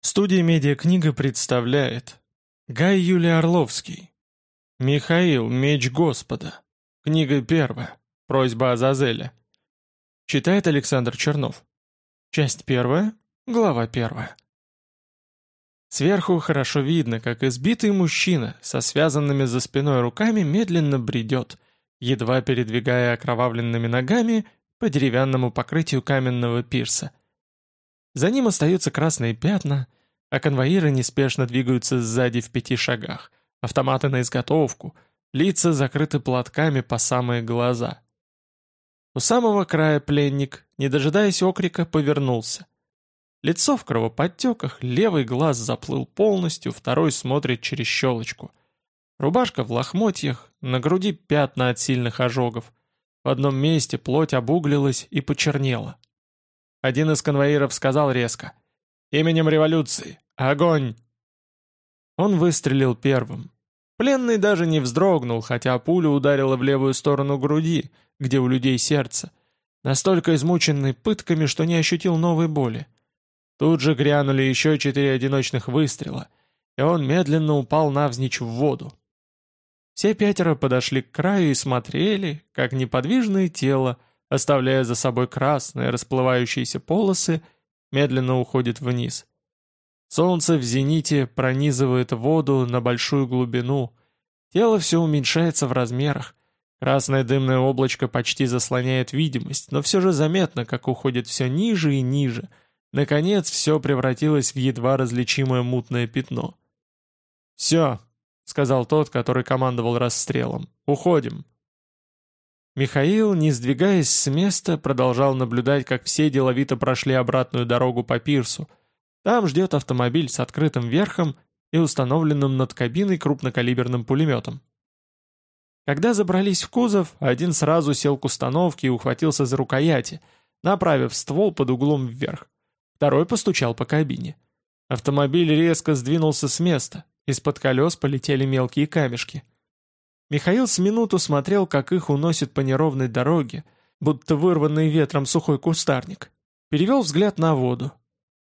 Студия «Медиакнига» представляет Гай Юлий Орловский Михаил, меч Господа Книга первая Просьба Азазеля Читает Александр Чернов Часть первая, глава первая Сверху хорошо видно, как избитый мужчина со связанными за спиной руками медленно бредет, едва передвигая окровавленными ногами по деревянному покрытию каменного пирса. За ним остаются красные пятна, а конвоиры неспешно двигаются сзади в пяти шагах, автоматы на изготовку, лица закрыты платками по самые глаза. У самого края пленник, не дожидаясь окрика, повернулся. Лицо в кровоподтеках, левый глаз заплыл полностью, второй смотрит через щелочку. Рубашка в лохмотьях, на груди пятна от сильных ожогов. В одном месте плоть обуглилась и почернела. Один из конвоиров сказал резко «Именем революции! Огонь!» Он выстрелил первым. Пленный даже не вздрогнул, хотя пуля ударила в левую сторону груди, где у людей сердце, настолько измученный пытками, что не ощутил новой боли. Тут же грянули еще четыре одиночных выстрела, и он медленно упал навзничь в воду. Все пятеро подошли к краю и смотрели, как неподвижное тело, оставляя за собой красные расплывающиеся полосы, медленно уходит вниз. Солнце в зените пронизывает воду на большую глубину. Тело все уменьшается в размерах. Красное дымное облачко почти заслоняет видимость, но все же заметно, как уходит все ниже и ниже. Наконец, все превратилось в едва различимое мутное пятно. «Все», — сказал тот, который командовал расстрелом, — «уходим». Михаил, не сдвигаясь с места, продолжал наблюдать, как все деловито прошли обратную дорогу по пирсу. Там ждет автомобиль с открытым верхом и установленным над кабиной крупнокалиберным пулеметом. Когда забрались в кузов, один сразу сел к установке и ухватился за рукояти, направив ствол под углом вверх. Второй постучал по кабине. Автомобиль резко сдвинулся с места, из-под колес полетели мелкие камешки — Михаил с минуту смотрел, как их уносит по неровной дороге, будто вырванный ветром сухой кустарник. Перевел взгляд на воду.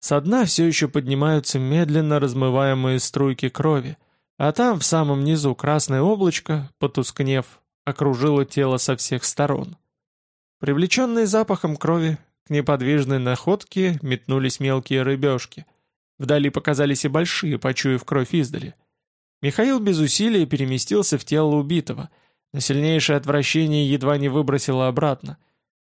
Со дна все еще поднимаются медленно размываемые струйки крови, а там в самом низу красное облачко, потускнев, окружило тело со всех сторон. Привлеченные запахом крови, к неподвижной находке метнулись мелкие рыбешки. Вдали показались и большие, почуяв кровь издали — Михаил без усилия переместился в тело убитого, но сильнейшее отвращение едва не выбросило обратно.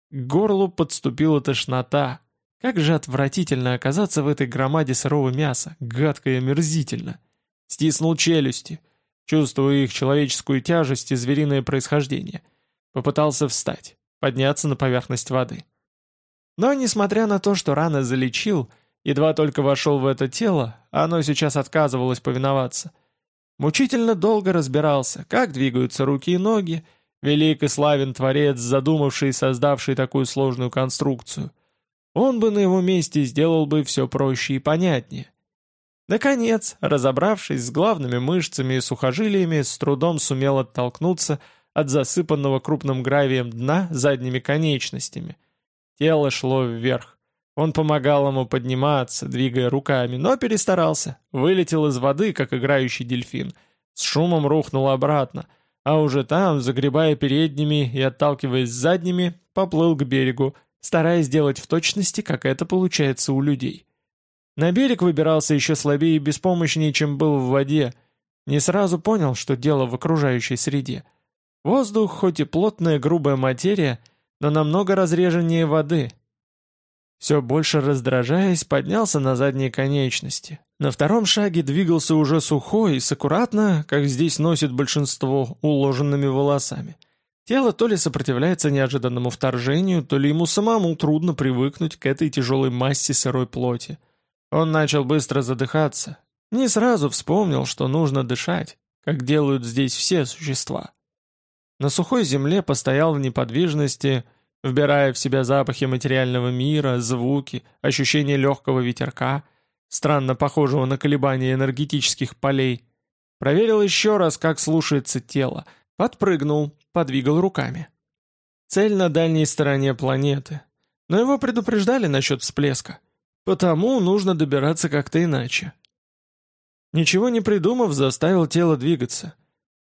К горлу подступила тошнота. Как же отвратительно оказаться в этой громаде сырого мяса, гадко и омерзительно. Стиснул челюсти, чувствуя их человеческую тяжесть и звериное происхождение. Попытался встать, подняться на поверхность воды. Но, несмотря на то, что рано залечил, едва только вошел в это тело, оно сейчас отказывалось повиноваться — Мучительно долго разбирался, как двигаются руки и ноги, велик и славен творец, задумавший и создавший такую сложную конструкцию. Он бы на его месте сделал бы все проще и понятнее. Наконец, разобравшись с главными мышцами и сухожилиями, с трудом сумел оттолкнуться от засыпанного крупным гравием дна задними конечностями. Тело шло вверх. Он помогал ему подниматься, двигая руками, но перестарался. Вылетел из воды, как играющий дельфин. С шумом рухнул обратно, а уже там, загребая передними и отталкиваясь задними, поплыл к берегу, стараясь сделать в точности, как это получается у людей. На берег выбирался еще слабее и беспомощнее, чем был в воде. Не сразу понял, что дело в окружающей среде. Воздух, хоть и плотная грубая материя, но намного разреженнее воды, все больше раздражаясь, поднялся на задние конечности. На втором шаге двигался уже сухой и с аккуратно, как здесь носит большинство, уложенными волосами. Тело то ли сопротивляется неожиданному вторжению, то ли ему самому трудно привыкнуть к этой тяжелой массе сырой плоти. Он начал быстро задыхаться. Не сразу вспомнил, что нужно дышать, как делают здесь все существа. На сухой земле постоял в неподвижности, вбирая в себя запахи материального мира, звуки, ощущение легкого ветерка, странно похожего на колебания энергетических полей. Проверил еще раз, как слушается тело, подпрыгнул, подвигал руками. Цель на дальней стороне планеты. Но его предупреждали насчет всплеска. Потому нужно добираться как-то иначе. Ничего не придумав, заставил тело двигаться.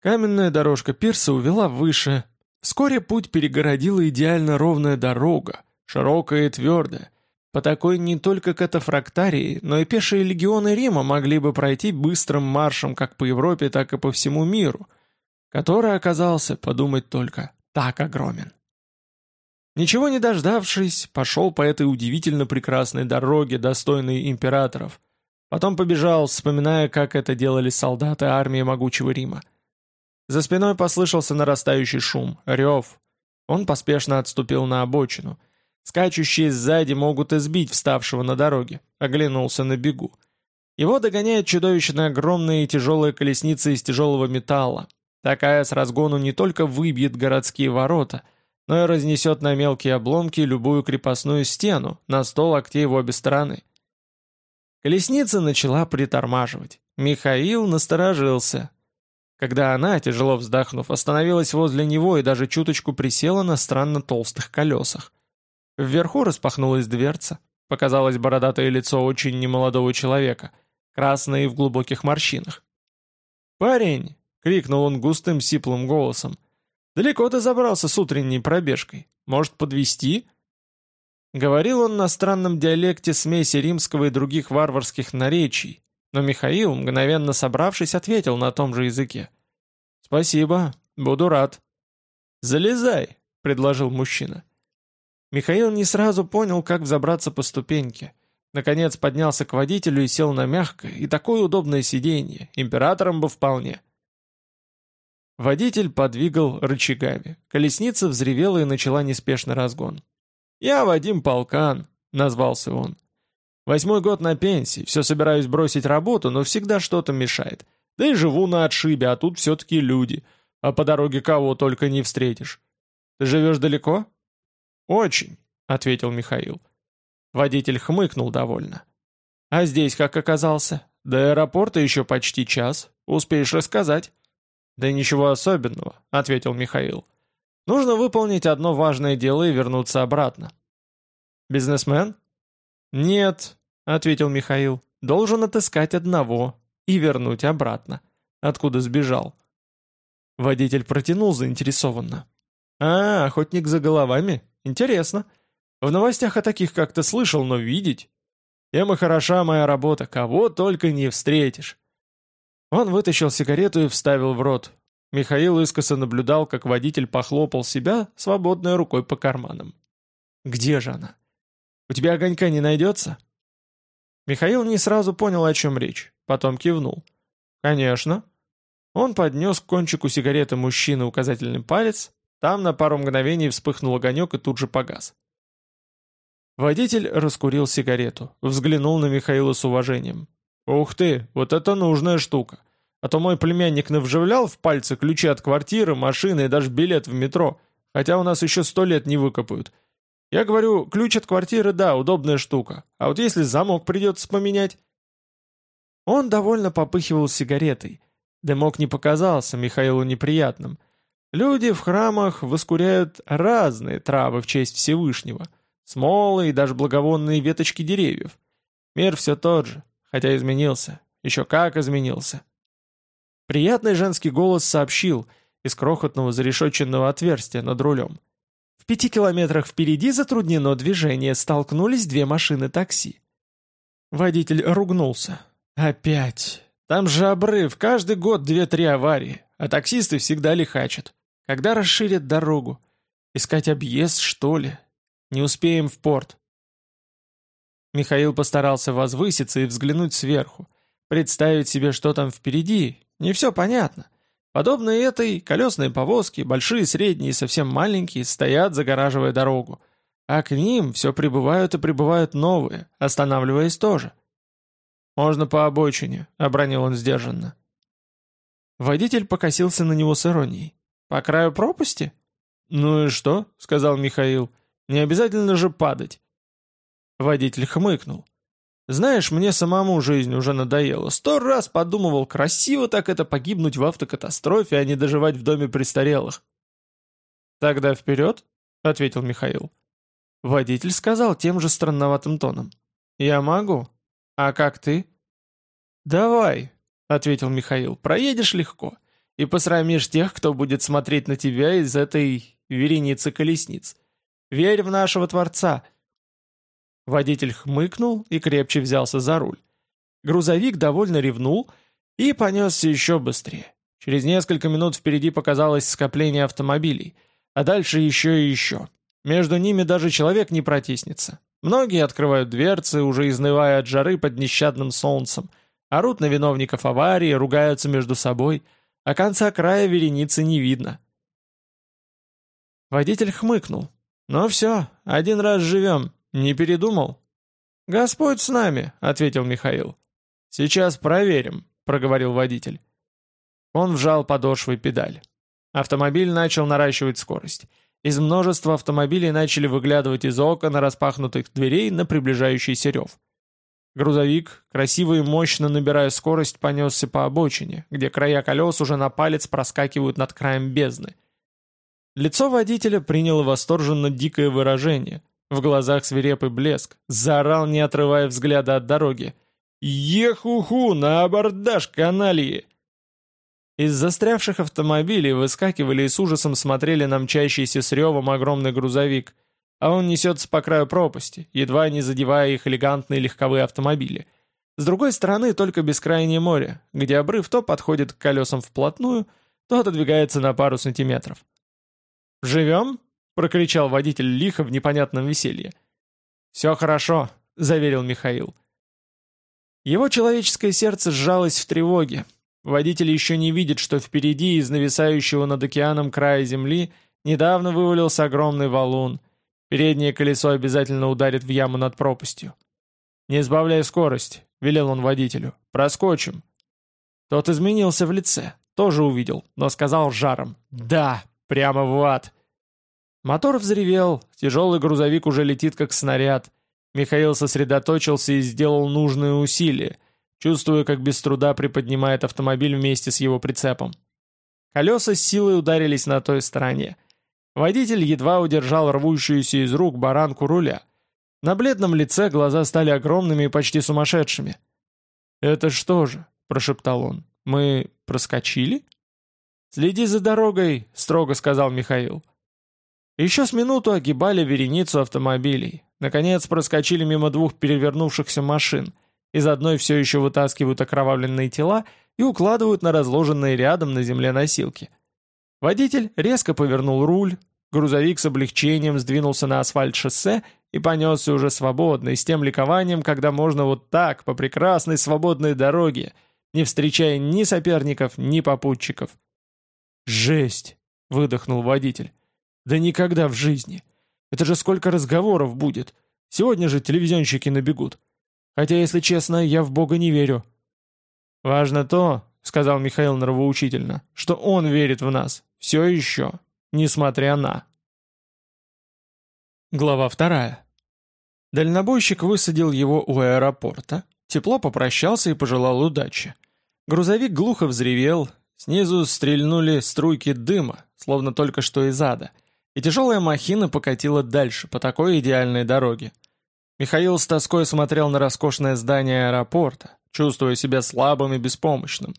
Каменная дорожка пирса увела выше. Вскоре путь перегородила идеально ровная дорога, широкая и твердая. По такой не только катафрактарии, но и пешие легионы Рима могли бы пройти быстрым маршем как по Европе, так и по всему миру, который оказался, подумать только, так огромен. Ничего не дождавшись, пошел по этой удивительно прекрасной дороге, достойной императоров. Потом побежал, вспоминая, как это делали солдаты армии могучего Рима. За спиной послышался нарастающий шум, рев. Он поспешно отступил на обочину. Скачущие сзади могут избить вставшего на дороге. Оглянулся на бегу. Его догоняет чудовищно огромная и тяжелая колесница из тяжелого металла. Такая с разгону не только выбьет городские ворота, но и разнесет на мелкие обломки любую крепостную стену на сто локтей в обе стороны. Колесница начала притормаживать. Михаил насторожился, когда она, тяжело вздохнув, остановилась возле него и даже чуточку присела на странно толстых колесах. Вверху распахнулась дверца. Показалось бородатое лицо очень немолодого человека, красное и в глубоких морщинах. «Парень!» — крикнул он густым сиплым голосом. «Далеко ты забрался с утренней пробежкой. Может, подвести? Говорил он на странном диалекте смеси римского и других варварских наречий, но Михаил, мгновенно собравшись, ответил на том же языке. «Спасибо, буду рад». «Залезай», — предложил мужчина. Михаил не сразу понял, как взобраться по ступеньке. Наконец поднялся к водителю и сел на мягкое и такое удобное сиденье, императором бы вполне. Водитель подвигал рычагами. Колесница взревела и начала неспешный разгон. «Я Вадим Полкан», — назвался он. «Восьмой год на пенсии, все собираюсь бросить работу, но всегда что-то мешает. Да и живу на отшибе, а тут все-таки люди, а по дороге кого только не встретишь. Ты живешь далеко?» «Очень», — ответил Михаил. Водитель хмыкнул довольно. «А здесь как оказался? До аэропорта еще почти час. Успеешь рассказать?» «Да ничего особенного», — ответил Михаил. «Нужно выполнить одно важное дело и вернуться обратно». «Бизнесмен?» «Нет», — ответил Михаил. «Должен отыскать одного и вернуть обратно. Откуда сбежал?» Водитель протянул заинтересованно. «А, охотник за головами? Интересно. В новостях о таких как-то слышал, но видеть? Тем и хороша моя работа, кого только не встретишь». Он вытащил сигарету и вставил в рот. Михаил искоса наблюдал, как водитель похлопал себя свободной рукой по карманам. «Где же она? У тебя огонька не найдется?» Михаил не сразу понял, о чем речь, потом кивнул. «Конечно». Он поднес к кончику сигареты мужчины указательный палец, там на пару мгновений вспыхнул огонек и тут же погас. Водитель раскурил сигарету, взглянул на Михаила с уважением. «Ух ты, вот это нужная штука. А то мой племянник навживлял в пальцы ключи от квартиры, машины и даже билет в метро, хотя у нас еще сто лет не выкопают. Я говорю, ключ от квартиры, да, удобная штука. А вот если замок придется поменять...» Он довольно попыхивал сигаретой. Дымок не показался Михаилу неприятным. Люди в храмах воскуряют разные травы в честь Всевышнего. Смолы и даже благовонные веточки деревьев. Мир все тот же, хотя изменился. Еще как изменился. Приятный женский голос сообщил из крохотного зарешоченного отверстия над рулем. Пяти километрах впереди затруднено движение, столкнулись две машины такси. Водитель ругнулся. «Опять. Там же обрыв, каждый год две-три аварии, а таксисты всегда лихачат. Когда расширят дорогу? Искать объезд, что ли? Не успеем в порт». Михаил постарался возвыситься и взглянуть сверху, представить себе, что там впереди, не все понятно. Подобно этой, колесные повозки, большие, средние и совсем маленькие, стоят, загораживая дорогу. А к ним все прибывают и прибывают новые, останавливаясь тоже. «Можно по обочине», — обронил он сдержанно. Водитель покосился на него с иронией. «По краю пропасти?» «Ну и что?» — сказал Михаил. «Не обязательно же падать». Водитель хмыкнул. Знаешь, мне самому жизнь уже надоела. Сто раз подумывал, красиво так это погибнуть в автокатастрофе, а не доживать в доме престарелых. «Тогда вперед», — ответил Михаил. Водитель сказал тем же странноватым тоном. «Я могу. А как ты?» «Давай», — ответил Михаил, — «проедешь легко, и посрамишь тех, кто будет смотреть на тебя из этой вереницы колесниц. Верь в нашего Творца». Водитель хмыкнул и крепче взялся за руль. Грузовик довольно ревнул и понесся еще быстрее. Через несколько минут впереди показалось скопление автомобилей, а дальше еще и еще. Между ними даже человек не протиснется. Многие открывают дверцы, уже изнывая от жары под нещадным солнцем, орут на виновников аварии, ругаются между собой, а конца края вереницы не видно. Водитель хмыкнул. «Ну все, один раз живем, не передумал?» «Господь с нами», — ответил Михаил. «Сейчас проверим», — проговорил водитель. Он вжал подошвой педаль. Автомобиль начал наращивать скорость. Из множества автомобилей начали выглядывать из окон распахнутых дверей на приближающийся рев. Грузовик, красиво и мощно набирая скорость, понесся по обочине, где края колес уже на палец проскакивают над краем бездны. Лицо водителя приняло восторженно дикое выражение. В глазах свирепый блеск. Заорал, не отрывая взгляда от дороги. «Ехуху, на абордаж, каналии!» Из застрявших автомобилей выскакивали и с ужасом смотрели на мчащийся с ревом огромный грузовик, а он несется по краю пропасти, едва не задевая их элегантные легковые автомобили. С другой стороны только бескрайнее море, где обрыв то подходит к колесам вплотную, то отодвигается на пару сантиметров. «Живем?» — прокричал водитель лихо в непонятном веселье. «Все хорошо», — заверил Михаил. Его человеческое сердце сжалось в тревоге, Водитель еще не видит, что впереди из нависающего над океаном края земли недавно вывалился огромный валун. Переднее колесо обязательно ударит в яму над пропастью. «Не сбавляй скорость», — велел он водителю. «Проскочим». Тот изменился в лице, тоже увидел, но сказал жаром. «Да, прямо в ад». Мотор взревел, тяжелый грузовик уже летит как снаряд. Михаил сосредоточился и сделал нужные усилия — чувствуя, как без труда приподнимает автомобиль вместе с его прицепом. Колеса с силой ударились на той стороне. Водитель едва удержал рвущуюся из рук баранку руля. На бледном лице глаза стали огромными и почти сумасшедшими. «Это что же?» – прошептал он. «Мы проскочили?» «Следи за дорогой», – строго сказал Михаил. Еще с минуту огибали вереницу автомобилей. Наконец проскочили мимо двух перевернувшихся машин – из одной все еще вытаскивают окровавленные тела и укладывают на разложенные рядом на земле носилки. Водитель резко повернул руль, грузовик с облегчением сдвинулся на асфальт шоссе и понесся уже свободный, с тем ликованием, когда можно вот так, по прекрасной свободной дороге, не встречая ни соперников, ни попутчиков. «Жесть!» — выдохнул водитель. «Да никогда в жизни! Это же сколько разговоров будет! Сегодня же телевизионщики набегут!» Хотя, если честно, я в Бога не верю». «Важно то, — сказал Михаил нравоучительно, — что он верит в нас. Все еще. Несмотря на...» Глава вторая. Дальнобойщик высадил его у аэропорта, тепло попрощался и пожелал удачи. Грузовик глухо взревел, снизу стрельнули струйки дыма, словно только что из ада, и тяжелая махина покатила дальше по такой идеальной дороге. Михаил с тоской смотрел на роскошное здание аэропорта, чувствуя себя слабым и беспомощным.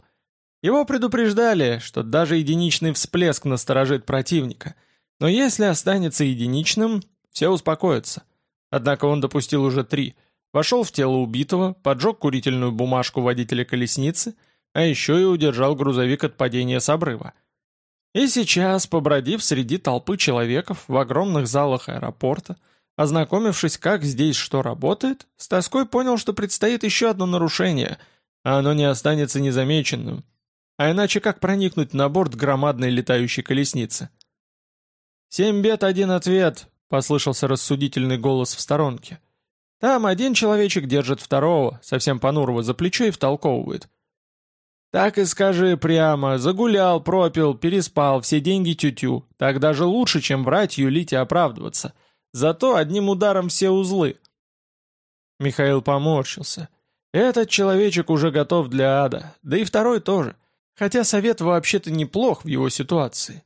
Его предупреждали, что даже единичный всплеск насторожит противника, но если останется единичным, все успокоятся. Однако он допустил уже три. Вошел в тело убитого, поджег курительную бумажку водителя колесницы, а еще и удержал грузовик от падения с обрыва. И сейчас, побродив среди толпы человеков в огромных залах аэропорта, Ознакомившись, как здесь что работает, с тоской понял, что предстоит еще одно нарушение, а оно не останется незамеченным. А иначе как проникнуть на борт громадной летающей колесницы? «Семь бед, один ответ», — послышался рассудительный голос в сторонке. «Там один человечек держит второго, совсем понурого, за плечо и втолковывает. Так и скажи прямо, загулял, пропил, переспал, все деньги тютю. Так даже лучше, чем врать, юлить и оправдываться». Зато одним ударом все узлы. Михаил поморщился. Этот человечек уже готов для ада, да и второй тоже, хотя совет вообще-то неплох в его ситуации.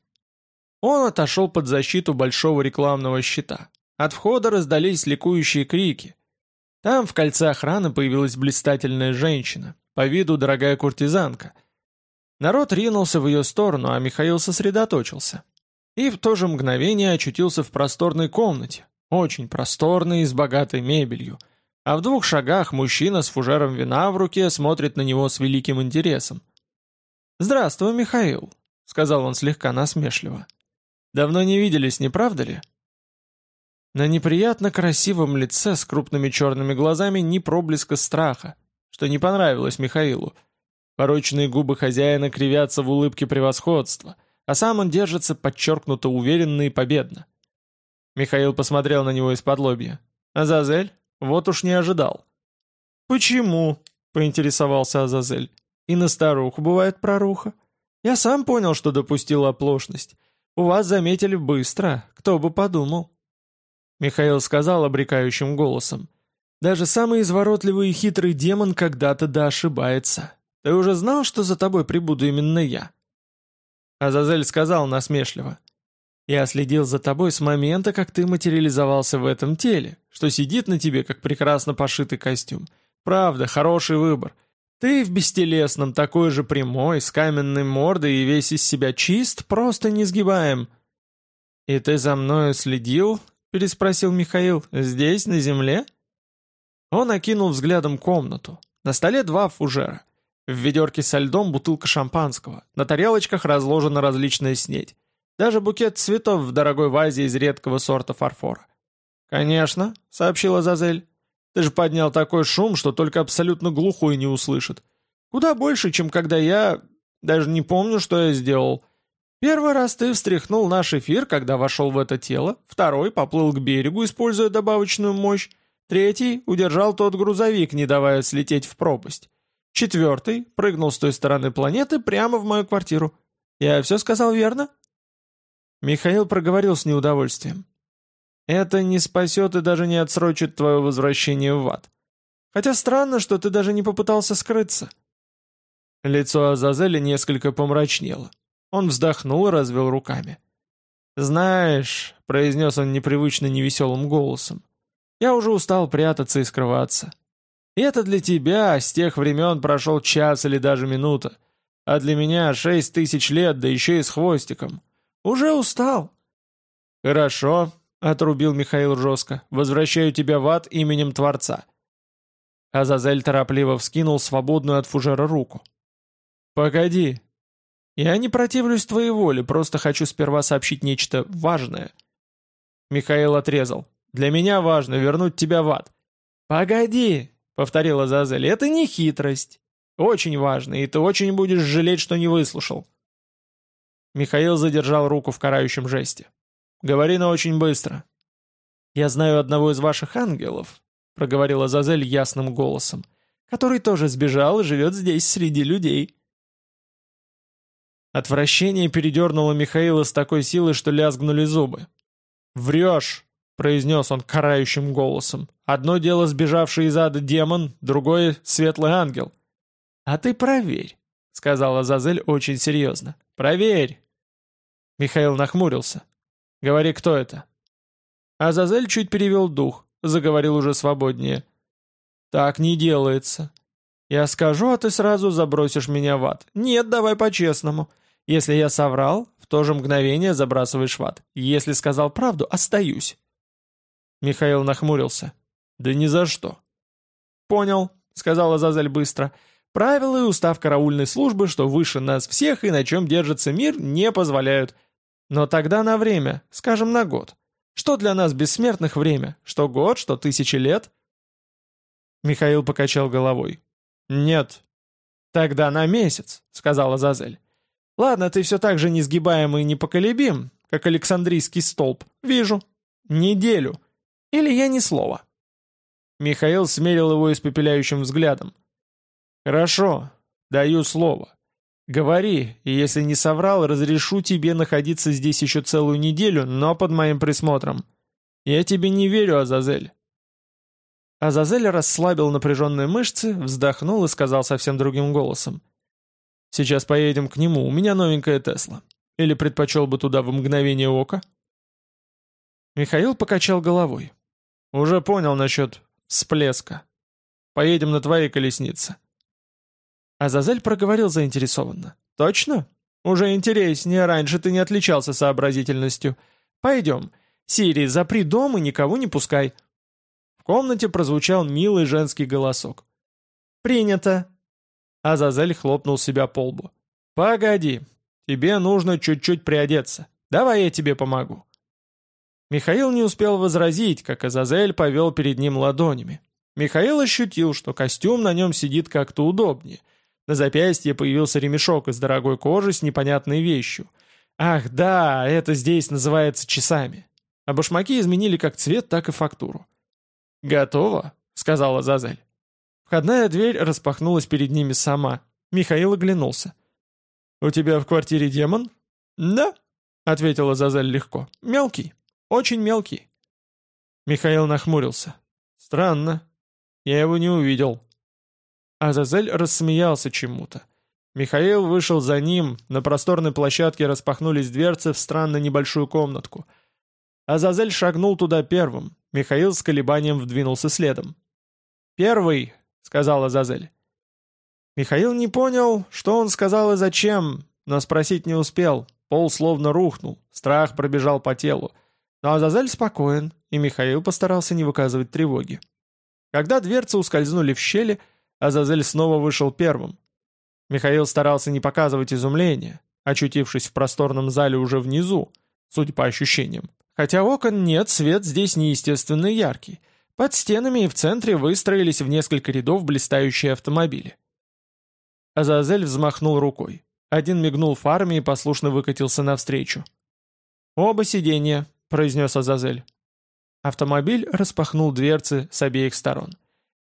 Он отошел под защиту большого рекламного щита. От входа раздались ликующие крики. Там в кольце охраны появилась блистательная женщина, по виду дорогая куртизанка. Народ ринулся в ее сторону, а Михаил сосредоточился. И в то же мгновение очутился в просторной комнате, очень просторной и с богатой мебелью. А в двух шагах мужчина с фужером вина в руке смотрит на него с великим интересом. «Здравствуй, Михаил», — сказал он слегка насмешливо. «Давно не виделись, не правда ли?» На неприятно красивом лице с крупными черными глазами ни проблеска страха, что не понравилось Михаилу. Порочные губы хозяина кривятся в улыбке превосходства, а сам он держится подчеркнуто уверенно и победно. Михаил посмотрел на него из-под лобья. «Азазель? Вот уж не ожидал». «Почему?» — поинтересовался Азазель. «И на старуху бывает проруха. Я сам понял, что допустил оплошность. У вас заметили быстро, кто бы подумал». Михаил сказал обрекающим голосом. «Даже самый изворотливый и хитрый демон когда-то да ошибается. Ты уже знал, что за тобой прибуду именно я?» Азазель сказал насмешливо. «Я следил за тобой с момента, как ты материализовался в этом теле, что сидит на тебе, как прекрасно пошитый костюм. Правда, хороший выбор. Ты в бестелесном такой же прямой, с каменной мордой и весь из себя чист, просто несгибаем». «И ты за мною следил переспросил Михаил. «Здесь, на земле?» Он окинул взглядом комнату. На столе два фужера. В ведерке со льдом бутылка шампанского. На тарелочках разложена различная снедь. Даже букет цветов в дорогой вазе из редкого сорта фарфора. «Конечно», — сообщила Зазель. «Ты же поднял такой шум, что только абсолютно глухой не услышит. Куда больше, чем когда я... Даже не помню, что я сделал. Первый раз ты встряхнул наш эфир, когда вошел в это тело, второй поплыл к берегу, используя добавочную мощь, третий удержал тот грузовик, не давая слететь в пропасть. Четвертый прыгнул с той стороны планеты прямо в мою квартиру. Я все сказал верно?» Михаил проговорил с неудовольствием. «Это не спасет и даже не отсрочит твое возвращение в ад. Хотя странно, что ты даже не попытался скрыться». Лицо Азазеля несколько помрачнело. Он вздохнул и развел руками. «Знаешь», — произнес он непривычно невеселым голосом, «я уже устал прятаться и скрываться. И это для тебя с тех времен прошел час или даже минута, а для меня шесть тысяч лет, да еще и с хвостиком. Уже устал». «Хорошо», — отрубил Михаил жестко, «возвращаю тебя в ад именем Творца». Азазель торопливо вскинул свободную от фужера руку. «Погоди», «Я не противлюсь твоей воле, просто хочу сперва сообщить нечто важное». Михаил отрезал. «Для меня важно вернуть тебя в ад». «Погоди», — повторила Зазель, — «это не хитрость. Очень важно, и ты очень будешь жалеть, что не выслушал». Михаил задержал руку в карающем жесте. «Говори, но очень быстро». «Я знаю одного из ваших ангелов», — проговорила Зазель ясным голосом, «который тоже сбежал и живет здесь среди людей». Отвращение передернуло Михаила с такой силой, что лязгнули зубы. «Врешь!» — произнес он карающим голосом. «Одно дело сбежавший из ада демон, другое — светлый ангел». «А ты проверь», — сказала Зазель очень серьезно. «Проверь!» Михаил нахмурился. «Говори, кто это?» Азазель чуть перевел дух, заговорил уже свободнее. «Так не делается. Я скажу, а ты сразу забросишь меня в ад. Нет, давай по-честному. Если я соврал, в то же мгновение забрасываешь в ад. Если сказал правду, остаюсь». Михаил нахмурился. «Да ни за что». «Понял», — сказала Зазель быстро. «Правила и устав караульной службы, что выше нас всех и на чем держится мир, не позволяют. Но тогда на время, скажем, на год. Что для нас бессмертных время? Что год, что тысячи лет?» Михаил покачал головой. «Нет». «Тогда на месяц», — сказала Зазель. Ладно, ты все так же несгибаем и непоколебим, как Александрийский столб. Вижу. Неделю. Или я ни слова. Михаил смерил его испепеляющим взглядом. «Хорошо, даю слово. Говори, и если не соврал, разрешу тебе находиться здесь еще целую неделю, но под моим присмотром. Я тебе не верю, Азазель». Азазель расслабил напряженные мышцы, вздохнул и сказал совсем другим голосом. Сейчас поедем к нему, у меня новенькая Тесла. Или предпочел бы туда в мгновение ока?» Михаил покачал головой. «Уже понял насчет всплеска. Поедем на твоей колеснице». Азазель проговорил заинтересованно. «Точно? Уже интереснее, раньше ты не отличался сообразительностью. Пойдем. Сири, запри дом и никого не пускай». В комнате прозвучал милый женский голосок. «Принято!» Азазель хлопнул себя по лбу. «Погоди, тебе нужно чуть-чуть приодеться. Давай я тебе помогу». Михаил не успел возразить, как Азазель повел перед ним ладонями. Михаил ощутил, что костюм на нем сидит как-то удобнее. На запястье появился ремешок из дорогой кожи с непонятной вещью. Ах да, это здесь называется часами. А башмаки изменили как цвет, так и фактуру. «Готово», — сказала Зазель. Входная дверь распахнулась перед ними сама. Михаил оглянулся. «У тебя в квартире демон?» «Да», — ответила Зазель легко. «Мелкий. Очень мелкий». Михаил нахмурился. «Странно. Я его не увидел». Азазель рассмеялся чему-то. Михаил вышел за ним, на просторной площадке распахнулись дверцы в странно небольшую комнатку. Азазель шагнул туда первым, Михаил с колебанием вдвинулся следом. «Первый», — сказал Азазель. Михаил не понял, что он сказал и зачем, но спросить не успел. Пол словно рухнул, страх пробежал по телу. Но Азазель спокоен, и Михаил постарался не выказывать тревоги. Когда дверцы ускользнули в щели, Азазель снова вышел первым. Михаил старался не показывать изумления, очутившись в просторном зале уже внизу, судя по ощущениям. Хотя окон нет, свет здесь неестественно яркий. Под стенами и в центре выстроились в несколько рядов блистающие автомобили. Азазель взмахнул рукой. Один мигнул фарами и послушно выкатился навстречу. «Оба сиденья», — произнес Азазель. Автомобиль распахнул дверцы с обеих сторон.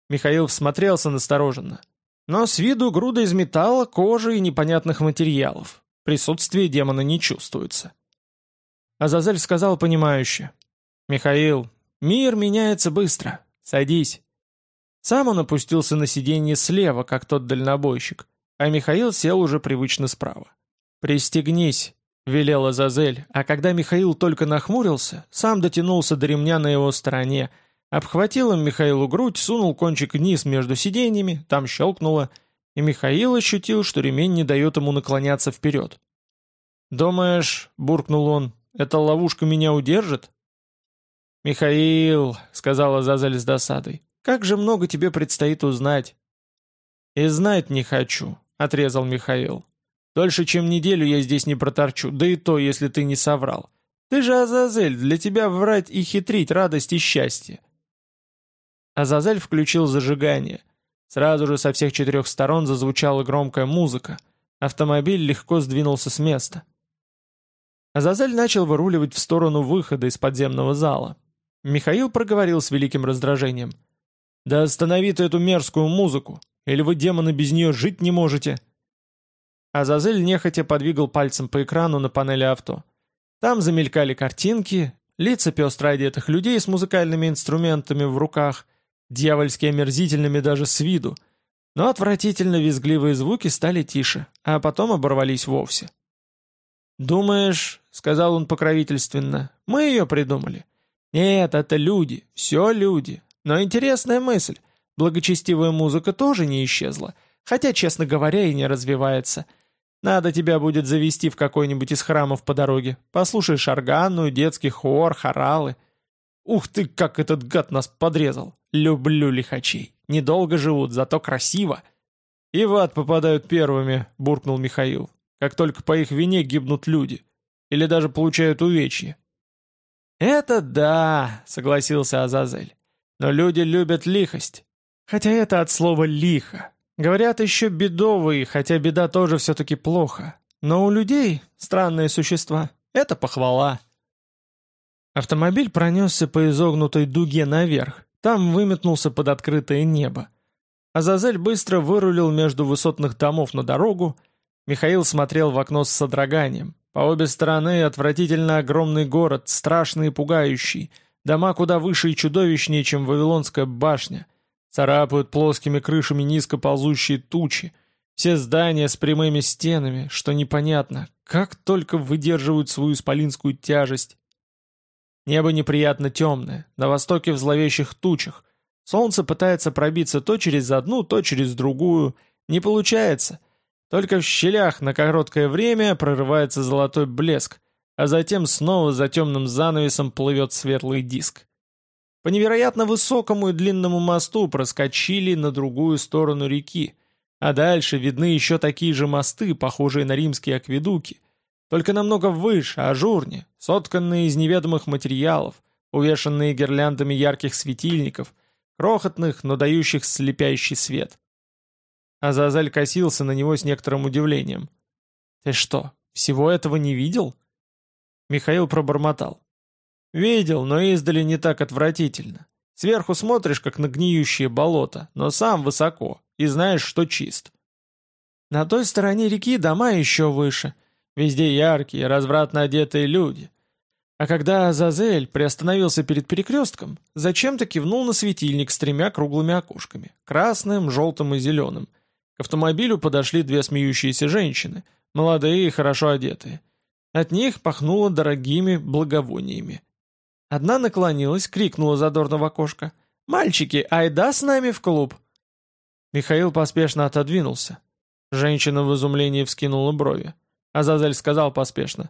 Михаил всмотрелся настороженно. Но с виду груда из металла, кожи и непонятных материалов. Присутствие демона не чувствуется. Азазель сказал понимающе. «Михаил, мир меняется быстро. Садись». Сам он опустился на сиденье слева, как тот дальнобойщик, а Михаил сел уже привычно справа. «Пристегнись», — велел Азазель, а когда Михаил только нахмурился, сам дотянулся до ремня на его стороне — Обхватил им Михаилу грудь, сунул кончик вниз между сиденьями, там щелкнуло, и Михаил ощутил, что ремень не дает ему наклоняться вперед. «Думаешь, — буркнул он, — эта ловушка меня удержит?» «Михаил, — сказала Зазель с досадой, — как же много тебе предстоит узнать». «И знать не хочу», — отрезал Михаил. «Дольше, чем неделю я здесь не проторчу, да и то, если ты не соврал. Ты же Азазель, для тебя врать и хитрить радость и счастье. Азазель включил зажигание. Сразу же со всех четырех сторон зазвучала громкая музыка. Автомобиль легко сдвинулся с места. Азазель начал выруливать в сторону выхода из подземного зала. Михаил проговорил с великим раздражением. «Да останови ты эту мерзкую музыку! Или вы, демоны, без нее жить не можете?» Азазель нехотя подвигал пальцем по экрану на панели авто. Там замелькали картинки, лица пестро одетых людей с музыкальными инструментами в руках — дьявольски омерзительными даже с виду, но отвратительно визгливые звуки стали тише, а потом оборвались вовсе. «Думаешь, — сказал он покровительственно, — мы ее придумали? Нет, это люди, все люди. Но интересная мысль, благочестивая музыка тоже не исчезла, хотя, честно говоря, и не развивается. Надо тебя будет завести в какой-нибудь из храмов по дороге. Послушаешь органную, детский хор, хоралы. Ух ты, как этот гад нас подрезал!» Люблю лихачей. Недолго живут, зато красиво. И в ад попадают первыми, буркнул Михаил. Как только по их вине гибнут люди. Или даже получают увечья. «Это да», — согласился Азазель. «Но люди любят лихость. Хотя это от слова «лихо». Говорят еще бедовые, хотя беда тоже все-таки плохо. Но у людей, странные существа, это похвала». Автомобиль пронесся по изогнутой дуге наверх, там выметнулся под открытое небо. Азазель быстро вырулил между высотных домов на дорогу. Михаил смотрел в окно с содроганием. По обе стороны отвратительно огромный город, страшный и пугающий. Дома куда выше и чудовищнее, чем Вавилонская башня. Царапают плоскими крышами низко ползущие тучи. Все здания с прямыми стенами, что непонятно, как только выдерживают свою исполинскую тяжесть. Небо неприятно темное, на востоке в зловещих тучах. Солнце пытается пробиться то через одну, то через другую. Не получается. Только в щелях на короткое время прорывается золотой блеск, а затем снова за темным занавесом плывет светлый диск. По невероятно высокому и длинному мосту проскочили на другую сторону реки, а дальше видны еще такие же мосты, похожие на римские акведуки, только намного выше, ажурнее, сотканные из неведомых материалов, увешанные гирляндами ярких светильников, крохотных, но дающих слепящий свет. Азазель косился на него с некоторым удивлением. «Ты что, всего этого не видел?» Михаил пробормотал. «Видел, но издали не так отвратительно. Сверху смотришь, как на гниющее болото, но сам высоко, и знаешь, что чист. На той стороне реки дома еще выше, везде яркие, развратно одетые люди. А когда Азазель приостановился перед перекрестком, зачем-то кивнул на светильник с тремя круглыми окошками, красным, желтым и зеленым. К автомобилю подошли две смеющиеся женщины, молодые и хорошо одетые. От них пахнуло дорогими благовониями. Одна наклонилась, крикнула задорно в окошко. «Мальчики, айда с нами в клуб!» Михаил поспешно отодвинулся. Женщина в изумлении вскинула брови. Азазель сказал поспешно.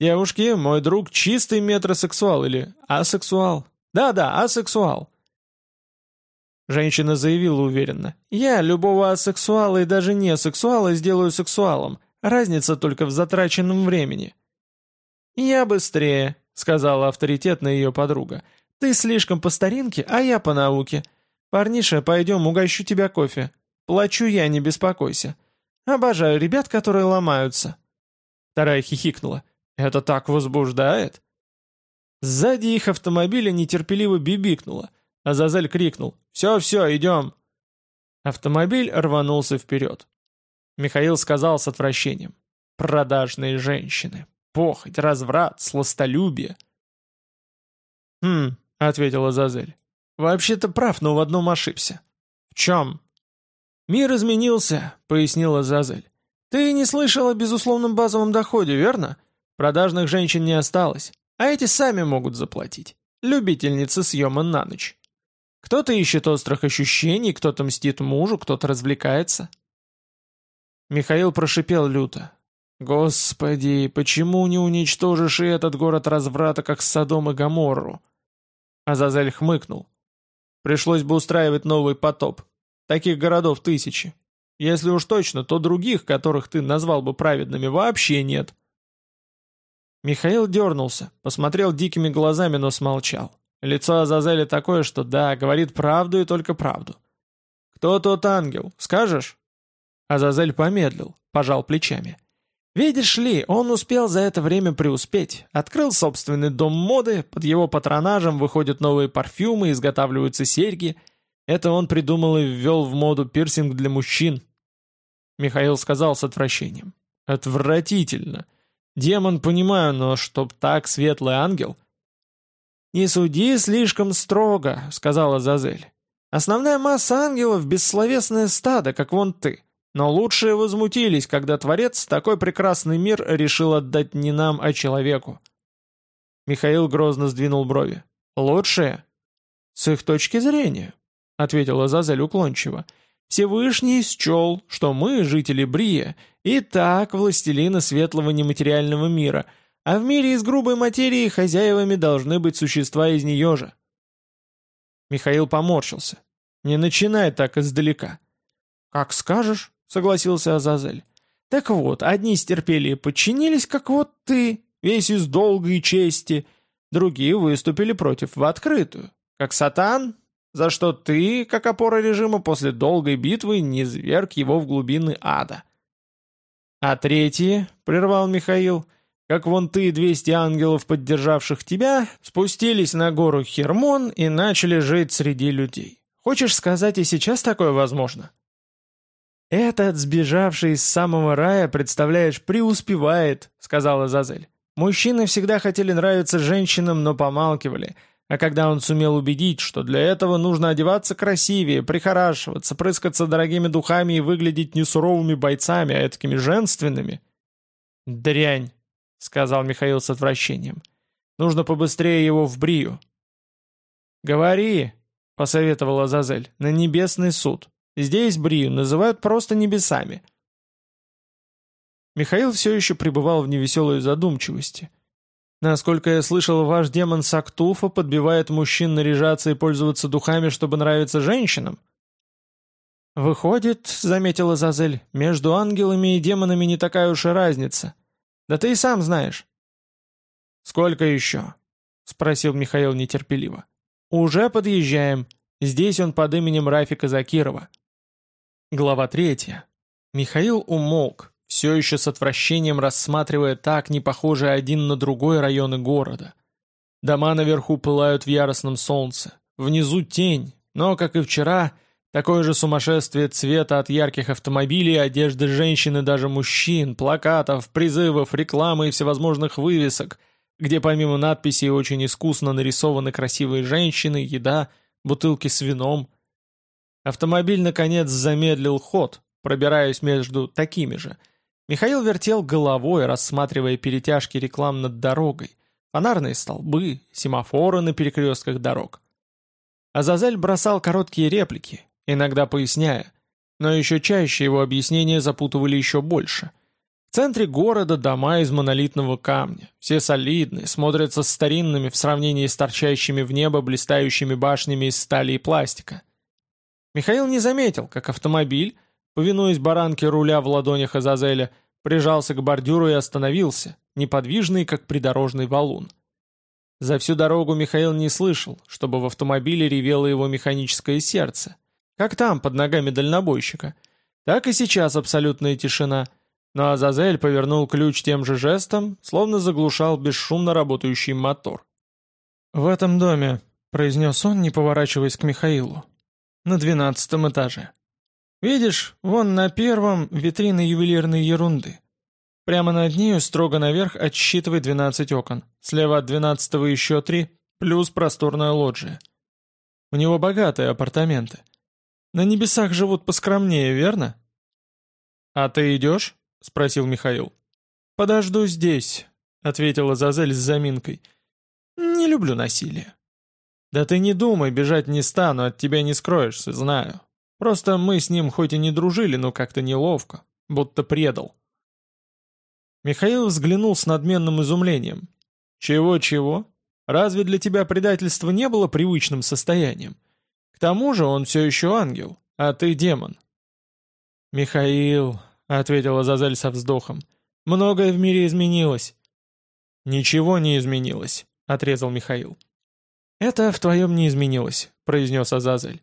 «Девушки, мой друг чистый метросексуал или асексуал?» «Да-да, асексуал». Женщина заявила уверенно. «Я любого асексуала и даже не сексуала сделаю сексуалом. Разница только в затраченном времени». «Я быстрее», — сказала авторитетная ее подруга. «Ты слишком по старинке, а я по науке. Парниша, пойдем, угощу тебя кофе. Плачу я, не беспокойся. Обожаю ребят, которые ломаются». Вторая хихикнула. «Это так возбуждает?» Сзади их автомобиля нетерпеливо бибикнуло. Азазель крикнул. «Все-все, идем!» Автомобиль рванулся вперед. Михаил сказал с отвращением. «Продажные женщины!» Похоть, разврат, сластолюбие. «Хм», — ответила Зазель. «Вообще-то прав, но в одном ошибся». «В чем?» «Мир изменился», — пояснила Зазель. «Ты не слышал о безусловном базовом доходе, верно? Продажных женщин не осталось, а эти сами могут заплатить. Любительницы съема на ночь. Кто-то ищет острых ощущений, кто-то мстит мужу, кто-то развлекается». Михаил прошипел люто. «Господи, почему не уничтожишь и этот город разврата, как Содом и Гоморру?» Азазель хмыкнул. «Пришлось бы устраивать новый потоп. Таких городов тысячи. Если уж точно, то других, которых ты назвал бы праведными, вообще нет». Михаил дернулся, посмотрел дикими глазами, но смолчал. Лицо Азазеля такое, что да, говорит правду и только правду. «Кто тот ангел? Скажешь?» Азазель помедлил, пожал плечами. Видишь ли, он успел за это время преуспеть. Открыл собственный дом моды, под его патронажем выходят новые парфюмы, изготавливаются серьги. Это он придумал и ввел в моду пирсинг для мужчин. Михаил сказал с отвращением. Отвратительно. Демон понимаю, но чтоб так светлый ангел... «Не суди слишком строго», — сказала Зазель. «Основная масса ангелов — бессловесное стадо, как вон ты. Но лучшие возмутились, когда Творец такой прекрасный мир решил отдать не нам, а человеку. Михаил грозно сдвинул брови. «Лучшие?» «С их точки зрения», — ответила Зазель уклончиво. «Всевышний счел, что мы, жители Брия, и так властелины светлого нематериального мира, а в мире из грубой материи хозяевами должны быть существа из нее же». Михаил поморщился. «Не начинай так издалека». «Как скажешь», согласился Азазель. Так вот, одни стерпели и подчинились, как вот ты, весь из долгой чести, другие выступили против в открытую, как сатан, за что ты, как опора режима, после долгой битвы не зверг его в глубины ада. А третьи, — прервал Михаил, — как вон ты, двести ангелов, поддержавших тебя, спустились на гору Хермон и начали жить среди людей. Хочешь сказать, и сейчас такое возможно? — «Этот, сбежавший из самого рая, представляешь, преуспевает», — сказала Зазель. «Мужчины всегда хотели нравиться женщинам, но помалкивали. А когда он сумел убедить, что для этого нужно одеваться красивее, прихорашиваться, прыскаться дорогими духами и выглядеть не суровыми бойцами, а такими женственными...» «Дрянь», — сказал Михаил с отвращением. «Нужно побыстрее его в брию». «Говори», — посоветовала Зазель, — «на небесный суд. Здесь Брию называют просто небесами». Михаил все еще пребывал в невеселой задумчивости. «Насколько я слышал, ваш демон Сактуфа подбивает мужчин наряжаться и пользоваться духами, чтобы нравиться женщинам?» «Выходит, — заметила Зазель, — между ангелами и демонами не такая уж и разница. Да ты и сам знаешь». «Сколько еще?» — спросил Михаил нетерпеливо. «Уже подъезжаем. Здесь он под именем Рафика Закирова». Глава третья. Михаил умолк, все еще с отвращением рассматривая так не похожие один на другой районы города. Дома наверху пылают в яростном солнце. Внизу тень, но, как и вчера, такое же сумасшествие цвета от ярких автомобилей, одежды женщин и даже мужчин, плакатов, призывов, рекламы и всевозможных вывесок — где помимо надписей очень искусно нарисованы красивые женщины, еда, бутылки с вином. Автомобиль, наконец, замедлил ход, пробираясь между такими же. Михаил вертел головой, рассматривая перетяжки реклам над дорогой, фонарные столбы, семафоры на перекрестках дорог. Азазель бросал короткие реплики, иногда поясняя, но еще чаще его объяснения запутывали еще больше — в центре города дома из монолитного камня. Все солидные, смотрятся старинными в сравнении с торчащими в небо блистающими башнями из стали и пластика. Михаил не заметил, как автомобиль, повинуясь баранке руля в ладонях Азазеля, прижался к бордюру и остановился, неподвижный, как придорожный валун. За всю дорогу Михаил не слышал, чтобы в автомобиле ревело его механическое сердце. Как там, под ногами дальнобойщика. Так и сейчас абсолютная тишина — но Азазель повернул ключ тем же жестом, словно заглушал бесшумно работающий мотор. «В этом доме», — произнес он, не поворачиваясь к Михаилу, — «на двенадцатом этаже. Видишь, вон на первом витрина ювелирной ерунды. Прямо над нею строго наверх отсчитывай 12 окон, слева от двенадцатого еще три, плюс просторная лоджия. У него богатые апартаменты. На небесах живут поскромнее, верно?» «А ты идешь?» — спросил Михаил. «Подожду здесь», — ответила Зазель с заминкой. «Не люблю насилие». «Да ты не думай, бежать не стану, от тебя не скроешься, знаю. Просто мы с ним хоть и не дружили, но как-то неловко, будто предал». Михаил взглянул с надменным изумлением. «Чего-чего? Разве для тебя предательство не было привычным состоянием? К тому же он все еще ангел, а ты демон». «Михаил, ответила Зазель со вздохом. «Многое в мире изменилось». «Ничего не изменилось», — отрезал Михаил. «Это в твоем не изменилось», — произнес Азазель.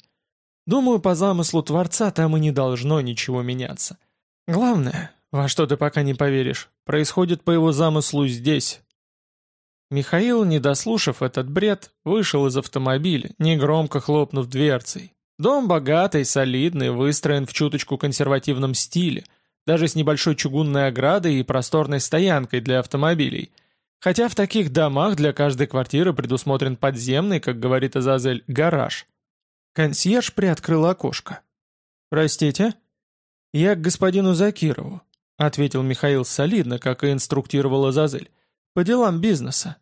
«Думаю, по замыслу Творца там и не должно ничего меняться. Главное, во что ты пока не поверишь, происходит по его замыслу здесь». Михаил, не дослушав этот бред, вышел из автомобиля, негромко хлопнув дверцей. Дом богатый, солидный, выстроен в чуточку консервативном стиле — даже с небольшой чугунной оградой и просторной стоянкой для автомобилей. Хотя в таких домах для каждой квартиры предусмотрен подземный, как говорит Азазель, гараж. Консьерж приоткрыл окошко. «Простите?» «Я к господину Закирову», — ответил Михаил солидно, как и инструктировал Азазель. «По делам бизнеса».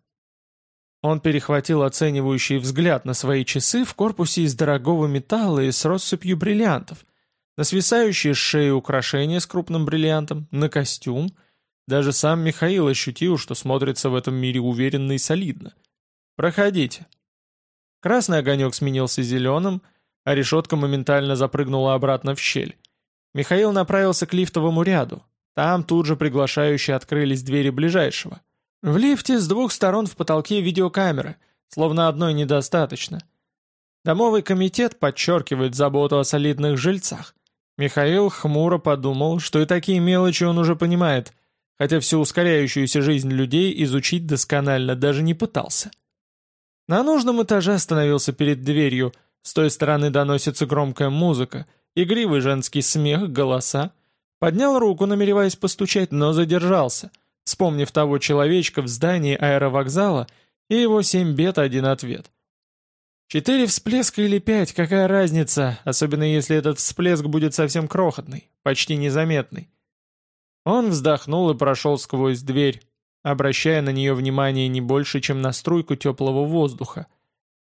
Он перехватил оценивающий взгляд на свои часы в корпусе из дорогого металла и с россыпью бриллиантов — на свисающие с шеи украшения с крупным бриллиантом, на костюм. Даже сам Михаил ощутил, что смотрится в этом мире уверенно и солидно. «Проходите». Красный огонек сменился зеленым, а решетка моментально запрыгнула обратно в щель. Михаил направился к лифтовому ряду. Там тут же приглашающие открылись двери ближайшего. В лифте с двух сторон в потолке видеокамеры, словно одной недостаточно. Домовый комитет подчеркивает заботу о солидных жильцах. Михаил хмуро подумал, что и такие мелочи он уже понимает, хотя всю ускоряющуюся жизнь людей изучить досконально даже не пытался. На нужном этаже остановился перед дверью, с той стороны доносится громкая музыка, игривый женский смех, голоса. Поднял руку, намереваясь постучать, но задержался, вспомнив того человечка в здании аэровокзала и его семь бед один ответ. Четыре всплеска или пять, какая разница, особенно если этот всплеск будет совсем крохотный, почти незаметный. Он вздохнул и прошел сквозь дверь, обращая на нее внимание не больше, чем на струйку теплого воздуха,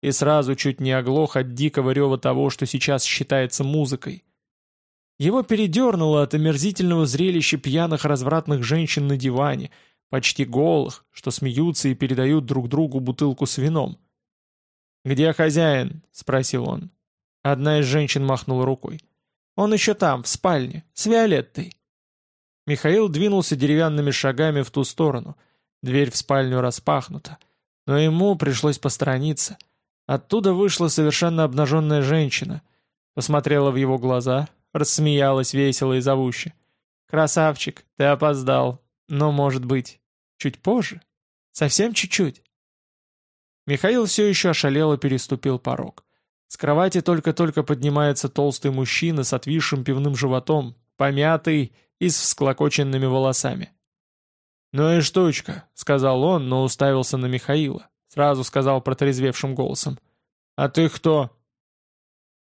и сразу чуть не оглох от дикого рева того, что сейчас считается музыкой. Его передернуло от омерзительного зрелища пьяных развратных женщин на диване, почти голых, что смеются и передают друг другу бутылку с вином. «Где хозяин?» — спросил он. Одна из женщин махнула рукой. «Он еще там, в спальне, с Виолеттой». Михаил двинулся деревянными шагами в ту сторону. Дверь в спальню распахнута. Но ему пришлось посторониться. Оттуда вышла совершенно обнаженная женщина. Посмотрела в его глаза, рассмеялась весело и зовуще. «Красавчик, ты опоздал. Но, может быть, чуть позже? Совсем чуть-чуть?» Михаил все еще ошалело переступил порог. С кровати только-только поднимается толстый мужчина с отвисшим пивным животом, помятый и с всклокоченными волосами. «Ну и штучка», — сказал он, но уставился на Михаила. Сразу сказал протрезвевшим голосом. «А ты кто?»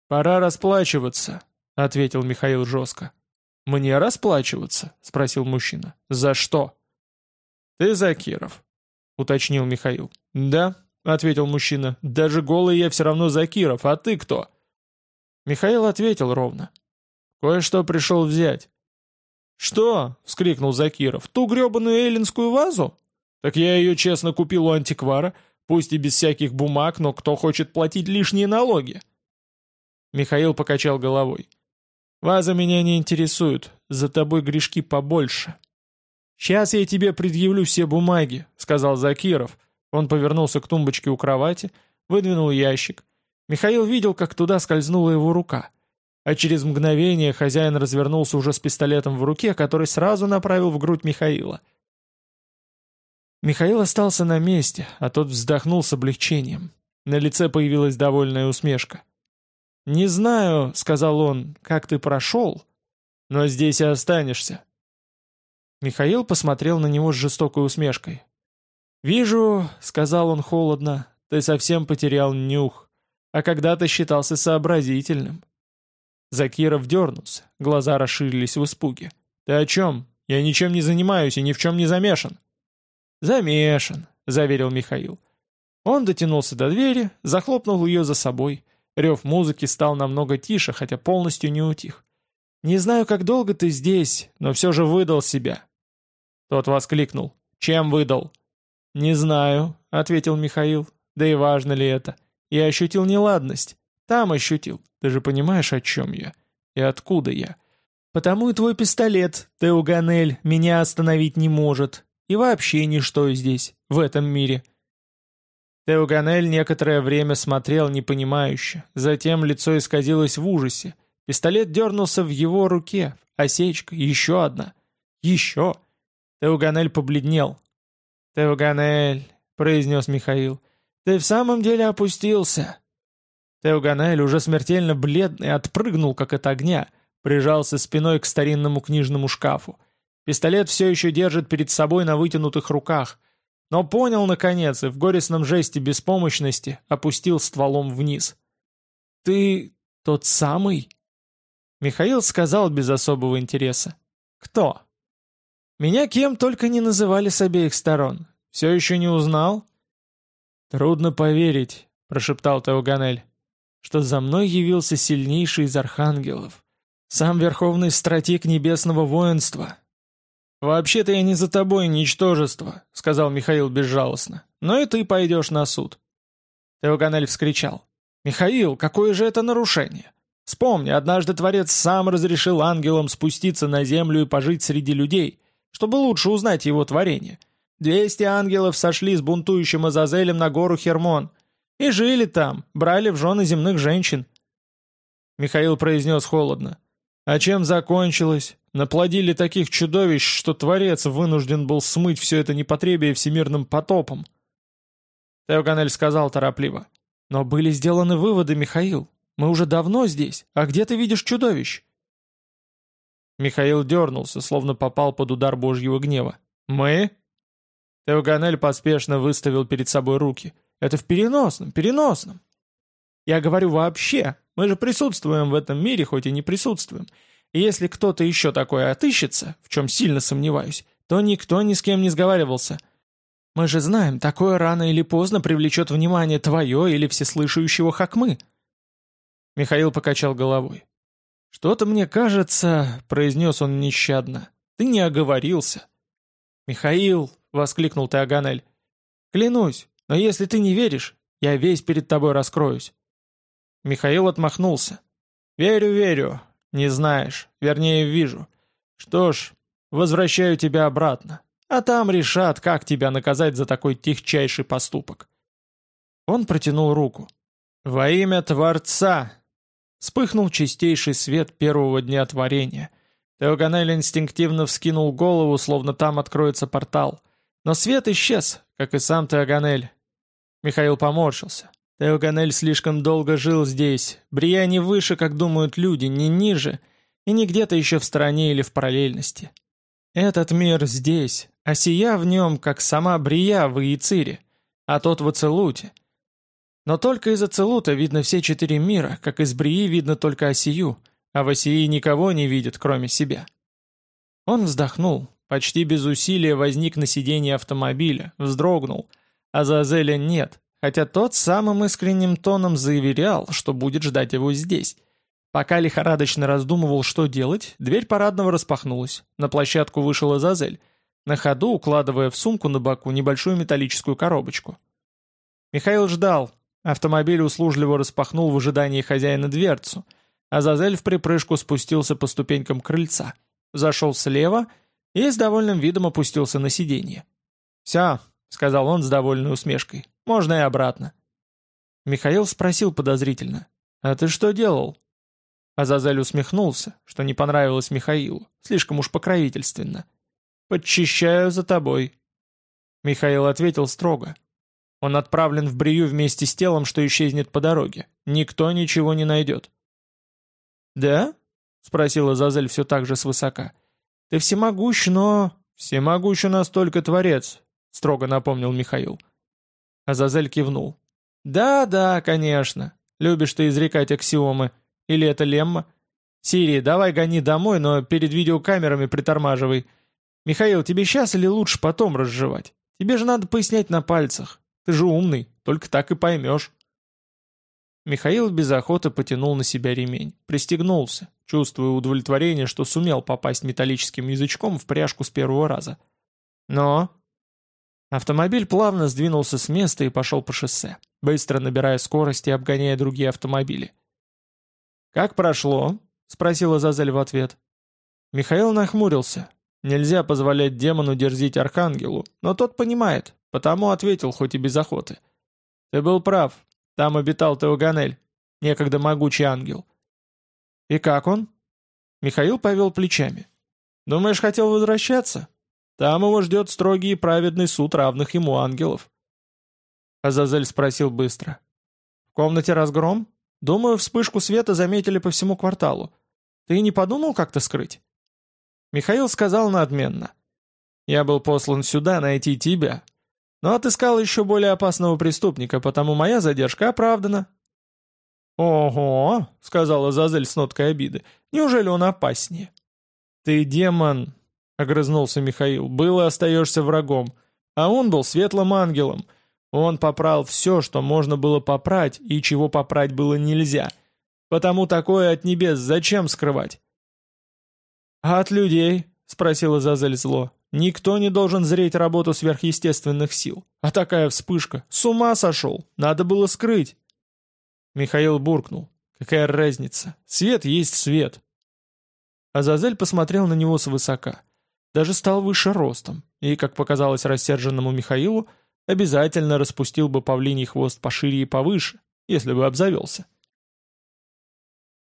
«Пора расплачиваться», — ответил Михаил жестко. «Мне расплачиваться?» — спросил мужчина. «За что?» «Ты Закиров», — уточнил Михаил. «Да», — ответил мужчина. «Даже голый я все равно Закиров, а ты кто?» Михаил ответил ровно. «Кое-что пришел взять». «Что?» — вскрикнул Закиров. «Ту гребаную эллинскую вазу? Так я ее честно купил у антиквара, пусть и без всяких бумаг, но кто хочет платить лишние налоги?» Михаил покачал головой. «Ваза меня не интересует, за тобой грешки побольше». «Сейчас я тебе предъявлю все бумаги», — сказал Закиров. Он повернулся к тумбочке у кровати, выдвинул ящик. Михаил видел, как туда скользнула его рука — а через мгновение хозяин развернулся уже с пистолетом в руке, который сразу направил в грудь Михаила. Михаил остался на месте, а тот вздохнул с облегчением. На лице появилась довольная усмешка. «Не знаю», — сказал он, — «как ты прошел, но здесь и останешься». Михаил посмотрел на него с жестокой усмешкой. «Вижу», — сказал он холодно, — «ты совсем потерял нюх, а когда-то считался сообразительным. Закиров дернулся, глаза расширились в испуге. «Ты о чем? Я ничем не занимаюсь и ни в чем не замешан». «Замешан», — заверил Михаил. Он дотянулся до двери, захлопнул ее за собой. Рев музыки стал намного тише, хотя полностью не утих. «Не знаю, как долго ты здесь, но все же выдал себя». Тот воскликнул. «Чем выдал?» «Не знаю», — ответил Михаил. «Да и важно ли это? Я ощутил неладность. Там ощутил. Ты же понимаешь, о чем я? И откуда я? Потому и твой пистолет, Теоганель, меня остановить не может. И вообще ничто здесь, в этом мире. Теоганель некоторое время смотрел непонимающе. Затем лицо исказилось в ужасе. Пистолет дернулся в его руке. Осечка, еще одна. Еще. Теоганель побледнел. «Теоганель», — произнес Михаил, — «ты в самом деле опустился. Теоганаэль, уже смертельно бледный, отпрыгнул, как от огня, прижался спиной к старинному книжному шкафу. Пистолет все еще держит перед собой на вытянутых руках, но понял, наконец, и в горестном жесте беспомощности опустил стволом вниз. «Ты тот самый?» Михаил сказал без особого интереса. «Кто?» «Меня кем только не называли с обеих сторон. Все еще не узнал?» «Трудно поверить», — прошептал Теоганель что за мной явился сильнейший из архангелов, сам верховный стратег небесного воинства. «Вообще-то я не за тобой, ничтожество», — сказал Михаил безжалостно, — «но и ты пойдешь на суд». Теоганель вскричал. «Михаил, какое же это нарушение? Вспомни, однажды Творец сам разрешил ангелам спуститься на землю и пожить среди людей, чтобы лучше узнать его творение. Двести ангелов сошли с бунтующим Азазелем на гору Хермон — и жили там, брали в жены земных женщин. Михаил произнес холодно. А чем закончилось? Наплодили таких чудовищ, что Творец вынужден был смыть все это непотребие всемирным потопом. Теоганель сказал торопливо. Но были сделаны выводы, Михаил. Мы уже давно здесь. А где ты видишь чудовищ? Михаил дернулся, словно попал под удар божьего гнева. «Мы?» Теоганель поспешно выставил перед собой руки. Это в переносном, переносном. Я говорю вообще. Мы же присутствуем в этом мире, хоть и не присутствуем. И если кто-то еще такое отыщется, в чем сильно сомневаюсь, то никто ни с кем не сговаривался. Мы же знаем, такое рано или поздно привлечет внимание твое или всеслышающего Хакмы». Михаил покачал головой. «Что-то мне кажется», — произнес он нещадно, — «ты не оговорился». «Михаил», — воскликнул Теоганель, — «клянусь, но если ты не веришь, я весь перед тобой раскроюсь». Михаил отмахнулся. «Верю, верю. Не знаешь. Вернее, вижу. Что ж, возвращаю тебя обратно. А там решат, как тебя наказать за такой тихчайший поступок». Он протянул руку. «Во имя Творца!» Вспыхнул чистейший свет первого дня творения. Теоганель инстинктивно вскинул голову, словно там откроется портал. Но свет исчез, как и сам Теоганель. Михаил поморщился. Теоганель слишком долго жил здесь. Брия не выше, как думают люди, не ниже, и не где-то еще в стороне или в параллельности. Этот мир здесь, а сия в нем, как сама Брия в Иицире, а тот в Ацелуте — но только из Ацелута видно все четыре мира, как из Брии видно только Осию, а в Осии никого не видит, кроме себя. Он вздохнул, почти без усилия возник на сиденье автомобиля, вздрогнул, а Зазеля нет, хотя тот самым искренним тоном заверял, что будет ждать его здесь. Пока лихорадочно раздумывал, что делать, дверь парадного распахнулась, на площадку вышел Азазель, на ходу укладывая в сумку на боку небольшую металлическую коробочку. Михаил ждал, Автомобиль услужливо распахнул в ожидании хозяина дверцу, а Зазель в припрыжку спустился по ступенькам крыльца, зашел слева и с довольным видом опустился на сиденье. «Все», — сказал он с довольной усмешкой, — «можно и обратно». Михаил спросил подозрительно, «А ты что делал?» Азазель усмехнулся, что не понравилось Михаилу, слишком уж покровительственно. «Подчищаю за тобой». Михаил ответил строго, он отправлен в Брию вместе с телом, что исчезнет по дороге. Никто ничего не найдет». «Да?» — спросила Зазель все так же свысока. «Ты всемогущ, но...» «Всемогущ у нас только Творец», — строго напомнил Михаил. Азазель кивнул. «Да, да, конечно. Любишь ты изрекать аксиомы. Или это лемма? Сири, давай гони домой, но перед видеокамерами притормаживай. Михаил, тебе сейчас или лучше потом разжевать? Тебе же надо пояснять на пальцах. Ты же умный, только так и поймешь». Михаил без охоты потянул на себя ремень, пристегнулся, чувствуя удовлетворение, что сумел попасть металлическим язычком в пряжку с первого раза. Но... Автомобиль плавно сдвинулся с места и пошел по шоссе, быстро набирая скорость и обгоняя другие автомобили. «Как прошло?» — спросила Зазель в ответ. Михаил нахмурился. Нельзя позволять демону дерзить архангелу, но тот понимает, Потому ответил, хоть и без охоты. «Ты был прав. Там обитал Теоганель, некогда могучий ангел». «И как он?» Михаил повел плечами. «Думаешь, хотел возвращаться? Там его ждет строгий и праведный суд равных ему ангелов». Азазель спросил быстро. «В комнате разгром? Думаю, вспышку света заметили по всему кварталу. Ты не подумал как-то скрыть?» Михаил сказал надменно. «Я был послан сюда найти тебя, но отыскал еще более опасного преступника, потому моя задержка оправдана». «Ого!» — сказала Зазель с ноткой обиды. «Неужели он опаснее?» «Ты демон!» — огрызнулся Михаил. «Был и остаешься врагом. А он был светлым ангелом. Он попрал все, что можно было попрать, и чего попрать было нельзя. Потому такое от небес зачем скрывать?» «А от людей?» — спросила Зазель зло. Никто не должен зреть работу сверхъестественных сил. А такая вспышка. С ума сошел. Надо было скрыть. Михаил буркнул. Какая разница? Свет есть свет. Азазель посмотрел на него свысока. Даже стал выше ростом. И, как показалось рассерженному Михаилу, обязательно распустил бы павлиний хвост пошире и повыше, если бы обзавелся.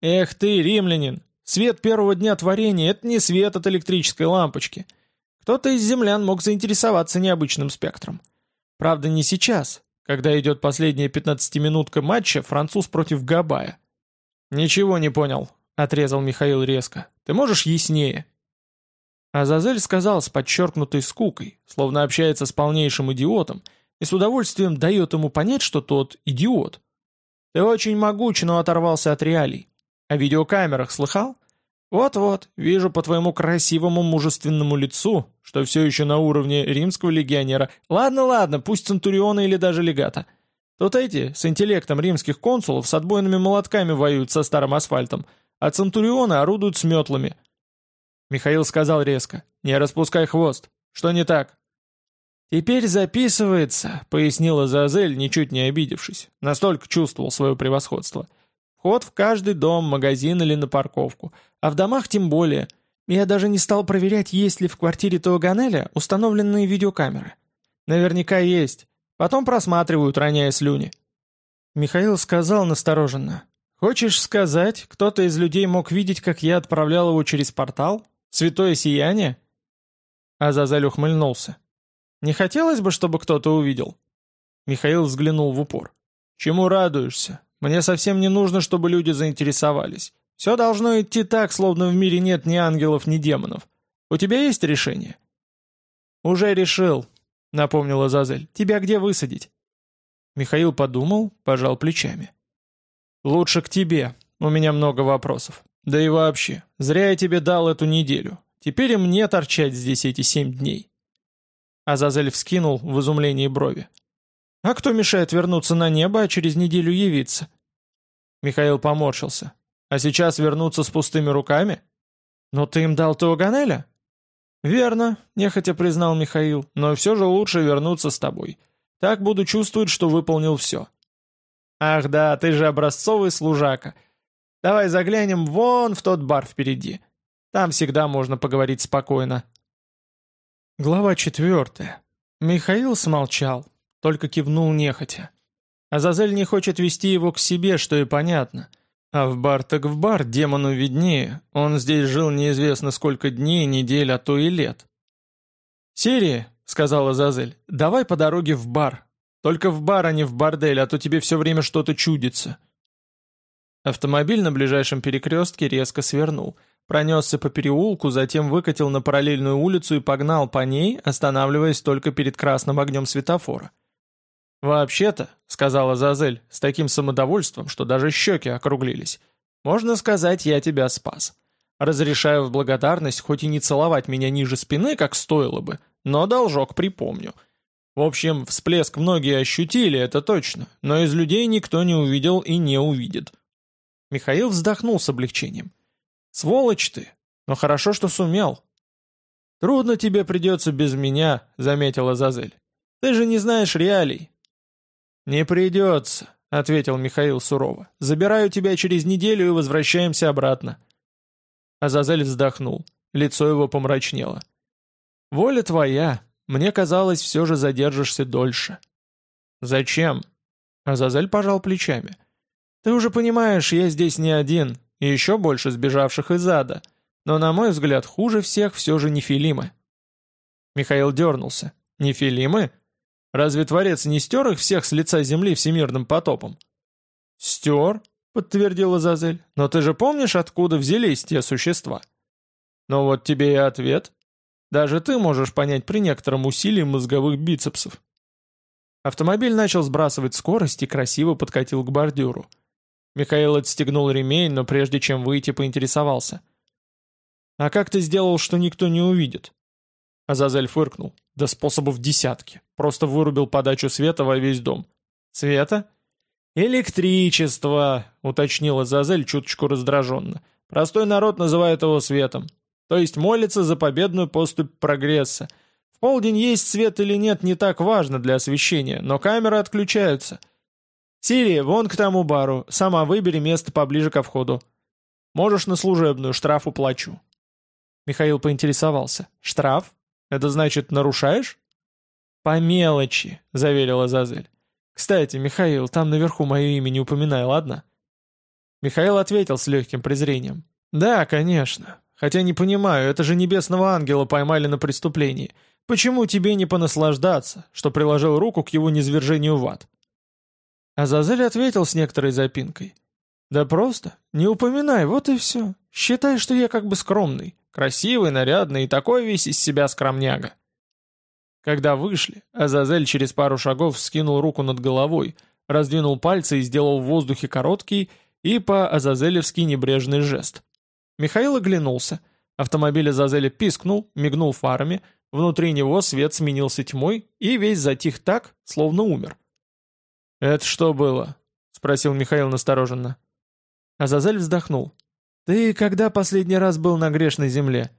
«Эх ты, римлянин! Свет первого дня творения — это не свет от электрической лампочки. Кто-то из землян мог заинтересоваться необычным спектром. Правда, не сейчас, когда идет последняя пятнадцатиминутка матча француз против Габая. «Ничего не понял», — отрезал Михаил резко. «Ты можешь яснее?» Азазель сказал с подчеркнутой скукой, словно общается с полнейшим идиотом, и с удовольствием дает ему понять, что тот идиот. «Ты очень могуч, но оторвался от реалий. О видеокамерах слыхал? Вот-вот, вижу по твоему красивому мужественному лицу, что все еще на уровне римского легионера. Ладно, ладно, пусть центуриона или даже легата. Тут эти, с интеллектом римских консулов, с отбойными молотками воюют со старым асфальтом, а центурионы орудуют с метлами. Михаил сказал резко, не распускай хвост. Что не так? «Теперь записывается», — пояснила Зазель, ничуть не обидевшись. Настолько чувствовал свое превосходство. «Вход в каждый дом, магазин или на парковку. А в домах тем более. Я даже не стал проверять, есть ли в квартире Туаганеля установленные видеокамеры. Наверняка есть. Потом просматривают, роняя слюни». Михаил сказал настороженно. «Хочешь сказать, кто-то из людей мог видеть, как я отправлял его через портал? Святое сияние?» Азазель ухмыльнулся. Не хотелось бы, чтобы кто-то увидел?» Михаил взглянул в упор. «Чему радуешься? Мне совсем не нужно, чтобы люди заинтересовались. Все должно идти так, словно в мире нет ни ангелов, ни демонов. У тебя есть решение?» «Уже решил», — напомнила Зазель. «Тебя где высадить?» Михаил подумал, пожал плечами. «Лучше к тебе. У меня много вопросов. Да и вообще, зря я тебе дал эту неделю. Теперь и мне торчать здесь эти семь дней». Азазель вскинул в изумлении брови. «А кто мешает вернуться на небо, а через неделю явиться?» Михаил поморщился. «А сейчас вернуться с пустыми руками? Но ты им дал Теоганеля?» «Верно», — нехотя признал Михаил, «но все же лучше вернуться с тобой. Так буду чувствовать, что выполнил все». «Ах да, ты же образцовый служака. Давай заглянем вон в тот бар впереди. Там всегда можно поговорить спокойно, Глава четвертая. Михаил смолчал, только кивнул нехотя. Азазель не хочет вести его к себе, что и понятно. А в бар так в бар, демону виднее. Он здесь жил неизвестно сколько дней, недель, а то и лет. «Сири», — сказала Азазель, — «давай по дороге в бар. Только в бар, а не в бордель, а то тебе все время что-то чудится». Автомобиль на ближайшем перекрестке резко свернул — Пронесся по переулку, затем выкатил на параллельную улицу и погнал по ней, останавливаясь только перед красным огнем светофора. «Вообще-то», — сказала Зазель, с таким самодовольством, что даже щеки округлились, «можно сказать, я тебя спас. Разрешаю в благодарность хоть и не целовать меня ниже спины, как стоило бы, но должок припомню. В общем, всплеск многие ощутили, это точно, но из людей никто не увидел и не увидит». Михаил вздохнул с облегчением. Сволочь ты! Но хорошо, что сумел. Трудно тебе придется без меня, заметила Зазель. Ты же не знаешь реалий. Не придется, ответил Михаил сурово. Забираю тебя через неделю и возвращаемся обратно. Азазель вздохнул. Лицо его помрачнело. «Воля твоя. Мне казалось, все же задержишься дольше». «Зачем?» Азазель пожал плечами. «Ты уже понимаешь, я здесь не один и еще больше сбежавших из ада, но, на мой взгляд, хуже всех все же нефилимы. Михаил дернулся. Нефилимы? Разве Творец не стер их всех с лица земли всемирным потопом? Стер, подтвердила Зазель, но ты же помнишь, откуда взялись те существа? Ну вот тебе и ответ. Даже ты можешь понять при некотором усилии мозговых бицепсов. Автомобиль начал сбрасывать скорость и красиво подкатил к бордюру. Михаил отстегнул ремень, но прежде чем выйти, поинтересовался. «А как ты сделал, что никто не увидит?» Азазель фыркнул. «Да способов десятки. Просто вырубил подачу света во весь дом». «Света?» «Электричество», — уточнила Азазель чуточку раздраженно. «Простой народ называет его светом. То есть молится за победную поступь прогресса. В полдень есть свет или нет не так важно для освещения, но камеры отключаются». «Сири, вон к тому бару, сама выбери место поближе ко входу. Можешь на служебную, штраф уплачу». Михаил поинтересовался. «Штраф? Это значит, нарушаешь?» «По мелочи», — заверила Зазель. «Кстати, Михаил, там наверху мое имя не упоминай, ладно?» Михаил ответил с легким презрением. «Да, конечно. Хотя не понимаю, это же небесного ангела поймали на преступлении. Почему тебе не понаслаждаться, что приложил руку к его низвержению в ад?» Азазель ответил с некоторой запинкой. «Да просто, не упоминай, вот и все. Считай, что я как бы скромный, красивый, нарядный и такой весь из себя скромняга». Когда вышли, Азазель через пару шагов скинул руку над головой, раздвинул пальцы и сделал в воздухе короткий и по-азазелевски небрежный жест. Михаил оглянулся. Автомобиль Азазеля пискнул, мигнул фарами, внутри него свет сменился тьмой, и весь затих так, словно умер. «Это что было?» — спросил Михаил настороженно. Азазель вздохнул. «Ты когда последний раз был на грешной земле?»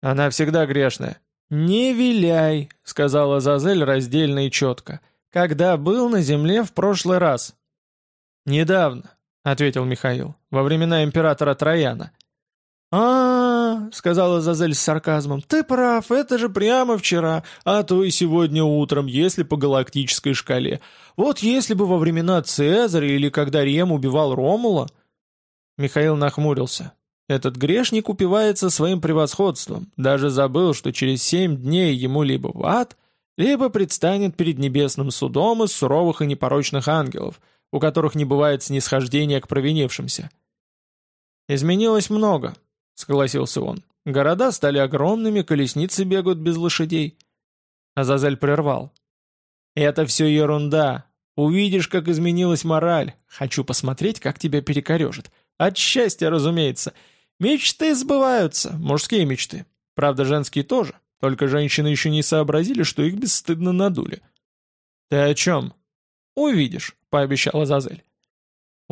«Она всегда грешная». «Не виляй», — сказала Азазель раздельно и четко. «Когда был на земле в прошлый раз?» «Недавно», — ответил Михаил, — «во времена императора Трояна». «А, сказала Зазель с сарказмом, — ты прав, это же прямо вчера, а то и сегодня утром, если по галактической шкале. Вот если бы во времена Цезаря или когда Рем убивал Ромула...» Михаил нахмурился. Этот грешник упивается своим превосходством, даже забыл, что через семь дней ему либо в ад, либо предстанет перед небесным судом из суровых и непорочных ангелов, у которых не бывает снисхождения к провинившимся. «Изменилось много», — согласился он. «Города стали огромными, колесницы бегают без лошадей». Азазель прервал. «Это все ерунда. Увидишь, как изменилась мораль. Хочу посмотреть, как тебя перекорежит. От счастья, разумеется. Мечты сбываются, мужские мечты. Правда, женские тоже. Только женщины еще не сообразили, что их бесстыдно надули. «Ты о чем?» «Увидишь», — пообещала Зазель.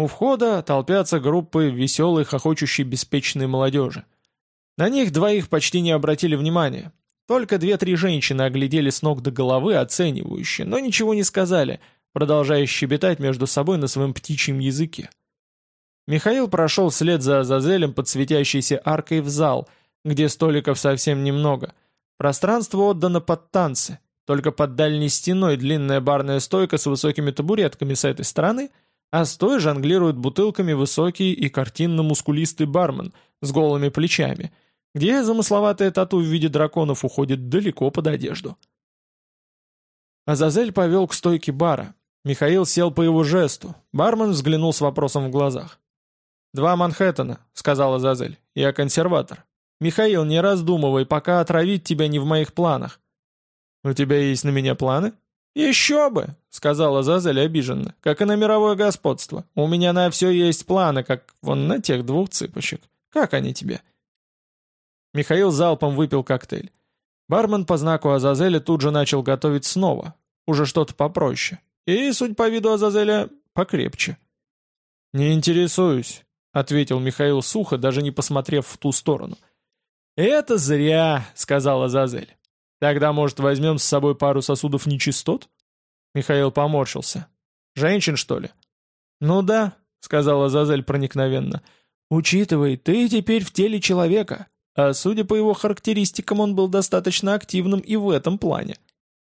У входа толпятся группы веселой, хохочущей, беспечной молодежи. На них двоих почти не обратили внимания. Только две-три женщины оглядели с ног до головы оценивающе, но ничего не сказали, продолжая щебетать между собой на своем птичьем языке. Михаил прошел вслед за Азазелем под светящейся аркой в зал, где столиков совсем немного. Пространство отдано под танцы, только под дальней стеной длинная барная стойка с высокими табуретками с этой стороны, а с той жонглирует бутылками высокий и картинно-мускулистый бармен с голыми плечами, где замысловатая тату в виде драконов уходит далеко под одежду. Азазель повел к стойке бара. Михаил сел по его жесту. Бармен взглянул с вопросом в глазах. «Два Манхэттена», — сказала Зазель. «Я консерватор. Михаил, не раздумывай, пока отравить тебя не в моих планах». «У тебя есть на меня планы?» «Еще бы», — сказала Зазель обиженно, — «как и на мировое господство. У меня на все есть планы, как вон на тех двух цыпочек. Как они тебе?» Михаил залпом выпил коктейль. Бармен по знаку Азазеля тут же начал готовить снова, уже что-то попроще. И, судь по виду Азазеля, покрепче. «Не интересуюсь», — ответил Михаил сухо, даже не посмотрев в ту сторону. «Это зря», — сказала Зазель. «Тогда, может, возьмем с собой пару сосудов нечистот?» Михаил поморщился. «Женщин, что ли?» «Ну да», — сказала Зазель проникновенно. «Учитывай, ты теперь в теле человека, а судя по его характеристикам, он был достаточно активным и в этом плане».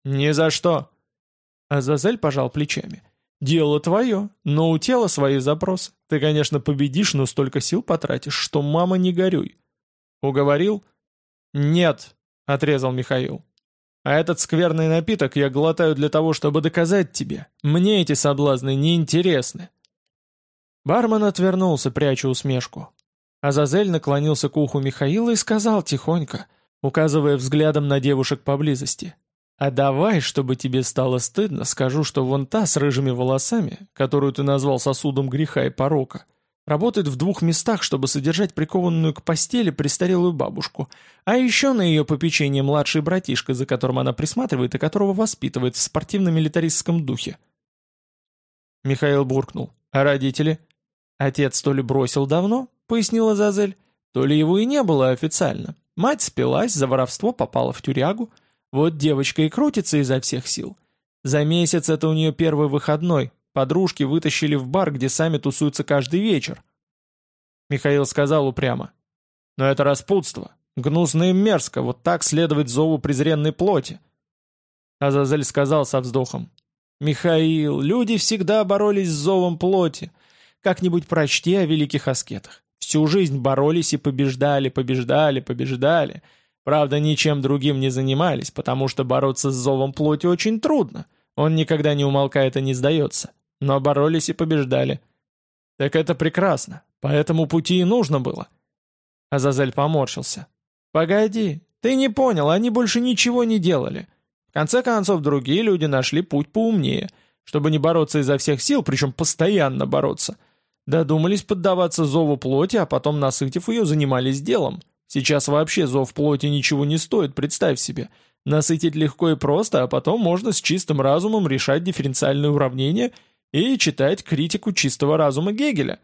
«Ни за что!» Азазель пожал плечами. Дело твое, но у тела свои запросы. Ты, конечно, победишь, но столько сил потратишь, что мама не горюй. Уговорил? Нет, отрезал Михаил. А этот скверный напиток я глотаю для того, чтобы доказать тебе. Мне эти соблазны не интересны. Бармен отвернулся, пряча усмешку. Азазель наклонился к уху Михаила и сказал тихонько, указывая взглядом на девушек поблизости. А давай, чтобы тебе стало стыдно, скажу, что вон та с рыжими волосами, которую ты назвал сосудом греха и порока, работает в двух местах, чтобы содержать прикованную к постели престарелую бабушку, а еще на ее попечение младший братишка, за которым она присматривает и которого воспитывает в спортивно-милитаристском духе. Михаил буркнул. «А родители?» «Отец то ли бросил давно», — пояснила Зазель, «то ли его и не было официально. Мать спилась, за воровство попала в тюрягу». Вот девочка и крутится изо всех сил. За месяц это у нее первый выходной. Подружки вытащили в бар, где сами тусуются каждый вечер. Михаил сказал упрямо. Но это распутство. Гнусно и мерзко, вот так следовать зову презренной плоти. Азазель сказал со вздохом. «Михаил, люди всегда боролись с зовом плоти. Как-нибудь прочти о великих аскетах. Всю жизнь боролись и побеждали, побеждали, побеждали. Правда, ничем другим не занимались, потому что бороться с зовом плоти очень трудно. Он никогда не умолкает и не сдается. Но боролись и побеждали. Так это прекрасно. По этому пути и нужно было. Азазель поморщился. «Погоди, ты не понял, они больше ничего не делали. В конце концов, другие люди нашли путь поумнее, чтобы не бороться изо всех сил, причем постоянно бороться. Додумались поддаваться зову плоти, а потом, насытив ее, занимались делом. Сейчас вообще зов плоти ничего не стоит, представь себе. Насытить легко и просто, а потом можно с чистым разумом решать дифференциальные уравнения и читать критику чистого разума Гегеля.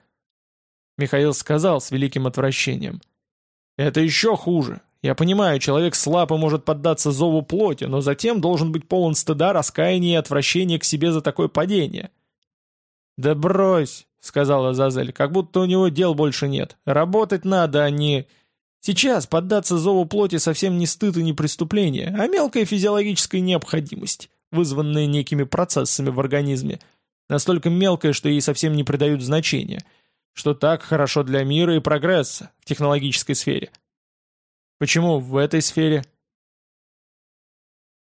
Михаил сказал с великим отвращением. «Это еще хуже. Я понимаю, человек слаб и может поддаться зову плоти, но затем должен быть полон стыда, раскаяния и отвращения к себе за такое падение». «Да брось», — сказала Зазель, — «как будто у него дел больше нет. Работать надо, а не...» Сейчас поддаться зову плоти совсем не стыд и не преступление, а мелкая физиологическая необходимость, вызванная некими процессами в организме, настолько мелкая, что ей совсем не придают значения, что так хорошо для мира и прогресса в технологической сфере. Почему в этой сфере?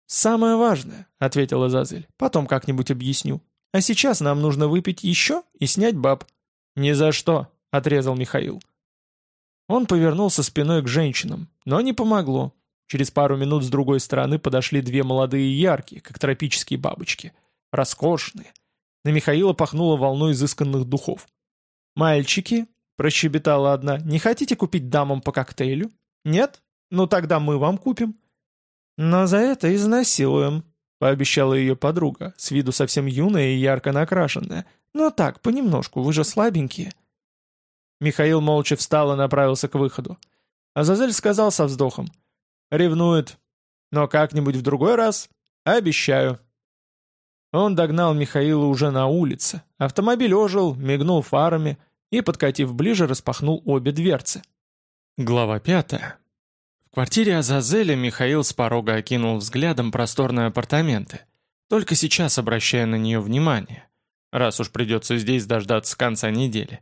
«Самое важное», — ответила Зазель, — «потом как-нибудь объясню. А сейчас нам нужно выпить еще и снять баб». «Ни за что», — отрезал Михаил. Он повернулся спиной к женщинам, но не помогло. Через пару минут с другой стороны подошли две молодые яркие, как тропические бабочки. Роскошные. На Михаила пахнуло волной изысканных духов. «Мальчики», — прощебетала одна, — «не хотите купить дамам по коктейлю? Нет? Ну тогда мы вам купим». «Но за это изнасилуем», — пообещала ее подруга, с виду совсем юная и ярко накрашенная. «Но так, понемножку, вы же слабенькие». Михаил молча встал и направился к выходу. Азазель сказал со вздохом. «Ревнует. Но как-нибудь в другой раз. Обещаю». Он догнал Михаила уже на улице. Автомобиль ожил, мигнул фарами и, подкатив ближе, распахнул обе дверцы. Глава пятая. В квартире Азазеля Михаил с порога окинул взглядом просторные апартаменты, только сейчас обращая на нее внимание, раз уж придется здесь дождаться конца недели.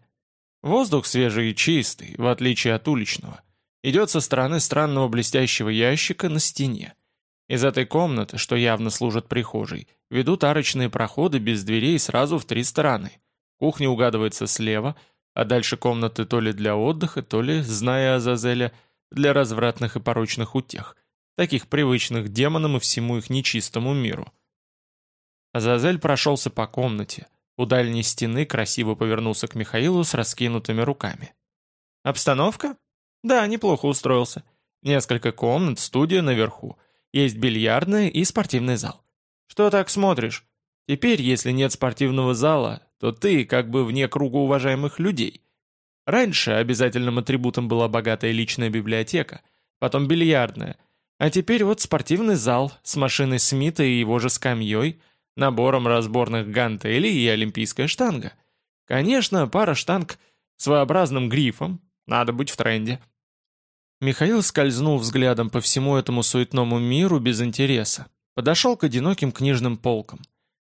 Воздух свежий и чистый, в отличие от уличного. Идет со стороны странного блестящего ящика на стене. Из этой комнаты, что явно служит прихожей, ведут арочные проходы без дверей сразу в три стороны. Кухня угадывается слева, а дальше комнаты то ли для отдыха, то ли, зная Азазеля, для развратных и порочных утех, таких привычных демонам и всему их нечистому миру. Азазель прошелся по комнате, у дальней стены красиво повернулся к Михаилу с раскинутыми руками. «Обстановка? Да, неплохо устроился. Несколько комнат, студия наверху. Есть бильярдная и спортивный зал. Что так смотришь? Теперь, если нет спортивного зала, то ты как бы вне круга уважаемых людей. Раньше обязательным атрибутом была богатая личная библиотека, потом бильярдная, а теперь вот спортивный зал с машиной Смита и его же скамьей – набором разборных гантелей и олимпийская штанга. Конечно, пара штанг своеобразным грифом, надо быть в тренде. Михаил скользнул взглядом по всему этому суетному миру без интереса. Подошел к одиноким книжным полкам.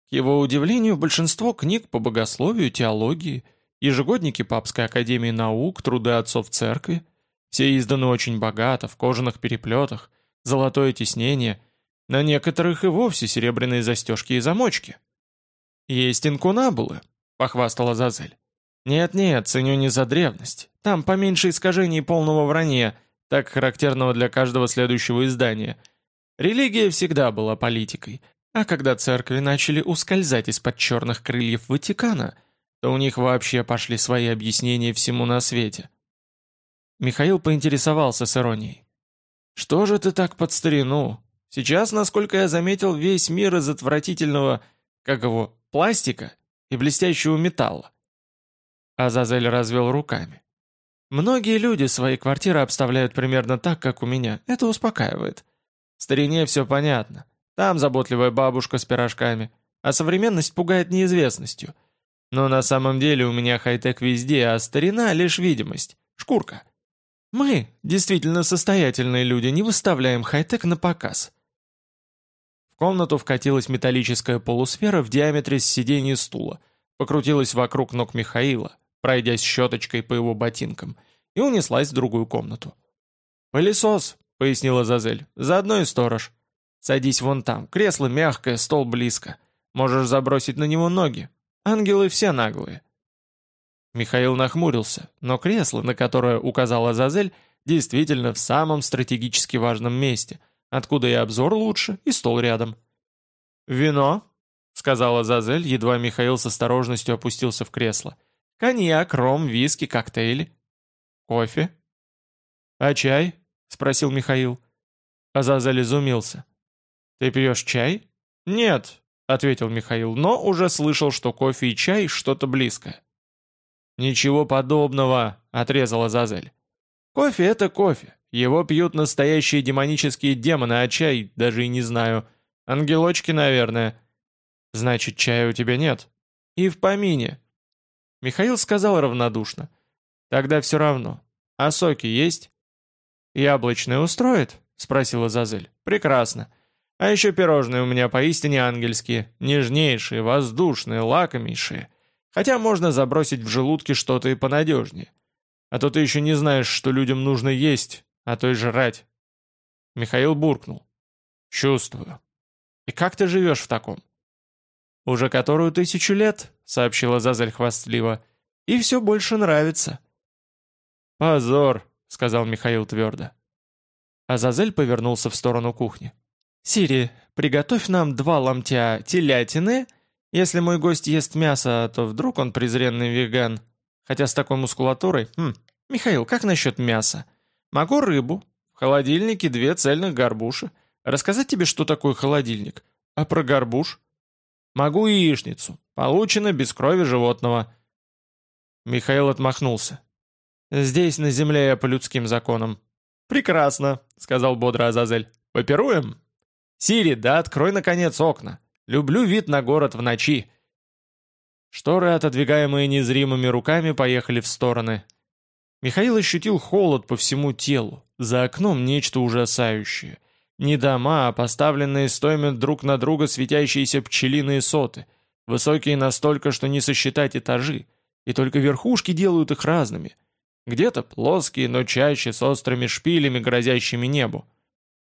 К его удивлению, большинство книг по богословию, теологии, ежегодники Папской Академии Наук, труды отцов церкви, все изданы очень богато, в кожаных переплетах, золотое тиснение, на некоторых и вовсе серебряные застежки и замочки. «Есть инкунабулы», — похвастала Зазель. «Нет-нет, ценю не за древность. Там поменьше искажений полного вранья, так характерного для каждого следующего издания. Религия всегда была политикой, а когда церкви начали ускользать из-под черных крыльев Ватикана, то у них вообще пошли свои объяснения всему на свете». Михаил поинтересовался с иронией. «Что же ты так под старину? Сейчас, насколько я заметил, весь мир из отвратительного, как его, пластика и блестящего металла. Азазель развел руками. Многие люди свои квартиры обставляют примерно так, как у меня. Это успокаивает. В старине все понятно. Там заботливая бабушка с пирожками. А современность пугает неизвестностью. Но на самом деле у меня хай-тек везде, а старина — лишь видимость. Шкурка. Мы, действительно состоятельные люди, не выставляем хай-тек на показ. В комнату вкатилась металлическая полусфера в диаметре с сиденья стула, покрутилась вокруг ног Михаила, пройдясь щеточкой по его ботинкам, и унеслась в другую комнату. «Пылесос», — пояснила Зазель, — «заодно и сторож. Садись вон там, кресло мягкое, стол близко. Можешь забросить на него ноги. Ангелы все наглые». Михаил нахмурился, но кресло, на которое указала Зазель, действительно в самом стратегически важном месте — откуда и обзор лучше, и стол рядом. «Вино?» — сказала Зазель, едва Михаил с осторожностью опустился в кресло. Коньяк, ром, виски, коктейли. Кофе. А чай? Спросил Михаил. Азазель изумился. Ты пьешь чай? Нет, ответил Михаил, но уже слышал, что кофе и чай что-то близкое. «Ничего подобного», — отрезал Азазель. «Кофе — это кофе. Его пьют настоящие демонические демоны, а чай даже и не знаю. Ангелочки, наверное. Значит, чая у тебя нет. И в помине. Михаил сказал равнодушно. Тогда все равно. А соки есть? Яблочные устроит? Спросила Зазель. Прекрасно. А еще пирожные у меня поистине ангельские. Нежнейшие, воздушные, лакомейшие. Хотя можно забросить в желудке что-то и понадежнее. А то ты еще не знаешь, что людям нужно есть, а то и жрать. Михаил буркнул. Чувствую. И как ты живешь в таком? Уже которую тысячу лет, сообщила Зазель хвастливо, и все больше нравится. Позор, сказал Михаил твердо. Азазель повернулся в сторону кухни. «Сири, приготовь нам два ломтя телятины. Если мой гость ест мясо, то вдруг он презренный веган. Хотя с такой мускулатурой... Хм, Михаил, как насчет мяса? Могу рыбу. В холодильнике две цельных горбуши. Рассказать тебе, что такое холодильник? А про горбуш? Могу яичницу. Получено без крови животного. Михаил отмахнулся. Здесь, на земле, я по людским законам. Прекрасно, сказал бодро Азазель. Попируем? Сири, да открой, наконец, окна. Люблю вид на город в ночи. Шторы, отодвигаемые незримыми руками, поехали в стороны. Михаил ощутил холод по всему телу, за окном нечто ужасающее. Не дома, а поставленные стоями друг на друга светящиеся пчелиные соты, высокие настолько, что не сосчитать этажи, и только верхушки делают их разными. Где-то плоские, но чаще с острыми шпилями, грозящими небу.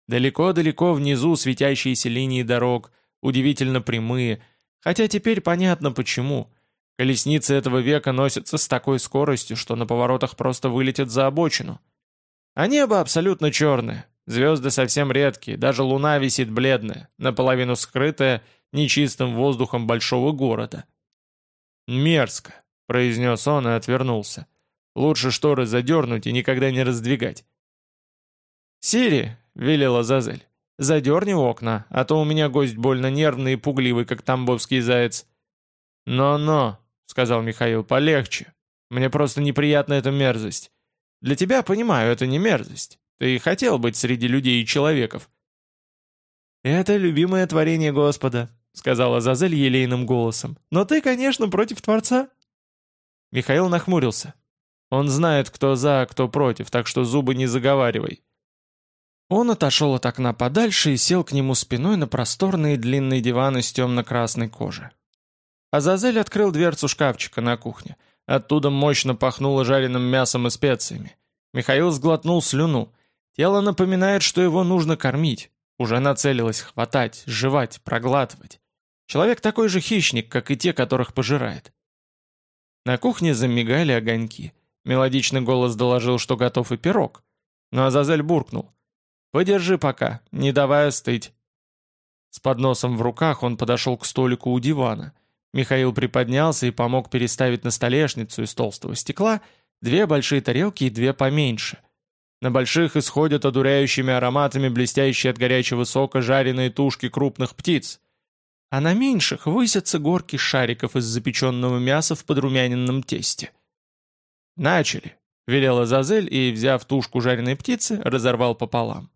Далеко-далеко внизу светящиеся линии дорог, удивительно прямые, хотя теперь понятно почему – Колесницы этого века носятся с такой скоростью, что на поворотах просто вылетят за обочину. А небо абсолютно черное, звезды совсем редкие, даже луна висит бледная, наполовину скрытая нечистым воздухом большого города. «Мерзко», — произнес он и отвернулся. «Лучше шторы задернуть и никогда не раздвигать». «Сири», — велела Зазель, — «задерни окна, а то у меня гость больно нервный и пугливый, как тамбовский заяц». «Но-но», сказал Михаил, полегче. Мне просто неприятна эта мерзость. Для тебя, понимаю, это не мерзость. Ты хотел быть среди людей и человеков. Это любимое творение Господа, сказала Зазель елейным голосом. Но ты, конечно, против Творца. Михаил нахмурился. Он знает, кто за, кто против, так что зубы не заговаривай. Он отошел от окна подальше и сел к нему спиной на просторный длинный диван из темно-красной кожи. Азазель открыл дверцу шкафчика на кухне. Оттуда мощно пахнуло жареным мясом и специями. Михаил сглотнул слюну. Тело напоминает, что его нужно кормить. Уже нацелилось хватать, жевать, проглатывать. Человек такой же хищник, как и те, которых пожирает. На кухне замигали огоньки. Мелодичный голос доложил, что готов и пирог. Но Азазель буркнул. «Подержи пока, не давай остыть». С подносом в руках он подошел к столику у дивана. Михаил приподнялся и помог переставить на столешницу из толстого стекла две большие тарелки и две поменьше. На больших исходят одуряющими ароматами блестящие от горячего сока жареные тушки крупных птиц. А на меньших высятся горки шариков из запеченного мяса в подрумяненном тесте. «Начали!» — велела Зазель и, взяв тушку жареной птицы, разорвал пополам.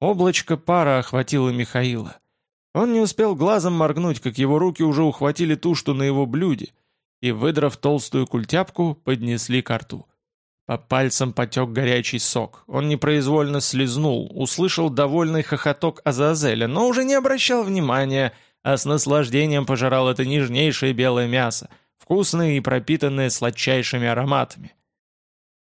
Облачко пара охватило Михаила — он не успел глазом моргнуть, как его руки уже ухватили ту, что на его блюде, и, выдрав толстую культяпку, поднесли ко рту. По пальцам потек горячий сок. Он непроизвольно слезнул, услышал довольный хохоток Азазеля, но уже не обращал внимания, а с наслаждением пожирал это нежнейшее белое мясо, вкусное и пропитанное сладчайшими ароматами.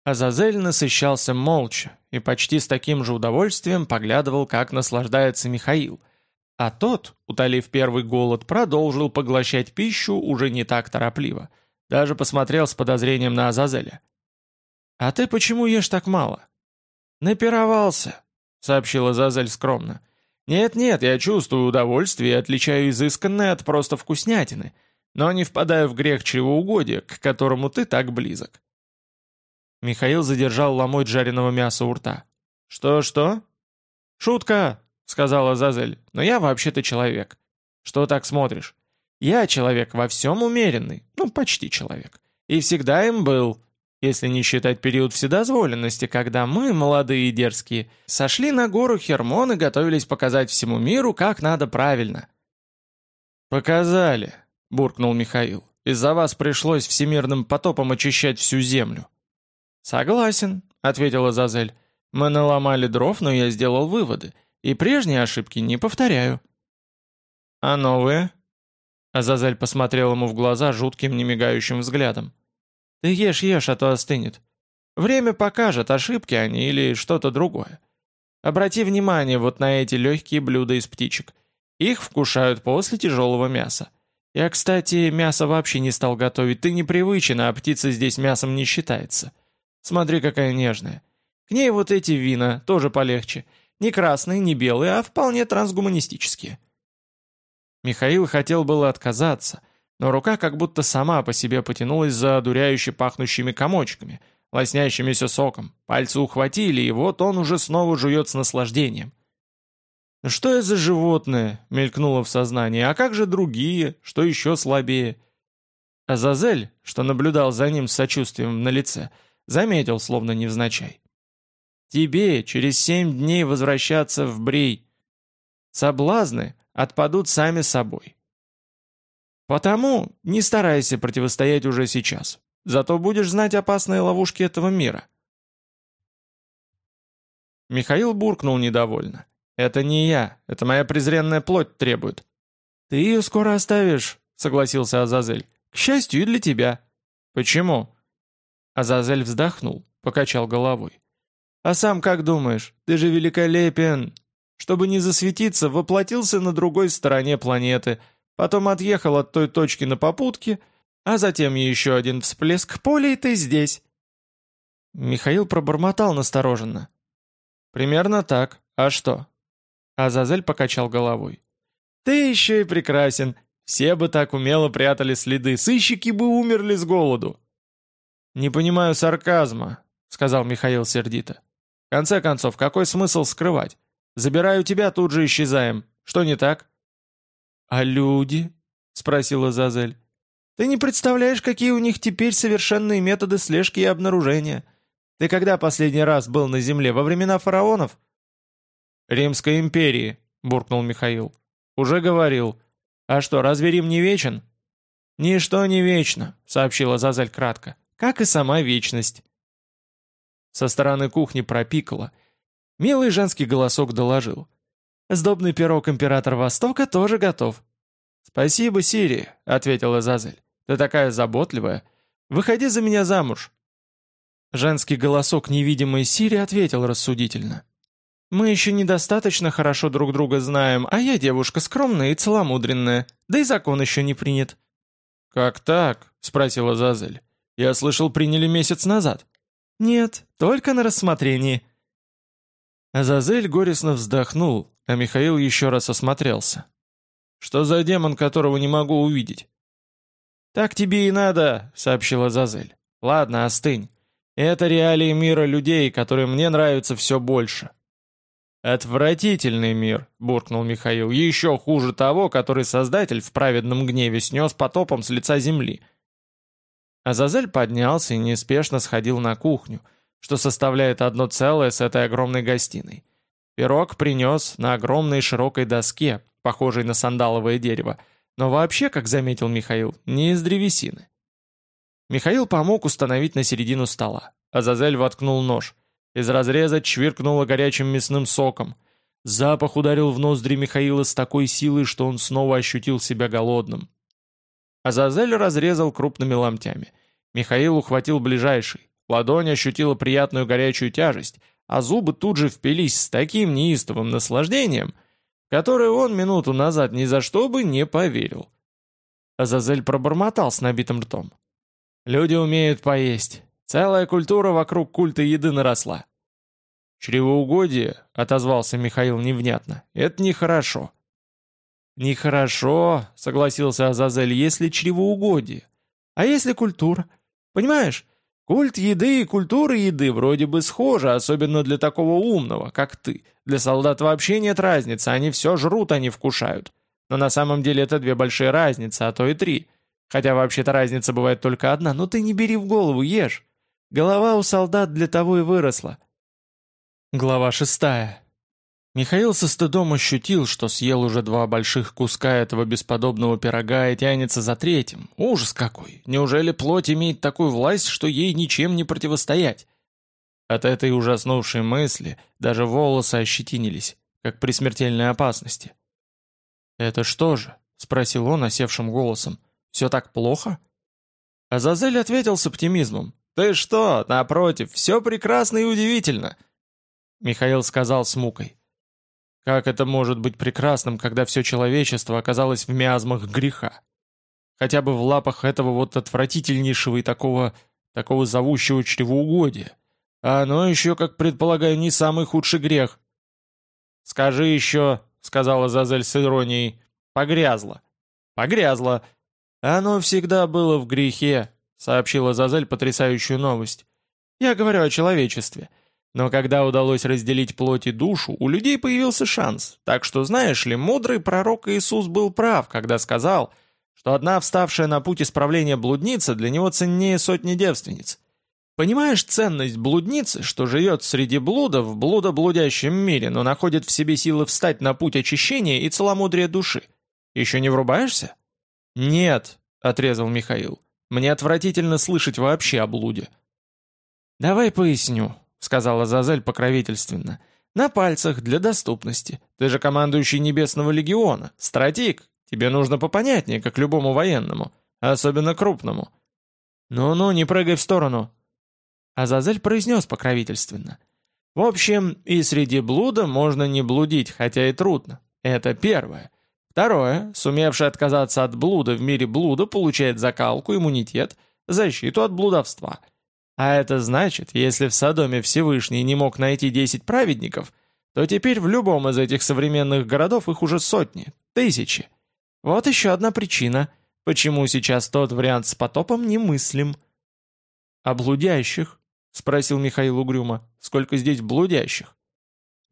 Азазель насыщался молча и почти с таким же удовольствием поглядывал, как наслаждается Михаил — а тот, утолив первый голод, продолжил поглощать пищу уже не так торопливо. Даже посмотрел с подозрением на Азазеля. «А ты почему ешь так мало?» «Напировался», — сообщил Азазель скромно. «Нет-нет, я чувствую удовольствие и отличаю изысканное от просто вкуснятины. но не впадаю в грех чревоугодия, к которому ты так близок». Михаил задержал ломоть жареного мяса у рта. «Что-что?» «Шутка!» — сказала Зазель. «Но я вообще-то человек. Что так смотришь? Я человек во всем умеренный, ну, почти человек. И всегда им был, если не считать период вседозволенности, когда мы, молодые и дерзкие, сошли на гору Хермон и готовились показать всему миру, как надо правильно». «Показали», — буркнул Михаил. «Из-за вас пришлось всемирным потопом очищать всю землю». «Согласен», — ответила Зазель. «Мы наломали дров, но я сделал выводы, и прежние ошибки не повторяю». «А новые?» Азазель посмотрел ему в глаза жутким немигающим взглядом. «Ты ешь, ешь, а то остынет. Время покажет, ошибки они или что-то другое. Обрати внимание вот на эти легкие блюда из птичек. Их вкушают после тяжелого мяса. Я, кстати, мясо вообще не стал готовить, ты непривычен, а птица здесь мясом не считается. Смотри, какая нежная. К ней вот эти вина, тоже полегче. Не красные, не белые, а вполне трансгуманистические. Михаил хотел было отказаться, но рука как будто сама по себе потянулась за одуряюще пахнущими комочками, лоснящимися соком. Пальцы ухватили, и вот он уже снова жует с наслаждением. «Ну «Что это за животное?» — мелькнуло в сознании. «А как же другие? Что еще слабее?» Азазель, что наблюдал за ним с сочувствием на лице, — Заметил, словно невзначай. «Тебе через семь дней возвращаться в Брей. Соблазны отпадут сами собой. Потому не старайся противостоять уже сейчас. Зато будешь знать опасные ловушки этого мира». Михаил буркнул недовольно. «Это не я, это моя презренная плоть требует». «Ты ее скоро оставишь», — согласился Азазель. «К счастью, и для тебя». «Почему?» Азазель вздохнул, покачал головой. «А сам как думаешь? Ты же великолепен! Чтобы не засветиться, воплотился на другой стороне планеты, потом отъехал от той точки на попутке, а затем еще один всплеск поля, и ты здесь!» Михаил пробормотал настороженно. «Примерно так. А что?» Азазель покачал головой. «Ты еще и прекрасен. Все бы так умело прятали следы, сыщики бы умерли с голоду». «Не понимаю сарказма», — сказал Михаил сердито. «В конце концов, какой смысл скрывать? Забираю тебя, тут же исчезаем. Что не так?» «А люди?» — спросила Зазель. «Ты не представляешь, какие у них теперь совершенные методы слежки и обнаружения. Ты когда последний раз был на земле, во времена фараонов?» «Римской империи», — буркнул Михаил. «Уже говорил. А что, разве Рим не вечен?» «Ничто не вечно», — сообщила Зазель кратко как и сама вечность. Со стороны кухни пропикало. Милый женский голосок доложил. «Сдобный пирог император Востока тоже готов». «Спасибо, Сири», — ответила Зазель. «Ты такая заботливая. Выходи за меня замуж». Женский голосок невидимой Сири ответил рассудительно. «Мы еще недостаточно хорошо друг друга знаем, а я девушка скромная и целомудренная, да и закон еще не принят». «Как так?» — спросила Зазель. Я слышал, приняли месяц назад». «Нет, только на рассмотрении». Азазель горестно вздохнул, а Михаил еще раз осмотрелся. «Что за демон, которого не могу увидеть?» «Так тебе и надо», — сообщила Азазель. «Ладно, остынь. Это реалии мира людей, которые мне нравятся все больше». «Отвратительный мир», — буркнул Михаил, — «еще хуже того, который Создатель в праведном гневе снес потопом с лица земли. Азазель поднялся и неспешно сходил на кухню, что составляет одно целое с этой огромной гостиной. Пирог принес на огромной широкой доске, похожей на сандаловое дерево, но вообще, как заметил Михаил, не из древесины. Михаил помог установить на середину стола. Азазель воткнул нож. Из разреза чвиркнуло горячим мясным соком. Запах ударил в ноздри Михаила с такой силой, что он снова ощутил себя голодным. Азазель разрезал крупными ломтями. Михаил ухватил ближайший. Ладонь ощутила приятную горячую тяжесть, а зубы тут же впились с таким неистовым наслаждением, которое он минуту назад ни за что бы не поверил. Азазель пробормотал с набитым ртом. «Люди умеют поесть. Целая культура вокруг культа еды наросла». «Чревоугодие», — отозвался Михаил невнятно, — «это нехорошо». «Нехорошо», — согласился Азазель, — «если чревоугодие. А если культура? Понимаешь, культ еды и культура еды вроде бы схожи, особенно для такого умного, как ты. Для солдат вообще нет разницы, они все жрут, они вкушают. Но на самом деле это две большие разницы, а то и три. Хотя вообще-то разница бывает только одна, но ты не бери в голову, ешь. Голова у солдат для того и выросла. Глава шестая. Михаил со стыдом ощутил, что съел уже два больших куска этого бесподобного пирога и тянется за третьим. Ужас какой! Неужели плоть имеет такую власть, что ей ничем не противостоять? От этой ужаснувшей мысли даже волосы ощетинились, как при смертельной опасности. «Это что же?» — спросил он осевшим голосом. «Все так плохо?» Азазель ответил с оптимизмом. «Ты что, напротив, все прекрасно и удивительно!» Михаил сказал с мукой. Как это может быть прекрасным, когда все человечество оказалось в миазмах греха? Хотя бы в лапах этого вот отвратительнейшего и такого, такого зовущего чревоугодия. А оно еще, как предполагаю, не самый худший грех. «Скажи еще», — сказала Зазель с иронией, — «погрязло». «Погрязло». «Оно всегда было в грехе», — сообщила Зазель потрясающую новость. «Я говорю о человечестве». Но когда удалось разделить плоть и душу, у людей появился шанс. Так что, знаешь ли, мудрый пророк Иисус был прав, когда сказал, что одна вставшая на путь исправления блудница для него ценнее сотни девственниц. Понимаешь ценность блудницы, что живет среди блуда в блудоблудящем мире, но находит в себе силы встать на путь очищения и целомудрия души? Еще не врубаешься? Нет, отрезал Михаил. Мне отвратительно слышать вообще о блуде. Давай поясню, сказала Зазель покровительственно. «На пальцах, для доступности. Ты же командующий Небесного Легиона, стратик. Тебе нужно попонятнее, как любому военному, особенно крупному». «Ну-ну, не прыгай в сторону». Азазель произнес покровительственно. «В общем, и среди блуда можно не блудить, хотя и трудно. Это первое. Второе, сумевший отказаться от блуда в мире блуда получает закалку, иммунитет, защиту от блудовства. А это значит, если в Содоме Всевышний не мог найти 10 праведников, то теперь в любом из этих современных городов их уже сотни, тысячи. Вот еще одна причина, почему сейчас тот вариант с потопом немыслим. «А блудящих?» — спросил Михаил угрюмо. «Сколько здесь блудящих?»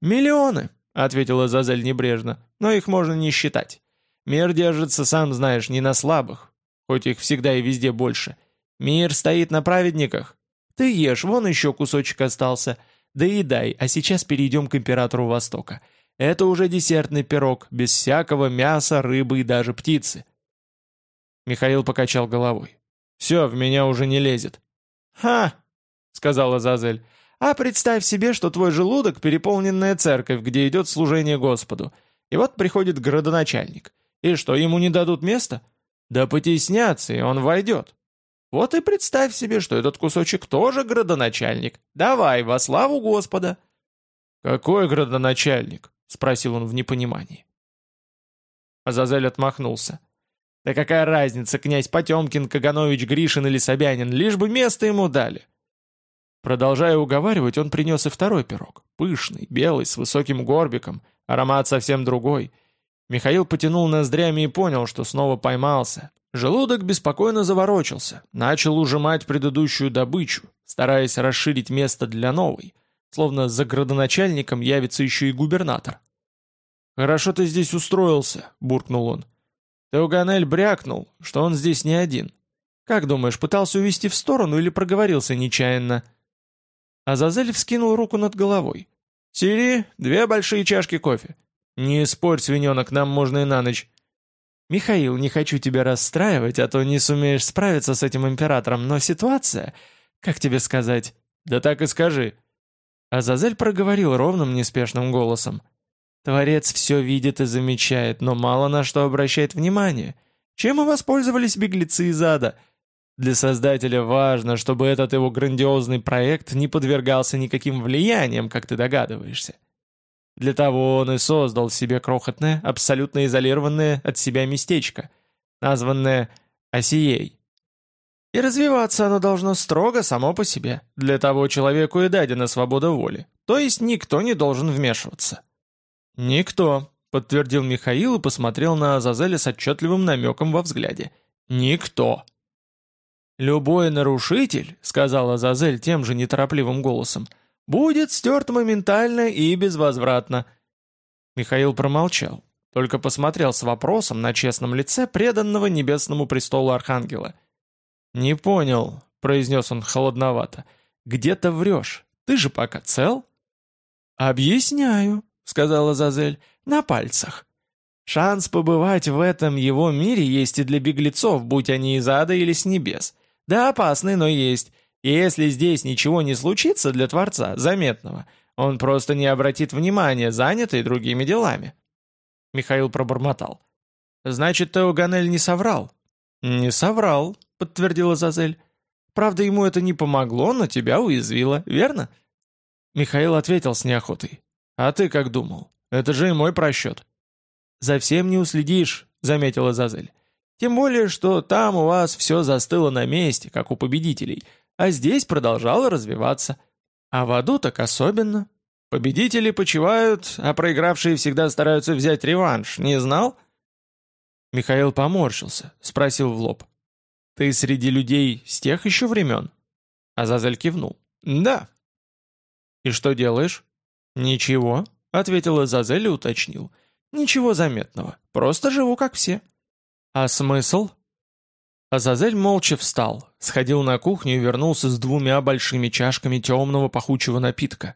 «Миллионы», — ответила Зазель небрежно, «но их можно не считать. Мир держится, сам знаешь, не на слабых, хоть их всегда и везде больше. Мир стоит на праведниках, ты ешь, вон еще кусочек остался. Да и дай, а сейчас перейдем к императору Востока. Это уже десертный пирог, без всякого мяса, рыбы и даже птицы. Михаил покачал головой. «Все, в меня уже не лезет». «Ха!» — сказала Зазель. «А представь себе, что твой желудок — переполненная церковь, где идет служение Господу. И вот приходит градоначальник. И что, ему не дадут места? Да потеснятся, и он войдет. Вот и представь себе, что этот кусочек тоже градоначальник. Давай, во славу Господа!» «Какой градоначальник?» — спросил он в непонимании. Азазель отмахнулся. «Да какая разница, князь Потемкин, Каганович, Гришин или Собянин, лишь бы место ему дали!» Продолжая уговаривать, он принес и второй пирог. Пышный, белый, с высоким горбиком, аромат совсем другой. Михаил потянул ноздрями и понял, что снова поймался, Желудок беспокойно заворочился, начал ужимать предыдущую добычу, стараясь расширить место для новой, словно за градоначальником явится еще и губернатор. «Хорошо ты здесь устроился», — буркнул он. Теоганель брякнул, что он здесь не один. Как думаешь, пытался увести в сторону или проговорился нечаянно?» Азазель вскинул руку над головой. «Сири, две большие чашки кофе». «Не спорь, свиненок, нам можно и на ночь. «Михаил, не хочу тебя расстраивать, а то не сумеешь справиться с этим императором, но ситуация, как тебе сказать?» «Да так и скажи». Азазель проговорил ровным, неспешным голосом. «Творец все видит и замечает, но мало на что обращает внимание. Чем и воспользовались беглецы из ада?» Для создателя важно, чтобы этот его грандиозный проект не подвергался никаким влияниям, как ты догадываешься. Для того он и создал себе крохотное, абсолютно изолированное от себя местечко, названное Осией. И развиваться оно должно строго само по себе. Для того человеку и дадена свобода воли. То есть никто не должен вмешиваться. «Никто», — подтвердил Михаил и посмотрел на Азазеля с отчетливым намеком во взгляде. «Никто». «Любой нарушитель», — сказал Азазель тем же неторопливым голосом, — «будет стерт моментально и безвозвратно». Михаил промолчал, только посмотрел с вопросом на честном лице преданного небесному престолу Архангела. «Не понял», — произнес он холодновато, — «где то врешь? Ты же пока цел?» «Объясняю», — сказала Зазель, — «на пальцах. Шанс побывать в этом его мире есть и для беглецов, будь они из ада или с небес. Да, опасный, но есть. И если здесь ничего не случится для Творца, заметного, он просто не обратит внимания, занятый другими делами». Михаил пробормотал. «Значит, Теоганель не соврал?» «Не соврал», — подтвердила Зазель. «Правда, ему это не помогло, но тебя уязвило, верно?» Михаил ответил с неохотой. «А ты как думал? Это же и мой просчет». «За всем не уследишь», — заметила Зазель. «Тем более, что там у вас все застыло на месте, как у победителей, а здесь продолжало развиваться. А в аду так особенно. Победители почивают, а проигравшие всегда стараются взять реванш, не знал?» Михаил поморщился, спросил в лоб. «Ты среди людей с тех еще времен?» Азазель кивнул. «Да, «И что делаешь?» «Ничего», — ответил Азазель и уточнил. «Ничего заметного, просто живу как все». «А смысл?» Азазель молча встал, сходил на кухню и вернулся с двумя большими чашками темного пахучего напитка.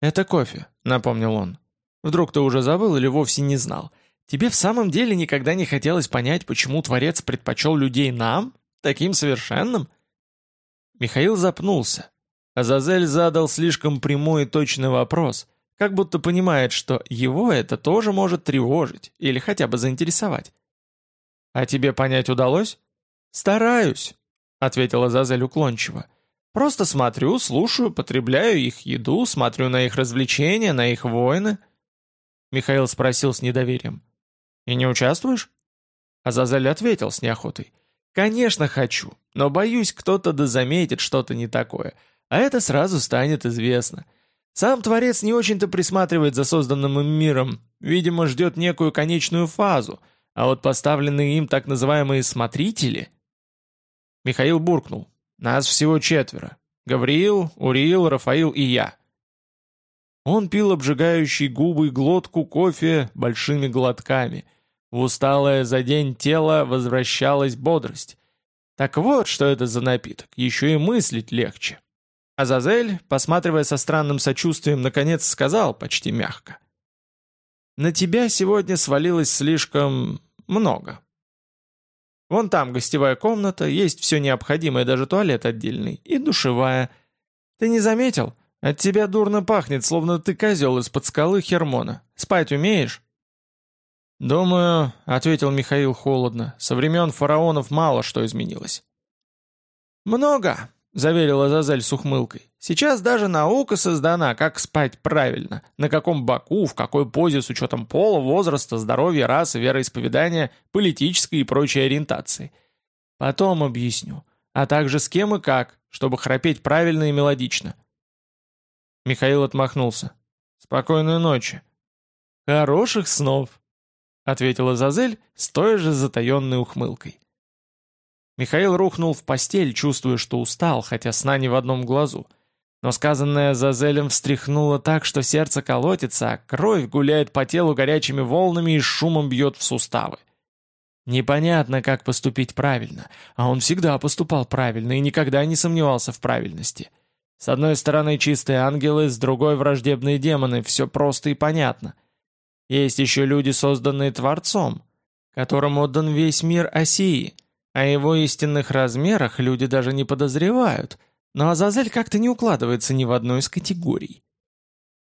«Это кофе», — напомнил он. «Вдруг ты уже забыл или вовсе не знал? Тебе в самом деле никогда не хотелось понять, почему Творец предпочел людей нам, таким совершенным?» Михаил запнулся, Азазель задал слишком прямой и точный вопрос, как будто понимает, что его это тоже может тревожить или хотя бы заинтересовать. «А тебе понять удалось?» «Стараюсь», — ответила Азазель уклончиво. «Просто смотрю, слушаю, потребляю их еду, смотрю на их развлечения, на их войны». Михаил спросил с недоверием. «И не участвуешь?» Азазель ответил с неохотой. «Конечно хочу, но боюсь, кто-то да заметит что-то не такое. А это сразу станет известно. Сам Творец не очень-то присматривает за созданным им миром, видимо, ждет некую конечную фазу, а вот поставленные им так называемые «смотрители» Михаил буркнул. «Нас всего четверо. Гавриил, Уриил, Рафаил и я». Он пил обжигающий губы глотку кофе большими глотками. В усталое за день тело возвращалась бодрость. Так вот, что это за напиток, еще и мыслить легче. Азазель, посматривая со странным сочувствием, наконец сказал почти мягко. «На тебя сегодня свалилось слишком много. Вон там гостевая комната, есть все необходимое, даже туалет отдельный, и душевая. Ты не заметил? От тебя дурно пахнет, словно ты козел из-под скалы Хермона. Спать умеешь?» «Думаю», — ответил Михаил холодно, — «со времен фараонов мало что изменилось». «Много», — заверила Зазель с ухмылкой. «Сейчас даже наука создана, как спать правильно, на каком боку, в какой позе с учетом пола, возраста, здоровья, расы, вероисповедания, политической и прочей ориентации. Потом объясню, а также с кем и как, чтобы храпеть правильно и мелодично». Михаил отмахнулся. «Спокойной ночи». «Хороших снов», — ответила Зазель с той же затаенной ухмылкой. Михаил рухнул в постель, чувствуя, что устал, хотя сна не в одном глазу. Но сказанное Зазелем встряхнуло так, что сердце колотится, а кровь гуляет по телу горячими волнами и шумом бьет в суставы. Непонятно, как поступить правильно, а он всегда поступал правильно и никогда не сомневался в правильности. С одной стороны чистые ангелы, с другой враждебные демоны, все просто и понятно. Есть еще люди, созданные Творцом, которым отдан весь мир Осии — о его истинных размерах люди даже не подозревают, но Азазель как-то не укладывается ни в одну из категорий.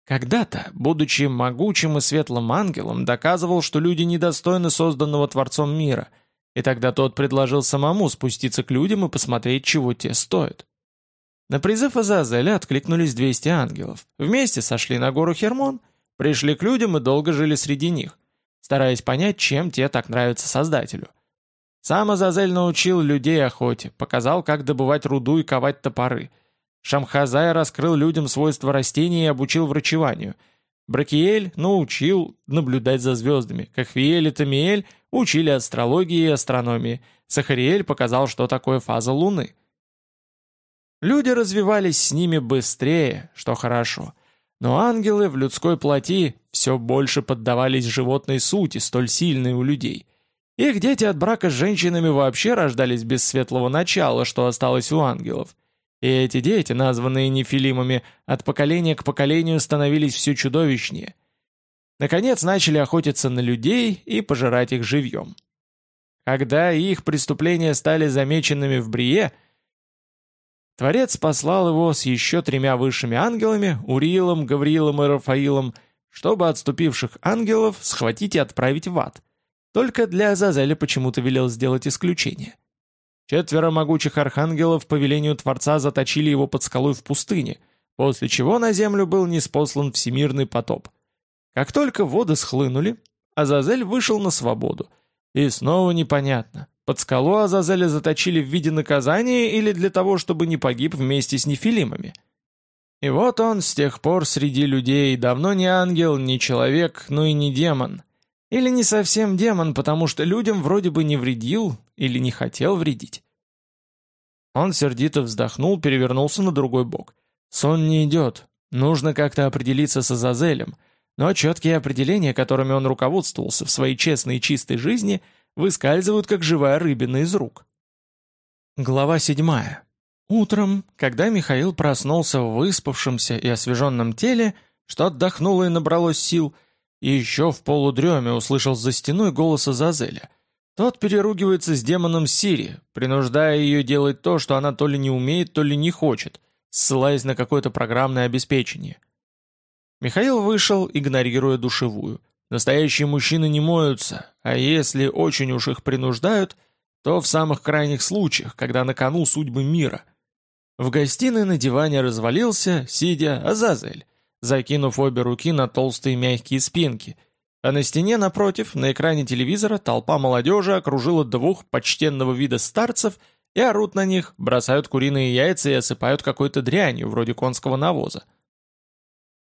Когда-то, будучи могучим и светлым ангелом, доказывал, что люди недостойны созданного Творцом мира, и тогда тот предложил самому спуститься к людям и посмотреть, чего те стоят. На призыв Азазеля откликнулись 200 ангелов. Вместе сошли на гору Хермон, пришли к людям и долго жили среди них, стараясь понять, чем те так нравятся Создателю. Сам Азазель научил людей охоте, показал, как добывать руду и ковать топоры. Шамхазай раскрыл людям свойства растений и обучил врачеванию. Бракиэль научил наблюдать за звездами, как Хвиэль и Тамиэль учили астрологии и астрономии, Сахариэль показал, что такое фаза Луны. Люди развивались с ними быстрее, что хорошо, но ангелы в людской плоти все больше поддавались животной сути, столь сильной у людей. Их дети от брака с женщинами вообще рождались без светлого начала, что осталось у ангелов – и эти дети, названные нефилимами, от поколения к поколению становились все чудовищнее. Наконец начали охотиться на людей и пожирать их живьем. Когда их преступления стали замеченными в Брие, Творец послал его с еще тремя высшими ангелами, Уриилом, Гавриилом и Рафаилом, чтобы отступивших ангелов схватить и отправить в ад. Только для Азазеля почему-то велел сделать исключение. Четверо могучих архангелов по велению Творца заточили его под скалой в пустыне, после чего на землю был неспослан всемирный потоп. Как только воды схлынули, Азазель вышел на свободу. И снова непонятно, под скалу Азазеля заточили в виде наказания или для того, чтобы не погиб вместе с нефилимами. И вот он с тех пор среди людей давно не ангел, не человек, но и не демон. Или не совсем демон, потому что людям вроде бы не вредил или не хотел вредить. Он сердито вздохнул, перевернулся на другой бок. Сон не идет. Нужно как-то определиться с Азазелем. Но четкие определения, которыми он руководствовался в своей честной и чистой жизни, выскальзывают, как живая рыбина из рук. Глава седьмая. Утром, когда Михаил проснулся в выспавшемся и освеженном теле, что отдохнуло и набралось сил, и еще в полудреме услышал за стеной голос Азазеля. Тот переругивается с демоном Сири, принуждая ее делать то, что она то ли не умеет, то ли не хочет, ссылаясь на какое-то программное обеспечение. Михаил вышел, игнорируя душевую. Настоящие мужчины не моются, а если очень уж их принуждают, то в самых крайних случаях, когда на кону судьбы мира. В гостиной на диване развалился, сидя, Азазель, закинув обе руки на толстые мягкие спинки, а на стене напротив, на экране телевизора, толпа молодежи окружила двух почтенного вида старцев и орут на них, бросают куриные яйца и осыпают какой-то дрянью, вроде конского навоза.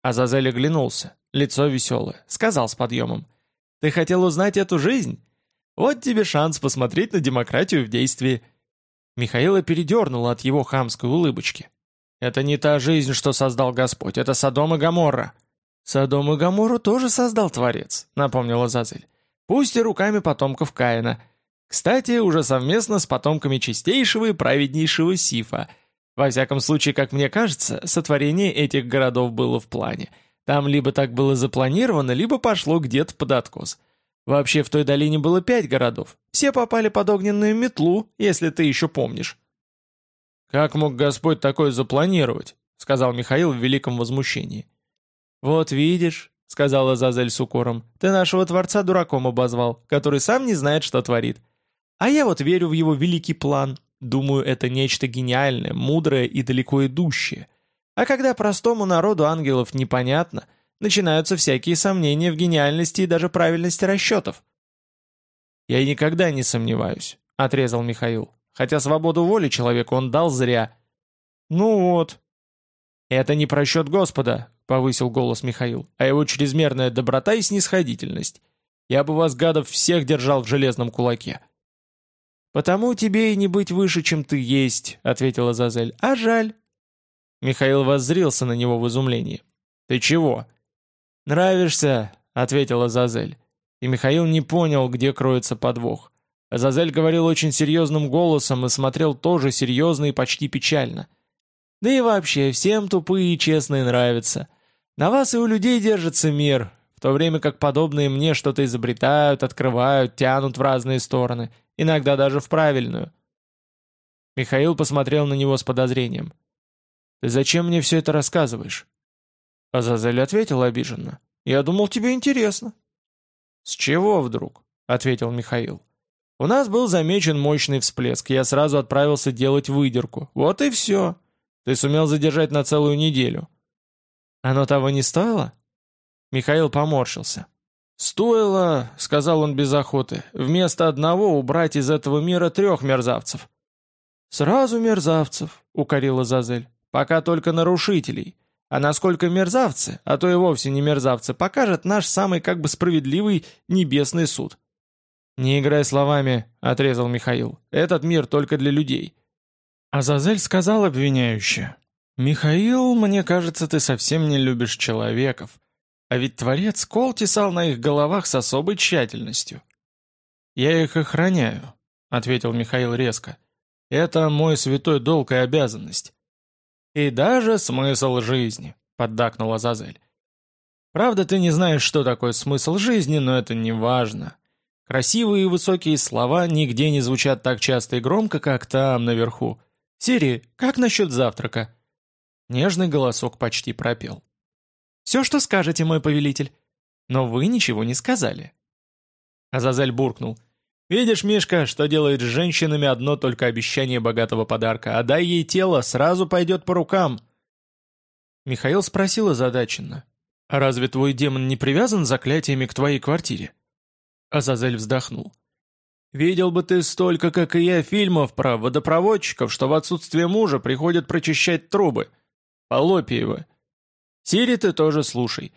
Азазель оглянулся, лицо веселое, сказал с подъемом. «Ты хотел узнать эту жизнь? Вот тебе шанс посмотреть на демократию в действии». Михаила передернуло от его хамской улыбочки. «Это не та жизнь, что создал Господь, это Содом и Гоморра». «Содом и Гамору тоже создал Творец», — напомнила Зазель. «Пусть и руками потомков Каина. Кстати, уже совместно с потомками чистейшего и праведнейшего Сифа. Во всяком случае, как мне кажется, сотворение этих городов было в плане. Там либо так было запланировано, либо пошло где-то под откос. Вообще в той долине было пять городов. Все попали под огненную метлу, если ты еще помнишь». «Как мог Господь такое запланировать?» — сказал Михаил в великом возмущении. «Вот видишь», — сказала Зазель с укором, — «ты нашего Творца дураком обозвал, который сам не знает, что творит. А я вот верю в его великий план. Думаю, это нечто гениальное, мудрое и далеко идущее. А когда простому народу ангелов непонятно, начинаются всякие сомнения в гениальности и даже правильности расчетов». «Я никогда не сомневаюсь», — отрезал Михаил. «Хотя свободу воли человеку он дал зря». «Ну вот». «Это не просчет Господа», повысил голос Михаил, а его чрезмерная доброта и снисходительность. Я бы вас, гадов, всех держал в железном кулаке. «Потому тебе и не быть выше, чем ты есть», — ответила Зазель. «А жаль». Михаил воззрился на него в изумлении. «Ты чего?» «Нравишься», — ответила Зазель. И Михаил не понял, где кроется подвох. Зазель говорил очень серьезным голосом и смотрел тоже серьезно и почти печально. «Да и вообще, всем тупые и честные нравятся. На вас и у людей держится мир, в то время как подобные мне что-то изобретают, открывают, тянут в разные стороны, иногда даже в правильную. Михаил посмотрел на него с подозрением. «Ты зачем мне все это рассказываешь?» Азазель ответил обиженно. «Я думал, тебе интересно». «С чего вдруг?» — ответил Михаил. «У нас был замечен мощный всплеск, я сразу отправился делать выдерку. Вот и все. Ты сумел задержать на целую неделю. Оно того не стоило? Михаил поморщился. «Стоило, — сказал он без охоты, — вместо одного убрать из этого мира трех мерзавцев». «Сразу мерзавцев», — укорила Зазель, — «пока только нарушителей. А насколько мерзавцы, а то и вовсе не мерзавцы, покажет наш самый как бы справедливый небесный суд. «Не играй словами», — отрезал Михаил. «Этот мир только для людей». Азазель сказал обвиняюще. «Михаил, мне кажется, ты совсем не любишь человеков. А ведь Творец кол тесал на их головах с особой тщательностью». «Я их охраняю», — ответил Михаил резко. «Это мой святой долг и обязанность». «И даже смысл жизни», — поддакнул Азазель. «Правда, ты не знаешь, что такое смысл жизни, но это не важно. Красивые и высокие слова нигде не звучат так часто и громко, как там, наверху. «Сири, как насчет завтрака?» Нежный голосок почти пропел. «Все, что скажете, мой повелитель. Но вы ничего не сказали». Азазель буркнул. «Видишь, Мишка, что делает с женщинами одно только обещание богатого подарка, а дай ей тело, сразу пойдет по рукам». Михаил спросил озадаченно. «А разве твой демон не привязан заклятиями к твоей квартире?» Азазель вздохнул. «Видел бы ты столько, как и я, фильмов про водопроводчиков, что в отсутствие мужа приходят прочищать трубы. Полопиева. Сири ты тоже слушай.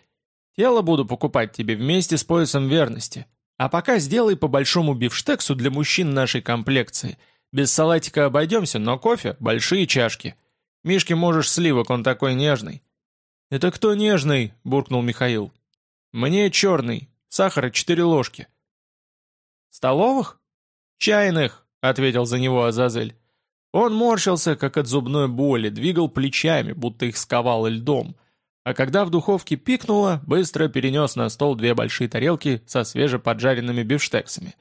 Тело буду покупать тебе вместе с поясом верности. А пока сделай по большому бифштексу для мужчин нашей комплекции. Без салатика обойдемся, но кофе — большие чашки. Мишке можешь сливок, он такой нежный». «Это кто нежный?» — буркнул Михаил. «Мне черный. Сахара четыре ложки». «Столовых?» «Чайных», — ответил за него Азазель. Он морщился, как от зубной боли, двигал плечами, будто их сковал льдом, а когда в духовке пикнуло, быстро перенес на стол две большие тарелки со свежеподжаренными бифштексами.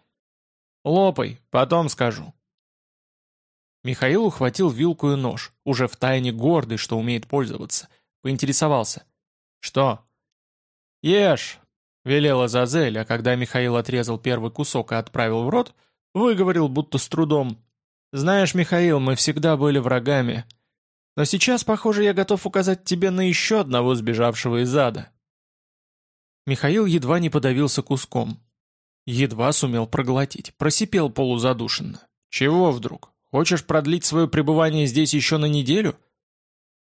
«Лопай, потом скажу». Михаил ухватил вилку и нож, уже втайне гордый, что умеет пользоваться. Поинтересовался. «Что?» «Ешь!» — велела Зазель, а когда Михаил отрезал первый кусок и отправил в рот, выговорил будто с трудом. «Знаешь, Михаил, мы всегда были врагами. Но сейчас, похоже, я готов указать тебе на еще одного сбежавшего из ада». Михаил едва не подавился куском. Едва сумел проглотить, просипел полузадушенно. «Чего вдруг? Хочешь продлить свое пребывание здесь еще на неделю?»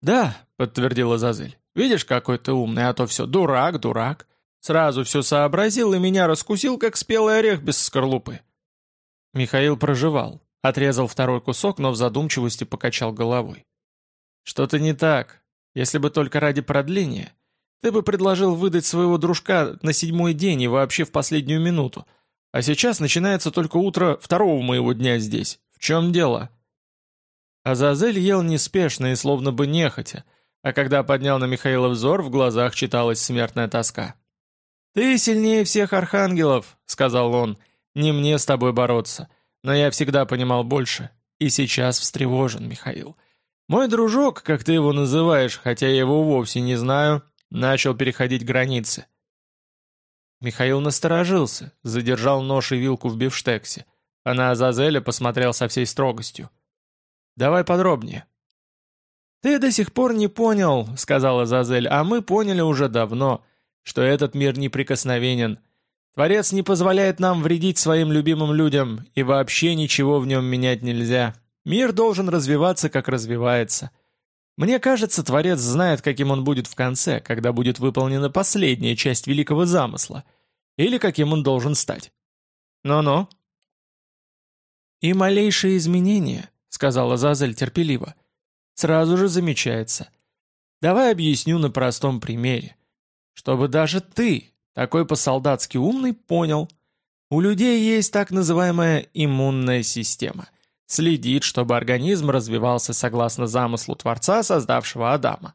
«Да», — подтвердила Зазель. «Видишь, какой ты умный, а то все дурак, дурак. Сразу все сообразил и меня раскусил, как спелый орех без скорлупы». Михаил проживал, отрезал второй кусок, но в задумчивости покачал головой. «Что-то не так. Если бы только ради продления. Ты бы предложил выдать своего дружка на седьмой день и вообще в последнюю минуту. А сейчас начинается только утро второго моего дня здесь. В чем дело?» Азазель ел неспешно и словно бы нехотя, а когда поднял на Михаила взор, в глазах читалась смертная тоска. «Ты сильнее всех архангелов», — сказал он, — «не мне с тобой бороться. Но я всегда понимал больше, и сейчас встревожен, Михаил. Мой дружок, как ты его называешь, хотя я его вовсе не знаю, начал переходить границы». Михаил насторожился, задержал нож и вилку в бифштексе, а на Азазеля посмотрел со всей строгостью. Давай подробнее». «Ты до сих пор не понял», — сказала Зазель, — «а мы поняли уже давно, что этот мир неприкосновенен. Творец не позволяет нам вредить своим любимым людям, и вообще ничего в нем менять нельзя. Мир должен развиваться, как развивается. Мне кажется, Творец знает, каким он будет в конце, когда будет выполнена последняя часть великого замысла, или каким он должен стать. Но-но. И малейшие изменения — сказала Зазель терпеливо. «Сразу же замечается. Давай объясню на простом примере. Чтобы даже ты, такой по-солдатски умный, понял. У людей есть так называемая иммунная система. Следит, чтобы организм развивался согласно замыслу Творца, создавшего Адама.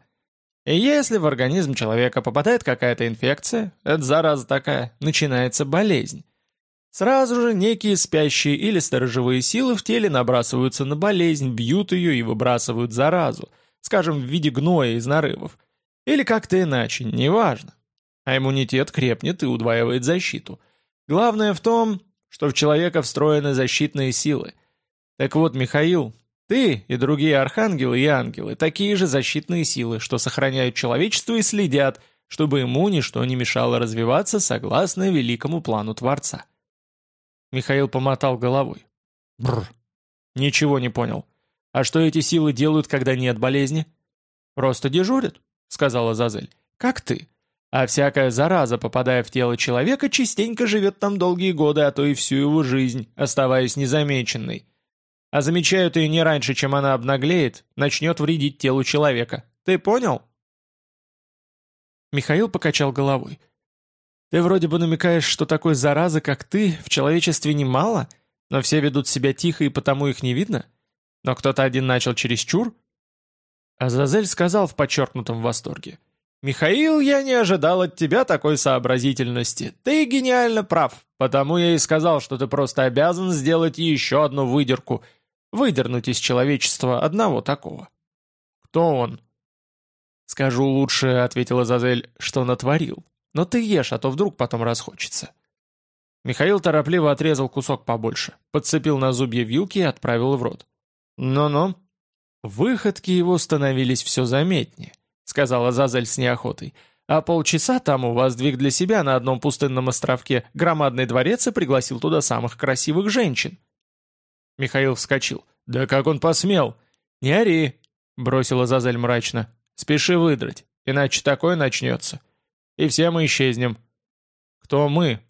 И если в организм человека попадает какая-то инфекция, это зараза такая, начинается болезнь. Сразу же некие спящие или сторожевые силы в теле набрасываются на болезнь, бьют ее и выбрасывают заразу, скажем, в виде гноя из нарывов. Или как-то иначе, неважно. А иммунитет крепнет и удваивает защиту. Главное в том, что в человека встроены защитные силы. Так вот, Михаил, ты и другие архангелы и ангелы – такие же защитные силы, что сохраняют человечество и следят, чтобы ему ничто не мешало развиваться согласно великому плану Творца. Михаил помотал головой. Бррр. Ничего не понял. А что эти силы делают, когда нет болезни? Просто дежурят. Сказала Зазель. «Как ты. А всякая зараза, попадая в тело человека, частенько живет там долгие годы, а то и всю его жизнь, оставаясь незамеченной. А замечают ее не раньше, чем она обнаглеет, начнет вредить телу человека. Ты понял?» Михаил покачал головой. «Ты вроде бы намекаешь, что такой заразы, как ты, в человечестве немало, но все ведут себя тихо и потому их не видно? Но кто-то один начал чересчур?» Азазель сказал в подчеркнутом восторге. «Михаил, я не ожидал от тебя такой сообразительности. Ты гениально прав, потому я и сказал, что ты просто обязан сделать еще одну выдерку, выдернуть из человечества одного такого». «Кто он?» «Скажу лучше», — ответила Зазель, — «что натворил. Но ты ешь, а то вдруг потом расхочется». Михаил торопливо отрезал кусок побольше, подцепил на зубья вилки и отправил в рот. «Ну-ну». Выходки его становились все заметнее. — сказала Зазель с неохотой. «А полчаса тому воздвиг для себя на одном пустынном островке громадный дворец и пригласил туда самых красивых женщин». Михаил вскочил. «Да как он посмел?» «Не ори!» — бросила Зазель мрачно. «Спеши выдрать, иначе такое начнется. И все мы исчезнем». «Кто мы?»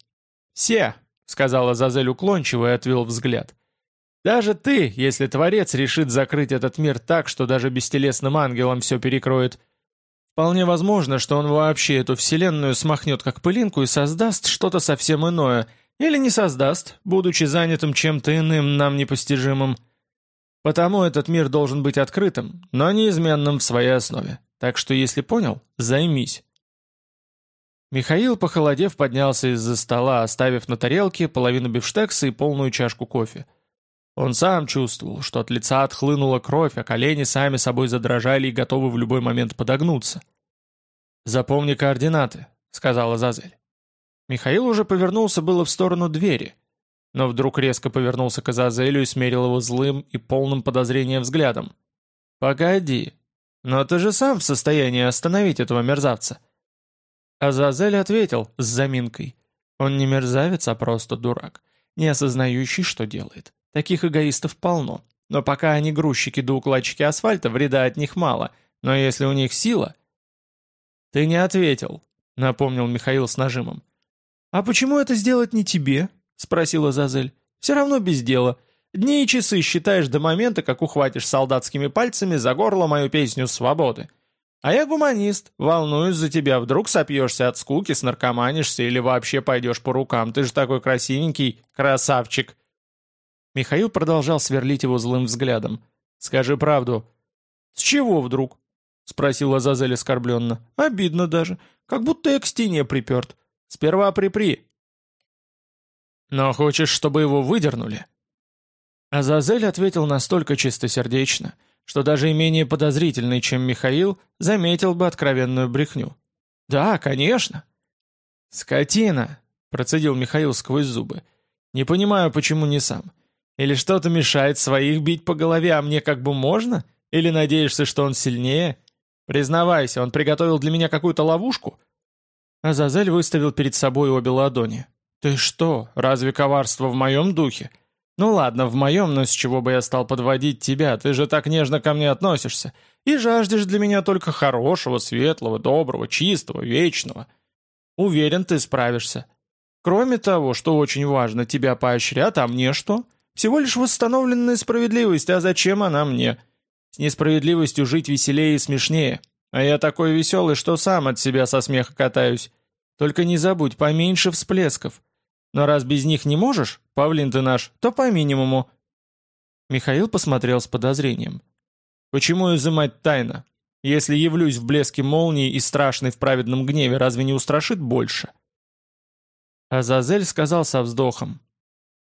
«Все», — сказала Зазель уклончиво и отвел взгляд. «Даже ты, если Творец решит закрыть этот мир так, что даже бестелесным ангелам все перекроет, — Вполне возможно, что он вообще эту вселенную смахнет как пылинку и создаст что-то совсем иное, или не создаст, будучи занятым чем-то иным, нам непостижимым. Потому этот мир должен быть открытым, но неизменным в своей основе. Так что, если понял, займись. Михаил, похолодев, поднялся из-за стола, оставив на тарелке половину бифштекса и полную чашку кофе. Он сам чувствовал, что от лица отхлынула кровь, а колени сами собой задрожали и готовы в любой момент подогнуться. «Запомни координаты», — сказала Зазель. Михаил уже повернулся было в сторону двери, но вдруг резко повернулся к Азазелю и смерил его злым и полным подозрения взглядом. «Погоди, но ты же сам в состоянии остановить этого мерзавца». Азазель ответил с заминкой. Он не мерзавец, а просто дурак, не осознающий, что делает. Таких эгоистов полно. Но пока они грузчики да укладчики асфальта, вреда от них мало. Но если у них сила... «Ты не ответил», — напомнил Михаил с нажимом. «А почему это сделать не тебе?» — спросила Зазель. «Все равно без дела. Дни и часы считаешь до момента, как ухватишь солдатскими пальцами за горло мою песню свободы. А я гуманист, волнуюсь за тебя, вдруг сопьешься от скуки, снаркоманишься или вообще пойдешь по рукам. Ты же такой красивенький, красавчик. Михаил продолжал сверлить его злым взглядом. «Скажи правду». «С чего вдруг?» — спросил Азазель оскорбленно. «Обидно даже. Как будто я к стене приперт. Сперва припри». «Но хочешь, чтобы его выдернули?» Азазель ответил настолько чистосердечно, что даже и менее подозрительный, чем Михаил, заметил бы откровенную брехню. «Да, конечно». «Скотина!» — процедил Михаил сквозь зубы. «Не понимаю, почему не сам. Или что-то мешает своих бить по голове, а мне как бы можно? Или надеешься, что он сильнее? Признавайся, он приготовил для меня какую-то ловушку?» Азазель выставил перед собой обе ладони. «Ты что, разве коварство в моем духе? Ну ладно, в моем, но с чего бы я стал подводить тебя? Ты же так нежно ко мне относишься. И жаждешь для меня только хорошего, светлого, доброго, чистого, вечного. Уверен, ты справишься. Кроме того, что очень важно, тебя поощрят, а мне что? Всего лишь восстановленная справедливость, а зачем она мне? С несправедливостью жить веселее и смешнее. А я такой веселый, что сам от себя со смеха катаюсь. Только не забудь, поменьше всплесков. Но раз без них не можешь, павлин ты наш, то по минимуму». Михаил посмотрел с подозрением. «Почему изымать тайно? Если явлюсь в блеске молнии и страшный в праведном гневе, разве не устрашит больше?» Азазель сказал со вздохом.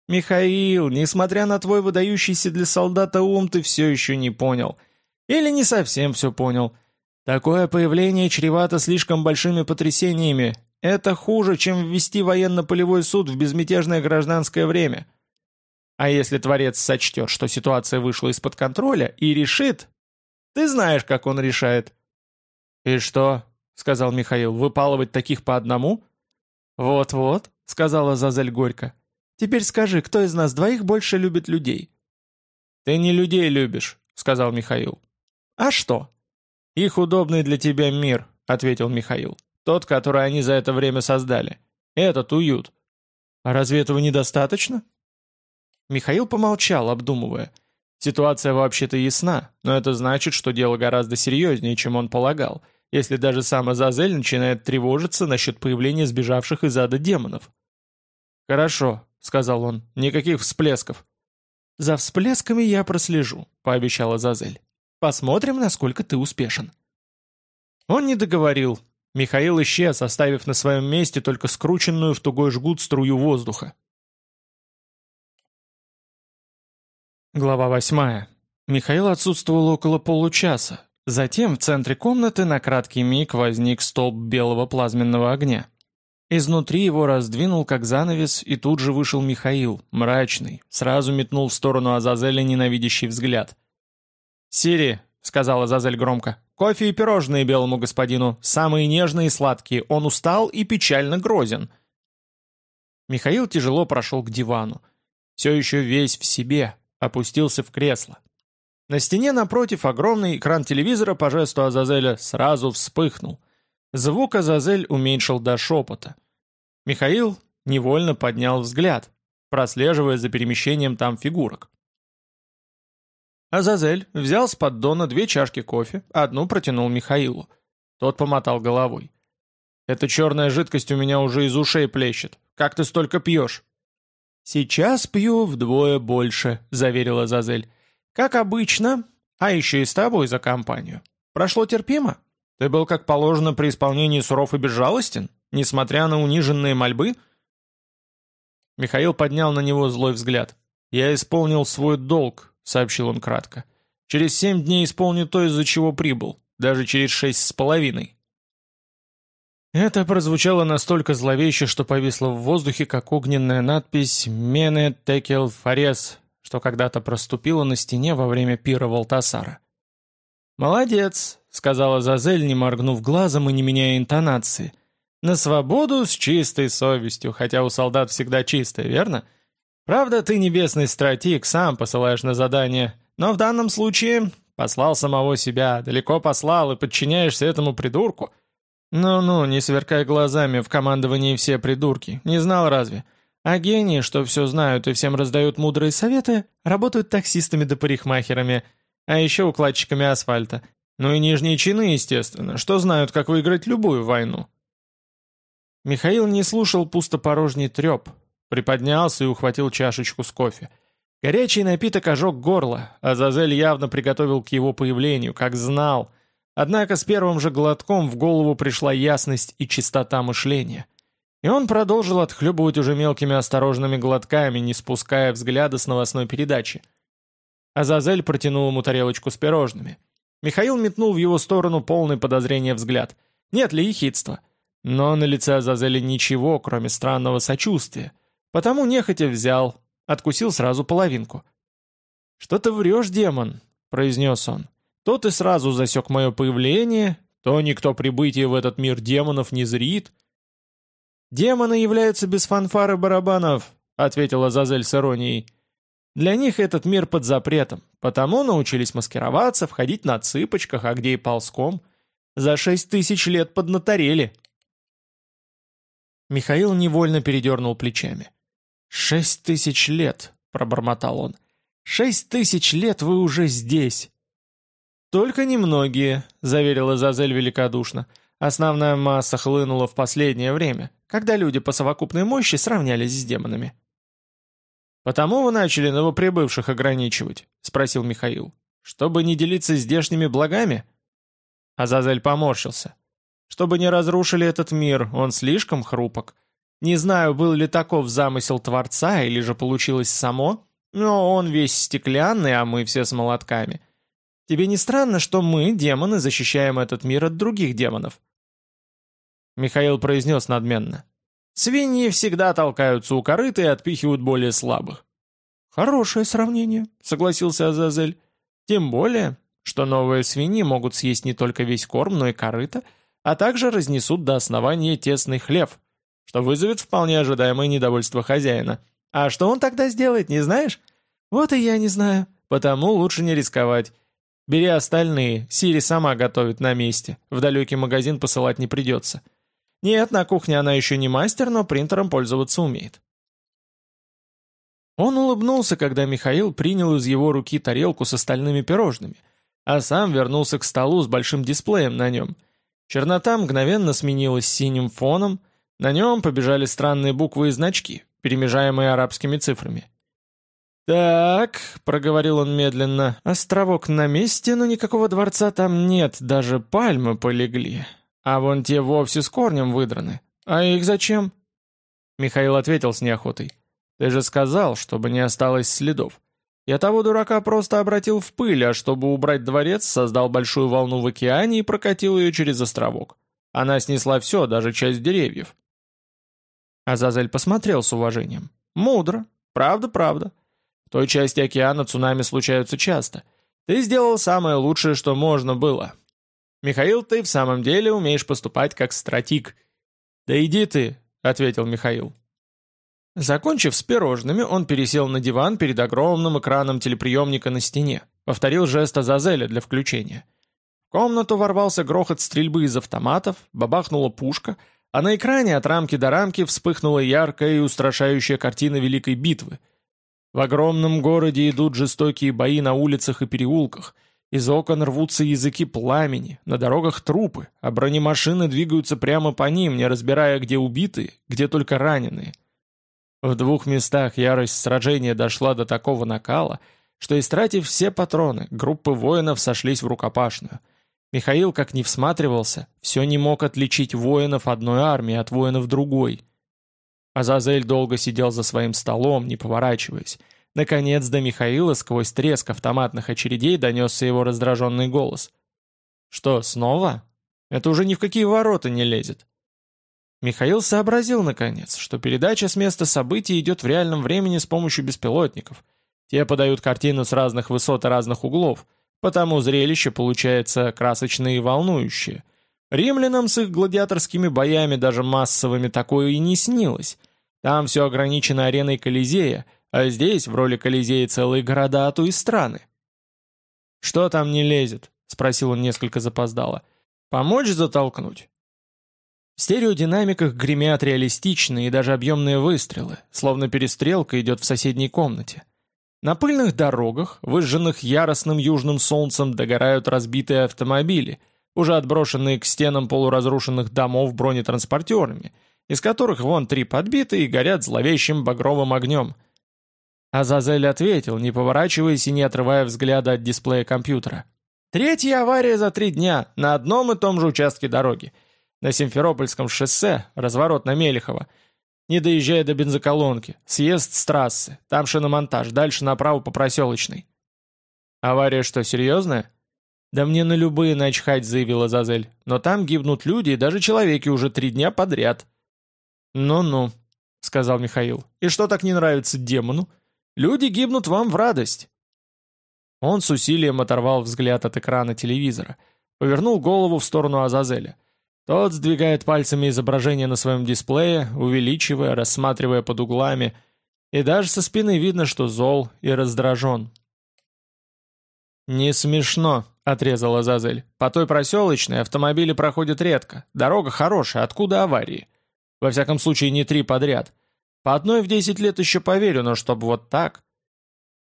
«Михаил, несмотря на твой выдающийся для солдата ум, ты все еще не понял. Или не совсем все понял. Такое появление чревато слишком большими потрясениями. Это хуже, чем ввести военно-полевой суд в безмятежное гражданское время. А если Творец сочтет, что ситуация вышла из-под контроля, и решит... Ты знаешь, как он решает». «И что?» — сказал Михаил. «Выпалывать таких по одному?» «Вот-вот», — сказала Зазель горько. Теперь скажи, кто из нас двоих больше любит людей?» «Ты не людей любишь», — сказал Михаил. «А что?» «Их удобный для тебя мир», — ответил Михаил. «Тот, который они за это время создали. Этот уют». «А разве этого недостаточно?» Михаил помолчал, обдумывая. Ситуация вообще-то ясна, но это значит, что дело гораздо серьезнее, чем он полагал, если даже сам Азазель начинает тревожиться насчет появления сбежавших из ада демонов. «Хорошо», — сказал он, — «никаких всплесков». «За всплесками я прослежу», — пообещал Азазель. «Посмотрим, насколько ты успешен». Он не договорил. Михаил исчез, оставив на своем месте только скрученную в тугой жгут струю воздуха. Глава восьмая. Михаил отсутствовал около получаса. Затем в центре комнаты на краткий миг возник столб белого плазменного огня. Изнутри его раздвинул, как занавес, и тут же вышел Михаил, мрачный, сразу метнул в сторону Азазеля ненавидящий взгляд. «Сири», — сказал Азазель громко, — «кофе и пирожные белому господину, самые нежные и сладкие, он устал и печально грозен». Михаил тяжело прошел к дивану. Все еще весь в себе, опустился в кресло. На стене напротив огромный экран телевизора по жесту Азазеля сразу вспыхнул. Звук Азазель уменьшил до шепота. Михаил невольно поднял взгляд, прослеживая за перемещением там фигурок. Азазель взял с поддона две чашки кофе, одну протянул Михаилу. Тот помотал головой. «Эта черная жидкость у меня уже из ушей плещет. Как ты столько пьешь?» «Сейчас пью вдвое больше», — заверила Зазель. «Как обычно, а еще и с тобой за компанию. Прошло терпимо? Ты был как положено при исполнении суров и безжалостен, несмотря на униженные мольбы?» Михаил поднял на него злой взгляд. «Я исполнил свой долг», — сообщил он кратко. «Через семь дней исполню то, из-за чего прибыл, даже через шесть с половиной». Это прозвучало настолько зловеще, что повисло в воздухе, как огненная надпись «Мене Текел Фарес», что когда-то проступила на стене во время пира Валтасара. «Молодец», — сказала Зазель, не моргнув глазом и не меняя интонации. «На свободу с чистой совестью, хотя у солдат всегда чистая, верно? Правда, ты небесный стратег, сам посылаешь на задание, но в данном случае послал самого себя, далеко послал и подчиняешься этому придурку». «Ну-ну, не сверкай глазами, в командовании все придурки. Не знал разве? А гении, что все знают и всем раздают мудрые советы, работают таксистами да парикмахерами, а еще укладчиками асфальта. Ну и нижние чины, естественно, что знают, как выиграть любую войну». Михаил не слушал пустопорожний треп, приподнялся и ухватил чашечку с кофе. Горячий напиток ожег горло, а Зазель явно приготовил к его появлению, как знал — Однако с первым же глотком в голову пришла ясность и чистота мышления. И он продолжил отхлебывать уже мелкими осторожными глотками, не спуская взгляда с новостной передачи. Азазель протянул ему тарелочку с пирожными. Михаил метнул в его сторону полный подозрения взгляд. Нет ли ехидства? Но на лице Азазеля ничего, кроме странного сочувствия. Потому нехотя взял, откусил сразу половинку. «Что ты врешь, демон?» — произнес он. То ты сразу засек мое появление, то никто прибытие в этот мир демонов не зрит. «Демоны являются без фанфары барабанов», — ответила Зазель с иронией. «Для них этот мир под запретом, потому научились маскироваться, входить на цыпочках, а где и ползком. За шесть тысяч лет поднаторели». Михаил невольно передернул плечами. «Шесть тысяч лет», — пробормотал он. «Шесть тысяч лет вы уже здесь. «Только немногие», — заверила Зазель великодушно. «Основная масса хлынула в последнее время, когда люди по совокупной мощи сравнялись с демонами». «Потому вы начали новоприбывших ограничивать?» — спросил Михаил. «Чтобы не делиться здешними благами?» Азазель поморщился. «Чтобы не разрушили этот мир, он слишком хрупок. Не знаю, был ли таков замысел Творца, или же получилось само, но он весь стеклянный, а мы все с молотками. Тебе не странно, что мы, демоны, защищаем этот мир от других демонов?» Михаил произнес надменно. «Свиньи всегда толкаются у корыта и отпихивают более слабых». «Хорошее сравнение», — согласился Азазель. «Тем более, что новые свиньи могут съесть не только весь корм, но и корыто, а также разнесут до основания тесный хлев, что вызовет вполне ожидаемое недовольство хозяина. А что он тогда сделает, не знаешь? Вот и я не знаю, потому лучше не рисковать. Бери остальные, Сири сама готовит на месте, в далекий магазин посылать не придется. Нет, на кухне она еще не мастер, но принтером пользоваться умеет. Он улыбнулся, когда Михаил принял из его руки тарелку с остальными пирожными, а сам вернулся к столу с большим дисплеем на нем. Чернота мгновенно сменилась синим фоном, на нем побежали странные буквы и значки, перемежаемые арабскими цифрами. «Так», — проговорил он медленно, — «островок на месте, но никакого дворца там нет, даже пальмы полегли. А вон те вовсе с корнем выдраны. А их зачем?» Михаил ответил с неохотой. «Ты же сказал, чтобы не осталось следов. Я того дурака просто обратил в пыль, а чтобы убрать дворец, создал большую волну в океане и прокатил ее через островок. Она снесла все, даже часть деревьев». Азазель посмотрел с уважением. «Мудро. Правда-правда. В той части океана цунами случаются часто. Ты сделал самое лучшее, что можно было. Михаил, ты в самом деле умеешь поступать как стратик». «Да иди ты», — ответил Михаил. Закончив с пирожными, он пересел на диван перед огромным экраном телеприемника на стене, повторил жест Азазеля для включения. В комнату ворвался грохот стрельбы из автоматов, бабахнула пушка, а на экране от рамки до рамки вспыхнула яркая и устрашающая картина Великой битвы. В огромном городе идут жестокие бои на улицах и переулках, из окон рвутся языки пламени, на дорогах трупы, а бронемашины двигаются прямо по ним, не разбирая, где убитые, где только раненые – в двух местах ярость сражения дошла до такого накала, что, истратив все патроны, группы воинов сошлись в рукопашную. Михаил, как ни всматривался, все не мог отличить воинов одной армии от воинов другой. Азазель долго сидел за своим столом, не поворачиваясь. Наконец до Михаила сквозь треск автоматных очередей донесся его раздраженный голос. «Что, снова? Это уже ни в какие ворота не лезет». Михаил сообразил, наконец, что передача с места событий идет в реальном времени с помощью беспилотников. Те подают картину с разных высот и разных углов, потому зрелище получается красочное и волнующее. Римлянам с их гладиаторскими боями даже массовыми такое и не снилось. Там все ограничено ареной Колизея, а здесь в роли Колизея целые города, а то и страны. «Что там не лезет?» — спросил он несколько запоздало. «Помочь затолкнуть?» В стереодинамиках гремят реалистичные и даже объемные выстрелы, словно перестрелка идет в соседней комнате. На пыльных дорогах, выжженных яростным южным солнцем, догорают разбитые автомобили, уже отброшенные к стенам полуразрушенных домов бронетранспортерами, из которых вон три подбиты и горят зловещим багровым огнем. Азазель ответил, не поворачиваясь и не отрывая взгляда от дисплея компьютера. «Третья авария за три дня, на одном и том же участке дороги. На Симферопольском шоссе, разворот на Мелехово. Не доезжая до бензоколонки, съезд с трассы, там шиномонтаж, дальше направо по проселочной. Авария что, серьезная? Да мне на любые начхать, заявила Зазель. Но там гибнут люди и даже человеки уже три дня подряд. Ну-ну, сказал Михаил. И что так не нравится демону? Люди гибнут вам в радость. Он с усилием оторвал взгляд от экрана телевизора, повернул голову в сторону Азазеля. Тот сдвигает пальцами изображение на своем дисплее, увеличивая, рассматривая под углами, и даже со спины видно, что зол и раздражен. «Не смешно», — отрезала Зазель. «По той проселочной автомобили проходят редко. Дорога хорошая, откуда аварии? Во всяком случае, не три подряд. По одной в десять лет еще поверю, но чтобы вот так...»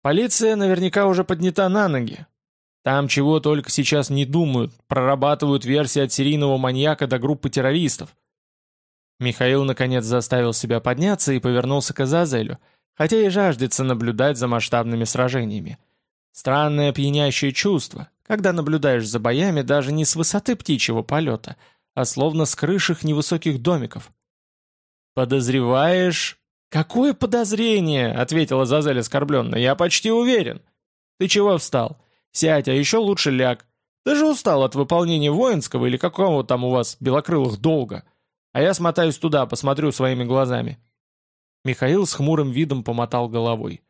Полиция наверняка уже поднята на ноги. Там чего только сейчас не думают, прорабатывают версии от серийного маньяка до группы террористов. Михаил наконец заставил себя подняться и повернулся к Азазелю, хотя и жаждется наблюдать за масштабными сражениями. Странное пьянящее чувство, когда наблюдаешь за боями даже не с высоты птичьего полета, а словно с крыш их невысоких домиков. «Подозреваешь...» «Какое подозрение?» — ответила Зазель оскорбленно. «Я почти уверен». «Ты чего встал?» Сядь, а еще лучше ляг. Ты же устал от выполнения воинского или какого там у вас белокрылых долга. А я смотаюсь туда, посмотрю своими глазами». Михаил с хмурым видом помотал головой.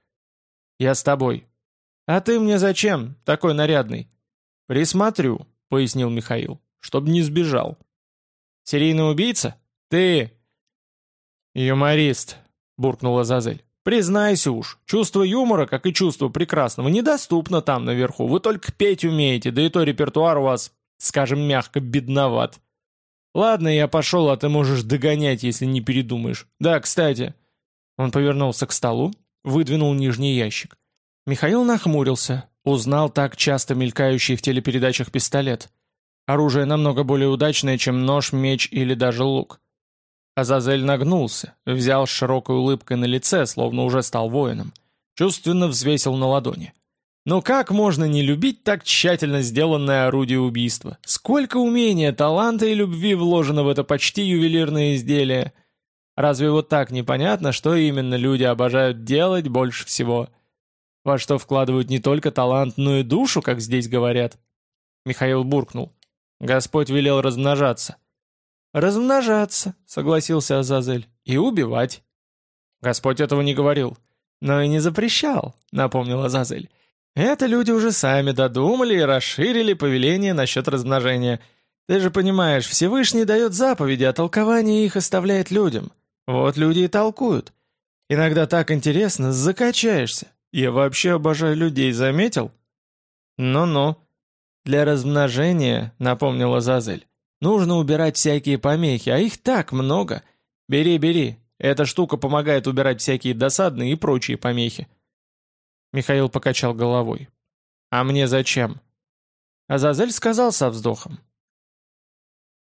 «Я с тобой». «А ты мне зачем, такой нарядный?» «Присмотрю», — пояснил Михаил, — «чтоб не сбежал». «Серийный убийца? Ты...» «Юморист», — буркнула Зазель. Признайся уж, чувство юмора, как и чувство прекрасного, недоступно там наверху. Вы только петь умеете, да и то репертуар у вас, скажем мягко, бедноват. Ладно, я пошел, а ты можешь догонять, если не передумаешь. Да, кстати. Он повернулся к столу, выдвинул нижний ящик. Михаил нахмурился, узнал так часто мелькающий в телепередачах пистолет. Оружие намного более удачное, чем нож, меч или даже лук. Азазель нагнулся, взял с широкой улыбкой на лице, словно уже стал воином. Чувственно взвесил на ладони. Но как можно не любить так тщательно сделанное орудие убийства? Сколько умения, таланта и любви вложено в это почти ювелирное изделие? Разве вот так непонятно, что именно люди обожают делать больше всего? Во что вкладывают не только талант, но и душу, как здесь говорят? Михаил буркнул. Господь велел размножаться. «Размножаться», — согласился Азазель, — «и убивать». «Господь этого не говорил». «Но и не запрещал», — напомнил Азазель. «Это люди уже сами додумали и расширили повеление насчет размножения. Ты же понимаешь, Всевышний дает заповеди, а толкование их оставляет людям. Вот люди и толкуют. Иногда так интересно, закачаешься. Я вообще обожаю людей, заметил?» «Ну-ну», «Для размножения», — напомнила Зазель, — «нужно убирать всякие помехи, а их так много. Бери, бери, эта штука помогает убирать всякие досадные и прочие помехи». Михаил покачал головой. «А мне зачем?» Азазель сказал со вздохом.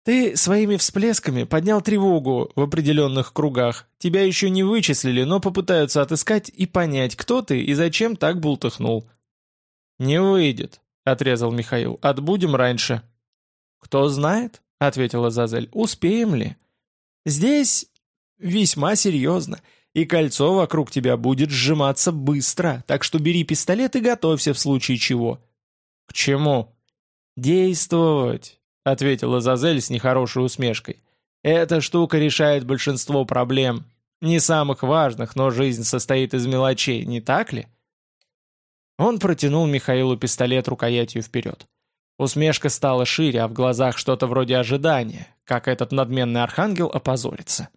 «Ты своими всплесками поднял тревогу в определенных кругах. Тебя еще не вычислили, но попытаются отыскать и понять, кто ты и зачем так бултыхнул». «Не выйдет», отрезал Михаил. «Отбудем раньше». «Кто знает?» — ответила Зазель. «Успеем ли?» «Здесь весьма серьезно, и кольцо вокруг тебя будет сжиматься быстро, так что бери пистолет и готовься в случае чего». «К чему?» «Действовать», — ответила Зазель с нехорошей усмешкой. «Эта штука решает большинство проблем. Не самых важных, но жизнь состоит из мелочей, не так ли?» Он протянул Михаилу пистолет рукоятью вперед. Усмешка стала шире, а в глазах что-то вроде ожидания, как этот надменный архангел опозорится.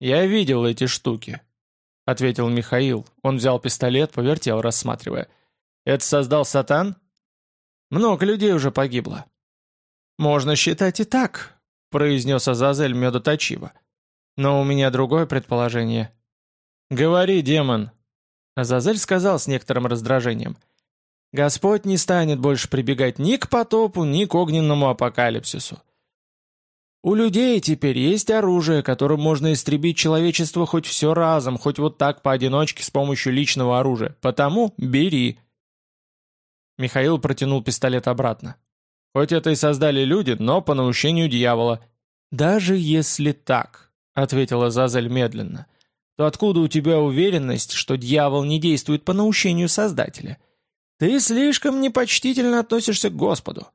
«Я видел эти штуки», — ответил Михаил. Он взял пистолет, повертел, рассматривая. «Это создал Сатан?» «Много людей уже погибло». «Можно считать и так», — произнес Азазель медоточиво. «Но у меня другое предположение». «Говори, демон», Азазель сказал с некоторым раздражением. «Господь не станет больше прибегать ни к потопу, ни к огненному апокалипсису. У людей теперь есть оружие, которым можно истребить человечество хоть все разом, хоть вот так поодиночке с помощью личного оружия. Потому бери». Михаил протянул пистолет обратно. «Хоть это и создали люди, но по наущению дьявола». «Даже если так», — ответила Зазель медленно, — то откуда у тебя уверенность, что дьявол не действует по наущению Создателя? Ты слишком непочтительно относишься к Господу».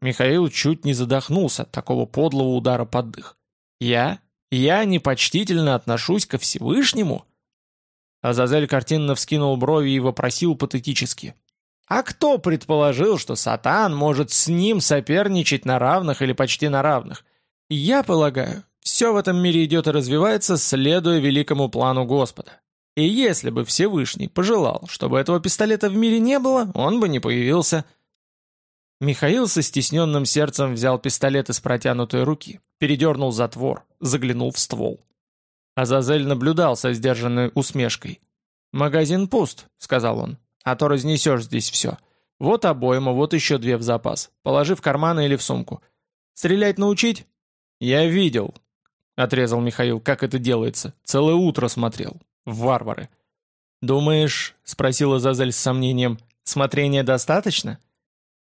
Михаил чуть не задохнулся от такого подлого удара под дых. «Я? Я непочтительно отношусь ко Всевышнему?» Азазель картинно вскинул брови и вопросил патетически. «А кто предположил, что Сатан может с ним соперничать на равных или почти на равных? Я полагаю, все в этом мире идет и развивается, следуя великому плану Господа. И если бы Всевышний пожелал, чтобы этого пистолета в мире не было, он бы не появился. Михаил со стесненным сердцем взял пистолет из протянутой руки, передернул затвор, заглянул в ствол. Азазель наблюдал со сдержанной усмешкой. «Магазин пуст», — сказал он, — «а то разнесешь здесь все. Вот обойма, вот еще две в запас. Положи в карманы или в сумку. Стрелять научить?» «Я видел», — отрезал Михаил, — «как это делается? Целое утро смотрел. Варвары». «Думаешь, — спросила Зазель с сомнением, — смотрения достаточно?»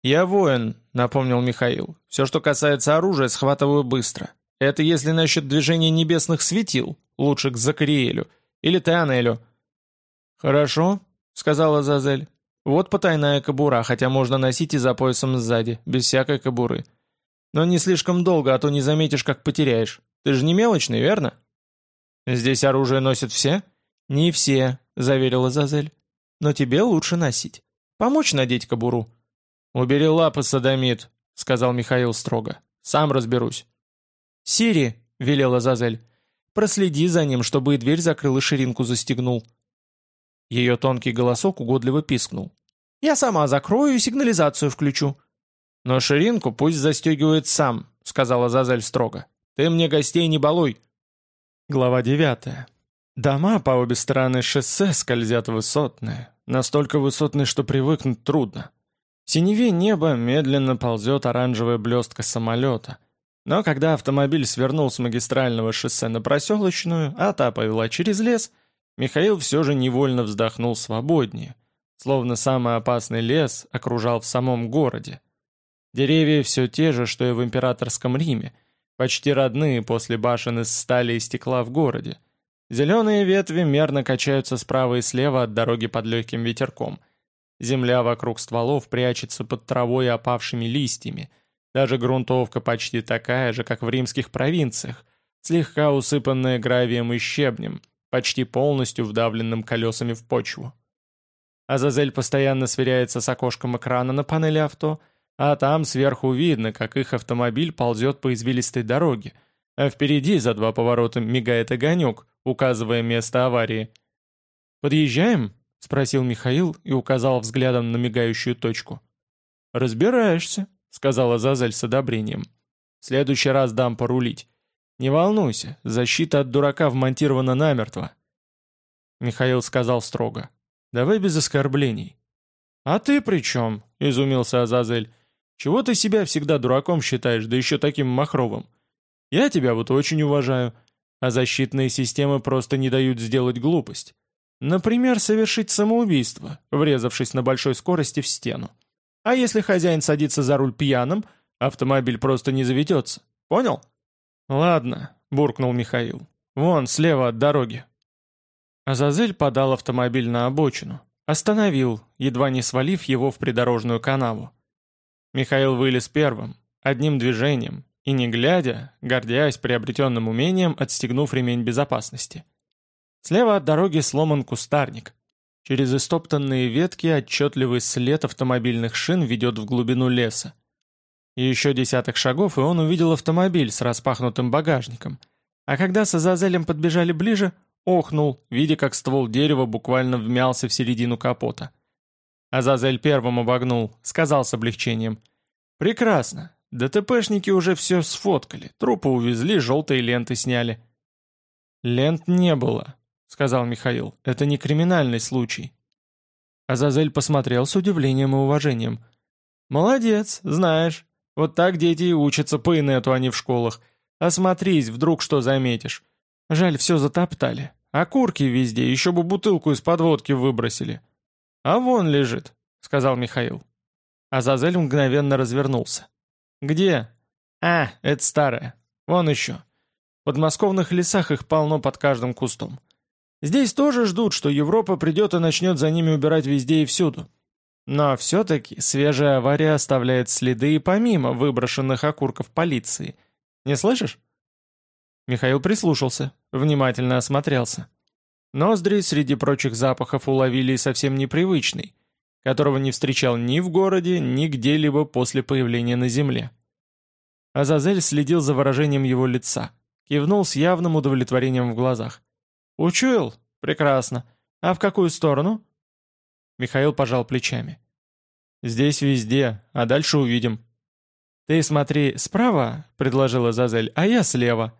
«Я воин», — напомнил Михаил. «Все, что касается оружия, схватываю быстро. Это если насчет движения небесных светил, лучше к Закариэлю, или Теанелю». «Хорошо», — сказала Зазель. «Вот потайная кобура, хотя можно носить и за поясом сзади, без всякой кобуры. Но не слишком долго, а то не заметишь, как потеряешь. Ты же не мелочный, верно?» «Здесь оружие носят все?» «Не все», — заверила Зазель. «Но тебе лучше носить. Помочь надеть кобуру». «Убери лапы, садомит», — сказал Михаил строго. «Сам разберусь». «Сири», — велела Зазель, — Проследи за ним, чтобы и дверь закрыл и ширинку застегнул». Ее тонкий голосок угодливо пискнул. «Я сама закрою и сигнализацию включу». «Но ширинку пусть застегивает сам», — сказала Зазель строго. «Ты мне гостей не балуй». Глава девятая. Дома по обе стороны шоссе скользят высотные, настолько высотные, что привыкнуть трудно. В синеве неба медленно ползет оранжевая блестка самолета. Но когда автомобиль свернул с магистрального шоссе на проселочную, а та повела через лес, Михаил все же невольно вздохнул свободнее, словно самый опасный лес окружал в самом городе. Деревья все те же, что и в императорском Риме, почти родные после башен из стали и стекла в городе. Зеленые ветви мерно качаются справа и слева от дороги под легким ветерком. Земля вокруг стволов прячется под травой и опавшими листьями. Даже грунтовка почти такая же, как в римских провинциях, слегка усыпанная гравием и щебнем, почти полностью вдавленным колесами в почву. Азазель постоянно сверяется с окошком экрана на панели авто, а там сверху видно, как их автомобиль ползет по извилистой дороге, а впереди за два поворота мигает огонек, указывая место аварии. «Подъезжаем?» — спросил Михаил и указал взглядом на мигающую точку. «Разбираешься», — сказала Зазель с одобрением. «В следующий раз дам порулить. Не волнуйся, защита от дурака вмонтирована намертво». Михаил сказал строго. «Давай без оскорблений». «А ты при чем?» — изумился Азазель. «Чего ты себя всегда дураком считаешь, да еще таким махровым? Я тебя вот очень уважаю а защитные системы просто не дают сделать глупость. Например, совершить самоубийство, врезавшись на большой скорости в стену. А если хозяин садится за руль пьяным, автомобиль просто не заведется. Понял? Ладно, буркнул Михаил. Вон, слева от дороги. Азазель подал автомобиль на обочину. Остановил, едва не свалив его в придорожную канаву. Михаил вылез первым, одним движением, и не глядя, гордясь приобретенным умением, отстегнув ремень безопасности. Слева от дороги сломан кустарник. Через истоптанные ветки отчетливый след автомобильных шин ведет в глубину леса. И еще десяток шагов, и он увидел автомобиль с распахнутым багажником. А когда с Азазелем подбежали ближе, охнул, видя, как ствол дерева буквально вмялся в середину капота. Азазель первым обогнул, сказал с облегчением. «Прекрасно. ДТПшники уже все сфоткали, трупы увезли, желтые ленты сняли. «Лент не было», — сказал Михаил. «Это не криминальный случай». Азазель посмотрел с удивлением и уважением. «Молодец, знаешь. Вот так дети и учатся по инету, а не в школах. Осмотрись, вдруг что заметишь. Жаль, все затоптали. Окурки везде, еще бы бутылку из подводки выбросили». «А вон лежит», — сказал Михаил. Азазель мгновенно развернулся. «Где?» «А, это старое. Вон еще. В подмосковных лесах их полно под каждым кустом. Здесь тоже ждут, что Европа придет и начнет за ними убирать везде и всюду. Но все-таки свежая авария оставляет следы и помимо выброшенных окурков полиции. Не слышишь?» Михаил прислушался, внимательно осмотрелся. Ноздри среди прочих запахов уловили совсем непривычный, которого не встречал ни в городе, ни где-либо после появления на земле. Азазель следил за выражением его лица, кивнул с явным удовлетворением в глазах. «Учуял? Прекрасно. А в какую сторону?» Михаил пожал плечами. «Здесь везде, а дальше увидим». «Ты смотри справа», — предложила Азазель, — «а я слева».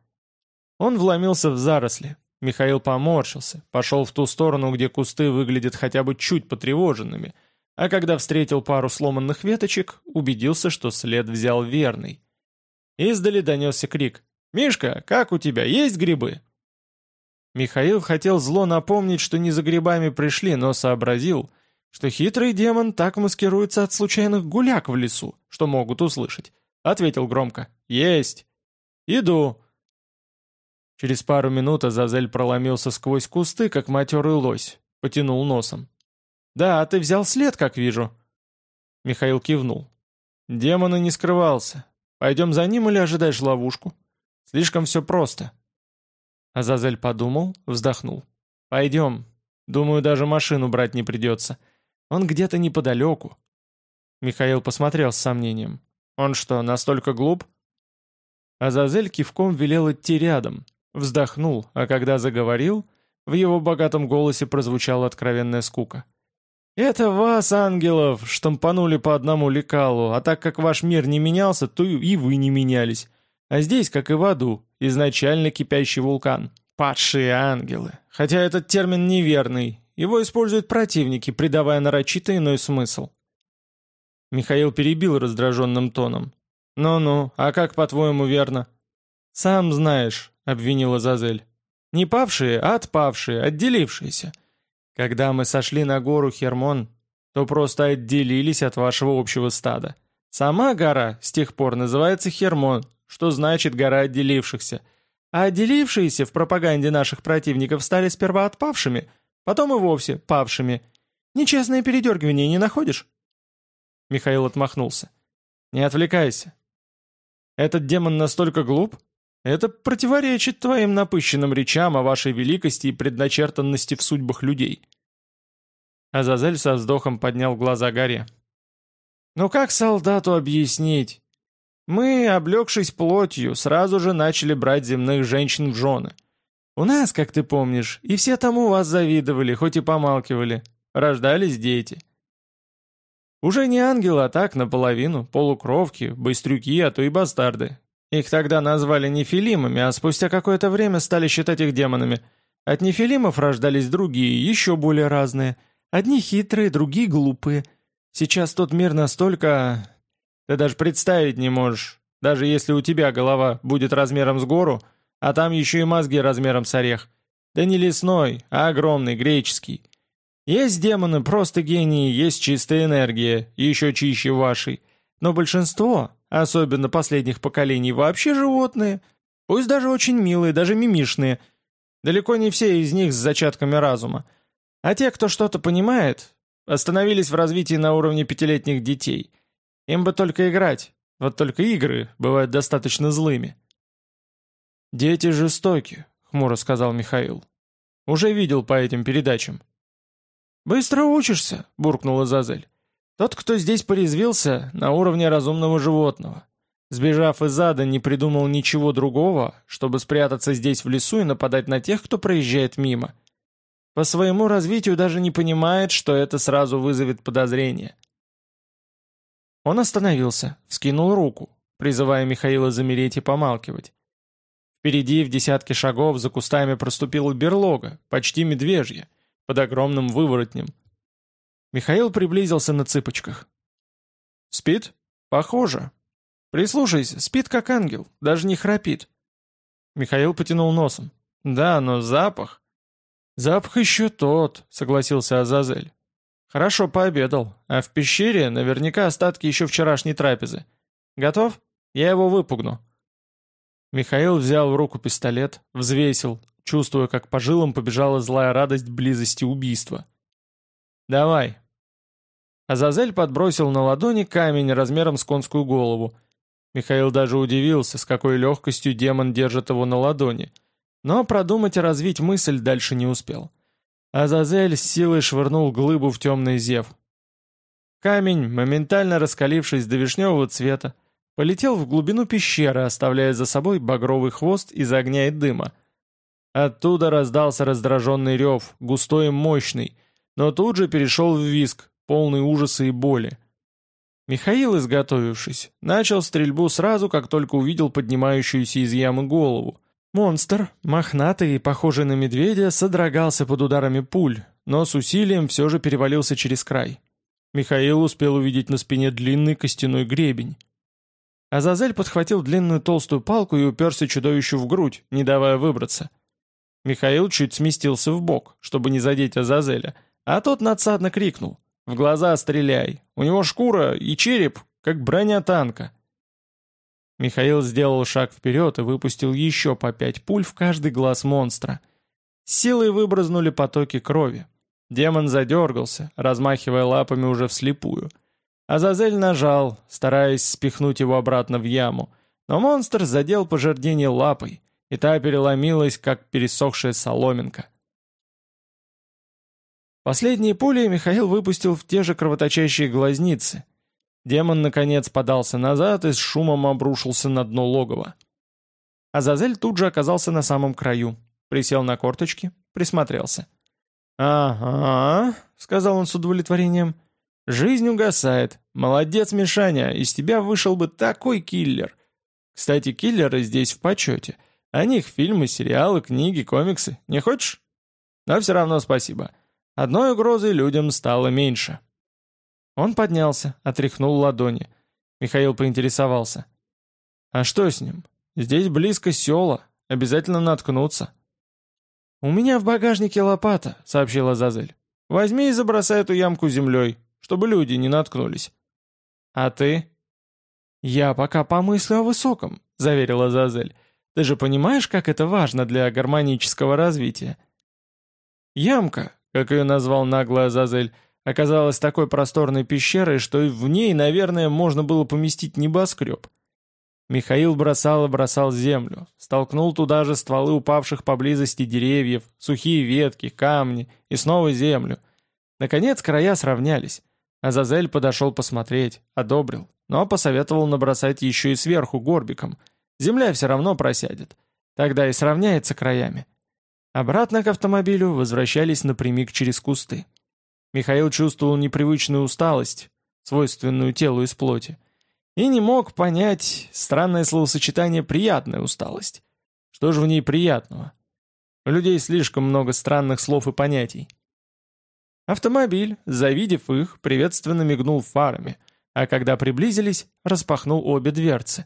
Он вломился в заросли. Михаил поморщился, пошел в ту сторону, где кусты выглядят хотя бы чуть потревоженными — а когда встретил пару сломанных веточек, убедился, что след взял верный. Издали донесся крик. «Мишка, как у тебя, есть грибы?» Михаил хотел зло напомнить, что не за грибами пришли, но сообразил, что хитрый демон так маскируется от случайных гуляк в лесу, что могут услышать. Ответил громко. «Есть!» «Иду!» Через пару минут Азазель проломился сквозь кусты, как матерый лось, потянул носом. «Да, ты взял след, как вижу». Михаил кивнул. Демон и не скрывался. Пойдем за ним или ожидаешь ловушку? Слишком все просто. Азазель подумал, вздохнул. Пойдем. Думаю, даже машину брать не придется. Он где-то неподалеку. Михаил посмотрел с сомнением. Он что, настолько глуп? Азазель кивком велел идти рядом. Вздохнул, а когда заговорил, в его богатом голосе прозвучала откровенная скука. «Это вас, ангелов, штампанули по одному лекалу, а так как ваш мир не менялся, то и вы не менялись. А здесь, как и в аду, изначально кипящий вулкан. Падшие ангелы. Хотя этот термин неверный, его используют противники, придавая нарочито иной смысл». Михаил перебил раздраженным тоном. «Ну-ну, а как, по-твоему, верно?» «Сам знаешь», — обвинила Зазель. «Не павшие, а отпавшие, отделившиеся. Когда мы сошли на гору Хермон, то просто отделились от вашего общего стада. Сама гора с тех пор называется Хермон, что значит гора отделившихся. А отделившиеся в пропаганде наших противников стали сперва отпавшими, потом и вовсе павшими. Нечестное передергивание не находишь?» Михаил отмахнулся. «Не отвлекайся. Этот демон настолько глуп? Это противоречит твоим напыщенным речам о вашей великости и предначертанности в судьбах людей». Азазель со вздохом поднял глаза горе. «Ну как солдату объяснить? Мы, облегшись плотью, сразу же начали брать земных женщин в жены. У нас, как ты помнишь, и все тому вас завидовали, хоть и помалкивали. Рождались дети. Уже не ангелы, а так наполовину, полукровки, быстрюки, а то и бастарды. Их тогда назвали нефилимами, а спустя какое-то время стали считать их демонами. От нефилимов рождались другие, еще более разные. Одни хитрые, другие глупые. Сейчас тот мир настолько... Ты даже представить не можешь. Даже если у тебя голова будет размером с гору, а там еще и мозги размером с орех. Да не лесной, а огромный, греческий. Есть демоны, просто гении, есть чистая энергия, еще чище вашей. Но большинство, особенно последних поколений, вообще животные. Пусть даже очень милые, даже мимишные. Далеко не все из них с зачатками разума. А те, кто что-то понимает, остановились в развитии на уровне пятилетних детей. Им бы только играть. Вот только игры бывают достаточно злыми. «Дети жестоки», — хмуро сказал Михаил. «Уже видел по этим передачам. «Быстро учишься», — буркнула Зазель. «Тот, кто здесь порезвился, на уровне разумного животного. Сбежав из ада, не придумал ничего другого, чтобы спрятаться здесь в лесу и нападать на тех, кто проезжает мимо. По своему развитию даже не понимает, что это сразу вызовет подозрение». Он остановился, вскинул руку, призывая Михаила замереть и помалкивать. Впереди в десятке шагов за кустами проступила берлога, почти медвежья, под огромным выворотнем. Михаил приблизился на цыпочках. «Спит? Похоже. Прислушайся, спит как ангел, даже не храпит». Михаил потянул носом. «Да, но запах...» «Запах еще тот», — согласился Азазель. «Хорошо пообедал, а в пещере наверняка остатки еще вчерашней трапезы. Готов? Я его выпугну». Михаил взял в руку пистолет, взвесил, чувствуя, как по жилам побежала злая радость близости убийства. «Давай». Азазель подбросил на ладони камень размером с конскую голову. Михаил даже удивился, с какой легкостью демон держит его на ладони. Но продумать и развить мысль дальше не успел. Азазель с силой швырнул глыбу в темный зев. Камень, моментально раскалившись до вишневого цвета, полетел в глубину пещеры, оставляя за собой багровый хвост из огня и дыма — Оттуда раздался раздраженный рев, густой и мощный, но тут же перешел в виск, полный ужаса и боли. Михаил, изготовившись, начал стрельбу сразу, как только увидел поднимающуюся из ямы голову. Монстр, мохнатый и похожий на медведя, содрогался под ударами пуль, но с усилием все же перевалился через край. Михаил успел увидеть на спине длинный костяной гребень. Азазель подхватил длинную толстую палку и уперся чудовищу в грудь, не давая выбраться. Михаил чуть сместился в бок, чтобы не задеть Азазеля, а тот надсадно крикнул. «В глаза стреляй! У него шкура и череп, как броня танка!» Михаил сделал шаг вперед и выпустил еще по пять пуль в каждый глаз монстра. С силой выбрызнули потоки крови. Демон задергался, размахивая лапами уже вслепую. Азазель нажал, стараясь спихнуть его обратно в яму, но монстр задел по жердине лапой, и та переломилась, как пересохшая соломинка. Последние пули Михаил выпустил в те же кровоточащие глазницы. Демон, наконец, подался назад и с шумом обрушился на дно логова. Азазель тут же оказался на самом краю, присел на корточки, присмотрелся. «Ага», — сказал он с удовлетворением, — «жизнь угасает. Молодец, Мишаня, из тебя вышел бы такой киллер. Кстати, киллеры здесь в почете. О них фильмы, сериалы, книги, комиксы. Не хочешь? Но все равно спасибо. Одной угрозы людям стало меньше». Он поднялся, отряхнул ладони. Михаил поинтересовался. «А что с ним? Здесь близко села, обязательно наткнуться». «У меня в багажнике лопата», — сообщила Зазель. «Возьми и забросай эту ямку землей, чтобы люди не наткнулись». «А ты?» «Я пока помыслю о высоком», — заверила Зазель. «Ты же понимаешь, как это важно для гармонического развития?» Ямка, как ее назвал наглая Азазель, оказалась такой просторной пещерой, что и в ней, наверное, можно было поместить небоскреб. Михаил бросал и бросал землю, столкнул туда же стволы упавших поблизости деревьев, сухие ветки, камни и снова землю. Наконец края сравнялись. Азазель подошел посмотреть, одобрил, но посоветовал набросать еще и сверху горбиком. Земля все равно просядет. Тогда и сравняется краями. Обратно к автомобилю возвращались напрямик через кусты. Михаил чувствовал непривычную усталость, свойственную телу из плоти и не мог понять странное словосочетание «приятная усталость». Что же в ней приятного? У людей слишком много странных слов и понятий. Автомобиль, завидев их, приветственно мигнул фарами, а когда приблизились, распахнул обе дверцы.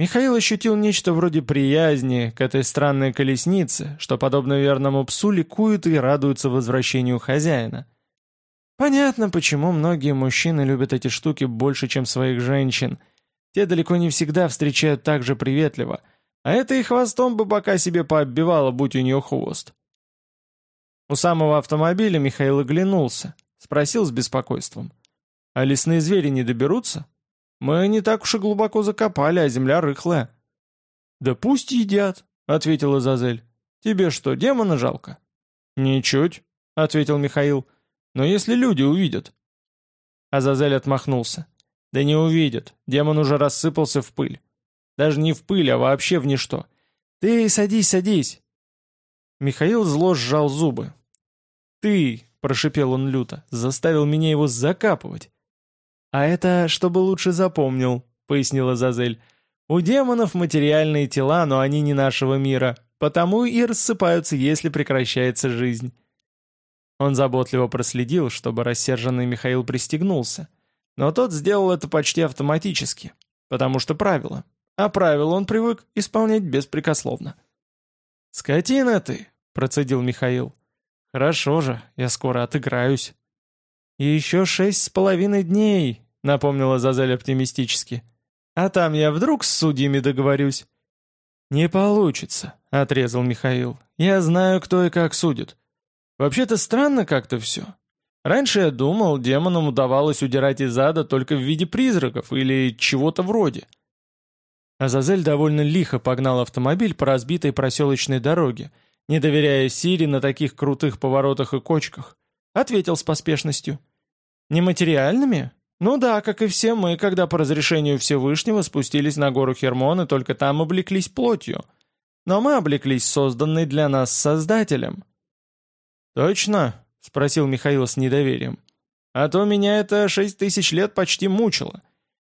Михаил ощутил нечто вроде приязни к этой странной колеснице, что, подобно верному псу, ликует и радуется возвращению хозяина – Понятно, почему многие мужчины любят эти штуки больше, чем своих женщин. Те далеко не всегда встречают так же приветливо, а это и хвостом бы бока себе пооббивало, будь у нее хвост. У самого автомобиля Михаил оглянулся, спросил с беспокойством. «А лесные звери не доберутся? Мы не так уж и глубоко закопали, а земля рыхлая». «Да пусть едят», — ответила Зазель. «Тебе что, демона жалко?» «Ничуть», — ответил Михаил. Но если люди увидят...» Азазель отмахнулся. «Да не увидят. Демон уже рассыпался в пыль. Даже не в пыль, а вообще в ничто. Ты садись, садись!» Михаил зло сжал зубы. «Ты, — прошипел он люто, — заставил меня его закапывать». «А это, чтобы лучше запомнил», — пояснила Зазель. «У демонов материальные тела, но они не нашего мира, потому и рассыпаются, если прекращается жизнь. Он заботливо проследил, чтобы рассерженный Михаил пристегнулся. Но тот сделал это почти автоматически, потому что правило. А правило он привык исполнять беспрекословно. «Скотина ты!» — процедил Михаил. «Хорошо же, я скоро отыграюсь». «И еще шесть с половиной дней», — напомнила Зазель оптимистически. «А там я вдруг с судьями договорюсь». «Не получится», — отрезал Михаил. «Я знаю, кто и как судит. Вообще-то странно как-то все. Раньше я думал, демонам удавалось удирать из ада только в виде призраков или чего-то вроде. Азазель довольно лихо погнал автомобиль по разбитой проселочной дороге, не доверяя Сири на таких крутых поворотах и кочках. Ответил с поспешностью. «Нематериальными? Ну да, как и все мы, когда по разрешению Всевышнего спустились на гору Хермон и только там облеклись плотью. Но мы облеклись созданной для нас Создателем». «Точно?» — спросил Михаил с недоверием. «А то меня это шесть тысяч лет почти мучило.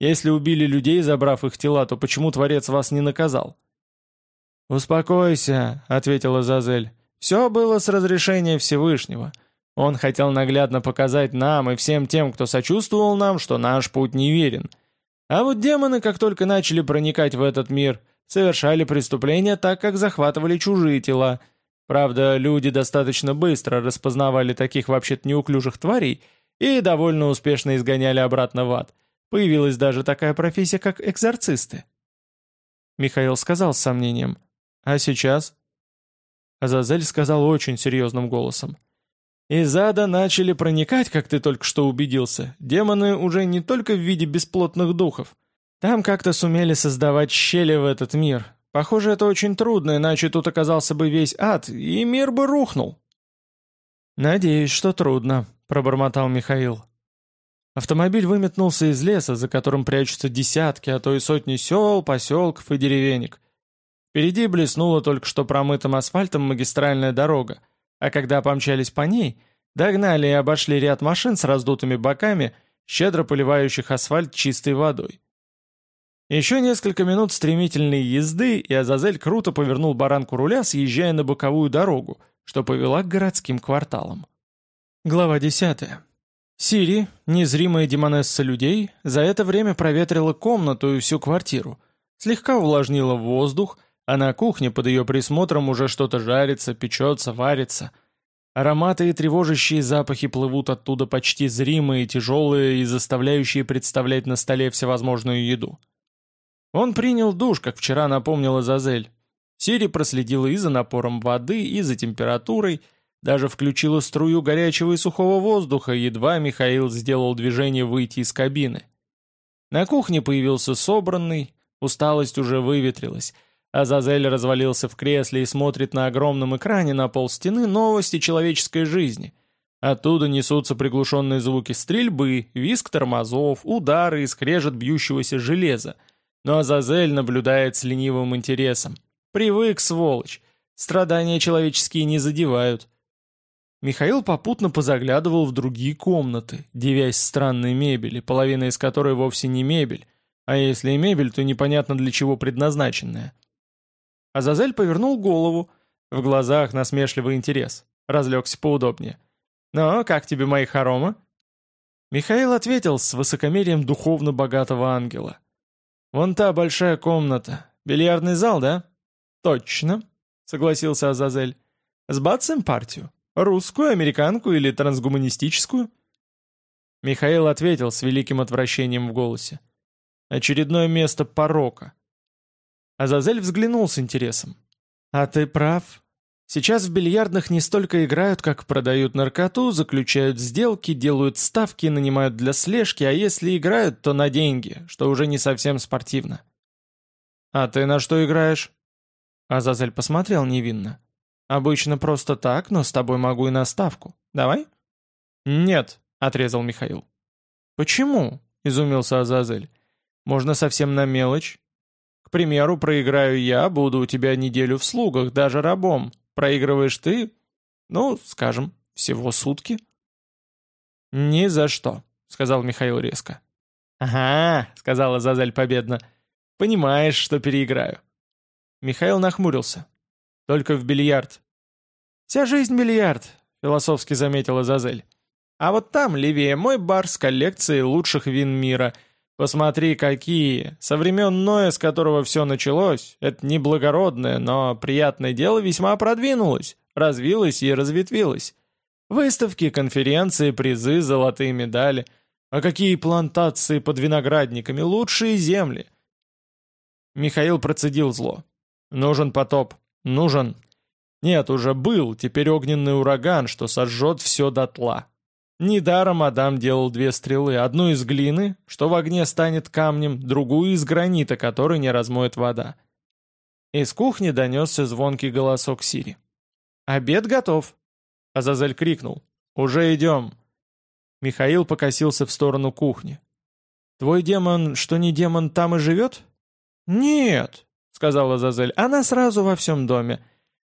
Если убили людей, забрав их тела, то почему Творец вас не наказал?» «Успокойся», — ответила Зазель. «Все было с разрешения Всевышнего. Он хотел наглядно показать нам и всем тем, кто сочувствовал нам, что наш путь неверен. А вот демоны, как только начали проникать в этот мир, совершали преступления так, как захватывали чужие тела, Правда, люди достаточно быстро распознавали таких вообще-то неуклюжих тварей и довольно успешно изгоняли обратно в ад. Появилась даже такая профессия, как экзорцисты. Михаил сказал с сомнением. «А сейчас?» Азазель сказал очень серьезным голосом. «Из ада начали проникать, как ты только что убедился, демоны уже не только в виде бесплотных духов. Там как-то сумели создавать щели в этот мир, Похоже, это очень трудно, иначе тут оказался бы весь ад, и мир бы рухнул. «Надеюсь, что трудно», — пробормотал Михаил. Автомобиль выметнулся из леса, за которым прячутся десятки, а то и сотни сел, поселков и деревенек. Впереди блеснула только что промытым асфальтом магистральная дорога, а когда помчались по ней, догнали и обошли ряд машин с раздутыми боками, щедро поливающих асфальт чистой водой. Еще несколько минут стремительной езды, и Азазель круто повернул баранку руля, съезжая на боковую дорогу, что повела к городским кварталам. Глава 10. Сири, незримая демонесса людей, за это время проветрила комнату и всю квартиру, слегка увлажнила воздух, а на кухне под ее присмотром уже что-то жарится, печется, варится. Ароматы и тревожащие запахи плывут оттуда почти зримые, тяжелые и заставляющие представлять на столе всевозможную еду. Он принял душ, как вчера напомнила Зазель. Сири проследила и за напором воды, и за температурой, даже включила струю горячего и сухого воздуха, едва Михаил сделал движение выйти из кабины. На кухне появился собранный, усталость уже выветрилась — Азазель развалился в кресле и смотрит на огромном экране на пол стены новости человеческой жизни. Оттуда несутся приглушенные звуки стрельбы, визг тормозов, удары и скрежет бьющегося железа. Но Азазель наблюдает с ленивым интересом. Привык, сволочь. Страдания человеческие не задевают. Михаил попутно позаглядывал в другие комнаты, девясь странной мебели, половина из которой вовсе не мебель, а если и мебель, то непонятно для чего предназначенная. Азазель повернул голову, в глазах насмешливый интерес, разлегся поудобнее. «Ну, как тебе мои хоромы?» Михаил ответил с высокомерием духовно богатого ангела. «Вон та большая комната. Бильярдный зал, да?» «Точно», — согласился Азазель. «Сбацаем партию? Русскую, американку или трансгуманистическую?» Михаил ответил с великим отвращением в голосе. «Очередное место порока. Азазель взглянул с интересом. «А ты прав. Сейчас в бильярдных не столько играют, как продают наркоту, заключают сделки, делают ставки, нанимают для слежки, а если играют, то на деньги, что уже не совсем спортивно». «А ты на что играешь?» Азазель посмотрел невинно. «Обычно просто так, но с тобой могу и на ставку. Давай?» «Нет», — отрезал Михаил. «Почему?» — изумился Азазель. «Можно совсем на мелочь, к примеру, проиграю я, буду у тебя неделю в слугах, даже рабом. Проигрываешь ты? Ну, скажем, всего сутки. «Ни за что», — сказал Михаил резко. «Ага», — сказала Зазель победно. «Понимаешь, что переиграю». Михаил нахмурился. «Только в бильярд». «Вся жизнь бильярд», — философски заметила Зазель. «А вот там, левее, мой бар с коллекцией лучших вин мира — Посмотри, какие! Со времен Ноя, с которого все началось, это неблагородное, но приятное дело весьма продвинулось, развилось и разветвилось. Выставки, конференции, призы, золотые медали. А какие плантации под виноградниками, лучшие земли! Михаил процедил зло. Нужен потоп. Нужен. Нет, уже был, теперь огненный ураган, что сожжет все дотла. Недаром Адам делал две стрелы, одну из глины, что в огне станет камнем, другую из гранита, который не размоет вода. Из кухни донесся звонкий голосок Сири. «Обед готов!» Азазель крикнул. «Уже идем!» Михаил покосился в сторону кухни. «Твой демон, что не демон, там и живет?» «Нет», — сказала Азазель, — «она сразу во всем доме.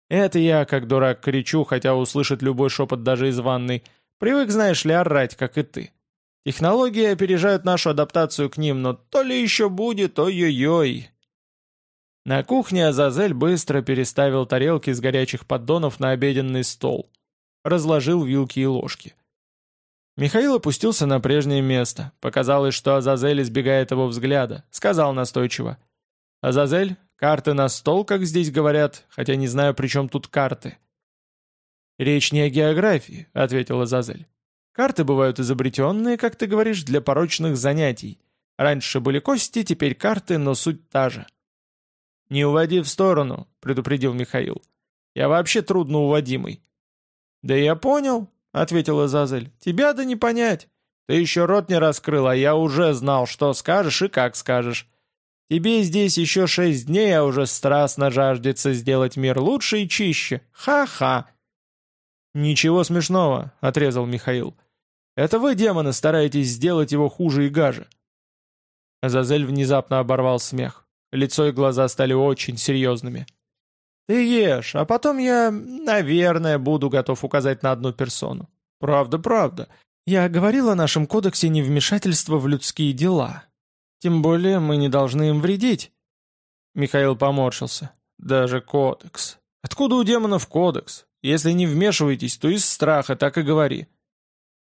Это я, как дурак, кричу, хотя услышать любой шепот даже из ванной — Привык, знаешь ли, орать, как и ты. Технологии опережают нашу адаптацию к ним, но то ли еще будет, ой-ой-ой. На кухне Азазель быстро переставил тарелки с горячих поддонов на обеденный стол. Разложил вилки и ложки. Михаил опустился на прежнее место. Показалось, что Азазель избегает его взгляда. Сказал настойчиво. «Азазель, карты на стол, как здесь говорят, хотя не знаю, при чем тут карты». «Речь не о географии», — ответила Зазель. «Карты бывают изобретенные, как ты говоришь, для порочных занятий. Раньше были кости, теперь карты, но суть та же». «Не уводи в сторону», — предупредил Михаил. «Я вообще трудно уводимый». «Да я понял», — ответила Зазель. «Тебя да не понять. Ты еще рот не раскрыл, а я уже знал, что скажешь и как скажешь. Тебе здесь еще шесть дней, а уже страстно жаждется сделать мир лучше и чище. Ха-ха!» «Ничего смешного», — отрезал Михаил. «Это вы, демоны, стараетесь сделать его хуже и гаже». Азазель внезапно оборвал смех. Лицо и глаза стали очень серьезными. «Ты ешь, а потом я, наверное, буду готов указать на одну персону. Правда, правда. Я говорил о нашем кодексе невмешательства в людские дела. Тем более мы не должны им вредить». Михаил поморщился. «Даже кодекс. Откуда у демонов кодекс? Если не вмешиваетесь, то из страха, так и говори».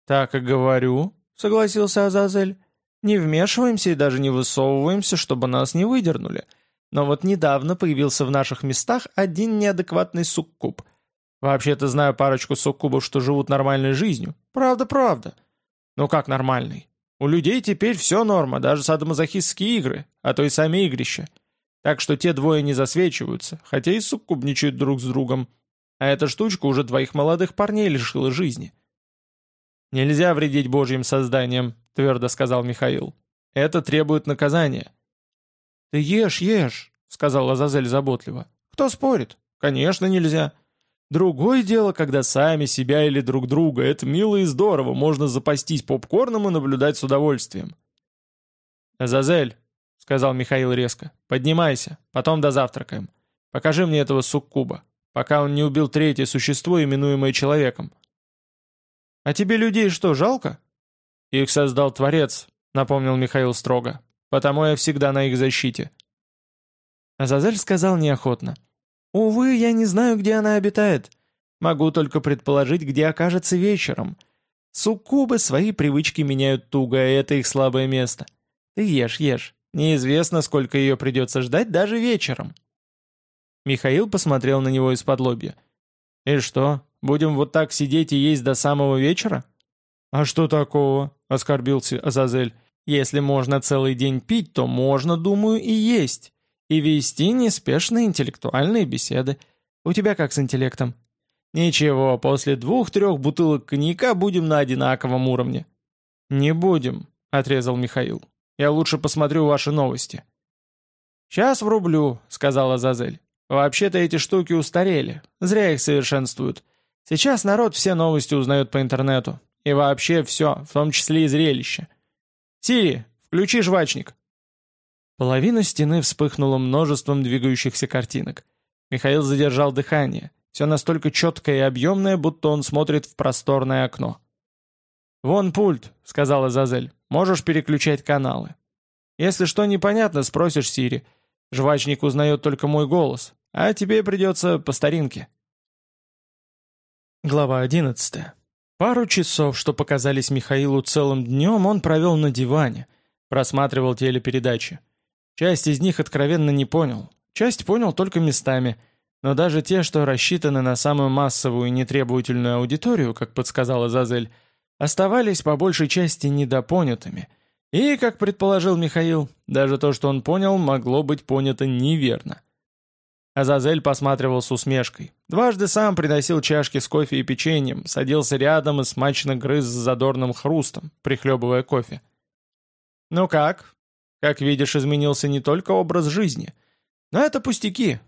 «Так и говорю», — согласился Азазель. «Не вмешиваемся и даже не высовываемся, чтобы нас не выдернули. Но вот недавно появился в наших местах один неадекватный суккуб. Вообще-то знаю парочку суккубов, что живут нормальной жизнью. Правда-правда. Ну как нормальный? У людей теперь все норма, даже садомазохистские игры, а то и сами игрища. Так что те двое не засвечиваются, хотя и суккубничают друг с другом. А эта штучка уже двоих молодых парней лишила жизни. «Нельзя вредить божьим созданиям», — твердо сказал Михаил. «Это требует наказания. «Ты ешь, ешь», — сказал Азазель заботливо. «Кто спорит? Конечно, нельзя. Другое дело, когда сами себя или друг друга. Это мило и здорово, можно запастись попкорном и наблюдать с удовольствием». «Азазель», — сказал Михаил резко, — «поднимайся, потом дозавтракаем. Покажи мне этого суккуба, пока он не убил третье существо, именуемое человеком». «А тебе людей что, жалко?» «Их создал Творец», — напомнил Михаил строго. Потому я всегда на их защите». Азазель сказал неохотно. «Увы, я не знаю, где она обитает. Могу только предположить, где окажется вечером. Суккубы свои привычки меняют туго, и это их слабое место. Ты ешь, ешь. Неизвестно, сколько ее придется ждать даже вечером». Михаил посмотрел на него из-под лобья. «И что, будем вот так сидеть и есть до самого вечера?» «А что такого?» — оскорбился Азазель. Если можно целый день пить, то можно, думаю, и есть. И вести неспешные интеллектуальные беседы. У тебя как с интеллектом? Ничего, после двух-трех бутылок коньяка будем на одинаковом уровне. Не будем, отрезал Михаил. Я лучше посмотрю ваши новости. «Сейчас врублю», — сказала Зазель. «Вообще-то эти штуки устарели. Зря их совершенствуют. Сейчас народ все новости узнает по интернету. И вообще все, в том числе и зрелище. «Сири, включи жвачник!» Половина стены вспыхнула множеством двигающихся картинок. Михаил задержал дыхание. Все настолько четкое и объемное, будто он смотрит в просторное окно. «Вон пульт», — сказала Зазель. «Можешь переключать каналы. Если что непонятно, спросишь Сири. Жвачник узнает только мой голос, а тебе придется по старинке». Глава одиннадцатая. Пару часов, что показались Михаилу целым днем, он провел на диване, просматривал телепередачи. Часть из них откровенно не понял, часть понял только местами, но даже те, что рассчитаны на самую массовую и нетребовательную аудиторию, как подсказала Зазель, оставались по большей части недопонятыми. И, как предположил Михаил, даже то, что он понял, могло быть понято неверно. Азазель посматривал с усмешкой. Дважды сам приносил чашки с кофе и печеньем, садился рядом и смачно грыз с задорным хрустом, прихлебывая кофе. «Ну как? Как видишь, изменился не только образ жизни. Но это пустяки».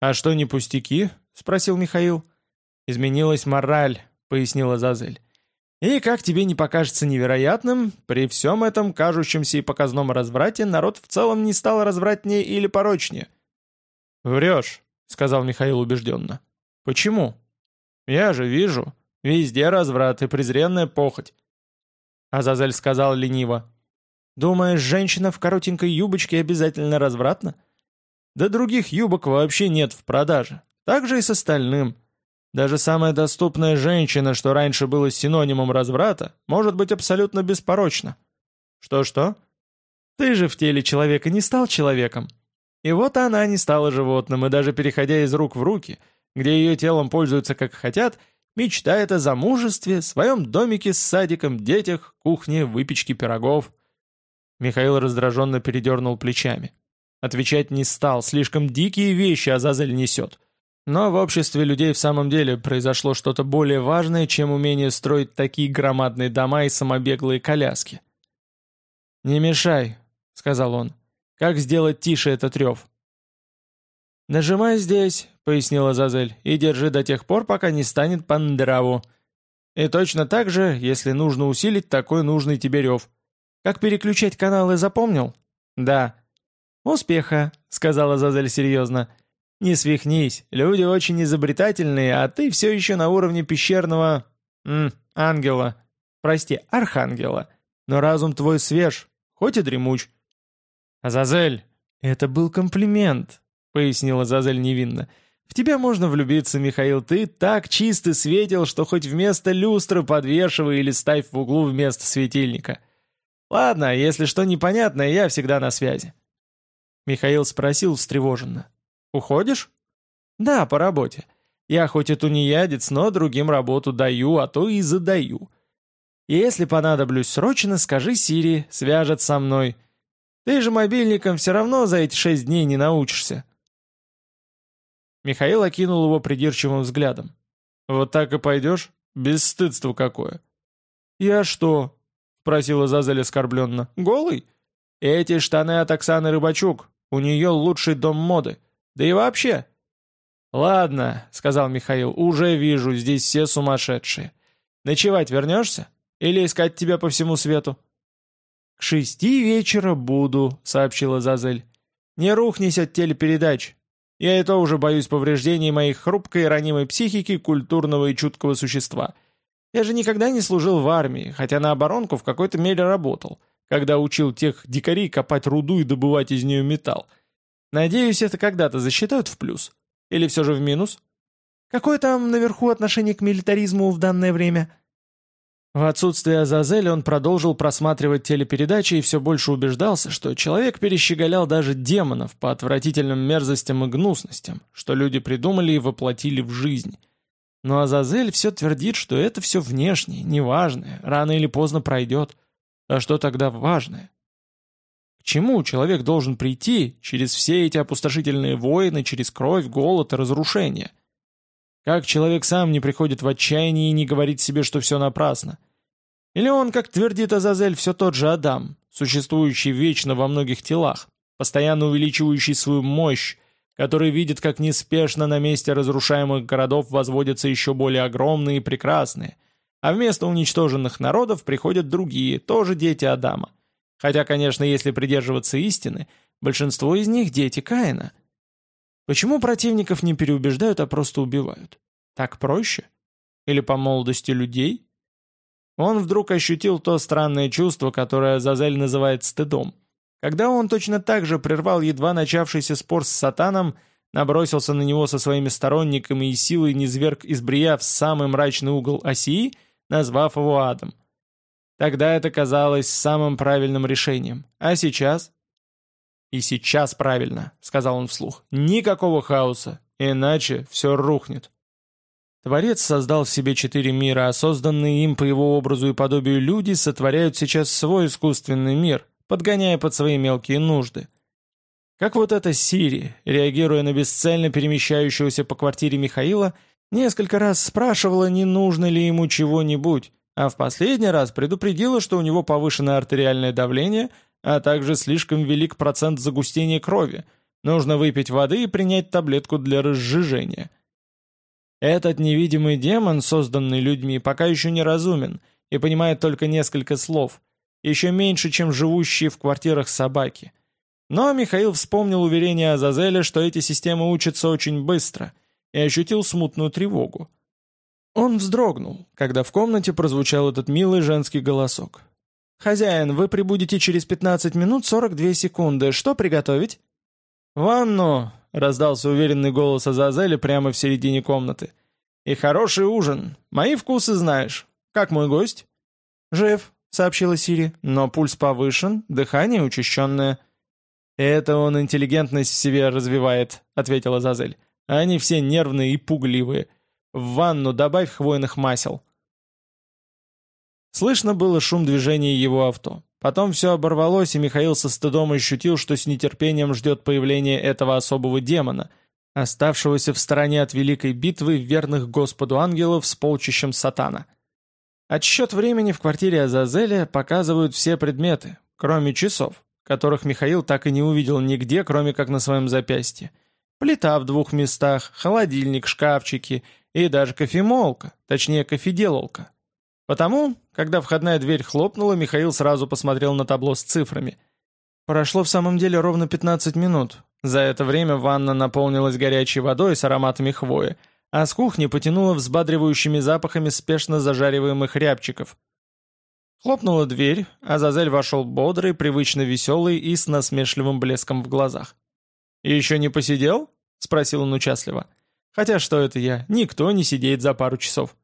«А что не пустяки?» — спросил Михаил. «Изменилась мораль», — пояснила Азазель. «И как тебе не покажется невероятным, при всем этом кажущемся и показном разврате народ в целом не стал развратнее или порочнее». «Врешь», — сказал Михаил убежденно. «Почему?» «Я же вижу. Везде разврат и презренная похоть». Азазель сказал лениво. «Думаешь, женщина в коротенькой юбочке обязательно развратна?» «Да других юбок вообще нет в продаже. Так же и с остальным. Даже самая доступная женщина, что раньше было синонимом разврата, может быть абсолютно беспорочна». «Что-что?» «Ты же в теле человека не стал человеком», и вот она не стала животным, и даже переходя из рук в руки, где ее телом пользуются как хотят, мечтает о замужестве, своем домике с садиком, детях, кухне, выпечке пирогов. Михаил раздраженно передернул плечами. Отвечать не стал, слишком дикие вещи Азазель несет. Но в обществе людей в самом деле произошло что-то более важное, чем умение строить такие громадные дома и самобеглые коляски. «Не мешай», — сказал он. Как сделать тише этот рев? «Нажимай здесь», — пояснила Зазель, — «и держи до тех пор, пока не станет пандраву. И точно так же, если нужно усилить такой нужный тебе рев. Как переключать каналы, запомнил?» «Да». «Успеха», — сказала Зазель серьезно. «Не свихнись, люди очень изобретательные, а ты все еще на уровне пещерного... М, ангела. Прости, архангела. Но разум твой свеж, хоть и дремуч». «Азазель, это был комплимент», — пояснила Зазель невинно. «В тебя можно влюбиться, Михаил, ты так чисто светил, что хоть вместо люстры подвешивай или ставь в углу вместо светильника. Ладно, если что непонятное, я всегда на связи». Михаил спросил встревоженно. «Уходишь?» «Да, по работе. Я хоть и тунеядец, но другим работу даю, а то и задаю. Если понадоблюсь срочно, скажи Сири, свяжет со мной. Ты же мобильником все равно за эти шесть дней не научишься». Михаил окинул его придирчивым взглядом. «Вот так и пойдешь? Бесстыдство какое!» «Я что?» — спросила Зазель оскорбленно. «Голый? Эти штаны от Оксаны Рыбачук. У нее лучший дом моды. Да и вообще...» «Ладно», — сказал Михаил, — «уже вижу, здесь все сумасшедшие. Ночевать вернешься? Или искать тебя по всему свету?» «К шести вечера буду», — сообщила Зазель. «Не рухнись от телепередач. Я и то уже боюсь повреждений моей хрупкой и ранимой психики культурного и чуткого существа. Я же никогда не служил в армии, хотя на оборонку в какой-то мере работал, когда учил тех дикарей копать руду и добывать из нее металл. Надеюсь, это когда-то засчитают в плюс. Или все же в минус? Какое там наверху отношение к милитаризму в данное время?» В отсутствие Азазели он продолжил просматривать телепередачи и все больше убеждался, что человек перещеголял даже демонов по отвратительным мерзостям и гнусностям, что люди придумали и воплотили в жизнь. Но Азазель все твердит, что это все внешнее, неважное, рано или поздно пройдет. А что тогда важное? К чему человек должен прийти через все эти опустошительные войны, через кровь, голод и разрушение? Как человек сам не приходит в отчаяние и не говорит себе, что все напрасно? Или он, как твердит Азазель, все тот же Адам, существующий вечно во многих телах, постоянно увеличивающий свою мощь, который видит, как неспешно на месте разрушаемых городов возводятся еще более огромные и прекрасные, а вместо уничтоженных народов приходят другие, тоже дети Адама. Хотя, конечно, если придерживаться истины, большинство из них дети Каина – Почему противников не переубеждают, а просто убивают? Так проще? Или по молодости людей? Он вдруг ощутил то странное чувство, которое Зазель называет стыдом. Когда он точно так же прервал едва начавшийся спор с сатаном, набросился на него со своими сторонниками и силой низверг из Брия в самый мрачный угол Осии, назвав его адом. Тогда это казалось самым правильным решением. А сейчас? «И сейчас правильно», — сказал он вслух. «Никакого хаоса, иначе все рухнет». Творец создал в себе четыре мира, а созданные им по его образу и подобию люди сотворяют сейчас свой искусственный мир, подгоняя под свои мелкие нужды. Как вот эта Сири, реагируя на бесцельно перемещающегося по квартире Михаила, несколько раз спрашивала, не нужно ли ему чего-нибудь, а в последний раз предупредила, что у него повышенное артериальное давление – а также слишком велик процент загустения крови. Нужно выпить воды и принять таблетку для разжижения. Этот невидимый демон, созданный людьми, пока еще не разумен и понимает только несколько слов, еще меньше, чем живущие в квартирах собаки. Но Михаил вспомнил уверение Азазеля, что эти системы учатся очень быстро, и ощутил смутную тревогу. Он вздрогнул, когда в комнате прозвучал этот милый женский голосок. «Хозяин, вы прибудете через 15 минут 42 секунды. Что приготовить?» «Ванну!» — раздался уверенный голос Азазеля прямо в середине комнаты. «И хороший ужин. Мои вкусы знаешь. Как мой гость?» «Жив», — сообщила Сири, — «но пульс повышен, дыхание учащенное». «Это он интеллигентность в себе развивает», — ответила Азазель. «Они все нервные и пугливые. В ванну добавь хвойных масел». Слышно было шум движения его авто. Потом все оборвалось, и Михаил со стыдом ощутил, что с нетерпением ждет появления этого особого демона, оставшегося в стороне от великой битвы верных Господу ангелов с полчищем сатана. Отсчет времени в квартире Азазеля показывают все предметы, кроме часов, которых Михаил так и не увидел нигде, кроме как на своем запястье. Плита в двух местах, холодильник, шкафчики и даже кофемолка, точнее кофеделалка. Потому, когда входная дверь хлопнула, Михаил сразу посмотрел на табло с цифрами. Прошло в самом деле ровно 15 минут. За это время ванна наполнилась горячей водой с ароматами хвои, а с кухни потянуло взбадривающими запахами спешно зажариваемых рябчиков. Хлопнула дверь, а Зазель вошел бодрый, привычно веселый и с насмешливым блеском в глазах. еще не посидел?» — спросил он участливо. «Хотя что это я? Никто не сидит за пару часов».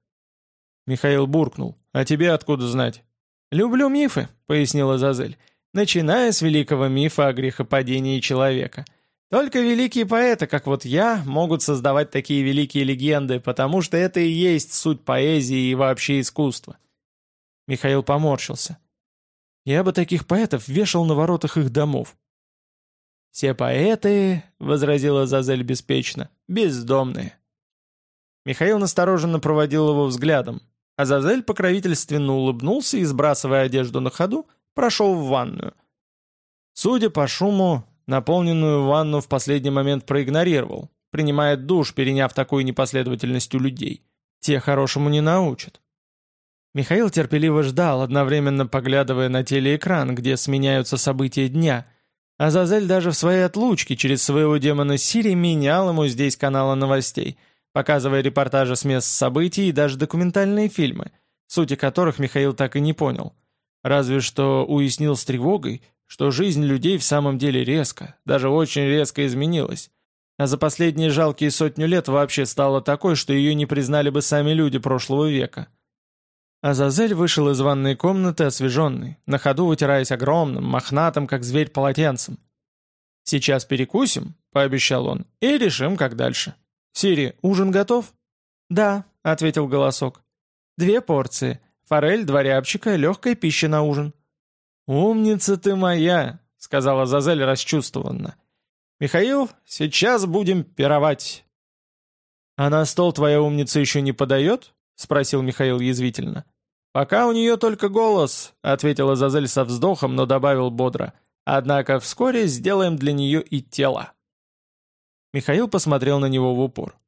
Михаил буркнул. «А тебе откуда знать?» «Люблю мифы», — пояснила Зазель, «начиная с великого мифа о грехопадении человека». Только великие поэты, как вот я, могут создавать такие великие легенды, потому что это и есть суть поэзии и вообще искусства. Михаил поморщился. Я бы таких поэтов вешал на воротах их домов. «Все поэты», — возразила Зазель беспечно, — «бездомные». Михаил настороженно проводил его взглядом, а Зазель покровительственно улыбнулся и, сбрасывая одежду на ходу, прошел в ванную. Судя по шуму, Наполненную ванну в последний момент проигнорировал. Принимает душ, переняв такую непоследовательность у людей. Те хорошему не научат. Михаил терпеливо ждал, одновременно поглядывая на телеэкран, где сменяются события дня. А Зазель даже в своей отлучке через своего демона Сири менял ему здесь каналы новостей, показывая репортажи с мест событий и даже документальные фильмы, сути которых Михаил так и не понял. Разве что уяснил с тревогой, что жизнь людей в самом деле резко, даже очень резко изменилась. А за последние жалкие сотню лет вообще стала такой, что ее не признали бы сами люди прошлого века. Азазель вышел из ванной комнаты освеженный, на ходу вытираясь огромным, мохнатым, как зверь, полотенцем. «Сейчас перекусим», — пообещал он, — «и решим, как дальше». «Сири, ужин готов?» «Да», — ответил голосок. «Две порции. Форель, два рябчика, легкая пища на ужин». «Умница ты моя!» — сказала Зазель расчувствованно. «Михаил, сейчас будем пировать». «А на стол твоя умница еще не подает?» — спросил Михаил язвительно. «Пока у нее только голос», — ответила Зазель со вздохом, но добавил бодро. «Однако вскоре сделаем для нее и тело». Михаил посмотрел на него в упор.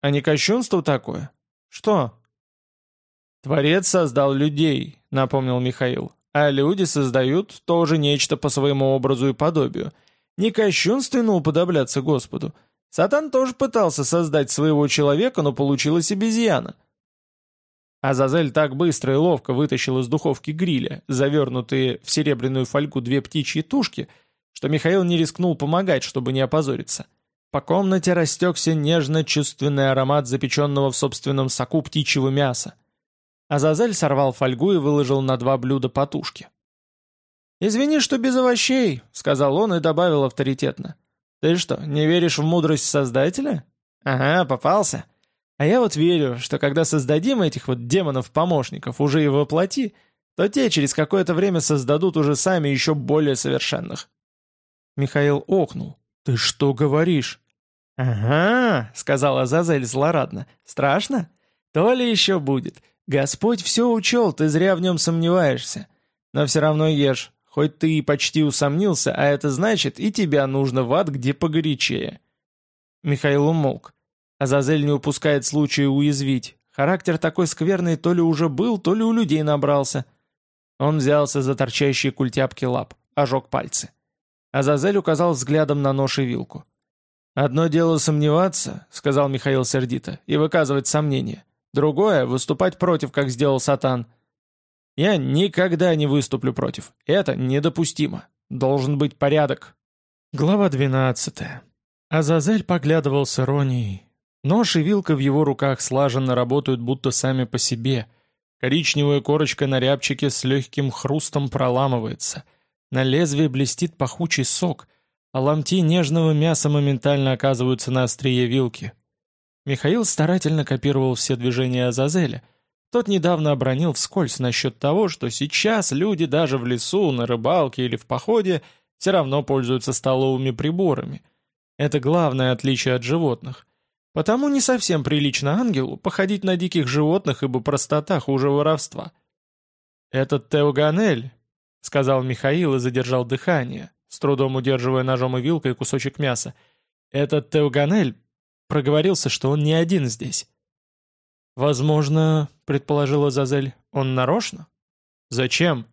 «А не кощунство такое?» «Что?» «Творец создал людей», — напомнил Михаил. А люди создают тоже нечто по своему образу и подобию. Не кощунственно уподобляться Господу. Сатан тоже пытался создать своего человека, но получилась обезьяна. Азазель так быстро и ловко вытащил из духовки гриля, завернутые в серебряную фольгу две птичьи тушки, что Михаил не рискнул помогать, чтобы не опозориться. По комнате растекся нежно-чувственный аромат запеченного в собственном соку птичьего мяса. Азазель сорвал фольгу и выложил на два блюда потушки. «Извини, что без овощей», — сказал он и добавил авторитетно. «Ты что, не веришь в мудрость Создателя?» «Ага, попался. А я вот верю, что когда создадим этих вот демонов-помощников уже и воплоти, то те через какое-то время создадут уже сами еще более совершенных». Михаил окнул. «Ты что говоришь?» «Ага», — сказала Азазель злорадно. «Страшно? То ли еще будет. Господь все учел, ты зря в нем сомневаешься. Но все равно ешь, хоть ты и почти усомнился, а это значит, и тебя нужно в ад, где погорячее». Михаил умолк. Азазель не упускает случая уязвить. Характер такой скверный то ли уже был, то ли у людей набрался. Он взялся за торчащие культяпки лап, ожег пальцы. Азазель указал взглядом на нож и вилку. «Одно дело сомневаться», — сказал Михаил сердито, — «и выказывать сомнения. Другое — выступать против, как сделал Сатан. Я никогда не выступлю против. Это недопустимо. Должен быть порядок. Глава 12. Азазель поглядывал с иронией. Нож и вилка в его руках слаженно работают будто сами по себе. Коричневая корочка на рябчике с легким хрустом проламывается. На лезвие блестит пахучий сок, а ломти нежного мяса моментально оказываются на острие вилки. Михаил старательно копировал все движения Азазеля. Тот недавно обронил вскользь насчет того, что сейчас люди даже в лесу, на рыбалке или в походе все равно пользуются столовыми приборами. Это главное отличие от животных. Потому не совсем прилично ангелу походить на диких животных, ибо простота хуже воровства. «Этот Теоганель», — сказал Михаил и задержал дыхание, с трудом удерживая ножом и вилкой кусочек мяса, «этот Теоганель проговорился, что он не один здесь. «Возможно, — предположила Зазель, — он нарочно?» «Зачем?»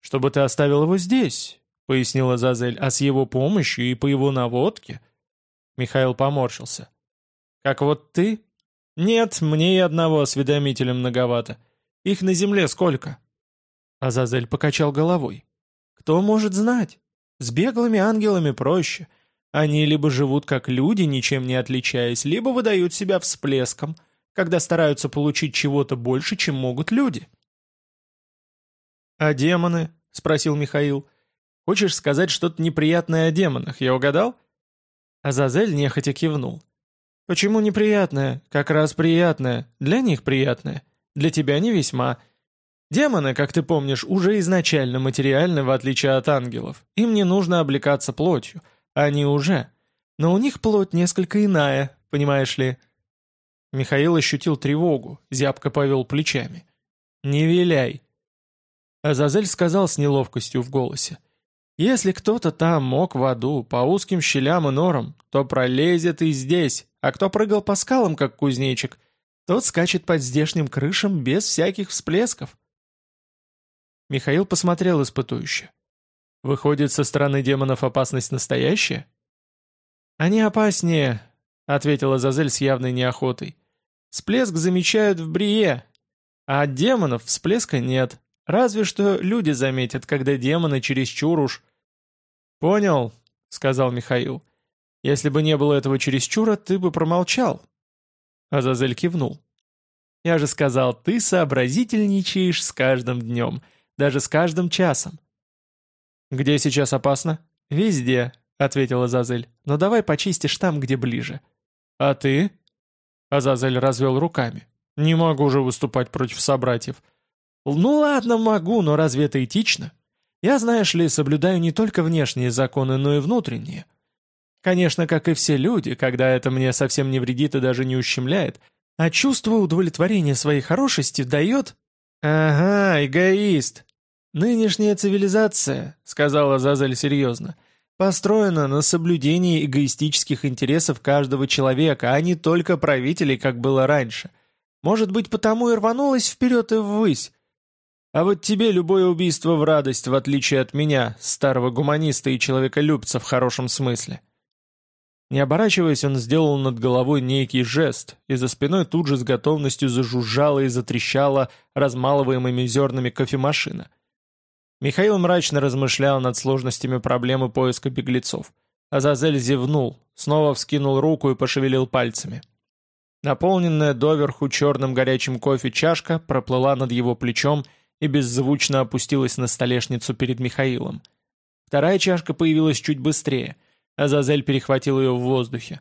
«Чтобы ты оставил его здесь», пояснила Зазель, а с его помощью и по его наводке. Михаил поморщился. Как вот ты? Нет, мне и одного осведомителя многовато. Их на земле сколько? Азазель покачал головой. Кто может знать? С беглыми ангелами проще. Они либо живут как люди, ничем не отличаясь, либо выдают себя всплеском, когда стараются получить чего-то больше, чем могут люди. «А демоны?» — спросил Михаил. «Хочешь сказать что-то неприятное о демонах, я угадал?» Азазель нехотя кивнул. «Почему неприятное? Как раз приятное. Для них приятное. Для тебя не весьма. Демоны, как ты помнишь, уже изначально материальны, в отличие от ангелов. Им не нужно облекаться плотью. Они уже. Но у них плоть несколько иная, понимаешь ли?» Михаил ощутил тревогу, зябко повел плечами. «Не виляй!» Азазель сказал с неловкостью в голосе. «Если кто-то там мог в аду, по узким щелям и норам, то пролезет и здесь, а кто прыгал по скалам, как кузнечик, тот скачет под здешним крышам без всяких всплесков». Михаил посмотрел испытующе. «Выходит, со стороны демонов опасность настоящая?» «Они опаснее», — ответила Зазель с явной неохотой. «Всплеск замечают в Брие, а от демонов всплеска нет. Разве что люди заметят, когда демоны чересчур уж...» «Понял», — сказал Михаил. «Если бы не было этого чересчура, ты бы промолчал». Азазель кивнул. «Я же сказал, ты сообразительничаешь с каждым днем, даже с каждым часом». «Где сейчас опасно?» «Везде», — ответила Азазель. «Но давай почистишь там, где ближе». «А ты?» Азазель развел руками. «Не могу же выступать против собратьев. «Ну ладно, могу, но разве это этично? Я, знаешь ли, соблюдаю не только внешние законы, но и внутренние. Конечно, как и все люди, когда это мне совсем не вредит и даже не ущемляет, а чувство удовлетворения своей хорошести дает... Ага, эгоист. Нынешняя цивилизация, сказала Зазель серьезно, построена на соблюдении эгоистических интересов каждого человека, а не только правителей, как было раньше. Может быть, потому и рванулась вперед и ввысь, а вот тебе любое убийство в радость, в отличие от меня, старого гуманиста и человеколюбца в хорошем смысле. Не оборачиваясь, он сделал над головой некий жест, и за спиной тут же с готовностью зажужжала и затрещала размалываемыми зернами кофемашина. Михаил мрачно размышлял над сложностями проблемы поиска беглецов. Азазель зевнул, снова вскинул руку и пошевелил пальцами. Наполненная доверху черным горячим кофе чашка проплыла над его плечом и беззвучно опустилась на столешницу перед Михаилом. Вторая чашка появилась чуть быстрее, а Зазель перехватил ее в воздухе.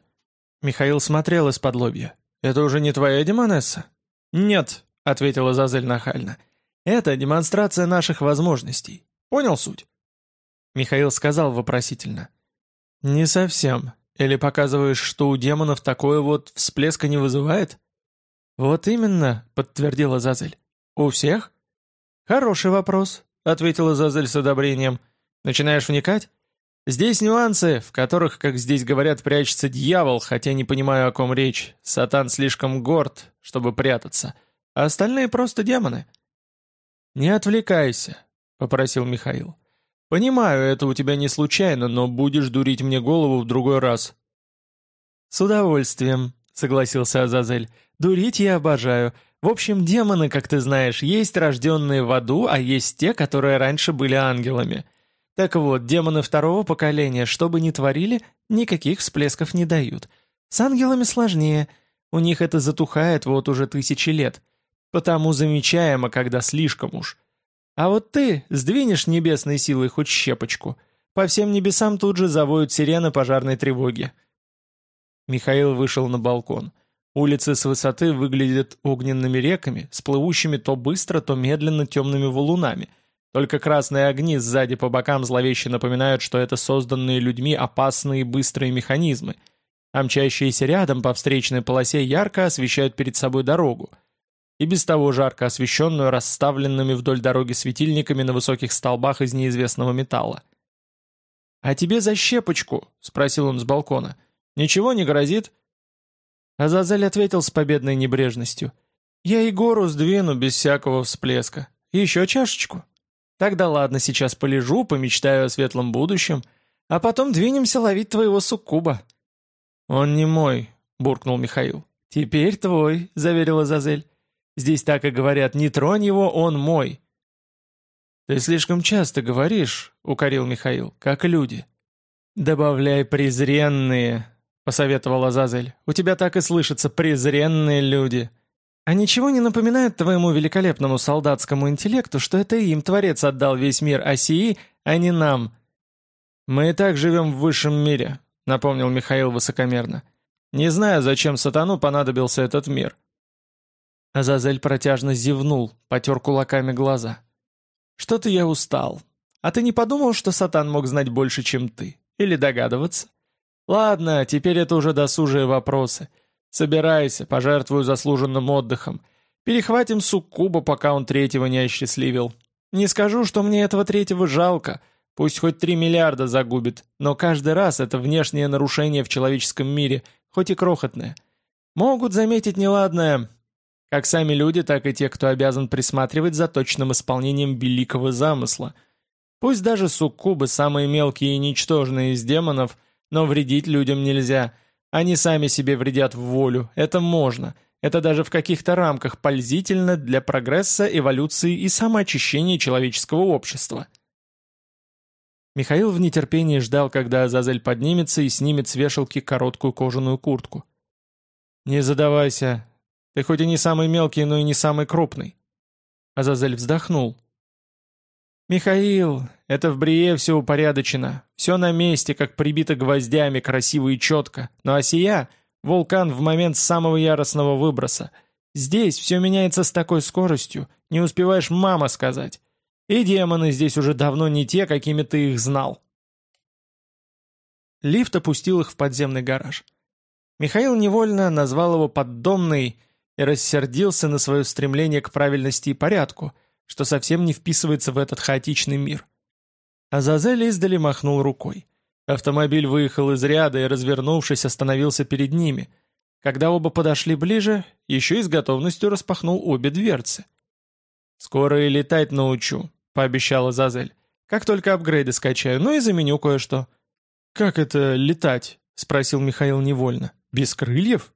Михаил смотрел из-под лобья. «Это уже не твоя демонесса?» «Нет», — ответила Зазель нахально. «Это демонстрация наших возможностей. Понял суть?» Михаил сказал вопросительно. «Не совсем. Или показываешь, что у демонов такое вот всплеска не вызывает?» «Вот именно», — подтвердила Зазель. «У всех?» «Хороший вопрос», — ответила Зазель с одобрением. «Начинаешь вникать? Здесь нюансы, в которых, как здесь говорят, прячется дьявол, хотя не понимаю, о ком речь. Сатан слишком горд, чтобы прятаться, а остальные просто демоны». «Не отвлекайся», — попросил Михаил. «Понимаю, это у тебя не случайно, но будешь дурить мне голову в другой раз». «С удовольствием», — согласился Азазель. «Дурить я обожаю. В общем, демоны, как ты знаешь, есть рожденные в аду, а есть те, которые раньше были ангелами. Так вот, демоны второго поколения, что бы ни творили, никаких всплесков не дают. С ангелами сложнее. У них это затухает вот уже тысячи лет. Потому замечаемо, когда слишком уж. А вот ты сдвинешь небесной силой хоть щепочку. По всем небесам тут же завоют сирены пожарной тревоги. Михаил вышел на балкон. Улицы с высоты выглядят огненными реками, с плывущими то быстро, то медленно темными валунами. Только красные огни сзади по бокам зловеще напоминают, что это созданные людьми опасные быстрые механизмы, а мчащиеся рядом по встречной полосе ярко освещают перед собой дорогу. И без того жарко освещенную расставленными вдоль дороги светильниками на высоких столбах из неизвестного металла. «А тебе за щепочку?» — спросил он с балкона. «Ничего не грозит?» Азазель ответил с победной небрежностью. «Я и гору сдвину без всякого всплеска. Еще чашечку?» Тогда ладно, сейчас полежу, помечтаю о светлом будущем, а потом двинемся ловить твоего суккуба». «Он не мой», — буркнул Михаил. «Теперь твой», — заверила Зазель. «Здесь так и говорят, не тронь его, он мой». «Ты слишком часто говоришь», — укорил Михаил, — «как люди». «Добавляй презренные», — посоветовала Зазель. «У тебя так и слышатся презренные люди». «А ничего не напоминает твоему великолепному солдатскому интеллекту, что это им Творец отдал весь мир Осии, а не нам?» «Мы и так живем в высшем мире», — напомнил Михаил высокомерно. «Не знаю, зачем сатану понадобился этот мир». Азазель протяжно зевнул, потер кулаками глаза. «Что-то я устал. А ты не подумал, что сатан мог знать больше, чем ты? Или догадываться? Ладно, теперь это уже досужие вопросы. Собирайся, пожертвую заслуженным отдыхом. Перехватим суккуба, пока он третьего не осчастливил. Не скажу, что мне этого третьего жалко. Пусть хоть три миллиарда загубит, но каждый раз это внешнее нарушение в человеческом мире, хоть и крохотное. Могут заметить неладное, как сами люди, так и те, кто обязан присматривать за точным исполнением великого замысла — Пусть даже суккубы самые мелкие и ничтожные из демонов, но вредить людям нельзя. Они сами себе вредят в волю, это можно. Это даже в каких-то рамках пользительно для прогресса, эволюции и самоочищения человеческого общества. Михаил в нетерпении ждал, когда Азазель поднимется и снимет с вешалки короткую кожаную куртку. «Не задавайся. Ты хоть и не самый мелкий, но и не самый крупный». Азазель вздохнул. «Михаил, это в Брие все упорядочено. Все на месте, как прибито гвоздями, красиво и четко. Но Осия — вулкан в момент самого яростного выброса. Здесь все меняется с такой скоростью, не успеваешь «мама» сказать. И демоны здесь уже давно не те, какими ты их знал». Лифт опустил их в подземный гараж. Михаил невольно назвал его «поддомный» и рассердился на свое стремление к правильности и порядку — что совсем не вписывается в этот хаотичный мир. Азазель издали махнул рукой. Автомобиль выехал из ряда и, развернувшись, остановился перед ними. Когда оба подошли ближе, еще и с готовностью распахнул обе дверцы. «Скоро и летать научу», — пообещала Азазель. «Как только апгрейды скачаю, ну и заменю кое-что». «Как это летать?» — спросил Михаил невольно. «Без крыльев?»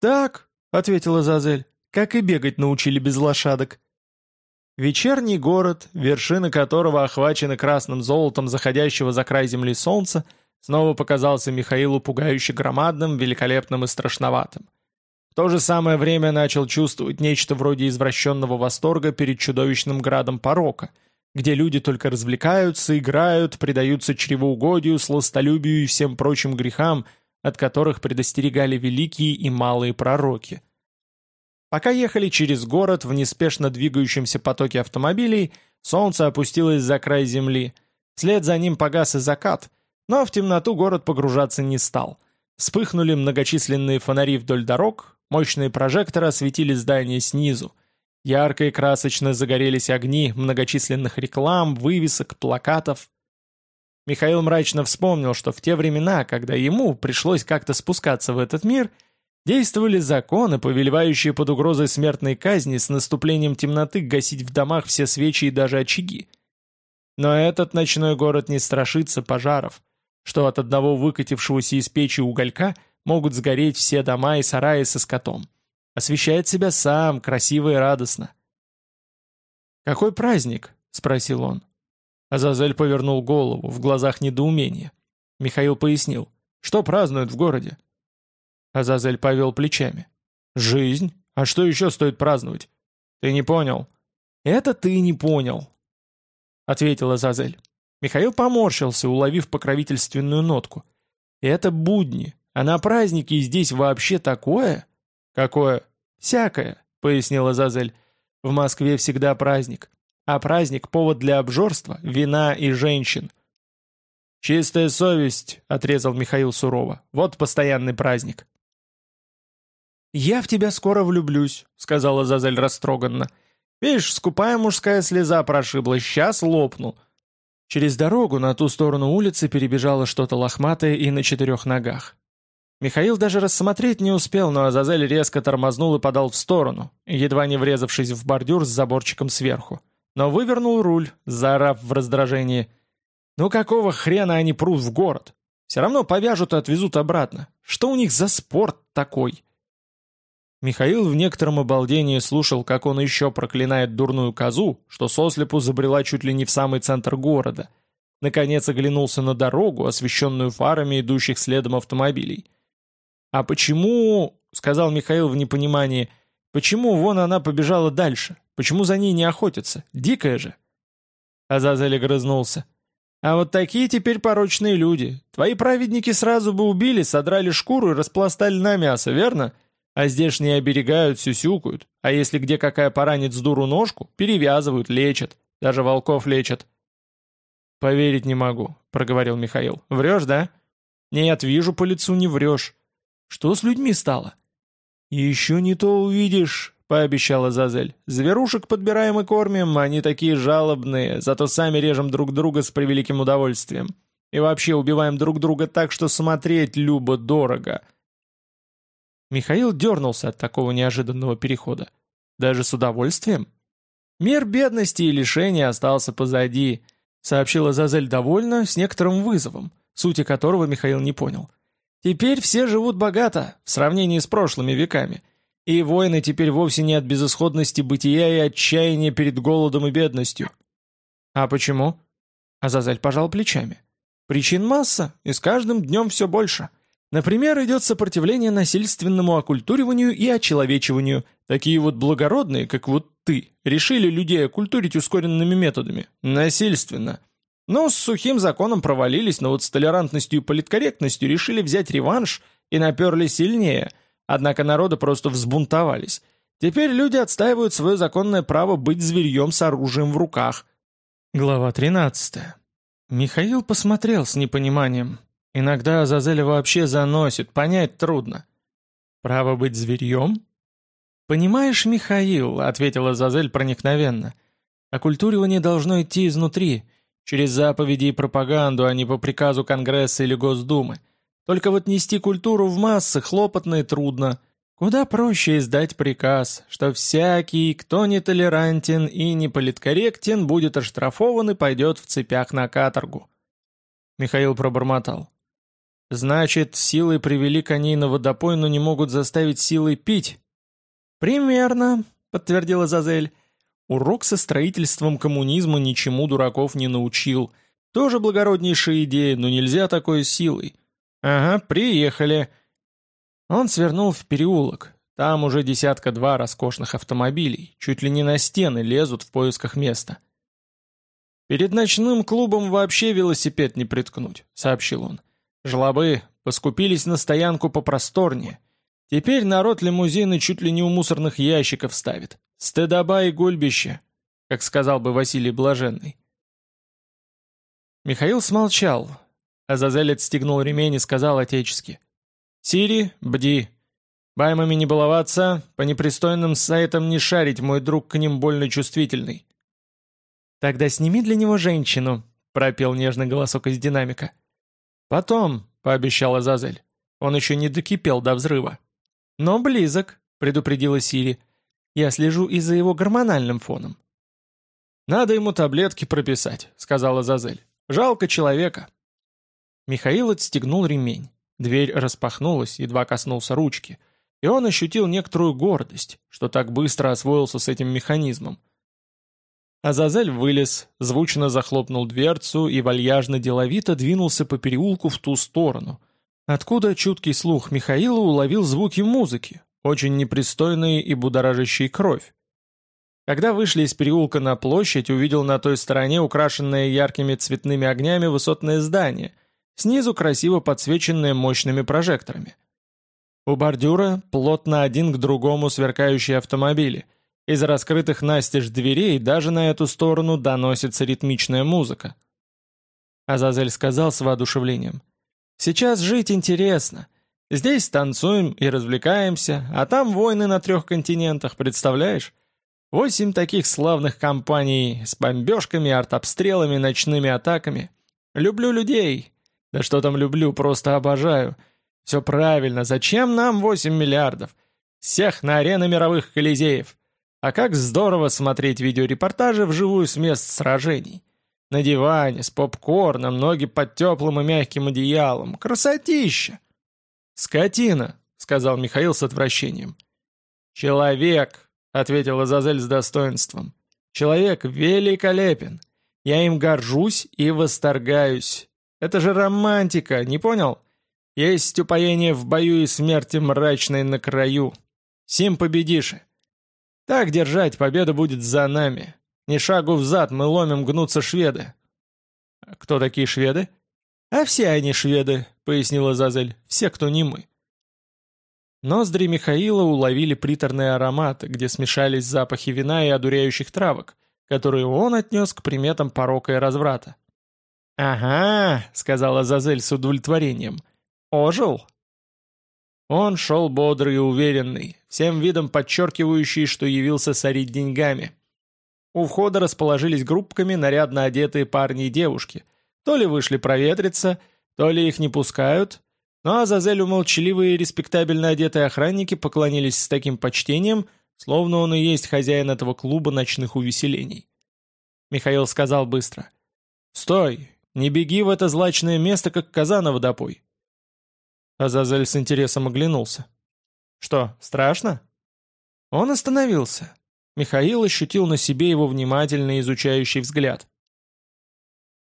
«Так», — ответила Азазель, — «как и бегать научили без лошадок». Вечерний город, вершины которого охвачены красным золотом заходящего за край земли солнца, снова показался Михаилу пугающе громадным, великолепным и страшноватым. В то же самое время начал чувствовать нечто вроде извращенного восторга перед чудовищным градом порока, где люди только развлекаются, играют, предаются чревоугодию, сластолюбию и всем прочим грехам, от которых предостерегали великие и малые пророки – Пока ехали через город в неспешно двигающемся потоке автомобилей, солнце опустилось за край земли. Вслед за ним погас и закат, но в темноту город погружаться не стал. Вспыхнули многочисленные фонари вдоль дорог, мощные прожекторы осветили здания снизу. Ярко и красочно загорелись огни многочисленных реклам, вывесок, плакатов. Михаил мрачно вспомнил, что в те времена, когда ему пришлось как-то спускаться в этот мир – Действовали законы, повелевающие под угрозой смертной казни с наступлением темноты гасить в домах все свечи и даже очаги. Но этот ночной город не страшится пожаров, что от одного выкатившегося из печи уголька могут сгореть все дома и сараи со скотом. Освещает себя сам, красиво и радостно. «Какой праздник?» — спросил он. Азазель повернул голову, в глазах недоумение. Михаил пояснил. «Что празднуют в городе?» Азазель повел плечами. «Жизнь? А что еще стоит праздновать?» «Ты не понял». «Это ты не понял», — ответил Азазель. Михаил поморщился, уловив покровительственную нотку. «Это будни, а на праздники здесь вообще такое?» «Какое?» «Всякое», — пояснил Азазель. «В Москве всегда праздник. А праздник — повод для обжорства, вина и женщин». «Чистая совесть», — отрезал Михаил сурово. «Вот постоянный праздник». «Я в тебя скоро влюблюсь», — сказала Зазель растроганно. «Видишь, скупая мужская слеза прошибла, сейчас лопну». Через дорогу на ту сторону улицы перебежало что-то лохматое и на четырех ногах. Михаил даже рассмотреть не успел, но Азазель резко тормознул и подал в сторону, едва не врезавшись в бордюр с заборчиком сверху. но вывернул руль, заорав в раздражении. «Ну какого хрена они прут в город? Все равно повяжут и отвезут обратно. Что у них за спорт такой?» Михаил в некотором обалдении слушал, как он еще проклинает дурную козу, что сослепу забрела чуть ли не в самый центр города. Наконец оглянулся на дорогу, освещенную фарами идущих следом автомобилей. «А почему...» — сказал Михаил в непонимании. «Почему вон она побежала дальше? Почему за ней не охотятся? Дикая же!» Азазель огрызнулся. «А вот такие теперь порочные люди. Твои праведники сразу бы убили, содрали шкуру и распластали на мясо, верно?» А здешние оберегают, сюсюкают. А если где какая поранит с дуру ножку, перевязывают, лечат. Даже волков лечат. «Поверить не могу», — проговорил Михаил. «Врешь, да?» «Нет, вижу по лицу, не врешь. Что с людьми стало?» «Еще не то увидишь», — пообещала Зазель. «Зверушек подбираем и кормим, они такие жалобные, зато сами режем друг друга с превеликим удовольствием. И вообще убиваем друг друга так, что смотреть любо-дорого». Михаил дернулся от такого неожиданного перехода. Даже с удовольствием. «Мир бедности и лишения остался позади», сообщила Зазель довольно, с некоторым вызовом, сути которого Михаил не понял. «Теперь все живут богато, в сравнении с прошлыми веками. И войны теперь вовсе не от безысходности бытия и отчаяния перед голодом и бедностью». «А почему?» Азазель пожал плечами. «Причин масса, и с каждым днем все больше». Например, идет сопротивление насильственному окультуриванию и очеловечиванию. Такие вот благородные, как вот ты, решили людей окультурить ускоренными методами. Насильственно. Но с сухим законом провалились, но вот с толерантностью и политкорректностью решили взять реванш и наперли сильнее. Однако народы просто взбунтовались. Теперь люди отстаивают свое законное право быть зверьем с оружием в руках. Глава 13. Михаил посмотрел с непониманием. Иногда Азазеля вообще заносит, понять трудно. Право быть зверьем? «Понимаешь, Михаил», — ответила Азазель проникновенно, «оккультуривание должно идти изнутри, через заповеди и пропаганду, а не по приказу Конгресса или Госдумы. Только вот нести культуру в массы хлопотно и трудно. Куда проще издать приказ, что всякий, кто не толерантен и не политкорректен, будет оштрафован и пойдет в цепях на каторгу». Михаил пробормотал. Значит, силой привели коней на водопой, но не могут заставить силой пить? Примерно, подтвердила Зазель. Урок со строительством коммунизма ничему дураков не научил. Тоже благороднейшая идея, но нельзя такой силой. Ага, приехали. Он свернул в переулок. Там уже десятка-два роскошных автомобилей, чуть ли не на стены лезут в поисках места. «Перед ночным клубом вообще велосипед не приткнуть», — сообщил он. Жлобы поскупились на стоянку попросторнее. Теперь народ лимузины чуть ли не у мусорных ящиков ставит. Стыдоба и гульбище, как сказал бы Василий Блаженный. Михаил смолчал. Азазель отстегнул ремень и сказал отечески. «Сири, бди. Баймами не баловаться, по непристойным сайтам не шарить, мой друг к ним больно чувствительный». «Тогда сними для него женщину», — пропел нежный голосок из динамика. «Потом», — пообещала Зазель. Он еще не докипел до взрыва. «Но близок», — предупредила Сири. «Я слежу и за его гормональным фоном». «Надо ему таблетки прописать», — сказала Зазель. «Жалко человека». Михаил отстегнул ремень. Дверь распахнулась, едва коснулся ручки. И он ощутил некоторую гордость, что так быстро освоился с этим механизмом. Азазель вылез, звучно захлопнул дверцу и вальяжно-деловито двинулся по переулку в ту сторону, откуда чуткий слух Михаила уловил звуки музыки, очень непристойные и будоражащие кровь. Когда вышли из переулка на площадь, увидел на той стороне украшенное яркими цветными огнями высотное здание, снизу красиво подсвеченное мощными прожекторами. У бордюра плотно один к другому сверкающие автомобили – из раскрытых настежь дверей даже на эту сторону доносится ритмичная музыка. Азазель сказал с воодушевлением. «Сейчас жить интересно. Здесь танцуем и развлекаемся, а там войны на трех континентах, представляешь? Восемь таких славных компаний с бомбежками, артобстрелами, ночными атаками. Люблю людей. Да что там люблю, просто обожаю. Все правильно, зачем нам восемь миллиардов? Всех на арены мировых колизеев. А как здорово смотреть видеорепортажи вживую с мест сражений. На диване, с попкорном, ноги под теплым и мягким одеялом. Красотища! «Скотина!» — сказал Михаил с отвращением. «Человек!» — ответила Зазель с достоинством. «Человек великолепен. Я им горжусь и восторгаюсь. Это же романтика, не понял? Есть упоение в бою и смерти мрачной на краю. Сим победишь. Так держать, победа будет за нами. Ни шагу взад, мы ломим гнутся шведы. Кто такие шведы? А все они шведы, пояснила Зазель, все, кто не мы. Ноздри Михаила уловили приторные ароматы, где смешались запахи вина и одуряющих травок, которые он отнес к приметам порока и разврата. «Ага», — сказала Зазель с удовлетворением, — «ожил?» Он шел бодрый и уверенный, всем видом подчеркивающий, что явился сорить деньгами. У входа расположились группками нарядно одетые парни и девушки. То ли вышли проветриться, то ли их не пускают. Но Азазелю молчаливые и респектабельно одетые охранники поклонились с таким почтением, словно он и есть хозяин этого клуба ночных увеселений. Михаил сказал быстро. «Стой! Не беги в это злачное место, как коза на водопой!» Азазель с интересом оглянулся. «Что, страшно?» Он остановился. Михаил ощутил на себе его внимательный изучающий взгляд.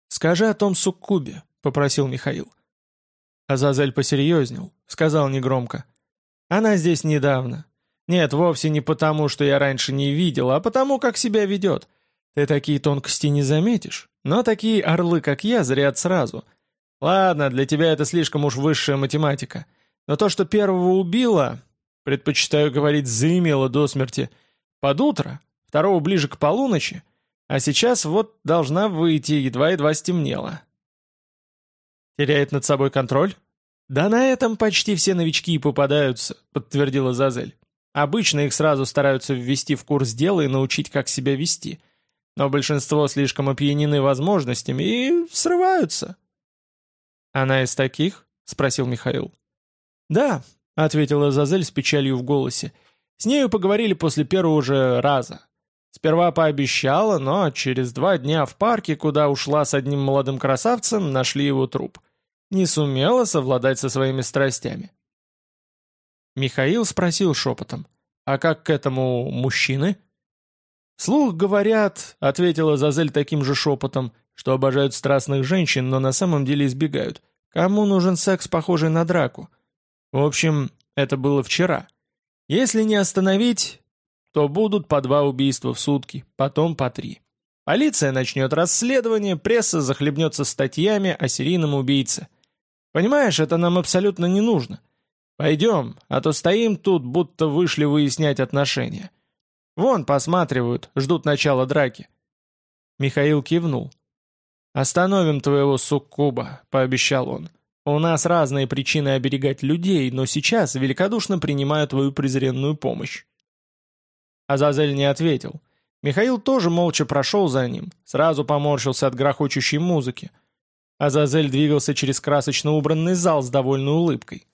«Скажи о том суккубе», — попросил Михаил. Азазель посерьезнел, сказал негромко. «Она здесь недавно. Нет, вовсе не потому, что я раньше не видел, а потому, как себя ведет. Ты такие тонкости не заметишь, но такие орлы, как я, зрят сразу. Ладно, для тебя это слишком уж высшая математика. Но то, что первого убило, предпочитаю говорить, заимело до смерти, под утро, второго ближе к полуночи, а сейчас вот должна выйти, едва-едва стемнело. Теряет над собой контроль? Да на этом почти все новички и попадаются, подтвердила Зазель. Обычно их сразу стараются ввести в курс дела и научить, как себя вести. Но большинство слишком опьянены возможностями и срываются. «Она из таких?» — спросил Михаил. «Да», — ответила Зазель с печалью в голосе. «С нею поговорили после первого же раза. Сперва пообещала, но через два дня в парке, куда ушла с одним молодым красавцем, нашли его труп. Не сумела совладать со своими страстями». Михаил спросил шепотом. «А как к этому мужчины?» «Слух говорят», — ответила Зазель таким же шепотом, что обожают страстных женщин, но на самом деле избегают. Кому нужен секс, похожий на драку? В общем, это было вчера. Если не остановить, то будут по два убийства в сутки, потом по три. Полиция начнет расследование, пресса захлебнется статьями о серийном убийце. Понимаешь, это нам абсолютно не нужно. Пойдем, а то стоим тут, будто вышли выяснять отношения. Вон, посматривают, ждут начала драки. Михаил кивнул. «Остановим твоего суккуба», — пообещал он. «У нас разные причины оберегать людей, но сейчас великодушно принимаю твою презренную помощь». Азазель не ответил. Михаил тоже молча прошел за ним, сразу поморщился от грохочущей музыки. Азазель двигался через красочно убранный зал с довольной улыбкой.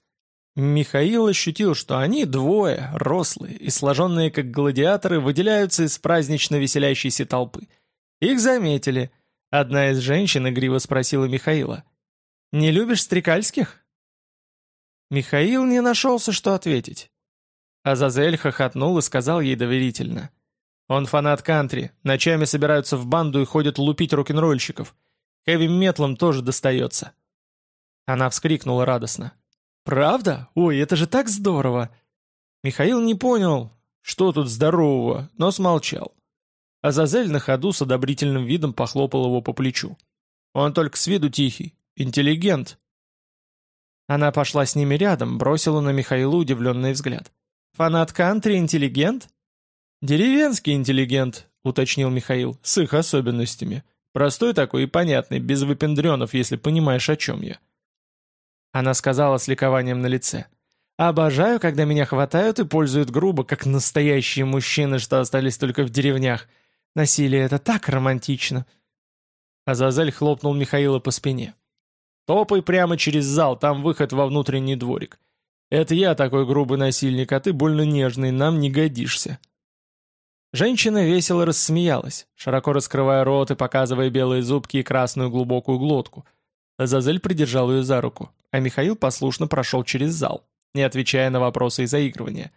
Михаил ощутил, что они двое, рослые и сложенные как гладиаторы, выделяются из празднично веселящейся толпы. Их заметили — Одна из женщин игриво спросила Михаила. «Не любишь стрекальских?» Михаил не нашелся, что ответить. Азазель хохотнул и сказал ей доверительно. «Он фанат кантри, ночами собираются в банду и ходят лупить рок-н-ролльщиков. Хэви-метлам тоже достается». Она вскрикнула радостно. «Правда? Ой, это же так здорово!» Михаил не понял, что тут здорового, но смолчал. Азазель на ходу с одобрительным видом похлопал его по плечу. «Он только с виду тихий. Интеллигент». Она пошла с ними рядом, бросила на Михаилу удивленный взгляд. «Фанат кантри интеллигент?» «Деревенский интеллигент», — уточнил Михаил, — «с их особенностями. Простой такой и понятный, без выпендренов, если понимаешь, о чем я». Она сказала с ликованием на лице. «Обожаю, когда меня хватают и пользуют грубо, как настоящие мужчины, что остались только в деревнях. Насилие — это так романтично!» Азазель хлопнул Михаила по спине. «Топай прямо через зал, там выход во внутренний дворик. Это я такой грубый насильник, а ты больно нежный, нам не годишься». Женщина весело рассмеялась, широко раскрывая рот и показывая белые зубки и красную глубокую глотку. Азазель придержал ее за руку, а Михаил послушно прошел через зал, не отвечая на вопросы и заигрывания.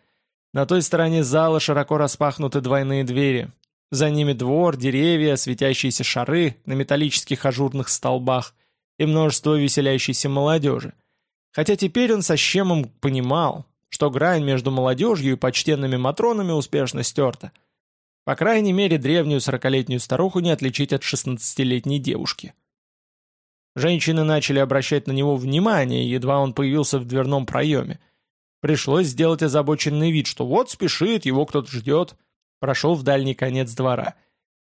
На той стороне зала широко распахнуты двойные двери. За ними двор, деревья, светящиеся шары на металлических ажурных столбах и множество веселящейся молодежи. Хотя теперь он со щемом понимал, что грань между молодежью и почтенными матронами успешно стерта – по крайней мере, древнюю сорокалетнюю старуху не отличить от шестнадцатилетней девушки. Женщины начали обращать на него внимание, едва он появился в дверном проеме. Пришлось сделать озабоченный вид, что вот спешит, его кто-то ждет. Прошел в дальний конец двора.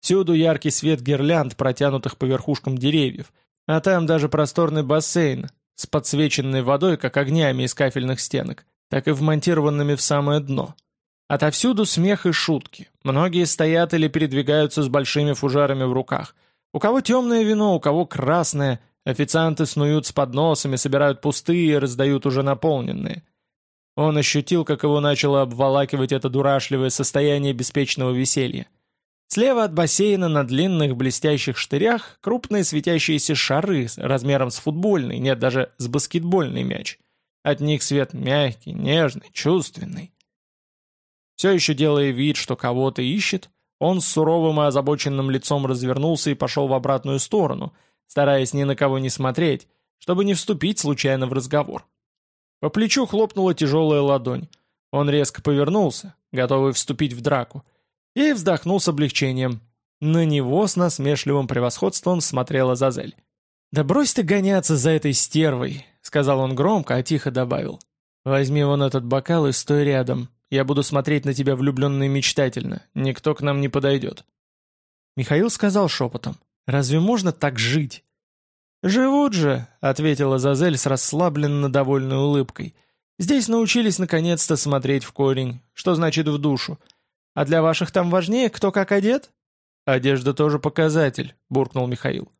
Всюду яркий свет гирлянд, протянутых по верхушкам деревьев. А там даже просторный бассейн с подсвеченной водой, как огнями из кафельных стенок, так и вмонтированными в самое дно. Отовсюду смех и шутки. Многие стоят или передвигаются с большими фужарами в руках. У кого темное вино, у кого красное. Официанты снуют с подносами, собирают пустые и раздают уже наполненные. Он ощутил, как его начало обволакивать это дурашливое состояние беспечного веселья. Слева от бассейна на длинных блестящих штырях крупные светящиеся шары размером с футбольный, нет, даже с баскетбольный мяч. От них свет мягкий, нежный, чувственный. Все еще делая вид, что кого-то ищет, он с суровым и озабоченным лицом развернулся и пошел в обратную сторону, стараясь ни на кого не смотреть, чтобы не вступить случайно в разговор. По плечу хлопнула тяжелая ладонь. Он резко повернулся, готовый вступить в драку, и вздохнул с облегчением. На него с насмешливым превосходством смотрела Зазель. «Да брось ты гоняться за этой стервой», — сказал он громко, а тихо добавил. «Возьми вон этот бокал и стой рядом. Я буду смотреть на тебя влюбленно и мечтательно. Никто к нам не подойдет». Михаил сказал шепотом. «Разве можно так жить?» «Живут же», — ответила Зазель с расслабленно довольной улыбкой. «Здесь научились наконец-то смотреть в корень, что значит в душу. А для ваших там важнее, кто как одет?» «Одежда тоже показатель», — буркнул Михаил.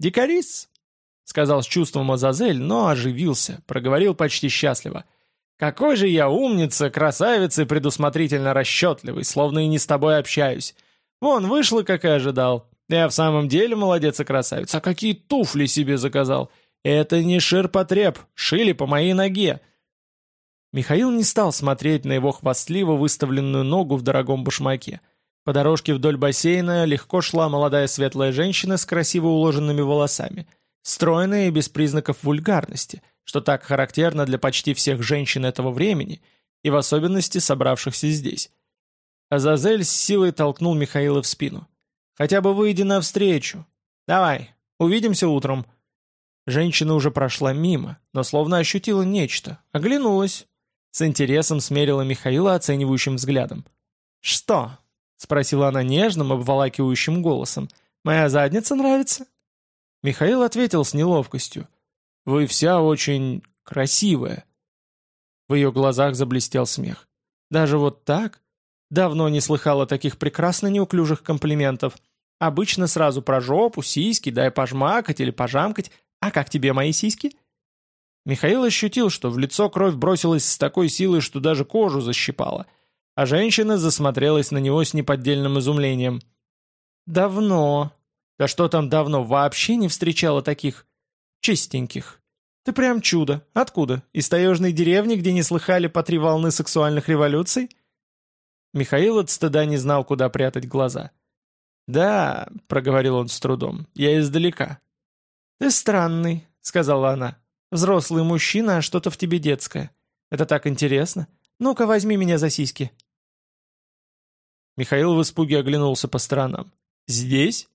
«Дикарис», — сказал с чувством Азазель, но оживился, проговорил почти счастливо. — какой же я умница, красавица и предусмотрительно расчетливый, словно и не с тобой общаюсь. Вон, вышла, как и ожидал. Я в самом деле молодец и красавица. А какие туфли себе заказал? Это не ширпотреб, шили по моей ноге. Михаил не стал смотреть на его хвастливо выставленную ногу в дорогом башмаке. По дорожке вдоль бассейна легко шла молодая светлая женщина с красиво уложенными волосами, стройная и без признаков вульгарности – что так характерно для почти всех женщин этого времени, и в особенности собравшихся здесь. Азазель с силой толкнул Михаила в спину. «Хотя бы выйди навстречу. Давай, увидимся утром». Женщина уже прошла мимо, но словно ощутила нечто, оглянулась. С интересом смерила Михаила оценивающим взглядом. «Что?» — спросила она нежным, обволакивающим голосом. «Моя задница нравится?» Михаил ответил с неловкостью. Вы вся очень красивая». В ее глазах заблестел смех. «Даже вот так? Давно не слыхала таких прекрасно неуклюжих комплиментов. Обычно сразу про жопу, сиськи, дай пожмакать или пожамкать. А как тебе мои сиськи?» Михаил ощутил, что в лицо кровь бросилась с такой силой, что даже кожу защипала, а женщина засмотрелась на него с неподдельным изумлением. «Давно. Да что там давно, вообще не встречала таких чистеньких. Ты прям чудо. Откуда? Из таежной деревни, где не слыхали по три волны сексуальных революций?» Михаил от стыда не знал, куда прятать глаза. «Да», — проговорил он с трудом, — «я издалека». «Ты странный», — сказала она. «Взрослый мужчина, а что-то в тебе детское. Это так интересно. Ну-ка, возьми меня за сиськи». Михаил в испуге оглянулся по сторонам. «Здесь?»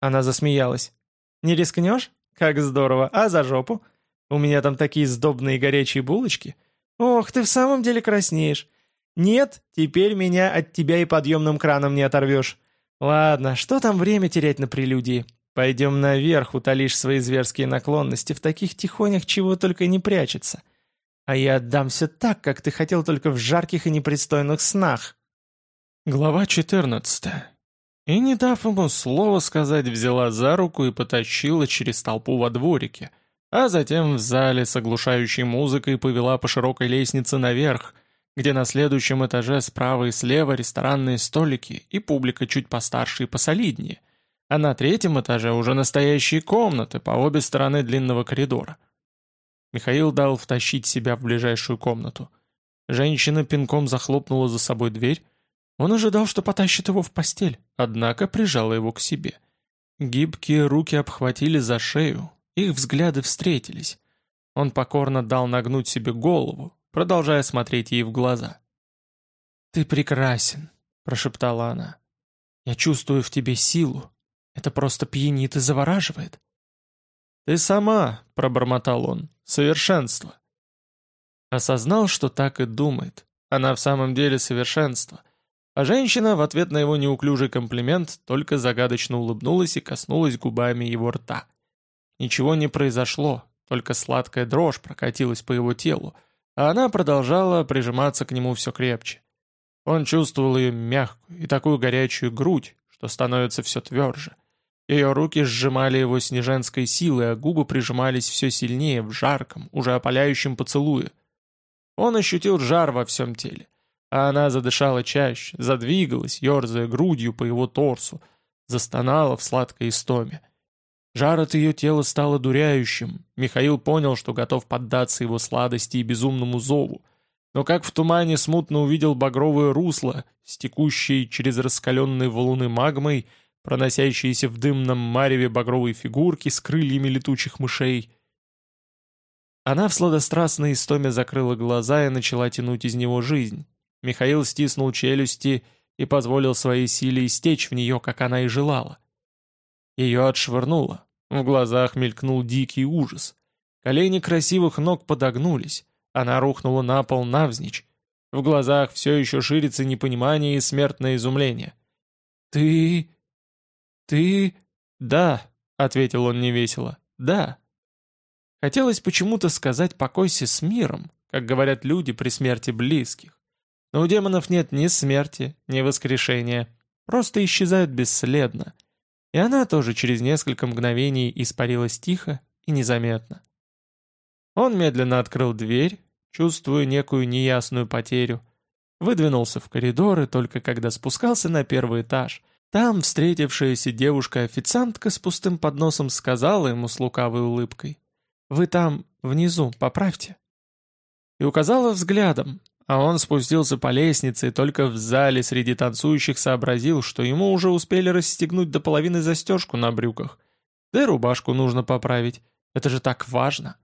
Она засмеялась. «Не рискнешь?» Как здорово. А за жопу? У меня там такие сдобные горячие булочки. Ох, ты в самом деле краснеешь. Нет, теперь меня от тебя и подъемным краном не оторвешь. Ладно, что там время терять на прелюдии? Пойдем наверх, утолишь свои зверские наклонности. В таких тихонях чего только не прячется. А я отдамся так, как ты хотел только в жарких и непристойных снах. Глава четырнадцатая. И, не дав ему слова сказать, взяла за руку и потащила через толпу во дворике, а затем в зале с оглушающей музыкой повела по широкой лестнице наверх, где на следующем этаже справа и слева ресторанные столики и публика чуть постарше и посолиднее, а на третьем этаже уже настоящие комнаты по обе стороны длинного коридора. Михаил дал втащить себя в ближайшую комнату. Женщина пинком захлопнула за собой дверь. Он ожидал, что потащит его в постель, однако прижала его к себе. Гибкие руки обхватили за шею, их взгляды встретились. Он покорно дал нагнуть себе голову, продолжая смотреть ей в глаза. «Ты прекрасен», — прошептала она. «Я чувствую в тебе силу. Это просто пьянит и завораживает». «Ты сама», — пробормотал он, — «совершенство». Осознал, что так и думает. Она в самом деле совершенство. А женщина в ответ на его неуклюжий комплимент только загадочно улыбнулась и коснулась губами его рта. Ничего не произошло, только сладкая дрожь прокатилась по его телу, а она продолжала прижиматься к нему все крепче. Он чувствовал ее мягкую и такую горячую грудь, что становится все тверже. Ее руки сжимали его с неженской силой, а губы прижимались все сильнее в жарком, уже опаляющем поцелуе. Он ощутил жар во всем теле, а она задышала чаще, задвигалась, ерзая грудью по его торсу, застонала в сладкой истоме. Жар от ее тела стал одуряющим. Михаил понял, что готов поддаться его сладости и безумному зову. Но как в тумане смутно увидел багровое русло, стекущее через раскаленные валуны магмой, проносящиеся в дымном мареве багровой фигурки с крыльями летучих мышей. Она в сладострастной истоме закрыла глаза и начала тянуть из него жизнь. Михаил стиснул челюсти и позволил своей силе истечь в нее, как она и желала. Ее отшвырнуло. В глазах мелькнул дикий ужас. Колени красивых ног подогнулись. Она рухнула на пол навзничь. В глазах все еще ширится непонимание и смертное изумление. «Ты... ты...» «Да», — ответил он невесело, — «да». Хотелось почему-то сказать «покойся с миром», как говорят люди при смерти близких. Но у демонов нет ни смерти, ни воскрешения. Просто исчезают бесследно — и она тоже через несколько мгновений испарилась тихо и незаметно. Он медленно открыл дверь, чувствуя некую неясную потерю, выдвинулся в коридор и только когда спускался на первый этаж, там встретившаяся девушка-официантка с пустым подносом сказала ему с лукавой улыбкой «Вы там, внизу, поправьте». И указала взглядом, а он спустился по лестнице и только в зале среди танцующих сообразил, что ему уже успели расстегнуть до половины застежку на брюках. Да и рубашку нужно поправить. Это же так важно.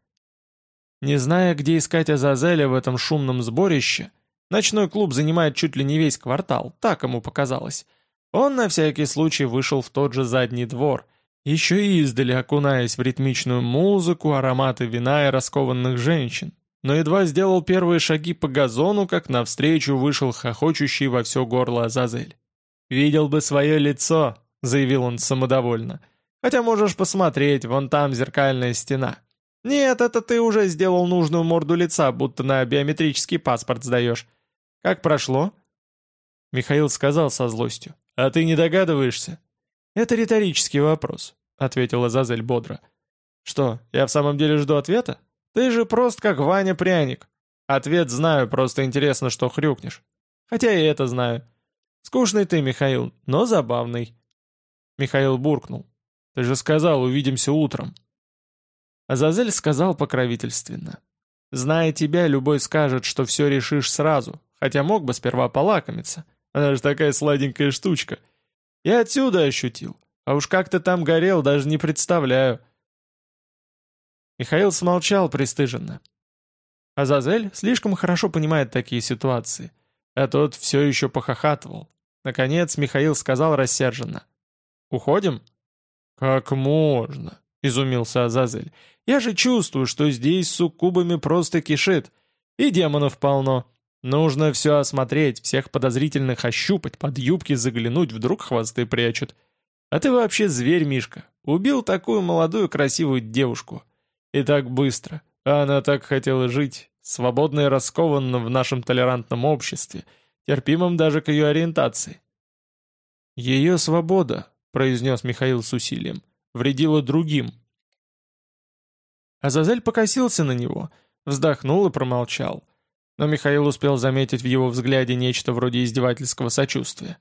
Не зная, где искать Азазеля в этом шумном сборище, ночной клуб занимает чуть ли не весь квартал, так ему показалось. Он на всякий случай вышел в тот же задний двор, еще и издали окунаясь в ритмичную музыку, ароматы вина и раскованных женщин, но едва сделал первые шаги по газону, как навстречу вышел хохочущий во все горло Азазель. «Видел бы свое лицо», — заявил он самодовольно. «Хотя можешь посмотреть, вон там зеркальная стена». «Нет, это ты уже сделал нужную морду лица, будто на биометрический паспорт сдаешь. Как прошло?» Михаил сказал со злостью. «А ты не догадываешься?» «Это риторический вопрос», — ответила Азазель бодро. «Что, я в самом деле жду ответа?» Ты же просто как Ваня Пряник. Ответ знаю, просто интересно, что хрюкнешь. Хотя и это знаю. Скучный ты, Михаил, но забавный. Михаил буркнул. Ты же сказал, увидимся утром. Азазель сказал покровительственно. Зная тебя, любой скажет, что все решишь сразу, хотя мог бы сперва полакомиться. Она же такая сладенькая штучка. Я отсюда ощутил. А уж как ты там горел, даже не представляю. Михаил смолчал пристыженно. Азазель слишком хорошо понимает такие ситуации, а тот все еще похохатывал. Наконец Михаил сказал рассерженно. «Уходим?» «Как можно?» — изумился Азазель. «Я же чувствую, что здесь с суккубами просто кишит. И демонов полно. Нужно все осмотреть, всех подозрительных ощупать, под юбки заглянуть, вдруг хвосты прячут. А ты вообще зверь, Мишка. Убил такую молодую красивую девушку. И так быстро. А она так хотела жить, свободно и раскованно в нашем толерантном обществе, терпимом даже к ее ориентации. «Ее свобода», — произнес Михаил с усилием, — «вредила другим». Азазель покосился на него, вздохнул и промолчал. Но Михаил успел заметить в его взгляде нечто вроде издевательского сочувствия.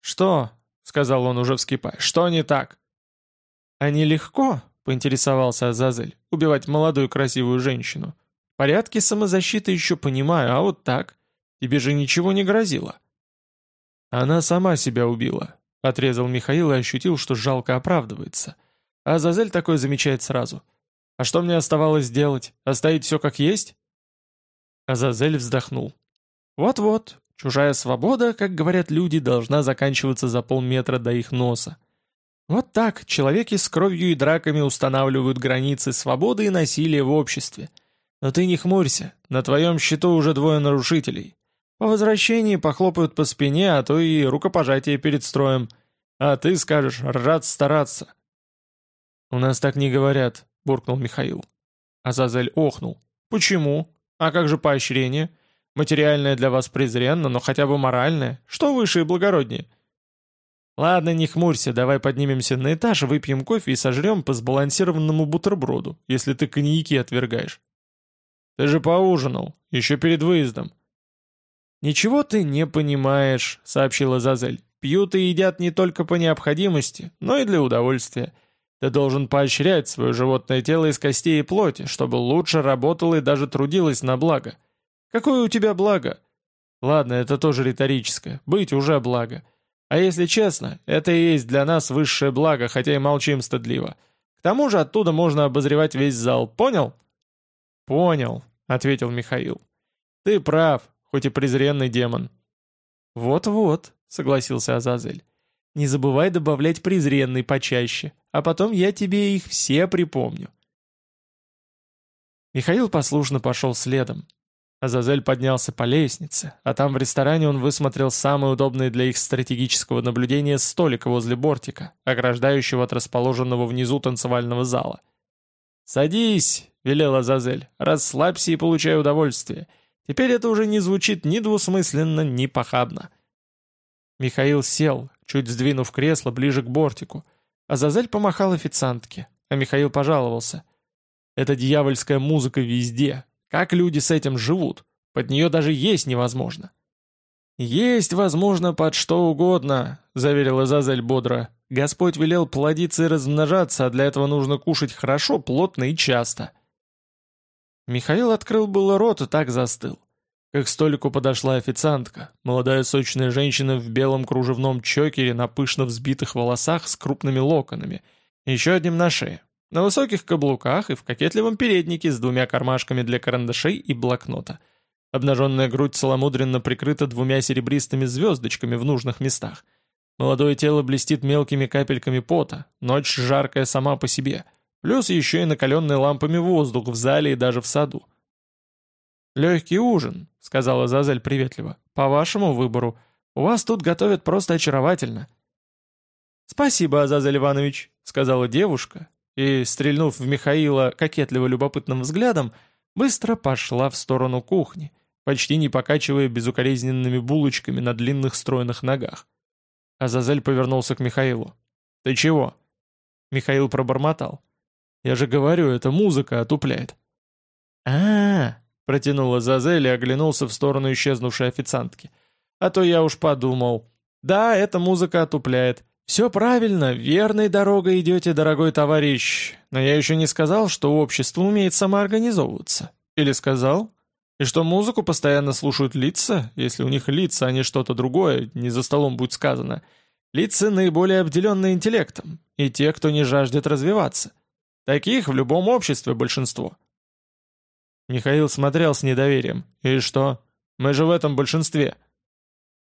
«Что?» — сказал он уже вскипая. «Что не так?» «А нелегко?» — поинтересовался Азазель. «Убивать молодую красивую женщину. Порядки самозащиты еще понимаю, а вот так? Тебе же ничего не грозило». «Она сама себя убила», — отрезал Михаил и ощутил, что жалко оправдывается. А Азазель такое замечает сразу. «А что мне оставалось делать? Оставить все как есть?» Азазель вздохнул. «Вот-вот, чужая свобода, как говорят люди, должна заканчиваться за полметра до их носа. Вот так человеки с кровью и драками устанавливают границы свободы и насилия в обществе. Но ты не хмурься, на твоем счету уже двое нарушителей. По возвращении похлопают по спине, а то и рукопожатие перед строем. А ты скажешь «рад стараться». «У нас так не говорят», — буркнул Михаил. Азазель охнул. «Почему?» А как же поощрение? Материальное для вас презренно, но хотя бы моральное. Что выше и благороднее? Ладно, не хмурься, давай поднимемся на этаж, выпьем кофе и сожрем по сбалансированному бутерброду, если ты коньяки отвергаешь. Ты же поужинал, еще перед выездом. «Ничего ты не понимаешь», — сообщила Зазель. «Пьют и едят не только по необходимости, но и для удовольствия. Ты должен поощрять свое животное тело из костей и плоти, чтобы лучше работало и даже трудилось на благо. Какое у тебя благо? Ладно, это тоже риторическое. Быть уже благо. А если честно, это и есть для нас высшее благо, хотя и молчим стыдливо. К тому же оттуда можно обозревать весь зал. Понял? Понял, ответил Михаил. Ты прав, хоть и презренный демон. Вот-вот, согласился Азазель. Не забывай добавлять презренный почаще, а потом я тебе их все припомню. Михаил послушно пошел следом. Азазель поднялся по лестнице, а там в ресторане он высмотрел самый удобный для их стратегического наблюдения столик возле бортика, ограждающего от расположенного внизу танцевального зала. «Садись!» — велел Азазель. «Расслабься и получай удовольствие. Теперь это уже не звучит ни двусмысленно, ни похабно». Михаил сел, чуть сдвинув кресло ближе к бортику. Азазель помахал официантке, а Михаил пожаловался. «Это дьявольская музыка везде. Как люди с этим живут? Под нее даже есть невозможно». «Есть возможно под что угодно», — заверил Азазель бодро. «Господь велел плодиться и размножаться, а для этого нужно кушать хорошо, плотно и часто». Михаил открыл было рот и так застыл. Как к столику подошла официантка, молодая сочная женщина в белом кружевном чокере на пышно взбитых волосах с крупными локонами, еще одним на шее, на высоких каблуках и в кокетливом переднике с двумя кармашками для карандашей и блокнота. Обнаженная грудь целомудренно прикрыта двумя серебристыми звездочками в нужных местах. Молодое тело блестит мелкими капельками пота, ночь жаркая сама по себе, плюс еще и накаленный лампами воздух в зале и даже в саду. «Легкий ужин», — сказала Зазель приветливо. «По вашему выбору. У вас тут готовят просто очаровательно». «Спасибо, Азазель Иванович», — сказала девушка, и, стрельнув в Михаила кокетливо любопытным взглядом, быстро пошла в сторону кухни, почти не покачивая безукоризненными булочками на длинных стройных ногах. Азазель повернулся к Михаилу. «Ты чего?» Михаил пробормотал. «Я же говорю, эта музыка отупляет». «А-а-а!» Протянула Зазель и оглянулся в сторону исчезнувшей официантки. «А то я уж подумал. Да, эта музыка отупляет. Все правильно, верной дорогой идете, дорогой товарищ. Но я еще не сказал, что общество умеет самоорганизовываться. Или сказал? И что музыку постоянно слушают лица, если у них лица, а не что-то другое, не за столом будет сказано. Лица наиболее обделенные интеллектом, и те, кто не жаждет развиваться. Таких в любом обществе большинство. Михаил смотрел с недоверием. «И что? Мы же в этом большинстве».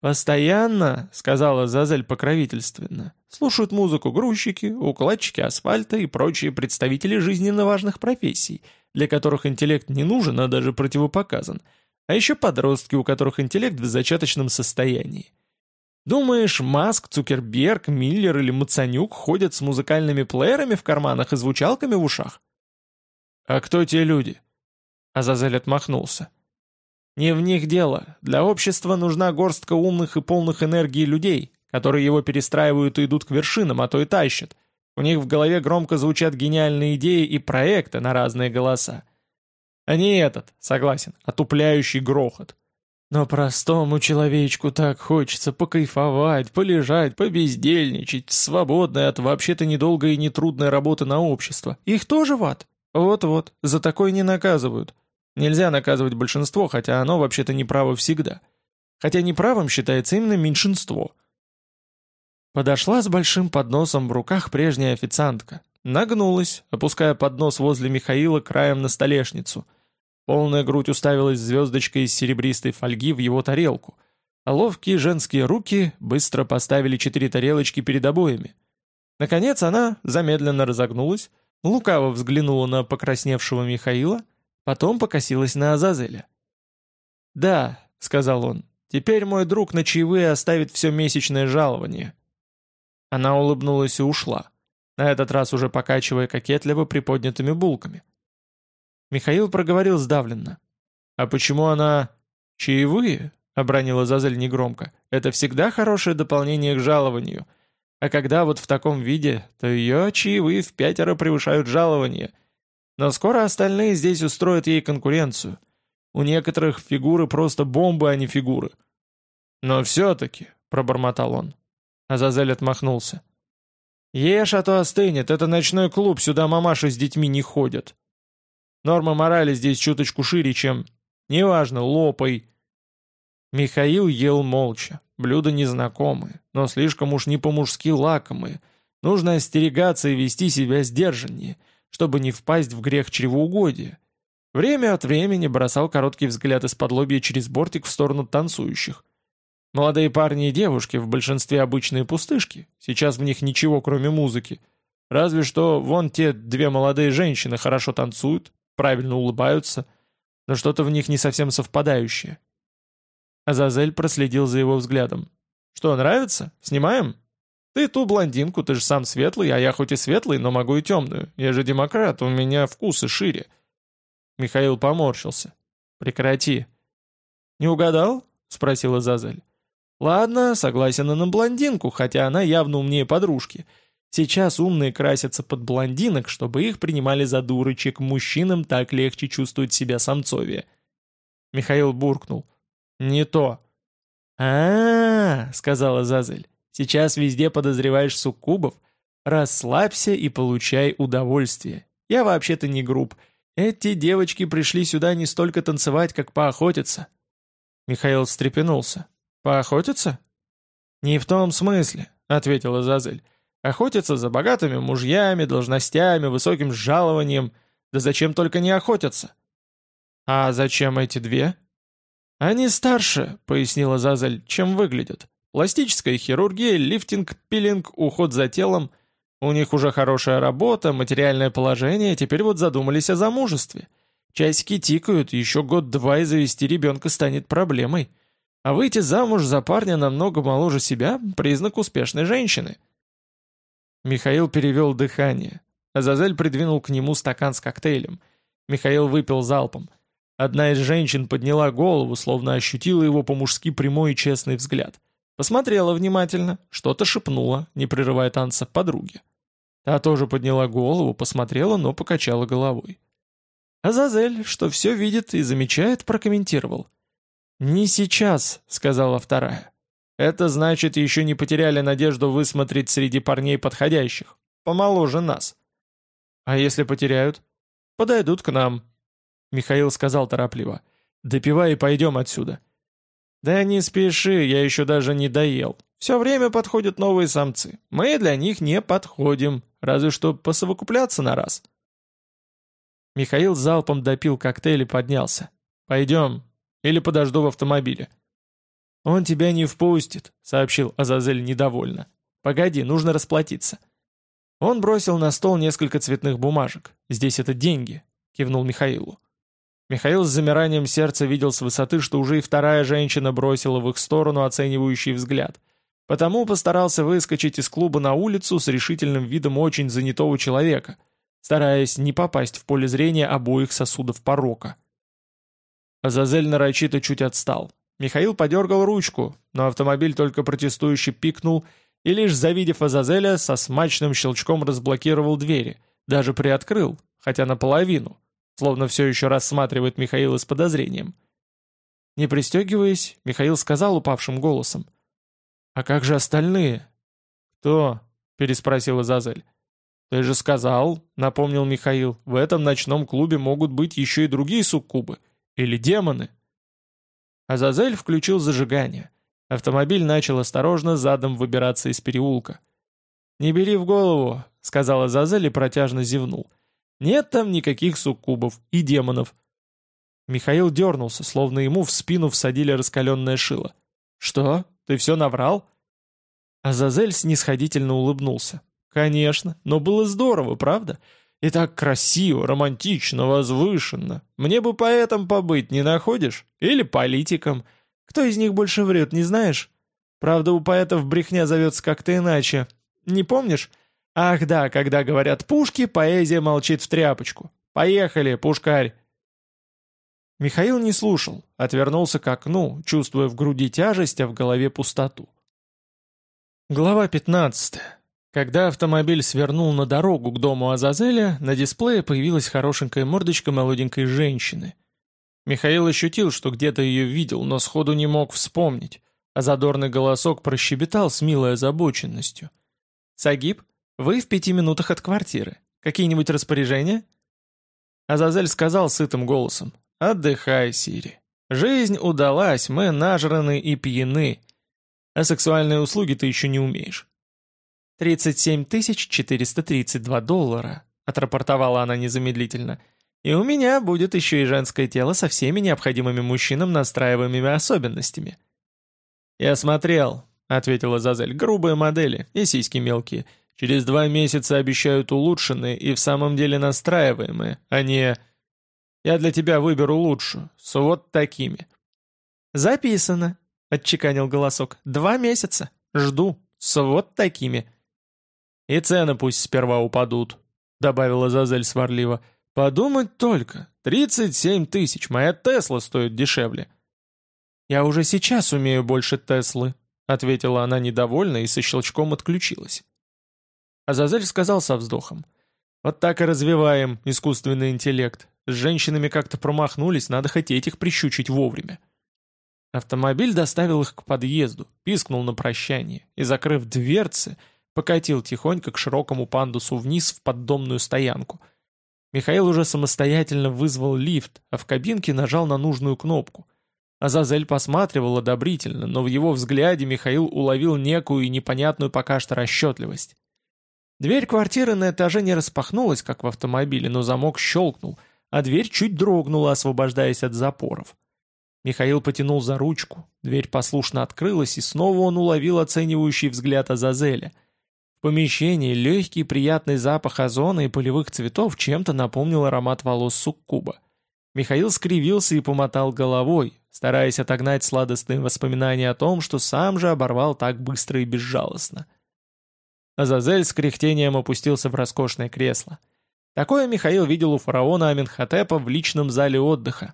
«Постоянно», — сказала Зазель покровительственно, «слушают музыку грузчики, укладчики асфальта и прочие представители жизненно важных профессий, для которых интеллект не нужен, а даже противопоказан, а еще подростки, у которых интеллект в зачаточном состоянии. Думаешь, Маск, Цукерберг, Миллер или Мацанюк ходят с музыкальными плеерами в карманах и звучалками в ушах? А кто те люди? Азазель отмахнулся. «Не в них дело. Для общества нужна горстка умных и полных энергии людей, которые его перестраивают и идут к вершинам, а то и тащат. У них в голове громко звучат гениальные идеи и проекты на разные голоса. А не этот, согласен, отупляющий грохот. Но простому человечку так хочется покайфовать, полежать, побездельничать, свободное от вообще-то недолгой и нетрудной работы на общество. Их тоже в ад? Вот-вот, за такое не наказывают. Нельзя наказывать большинство, хотя оно вообще-то неправо всегда. Хотя неправым считается именно меньшинство. Подошла с большим подносом в руках прежняя официантка. Нагнулась, опуская поднос возле Михаила краем на столешницу. Полная грудь уставилась звездочкой из серебристой фольги в его тарелку, а ловкие женские руки быстро поставили четыре тарелочки перед обоями. Наконец она замедленно разогнулась, лукаво взглянула на покрасневшего Михаила, потом покосилась на Азазеля. «Да», — сказал он, — «теперь мой друг на чаевые оставит все месячное жалование». Она улыбнулась и ушла, на этот раз уже покачивая кокетливо приподнятыми булками. Михаил проговорил сдавленно. «А почему она...» «Чаевые?» — обронила Зазель негромко. «Это всегда хорошее дополнение к жалованию. А когда вот в таком виде, то ее чаевые в пятеро превышают жалование. Но скоро остальные здесь устроят ей конкуренцию. У некоторых фигуры просто бомбы, а не фигуры». «Но все-таки», — пробормотал он. Азазель отмахнулся. «Ешь, а то остынет, это ночной клуб, сюда мамаши с детьми не ходят». Норма морали здесь чуточку шире, чем... Неважно, лопай. Михаил ел молча. Блюда незнакомые, но слишком уж не по-мужски лакомые. Нужно остерегаться и вести себя сдержаннее, чтобы не впасть в грех чревоугодия. Время от времени бросал короткий взгляд из-под лобья через бортик в сторону танцующих. Молодые парни и девушки, в большинстве обычные пустышки, сейчас в них ничего кроме музыки. Разве что вон те две молодые женщины хорошо танцуют, правильно улыбаются, но что-то в них не совсем совпадающее. Азазель проследил за его взглядом. «Что, нравится? Снимаем?» «Ты ту блондинку, ты же сам светлый, а я хоть и светлый, но могу и темную. Я же демократ, у меня вкусы шире». Михаил поморщился. «Прекрати». «Не угадал?» — спросила Азазель. «Ладно, согласен на блондинку, хотя она явно умнее подружки. Сейчас умные красятся под блондинок, чтобы их принимали за дурочек, мужчинам так легче чувствовать себя самцовее. Михаил буркнул. «Не то». А, -а, -а сказала Зазель, — «сейчас везде подозреваешь суккубов. Расслабься и получай удовольствие. Я вообще-то не груб. Эти девочки пришли сюда не столько танцевать, как поохотиться». Михаил встрепенулся. «Поохотиться?» «Не в том смысле», — ответила Зазель. Охотятся за богатыми мужьями, должностями, высоким жалованием. Да зачем только не охотятся? А зачем эти две? Они старше, пояснила Зазель, чем выглядят. Пластическая хирургия, лифтинг, пилинг, уход за телом. У них уже хорошая работа, материальное положение, теперь вот задумались о замужестве. Часики тикают, еще год-два и завести ребенка станет проблемой. А выйти замуж за парня намного моложе себя – признак успешной женщины – Михаил перевел дыхание. Азазель придвинул к нему стакан с коктейлем. Михаил выпил залпом. Одна из женщин подняла голову, словно ощутила его по-мужски прямой и честный взгляд. Посмотрела внимательно, что-то шепнула, не прерывая танца подруге. Та тоже подняла голову, посмотрела, но покачала головой. Азазель, что все видит и замечает, прокомментировал. «Не сейчас», — сказала вторая. Это значит, еще не потеряли надежду высмотреть среди парней подходящих, помоложе нас. А если потеряют? Подойдут к нам. Михаил сказал торопливо. Допивай и пойдем отсюда. Да не спеши, я еще даже не доел. Все время подходят новые самцы. Мы для них не подходим, разве что посовокупляться на раз. Михаил залпом допил коктейль и поднялся. «Пойдем. Или подожду в автомобиле». «Он тебя не впустит», — сообщил Азазель недовольно. «Погоди, нужно расплатиться». Он бросил на стол несколько цветных бумажек. «Здесь это деньги», — кивнул Михаилу. Михаил с замиранием сердца видел с высоты, что уже и вторая женщина бросила в их сторону оценивающий взгляд. Потому постарался выскочить из клуба на улицу с решительным видом очень занятого человека, стараясь не попасть в поле зрения обоих сосудов порока. Азазель нарочито чуть отстал. Михаил подергал ручку, но автомобиль только протестующе пикнул и лишь завидев Азазеля, со смачным щелчком разблокировал двери, даже приоткрыл, хотя наполовину. Словно все еще рассматривает Михаила с подозрением. Не пристегиваясь, Михаил сказал упавшим голосом. «А как же остальные?» «Кто?» — переспросил Азазель. «Ты же сказал», — напомнил Михаил, — «в этом ночном клубе могут быть еще и другие суккубы. Или демоны». Азазель включил зажигание. Автомобиль начал осторожно задом выбираться из переулка. «Не бери в голову», — сказал Азазель и протяжно зевнул. «Нет там никаких суккубов и демонов». Михаил дернулся, словно ему в спину всадили раскаленное шило. «Что? Ты все наврал?» Азазель снисходительно улыбнулся. «Конечно, но было здорово, правда? И так красиво, романтично, возвышенно. Мне бы поэтом побыть, не находишь? Или политиком. Кто из них больше врет, не знаешь? Правда, у поэтов брехня зовется как-то иначе. Не помнишь? Ах да, когда говорят «пушки», поэзия молчит в тряпочку. Поехали, пушкарь!» Михаил не слушал, отвернулся к окну, чувствуя в груди тяжесть, а в голове пустоту. Глава 15. Когда автомобиль свернул на дорогу к дому Азазеля, на дисплее появилась хорошенькая мордочка молоденькой женщины. Михаил ощутил, что где-то ее видел, но сходу не мог вспомнить, а задорный голосок прощебетал с милой озабоченностью. «Сагиб, вы в пяти минутах от квартиры. Какие-нибудь распоряжения?» Азазель сказал сытым голосом. «Отдыхай, Сири. Жизнь удалась, мы нажраны и пьяны. А сексуальные услуги ты еще не умеешь. «37 432 доллара», — отрапортовала она незамедлительно. «И у меня будет еще и женское тело со всеми необходимыми мужчинам настраиваемыми особенностями». «Я смотрел», — ответила Зазель, — «грубые модели и сиськи мелкие. Через два месяца обещают улучшенные и в самом деле настраиваемые, а не... Я для тебя выберу лучшую, с вот такими». «Записано», — отчеканил голосок. «Два месяца. Жду. С вот такими». «И цены пусть сперва упадут», — добавила Зазель сварливо. «Подумать только, 37 тысяч, моя Тесла стоит дешевле». «Я уже сейчас умею больше Теслы», — ответила она недовольно и со щелчком отключилась. Азазель сказал со вздохом. «Вот так и развиваем искусственный интеллект. С женщинами как-то промахнулись, надо хотеть их прищучить вовремя». Автомобиль доставил их к подъезду, пискнул на прощание и, закрыв дверцы, — покатил тихонько к широкому пандусу вниз в поддомную стоянку. Михаил уже самостоятельно вызвал лифт, а в кабинке нажал на нужную кнопку. Азазель посматривал одобрительно, но в его взгляде Михаил уловил некую непонятную пока что расчетливость. Дверь квартиры на этаже не распахнулась, как в автомобиле, но замок щелкнул, а дверь чуть дрогнула, освобождаясь от запоров. Михаил потянул за ручку, дверь послушно открылась, и снова он уловил оценивающий взгляд Азазеля — помещении легкий приятный запах озона и полевых цветов чем-то напомнил аромат волос суккуба. Михаил скривился и помотал головой, стараясь отогнать сладостные воспоминания о том, что сам же оборвал так быстро и безжалостно. Азазель с кряхтением опустился в роскошное кресло. Такое Михаил видел у фараона Аминхотепа в личном зале отдыха.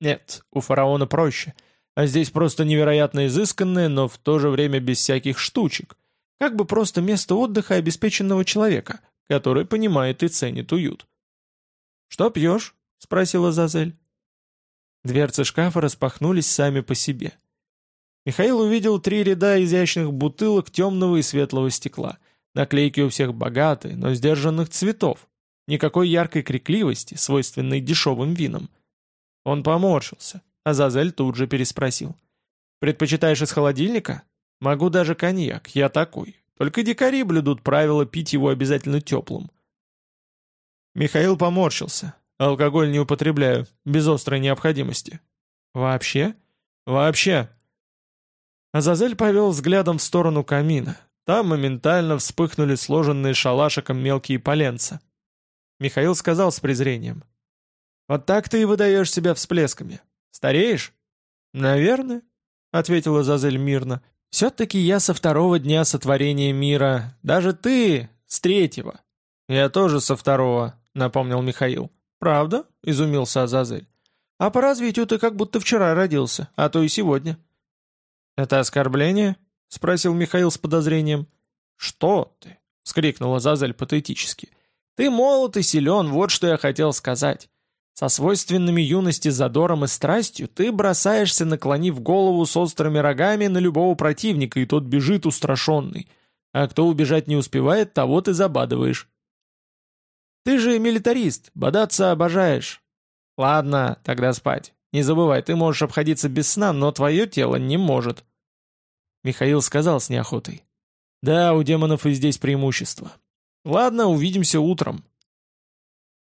Нет, у фараона проще, а здесь просто невероятно изысканное, но в то же время без всяких штучек — как бы просто место отдыха обеспеченного человека, который понимает и ценит уют. «Что пьешь?» — спросила Зазель. Дверцы шкафа распахнулись сами по себе. Михаил увидел три ряда изящных бутылок темного и светлого стекла. Наклейки у всех богатые, но сдержанных цветов. Никакой яркой крикливости, свойственной дешевым винам. Он поморщился, а Зазель тут же переспросил. «Предпочитаешь из холодильника?» Могу даже коньяк, я такой. Только дикари блюдут правило пить его обязательно теплым. Михаил поморщился. Алкоголь не употребляю, без острой необходимости. Вообще? Вообще. Азазель повел взглядом в сторону камина. Там моментально вспыхнули сложенные шалашиком мелкие поленца. Михаил сказал с презрением. «Вот так ты и выдаешь себя всплесками. Стареешь?» «Наверное», — ответила Азазель мирно. Все-таки я со второго дня сотворения мира, даже ты с третьего. Я тоже со второго, напомнил Михаил. Правда? Изумился Азазель. А по развитию ты как будто вчера родился, а то и сегодня. Это оскорбление? Спросил Михаил с подозрением. Что ты? Вскрикнула Азазель патетически. Ты молод и силен, вот что я хотел сказать. Со свойственными юности задором и страстью ты бросаешься, наклонив голову с острыми рогами на любого противника, и тот бежит устрашенный. А кто убежать не успевает, того ты забадываешь. Ты же милитарист, бодаться обожаешь. Ладно, тогда спать. Не забывай, ты можешь обходиться без сна, но твое тело не может. Михаил сказал с неохотой. Да, у демонов и здесь преимущество. Ладно, увидимся утром.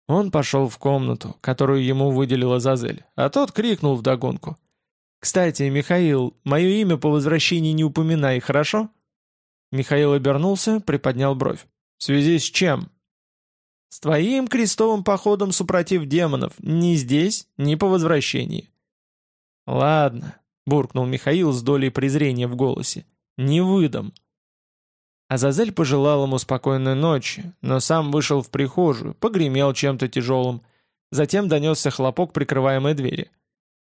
Он пошел в комнату, которую ему выделила Зазель, а тот крикнул вдогонку. «Кстати, Михаил, мое имя по возвращении не упоминай, хорошо?» Михаил обернулся, приподнял бровь. «В связи с чем?» «С твоим крестовым походом супротив демонов, ни здесь, ни по возвращении». «Ладно», — буркнул Михаил с долей презрения в голосе, — «не выдам». Азазель пожелал ему спокойной ночи, но сам вышел в прихожую, погремел чем-то тяжелым. Затем донесся хлопок прикрываемой двери.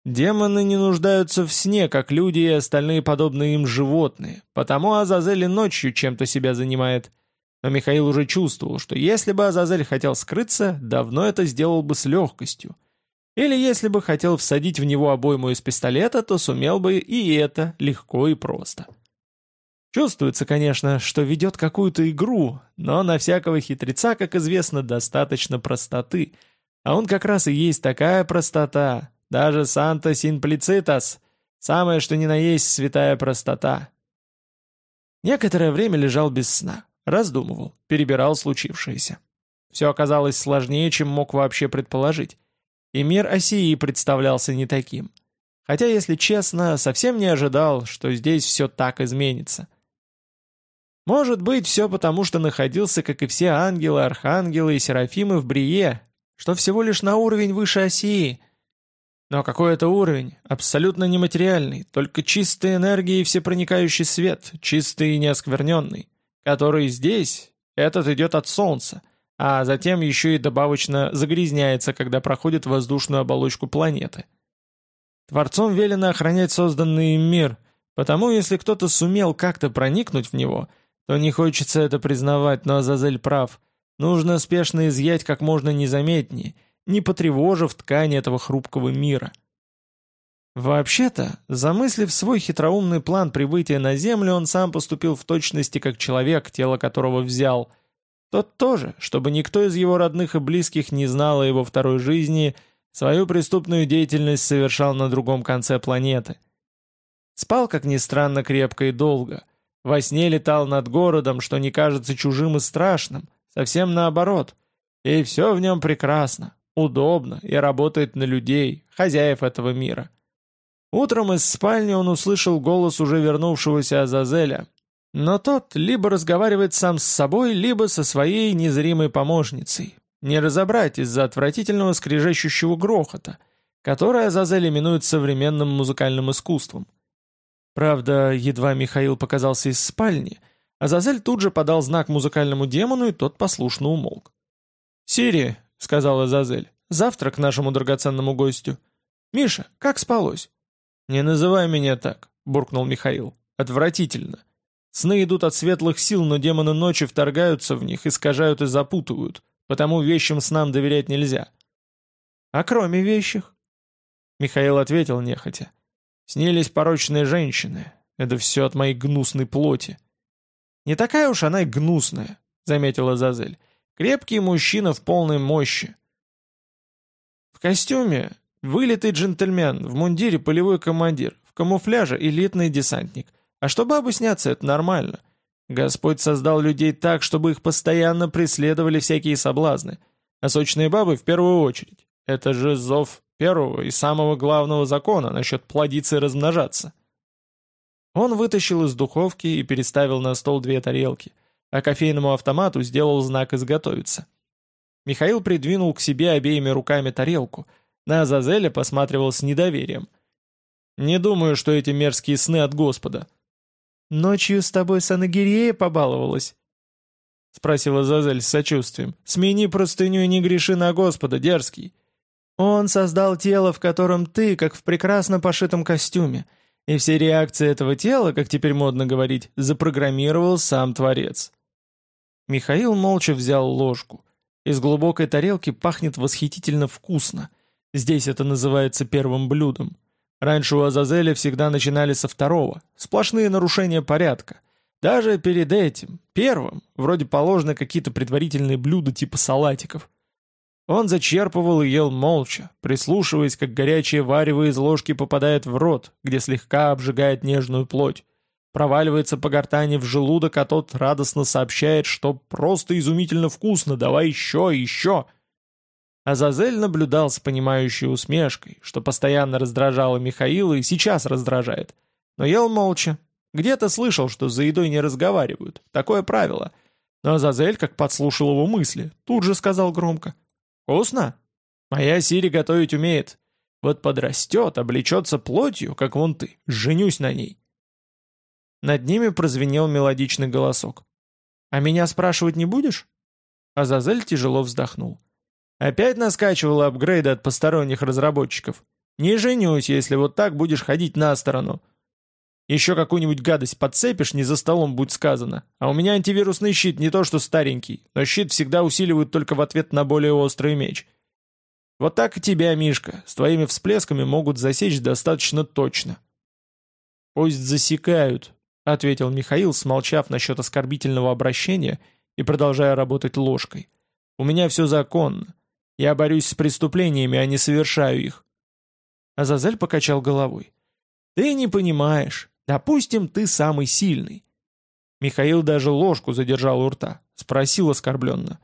Демоны не нуждаются в сне, как люди и остальные подобные им животные, потому Азазель и ночью чем-то себя занимает. Но Михаил уже чувствовал, что если бы Азазель хотел скрыться, давно это сделал бы с легкостью. Или если бы хотел всадить в него обойму из пистолета, то сумел бы и это легко и просто. Чувствуется, конечно, что ведет какую-то игру, но на всякого хитреца, как известно, достаточно простоты. А он как раз и есть такая простота. Даже Санта Симплицитас. Самое что ни на есть святая простота. Некоторое время лежал без сна. Раздумывал, перебирал случившееся. Все оказалось сложнее, чем мог вообще предположить. И мир Осии представлялся не таким. Хотя, если честно, совсем не ожидал, что здесь все так изменится. Может быть, все потому, что находился, как и все ангелы, архангелы и серафимы в Брие, что всего лишь на уровень выше Осии. Но какой это уровень? Абсолютно нематериальный, только чистая энергия и всепроникающий свет, чистый и неоскверненный, который здесь, этот идет от Солнца, а затем еще и добавочно загрязняется, когда проходит воздушную оболочку планеты. Творцом велено охранять созданный им мир, потому если кто-то сумел как-то проникнуть в него – то не хочется это признавать, но Азазель прав. Нужно спешно изъять как можно незаметнее, не потревожив ткань этого хрупкого мира. Вообще-то, замыслив свой хитроумный план прибытия на Землю, он сам поступил в точности как человек, тело которого взял. Тот тоже, чтобы никто из его родных и близких не знал о его второй жизни, свою преступную деятельность совершал на другом конце планеты. Спал, как ни странно, крепко и долго — во сне летал над городом, что не кажется чужим и страшным, совсем наоборот. И все в нем прекрасно, удобно и работает на людей, хозяев этого мира. Утром из спальни он услышал голос уже вернувшегося Азазеля. Но тот либо разговаривает сам с собой, либо со своей незримой помощницей. Не разобрать из-за отвратительного скрежещущего грохота, который Азазель именует современным музыкальным искусством – Правда, едва Михаил показался из спальни, Азазель тут же подал знак музыкальному демону, и тот послушно умолк. «Сири», — сказал Азазель, — «завтра к нашему драгоценному гостю». «Миша, как спалось?» «Не называй меня так», — буркнул Михаил. «Отвратительно. Сны идут от светлых сил, но демоны ночи вторгаются в них, искажают и запутывают, потому вещим снам доверять нельзя». «А кроме вещих?» Михаил ответил нехотя. Снились порочные женщины. Это все от моей гнусной плоти. Не такая уж она и гнусная, заметила Зазель. Крепкий мужчина в полной мощи. В костюме вылитый джентльмен, в мундире полевой командир, в камуфляже элитный десантник. А что бабы снятся, это нормально. Господь создал людей так, чтобы их постоянно преследовали всякие соблазны. А сочные бабы в первую очередь. Это же зов первого и самого главного закона насчет плодиться и размножаться. Он вытащил из духовки и переставил на стол две тарелки, а кофейному автомату сделал знак «Изготовиться». Михаил придвинул к себе обеими руками тарелку, на Азазеля посматривал с недоверием. «Не думаю, что эти мерзкие сны от Господа». «Ночью с тобой Санагирея побаловалась?» — спросила Азазель с сочувствием. «Смени простыню и не греши на Господа, дерзкий. Он создал тело, в котором ты, как в прекрасно пошитом костюме, и все реакции этого тела, как теперь модно говорить, запрограммировал сам Творец. Михаил молча взял ложку. Из глубокой тарелки пахнет восхитительно вкусно. Здесь это называется первым блюдом. Раньше у Азазеля всегда начинали со второго. Сплошные нарушения порядка. Даже перед этим, первым, вроде положены какие-то предварительные блюда типа салатиков. Он зачерпывал и ел молча, прислушиваясь, как горячее варево из ложки попадает в рот, где слегка обжигает нежную плоть. Проваливается по гортани в желудок, а тот радостно сообщает, что просто изумительно вкусно, давай еще, еще. Азазель наблюдал с понимающей усмешкой, что постоянно раздражало Михаила и сейчас раздражает. Но ел молча. Где-то слышал, что за едой не разговаривают. Такое правило. Но Азазель, как подслушал его мысли, тут же сказал громко. «Вкусно? Моя Сири готовить умеет. Вот подрастет, облечется плотью, как вон ты. Женюсь на ней». Над ними прозвенел мелодичный голосок. «А меня спрашивать не будешь?» Азазель тяжело вздохнул. «Опять наскачивала апгрейды от посторонних разработчиков? Не женюсь, если вот так будешь ходить на сторону. Еще какую-нибудь гадость подцепишь, не за столом будет сказано. А у меня антивирусный щит не то что старенький, но щит всегда усиливают только в ответ на более острый меч. Вот так и тебя, Мишка, с твоими всплесками могут засечь достаточно точно». «Пусть засекают», — ответил Михаил, смолчав насчет оскорбительного обращения и продолжая работать ложкой. «У меня все законно. Я борюсь с преступлениями, а не совершаю их». Азазель покачал головой. «Ты не понимаешь. Допустим, ты самый сильный». Михаил даже ложку задержал у рта. Спросил оскорбленно.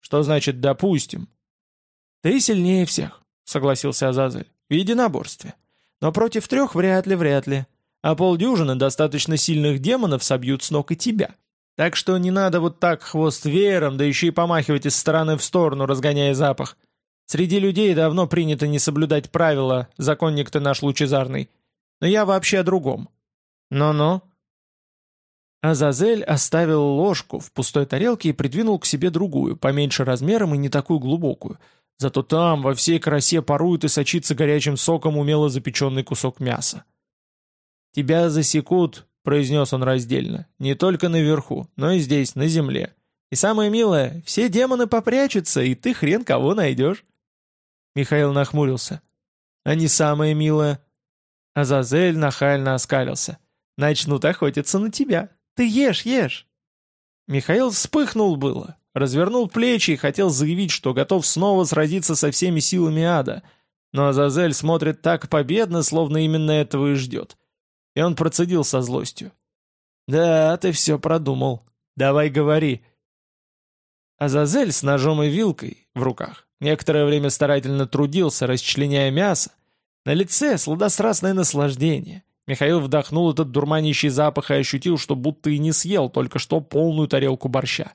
«Что значит «допустим»?» «Ты сильнее всех», — согласился Азазель. «В единоборстве. Но против трех вряд ли, вряд ли а полдюжины достаточно сильных демонов собьют с ног и тебя. Так что не надо вот так хвост веером, да еще и помахивать из стороны в сторону, разгоняя запах. Среди людей давно принято не соблюдать правила, законник ты наш лучезарный. Но я вообще о другом. Ну-ну. Азазель оставил ложку в пустой тарелке и придвинул к себе другую, поменьше размером и не такую глубокую. Зато там во всей красе парует и сочится горячим соком умело запеченный кусок мяса. «Тебя засекут», — произнес он раздельно, — «не только наверху, но и здесь, на земле. И самое милое, все демоны попрячутся, и ты хрен кого найдешь». Михаил нахмурился. «А не самое милое?» Азазель нахально оскалился. «Начнут охотиться на тебя. Ты ешь, ешь!» Михаил вспыхнул было, развернул плечи и хотел заявить, что готов снова сразиться со всеми силами ада, но Азазель смотрит так победно, словно именно этого и ждет. И он процедил со злостью. «Да, ты все продумал. Давай говори». Азазель с ножом и вилкой в руках некоторое время старательно трудился, расчленяя мясо. На лице сладострастное наслаждение. Михаил вдохнул этот дурманящий запах и ощутил, что будто и не съел только что полную тарелку борща.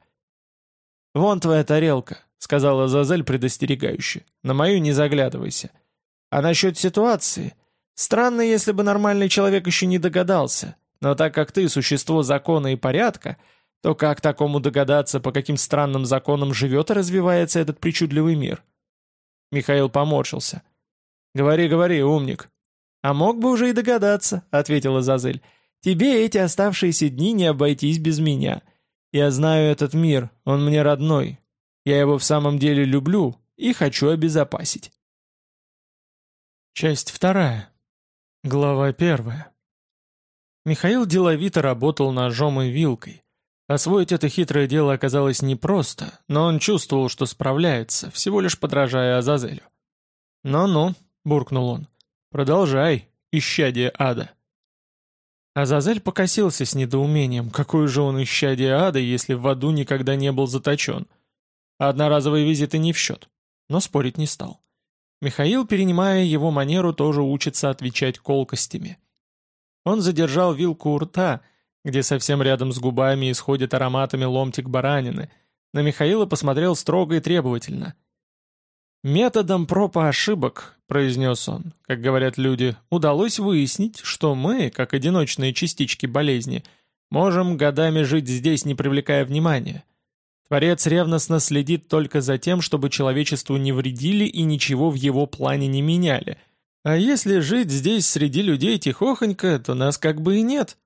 «Вон твоя тарелка», — сказала Азазель предостерегающе. «На мою не заглядывайся. А насчет ситуации...» Странно, если бы нормальный человек еще не догадался, но так как ты существо закона и порядка, то как такому догадаться, по каким странным законам живет и развивается этот причудливый мир? Михаил поморщился. «Говори, говори, умник». «А мог бы уже и догадаться», — ответила Зазель. «Тебе эти оставшиеся дни не обойтись без меня. Я знаю этот мир, он мне родной. Я его в самом деле люблю и хочу обезопасить». Часть вторая. Глава первая. Михаил деловито работал ножом и вилкой. Освоить это хитрое дело оказалось непросто, но он чувствовал, что справляется, всего лишь подражая Азазелю. «Ну-ну», — буркнул он, — «продолжай, исчадие ада». Азазель покосился с недоумением, какой же он исчадие ада, если в аду никогда не был заточен. Одноразовые визиты не в счет, но спорить не стал. Михаил, перенимая его манеру, тоже учится отвечать колкостями. Он задержал вилку у рта, где совсем рядом с губами исходит ароматами ломтик баранины. На Михаила посмотрел строго и требовательно. «Методом проб и ошибок», — произнес он, как говорят люди, «удалось выяснить, что мы, как одиночные частички болезни, можем годами жить здесь, не привлекая внимания». Творец ревностно следит только за тем, чтобы человечеству не вредили и ничего в его плане не меняли. А если жить здесь среди людей тихохонько, то нас как бы и нет.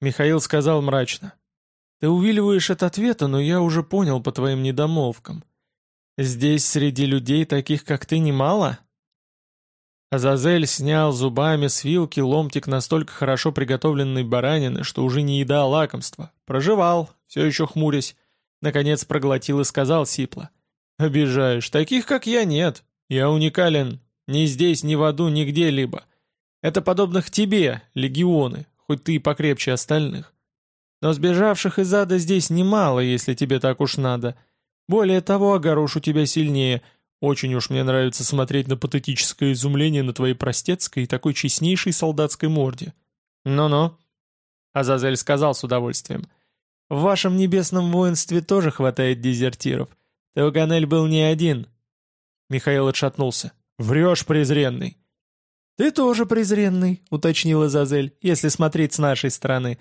Михаил сказал мрачно. Ты увиливаешь от ответа, но я уже понял по твоим недомолвкам. Здесь среди людей таких, как ты, немало?» Азазель снял зубами с вилки ломтик настолько хорошо приготовленной баранины, что уже не еда, а лакомство. Проживал, все еще хмурясь. Наконец проглотил и сказал сипло. «Обижаешь, таких, как я, нет. Я уникален ни здесь, ни в аду, ни где-либо. Это подобных тебе, легионы, хоть ты и покрепче остальных. Но сбежавших из ада здесь немало, если тебе так уж надо. Более того, огорошу тебя сильнее. Очень уж мне нравится смотреть на патетическое изумление на твоей простецкой и такой честнейшей солдатской морде. Ну-ну. Азазель сказал с удовольствием. В вашем небесном воинстве тоже хватает дезертиров. Теоганель был не один. Михаил отшатнулся. «Врешь, презренный!» «Ты тоже презренный», — уточнила Зазель, «если смотреть с нашей стороны.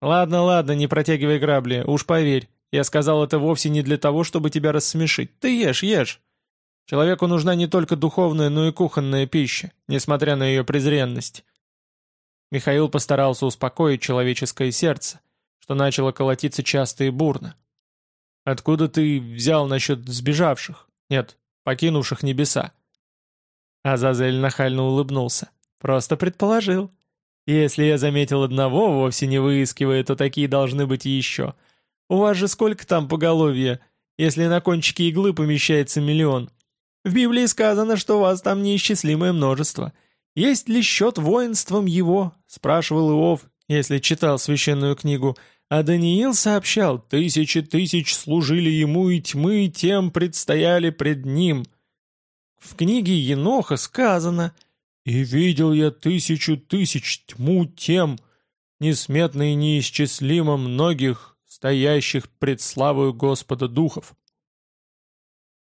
Ладно, ладно, не протягивай грабли, уж поверь. Я сказал это вовсе не для того, чтобы тебя рассмешить. Ты ешь, ешь. Человеку нужна не только духовная, но и кухонная пища, несмотря на ее презренность». Михаил постарался успокоить человеческое сердце, что начало колотиться часто и бурно. «Откуда ты взял насчет сбежавших? Нет, покинувших небеса?» Азазель нахально улыбнулся. «Просто предположил. Если я заметил одного, вовсе не выискивая, то такие должны быть еще. У вас же сколько там поголовья, если на кончике иглы помещается миллион? В Библии сказано, что вас там неисчислимое множество. Есть ли счет воинством его?» спрашивал Иов, если читал священную книгу. А Даниил сообщал, тысячи тысяч служили ему, и тьмы тем предстояли пред ним. В книге Еноха сказано «И видел я тысячу тысяч тьму тем, несметно и неисчислимо многих, стоящих пред славою Господа духов».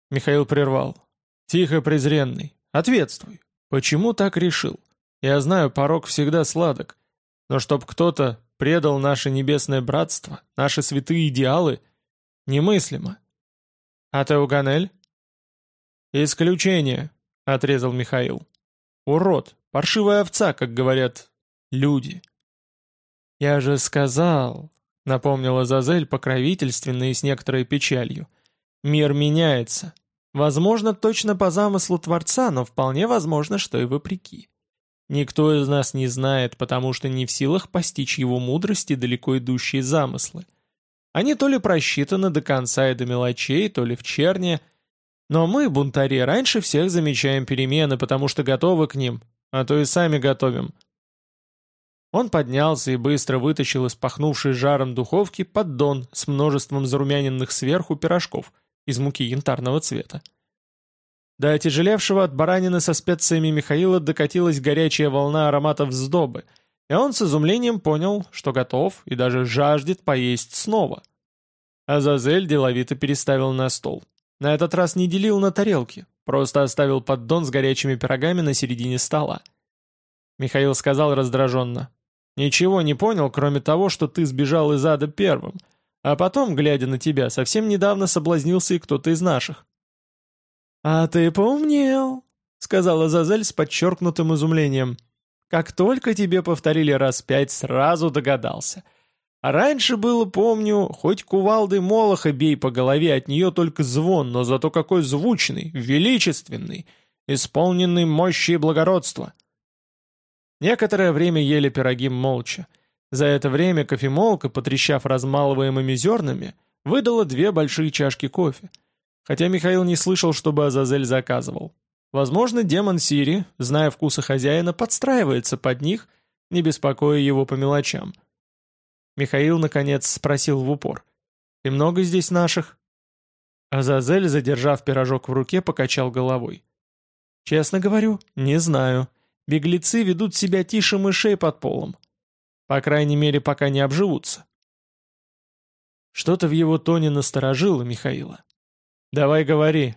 Михаил прервал. «Тихо, презренный, ответствуй. Почему так решил? Я знаю, порог всегда сладок, но чтоб кто-то предал наше небесное братство, наши святые идеалы, немыслимо. А Теуганель?» «Исключение», — отрезал Михаил. «Урод, паршивая овца, как говорят люди». «Я же сказал», — напомнила Зазель покровительственно и с некоторой печалью. «Мир меняется. Возможно, точно по замыслу Творца, но вполне возможно, что и вопреки. Никто из нас не знает, потому что не в силах постичь его мудрости далеко идущие замыслы. Они то ли просчитаны до конца и до мелочей, то ли в черне — но мы, бунтари, раньше всех замечаем перемены, потому что готовы к ним, а то и сами готовим. Он поднялся и быстро вытащил из пахнувшей жаром духовки поддон с множеством зарумяненных сверху пирожков из муки янтарного цвета. До отяжелевшего от баранины со специями Михаила докатилась горячая волна ароматов сдобы, и он с изумлением понял, что готов и даже жаждет поесть снова. Азазель деловито переставил на стол. На этот раз не делил на тарелки, просто оставил поддон с горячими пирогами на середине стола. Михаил сказал раздраженно. «Ничего не понял, кроме того, что ты сбежал из ада первым, а потом, глядя на тебя, совсем недавно соблазнился и кто-то из наших». «А ты поумнел», — сказала Зазель с подчеркнутым изумлением. «Как только тебе повторили раз пять, сразу догадался. А раньше было, помню, хоть кувалды Молоха бей по голове, от нее только звон, но зато какой звучный, величественный, исполненный мощи и благородства. Некоторое время ели пироги молча. За это время кофемолка, потрещав размалываемыми зернами, выдала две большие чашки кофе. Хотя Михаил не слышал, чтобы Азазель заказывал. Возможно, демон Сири, зная вкусы хозяина, подстраивается под них, не беспокоя его по мелочам. Михаил, наконец, спросил в упор. «И много здесь наших?» Азазель, задержав пирожок в руке, покачал головой. «Честно говорю, не знаю. Беглецы ведут себя тише мышей под полом. По крайней мере, пока не обживутся». Что-то в его тоне насторожило Михаила. «Давай говори».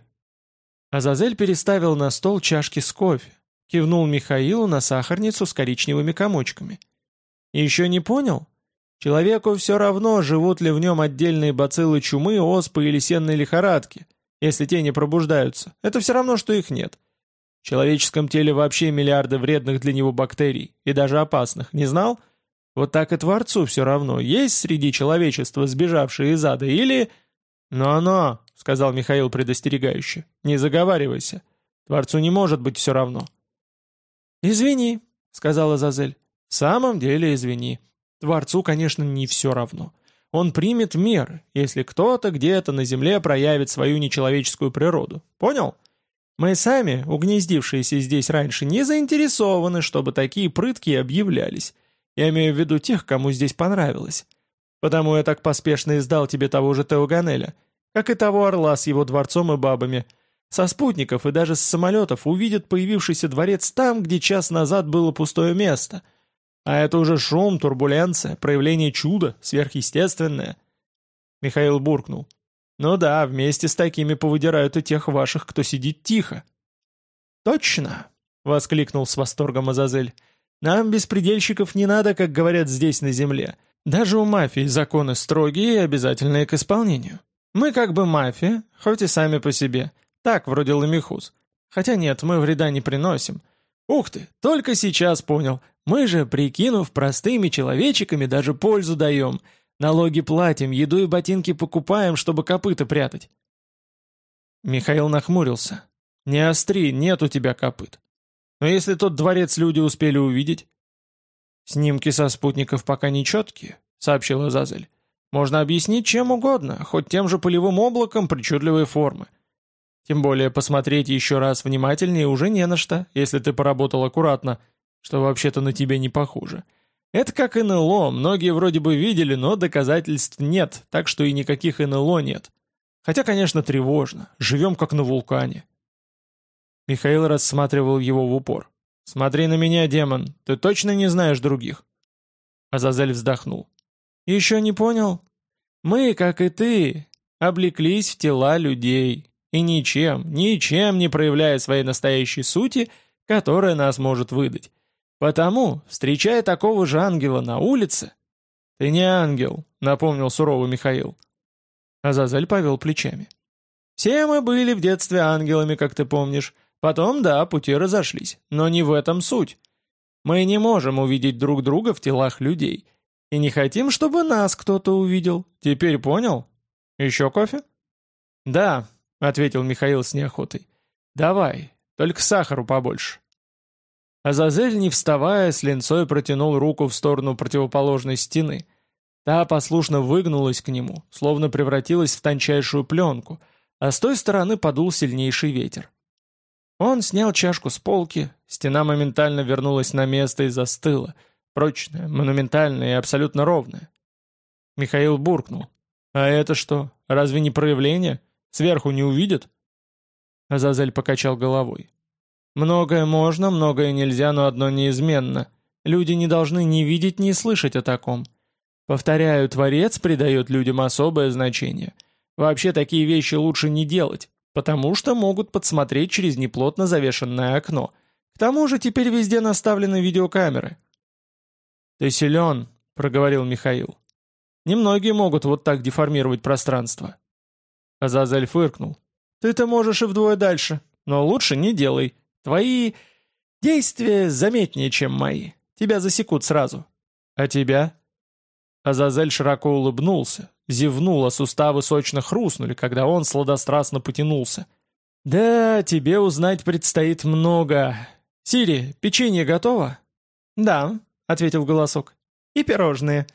Азазель переставил на стол чашки с кофе, кивнул Михаилу на сахарницу с коричневыми комочками. «Еще не понял? Человеку все равно, живут ли в нем отдельные бациллы чумы, оспы или сенной лихорадки, если те не пробуждаются. Это все равно, что их нет. В человеческом теле вообще миллиарды вредных для него бактерий, и даже опасных. Не знал? Вот так и Творцу все равно, есть среди человечества сбежавшие из ада, или... «Но-но», — сказал Михаил предостерегающе, — «не заговаривайся. Творцу не может быть все равно». «Извини», — сказала Зазель. «В самом деле извини. Творцу, конечно, не все равно. Он примет меры, если кто-то где-то на земле проявит свою нечеловеческую природу. Понял? Мы сами, угнездившиеся здесь раньше, не заинтересованы, чтобы такие прытки объявлялись. Я имею в виду тех, кому здесь понравилось. Потому я так поспешно издал тебе того же Теоганеля, как и того орла с его дворцом и бабами. Со спутников и даже с самолетов увидят появившийся дворец там, где час назад было пустое место. А это уже шум, турбуленция, проявление чуда, сверхъестественное. Михаил буркнул. Ну да, вместе с такими повыдирают и тех ваших, кто сидит тихо. Точно, воскликнул с восторгом Азазель. Нам, беспредельщиков, не надо, как говорят здесь на земле. Даже у мафии законы строгие и обязательные к исполнению. Мы как бы мафия, хоть и сами по себе. Так, вроде ламихус. Хотя нет, мы вреда не приносим. Ух ты, только сейчас понял. Мы же, прикинув простыми человечиками, даже пользу даем. Налоги платим, еду и ботинки покупаем, чтобы копыта прятать. Михаил нахмурился. «Не остри, нет у тебя копыт. Но если тот дворец люди успели увидеть...» «Снимки со спутников пока не четкие», — сообщила Зазель. «Можно объяснить чем угодно, хоть тем же полевым облаком причудливой формы. Тем более посмотреть еще раз внимательнее уже не на что, если ты поработал аккуратно, что вообще-то на тебе не похоже. Это как НЛО, многие вроде бы видели, но доказательств нет, так что и никаких НЛО нет. Хотя, конечно, тревожно, живем как на вулкане». Михаил рассматривал его в упор. «Смотри на меня, демон, ты точно не знаешь других?» Азазель вздохнул. «Еще не понял? Мы, как и ты, облеклись в тела людей, и ничем, ничем не проявляя своей настоящей сути, которая нас может выдать. Потому, встречая такого же ангела на улице...» «Ты не ангел», — напомнил суровый Михаил. Азазель повел плечами. «Все мы были в детстве ангелами, как ты помнишь, Потом, да, пути разошлись, но не в этом суть. Мы не можем увидеть друг друга в телах людей. И не хотим, чтобы нас кто-то увидел. Теперь понял? Еще кофе? Да, ответил Михаил с неохотой. Давай, только сахару побольше. Азазель, не вставая, с линцой протянул руку в сторону противоположной стены. Та послушно выгнулась к нему, словно превратилась в тончайшую пленку, а с той стороны подул сильнейший ветер. Он снял чашку с полки, стена моментально вернулась на место и застыла, прочная, монументальная и абсолютно ровная. Михаил буркнул. «А это что, разве не проявление? Сверху не увидят?» Азазель покачал головой. «Многое можно, многое нельзя, но одно неизменно. Люди не должны ни видеть, ни слышать о таком. Повторяю, Творец придает людям особое значение. Вообще такие вещи лучше не делать потому что могут подсмотреть через неплотно завешенное окно. К тому же теперь везде наставлены видеокамеры. «Ты силен», — проговорил Михаил. «Немногие могут вот так деформировать пространство». Азазель фыркнул. «Ты-то можешь и вдвое дальше, но лучше не делай. Твои действия заметнее, чем мои. Тебя засекут сразу. А тебя?» Азазель широко улыбнулся, зевнул, а суставы сочно хрустнули, когда он сладострастно потянулся. «Да, тебе узнать предстоит много. Сири, печенье готово?» «Да», — ответил голосок. «И пирожные».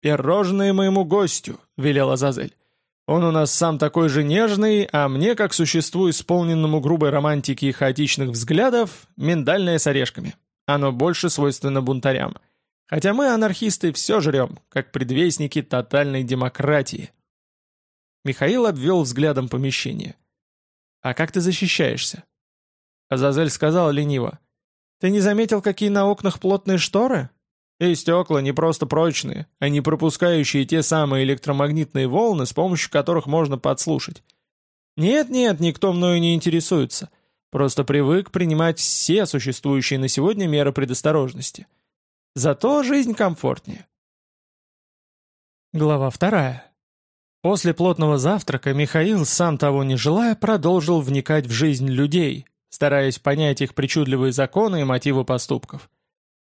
«Пирожные моему гостю», — велел Азазель. «Он у нас сам такой же нежный, а мне, как существу, исполненному грубой романтики и хаотичных взглядов, миндальное с орешками. Оно больше свойственно бунтарям». Хотя мы, анархисты, все жрем, как предвестники тотальной демократии. Михаил обвел взглядом помещение. «А как ты защищаешься?» Азазель сказал лениво. «Ты не заметил, какие на окнах плотные шторы? И стекла не просто прочные, а не пропускающие те самые электромагнитные волны, с помощью которых можно подслушать. Нет-нет, никто мною не интересуется. Просто привык принимать все существующие на сегодня меры предосторожности». Зато жизнь комфортнее. Глава вторая. После плотного завтрака Михаил, сам того не желая, продолжил вникать в жизнь людей, стараясь понять их причудливые законы и мотивы поступков.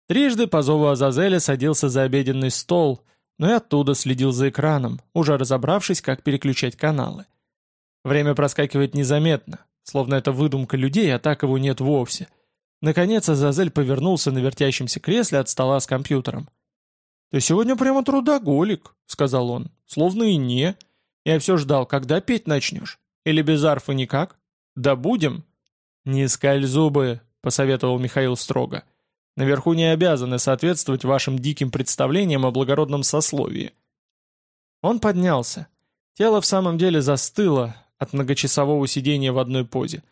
Трижды по зову Азазеля садился за обеденный стол, но и оттуда следил за экраном, уже разобравшись, как переключать каналы. Время проскакивает незаметно, словно это выдумка людей, а так его нет вовсе. Наконец Азазель повернулся на вертящемся кресле от стола с компьютером. «Ты сегодня прямо трудоголик», — сказал он, — «словно и не. Я все ждал, когда петь начнешь. Или без арфы никак? Да будем». «Не скаль зубы», — посоветовал Михаил строго. «Наверху не обязаны соответствовать вашим диким представлениям о благородном сословии». Он поднялся. Тело в самом деле застыло от многочасового сидения в одной позе.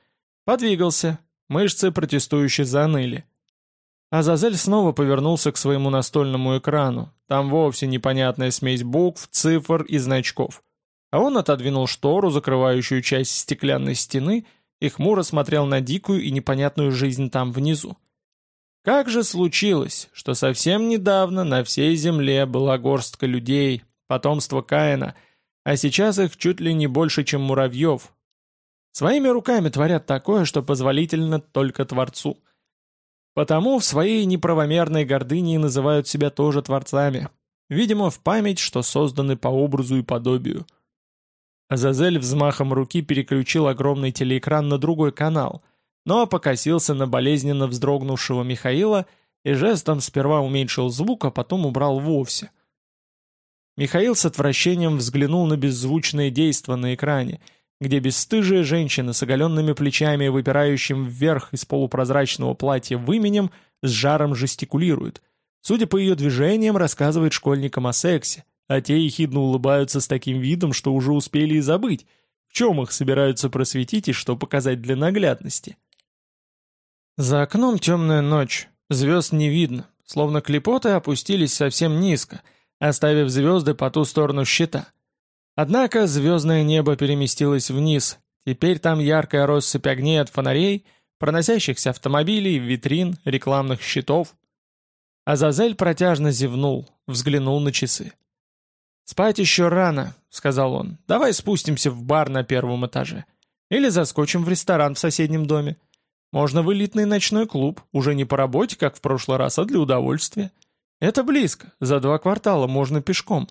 Подвигался, мышцы протестующе заныли. Азазель снова повернулся к своему настольному экрану. Там вовсе непонятная смесь букв, цифр и значков. А он отодвинул штору, закрывающую часть стеклянной стены, и хмуро смотрел на дикую и непонятную жизнь там внизу. Как же случилось, что совсем недавно на всей земле была горстка людей, потомство Каина, а сейчас их чуть ли не больше, чем муравьев. Своими руками творят такое, что позволительно только Творцу. Потому в своей неправомерной гордыне называют себя тоже творцами. Видимо, в память, что созданы по образу и подобию. Азазель взмахом руки переключил огромный телеэкран на другой канал, но покосился на болезненно вздрогнувшего Михаила и жестом сперва уменьшил звук, а потом убрал вовсе. Михаил с отвращением взглянул на беззвучное действо на экране — где бесстыжая женщина с оголенными плечами, выпирающим вверх из полупрозрачного платья выменем, с жаром жестикулирует. Судя по ее движениям, рассказывает школьникам о сексе, а те ехидно улыбаются с таким видом, что уже успели и забыть, в чем их собираются просветить и что показать для наглядности. За окном темная ночь, звезд не видно, словно клепоты опустились совсем низко, оставив звезды по ту сторону щита — Однако звездное небо переместилось вниз, теперь там яркая россыпь огней от фонарей, проносящихся автомобилей, витрин, рекламных щитов. Азазель протяжно зевнул, взглянул на часы. «Спать еще рано», — сказал он. «Давай спустимся в бар на первом этаже. Или заскочим в ресторан в соседнем доме. Можно в элитный ночной клуб, уже не по работе, как в прошлый раз, а для удовольствия. Это близко, за два квартала можно пешком.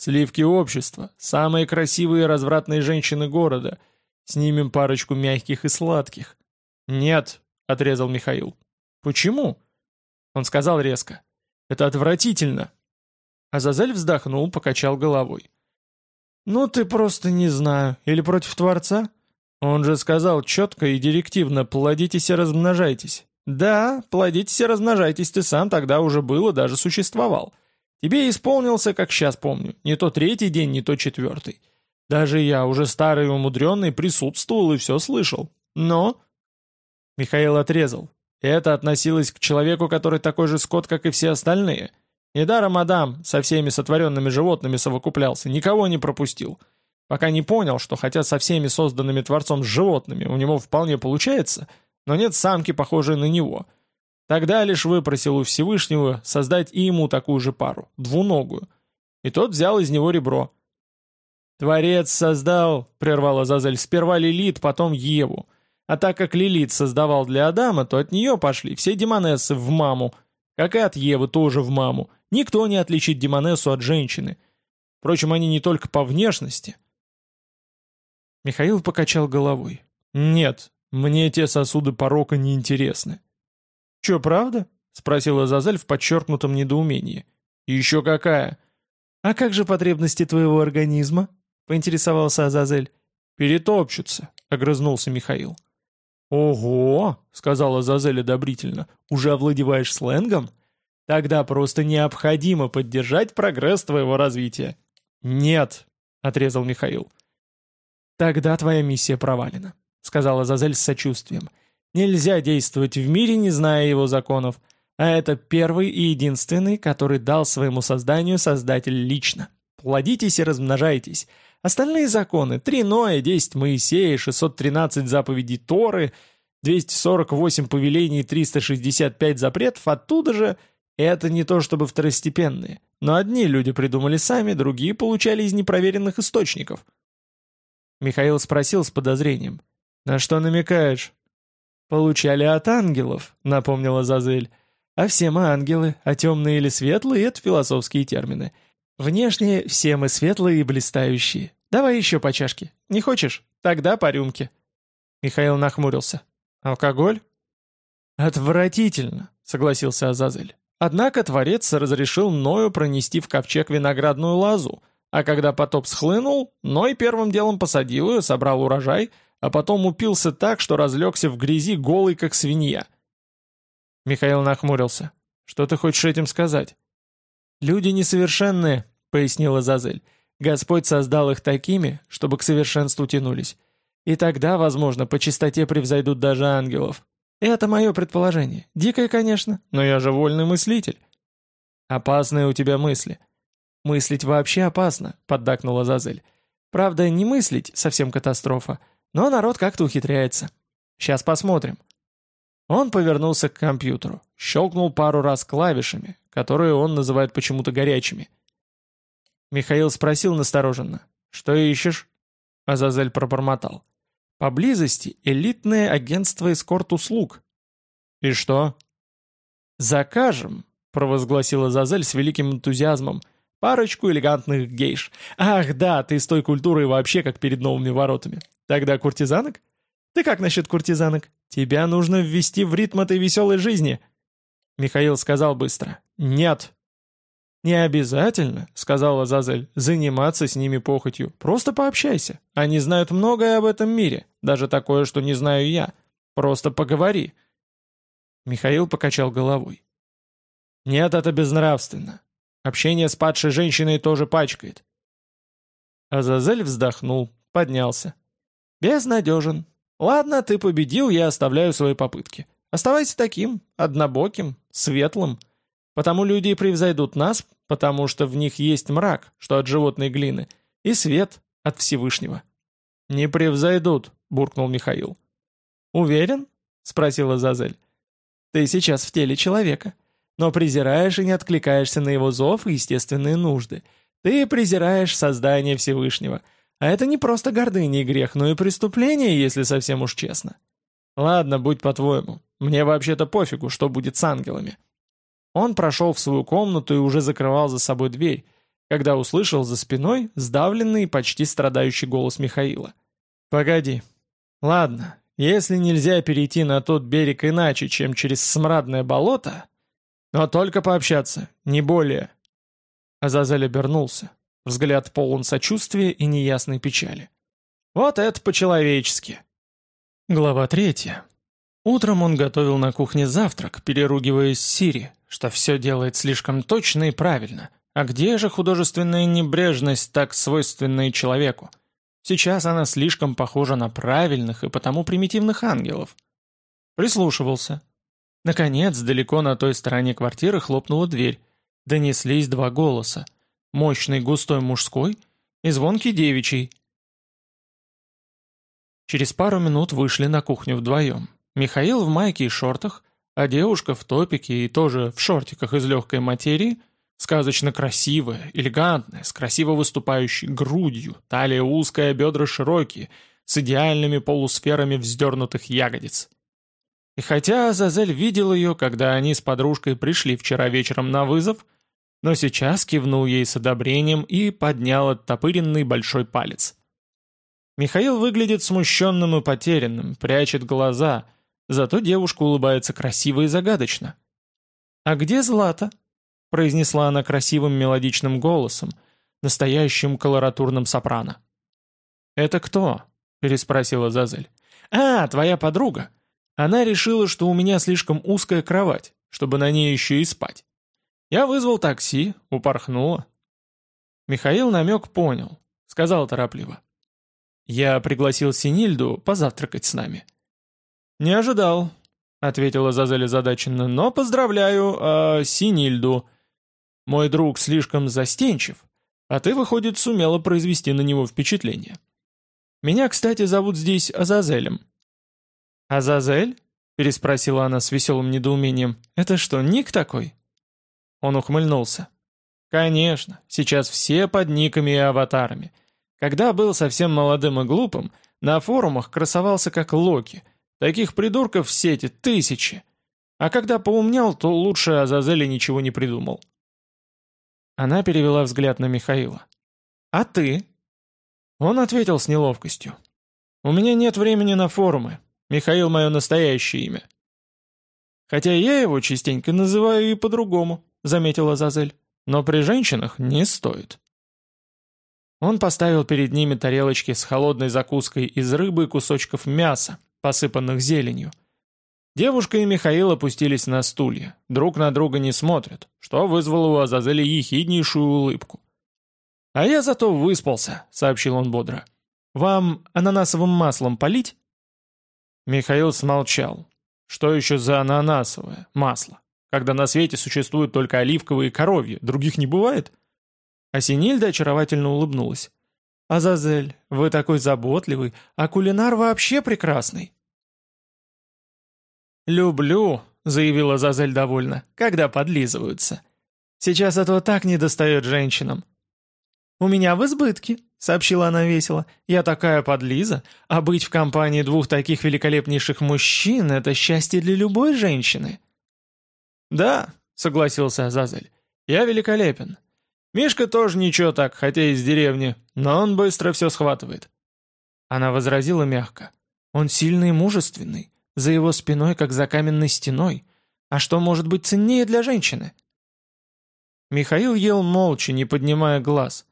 Сливки общества, самые красивые и развратные женщины города. Снимем парочку мягких и сладких. Нет, отрезал Михаил. Почему? Он сказал резко. Это отвратительно. Азазель вздохнул, покачал головой. «Ну ты просто не знаю. Или против Творца? Он же сказал четко и директивно «плодитесь и размножайтесь». Да, плодитесь и размножайтесь, ты сам тогда уже был и даже существовал. Тебе исполнился, как сейчас помню, не то третий день, не то четвертый. Даже я, уже старый и умудренный, присутствовал и все слышал. Но...» Михаил отрезал. Это относилось к человеку, который такой же скот, как и все остальные. Недаром Адам со всеми сотворенными животными совокуплялся, никого не пропустил. Пока не понял, что хотя со всеми созданными Творцом животными у него вполне получается, но нет самки, похожей на него — Тогда лишь выпросил у Всевышнего создать и ему такую же пару, двуногую. И тот взял из него ребро. «Творец создал», — прервала Зазель, — «сперва Лилит, потом Еву. А так как Лилит создавал для Адама, то от нее пошли все демонессы в маму, как и от Евы тоже в маму. Никто не отличит демонессу от женщины. Впрочем, они не только по внешности». Михаил покачал головой. «Нет, мне те сосуды порока не «Че, правда?» — спросила Зазель в подчеркнутом недоумении. «Еще какая?» «А как же потребности твоего организма?» — поинтересовался Азазель. «Перетопчутся», — огрызнулся Михаил. «Ого!» — сказала Зазель одобрительно. «Уже овладеваешь сленгом? Тогда просто необходимо поддержать прогресс твоего развития». «Нет!» — отрезал Михаил. «Тогда твоя миссия провалена», — сказала Зазель с сочувствием. Нельзя действовать в мире, не зная его законов, а это первый и единственный, который дал своему созданию Создатель лично. Плодитесь и размножайтесь. Остальные законы — 3 Ноя, 10 Моисея, 613 заповедей Торы, 248 повелений, 365 запретов, оттуда же — это не то чтобы второстепенные, но одни люди придумали сами, другие получали из непроверенных источников. Михаил спросил с подозрением. «На что намекаешь?» «Получали от ангелов», — напомнила Зазель. «А все мы ангелы, а темные или светлые — это философские термины. Внешне все мы светлые и блистающие. Давай еще по чашке. Не хочешь? Тогда по рюмке». Михаил нахмурился. «Алкоголь?» «Отвратительно», — согласился Азазель. Однако Творец разрешил Ною пронести в ковчег виноградную лазу, а когда потоп схлынул, Ной первым делом посадил ее, собрал урожай, а потом упился так, что разлегся в грязи голый, как свинья. Михаил нахмурился. «Что ты хочешь этим сказать?» «Люди несовершенные», — пояснила Зазель. «Господь создал их такими, чтобы к совершенству тянулись. И тогда, возможно, по чистоте превзойдут даже ангелов. Это мое предположение. Дикое, конечно, но я же вольный мыслитель». «Опасные у тебя мысли». «Мыслить вообще опасно», — поддакнула Зазель. «Правда, не мыслить — совсем катастрофа, но народ как-то ухитряется. Сейчас посмотрим». Он повернулся к компьютеру, щелкнул пару раз клавишами, которые он называет почему-то горячими. Михаил спросил настороженно. «Что ищешь?» Азазель пробормотал. «Поблизости элитное агентство эскорт-услуг». «И что?» «Закажем», — провозгласил Азазель с великим энтузиазмом, «парочку элегантных гейш. Ах да, ты с той культурой вообще как перед новыми воротами. Тогда куртизанок? Ты как насчет куртизанок? Тебя нужно ввести в ритм этой веселой жизни». Михаил сказал быстро. «Нет». «Не обязательно», — сказала Зазель, — «заниматься с ними похотью. Просто пообщайся. Они знают многое об этом мире, даже такое, что не знаю я. Просто поговори». Михаил покачал головой. «Нет, это безнравственно. Общение с падшей женщиной тоже пачкает». Азазель вздохнул, поднялся. «Безнадежен. Ладно, ты победил, я оставляю свои попытки. Оставайся таким, однобоким, светлым. Потому люди и превзойдут нас, потому что в них есть мрак, что от животной глины, и свет от Всевышнего». «Не превзойдут», — буркнул Михаил. «Уверен?» — спросила Зазель. «Ты сейчас в теле человека, но презираешь и не откликаешься на его зов и естественные нужды. Ты презираешь создание Всевышнего». А это не просто гордыня и грех, но и преступление, если совсем уж честно. Ладно, будь по-твоему. Мне вообще-то пофигу, что будет с ангелами. Он прошел в свою комнату и уже закрывал за собой дверь, когда услышал за спиной сдавленный и почти страдающий голос Михаила. «Погоди. Ладно, если нельзя перейти на тот берег иначе, чем через смрадное болото, но только пообщаться, не более». Азазель обернулся. Взгляд полон сочувствия и неясной печали. Вот это по-человечески. Глава третья. Утром он готовил на кухне завтрак, переругиваясь с Сири, что все делает слишком точно и правильно. А где же художественная небрежность, так свойственная человеку? Сейчас она слишком похожа на правильных и потому примитивных ангелов. Прислушивался. Наконец, далеко на той стороне квартиры хлопнула дверь. Донеслись два голоса — мощный густой мужской и звонкий девичий. Через пару минут вышли на кухню вдвоем. Михаил в майке и шортах, а девушка в топике и тоже в шортиках из легкой материи, сказочно красивая, элегантная, с красиво выступающей грудью, талия узкая, бедра широкие, с идеальными полусферами вздернутых ягодиц. И хотя Азазель видел ее, когда они с подружкой пришли вчера вечером на вызов, но сейчас кивнул ей с одобрением и поднял оттопыренный большой палец. Михаил выглядит смущенным и потерянным, прячет глаза, зато девушка улыбается красиво и загадочно. «А где Злата?» — произнесла она красивым мелодичным голосом, настоящим колоратурным сопрано. «Это кто?» — переспросила Зазель. «А, твоя подруга. Она решила, что у меня слишком узкая кровать, чтобы на ней еще и спать. Я вызвал такси, упорхнула. Михаил намек понял, сказал торопливо. Я пригласил Синильду позавтракать с нами. Не ожидал, ответила Зазель озадаченно, но поздравляю, э, Синильду. Мой друг слишком застенчив, а ты, выходит, сумела произвести на него впечатление. Меня, кстати, зовут здесь Азазелем. Азазель? переспросила она с веселым недоумением. Это что, ник такой? Он ухмыльнулся. Конечно, сейчас все под никами и аватарами. Когда был совсем молодым и глупым, на форумах красовался как Локи. Таких придурков в сети тысячи. А когда поумнел, то лучше Азазели ничего не придумал. Она перевела взгляд на Михаила. «А ты?» Он ответил с неловкостью. «У меня нет времени на форумы. Михаил — мое настоящее имя». «Хотя я его частенько называю и по-другому», — заметила Зазель. «Но при женщинах не стоит». Он поставил перед ними тарелочки с холодной закуской из рыбы и кусочков мяса, посыпанных зеленью. Девушка и Михаил опустились на стулья, друг на друга не смотрят, что вызвало у Азазеля ехиднейшую улыбку. «А я зато выспался», — сообщил он бодро. «Вам ананасовым маслом полить?» Михаил смолчал. «Что еще за ананасовое масло? Когда на свете существуют только оливковые и коровьи, других не бывает?» А Синильда очаровательно улыбнулась. «Азазель, вы такой заботливый, а кулинар вообще прекрасный». «Люблю», — заявила Азазель довольно, — «когда подлизываются. Сейчас этого так не достает женщинам». «У меня в избытке», — сообщила она весело. «Я такая подлиза, а быть в компании двух таких великолепнейших мужчин — это счастье для любой женщины». «Да», — согласился Азазель, — «я великолепен. Мишка тоже ничего так, хотя из деревни, но он быстро все схватывает». Она возразила мягко. «Он сильный и мужественный, за его спиной, как за каменной стеной. А что может быть ценнее для женщины?» Михаил ел молча, не поднимая глаз.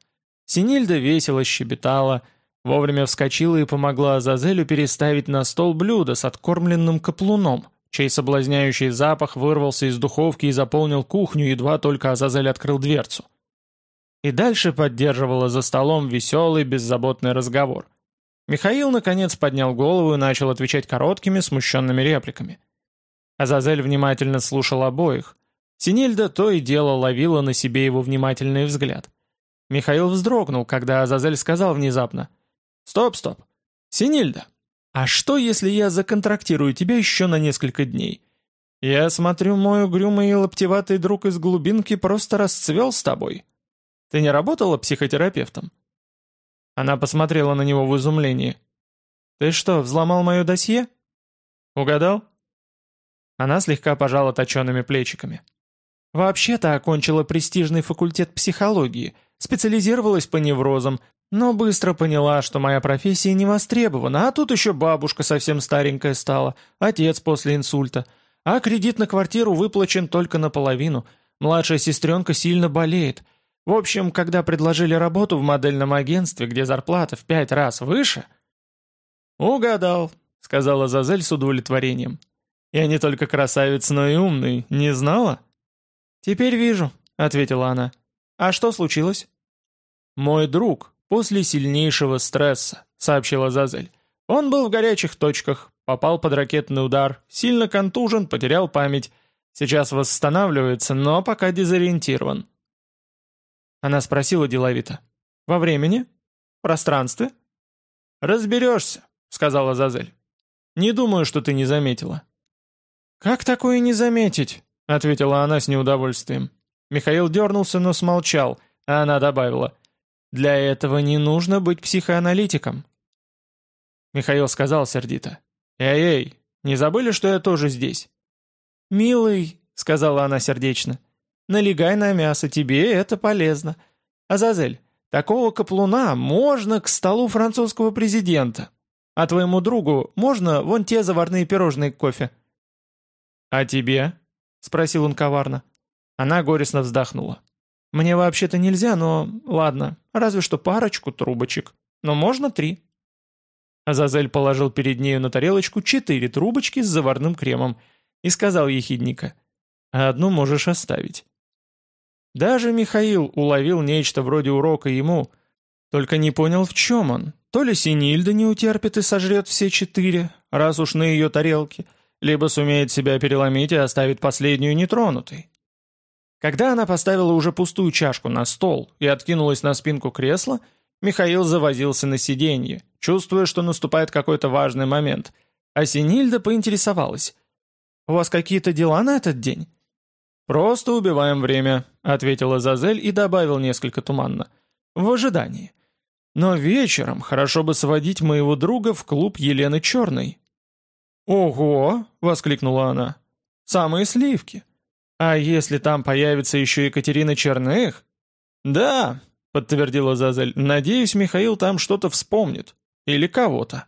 Синильда весело щебетала, вовремя вскочила и помогла Азазелю переставить на стол блюдо с откормленным каплуном, чей соблазняющий запах вырвался из духовки и заполнил кухню, едва только Азазель открыл дверцу и дальше поддерживала за столом веселый, беззаботный разговор. Михаил, наконец, поднял голову и начал отвечать короткими, смущенными репликами. Азазель внимательно слушал обоих. Синильда то и дело ловила на себе его внимательный взгляд. Михаил вздрогнул, когда Азазель сказал внезапно. «Стоп, стоп. Синильда, а что, если я законтрактирую тебя еще на несколько дней? Я смотрю, мой угрюмый и лаптеватый друг из глубинки просто расцвел с тобой». Ты не работала психотерапевтом?» Она посмотрела на него в изумлении. «Ты что, взломал мое досье?» «Угадал?» Она слегка пожала точеными плечиками. «Вообще-то окончила престижный факультет психологии, специализировалась по неврозам, но быстро поняла, что моя профессия не востребована, а тут еще бабушка совсем старенькая стала, отец после инсульта, а кредит на квартиру выплачен только наполовину, младшая сестренка сильно болеет, в общем, когда предложили работу в модельном агентстве, где зарплата в пять раз выше... «Угадал», — сказала Зазель с удовлетворением. «Я не только красавец, но и умный. Не знала?» «Теперь вижу», — ответила она. «А что случилось?» «Мой друг, после сильнейшего стресса», — сообщила Зазель. «Он был в горячих точках, попал под ракетный удар, сильно контужен, потерял память. Сейчас восстанавливается, но пока дезориентирован. Она спросила деловито. «Во времени? Пространстве?» «Разберешься», — сказала Зазель. «Не думаю, что ты не заметила». «Как такое не заметить?» — ответила она с неудовольствием. Михаил дернулся, но смолчал, а она добавила. «Для этого не нужно быть психоаналитиком». Михаил сказал сердито. «Эй-эй, не забыли, что я тоже здесь?» «Милый», — сказала она сердечно, Налегай на мясо, тебе это полезно. Азазель, такого каплуна можно к столу французского президента. А твоему другу можно вон те заварные пирожные к кофе». «А тебе?» — спросил он коварно. Она горестно вздохнула. «Мне вообще-то нельзя, но... Ладно, разве что парочку трубочек. Но можно три». Азазель положил перед нею на тарелочку четыре трубочки с заварным кремом и сказал ехидника, «А одну можешь оставить. Даже Михаил уловил нечто вроде урока ему, только не понял в чем он. То ли Синильда не утерпит и сожрет все четыре, раз уж на ее тарелке, либо сумеет себя переломить и оставит последнюю нетронутой. Когда она поставила уже пустую чашку на стол и откинулась на спинку кресла, Михаил завозился на сиденье, чувствуя, что наступает какой-то важный момент, а Синильда поинтересовалась. «У вас какие-то дела на этот день?» «Просто убиваем время», — ответила Зазель и добавил несколько туманно. «В ожидании. Но вечером хорошо бы сводить моего друга в клуб Елены Черной». «Ого!» — воскликнула она. «Самые сливки. А если там появится еще Екатерина Черных? «Да», — подтвердила Зазель, — «надеюсь, Михаил там что-то вспомнит. Или кого-то».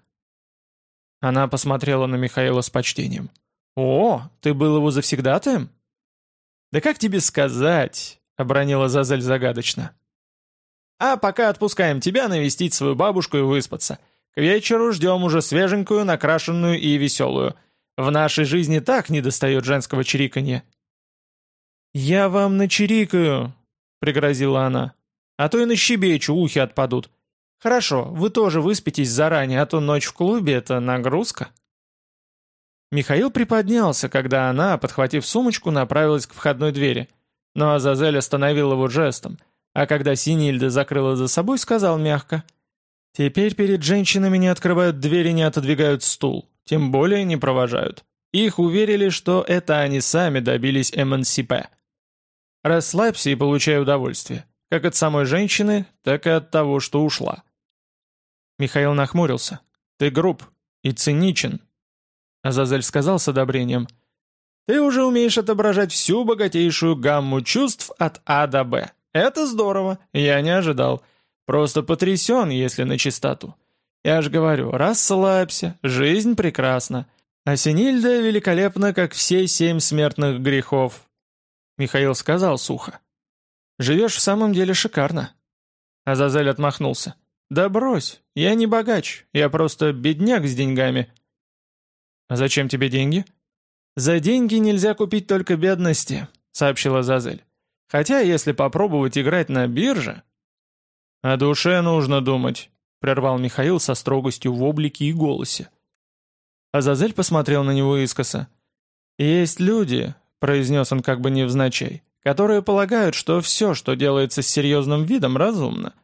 Она посмотрела на Михаила с почтением. «О, ты был его завсегдатаем?» «Да как тебе сказать?» — обронила Зазель загадочно. «А пока отпускаем тебя навестить свою бабушку и выспаться. К вечеру ждем уже свеженькую, накрашенную и веселую. В нашей жизни так недостает женского чириканья». «Я вам начирикаю», — пригрозила она. «А то и нащебечу, ухи отпадут. Хорошо, вы тоже выспитесь заранее, а то ночь в клубе — это нагрузка». Михаил приподнялся, когда она, подхватив сумочку, направилась к входной двери. Но Азазель остановил его жестом, а когда Синильда закрыла за собой, сказал мягко, «Теперь перед женщинами не открывают двери, не отодвигают стул, тем более не провожают. Их уверили, что это они сами добились эмансипе. Расслабься и получай удовольствие, как от самой женщины, так и от того, что ушла». Михаил нахмурился. «Ты груб и циничен, Азазель сказал с одобрением. «Ты уже умеешь отображать всю богатейшую гамму чувств от А до Б. Это здорово, я не ожидал. Просто потрясен, если на чистоту. Я ж говорю, расслабься, жизнь прекрасна. А Синильда великолепна, как все семь смертных грехов». Михаил сказал сухо. «Живешь в самом деле шикарно». Азазель отмахнулся. «Да брось, я не богач, я просто бедняк с деньгами». «А зачем тебе деньги?» «За деньги нельзя купить только бедности», — сообщила Зазель. «Хотя, если попробовать играть на бирже...» «О душе нужно думать», — прервал Михаил со строгостью в облике и голосе. Азазель посмотрел на него искоса. «Есть люди», — произнес он как бы невзначай, «которые полагают, что все, что делается с серьезным видом, разумно.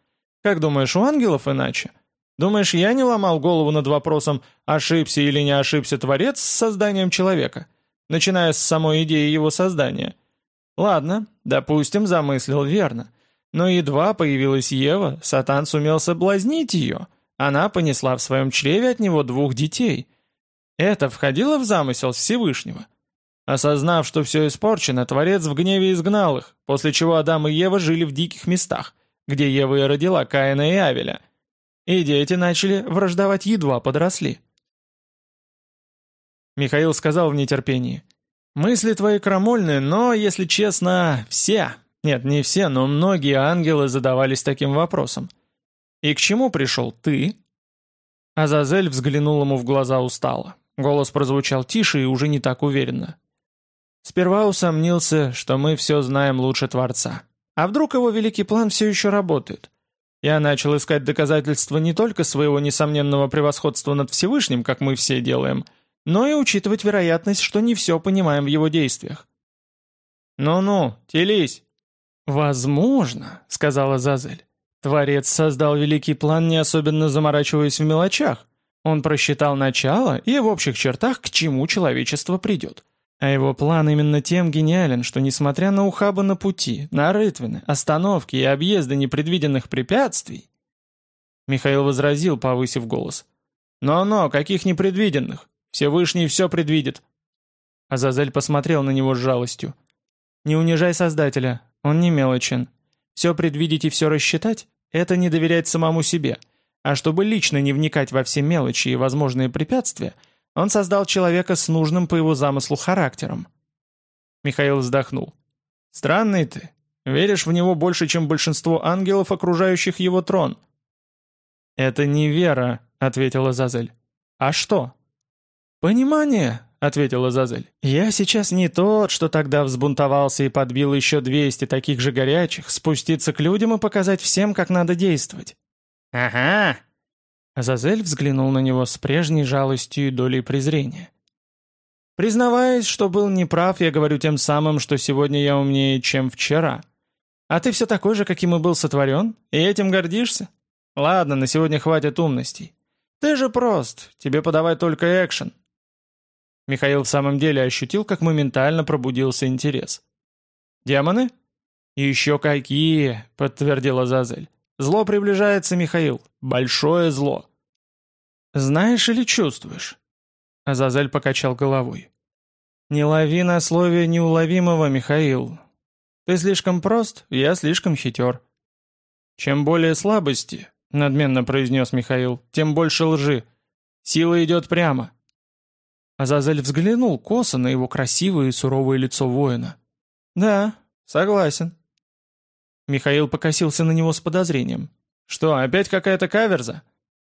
Как думаешь, у ангелов иначе?» Думаешь, я не ломал голову над вопросом, ошибся или не ошибся Творец с созданием человека, начиная с самой идеи его создания? Ладно, допустим, замыслил верно. Но едва появилась Ева, Сатан сумел соблазнить ее. Она понесла в своем чреве от него двух детей. Это входило в замысел Всевышнего. Осознав, что все испорчено, Творец в гневе изгнал их, после чего Адам и Ева жили в диких местах, где Ева и родила Каина и Авеля – и дети начали враждовать едва подросли. Михаил сказал в нетерпении. «Мысли твои крамольные, но, если честно, все, нет, не все, но многие ангелы задавались таким вопросом. И к чему пришел ты?» Азазель взглянул ему в глаза устало. Голос прозвучал тише и уже не так уверенно. Сперва усомнился, что мы все знаем лучше Творца. А вдруг его великий план все еще работает? Я начал искать доказательства не только своего несомненного превосходства над Всевышним, как мы все делаем, но и учитывать вероятность, что не все понимаем в его действиях. «Ну-ну, телись!» «Возможно», — сказала Зазель. «Творец создал великий план, не особенно заморачиваясь в мелочах. Он просчитал начало и в общих чертах, к чему человечество придет. А его план именно тем гениален, что несмотря на ухабы на пути, на рытвины, остановки и объезды непредвиденных препятствий... Михаил возразил, повысив голос. «Но-но, каких непредвиденных? Всевышний все предвидит». Азазель посмотрел на него с жалостью. «Не унижай Создателя, он не мелочен. Все предвидеть и все рассчитать — это не доверять самому себе. А чтобы лично не вникать во все мелочи и возможные препятствия — он создал человека с нужным по его замыслу характером. Михаил вздохнул. «Странный ты. Веришь в него больше, чем большинство ангелов, окружающих его трон». «Это не вера», — ответила Зазель. «А что?» «Понимание», — ответила Зазель. «Я сейчас не тот, что тогда взбунтовался и подбил еще 200 таких же горячих, спуститься к людям и показать всем, как надо действовать». «Ага», Азазель взглянул на него с прежней жалостью и долей презрения. «Признаваясь, что был неправ, я говорю тем самым, что сегодня я умнее, чем вчера. А ты все такой же, каким и был сотворен? И этим гордишься? Ладно, на сегодня хватит умностей. Ты же прост, тебе подавай только экшен». Михаил в самом деле ощутил, как моментально пробудился интерес. «Демоны?» «Еще какие!» — подтвердила Зазель. Зло приближается, Михаил. Большое зло. Знаешь или чувствуешь? Азазель покачал головой. Не лови на слове неуловимого, Михаил. Ты слишком прост, я слишком хитер. «Чем более слабости, — надменно произнес Михаил, — тем больше лжи. Сила идет прямо». Азазель взглянул косо на его красивое и суровое лицо воина. «Да, согласен». Михаил покосился на него с подозрением. «Что, опять какая-то каверза?»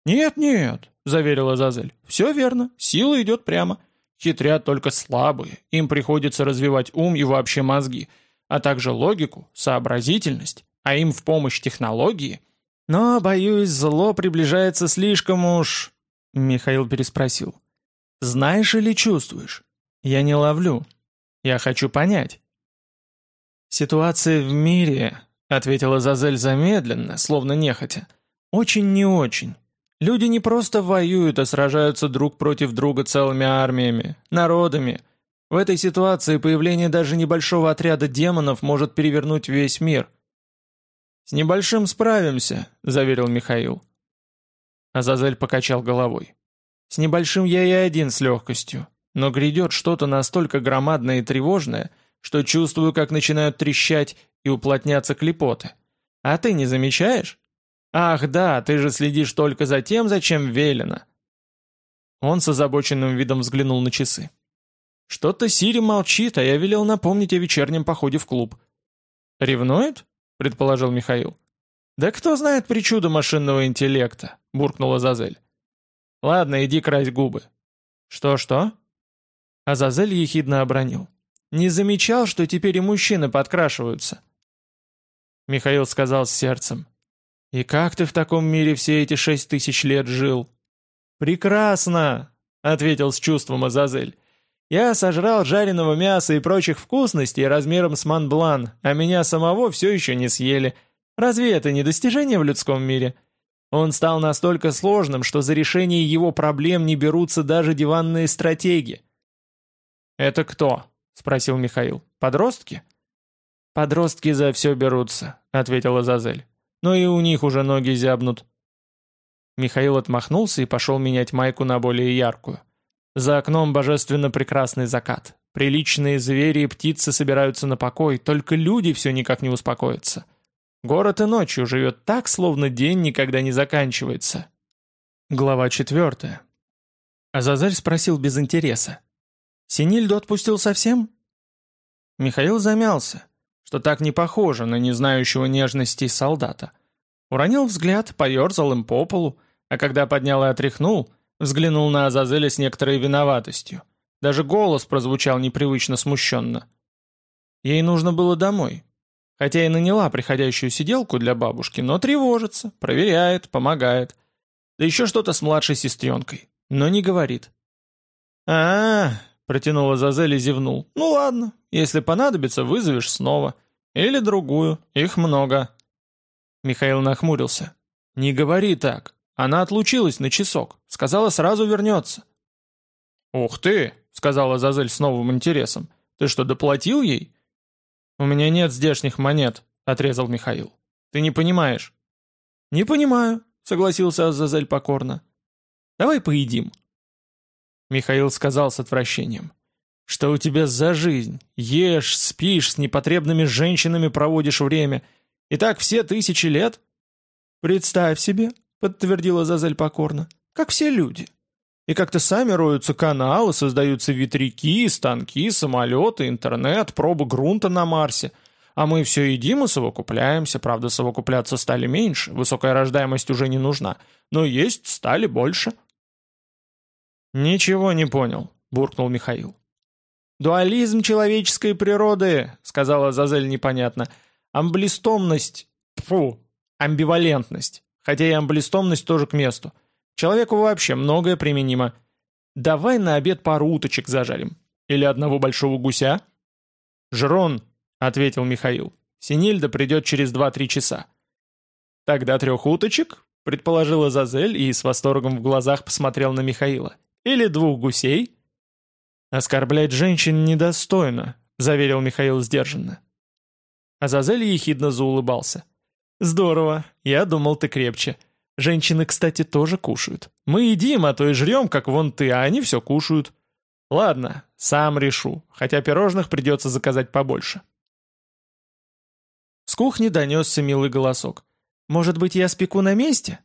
«Нет-нет», — заверила Азазель. «Все верно, сила идет прямо. Хитрят только слабые, им приходится развивать ум и вообще мозги, а также логику, сообразительность, а им в помощь технологии. Но, боюсь, зло приближается слишком уж...» Михаил переспросил. «Знаешь или чувствуешь? Я не ловлю. Я хочу понять». «Ситуация в мире», — ответила Зазель замедленно, словно нехотя, — «очень не очень. Люди не просто воюют, а сражаются друг против друга целыми армиями, народами. В этой ситуации появление даже небольшого отряда демонов может перевернуть весь мир. «С небольшим справимся», — заверил Михаил. Азазель покачал головой. «С небольшим я и один с легкостью, но грядет что-то настолько громадное и тревожное, что чувствую, как начинают трещать и уплотняться клепоты. А ты не замечаешь?» «Ах да, ты же следишь только за тем, зачем велено!» Он с озабоченным видом взглянул на часы. «Что-то Сири молчит, а я велел напомнить о вечернем походе в клуб». «Ревнует?» — предположил Михаил. «Да кто знает причуду машинного интеллекта?» — буркнула Зазель. «Ладно, иди крась губы». «Что-что?» Азазель ехидно обронил. «Не замечал, что теперь и мужчины подкрашиваются?» Михаил сказал с сердцем. «И как ты в таком мире все эти шесть тысяч лет жил?» «Прекрасно!» — ответил с чувством Азазель. «Я сожрал жареного мяса и прочих вкусностей размером с манблан, а меня самого все еще не съели. Разве это не достижение в людском мире?» Он стал настолько сложным, что за решение его проблем не берутся даже диванные стратеги. «Это кто?» — спросил Михаил. «Подростки?» «Подростки за все берутся», — ответила Зазель но и у них уже ноги зябнут. Михаил отмахнулся и пошел менять майку на более яркую. За окном божественно прекрасный закат. Приличные звери и птицы собираются на покой, только люди все никак не успокоятся. Город и ночью живет так, словно день никогда не заканчивается. Глава четвертая. Азазель спросил без интереса. «Синильду отпустил совсем?» Михаил замялся что так не похоже на незнающего нежности солдата. Уронил взгляд, поерзал им по полу, а когда поднял и отряхнул, взглянул на Азазеля с некоторой виноватостью. Даже голос прозвучал непривычно смущенно. Ей нужно было домой. Хотя и наняла приходящую сиделку для бабушки, но тревожится, проверяет, помогает. Да еще что-то с младшей сестренкой, но не говорит. а, -а, -а протянула Зазель и зевнул. «Ну ладно, если понадобится, вызовешь снова. Или другую, их много». Михаил нахмурился. «Не говори так. Она отлучилась на часок. Сказала, сразу вернется». «Ух ты!» — сказала Зазель с новым интересом. «Ты что, доплатил ей?» «У меня нет здешних монет», — отрезал Михаил. «Ты не понимаешь». «Не понимаю», — согласился Азазель покорно. «Давай поедим». Михаил сказал с отвращением. Что у тебя за жизнь? Ешь, спишь, с непотребными женщинами проводишь время. И так все тысячи лет? Представь себе, подтвердила Зазель покорно, как все люди. И как-то сами роются каналы, создаются ветряки, станки, самолеты, интернет, пробы грунта на Марсе. А мы все едим и совокупляемся, правда, совокупляться стали меньше, высокая рождаемость уже не нужна, но есть стали больше. «Ничего не понял», — буркнул Михаил. «Дуализм человеческой природы», — сказала Зазель непонятно. «Амблистомность, фу, амбивалентность. Хотя и амблистомность тоже к месту. Человеку вообще многое применимо. Давай на обед пару уточек зажарим. Или одного большого гуся?» «Жрон», — ответил Михаил. «Синильда придет через два-три часа». «Тогда трех уточек?» — предположила Зазель и с восторгом в глазах посмотрел на Михаила. «Или двух гусей?» «Оскорблять женщин недостойно», — заверил Михаил сдержанно. Азазель ехидно заулыбался. «Здорово, я думал, ты крепче. Женщины, кстати, тоже кушают. Мы едим, а то и жрем, как вон ты, а они все кушают. Ладно, сам решу, хотя пирожных придется заказать побольше». С кухни донесся милый голосок. Может быть, я спеку на месте?»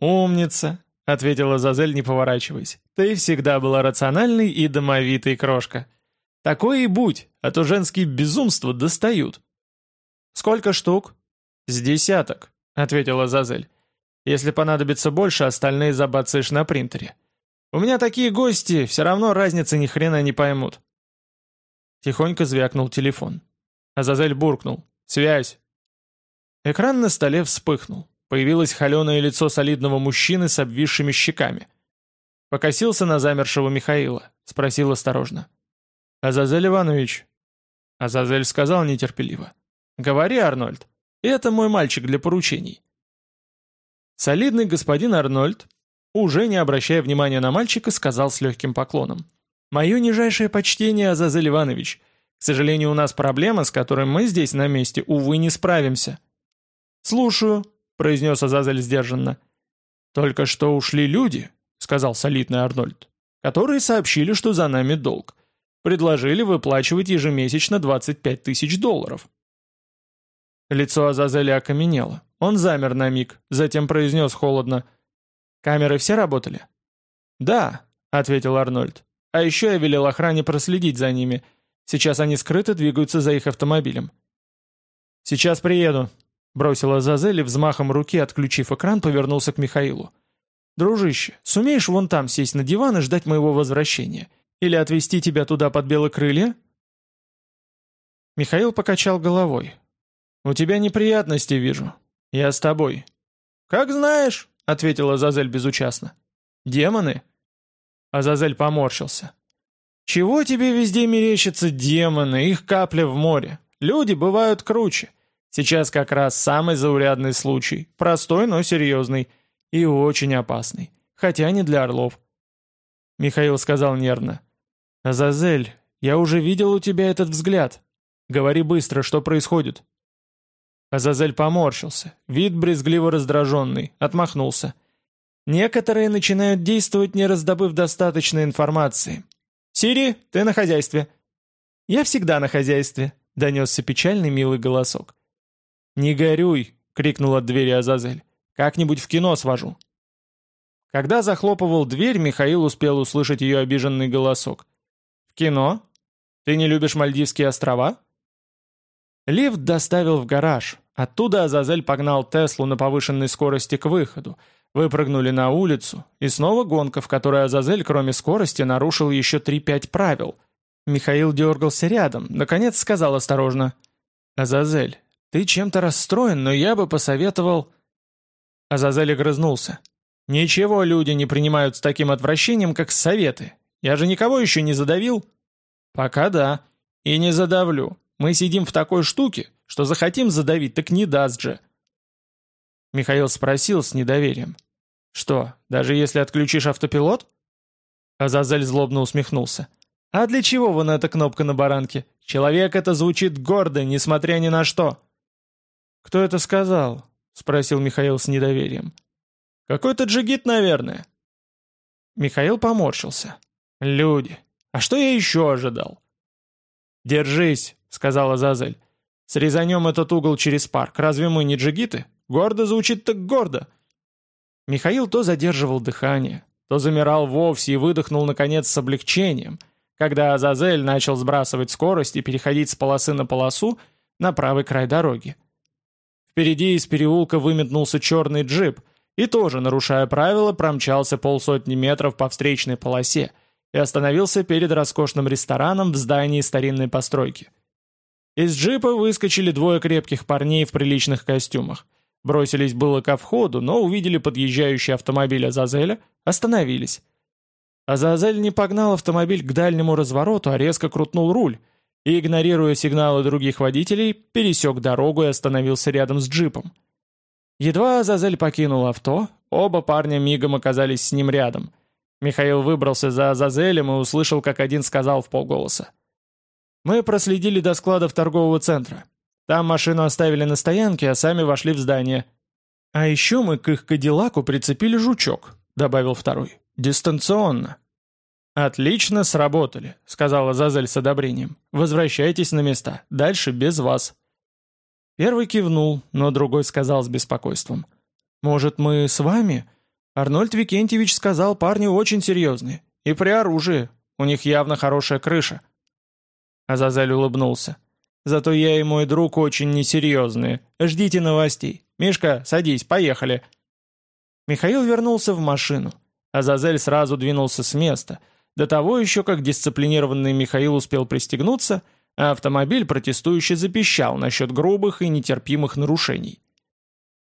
«Умница», — ответила Зазель, не поворачиваясь. «Ты всегда была рациональной и домовитой, крошка. Такой и будь, а то женские безумства достают». «Сколько штук?» «С десяток», — ответила Зазель. «Если понадобится больше, остальные забацаешь на принтере. У меня такие гости, все равно разницы ни хрена не поймут». Тихонько звякнул телефон. Азазель буркнул. «Связь!» Экран на столе вспыхнул. Появилось холеное лицо солидного мужчины с обвисшими щеками. Покосился на замершего Михаила. Спросил осторожно. «Азазель Иванович?» Азазель сказал нетерпеливо. «Говори, Арнольд. Это мой мальчик для поручений». Солидный господин Арнольд, уже не обращая внимания на мальчика, сказал с легким поклоном. «Мое нижайшее почтение, Азазель Иванович. К сожалению, у нас проблема, с которой мы здесь на месте, увы, не справимся». «Слушаю», — произнес Азазель сдержанно. «Только что ушли люди», — сказал солидный Арнольд, «которые сообщили, что за нами долг. Предложили выплачивать ежемесячно 25 тысяч долларов». Лицо Азазеля окаменело. Он замер на миг, затем произнес холодно. «Камеры все работали?» «Да», — ответил Арнольд. «А еще я велел охране проследить за ними. Сейчас они скрыто двигаются за их автомобилем». «Сейчас приеду», — бросила Азазель взмахом руки, отключив экран, повернулся к Михаилу. «Дружище, сумеешь вон там сесть на диван и ждать моего возвращения? Или отвезти тебя туда под белые крылья?» Михаил покачал головой. «У тебя неприятности вижу. Я с тобой». «Как знаешь», — ответила Азазель безучастно. «Демоны?» Азазель поморщился. «Чего тебе везде мерещатся демоны, их капля в море? Люди бывают круче. Сейчас как раз самый заурядный случай, простой, но серьезный, и очень опасный, хотя не для орлов». Михаил сказал нервно. «Азазель, я уже видел у тебя этот взгляд. Говори быстро, что происходит?» Азазель поморщился, вид брезгливо раздраженный, отмахнулся. Некоторые начинают действовать, не раздобыв достаточной информации. «Сири, ты на хозяйстве». «Я всегда на хозяйстве», — донесся печальный милый голосок. «Не горюй», — крикнул от двери Азазель. «Как-нибудь в кино свожу». Когда захлопывал дверь, Михаил успел услышать ее обиженный голосок. «В кино? Ты не любишь Мальдивские острова?» Лифт доставил в гараж. Оттуда Азазель погнал Теслу на повышенной скорости к выходу. Выпрыгнули на улицу. И снова гонка, в которой Азазель, кроме скорости, нарушил еще 3-5 правил. Михаил дергался рядом. Наконец сказал осторожно. «Азазель, ты чем-то расстроен, но я бы посоветовал...» Азазель огрызнулся. «Ничего люди не принимают с таким отвращением, как советы. Я же никого еще не задавил?» «Пока да. И не задавлю. Мы сидим в такой штуке, что захотим задавить, так не даст же». Михаил спросил с недоверием. «Что, даже если отключишь автопилот?» Азазель злобно усмехнулся. «А для чего вон эта кнопка на баранке? Человек это звучит гордо, несмотря ни на что». «Кто это сказал?» — спросил Михаил с недоверием. «Какой-то джигит, наверное». Михаил поморщился. «Люди. А что я еще ожидал?» «Держись», — сказала Зазель. «Срезанем этот угол через парк. Разве мы не джигиты? Гордо звучит так гордо». Михаил то задерживал дыхание, то замирал вовсе и выдохнул, наконец, с облегчением, когда Азазель начал сбрасывать скорость и переходить с полосы на полосу на правый край дороги. Впереди из переулка выметнулся черный джип и тоже, нарушая правила, промчался полсотни метров по встречной полосе и остановился перед роскошным рестораном в здании старинной постройки. Из джипа выскочили двое крепких парней в приличных костюмах. Бросились было ко входу, но увидели подъезжающий автомобиль Азазеля, остановились. Азазель не погнал автомобиль к дальнему развороту, а резко крутнул руль, и, игнорируя сигналы других водителей, пересек дорогу и остановился рядом с джипом. Едва Азазель покинул авто, оба парня мигом оказались с ним рядом. Михаил выбрался за Азазелем и услышал, как один сказал в полголоса. «Мы проследили до складов торгового центра. Там машину оставили на стоянке, а сами вошли в здание. А еще мы к их кадиллаку прицепили жучок», — добавил второй. «Дистанционно. «Отлично сработали», — сказала Зазель с одобрением. «Возвращайтесь на места. Дальше без вас». Первый кивнул, но другой сказал с беспокойством. «Может, мы с вами?» Арнольд Викентьевич сказал, парни очень серьезные. И при оружии. У них явно хорошая крыша. Азазель улыбнулся. Зато я и мой друг очень несерьезные. Ждите новостей. Мишка, садись, поехали. Михаил вернулся в машину. Азазель сразу двинулся с места. До того еще, как дисциплинированный Михаил успел пристегнуться, а автомобиль протестующе запищал насчет грубых и нетерпимых нарушений.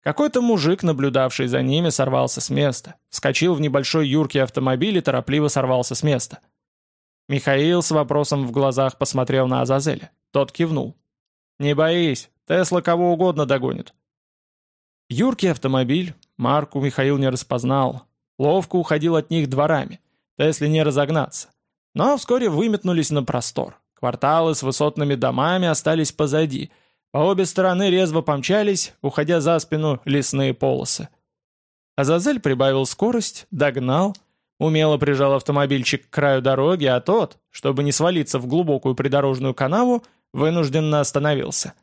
Какой-то мужик, наблюдавший за ними, сорвался с места, вскочил в небольшой юркий автомобиль и торопливо сорвался с места. Михаил с вопросом в глазах посмотрел на Азазеля. Тот кивнул. «Не боись, Тесла кого угодно догонит». Юркий автомобиль, марку Михаил не распознал, ловко уходил от них дворами, Тесле не разогнаться. Но вскоре выметнулись на простор. Кварталы с высотными домами остались позади. По обе стороны резво помчались, уходя за спину лесные полосы. Азазель прибавил скорость, догнал, умело прижал автомобильчик к краю дороги, а тот, чтобы не свалиться в глубокую придорожную канаву, вынужденно остановился.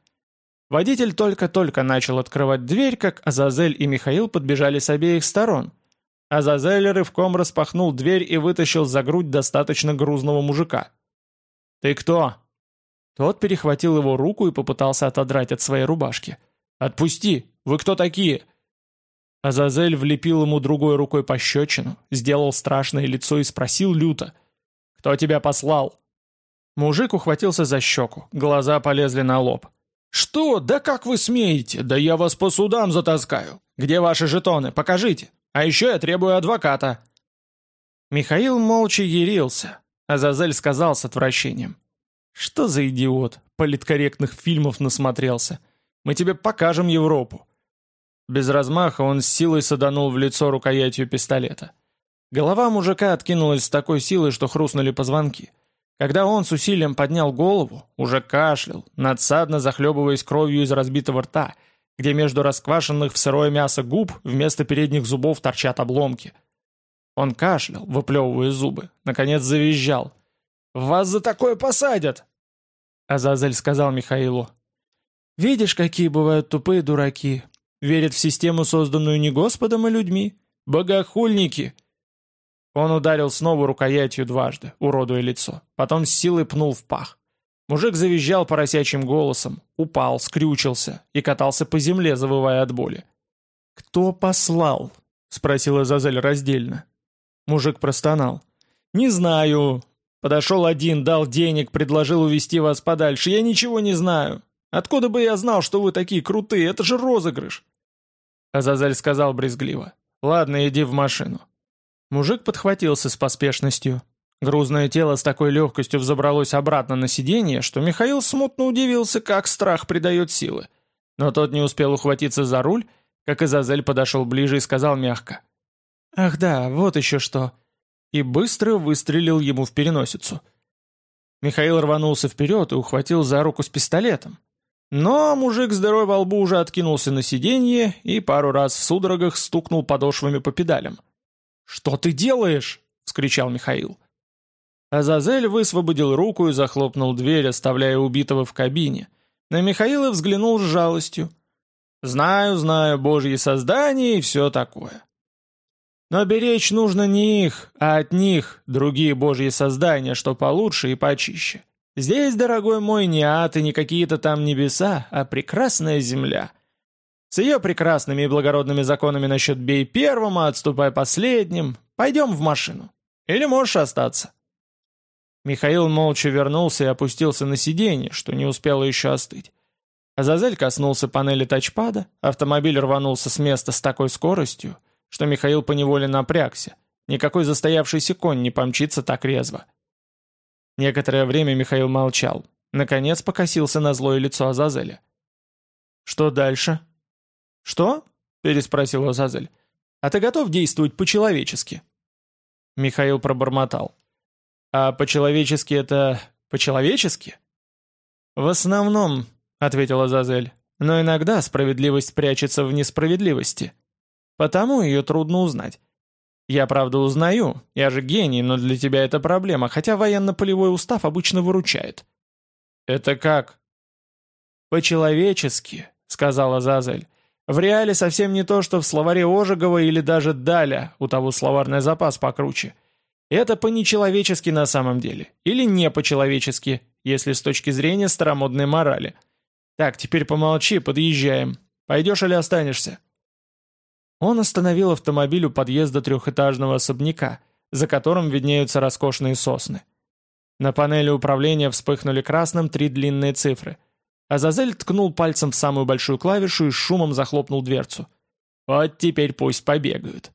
Водитель только-только начал открывать дверь, как Азазель и Михаил подбежали с обеих сторон. Азазель рывком распахнул дверь и вытащил за грудь достаточно грузного мужика. «Ты кто?» Тот перехватил его руку и попытался отодрать от своей рубашки. «Отпусти! Вы кто такие?» Азазель влепил ему другой рукой пощечину, сделал страшное лицо и спросил люто. «Кто тебя послал?» Мужик ухватился за щеку, глаза полезли на лоб. «Что? Да как вы смеете? Да я вас по судам затаскаю! Где ваши жетоны? Покажите! А еще я требую адвоката!» Михаил молча ярился. Азазель сказал с отвращением. «Что за идиот? Политкорректных фильмов насмотрелся. Мы тебе покажем Европу». Без размаха он с силой саданул в лицо рукоятью пистолета. Голова мужика откинулась с такой силой, что хрустнули позвонки. Когда он с усилием поднял голову, уже кашлял, надсадно захлебываясь кровью из разбитого рта, где между расквашенных в сырое мясо губ вместо передних зубов торчат обломки. Он кашлял, выплевывая зубы, наконец завизжал. «Вас за такое посадят!» Азазель сказал Михаилу. «Видишь, какие бывают тупые дураки. Верят в систему, созданную не Господом, а людьми. Богохульники!» Он ударил снова рукоятью дважды, уродуя лицо. Потом с силой пнул в пах. Мужик завизжал поросячьим голосом, упал, скрючился и катался по земле, завывая от боли. «Кто послал?» — спросила Зазель раздельно. Мужик простонал. «Не знаю. Подошел один, дал денег, предложил увести вас подальше. Я ничего не знаю. Откуда бы я знал, что вы такие крутые? Это же розыгрыш!» Азазель сказал брезгливо. «Ладно, иди в машину. Мужик подхватился с поспешностью. Грузное тело с такой легкостью взобралось обратно на сиденье, что Михаил смутно удивился, как страх придает силы. Но тот не успел ухватиться за руль, как Изазель подошел ближе и сказал мягко. «Ах да, вот еще что!» И быстро выстрелил ему в переносицу. Михаил рванулся вперед и ухватил за руку с пистолетом. Но мужик с дырой во лбу уже откинулся на сиденье и пару раз в судорогах стукнул подошвами по педалям. «Что ты делаешь?» — вскричал Михаил. Азазель высвободил руку и захлопнул дверь, оставляя убитого в кабине. На Михаила взглянул с жалостью. «Знаю, знаю, божье создание и все такое. Но беречь нужно не их, а от них другие божьи создания, что получше и почище. Здесь, дорогой мой, не ад и не какие-то там небеса, а прекрасная земля. С ее прекрасными и благородными законами насчет «бей первым, а отступай последним» пойдем в машину. Или можешь остаться». Михаил молча вернулся и опустился на сиденье, что не успело еще остыть. Азазель коснулся панели тачпада, автомобиль рванулся с места с такой скоростью, что Михаил поневоле напрягся. Никакой застоявшийся конь не помчится так резво. Некоторое время Михаил молчал. Наконец покосился на злое лицо Азазеля. «Что дальше?» «Что?» — переспросил Азазель. «А ты готов действовать по-человечески?» Михаил пробормотал. «А по-человечески это... по-человечески?» «В основном», — ответил Азазель, «но иногда справедливость прячется в несправедливости. Потому ее трудно узнать. Я, правда, узнаю, я же гений, но для тебя это проблема, хотя военно-полевой устав обычно выручает». «Это как?» «По-человечески», сказала Зазель. «В реале совсем не то, что в словаре Ожегова или даже Даля, у того словарный запас покруче. Это по-нечеловечески на самом деле, или не по-человечески, если с точки зрения старомодной морали. Так, теперь помолчи, подъезжаем. Пойдешь или останешься?» Он остановил автомобиль у подъезда трехэтажного особняка, за которым виднеются роскошные сосны. На панели управления вспыхнули красным три длинные цифры. Азазель ткнул пальцем в самую большую клавишу и шумом захлопнул дверцу. «Вот теперь пусть побегают».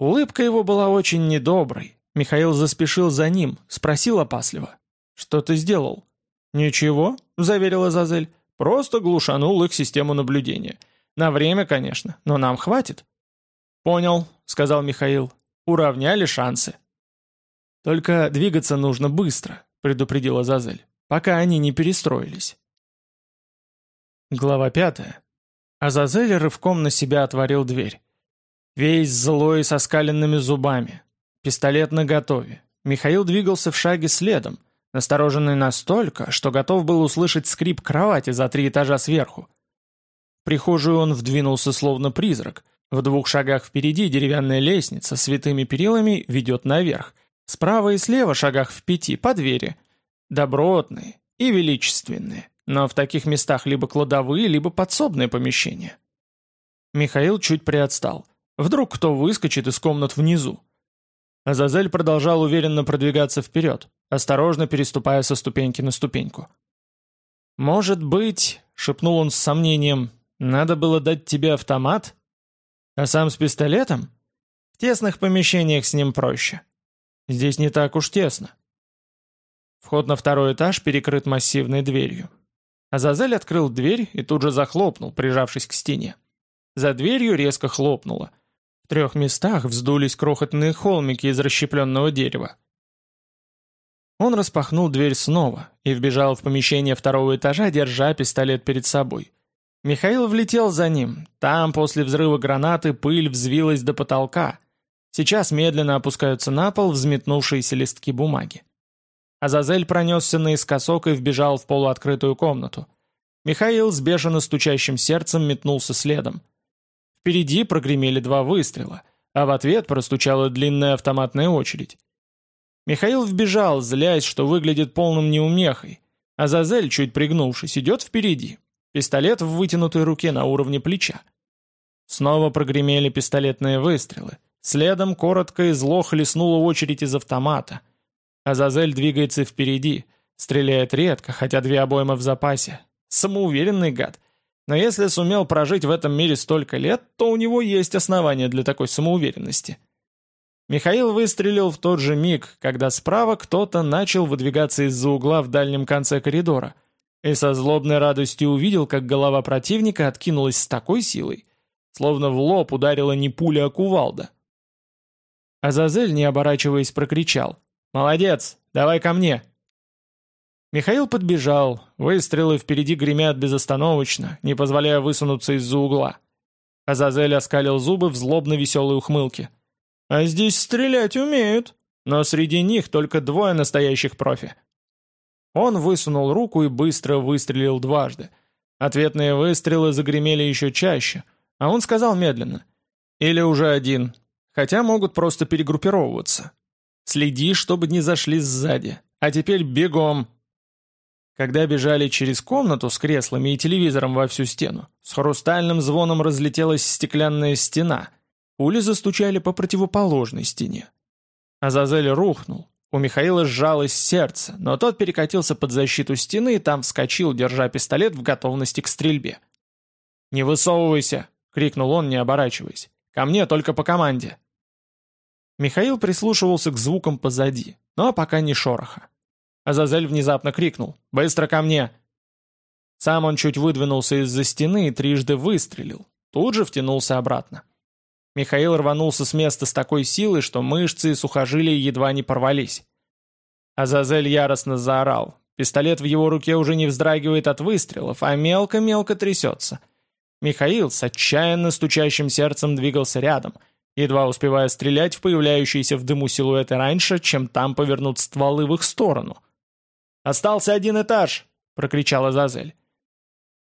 Улыбка его была очень недоброй. Михаил заспешил за ним, спросил опасливо. «Что ты сделал?» «Ничего», — заверила Азазель. «Просто глушанул их систему наблюдения. На время, конечно, но нам хватит». «Понял», — сказал Михаил. «Уравняли шансы». «Только двигаться нужно быстро», — предупредила Зазель, «пока они не перестроились». Глава пятая. Азазель рывком на себя отворил дверь. Весь злой со скаленными зубами. Пистолет наготове. Михаил двигался в шаге следом, настороженный настолько, что готов был услышать скрип кровати за три этажа сверху. В прихожую он вдвинулся словно призрак. В двух шагах впереди деревянная лестница с витыми перилами ведет наверх, Справа и слева, шагах в пяти, по двери. Добротные и величественные, но в таких местах либо кладовые, либо подсобные помещения. Михаил чуть приотстал. Вдруг кто выскочит из комнат внизу. Азазель продолжал уверенно продвигаться вперед, осторожно переступая со ступеньки на ступеньку. «Может быть», — шепнул он с сомнением, — «надо было дать тебе автомат? А сам с пистолетом? В тесных помещениях с ним проще. Здесь не так уж тесно. Вход на второй этаж перекрыт массивной дверью. Азазель открыл дверь и тут же захлопнул, прижавшись к стене. За дверью резко хлопнуло. Трех местах вздулись крохотные холмики из расщепленного дерева. Он распахнул дверь снова и вбежал в помещение второго этажа, держа пистолет перед собой. Михаил влетел за ним. Там, после взрыва гранаты, пыль взвилась до потолка — Сейчас медленно опускаются на пол взметнувшиеся листки бумаги. Азазель пронесся наискосок и вбежал в полуоткрытую комнату. Михаил с бешено стучащим сердцем метнулся следом. Впереди прогремели два выстрела, а в ответ простучала длинная автоматная очередь. Михаил вбежал, злясь, что выглядит полным неумехой. Азазель, чуть пригнувшись, идет впереди. Пистолет в вытянутой руке на уровне плеча. Снова прогремели пистолетные выстрелы. Следом коротко и зло хлестнула очередь из автомата. Азазель двигается впереди, стреляет редко, хотя две обоймы в запасе. Самоуверенный гад. Но если сумел прожить в этом мире столько лет, то у него есть основания для такой самоуверенности. Михаил выстрелил в тот же миг, когда справа кто-то начал выдвигаться из-за угла в дальнем конце коридора, и со злобной радостью увидел, как голова противника откинулась с такой силой, словно в лоб ударила не пуля, а кувалда. Азазель, не оборачиваясь, прокричал. «Молодец! Давай ко мне!» Михаил подбежал, выстрелы впереди гремят безостановочно, не позволяя высунуться из-за угла. Азазель оскалил зубы в злобно-веселой ухмылке. «А здесь стрелять умеют, но среди них только двое настоящих профи». Он высунул руку и быстро выстрелил дважды. Ответные выстрелы загремели еще чаще, а он сказал медленно. «Или уже один, Хотя могут просто перегруппировываться. Следи, чтобы не зашли сзади. А теперь бегом!» Когда бежали через комнату с креслами и телевизором во всю стену, с хрустальным звоном разлетелась стеклянная стена. Пули застучали по противоположной стене. Азазель рухнул. У Михаила сжалось сердце, но тот перекатился под защиту стены и там вскочил, держа пистолет в готовности к стрельбе. «Не высовывайся!» — крикнул он, не оборачиваясь. «Ко мне только по команде!» Михаил прислушивался к звукам позади, но пока не шороха. Азазель внезапно крикнул «Быстро ко мне!». Сам он чуть выдвинулся из-за стены и трижды выстрелил, тут же втянулся обратно. Михаил рванулся с места с такой силой, что мышцы и сухожилия едва не порвались. Азазель яростно заорал. Пистолет в его руке уже не вздрагивает от выстрелов, а мелко-мелко трясется. Михаил с отчаянно стучащим сердцем двигался рядом — едва успевая стрелять в появляющиеся в дыму силуэты раньше, чем там повернут стволы в их сторону. «Остался один этаж!» — прокричала Зазель.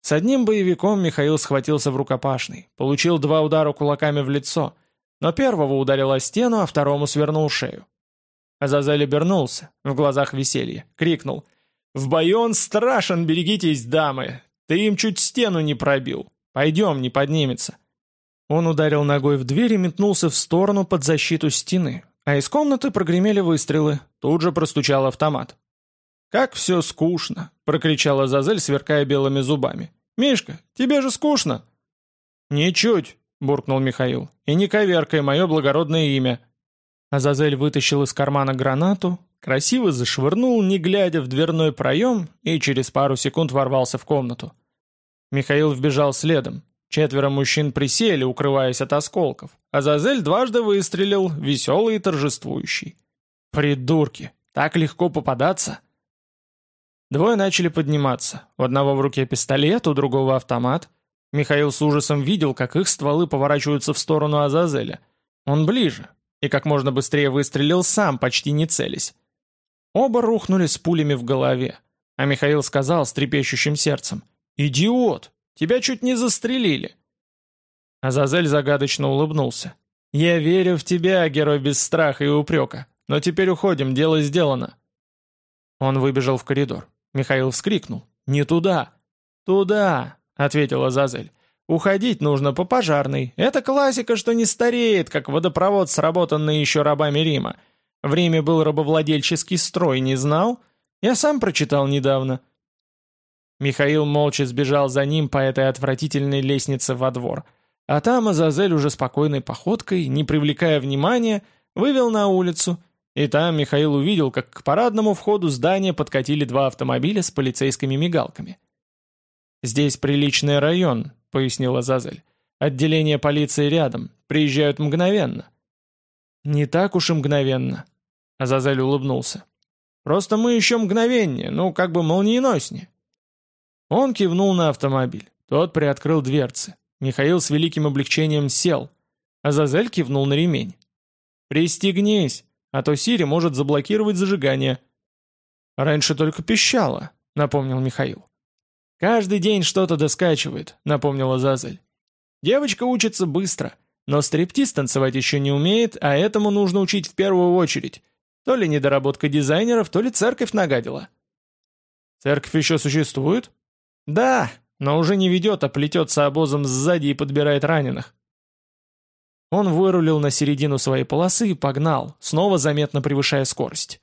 С одним боевиком Михаил схватился в рукопашный, получил два удара кулаками в лицо, но первого ударил о стену, а второму свернул шею. Азазель обернулся, в глазах веселье, крикнул «В бою он страшен, берегитесь, дамы! Ты им чуть стену не пробил! Пойдем, не поднимется!» Он ударил ногой в дверь и метнулся в сторону под защиту стены, а из комнаты прогремели выстрелы, тут же простучал автомат. «Как все скучно!» — прокричала Зазель, сверкая белыми зубами. «Мишка, тебе же скучно!» «Ничуть!» — буркнул Михаил. «И не коверкай мое благородное имя!» Азазель вытащил из кармана гранату, красиво зашвырнул, не глядя в дверной проем, и через пару секунд ворвался в комнату. Михаил вбежал следом. Четверо мужчин присели, укрываясь от осколков. Азазель дважды выстрелил, веселый и торжествующий. «Придурки! Так легко попадаться!» Двое начали подниматься. У одного в руке пистолет, у другого автомат. Михаил с ужасом видел, как их стволы поворачиваются в сторону Азазеля. Он ближе, и как можно быстрее выстрелил сам, почти не целясь. Оба рухнули с пулями в голове. А Михаил сказал с трепещущим сердцем, «Идиот! Тебя чуть не застрелили!» Азазель загадочно улыбнулся. «Я верю в тебя, герой без страха и упрека. Но теперь уходим, дело сделано». Он выбежал в коридор. Михаил вскрикнул. «Не туда!» «Туда!» — ответила Зазель. «Уходить нужно по пожарной. Это классика, что не стареет, как водопровод, сработанный еще рабами Рима. В Риме был рабовладельческий строй, не знал? Я сам прочитал недавно». Михаил молча сбежал за ним по этой отвратительной лестнице во двор. А там Азазель уже спокойной походкой, не привлекая внимания, вывел на улицу — и там Михаил увидел, как к парадному входу здания подкатили два автомобиля с полицейскими мигалками. «Здесь приличный район», — пояснила Зазель. «Отделение полиции рядом. Приезжают мгновенно». «Не так уж и мгновенно», — Азазель улыбнулся. «Просто мы еще мгновеннее, ну, как бы молниеноснее». Он кивнул на автомобиль. Тот приоткрыл дверцы. Михаил с великим облегчением сел. Азазель кивнул на ремень. «Пристегнись!» А то Сири может заблокировать зажигание». «Раньше только пищало», — напомнил Михаил. «Каждый день что-то доскачивает», — напомнила Зазель. «Девочка учится быстро, но стриптиз танцевать еще не умеет, а этому нужно учить в первую очередь. То ли недоработка дизайнеров, то ли церковь нагадила». «Церковь еще существует?» «Да, но уже не ведет, а плетется обозом сзади и подбирает раненых. Он вырулил на середину своей полосы и погнал, снова заметно превышая скорость.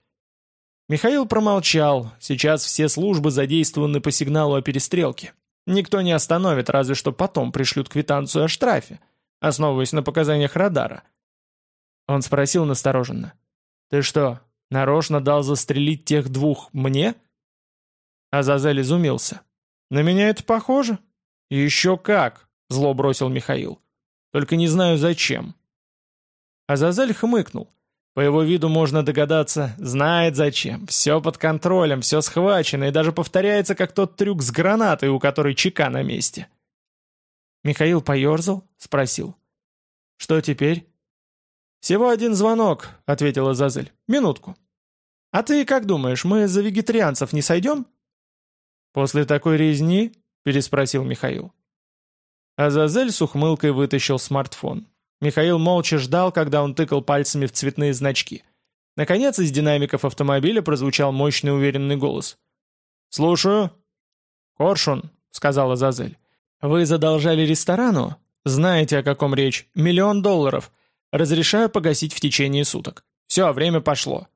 Михаил промолчал, сейчас все службы задействованы по сигналу о перестрелке. Никто не остановит, разве что потом пришлют квитанцию о штрафе, основываясь на показаниях радара. Он спросил настороженно. «Ты что, нарочно дал застрелить тех двух мне?» Азазель изумился. «На меня это похоже?» «Еще как!» — зло бросил Михаил. Только не знаю зачем». Азазель хмыкнул. По его виду можно догадаться, знает зачем. Все под контролем, все схвачено и даже повторяется, как тот трюк с гранатой, у которой чека на месте. Михаил поерзал, спросил. «Что теперь?» «Всего один звонок», — ответила Зазель. «Минутку». «А ты как думаешь, мы за вегетарианцев не сойдем?» «После такой резни?» — переспросил Михаил. Азазель с ухмылкой вытащил смартфон. Михаил молча ждал, когда он тыкал пальцами в цветные значки. Наконец из динамиков автомобиля прозвучал мощный уверенный голос. «Слушаю». «Коршун», — сказала Азазель. «Вы задолжали ресторану? Знаете, о каком речь? Миллион долларов. Разрешаю погасить в течение суток. Все, время пошло».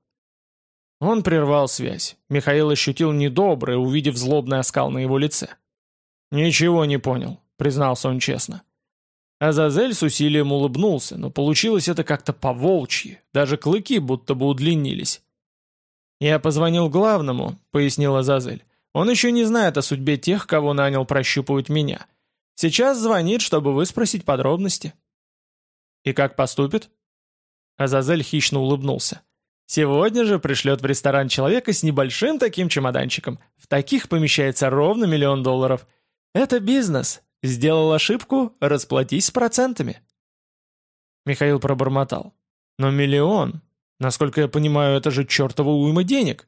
Он прервал связь. Михаил ощутил недоброе, увидев злобный оскал на его лице. «Ничего не понял признался он честно. Азазель с усилием улыбнулся, но получилось это как-то по-волчьи, даже клыки будто бы удлинились. «Я позвонил главному», — пояснил Азазель. «Он еще не знает о судьбе тех, кого нанял прощупывать меня. Сейчас звонит, чтобы выспросить подробности». «И как поступит?» Азазель хищно улыбнулся. «Сегодня же пришлет в ресторан человека с небольшим таким чемоданчиком. В таких помещается ровно миллион долларов. Это бизнес, Сделал ошибку, расплатись с процентами. Михаил пробормотал. Но миллион, насколько я понимаю, это же чертова уйма денег.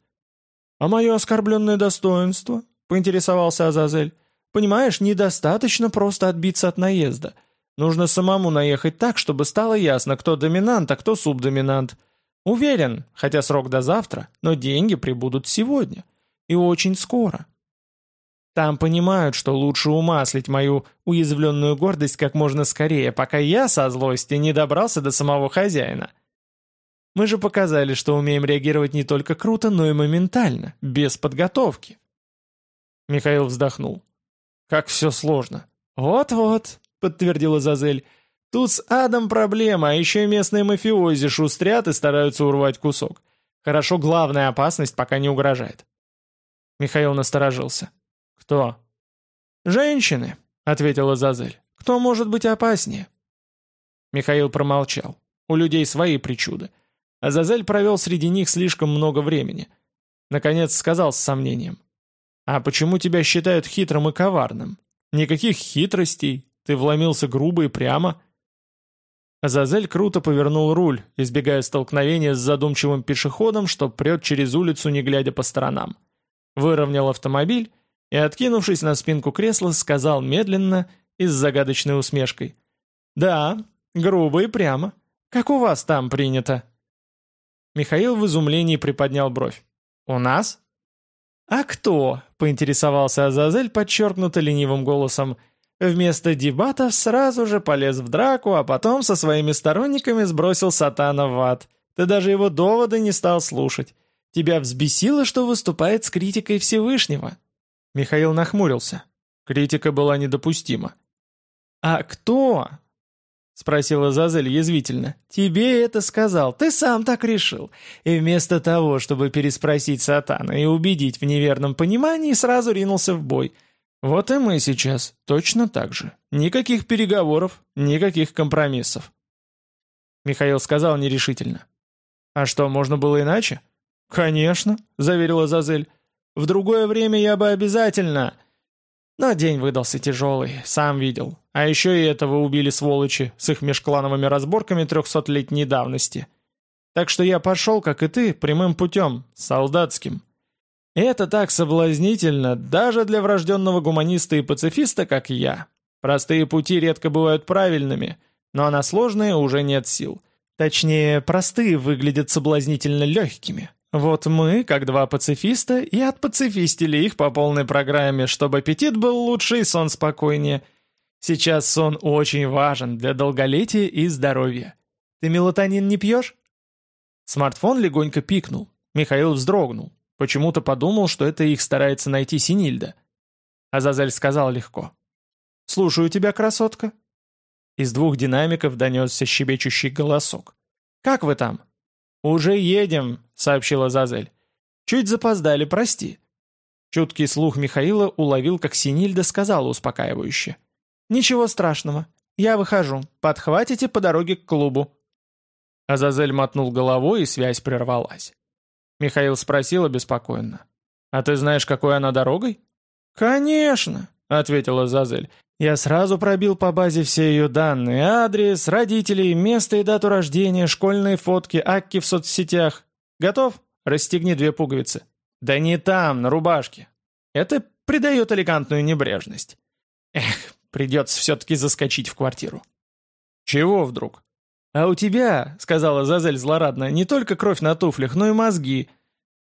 А мое оскорбленное достоинство, поинтересовался Азазель. Понимаешь, недостаточно просто отбиться от наезда. Нужно самому наехать так, чтобы стало ясно, кто доминант, а кто субдоминант. Уверен, хотя срок до завтра, но деньги прибудут сегодня. И очень скоро. Там понимают, что лучше умаслить мою уязвленную гордость как можно скорее, пока я со злости не добрался до самого хозяина. Мы же показали, что умеем реагировать не только круто, но и моментально, без подготовки. Михаил вздохнул. Как все сложно. Вот-вот, подтвердила Зазель. Тут с адом проблема, а еще местные мафиози шустрят и стараются урвать кусок. Хорошо, главная опасность пока не угрожает. Михаил насторожился. «Кто?» «Женщины», — ответила Зазель. «Кто может быть опаснее?» Михаил промолчал. У людей свои причуды. Азазель провел среди них слишком много времени. Наконец сказал с сомнением. «А почему тебя считают хитрым и коварным? Никаких хитростей, ты вломился грубо и прямо». Азазель круто повернул руль, избегая столкновения с задумчивым пешеходом, что прет через улицу, не глядя по сторонам. Выровнял автомобиль и, откинувшись на спинку кресла, сказал медленно и с загадочной усмешкой. «Да, грубо и прямо. Как у вас там принято?» Михаил в изумлении приподнял бровь. «У нас?» «А кто?» — поинтересовался Азазель подчеркнуто ленивым голосом. Вместо дебатов сразу же полез в драку, а потом со своими сторонниками сбросил сатана в ад. Ты даже его доводы не стал слушать. Тебя взбесило, что выступает с критикой Всевышнего?» Михаил нахмурился. Критика была недопустима. «А кто?» — спросила Зазель язвительно. «Тебе это сказал, ты сам так решил. И вместо того, чтобы переспросить Сатана и убедить в неверном понимании, сразу ринулся в бой. Вот и мы сейчас точно так же. Никаких переговоров, никаких компромиссов». Михаил сказал нерешительно. «А что, можно было иначе?» «Конечно», — заверила Зазель. «В другое время я бы обязательно...» Но день выдался тяжелый, сам видел. А еще и этого убили сволочи с их межклановыми разборками трехсотлетней давности. Так что я пошел, как и ты, прямым путем, солдатским. Это так соблазнительно, даже для врожденного гуманиста и пацифиста, как я. Простые пути редко бывают правильными, но на сложные уже нет сил. Точнее, простые выглядят соблазнительно легкими. Вот мы, как два пацифиста, и отпацифистили их по полной программе, чтобы аппетит был лучше и сон спокойнее. Сейчас сон очень важен для долголетия и здоровья. Ты мелатонин не пьешь? Смартфон легонько пикнул. Михаил вздрогнул. Почему-то подумал, что это их старается найти Синильда. Азазель сказал легко. «Слушаю тебя, красотка». Из двух динамиков донесся щебечущий голосок. «Как вы там?» «Уже едем», — сообщила Зазель. «Чуть запоздали, прости». Чуткий слух Михаила уловил, как Синильда сказала успокаивающе. «Ничего страшного. Я выхожу. Подхватите по дороге к клубу». Азазель мотнул головой, и связь прервалась. Михаил спросил обеспокоенно. «А ты знаешь, какой она дорогой?» «Конечно», — ответила Азазель. Я сразу пробил по базе все ее данные, адрес, родителей, место и дату рождения, школьные фотки, акки в соцсетях. Готов? Расстегни две пуговицы. Да не там, на рубашке. Это придает элегантную небрежность. Эх, придется все-таки заскочить в квартиру. Чего вдруг? А у тебя, сказала Зазель злорадно, не только кровь на туфлях, но и мозги.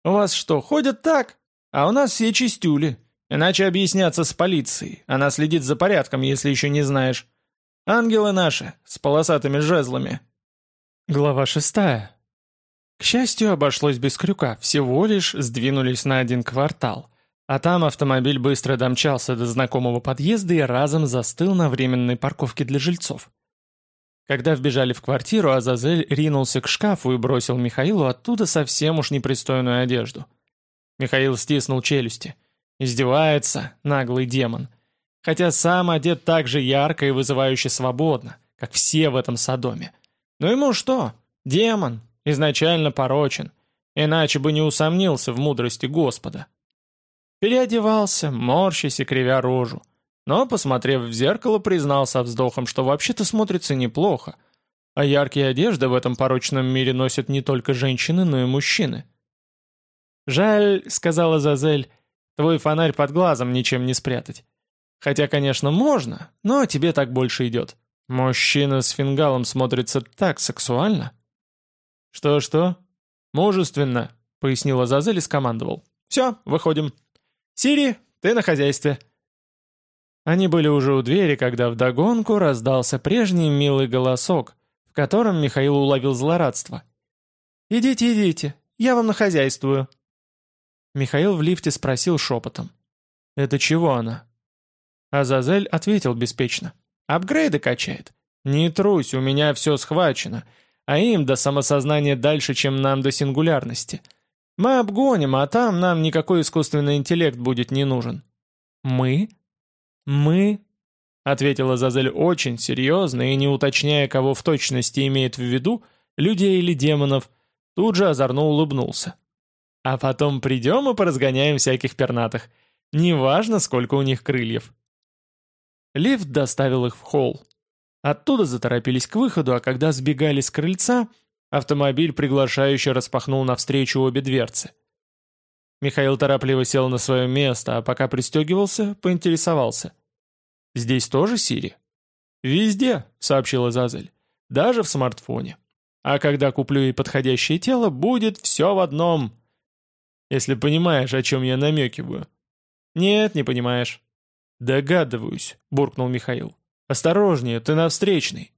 У вас что, ходят так? А у нас все чистюли. Иначе объясняться с полицией. Она следит за порядком, если еще не знаешь. Ангелы наши, с полосатыми жезлами. Глава шестая. К счастью, обошлось без крюка, всего лишь сдвинулись на один квартал. А там автомобиль быстро домчался до знакомого подъезда и разом застыл на временной парковке для жильцов. Когда вбежали в квартиру, Азазель ринулся к шкафу и бросил Михаилу оттуда совсем уж непристойную одежду. Михаил стиснул челюсти – Издевается, наглый демон. Хотя сам одет так же ярко и вызывающе свободно, как все в этом Содоме. Но ему что? Демон, изначально порочен. Иначе бы не усомнился в мудрости Господа. Переодевался, морщась и кривя рожу. Но, посмотрев в зеркало, признал со вздохом, что вообще-то смотрится неплохо. А яркие одежды в этом порочном мире носят не только женщины, но и мужчины. «Жаль», — сказала Зазель, Твой фонарь под глазом ничем не спрятать. Хотя, конечно, можно, но тебе так больше идет. Мужчина с фингалом смотрится так сексуально. Что-что? Мужественно, пояснила Зазель и скомандовал. Все, выходим. Сири, ты на хозяйстве. Они были уже у двери, когда вдогонку раздался прежний милый голосок, в котором Михаил уловил злорадство. «Идите, идите, я вам нахозяйствую». Михаил в лифте спросил шепотом. «Это чего она?» Азазель ответил беспечно. «Апгрейды качает. Не трусь, у меня все схвачено, а им до самосознания дальше, чем нам до сингулярности. Мы обгоним, а там нам никакой искусственный интеллект будет не нужен». «Мы?» «Мы?» — ответила Зазель очень серьезно и не уточняя, кого в точности имеет в виду, людей или демонов, тут же озорно улыбнулся. «А потом придем и поразгоняем всяких пернатых. Неважно, сколько у них крыльев». Лифт доставил их в холл. Оттуда заторопились к выходу, а когда сбегали с крыльца, автомобиль приглашающе распахнул навстречу обе дверцы. Михаил торопливо сел на свое место, а пока пристегивался, поинтересовался. «Здесь тоже Сири?» «Везде», — сообщила Зазель. «Даже в смартфоне. А когда куплю ей подходящее тело, будет все в одном. Если понимаешь, о чем я намекиваю». «Нет, не понимаешь». «Догадываюсь», — буркнул Михаил. «Осторожнее, ты на встречный».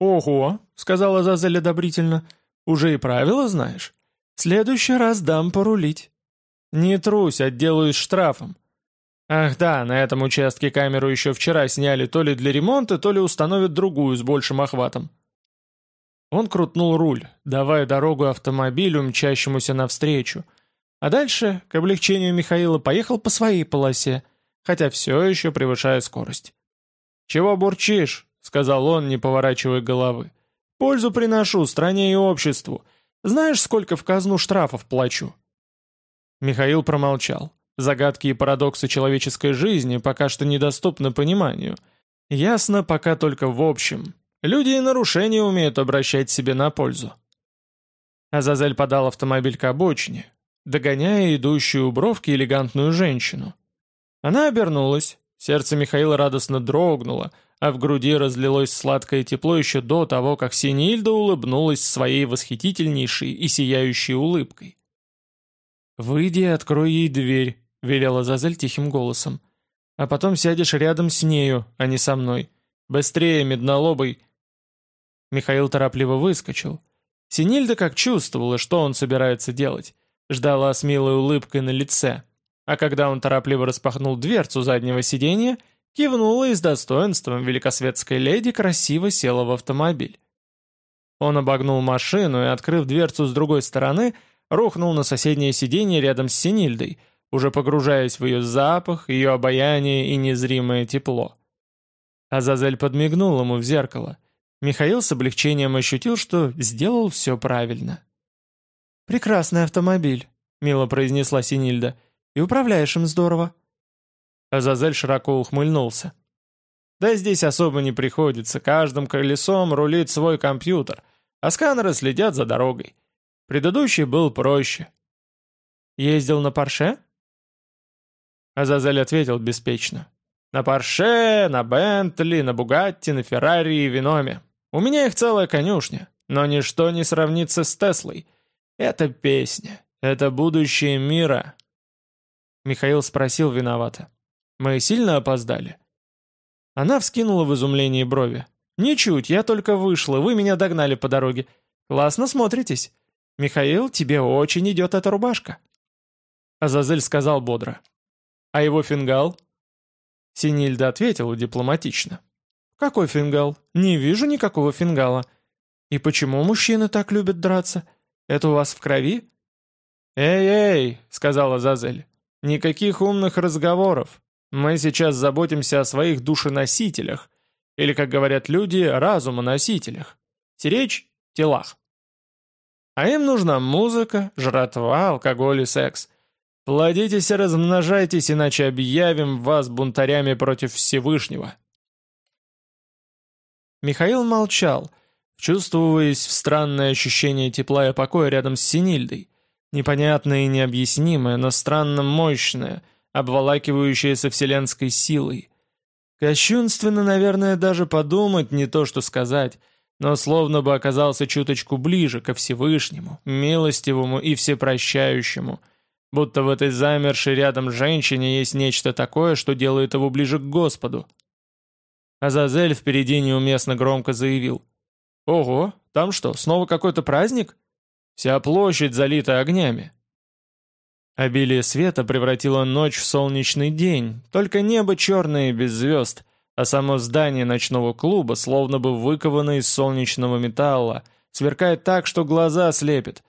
«Ого», — сказала Зазель одобрительно, — «уже и правила знаешь? следующий раз дам порулить. Не трусь, отделаюсь штрафом. Ах да, на этом участке камеру еще вчера сняли то ли для ремонта, то ли установят другую с большим охватом. Он крутнул руль, давая дорогу автомобилю, мчащемуся навстречу. А дальше, к облегчению Михаила, поехал по своей полосе, хотя все еще превышая скорость. «Чего бурчишь?» — сказал он, не поворачивая головы. «Пользу приношу стране и обществу. Знаешь, сколько в казну штрафов плачу?» Михаил промолчал. Загадки и парадоксы человеческой жизни пока что недоступны пониманию. Ясно пока только в общем. Люди и нарушения умеют обращать себе на пользу. Азазель подал автомобиль к обочине, догоняя идущую у бровки элегантную женщину. Она обернулась, сердце Михаила радостно дрогнуло, а в груди разлилось сладкое тепло еще до того, как Синильда улыбнулась своей восхитительнейшей и сияющей улыбкой. «Выйди и открой ей дверь», — велела Зазель тихим голосом. «А потом сядешь рядом с нею, а не со мной. Быстрее, меднолобый!» Михаил торопливо выскочил. Синильда как чувствовала, что он собирается делать. Ждала с милой улыбкой на лице. А когда он торопливо распахнул дверцу заднего сиденья, кивнула и с достоинством великосветской леди красиво села в автомобиль. Он обогнул машину и, открыв дверцу с другой стороны, рухнул на соседнее сиденье рядом с Синильдой, уже погружаясь в ее запах, ее обаяние и незримое тепло. Азазель подмигнул ему в зеркало. Михаил с облегчением ощутил, что сделал все правильно. «Прекрасный автомобиль», — мило произнесла Синильда, — «и управляешь им здорово». Азазель широко ухмыльнулся. «Да здесь особо не приходится, каждым колесом рулит свой компьютер, а сканеры следят за дорогой. Предыдущий был проще». «Ездил на Порше?» Азазель ответил беспечно. «На Порше, на Бентли, на Бугатти, на Феррари и Виноме. У меня их целая конюшня, но ничто не сравнится с Теслой. Это песня, это будущее мира». Михаил спросил виновато. «Мы сильно опоздали?» Она вскинула в изумлении брови. «Ничуть, я только вышла, вы меня догнали по дороге. Классно смотритесь. Михаил, тебе очень идет эта рубашка». Азазель сказал бодро. А его фингал? Синильда ответила дипломатично. Какой фингал? Не вижу никакого фингала. И почему мужчины так любят драться? Это у вас в крови? «Эй-эй», — сказала Зазель, — «никаких умных разговоров. Мы сейчас заботимся о своих душеносителях, или, как говорят люди, разумоносителях. Сиречь — телах. А им нужна музыка, жратва, алкоголь и секс. Плодитесь и размножайтесь, иначе объявим вас бунтарями против Всевышнего». Михаил молчал, чувствуясь в странное ощущение тепла и покоя рядом с Синильдой, непонятное и необъяснимое, но странно мощное, обволакивающее со вселенской силой. Кощунственно, наверное, даже подумать, не то что сказать, но словно бы оказался чуточку ближе ко Всевышнему, милостивому и всепрощающему, будто в этой замершей рядом женщине есть нечто такое, что делает его ближе к Господу. Азазель впереди неуместно громко заявил. «Ого, там что, снова какой-то праздник? Вся площадь залита огнями». Обилие света превратило ночь в солнечный день, только небо черное без звезд, а само здание ночного клуба словно бы выковано из солнечного металла, сверкает так, что глаза слепит.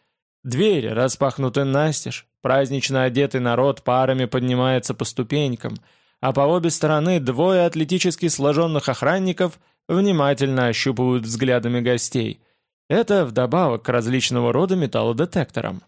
Двери распахнуты настежь, празднично одетый народ парами поднимается по ступенькам, а по обе стороны двое атлетически сложенных охранников внимательно ощупывают взглядами гостей. Это вдобавок к различного рода металлодетекторам.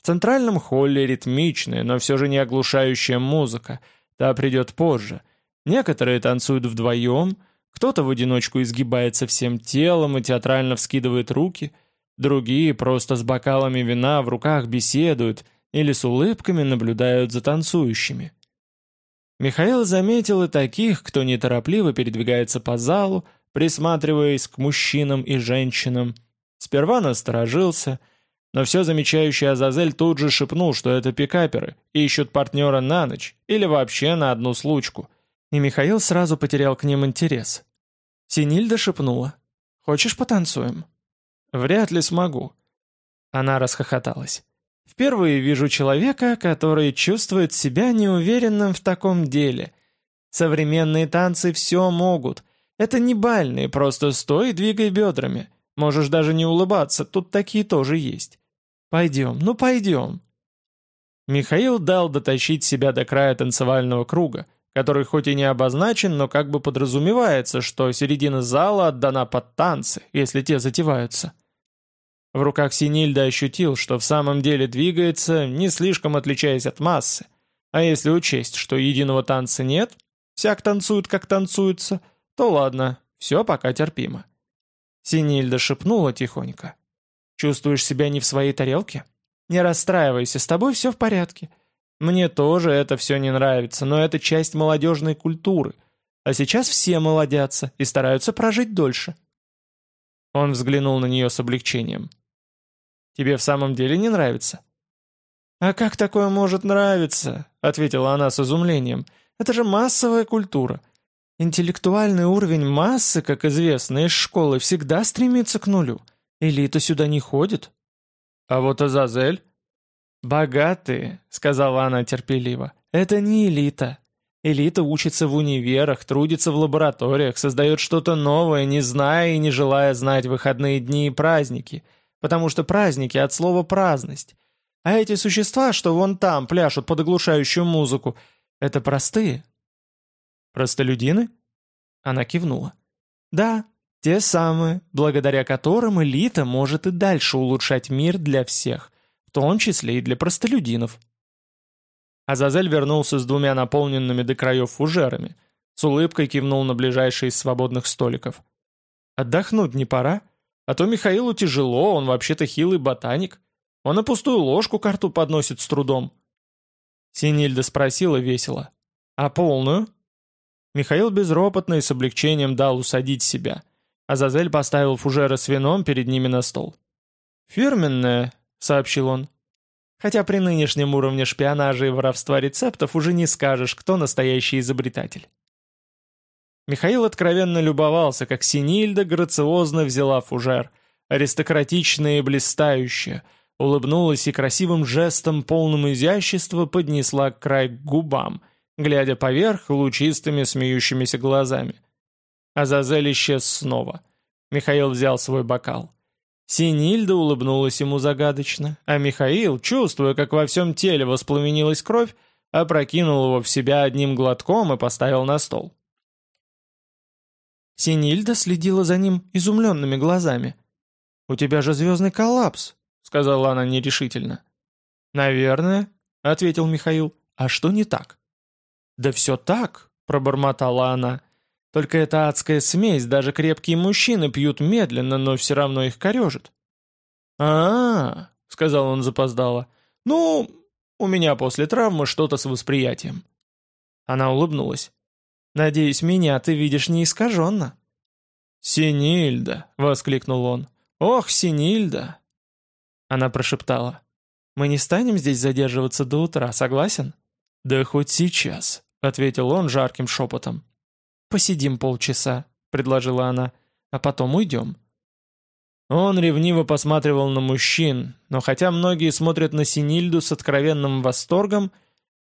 В центральном холле ритмичная, но все же не оглушающая музыка, та придет позже — Некоторые танцуют вдвоем, кто-то в одиночку изгибается всем телом и театрально вскидывает руки, другие просто с бокалами вина в руках беседуют или с улыбками наблюдают за танцующими. Михаил заметил и таких, кто неторопливо передвигается по залу, присматриваясь к мужчинам и женщинам. Сперва насторожился, но все замечающий Азазель тут же шепнул, что это пикаперы, ищут партнера на ночь или вообще на одну случку – и Михаил сразу потерял к ним интерес. Синильда шепнула. «Хочешь потанцуем?» «Вряд ли смогу». Она расхохоталась. «Впервые вижу человека, который чувствует себя неуверенным в таком деле. Современные танцы все могут. Это не бальные, просто стой и двигай бедрами. Можешь даже не улыбаться, тут такие тоже есть. Пойдем, ну пойдем». Михаил дал дотащить себя до края танцевального круга, который хоть и не обозначен, но как бы подразумевается, что середина зала отдана под танцы, если те затеваются. В руках Синильда ощутил, что в самом деле двигается, не слишком отличаясь от массы. А если учесть, что единого танца нет, всяк танцует, как танцуется, то ладно, все пока терпимо. Синильда шепнула тихонько. «Чувствуешь себя не в своей тарелке? Не расстраивайся, с тобой все в порядке. Мне тоже это все не нравится, но это часть молодежной культуры. А сейчас все молодятся и стараются прожить дольше. Он взглянул на нее с облегчением. «Тебе в самом деле не нравится?» «А как такое может нравиться?» — ответила она с изумлением. «Это же массовая культура. Интеллектуальный уровень массы, как известно, из школы всегда стремится к нулю. Элита сюда не ходит». «А вот Азазель?» «Богатые», — сказала она терпеливо, — «это не элита. Элита учится в универах, трудится в лабораториях, создает что-то новое, не зная и не желая знать выходные дни и праздники, потому что праздники от слова «праздность». А эти существа, что вон там пляшут под оглушающую музыку, это простые». «Простолюдины?» Она кивнула. «Да, те самые, благодаря которым элита может и дальше улучшать мир для всех, том числе и для простолюдинов. Азазель вернулся с двумя наполненными до краев фужерами, с улыбкой кивнул на ближайший из свободных столиков. «Отдохнуть не пора? А то Михаилу тяжело, он вообще-то хилый ботаник. Он и пустую ложку к рту подносит с трудом». Синильда спросила весело. «А полную?» Михаил безропотно и с облегчением дал усадить себя. Азазель поставил фужеры с вином перед ними на стол. «Фирменная», — сообщил он. «Хотя при нынешнем уровне шпионажа и воровства рецептов уже не скажешь, кто настоящий изобретатель». Михаил откровенно любовался, как Синильда грациозно взяла фужер, аристократичная и блистающая, улыбнулась и красивым жестом, полным изящества, поднесла край к губам, глядя поверх лучистыми смеющимися глазами. Азазель исчез снова. Михаил взял свой бокал. Синильда улыбнулась ему загадочно, а Михаил, чувствуя, как во всем теле воспламенилась кровь, опрокинул его в себя одним глотком и поставил на стол. Синильда следила за ним изумленными глазами. «У тебя же звездный коллапс», — сказала она нерешительно. «Наверное», — ответил Михаил. «А что не так?» «Да все так», — пробормотала она. Только эта адская смесь даже крепкие мужчины пьют медленно, но все равно их корежит. а, -а, -а сказал он запоздало. «Ну, У меня после травмы что-то с восприятием». Она улыбнулась. «Надеюсь, меня ты видишь не искаженно?» «Синильда!» — воскликнул он. «Ох, Синильда!» Она прошептала. «Мы не станем здесь задерживаться до утра, согласен?» «Да хоть сейчас», — ответил он жарким шепотом. «Посидим полчаса», — предложила она, — «а потом уйдем». Он ревниво посматривал на мужчин, но хотя многие смотрят на Синильду с откровенным восторгом,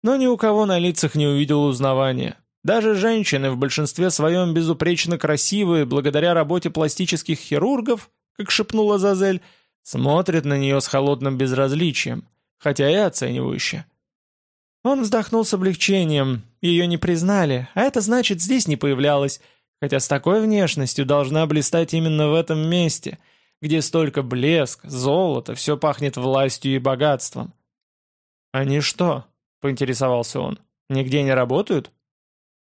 но ни у кого на лицах не увидел узнавания. Даже женщины в большинстве своем безупречно красивые, благодаря работе пластических хирургов, как шепнула Зазель, смотрят на нее с холодным безразличием, хотя и оценивающе. Он вздохнул с облегчением, ее не признали, а это значит, здесь не появлялась, хотя с такой внешностью должна блистать именно в этом месте — где столько блеск, золото, все пахнет властью и богатством. «Они что?» — поинтересовался он. «Нигде не работают?»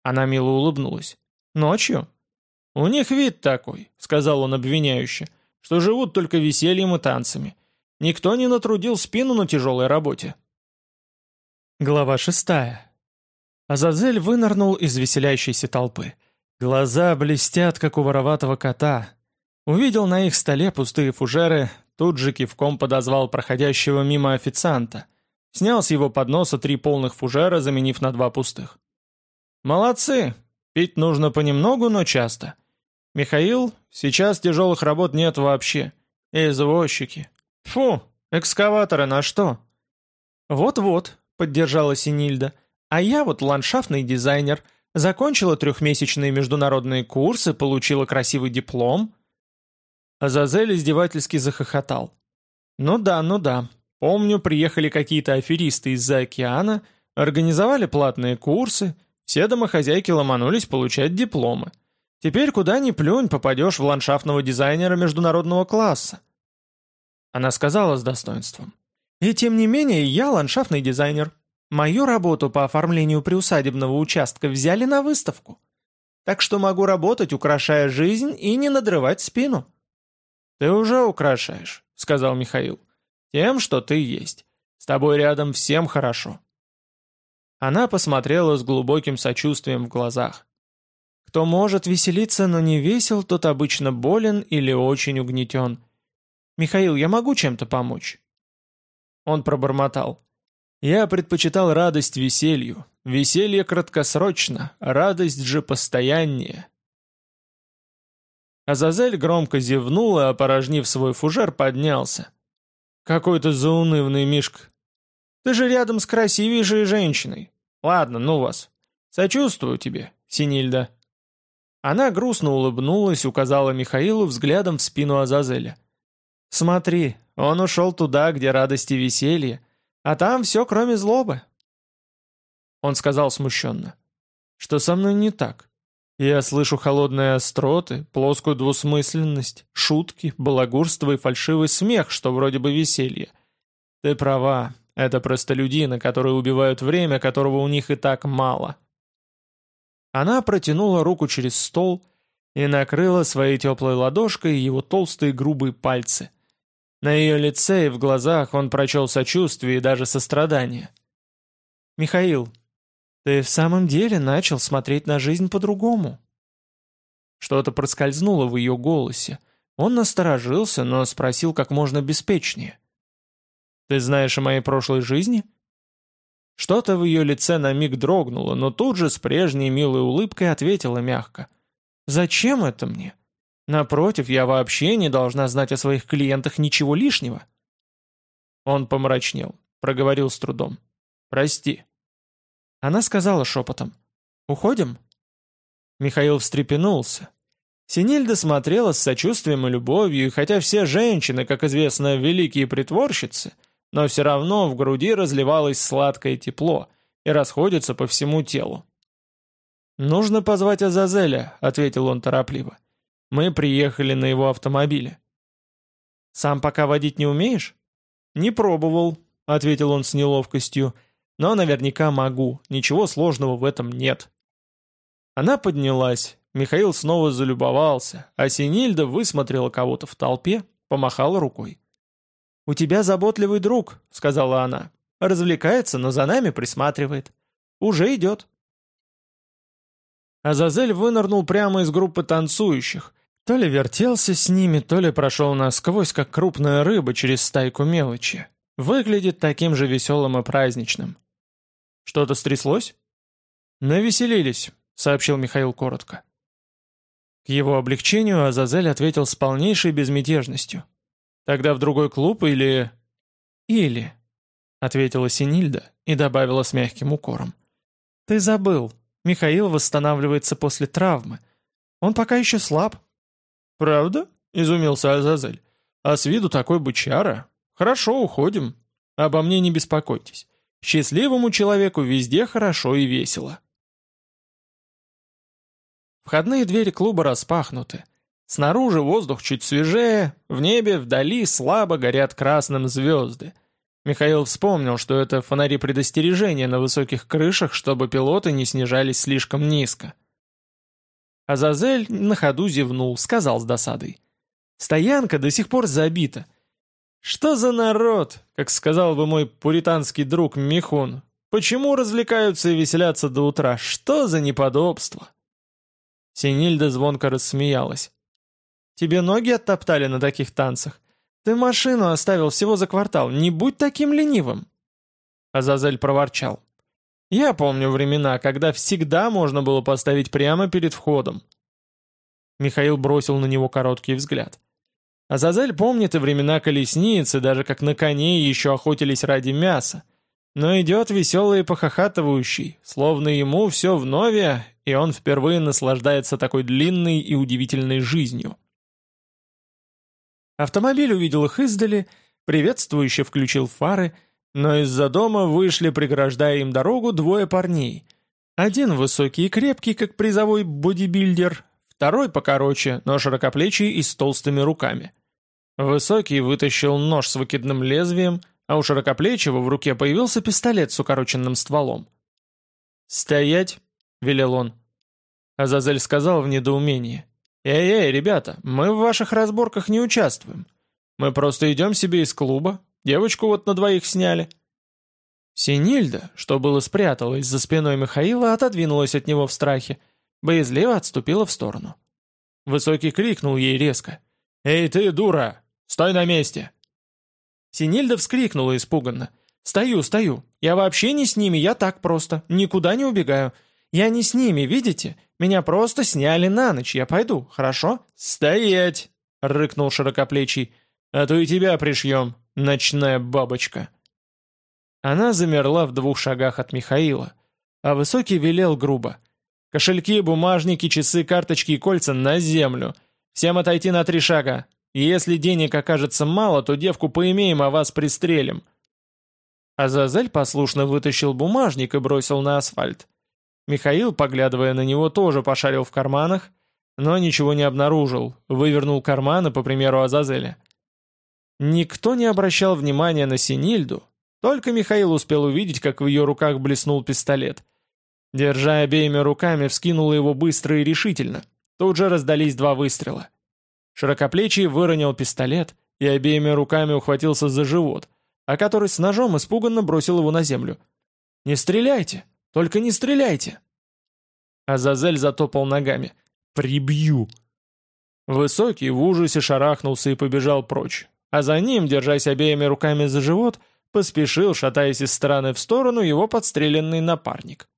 Она мило улыбнулась. «Ночью?» «У них вид такой», — сказал он обвиняюще, «что живут только весельем и танцами. Никто не натрудил спину на тяжелой работе». Глава шестая. Азазель вынырнул из веселящейся толпы. Глаза блестят, как у вороватого кота, Увидел на их столе пустые фужеры, тут же кивком подозвал проходящего мимо официанта. Снял с его подноса три полных фужера, заменив на два пустых. «Молодцы! Пить нужно понемногу, но часто. Михаил, сейчас тяжелых работ нет вообще. Извозчики. Фу, экскаваторы на что?» «Вот-вот», — поддержала Синильда. «А я вот ландшафтный дизайнер. Закончила трехмесячные международные курсы, получила красивый диплом». Азазель издевательски захохотал. «Ну да, ну да. Помню, приехали какие-то аферисты из-за океана, организовали платные курсы, все домохозяйки ломанулись получать дипломы. Теперь куда ни плюнь, попадешь в ландшафтного дизайнера международного класса». Она сказала с достоинством. «И тем не менее, я ландшафтный дизайнер. Мою работу по оформлению приусадебного участка взяли на выставку. Так что могу работать, украшая жизнь и не надрывать спину». «Ты уже украшаешь», — сказал Михаил. «Тем, что ты есть. С тобой рядом всем хорошо». Она посмотрела с глубоким сочувствием в глазах. Кто может веселиться, но не весел, тот обычно болен или очень угнетен. «Михаил, я могу чем-то помочь?» Он пробормотал. «Я предпочитал радость веселью. Веселье краткосрочно, радость же постояннее». Азазель громко зевнул и, опорожнив свой фужер, поднялся. «Какой то заунывный Мишка! Ты же рядом с красивейшей женщиной! Ладно, ну вас! Сочувствую тебе, Синильда!» Она грустно улыбнулась, указала Михаилу взглядом в спину Азазеля. «Смотри, он ушел туда, где радость и веселье, а там все, кроме злобы». Он сказал смущенно. «Что со мной не так? Я слышу холодные остроты, плоскую двусмысленность, шутки, балагурство и фальшивый смех, что вроде бы веселье. Ты права, это простолюдины, которые убивают время, которого у них и так мало. Она протянула руку через стол и накрыла своей теплой ладошкой его толстые грубые пальцы. На ее лице и в глазах он прочел сочувствие и даже сострадание. «Михаил, ты в самом деле начал смотреть на жизнь по-другому. Что-то проскользнуло в ее голосе. Он насторожился, но спросил как можно беспечнее. «Ты знаешь о моей прошлой жизни?» Что-то в ее лице на миг дрогнуло, но тут же с прежней милой улыбкой ответила мягко. «Зачем это мне? Напротив, я вообще не должна знать о своих клиентах ничего лишнего». Он помрачнел, проговорил с трудом. «Прости, она сказала шепотом. «Уходим?» Михаил встрепенулся. Синильда смотрела с сочувствием и любовью, и хотя все женщины, как известно, великие притворщицы, но все равно в груди разливалось сладкое тепло и расходится по всему телу. «Нужно позвать Азазеля», — ответил он торопливо. «Мы приехали на его автомобиле». «Сам пока водить не умеешь?» «Не пробовал», — ответил он с неловкостью. Но наверняка могу, ничего сложного в этом нет. Она поднялась, Михаил снова залюбовался, а Синильда высмотрела кого-то в толпе, помахала рукой. «У тебя заботливый друг», — сказала она. Развлекается, но за нами присматривает. Уже идет. Азазель вынырнул прямо из группы танцующих. То ли вертелся с ними, то ли прошел насквозь, как крупная рыба через стайку мелочи. Выглядит таким же веселым и праздничным. Что-то стряслось? Навеселились, сообщил Михаил коротко. К его облегчению Азазель ответил с полнейшей безмятежностью. «Тогда в другой клуб или...» «Или...» — ответила Синильда и добавила с мягким укором. «Ты забыл. Михаил восстанавливается после травмы. Он пока еще слаб». «Правда?» — изумился Азазель. «А с виду такой бычара. Хорошо, уходим. Обо мне не беспокойтесь. Счастливому человеку везде хорошо и весело». Входные двери клуба распахнуты. Снаружи воздух чуть свежее, в небе вдали слабо горят красным звезды. Михаил вспомнил, что это фонари предостережения на высоких крышах, чтобы пилоты не снижались слишком низко. Азазель на ходу зевнул, сказал с досадой. «Стоянка до сих пор забита. Что за народ, как сказал бы мой пуританский друг Михун? Почему развлекаются и веселятся до утра? Что за неподобство?» Синильда звонко рассмеялась. «Тебе ноги оттоптали на таких танцах? Ты машину оставил всего за квартал, не будь таким ленивым!» Азазель проворчал. «Я помню времена, когда всегда можно было поставить прямо перед входом». Михаил бросил на него короткий взгляд. Азазель помнит и времена колесницы, даже как на коне еще охотились ради мяса. Но идет веселый и похохатывающий, словно ему все вновь, и он впервые наслаждается такой длинной и удивительной жизнью. Автомобиль увидел их издали, приветствующе включил фары, но из-за дома вышли, преграждая им дорогу, двое парней. Один высокий и крепкий, как призовой бодибилдер, второй покороче, но широкоплечий и с толстыми руками. Высокий вытащил нож с выкидным лезвием – а у широкоплечего в руке появился пистолет с укороченным стволом. «Стоять!» — велел он. Азазель сказал в недоумении. «Эй-эй, ребята, мы в ваших разборках не участвуем. Мы просто идем себе из клуба, девочку вот на двоих сняли». Синильда, что было спряталась за спиной Михаила, отодвинулась от него в страхе, боязливо отступила в сторону. Высокий крикнул ей резко. «Эй ты, дура! Стой на месте!» Синильда вскрикнула испуганно. «Стою, стою. Я вообще не с ними, я так просто. Никуда не убегаю. Я не с ними, видите? Меня просто сняли на ночь. Я пойду, хорошо?» «Стоять!» — рыкнул широкоплечий. «А то и тебя пришьем, ночная бабочка». Она замерла в двух шагах от Михаила, а Высокий велел грубо. «Кошельки, бумажники, часы, карточки и кольца на землю. Всем отойти на три шага. Если денег окажется мало, то девку поимеем, а вас пристрелим». Азазель послушно вытащил бумажник и бросил на асфальт. Михаил, поглядывая на него, тоже пошарил в карманах, но ничего не обнаружил, вывернул карманы, по примеру Азазеля. Никто не обращал внимания на Синильду, только Михаил успел увидеть, как в ее руках блеснул пистолет. Держа обеими руками, вскинула его быстро и решительно. Тут же раздались два выстрела. Широкоплечий выронил пистолет и обеими руками ухватился за живот, а который с ножом испуганно бросил его на землю. «Не стреляйте! Только не стреляйте!» Азазель затопал ногами. «Прибью!» Высокий в ужасе шарахнулся и побежал прочь, а за ним, держась обеими руками за живот, поспешил, шатаясь из стороны в сторону, его подстреленный напарник.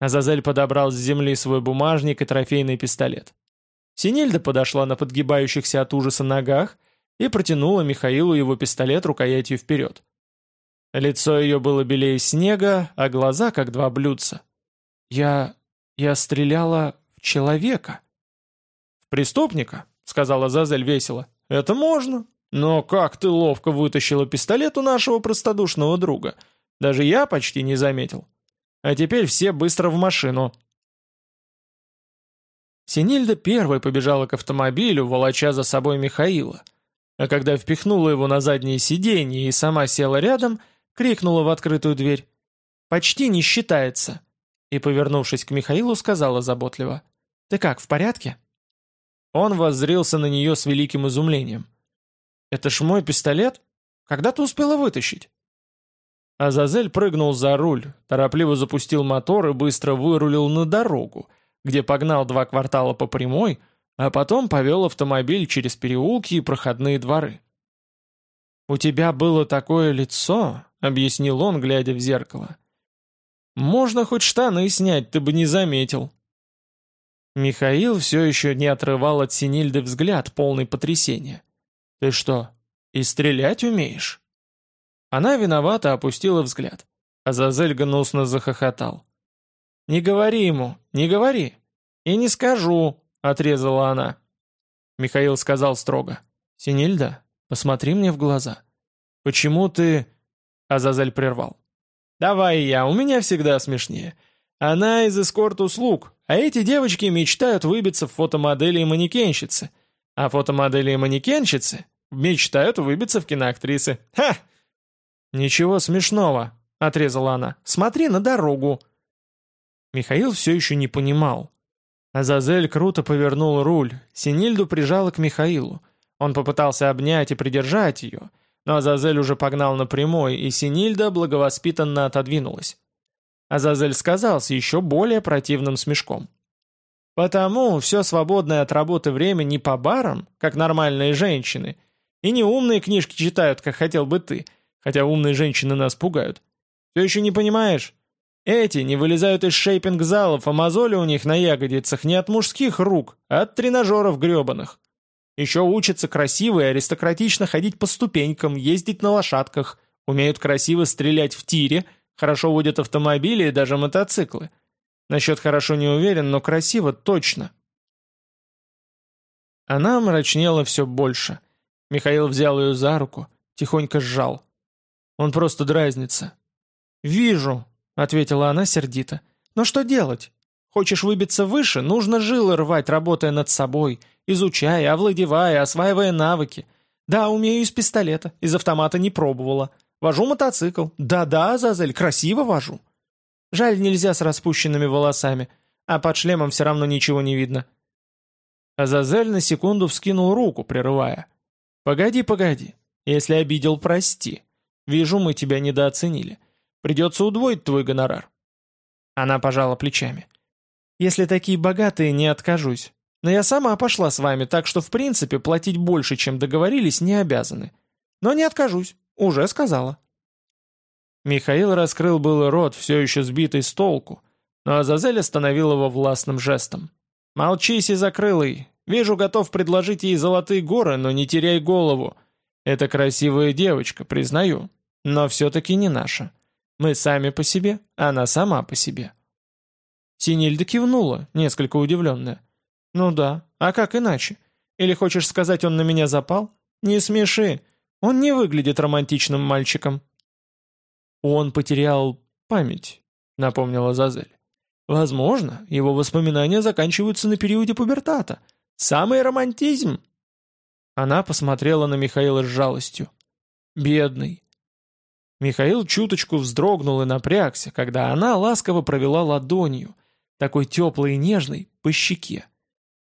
Азазель подобрал с земли свой бумажник и трофейный пистолет. Синельда подошла на подгибающихся от ужаса ногах и протянула Михаилу его пистолет рукоятью вперед. Лицо ее было белее снега, а глаза как два блюдца. «Я... я стреляла в человека». «В преступника?» — сказала Зазель весело. «Это можно. Но как ты ловко вытащила пистолет у нашего простодушного друга. Даже я почти не заметил. А теперь все быстро в машину». Синильда первой побежала к автомобилю, волоча за собой Михаила. А когда впихнула его на заднее сиденье и сама села рядом, крикнула в открытую дверь. «Почти не считается!» И, повернувшись к Михаилу, сказала заботливо. «Ты как, в порядке?» Он воззрился на нее с великим изумлением. «Это ж мой пистолет? Когда ты успела вытащить?» Азазель прыгнул за руль, торопливо запустил мотор и быстро вырулил на дорогу, где погнал два квартала по прямой, а потом повел автомобиль через переулки и проходные дворы. «У тебя было такое лицо», — объяснил он, глядя в зеркало. «Можно хоть штаны снять, ты бы не заметил». Михаил все еще не отрывал от Синильды взгляд, полный потрясения. «Ты что, и стрелять умеешь?» Она виновато опустила взгляд. Азазель гнусно захохотал. «Не говори ему, не говори!» «И не скажу!» — отрезала она. Михаил сказал строго. «Синильда, посмотри мне в глаза. Почему ты...» Азазель прервал. «Давай я, у меня всегда смешнее. Она из эскорт-услуг, а эти девочки мечтают выбиться в фотомодели и манекенщицы. А фотомодели и манекенщицы мечтают выбиться в киноактрисы. Ха!» «Ничего смешного», — отрезала она. «Смотри на дорогу». Михаил все еще не понимал. Азазель круто повернул руль, Синильду прижала к Михаилу. Он попытался обнять и придержать ее, но Азазель уже погнал на прямой, и Синильда благовоспитанно отодвинулась. Азазель сказал с еще более противным смешком. «Потому все свободное от работы время не по барам, как нормальные женщины, и не умные книжки читают, как хотел бы ты, хотя умные женщины нас пугают. Все еще не понимаешь? Эти не вылезают из шейпинг-залов, а мозоли у них на ягодицах не от мужских рук, а от тренажеров гребаных. Еще учатся красиво и аристократично ходить по ступенькам, ездить на лошадках, умеют красиво стрелять в тире, хорошо водят автомобили и даже мотоциклы. Насчет хорошо не уверен, но красиво точно. Она мрачнела все больше. Михаил взял ее за руку, тихонько сжал. Он просто дразнится. «Вижу», — ответила она сердито. «Но что делать? Хочешь выбиться выше, нужно жилы рвать, работая над собой, изучая, овладевая, осваивая навыки. Да, умею из пистолета, из автомата не пробовала. Вожу мотоцикл. Да-да, Зазель, красиво вожу. Жаль, нельзя с распущенными волосами, а под шлемом все равно ничего не видно». Азазель на секунду вскинул руку, прерывая. «Погоди, погоди. Если обидел, прости. Вижу, мы тебя недооценили. Придется удвоить твой гонорар». Она пожала плечами. «Если такие богатые, не откажусь. Но я сама пошла с вами, так что в принципе платить больше, чем договорились, не обязаны. Но не откажусь, уже сказала». Михаил раскрыл было рот, все еще сбитый с толку, но Азазель остановил его властным жестом. «Молчись и закрылый. Вижу, готов предложить ей золотые горы, но не теряй голову. Это красивая девочка, признаю но все-таки не наша. Мы сами по себе, она сама по себе». Синильда кивнула, несколько удивленная. «Ну да, а как иначе? Или хочешь сказать, он на меня запал? Не смеши, он не выглядит романтичным мальчиком». «Он потерял память», — напомнила Зазель. «Возможно, его воспоминания заканчиваются на периоде пубертата. Самый романтизм!» Она посмотрела на Михаила с жалостью. «Бедный, Михаил чуточку вздрогнул и напрягся, когда она ласково провела ладонью, такой теплой и нежной, по щеке.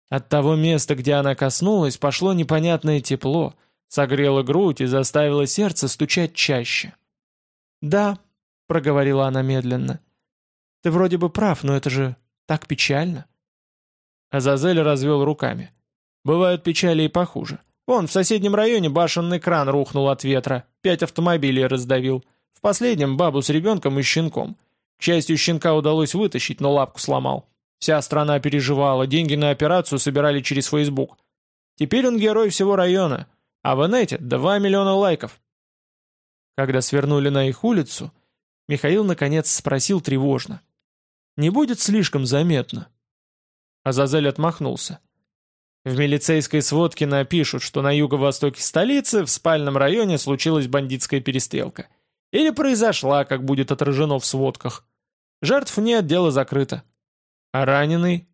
От того места, где она коснулась, пошло непонятное тепло, согрело грудь и заставило сердце стучать чаще. «Да», — проговорила она медленно, — «ты вроде бы прав, но это же так печально». Азазель развел руками. «Бывают печали и похуже. Вон, в соседнем районе башенный кран рухнул от ветра, пять автомобилей раздавил. В последнем бабу с ребенком и щенком. К счастью, щенка удалось вытащить, но лапку сломал. Вся страна переживала, деньги на операцию собирали через Фейсбук. Теперь он герой всего района, а в инете 2 миллиона лайков. Когда свернули на их улицу, Михаил наконец спросил тревожно. «Не будет слишком заметно?» Азазель отмахнулся. В милицейской сводке напишут, что на юго-востоке столицы в спальном районе случилась бандитская перестрелка. Или произошла, как будет отражено в сводках. Жертв нет, дело закрыто. А раненый?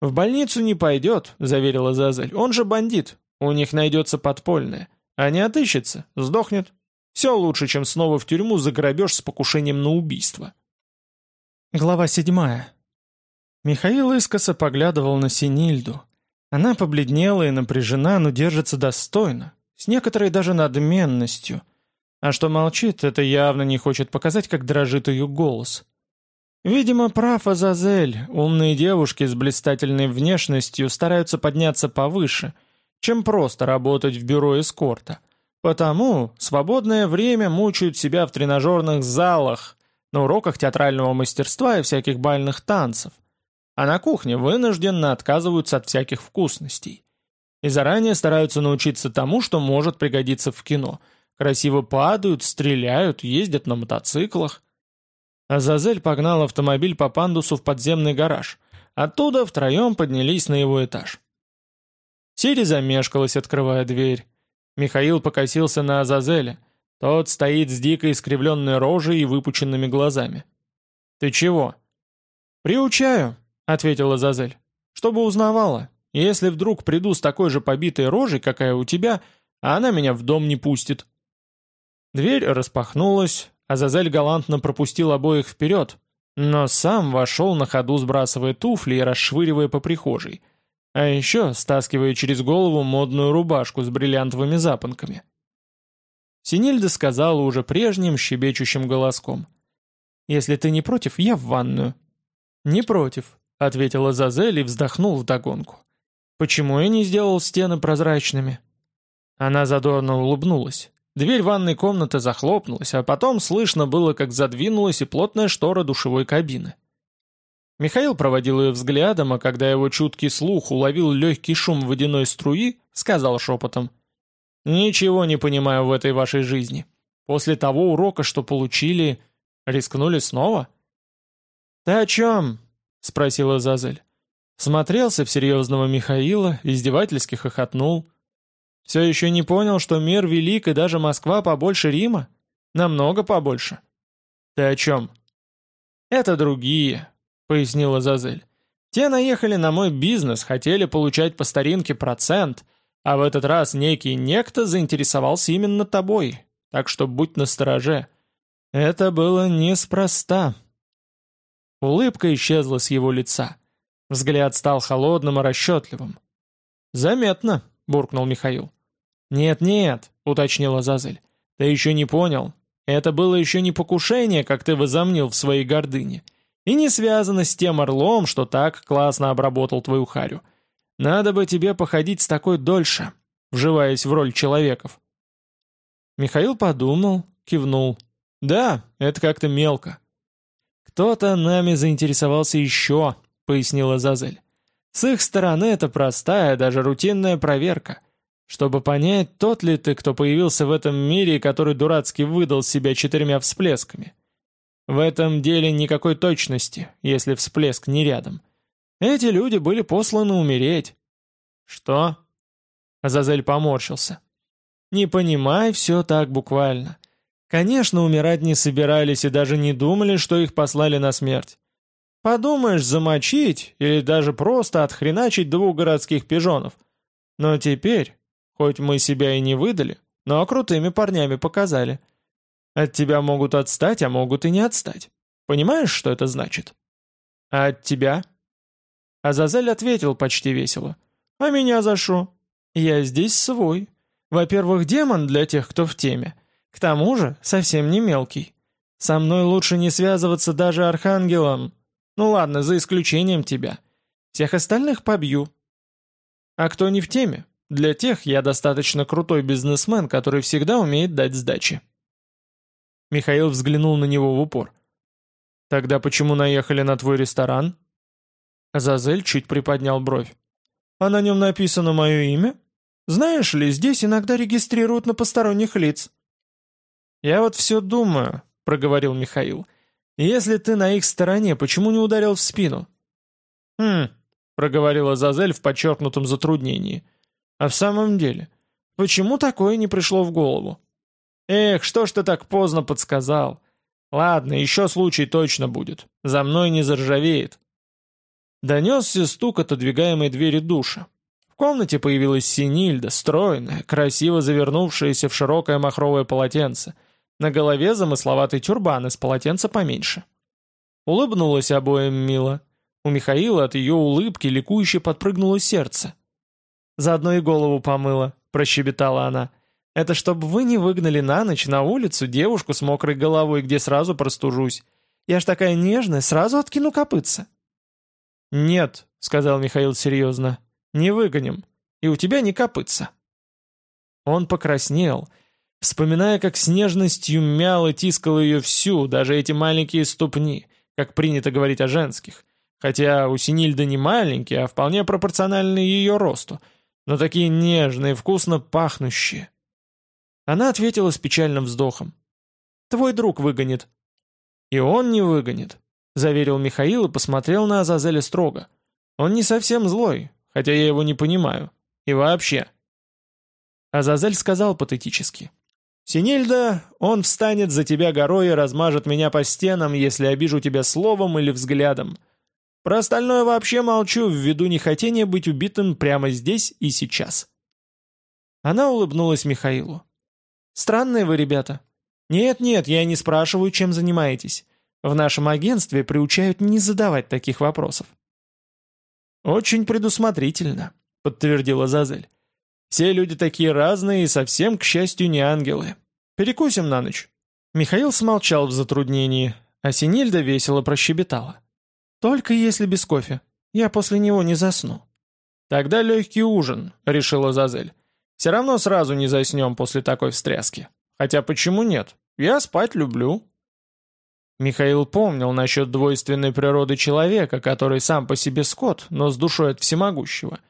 В больницу не пойдет, заверила Зазель. Он же бандит. У них найдется подпольное. А не отыщется, сдохнет. Все лучше, чем снова в тюрьму за грабеж с покушением на убийство. Глава седьмая. Михаил искоса поглядывал на Синильду. Она побледнела и напряжена, но держится достойно, с некоторой даже надменностью. А что молчит, это явно не хочет показать, как дрожит ее голос. Видимо, прав Азазель, умные девушки с блистательной внешностью стараются подняться повыше, чем просто работать в бюро эскорта. Потому свободное время мучают себя в тренажерных залах, на уроках театрального мастерства и всяких бальных танцев. А на кухне вынужденно отказываются от всяких вкусностей. И заранее стараются научиться тому, что может пригодиться в кино. Красиво падают, стреляют, ездят на мотоциклах. Азазель погнал автомобиль по пандусу в подземный гараж. Оттуда втроем поднялись на его этаж. Сири замешкалась, открывая дверь. Михаил покосился на Азазеля. Тот стоит с дикой искривленной рожей и выпученными глазами. «Ты чего?» «Приучаю», — ответила Азазель. «Чтобы узнавала. Если вдруг приду с такой же побитой рожей, какая у тебя, а она меня в дом не пустит». Дверь распахнулась, Азазель галантно пропустил обоих вперед, но сам вошел на ходу, сбрасывая туфли и расшвыривая по прихожей, а еще стаскивая через голову модную рубашку с бриллиантовыми запонками. Синильда сказала уже прежним щебечущим голоском. «Если ты не против, я в ванную». «Не против», — ответила Зазель и вздохнул вдогонку. «Почему я не сделал стены прозрачными?» Она задорно улыбнулась. Дверь ванной комнаты захлопнулась, а потом слышно было, как задвинулась и плотная штора душевой кабины. Михаил проводил ее взглядом, а когда его чуткий слух уловил легкий шум водяной струи, сказал шепотом. «Ничего не понимаю в этой вашей жизни. После того урока, что получили, рискнули снова?» «Ты о чем?» — спросила Зазель. Смотрелся в серьезного Михаила, издевательски хохотнул. Все еще не понял, что мир велик, и даже Москва побольше Рима? Намного побольше. Ты о чем? Это другие, пояснила Зазель. Те наехали на мой бизнес, хотели получать по старинке процент, а в этот раз некий некто заинтересовался именно тобой, так что будь настороже. Это было неспроста. Улыбка исчезла с его лица. Взгляд стал холодным и расчетливым. «Заметно», — буркнул Михаил. «Нет-нет», — уточнила Зазель, — «ты еще не понял. Это было еще не покушение, как ты возомнил в своей гордыне, и не связано с тем орлом, что так классно обработал твою харю. Надо бы тебе походить с такой дольше, вживаясь в роль человеков». Михаил подумал, кивнул. «Да, это как-то мелко». «Кто-то нами заинтересовался еще», — пояснила Зазель. «С их стороны это простая, даже рутинная проверка чтобы понять, тот ли ты, кто появился в этом мире, который дурацки выдал себя четырьмя всплесками. В этом деле никакой точности, если всплеск не рядом. Эти люди были посланы умереть. Что? Азазель поморщился. Не понимай все так буквально. Конечно, умирать не собирались и даже не думали, что их послали на смерть. Подумаешь, замочить или даже просто отхреначить двух городских пижонов. Но теперь, Хоть мы себя и не выдали, но крутыми парнями показали. От тебя могут отстать, а могут и не отстать. Понимаешь, что это значит? А от тебя? Азазель ответил почти весело. А меня за шо? Я здесь свой. Во-первых, демон для тех, кто в теме. К тому же, совсем не мелкий. Со мной лучше не связываться даже архангелом. Ну ладно, за исключением тебя. Всех остальных побью. А кто не в теме, для тех я достаточно крутой бизнесмен, который всегда умеет дать сдачи. Михаил взглянул на него в упор. «Тогда почему наехали на твой ресторан?» Зазель чуть приподнял бровь. «А на нем написано мое имя? Знаешь ли, здесь иногда регистрируют на посторонних лиц». «Я вот все думаю», — проговорил Михаил. «Если ты на их стороне, почему не ударил в спину?» «Хм», — проговорила Зазель в подчеркнутом затруднении. А в самом деле, почему такое не пришло в голову? Эх, что ж ты так поздно подсказал? Ладно, еще случай точно будет. За мной не заржавеет. Донесся стук отодвигаемой двери душа. В комнате появилась Синильда, стройная, красиво завернувшаяся в широкое махровое полотенце. На голове замысловатый тюрбан из полотенца поменьше. Улыбнулась обоим мило. У Михаила от ее улыбки ликующе подпрыгнуло сердце. Заодно и голову помыла», — прощебетала она. Это чтобы вы не выгнали на ночь на улицу девушку с мокрой головой, где сразу простужусь. Я ж такая нежная, сразу откину копытца». «Нет», — сказал Михаил серьезно, — «не выгоним, и у тебя не копытца». Он покраснел, вспоминая, как с нежностью мял и тискал ее всю, даже эти маленькие ступни, как принято говорить о женских, хотя у Синильды не маленькие, а вполне пропорциональные ее росту, но такие нежные, вкусно пахнущие. Она ответила с печальным вздохом. «Твой друг выгонит». «И он не выгонит», — заверил Михаил и посмотрел на Азазеля строго. «Он не совсем злой, хотя я его не понимаю. И вообще». Азазель сказал патетически. «Синильда, он встанет за тебя горой и размажет меня по стенам, если обижу тебя словом или взглядом. Про остальное вообще молчу, ввиду нехотения быть убитым прямо здесь и сейчас». Она улыбнулась Михаилу. Странные вы ребята. Нет-нет, я не спрашиваю, чем занимаетесь. В нашем агентстве приучают не задавать таких вопросов. Очень предусмотрительно, подтвердила Зазель. Все люди такие разные и совсем, к счастью, не ангелы. Перекусим на ночь. Михаил смолчал в затруднении, а Синильда весело прощебетала. «Только если без кофе. Я после него не засну». «Тогда легкий ужин», — решила Зазель. Все равно сразу не заснем после такой встряски. Хотя почему нет? Я спать люблю». Михаил помнил насчет двойственной природы человека, который сам по себе скот, но с душой от всемогущего.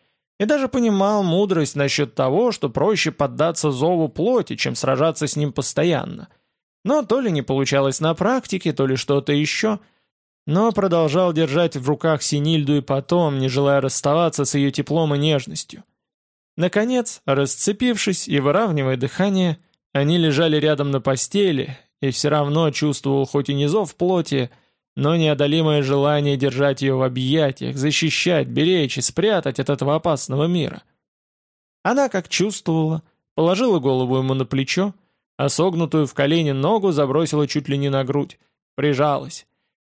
И даже понимал мудрость насчет того, что проще поддаться зову плоти, чем сражаться с ним постоянно. Но то ли не получалось на практике, то ли что-то еще. Но продолжал держать в руках Синильду и потом, не желая расставаться с ее теплом и нежностью. Наконец, расцепившись и выравнивая дыхание, они лежали рядом на постели, и все равно чувствовал хоть и не зов плоти, но неодолимое желание держать ее в объятиях, защищать, беречь и спрятать от этого опасного мира. Она, как чувствовала, положила голову ему на плечо, а согнутую в колени ногу забросила чуть ли не на грудь, прижалась.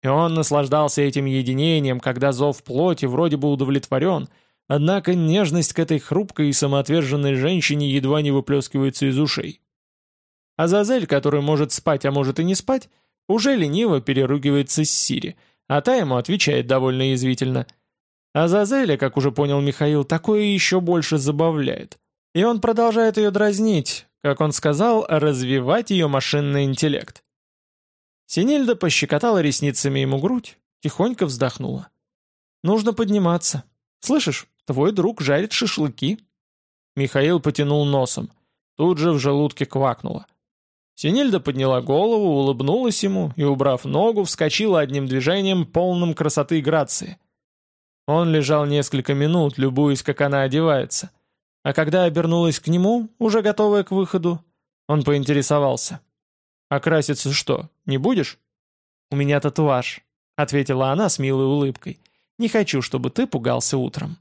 И он наслаждался этим единением, когда зов плоти вроде бы удовлетворен — Однако нежность к этой хрупкой и самоотверженной женщине едва не выплескивается из ушей. Азазель, который может спать, а может и не спать, уже лениво переругивается с Сири, а та ему отвечает довольно язвительно. Азазеля, как уже понял Михаил, такое еще больше забавляет. И он продолжает ее дразнить, как он сказал, развивать ее машинный интеллект. Синильда пощекотала ресницами ему грудь, тихонько вздохнула. «Нужно подниматься. Слышишь, Твой друг жарит шашлыки». Михаил потянул носом. Тут же в желудке квакнуло. Синильда подняла голову, улыбнулась ему и, убрав ногу, вскочила одним движением, полным красоты и грации. Он лежал несколько минут, любуясь, как она одевается. А когда обернулась к нему, уже готовая к выходу, он поинтересовался. «А краситься что, не будешь?» «У меня татуаж», — ответила она с милой улыбкой. «Не хочу, чтобы ты пугался утром».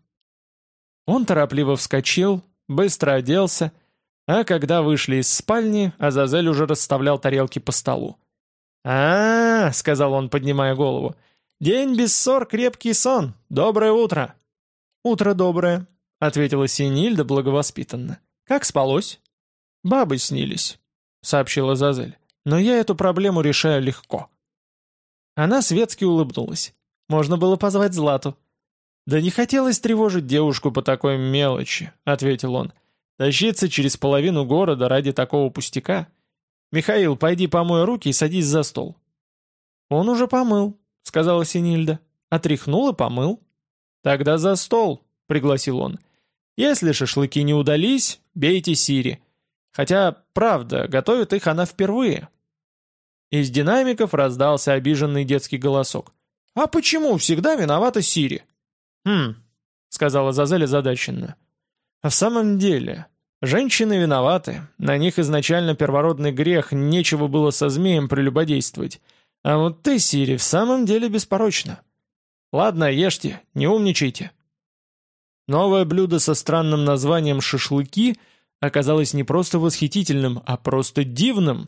Он торопливо вскочил, быстро оделся, а когда вышли из спальни, Азазель уже расставлял тарелки по столу. а, -а, -а сказал он, поднимая голову, — «день без ссор, крепкий сон. Доброе утро!» «Утро доброе», — ответила Синильда благовоспитанно. «Как спалось?» «Бабы снились», — сообщила Азазель. «Но я эту проблему решаю легко». Она светски улыбнулась. Можно было позвать Злату. «Да не хотелось тревожить девушку по такой мелочи», — ответил он. «Тащиться через половину города ради такого пустяка? Михаил, пойди помой руки и садись за стол». «Он уже помыл», — сказала Синильда. «Отряхнул и помыл». «Тогда за стол», — пригласил он. «Если шашлыки не удались, бейте Сири. Хотя, правда, готовит их она впервые». Из динамиков раздался обиженный детский голосок. «А почему всегда виновата Сири?» «Хм», — сказала Зазель озадаченно. «А в самом деле, женщины виноваты, на них изначально первородный грех, нечего было со змеем прелюбодействовать. А вот ты, Сири, в самом деле беспорочна. Ладно, ешьте, не умничайте». Новое блюдо со странным названием «шашлыки» оказалось не просто восхитительным, а просто дивным.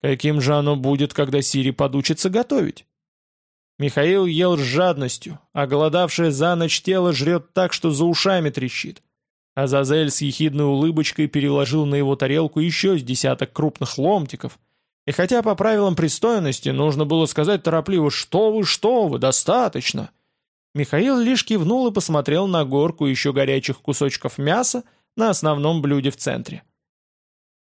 Каким же оно будет, когда Сири подучится готовить? Михаил ел с жадностью, а голодавшее за ночь тело жрет так, что за ушами трещит. Азазель с ехидной улыбочкой переложил на его тарелку еще с десяток крупных ломтиков. И хотя по правилам пристойности нужно было сказать торопливо «Что вы, что вы, достаточно!» Михаил лишь кивнул и посмотрел на горку еще горячих кусочков мяса на основном блюде в центре.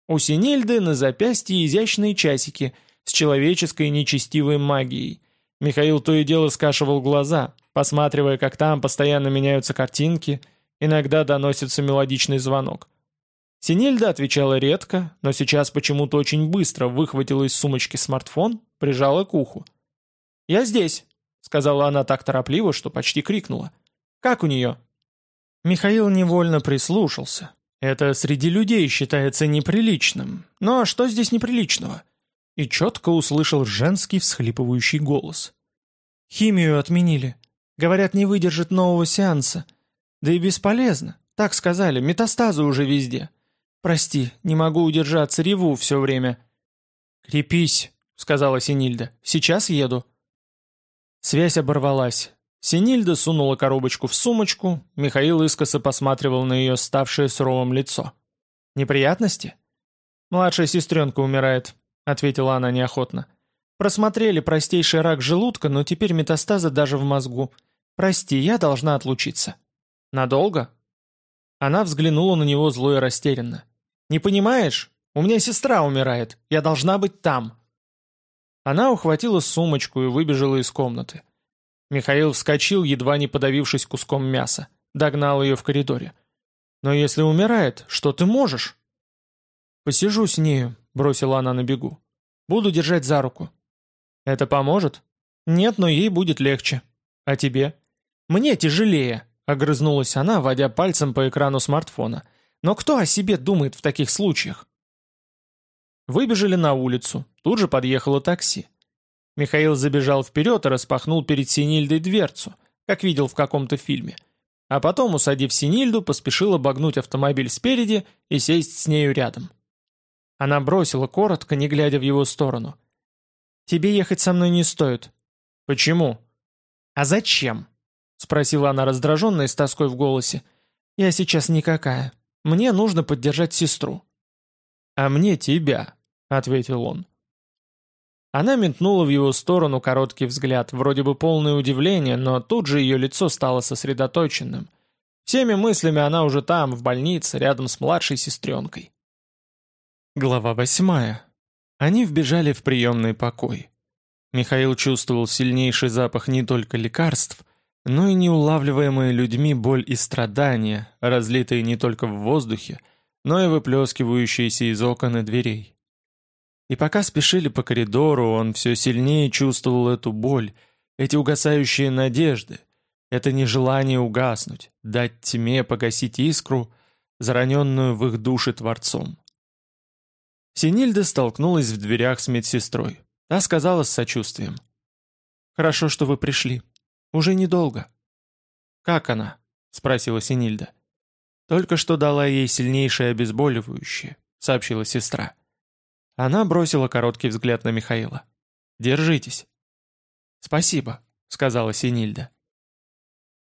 У Синильды на запястье изящные часики с человеческой нечестивой магией. Михаил то и дело скашивал глаза, посматривая, как там постоянно меняются картинки, иногда доносится мелодичный звонок. Синильда отвечала редко, но сейчас почему-то очень быстро выхватила из сумочки смартфон, прижала к уху. «Я здесь», — сказала она так торопливо, что почти крикнула. «Как у нее?» Михаил невольно прислушался. Это среди людей считается неприличным. Но что здесь неприличного? И четко услышал женский всхлипывающий голос. «Химию отменили. Говорят, не выдержит нового сеанса. Да и бесполезно. Так сказали, метастазы уже везде. Прости, не могу удержаться, реву все время». «Крепись», — сказала Синильда. «Сейчас еду». Связь оборвалась. Синильда сунула коробочку в сумочку, Михаил искоса посматривал на ее ставшее суровым лицо. «Неприятности?» «Младшая сестренка умирает», — ответила она неохотно. «Просмотрели простейший рак желудка, но теперь метастазы даже в мозгу. Прости, я должна отлучиться». «Надолго?» Она взглянула на него зло и растерянно. «Не понимаешь? У меня сестра умирает. Я должна быть там». Она ухватила сумочку и выбежала из комнаты. Михаил вскочил, едва не подавившись куском мяса. Догнал ее в коридоре. «Но если умирает, что ты можешь?» «Посижу с нею», — бросила она на бегу. «Буду держать за руку». «Это поможет?» «Нет, но ей будет легче. А тебе?» «Мне тяжелее», — огрызнулась она, водя пальцем по экрану смартфона. «Но кто о себе думает в таких случаях?» Выбежали на улицу. Тут же подъехало такси. Михаил забежал вперед и распахнул перед Синильдой дверцу, как видел в каком-то фильме. А потом, усадив Синильду, поспешил обогнуть автомобиль спереди и сесть с нею рядом. Она бросила коротко, не глядя в его сторону. «Тебе ехать со мной не стоит». «Почему?» «А зачем?» — спросила она раздраженно и с тоской в голосе. «Я сейчас никакая. Мне нужно поддержать сестру». «А мне тебя», — ответил он. Она метнула в его сторону короткий взгляд, вроде бы полное удивление, но тут же ее лицо стало сосредоточенным. Всеми мыслями она уже там, в больнице, рядом с младшей сестренкой. Глава восьмая. Они вбежали в приемный покой. Михаил чувствовал сильнейший запах не только лекарств, но и неулавливаемые людьми боль и страдания, разлитые не только в воздухе, но и выплескивающиеся из окон и дверей. И пока спешили по коридору, он все сильнее чувствовал эту боль, эти угасающие надежды, это нежелание угаснуть, дать тьме погасить искру, зараненную в их душе Творцом. Синильда столкнулась в дверях с медсестрой. Та сказала с сочувствием. «Хорошо, что вы пришли. Уже недолго». «Как она?» — спросила Синильда. «Только что дала ей сильнейшее обезболивающее», — сообщила сестра. Она бросила короткий взгляд на Михаила. «Держитесь». «Спасибо», — сказала Синильда.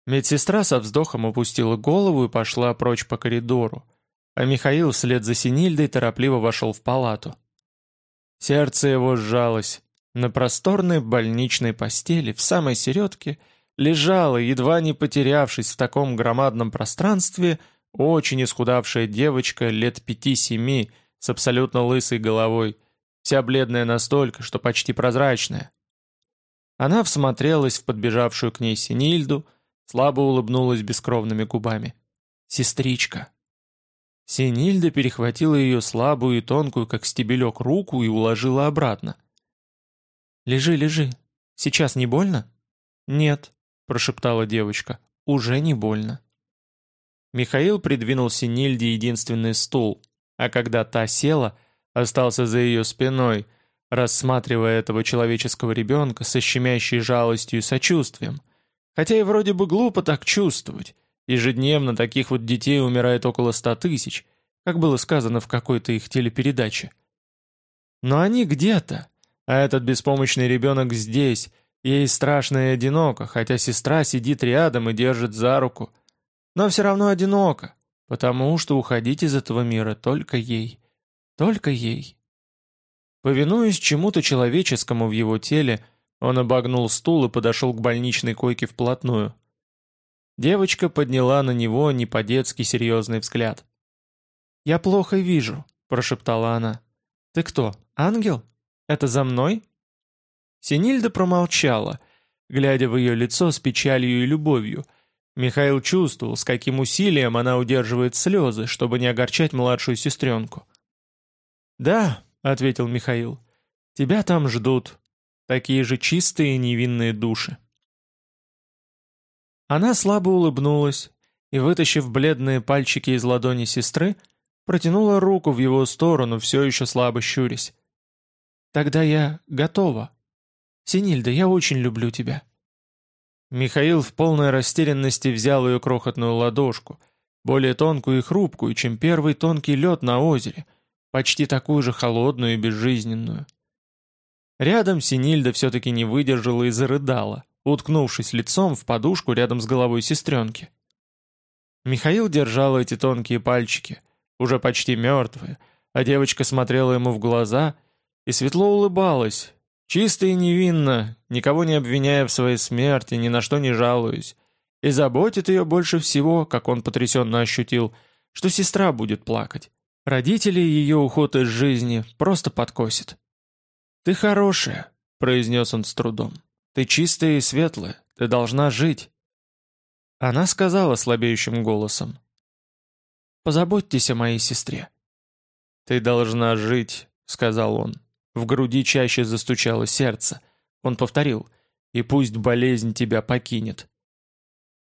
Медсестра со вздохом опустила голову и пошла прочь по коридору, а Михаил вслед за Синильдой торопливо вошел в палату. Сердце его сжалось. На просторной больничной постели в самой середке лежала, едва не потерявшись в таком громадном пространстве, очень исхудавшая девочка лет пяти-семи, с абсолютно лысой головой, вся бледная настолько, что почти прозрачная. Она всмотрелась в подбежавшую к ней Синильду, слабо улыбнулась бескровными губами. «Сестричка!» Синильда перехватила ее слабую и тонкую, как стебелек, руку и уложила обратно. «Лежи, лежи. Сейчас не больно?» «Нет», — прошептала девочка, — «уже не больно». Михаил придвинул Синильде единственный стул, а когда та села, остался за ее спиной, рассматривая этого человеческого ребенка со щемящей жалостью и сочувствием. Хотя и вроде бы глупо так чувствовать. Ежедневно таких вот детей умирает около ста тысяч, как было сказано в какой-то их телепередаче. Но они где-то, а этот беспомощный ребенок здесь, ей страшно и одиноко, хотя сестра сидит рядом и держит за руку. Но все равно одиноко, потому что уходить из этого мира только ей. Только ей. Повинуясь чему-то человеческому в его теле, он обогнул стул и подошел к больничной койке вплотную. Девочка подняла на него не по-детски серьезный взгляд. «Я плохо вижу», — прошептала она. «Ты кто, ангел? Это за мной?» Синильда промолчала, глядя в ее лицо с печалью и любовью. Михаил чувствовал, с каким усилием она удерживает слезы, чтобы не огорчать младшую сестренку. «Да», — ответил Михаил, — «тебя там ждут. Такие же чистые невинные души». Она слабо улыбнулась и, вытащив бледные пальчики из ладони сестры, протянула руку в его сторону, все еще слабо щурясь. «Тогда я готова. Синильда, я очень люблю тебя». Михаил в полной растерянности взял ее крохотную ладошку, более тонкую и хрупкую, чем первый тонкий лед на озере, почти такую же холодную и безжизненную. Рядом Синильда все-таки не выдержала и зарыдала, уткнувшись лицом в подушку рядом с головой сестренки. Михаил держал эти тонкие пальчики, уже почти мертвые, а девочка смотрела ему в глаза и светло улыбалась, чисто и невинно, никого не обвиняя в своей смерти, ни на что не жалуясь, и заботит ее больше всего, как он потрясенно ощутил, что сестра будет плакать. Родители ее уход из жизни просто подкосит. «Ты хорошая», — произнес он с трудом. «Ты чистая и светлая, ты должна жить». Она сказала слабеющим голосом. Позаботьтесь о моей сестре». «Ты должна жить», — сказал он. В груди чаще застучало сердце. Он повторил, «И пусть болезнь тебя покинет».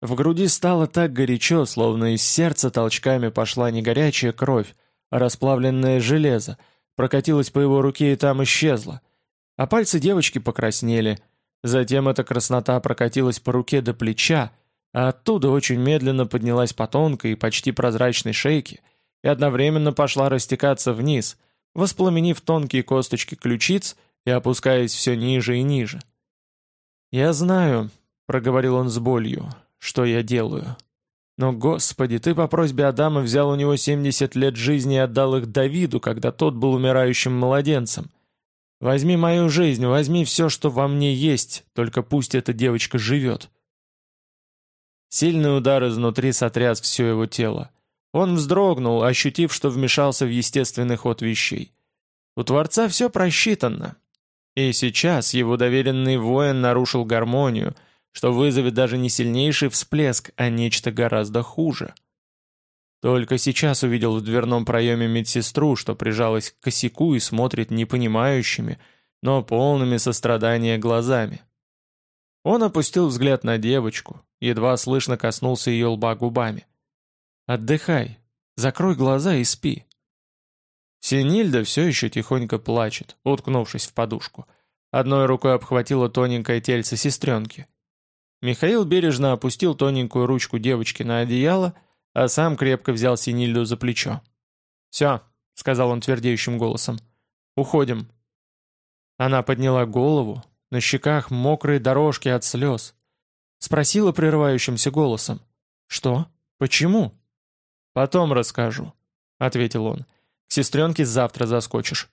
В груди стало так горячо, словно из сердца толчками пошла не горячая кровь, а расплавленное железо, прокатилась по его руке и там исчезла. А пальцы девочки покраснели. Затем эта краснота прокатилась по руке до плеча, а оттуда очень медленно поднялась по тонкой и почти прозрачной шейке и одновременно пошла растекаться вниз, воспламенив тонкие косточки ключиц и опускаясь все ниже и ниже. «Я знаю», — проговорил он с болью, — «что я делаю». Но, Господи, ты по просьбе Адама взял у него 70 лет жизни и отдал их Давиду, когда тот был умирающим младенцем. Возьми мою жизнь, возьми все, что во мне есть, только пусть эта девочка живет. Сильный удар изнутри сотряс все его тело. Он вздрогнул, ощутив, что вмешался в естественный ход вещей. У Творца все просчитано. И сейчас его доверенный воин нарушил гармонию, что вызовет даже не сильнейший всплеск, а нечто гораздо хуже. Только сейчас увидел в дверном проеме медсестру, что прижалась к косяку и смотрит непонимающими, но полными сострадания глазами. Он опустил взгляд на девочку, едва слышно коснулся ее лба губами. «Отдыхай, закрой глаза и спи». Синильда все еще тихонько плачет, уткнувшись в подушку. Одной рукой обхватила тоненькое тельце сестренки. Михаил бережно опустил тоненькую ручку девочки на одеяло, а сам крепко взял Синильду за плечо. «Все», — сказал он твердеющим голосом, — «уходим». Она подняла голову, на щеках мокрые дорожки от слез. Спросила прерывающимся голосом. «Что? Почему?» «Потом расскажу», — ответил он. «К сестренке завтра заскочишь».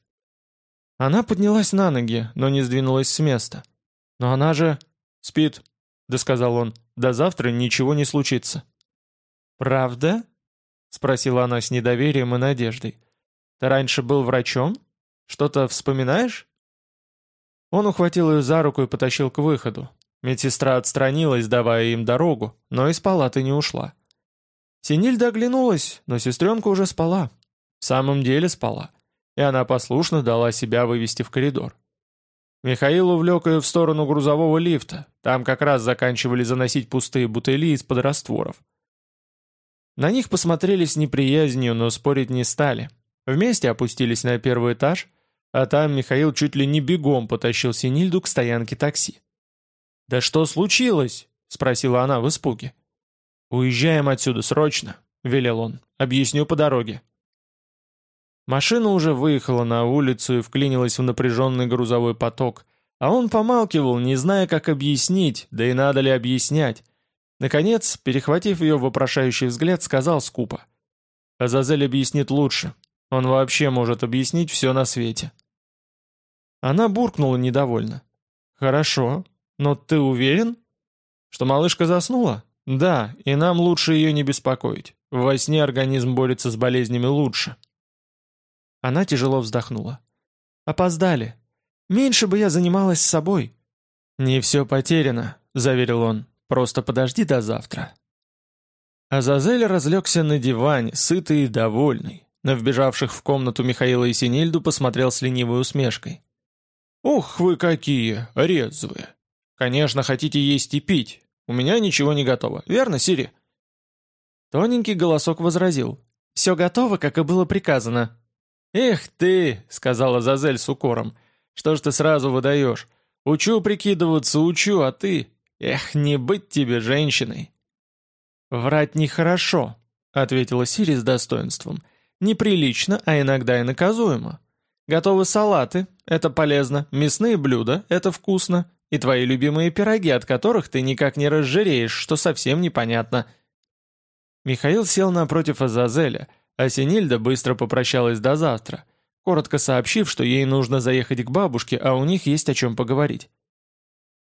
Она поднялась на ноги, но не сдвинулась с места. «Но она же...» «Спит», — досказал он. «До завтра ничего не случится». «Правда?» — спросила она с недоверием и надеждой. «Ты раньше был врачом? Что-то вспоминаешь?» Он ухватил ее за руку и потащил к выходу. Медсестра отстранилась, давая им дорогу, но из палаты не ушла. Синильда оглянулась, но сестренка уже спала. В самом деле спала. И она послушно дала себя вывести в коридор. Михаил увлек ее в сторону грузового лифта. Там как раз заканчивали заносить пустые бутыли из-под растворов. На них посмотрели с неприязнью, но спорить не стали. Вместе опустились на первый этаж — а там Михаил чуть ли не бегом потащил Синильду к стоянке такси. «Да что случилось?» — спросила она в испуге. «Уезжаем отсюда срочно», — велел он. «Объясню по дороге». Машина уже выехала на улицу и вклинилась в напряженный грузовой поток, а он помалкивал, не зная, как объяснить, да и надо ли объяснять. Наконец, перехватив ее вопрошающий взгляд, сказал скупо. Азазель объяснит лучше. Он вообще может объяснить все на свете. Она буркнула недовольно. «Хорошо, но ты уверен, что малышка заснула?» «Да, и нам лучше ее не беспокоить. Во сне организм борется с болезнями лучше». Она тяжело вздохнула. «Опоздали. Меньше бы я занималась собой». «Не все потеряно», — заверил он. «Просто подожди до завтра». Азазель разлегся на диване, сытый и довольный. На вбежавших в комнату Михаила и Синильду посмотрел с ленивой усмешкой. «Ух вы какие, резвые! Конечно, хотите есть и пить. У меня ничего не готово, верно, Сири?» Тоненький голосок возразил. «Все готово, как и было приказано». «Эх ты!» — сказала Зазель с укором. «Что ж ты сразу выдаешь? Учу прикидываться, учу, а ты... Эх, не быть тебе женщиной!» «Врать нехорошо», — ответила Сири с достоинством. «Неприлично, а иногда и наказуемо. Готовы салаты, это полезно, мясные блюда, это вкусно, и твои любимые пироги, от которых ты никак не разжиреешь, что совсем непонятно». Михаил сел напротив Азазеля, а Синильда быстро попрощалась до завтра, коротко сообщив, что ей нужно заехать к бабушке, а у них есть о чем поговорить.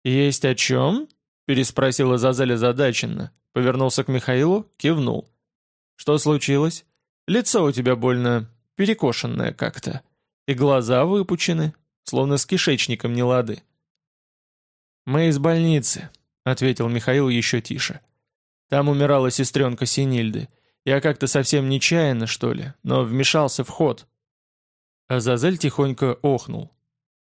«Есть о чем?» — переспросил Азазель озадаченно, повернулся к Михаилу, кивнул. «Что случилось? Лицо у тебя больно перекошенное как-то, и глаза выпучены, словно с кишечником не лады». «Мы из больницы», — ответил Михаил еще тише. «Там умирала сестренка Синильды. Я как-то совсем нечаянно, что ли, но вмешался в ход». Азазель тихонько охнул.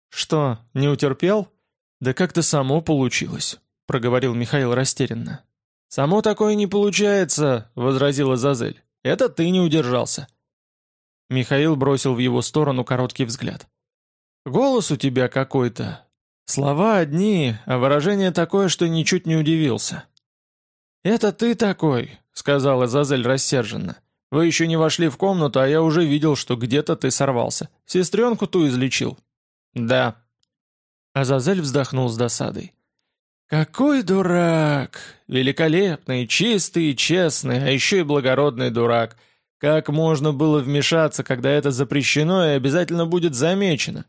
«Что, не утерпел?» «Да как-то само получилось», — проговорил Михаил растерянно. «Само такое не получается», — возразила Азазель. «Это ты не удержался». Михаил бросил в его сторону короткий взгляд. «Голос у тебя какой-то, Слова одни, а выражение такое, что ничуть не удивился. «Это ты такой», — сказала Зазель рассерженно. «Вы еще не вошли в комнату, а я уже видел, что где-то ты сорвался. Сестренку ту излечил». «Да». Азазель вздохнул с досадой. «Какой дурак! Великолепный, чистый честный, а еще и благородный дурак. Как можно было вмешаться, когда это запрещено и обязательно будет замечено?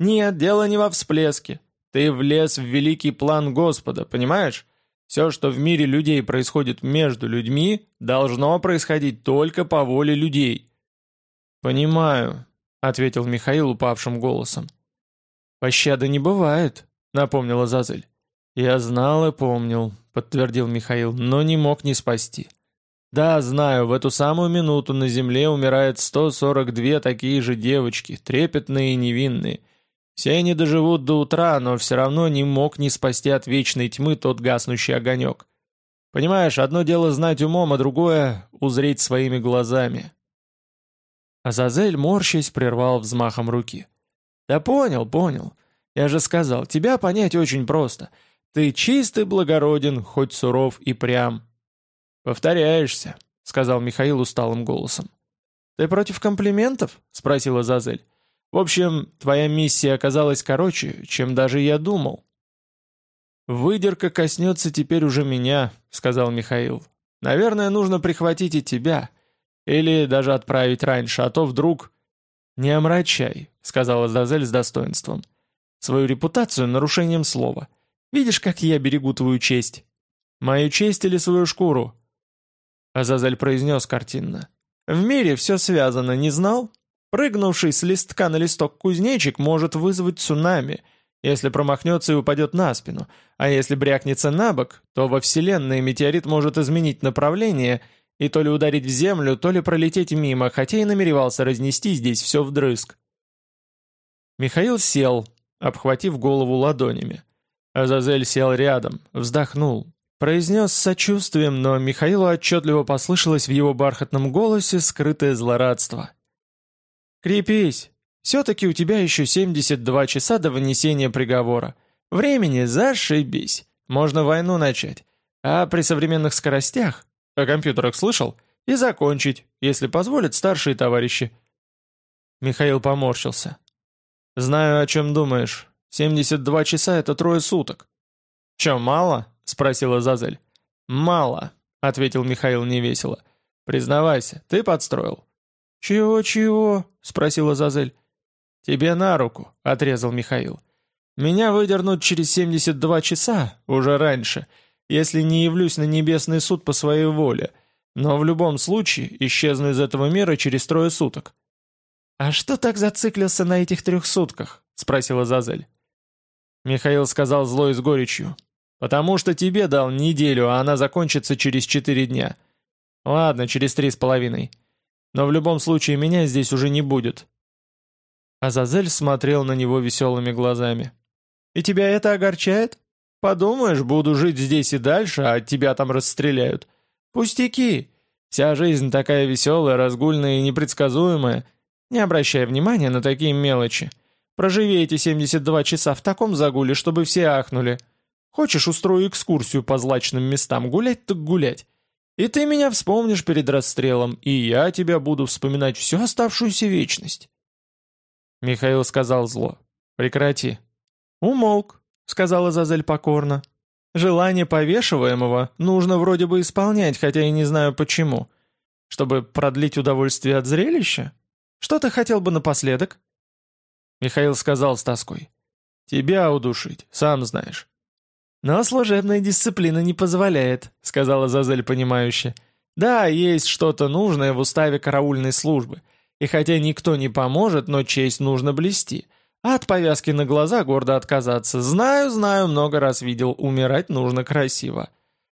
Нет, дело не во всплеске. Ты влез в великий план Господа, понимаешь? Все, что в мире людей происходит между людьми, должно происходить только по воле людей». «Понимаю», — ответил Михаил упавшим голосом. «Пощады не бывает», — напомнила Зазель. «Я знал и помнил», — подтвердил Михаил, — «но не мог не спасти». «Да, знаю, в эту самую минуту на земле умирает 142 такие же девочки, трепетные и невинные, все они доживут до утра, но все равно не мог не спасти от вечной тьмы тот гаснущий огонек. Понимаешь, одно дело знать умом, а другое — узреть своими глазами. Азазель, морщись, прервал взмахом руки. «Да понял, понял. Я же сказал, тебя понять очень просто. Ты чистый благороден, хоть суров и прям». «Повторяешься», — сказал Михаил усталым голосом. «Ты против комплиментов?» — спросила Азазель. В общем, твоя миссия оказалась короче, чем даже я думал. «Выдерка коснется теперь уже меня», — сказал Михаил. «Наверное, нужно прихватить и тебя. Или даже отправить раньше, а то вдруг...» «Не омрачай», — сказала Зазель с достоинством. «Свою репутацию нарушением слова. Видишь, как я берегу твою честь? Мою честь или свою шкуру?» Азазель произнес картинно. «В мире все связано, не знал? Прыгнувший с листка на листок кузнечик может вызвать цунами, если промахнется и упадет на спину, а если брякнется на бок, то во Вселенной метеорит может изменить направление и то ли ударить в землю, то ли пролететь мимо, хотя и намеревался разнести здесь все вдрызг. Михаил сел, обхватив голову ладонями. Азазель сел рядом, вздохнул, произнес с сочувствием, но Михаилу отчетливо послышалось в его бархатном голосе скрытое злорадство. «Крепись! Все-таки у тебя еще 72 часа до вынесения приговора. Времени зашибись. Можно войну начать. А при современных скоростях, о компьютерах слышал, и закончить, если позволят старшие товарищи». Михаил поморщился. «Знаю, о чем думаешь. 72 часа — это трое суток». «Че, мало?» — спросила Зазель. «Мало», — ответил Михаил невесело. «Признавайся, ты подстроил». «Чего-чего?» — спросила Зазель. «Тебе на руку», — отрезал Михаил. «Меня выдернут через 72 часа, уже раньше, если не явлюсь на небесный суд по своей воле, но в любом случае исчезну из этого мира через трое суток». «А что так зациклился на этих трех сутках?» — спросила Зазель. Михаил сказал зло и с горечью. «Потому что тебе дал неделю, а она закончится через четыре дня. Ладно, через три с половиной. Но в любом случае меня здесь уже не будет». Азазель смотрел на него веселыми глазами. «И тебя это огорчает? Подумаешь, буду жить здесь и дальше, а тебя там расстреляют. Пустяки! Вся жизнь такая веселая, разгульная и непредсказуемая. Не обращай внимания на такие мелочи. Проживи эти 72 часа в таком загуле, чтобы все ахнули. Хочешь, устрою экскурсию по злачным местам, гулять так гулять. И ты меня вспомнишь перед расстрелом, и я тебя буду вспоминать всю оставшуюся вечность». Михаил сказал зло. «Прекрати». «Умолк», — сказала Зазель покорно. «Желание повешиваемого нужно вроде бы исполнять, хотя и не знаю почему. Чтобы продлить удовольствие от зрелища? Что ты хотел бы напоследок?» Михаил сказал с тоской. «Тебя удушить, сам знаешь». «Но служебная дисциплина не позволяет», — сказала Зазель понимающе. «Да, есть что-то нужное в уставе караульной службы. И хотя никто не поможет, но честь нужно блести. А от повязки на глаза гордо отказаться. Знаю, знаю, много раз видел, умирать нужно красиво.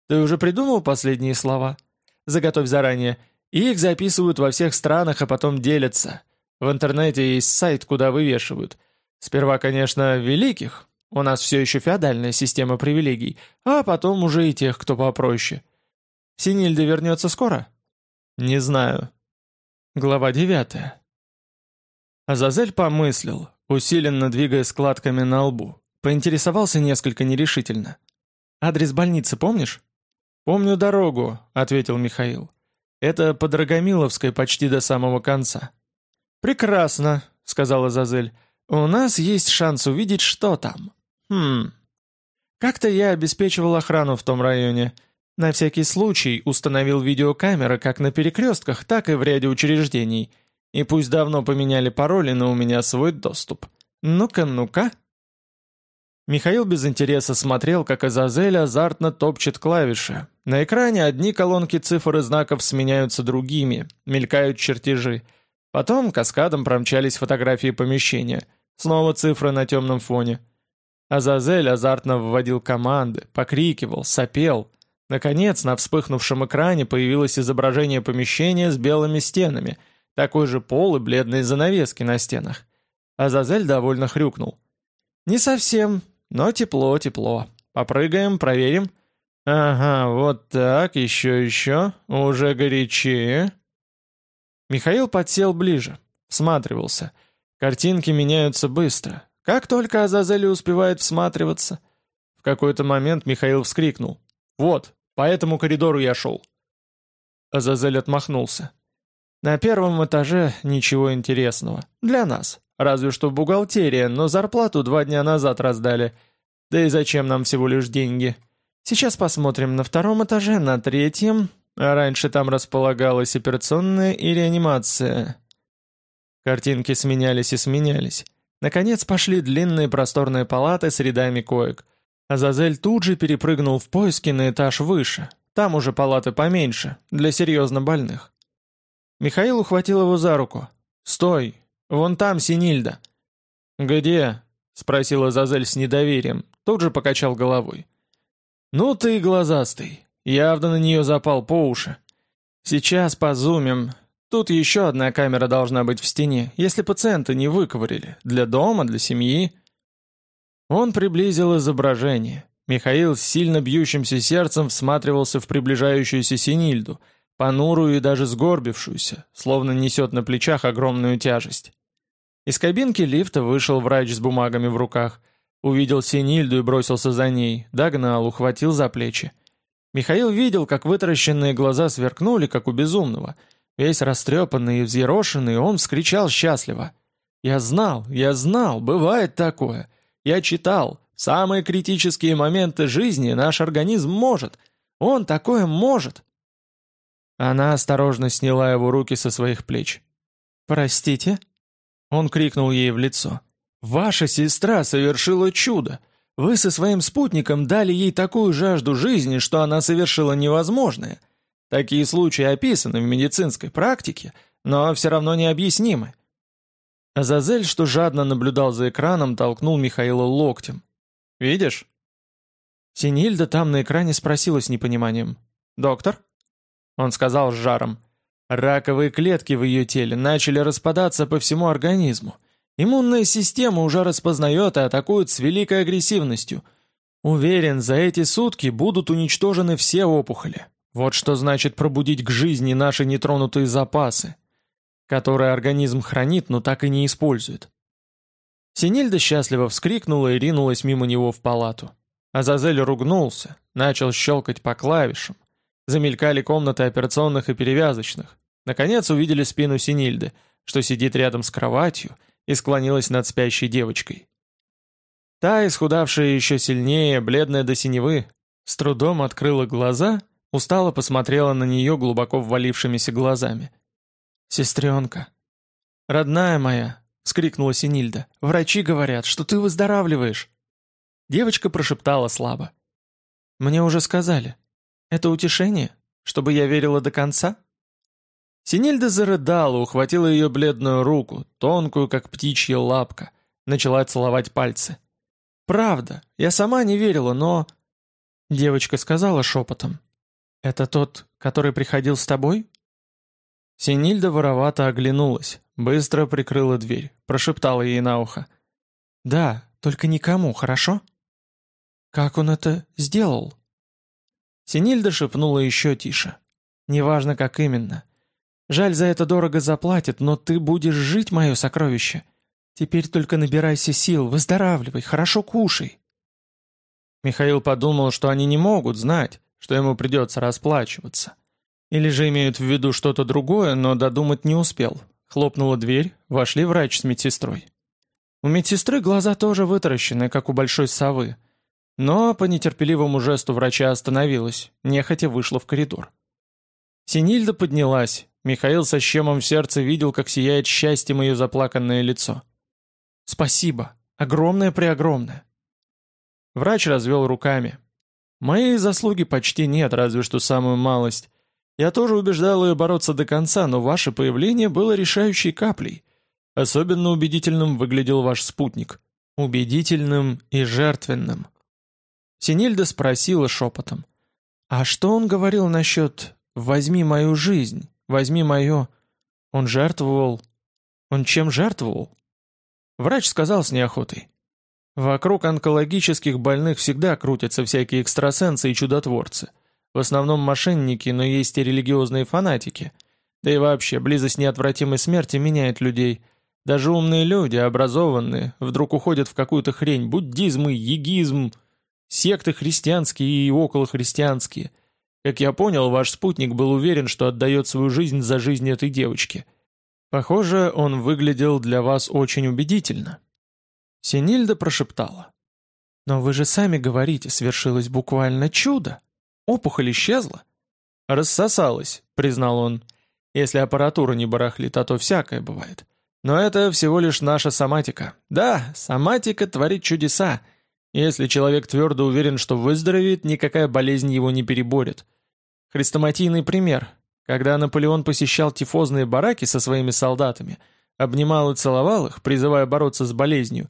Ты уже придумал последние слова? Заготовь заранее. Их записывают во всех странах, а потом делятся. В интернете есть сайт, куда вывешивают. Сперва, конечно, великих. У нас все еще феодальная система привилегий. А потом уже и тех, кто попроще. Синильда вернется скоро? Не знаю. Глава 9. Азазель помыслил, усиленно двигая складками на лбу. Поинтересовался несколько нерешительно. «Адрес больницы помнишь?» «Помню дорогу», — ответил Михаил. «Это по Драгомиловской почти до самого конца». «Прекрасно», — сказала Азазель. «У нас есть шанс увидеть, что там». «Хм...» «Как-то я обеспечивал охрану в том районе. На всякий случай установил видеокамеры как на перекрестках, так и в ряде учреждений. И пусть давно поменяли пароли, но у меня свой доступ. Ну-ка, ну-ка. Михаил без интереса смотрел, как Азазель азартно топчет клавиши. На экране одни колонки цифр и знаков сменяются другими, мелькают чертежи. Потом каскадом промчались фотографии помещения. Снова цифры на темном фоне. Азазель азартно вводил команды, покрикивал, сопел. Наконец, на вспыхнувшем экране появилось изображение помещения с белыми стенами, такой же пол и бледные занавески на стенах. Азазель довольно хрюкнул. «Не совсем, но тепло-тепло. Попрыгаем, проверим». «Ага, вот так, еще-еще, уже горячее». Михаил подсел ближе, всматривался. Картинки меняются быстро. Как только Азазель успевает всматриваться. В какой-то момент Михаил вскрикнул. «Вот, по этому коридору я шел». Азазель отмахнулся. «На первом этаже ничего интересного. Для нас. Разве что бухгалтерия, но зарплату два дня назад раздали. Да и зачем нам всего лишь деньги? Сейчас посмотрим на втором этаже, на третьем. А раньше там располагалась операционная и реанимация». Картинки сменялись и сменялись. Наконец пошли длинные просторные палаты с рядами коек – Азазель тут же перепрыгнул в поиски на этаж выше. Там уже палаты поменьше, для серьезно больных. Михаил ухватил его за руку. «Стой! Вон там Синильда!» «Где?» — спросил Азазель с недоверием. Тут же покачал головой. «Ну ты глазастый! Явно на нее запал по уши. Сейчас позумим. Тут еще одна камера должна быть в стене, если пациента не выковырили. Для дома, для семьи». Он приблизил изображение. Михаил с сильно бьющимся сердцем всматривался в приближающуюся Синильду, понурую и даже сгорбившуюся, словно несет на плечах огромную тяжесть. Из кабинки лифта вышел врач с бумагами в руках, увидел Синильду и бросился за ней, догнал, ухватил за плечи. Михаил видел, как вытаращенные глаза сверкнули, как у безумного. Весь растрепанный и взъерошенный, он вскричал счастливо. «Я знал, я знал, бывает такое!» Я читал, самые критические моменты жизни наш организм может. Он такое может. Она осторожно сняла его руки со своих плеч. «Простите?» Он крикнул ей в лицо. «Ваша сестра совершила чудо! Вы со своим спутником дали ей такую жажду жизни, что она совершила невозможное. Такие случаи описаны в медицинской практике, но все равно необъяснимы». Азазель, что жадно наблюдал за экраном, толкнул Михаила локтем. «Видишь?» Синильда там на экране спросила с непониманием. «Доктор?» Он сказал с жаром. Раковые клетки в ее теле начали распадаться по всему организму. Иммунная система уже распознает и атакует с великой агрессивностью. Уверен, за эти сутки будут уничтожены все опухоли. Вот что значит пробудить к жизни наши нетронутые запасы, которые организм хранит, но так и не использует. Синильда счастливо вскрикнула и ринулась мимо него в палату. Азазель ругнулся, начал щелкать по клавишам. Замелькали комнаты операционных и перевязочных. Наконец увидели спину Синильды, что сидит рядом с кроватью и склонилась над спящей девочкой. Та, исхудавшая еще сильнее, бледная до синевы, с трудом открыла глаза, устало посмотрела на нее глубоко ввалившимися глазами. «Сестренка!» «Родная моя!» — вскрикнула Синильда. «Врачи говорят, что ты выздоравливаешь!» Девочка прошептала слабо. «Мне уже сказали. Это утешение? Чтобы я верила до конца?» Синельда зарыдала, ухватила ее бледную руку, тонкую, как птичья лапка, начала целовать пальцы. «Правда, я сама не верила, но...» Девочка сказала шепотом. «Это тот, который приходил с тобой?» Синильда воровато оглянулась, быстро прикрыла дверь, прошептала ей на ухо. «Да, только никому, хорошо?» «Как он это сделал?» Синильда шепнула еще тише. «Неважно, как именно. Жаль, за это дорого заплатят, но ты будешь жить, мое сокровище. Теперь только набирайся сил, выздоравливай, хорошо кушай». Михаил подумал, что они не могут знать, что ему придется расплачиваться. Или же имеют в виду что-то другое, но додумать не успел. Хлопнула дверь, вошли врач с медсестрой. У медсестры глаза тоже вытаращены, как у большой совы. Но по нетерпеливому жесту врача остановилась, нехотя вышла в коридор. Синильда поднялась. Михаил со щемом в сердце видел, как сияет счастьем ее заплаканное лицо. «Спасибо. Огромное-преогромное». Врач развел руками. «Моей заслуги почти нет, разве что самую малость. Я тоже убеждал ее бороться до конца, но ваше появление было решающей каплей. Особенно убедительным выглядел ваш спутник. Убедительным и жертвенным». Синильда спросила шепотом. «А что он говорил насчет «возьми мою жизнь, возьми мое...» Он жертвовал... Он чем жертвовал?» Врач сказал с неохотой. «Вокруг онкологических больных всегда крутятся всякие экстрасенсы и чудотворцы. В основном мошенники, но есть и религиозные фанатики. Да и вообще, близость неотвратимой смерти меняет людей. Даже умные люди, образованные, вдруг уходят в какую-то хрень, буддизм и егизм...» Секты христианские и околохристианские. Как я понял, ваш спутник был уверен, что отдает свою жизнь за жизнь этой девочки. Похоже, он выглядел для вас очень убедительно». Синильда прошептала. «Но вы же сами говорите, свершилось буквально чудо. Опухоль исчезла». «Рассосалась», — признал он. «Если аппаратура не барахлит, а то всякое бывает. Но это всего лишь наша соматика. Да, соматика творит чудеса, если человек твердо уверен, что выздоровеет, никакая болезнь его не переборет. Хрестоматийный пример. Когда Наполеон посещал тифозные бараки со своими солдатами, обнимал и целовал их, призывая бороться с болезнью,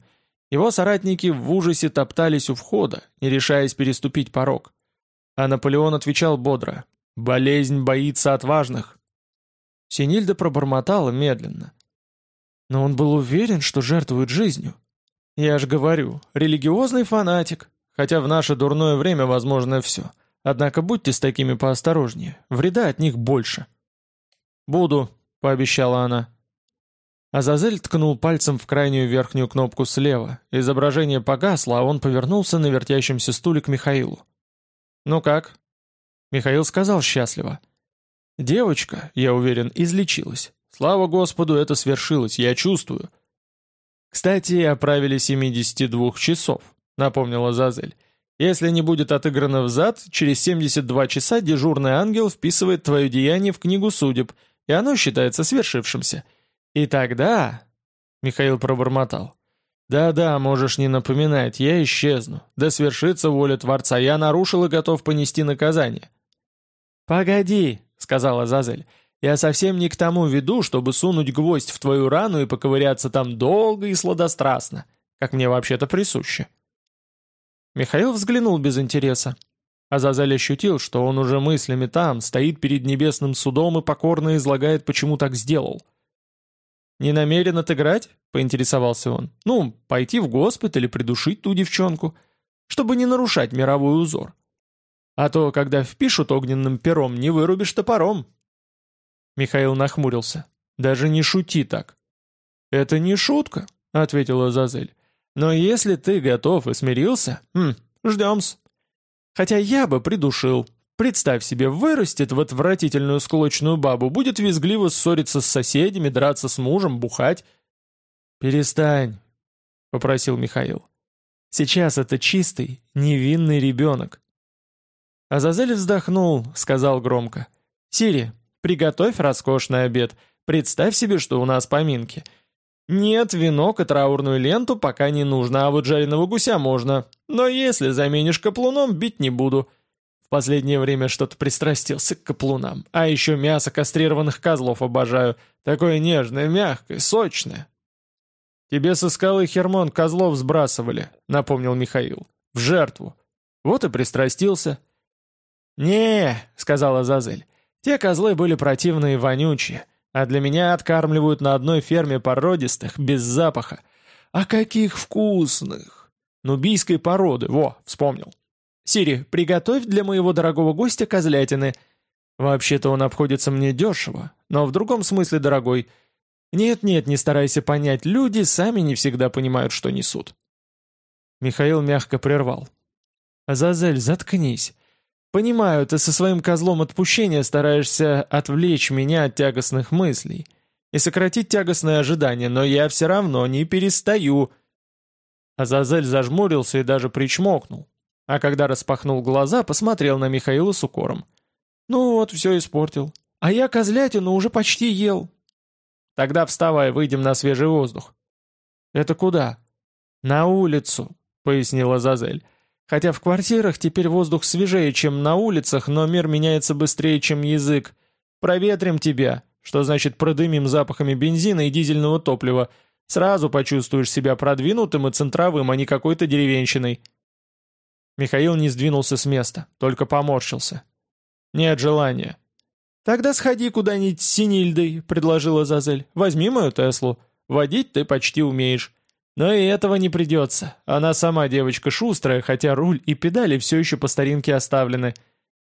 его соратники в ужасе топтались у входа, не решаясь переступить порог. А Наполеон отвечал бодро «Болезнь боится отважных». Синильда пробормотала медленно. Но он был уверен, что жертвует жизнью. Я же говорю, религиозный фанатик, хотя в наше дурное время возможно все. Однако будьте с такими поосторожнее, вреда от них больше. «Буду», — пообещала она. Азазель ткнул пальцем в крайнюю верхнюю кнопку слева. Изображение погасло, а он повернулся на вертящемся стуле к Михаилу. «Ну как?» Михаил сказал счастливо. «Девочка, я уверен, излечилась. Слава Господу, это свершилось, я чувствую. «Кстати, о правиле 72 часов», — напомнила Зазель. «Если не будет отыграно взад, через 72 часа дежурный ангел вписывает твое деяние в книгу судеб, и оно считается свершившимся. И тогда...» — Михаил пробормотал. «Да-да, можешь не напоминать, я исчезну. Да свершится воля Творца, я нарушил и готов понести наказание». «Погоди», — сказала Зазель, — «я совсем не к тому веду, чтобы сунуть гвоздь в твою рану и поковыряться там долго и сладострастно, как мне вообще-то присуще». Михаил взглянул без интереса. Азазель ощутил, что он уже мыслями там, стоит перед небесным судом и покорно излагает, почему так сделал. «Не намерен отыграть?» — поинтересовался он. «Ну, пойти в госпиталь или придушить ту девчонку, чтобы не нарушать мировой узор. А то, когда впишут огненным пером, не вырубишь топором». Михаил нахмурился. «Даже не шути так». «Это не шутка», — ответила Зазель. «Но если ты готов и смирился, хм, ждем-с». Хотя я бы придушил. Представь себе, вырастет в отвратительную склочную бабу, будет визгливо ссориться с соседями, драться с мужем, бухать. «Перестань», — попросил Михаил. «Сейчас это чистый, невинный ребенок». Азазель вздохнул, сказал громко. «Сири, приготовь роскошный обед. Представь себе, что у нас поминки. Нет, венок и траурную ленту пока не нужно, а вот жареного гуся можно. Но если заменишь каплуном, бить не буду. В последнее время что-то пристрастился к каплунам. А еще мясо кастрированных козлов обожаю. Такое нежное, мягкое, сочное. «Тебе со скалы Хермон козлов сбрасывали», — напомнил Михаил. «В жертву. Вот и пристрастился». «Не», — сказала Зазель, — «те козлы были противные и вонючие, а для меня откармливают на одной ферме породистых, без запаха. А каких вкусных!» Нубийской породы, во, вспомнил. Сири, приготовь для моего дорогого гостя козлятины. Вообще-то он обходится мне дешево, но в другом смысле дорогой. Нет-нет, не старайся понять, люди сами не всегда понимают, что несут. Михаил мягко прервал. «Азазель, заткнись. Понимаю, ты со своим козлом отпущения стараешься отвлечь меня от тягостных мыслей и сократить тягостные ожидания, но я все равно не перестаю...» Азазель зажмурился и даже причмокнул. А когда распахнул глаза, посмотрел на Михаила с укором. «Ну вот, все испортил. А я козлятину уже почти ел». «Тогда вставай, выйдем на свежий воздух». «Это куда?» «На улицу», — пояснила Азазель. «Хотя в квартирах теперь воздух свежее, чем на улицах, но мир меняется быстрее, чем язык. Проветрим тебя, что значит продымим запахами бензина и дизельного топлива, Сразу почувствуешь себя продвинутым и центровым, а не какой-то деревенщиной». Михаил не сдвинулся с места, только поморщился. «Нет желания». «Тогда сходи куда-нибудь с Синильдой», — предложила Зазель. «Возьми мою Теслу. Водить ты почти умеешь. Но и этого не придется. Она сама девочка шустрая, хотя руль и педали все еще по старинке оставлены.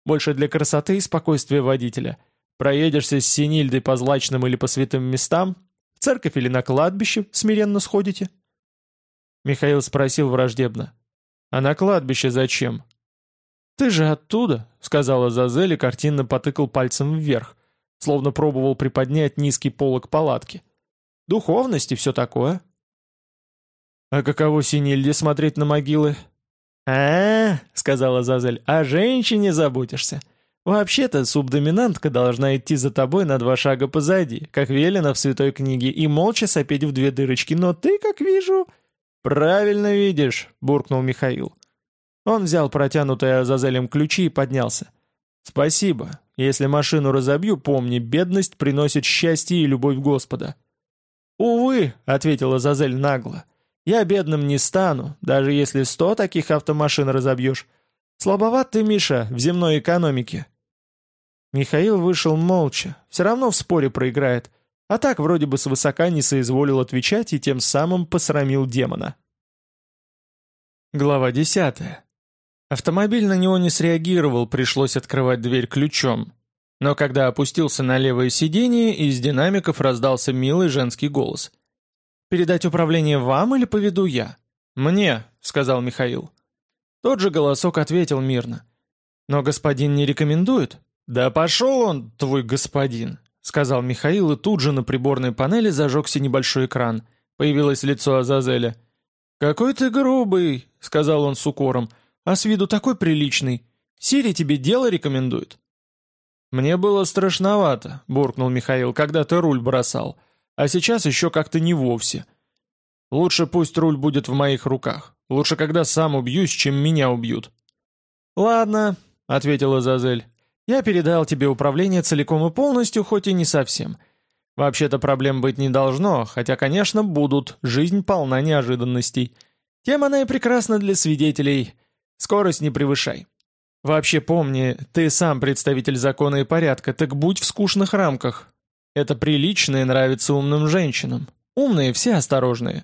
Больше для красоты и спокойствия водителя. Проедешься с Синильдой по злачным или по святым местам, в церковь или на кладбище смиренно сходите?» Михаил спросил враждебно. «А на кладбище зачем?» «Ты же оттуда», — сказала Зазель и картинно потыкал пальцем вверх, словно пробовал приподнять низкий полог палатки. «Духовность и все такое». «А каково Синильде смотреть на могилы?» «А, -а, -а — сказала Зазель, — о женщине заботишься. Вообще-то субдоминантка должна идти за тобой на два шага позади, как велено в святой книге, и молча сопеть в две дырочки, но ты, как вижу...» «Правильно видишь», — буркнул Михаил. Он взял протянутые Азазелем ключи и поднялся. «Спасибо. Если машину разобью, помни, бедность приносит счастье и любовь Господа». «Увы», — ответила Азазель нагло, — «я бедным не стану, даже если сто таких автомашин разобьешь. Слабоват ты, Миша, в земной экономике». Михаил вышел молча, все равно в споре проиграет, а так вроде бы свысока не соизволил отвечать и тем самым посрамил демона. Глава десятая. Автомобиль на него не среагировал, пришлось открывать дверь ключом. Но когда опустился на левое сиденье, из динамиков раздался милый женский голос. «Передать управление вам или поведу я?» «Мне», — сказал Михаил. Тот же голосок ответил мирно. «Но господин не рекомендует?» «Да пошел он, твой господин!» — сказал Михаил, и тут же на приборной панели зажегся небольшой экран. Появилось лицо Азазеля. «Какой ты грубый!» — сказал он с укором. «А с виду такой приличный. Сири тебе дело рекомендует». «Мне было страшновато», — буркнул Михаил, — «когда ты руль бросал. А сейчас еще как-то не вовсе. Лучше пусть руль будет в моих руках. Лучше, когда сам убьюсь, чем меня убьют». «Ладно», — ответила Зазель. «Я передал тебе управление целиком и полностью, хоть и не совсем. Вообще-то проблем быть не должно, хотя, конечно, будут, жизнь полна неожиданностей. Тем она и прекрасна для свидетелей. Скорость не превышай. Вообще помни, ты сам представитель закона и порядка, так будь в скучных рамках. Это прилично и нравится умным женщинам. Умные все осторожные.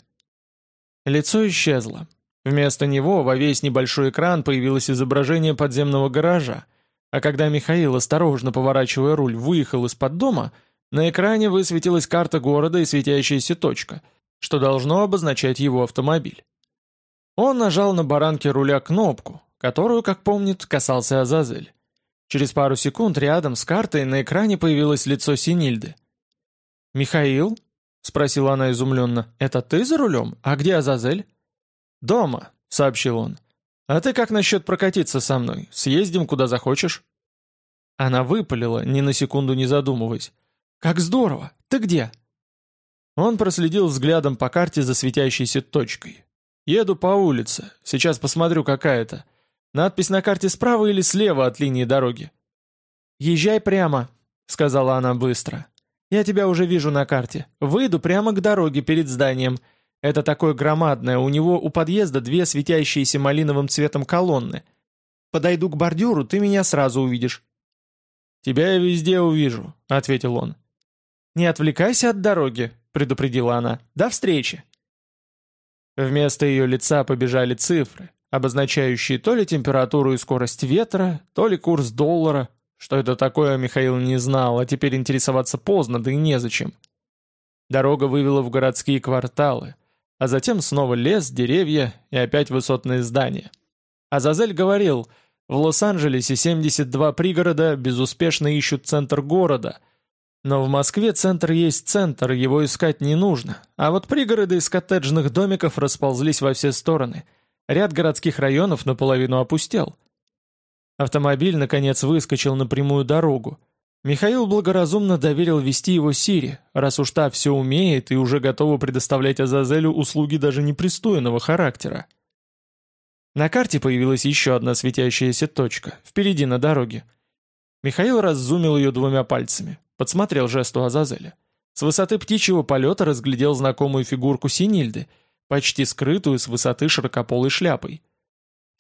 Лицо исчезло. Вместо него во весь небольшой экран появилось изображение подземного гаража, а когда Михаил, осторожно поворачивая руль, выехал из-под дома, на экране высветилась карта города и светящаяся точка, что должно обозначать его автомобиль. Он нажал на баранке руля кнопку, которую, как помнит, касался Азазель. Через пару секунд рядом с картой на экране появилось лицо Синильды. «Михаил?» — спросила она изумленно. «Это ты за рулем? А где Азазель?» «Дома», — сообщил он. «А ты как насчет прокатиться со мной? Съездим, куда захочешь?» Она выпалила, ни на секунду не задумываясь. «Как здорово! Ты где?» Он проследил взглядом по карте за светящейся точкой. «Еду по улице. Сейчас посмотрю, какая это. Надпись на карте справа или слева от линии дороги?» «Езжай прямо», — сказала она быстро. «Я тебя уже вижу на карте. Выйду прямо к дороге перед зданием. Это такое громадное, у него у подъезда две светящиеся малиновым цветом колонны. Подойду к бордюру, ты меня сразу увидишь». «Тебя я везде увижу», — ответил он. «Не отвлекайся от дороги», — предупредила она. «До встречи». Вместо ее лица побежали цифры, обозначающие то ли температуру и скорость ветра, то ли курс доллара. Что это такое, Михаил не знал, а теперь интересоваться поздно, да и незачем. Дорога вывела в городские кварталы, а затем снова лес, деревья и опять высотные здания. Азазель говорил, в Лос-Анджелесе 72 пригорода безуспешно ищут центр города — но в Москве центр есть центр, его искать не нужно. А вот пригороды из коттеджных домиков расползлись во все стороны. Ряд городских районов наполовину опустел. Автомобиль, наконец, выскочил на прямую дорогу. Михаил благоразумно доверил вести его Сири, раз уж та все умеет и уже готова предоставлять Азазелю услуги даже непристойного характера. На карте появилась еще одна светящаяся точка, впереди на дороге. Михаил раззумил ее двумя пальцами. Подсмотрел жесту Азазеля. С высоты птичьего полета разглядел знакомую фигурку Синильды, почти скрытую с высоты широкополой шляпой.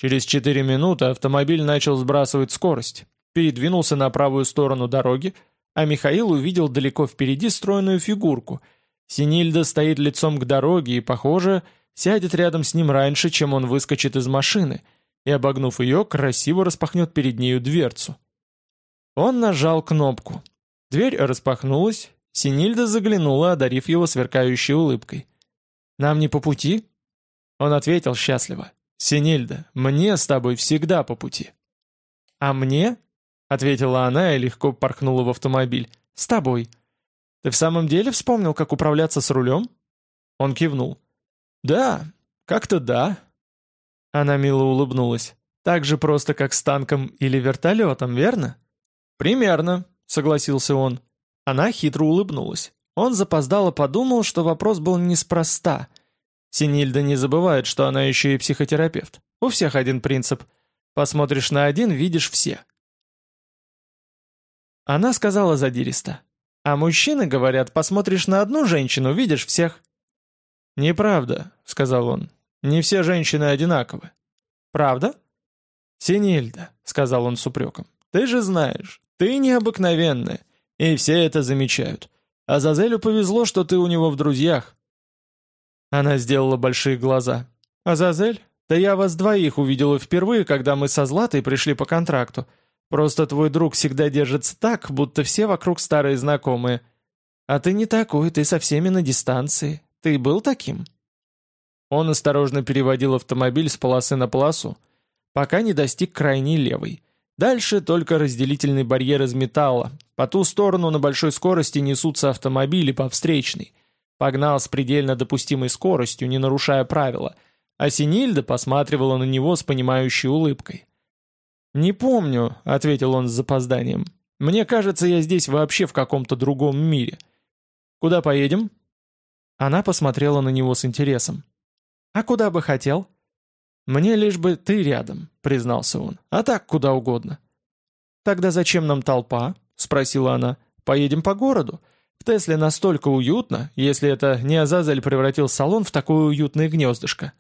Через четыре минуты автомобиль начал сбрасывать скорость, передвинулся на правую сторону дороги, а Михаил увидел далеко впереди стройную фигурку. Синильда стоит лицом к дороге и, похоже, сядет рядом с ним раньше, чем он выскочит из машины, и, обогнув ее, красиво распахнет перед нею дверцу. Он нажал кнопку. Дверь распахнулась, Синильда заглянула, одарив его сверкающей улыбкой. «Нам не по пути?» Он ответил счастливо. «Синильда, мне с тобой всегда по пути». «А мне?» — ответила она и легко порхнула в автомобиль. «С тобой. Ты в самом деле вспомнил, как управляться с рулем?» Он кивнул. «Да, как-то да». Она мило улыбнулась. «Так же просто, как с танком или вертолетом, верно?» «Примерно», согласился он. Она хитро улыбнулась. Он запоздало подумал, что вопрос был неспроста. Синильда не забывает, что она еще и психотерапевт. У всех один принцип. Посмотришь на один, видишь все. Она сказала задиристо. А мужчины говорят, посмотришь на одну женщину, видишь всех. «Неправда», — сказал он. «Не все женщины одинаковы». «Правда?» «Синильда», — сказал он с упреком. «Ты же знаешь, ты необыкновенная, и все это замечают. А Зазелю повезло, что ты у него в друзьях». Она сделала большие глаза. «Азазель? Да я вас двоих увидела впервые, когда мы со Златой пришли по контракту. Просто твой друг всегда держится так, будто все вокруг старые знакомые. А ты не такой, ты со всеми на дистанции. Ты был таким?» Он осторожно переводил автомобиль с полосы на полосу, пока не достиг крайней левой. Дальше только разделительный барьер из металла. По ту сторону на большой скорости несутся автомобили по встречной. Погнал с предельно допустимой скоростью, не нарушая правила. А Синильда посматривала на него с понимающей улыбкой. «Не помню», — ответил он с запозданием. «Мне кажется, я здесь вообще в каком-то другом мире». «Куда поедем?» Она посмотрела на него с интересом. «А куда бы хотел?» «Мне лишь бы ты рядом», — признался он. «А так куда угодно». «Тогда зачем нам толпа?» — спросила она. «Поедем по городу. В Тесле настолько уютно, если это не Азазель превратил салон в такое уютное гнездышко».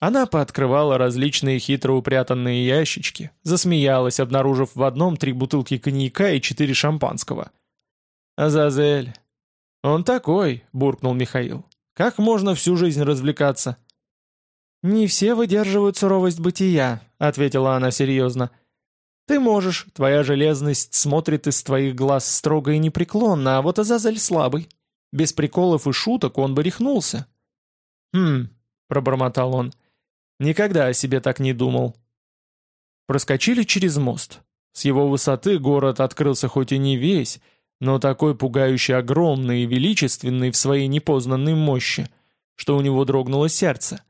Она пооткрывала различные хитро упрятанные ящички, засмеялась, обнаружив в одном три бутылки коньяка и четыре шампанского. «Азазель!» «Он такой!» — буркнул Михаил. «Как можно всю жизнь развлекаться?» «Не все выдерживают суровость бытия», — ответила она серьезно. «Ты можешь, твоя железность смотрит из твоих глаз строго и непреклонно, а вот Азазель слабый. Без приколов и шуток он бы рехнулся». «Хм», — пробормотал он, — «никогда о себе так не думал». Проскочили через мост. С его высоты город открылся хоть и не весь, но такой пугающе огромный и величественный в своей непознанной мощи, что у него дрогнуло сердце.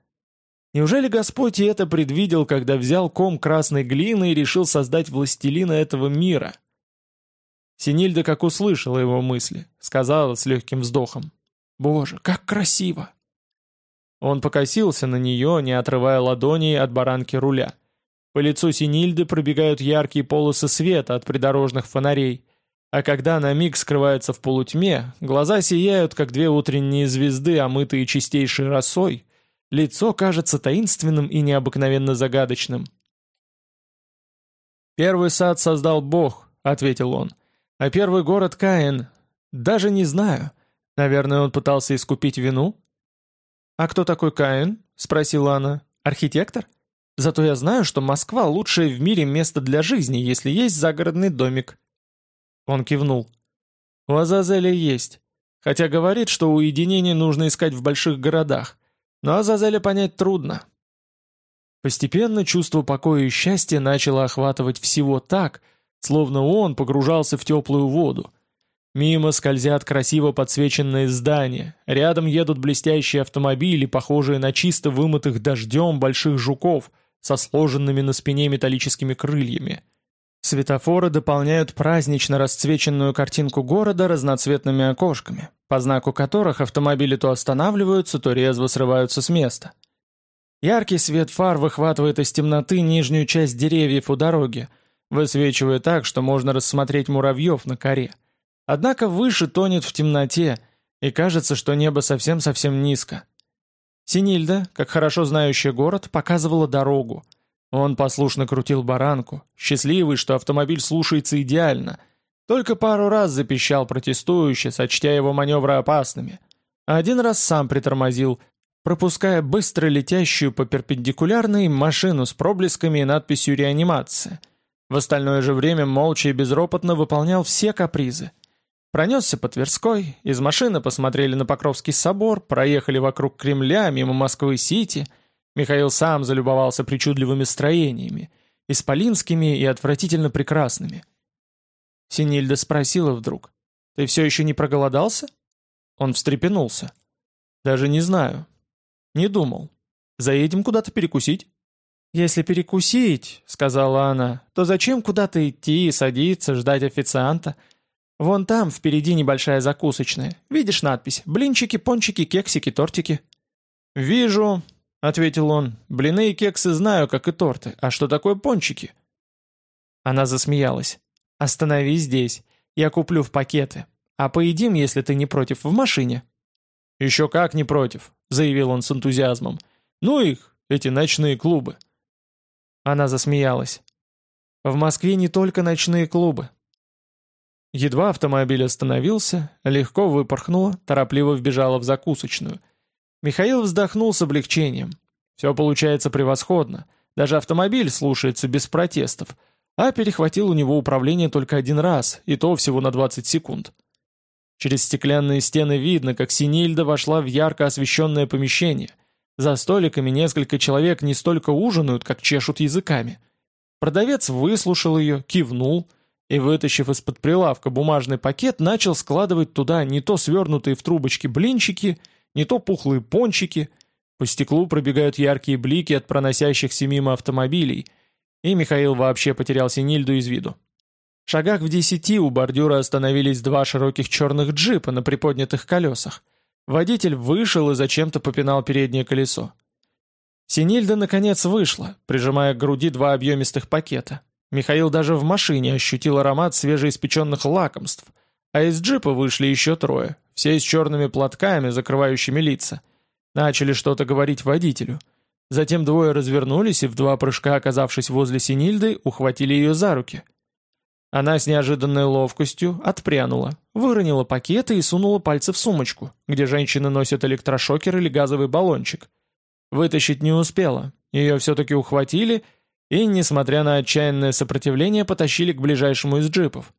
Неужели Господь и это предвидел, когда взял ком красной глины и решил создать властелина этого мира? Синильда как услышала его мысли, сказала с легким вздохом. «Боже, как красиво!» Он покосился на нее, не отрывая ладоней от баранки руля. По лицу Синильды пробегают яркие полосы света от придорожных фонарей, а когда на миг скрывается в полутьме, глаза сияют, как две утренние звезды, омытые чистейшей росой, Лицо кажется таинственным и необыкновенно загадочным. «Первый сад создал Бог», — ответил он. «А первый город Каин. Даже не знаю. Наверное, он пытался искупить вину?» «А кто такой Каин?» — спросила она. «Архитектор? Зато я знаю, что Москва — лучшее в мире место для жизни, если есть загородный домик». Он кивнул. «У Азазеля есть. Хотя говорит, что уединение нужно искать в больших городах. Но Азазеля понять трудно. Постепенно чувство покоя и счастья начало охватывать всего так, словно он погружался в теплую воду. Мимо скользят красиво подсвеченные здания, рядом едут блестящие автомобили, похожие на чисто вымытых дождем больших жуков со сложенными на спине металлическими крыльями. Светофоры дополняют празднично расцвеченную картинку города разноцветными окошками, по знаку которых автомобили то останавливаются, то резво срываются с места. Яркий свет фар выхватывает из темноты нижнюю часть деревьев у дороги, высвечивая так, что можно рассмотреть муравьев на коре. Однако выше тонет в темноте, и кажется, что небо совсем-совсем низко. Синильда, как хорошо знающая город, показывала дорогу, он послушно крутил баранку, счастливый, что автомобиль слушается идеально. Только пару раз запищал протестующе, сочтя его маневры опасными. Один раз сам притормозил, пропуская быстро летящую по перпендикулярной машину с проблесками и надписью «Реанимация». В остальное же время молча и безропотно выполнял все капризы. Пронесся по Тверской, из машины посмотрели на Покровский собор, проехали вокруг Кремля, мимо Москвы-Сити — Михаил сам залюбовался причудливыми строениями, исполинскими и отвратительно прекрасными. Синильда спросила вдруг, «Ты все еще не проголодался?» Он встрепенулся. «Даже не знаю. Не думал. Заедем куда-то перекусить?» «Если перекусить, — сказала она, — то зачем куда-то идти, садиться, ждать официанта? Вон там впереди небольшая закусочная. Видишь надпись? Блинчики, пончики, кексики, тортики». «Вижу», ответил он. «Блины и кексы знаю, как и торты. А что такое пончики?» Она засмеялась. «Остановись здесь. Я куплю в пакеты. А поедим, если ты не против, в машине». «Еще как не против», — заявил он с энтузиазмом. «Ну их, эти ночные клубы». Она засмеялась. «В Москве не только ночные клубы». Едва автомобиль остановился, легко выпорхнула, торопливо вбежала в закусочную — Михаил вздохнул с облегчением. Все получается превосходно. Даже автомобиль слушается без протестов. А перехватил у него управление только один раз, и то всего на 20 секунд. Через стеклянные стены видно, как Синильда вошла в ярко освещенное помещение. За столиками несколько человек не столько ужинают, как чешут языками. Продавец выслушал ее, кивнул и, вытащив из-под прилавка бумажный пакет, начал складывать туда не то свернутые в трубочки блинчики, не то пухлые пончики, по стеклу пробегают яркие блики от проносящихся мимо автомобилей, и Михаил вообще потерял Синильду из виду. В шагах в десяти у бордюра остановились два широких черных джипа на приподнятых колесах. Водитель вышел и зачем-то попинал переднее колесо. Синильда наконец вышла, прижимая к груди два объемистых пакета. Михаил даже в машине ощутил аромат свежеиспеченных лакомств, а из джипа вышли еще трое, все с черными платками, закрывающими лица. Начали что-то говорить водителю. Затем двое развернулись и в два прыжка, оказавшись возле Синильды, ухватили ее за руки. Она с неожиданной ловкостью отпрянула, выронила пакеты и сунула пальцы в сумочку, где женщины носят электрошокер или газовый баллончик. Вытащить не успела, ее все-таки ухватили и, несмотря на отчаянное сопротивление, потащили к ближайшему из джипов.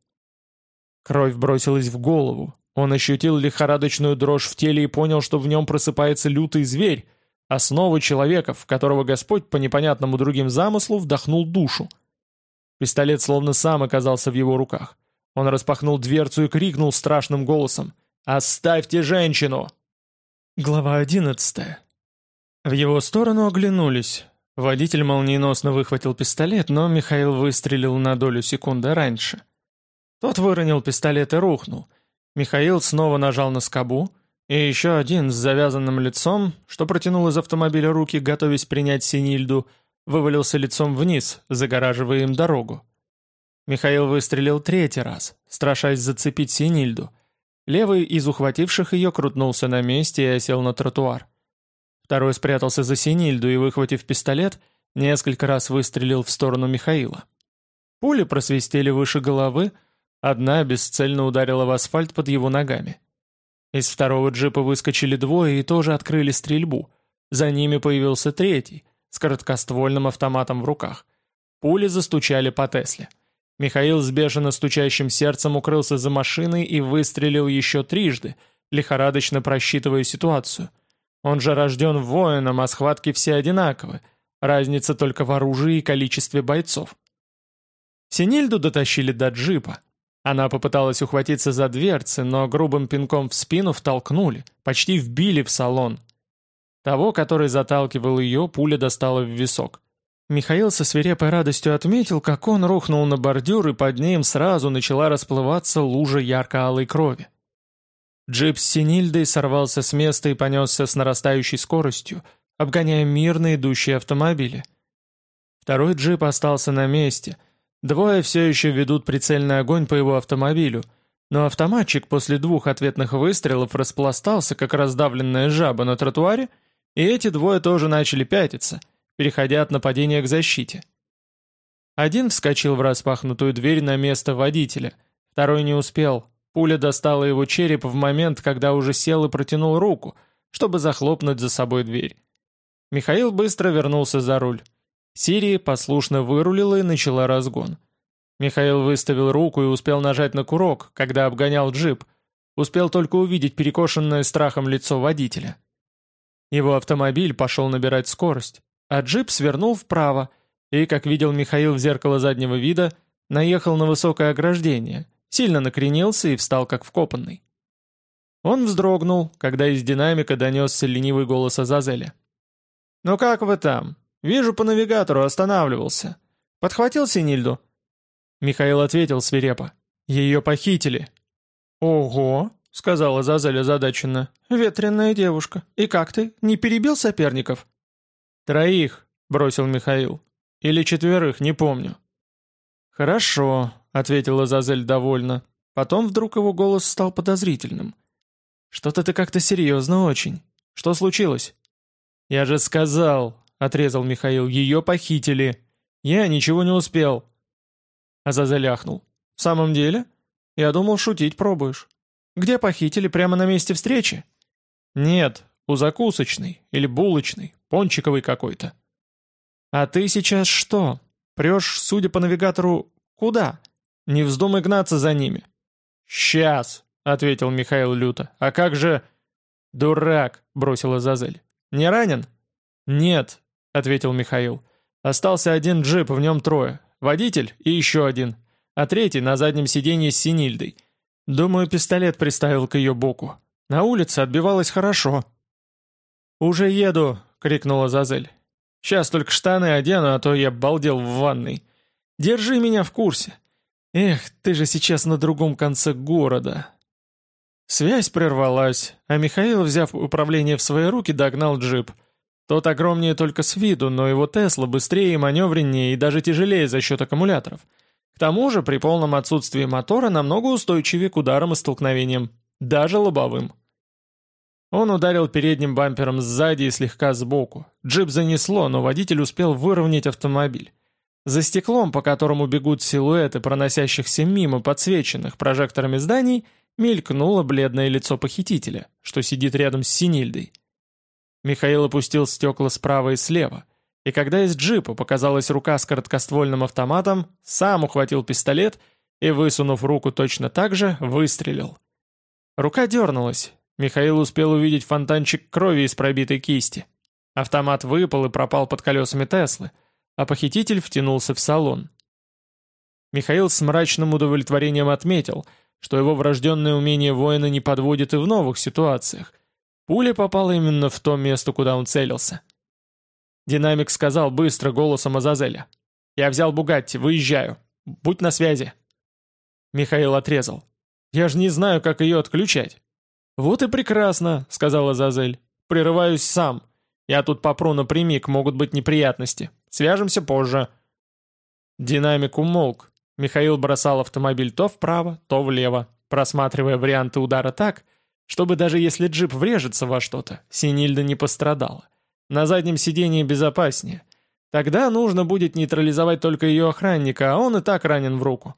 Кровь бросилась в голову, он ощутил лихорадочную дрожь в теле и понял, что в нем просыпается лютый зверь, основа человека, в которого Господь по непонятному другим замыслу вдохнул душу. Пистолет словно сам оказался в его руках. Он распахнул дверцу и крикнул страшным голосом «Оставьте женщину!» Глава одиннадцатая. В его сторону оглянулись. Водитель молниеносно выхватил пистолет, но Михаил выстрелил на долю секунды раньше. Тот выронил пистолет и рухнул. Михаил снова нажал на скобу, и еще один с завязанным лицом, что протянул из автомобиля руки, готовясь принять Синильду, вывалился лицом вниз, загораживая им дорогу. Михаил выстрелил третий раз, страшась зацепить Синильду. Левый из ухвативших ее крутнулся на месте и осел на тротуар. Второй спрятался за Синильду и, выхватив пистолет, несколько раз выстрелил в сторону Михаила. Пули просвистели выше головы, Одна бесцельно ударила в асфальт под его ногами. Из второго джипа выскочили двое и тоже открыли стрельбу. За ними появился третий, с короткоствольным автоматом в руках. Пули застучали по Тесле. Михаил с бешено стучащим сердцем укрылся за машиной и выстрелил еще трижды, лихорадочно просчитывая ситуацию. Он же рожден воином, а схватки все одинаковы. Разница только в оружии и количестве бойцов. Синильду дотащили до джипа. Она попыталась ухватиться за дверцы, но грубым пинком в спину втолкнули, почти вбили в салон. Того, который заталкивал ее, пуля достала в висок. Михаил со свирепой радостью отметил, как он рухнул на бордюр, и под ним сразу начала расплываться лужа ярко-алой крови. Джип с Синильдой сорвался с места и понесся с нарастающей скоростью, обгоняя мирно идущие автомобили. Второй джип остался на месте, Двое все еще ведут прицельный огонь по его автомобилю, но автоматчик после двух ответных выстрелов распластался, как раздавленная жаба на тротуаре, и эти двое тоже начали пятиться, переходя от нападения к защите. Один вскочил в распахнутую дверь на место водителя, второй не успел. Пуля достала его череп в момент, когда уже сел и протянул руку, чтобы захлопнуть за собой дверь. Михаил быстро вернулся за руль. Сирия послушно вырулила и начала разгон. Михаил выставил руку и успел нажать на курок, когда обгонял джип. Успел только увидеть перекошенное страхом лицо водителя. Его автомобиль пошел набирать скорость, а джип свернул вправо и, как видел Михаил в зеркало заднего вида, наехал на высокое ограждение, сильно накренился и встал как вкопанный. Он вздрогнул, когда из динамика донесся ленивый голос Азазеля. «Ну как вы там? Вижу, по навигатору останавливался. Подхватил Синильду?» Михаил ответил свирепо. «Ее похитили». «Ого!» — сказала Зазель озадаченно. «Ветреная девушка. И как ты? Не перебил соперников?» «Троих», — бросил Михаил. «Или четверых, не помню». «Хорошо», — ответила Зазель довольно. Потом вдруг его голос стал подозрительным. «Что-то ты как-то серьезно очень. Что случилось?» «Я же сказал», — отрезал Михаил, — «ее похитили. Я ничего не успел». Азазель ахнул. «В самом деле? Я думал, шутить пробуешь. Где похитили, прямо на месте встречи?» «Нет, у закусочной или булочной, пончиковый какой-то». «А ты сейчас что? Прешь, судя по навигатору, куда? Не вздумай гнаться за ними». «Сейчас», — ответил Михаил люто. «А как же...» «Дурак», — бросила Зазель. «Не ранен?» «Нет», ответил Михаил. «Остался один джип, в нем трое. Водитель и еще один. А третий на заднем сиденье с Синильдой. Думаю, пистолет приставил к ее боку. На улице отбивалось хорошо». «Уже еду!» — крикнула Зазель. «Сейчас только штаны одену, а то я балдел в ванной. Держи меня в курсе. Эх, ты же сейчас на другом конце города». Связь прервалась, а Михаил, взяв управление в свои руки, догнал джип. Тот огромнее только с виду, но его Тесла быстрее и маневреннее и даже тяжелее за счет аккумуляторов. К тому же, при полном отсутствии мотора намного устойчивее к ударам и столкновениям, даже лобовым. Он ударил передним бампером сзади и слегка сбоку. Джип занесло, но водитель успел выровнять автомобиль. За стеклом, по которому бегут силуэты проносящихся мимо подсвеченных прожекторами зданий, мелькнуло бледное лицо похитителя, что сидит рядом с Синильдой. Михаил опустил стекла справа и слева, и когда из джипа показалась рука с короткоствольным автоматом, сам ухватил пистолет и, высунув руку точно так же, выстрелил. Рука дернулась, Михаил успел увидеть фонтанчик крови из пробитой кисти. Автомат выпал и пропал под колесами Теслы, а похититель втянулся в салон. Михаил с мрачным удовлетворением отметил, что его врожденное умение воина не подводит и в новых ситуациях. Пуля попала именно в то место, куда он целился. Динамик сказал быстро голосом Азазеля. «Я взял Бугатти, выезжаю. Будь на связи». Михаил отрезал. «Я же не знаю, как ее отключать». «Вот и прекрасно», — сказала Зазель. «Прерываюсь сам. Я тут попру напрямик, могут быть неприятности. Свяжемся позже». Динамик умолк. Михаил бросал автомобиль то вправо, то влево, просматривая варианты удара так, чтобы даже если джип врежется во что-то, Синильда не пострадала. На заднем сидении безопаснее. Тогда нужно будет нейтрализовать только ее охранника, а он и так ранен в руку.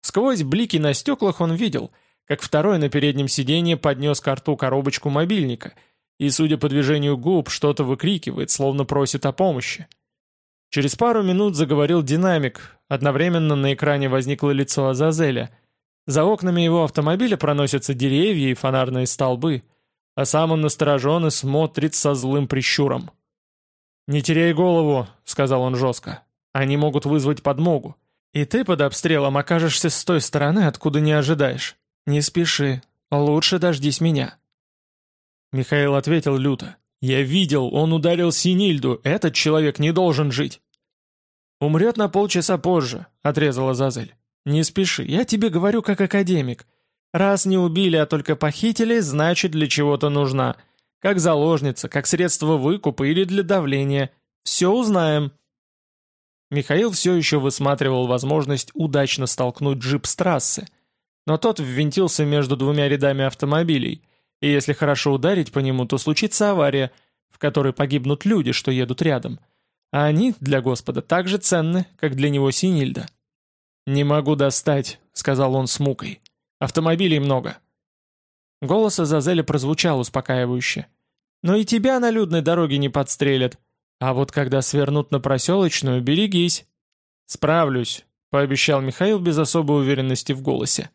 Сквозь блики на стеклах он видел — как второй на переднем сиденье поднес к рту коробочку мобильника и, судя по движению губ, что-то выкрикивает, словно просит о помощи. Через пару минут заговорил динамик, одновременно на экране возникло лицо Азазеля. За окнами его автомобиля проносятся деревья и фонарные столбы, а сам он насторожен и смотрит со злым прищуром. «Не теряй голову», — сказал он жестко. «Они могут вызвать подмогу. И ты под обстрелом окажешься с той стороны, откуда не ожидаешь. «Не спеши. Лучше дождись меня». Михаил ответил люто. «Я видел, он ударил Синильду. Этот человек не должен жить». «Умрет на полчаса позже», — отрезала Зазель. «Не спеши, я тебе говорю как академик. Раз не убили, а только похитили, значит для чего-то нужна. Как заложница, как средство выкупа или для давления. Все узнаем». Михаил все еще высматривал возможность удачно столкнуть джип с трассы, но тот ввинтился между двумя рядами автомобилей, и если хорошо ударить по нему, то случится авария, в которой погибнут люди, что едут рядом. А они, для Господа, так же ценны, как для него Синильда. «Не могу достать», — сказал он с мукой. «Автомобилей много». Голос Азазеля прозвучал успокаивающе. «Но и тебя на людной дороге не подстрелят. А вот когда свернут на проселочную, берегись». «Справлюсь», — пообещал Михаил без особой уверенности в голосе.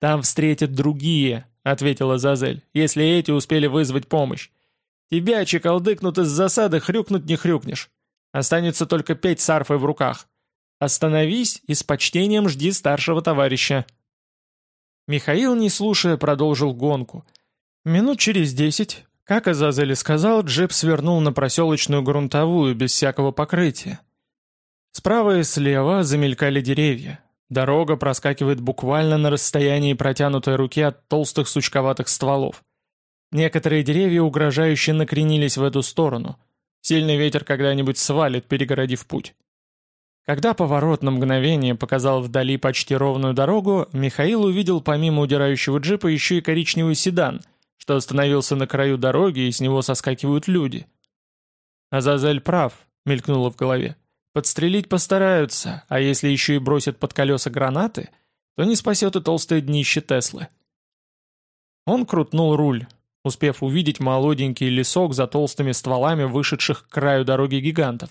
«Там встретят другие», — ответила Зазель, «если эти успели вызвать помощь. Тебя, чекалдыкнут из засады, хрюкнуть не хрюкнешь. Останется только петь с арфой в руках. Остановись и с почтением жди старшего товарища». Михаил, не слушая, продолжил гонку. Минут через десять, как Азазель сказал, джип свернул на проселочную грунтовую без всякого покрытия. Справа и слева замелькали деревья. Дорога проскакивает буквально на расстоянии протянутой руки от толстых сучковатых стволов. Некоторые деревья угрожающе накренились в эту сторону. Сильный ветер когда-нибудь свалит, перегородив путь. Когда поворот на мгновение показал вдали почти ровную дорогу, Михаил увидел помимо удирающего джипа еще и коричневый седан, что остановился на краю дороги и с него соскакивают люди. «Азазель прав», — мелькнуло в голове. Подстрелить постараются, а если еще и бросят под колеса гранаты, то не спасет и толстое днище Теслы. Он крутнул руль, успев увидеть молоденький лесок за толстыми стволами вышедших к краю дороги гигантов.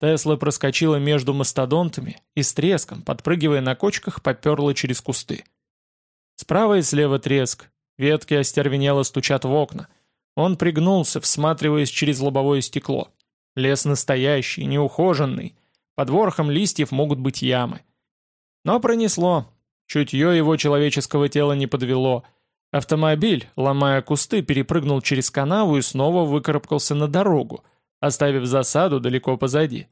Тесла проскочила между мастодонтами и с треском, подпрыгивая на кочках, поперла через кусты. Справа и слева треск, ветки остервенело стучат в окна. Он пригнулся, всматриваясь через лобовое стекло. Лес настоящий, неухоженный. Под ворохом листьев могут быть ямы. Но пронесло. Чутье его человеческого тела не подвело. Автомобиль, ломая кусты, перепрыгнул через канаву и снова выкарабкался на дорогу, оставив засаду далеко позади.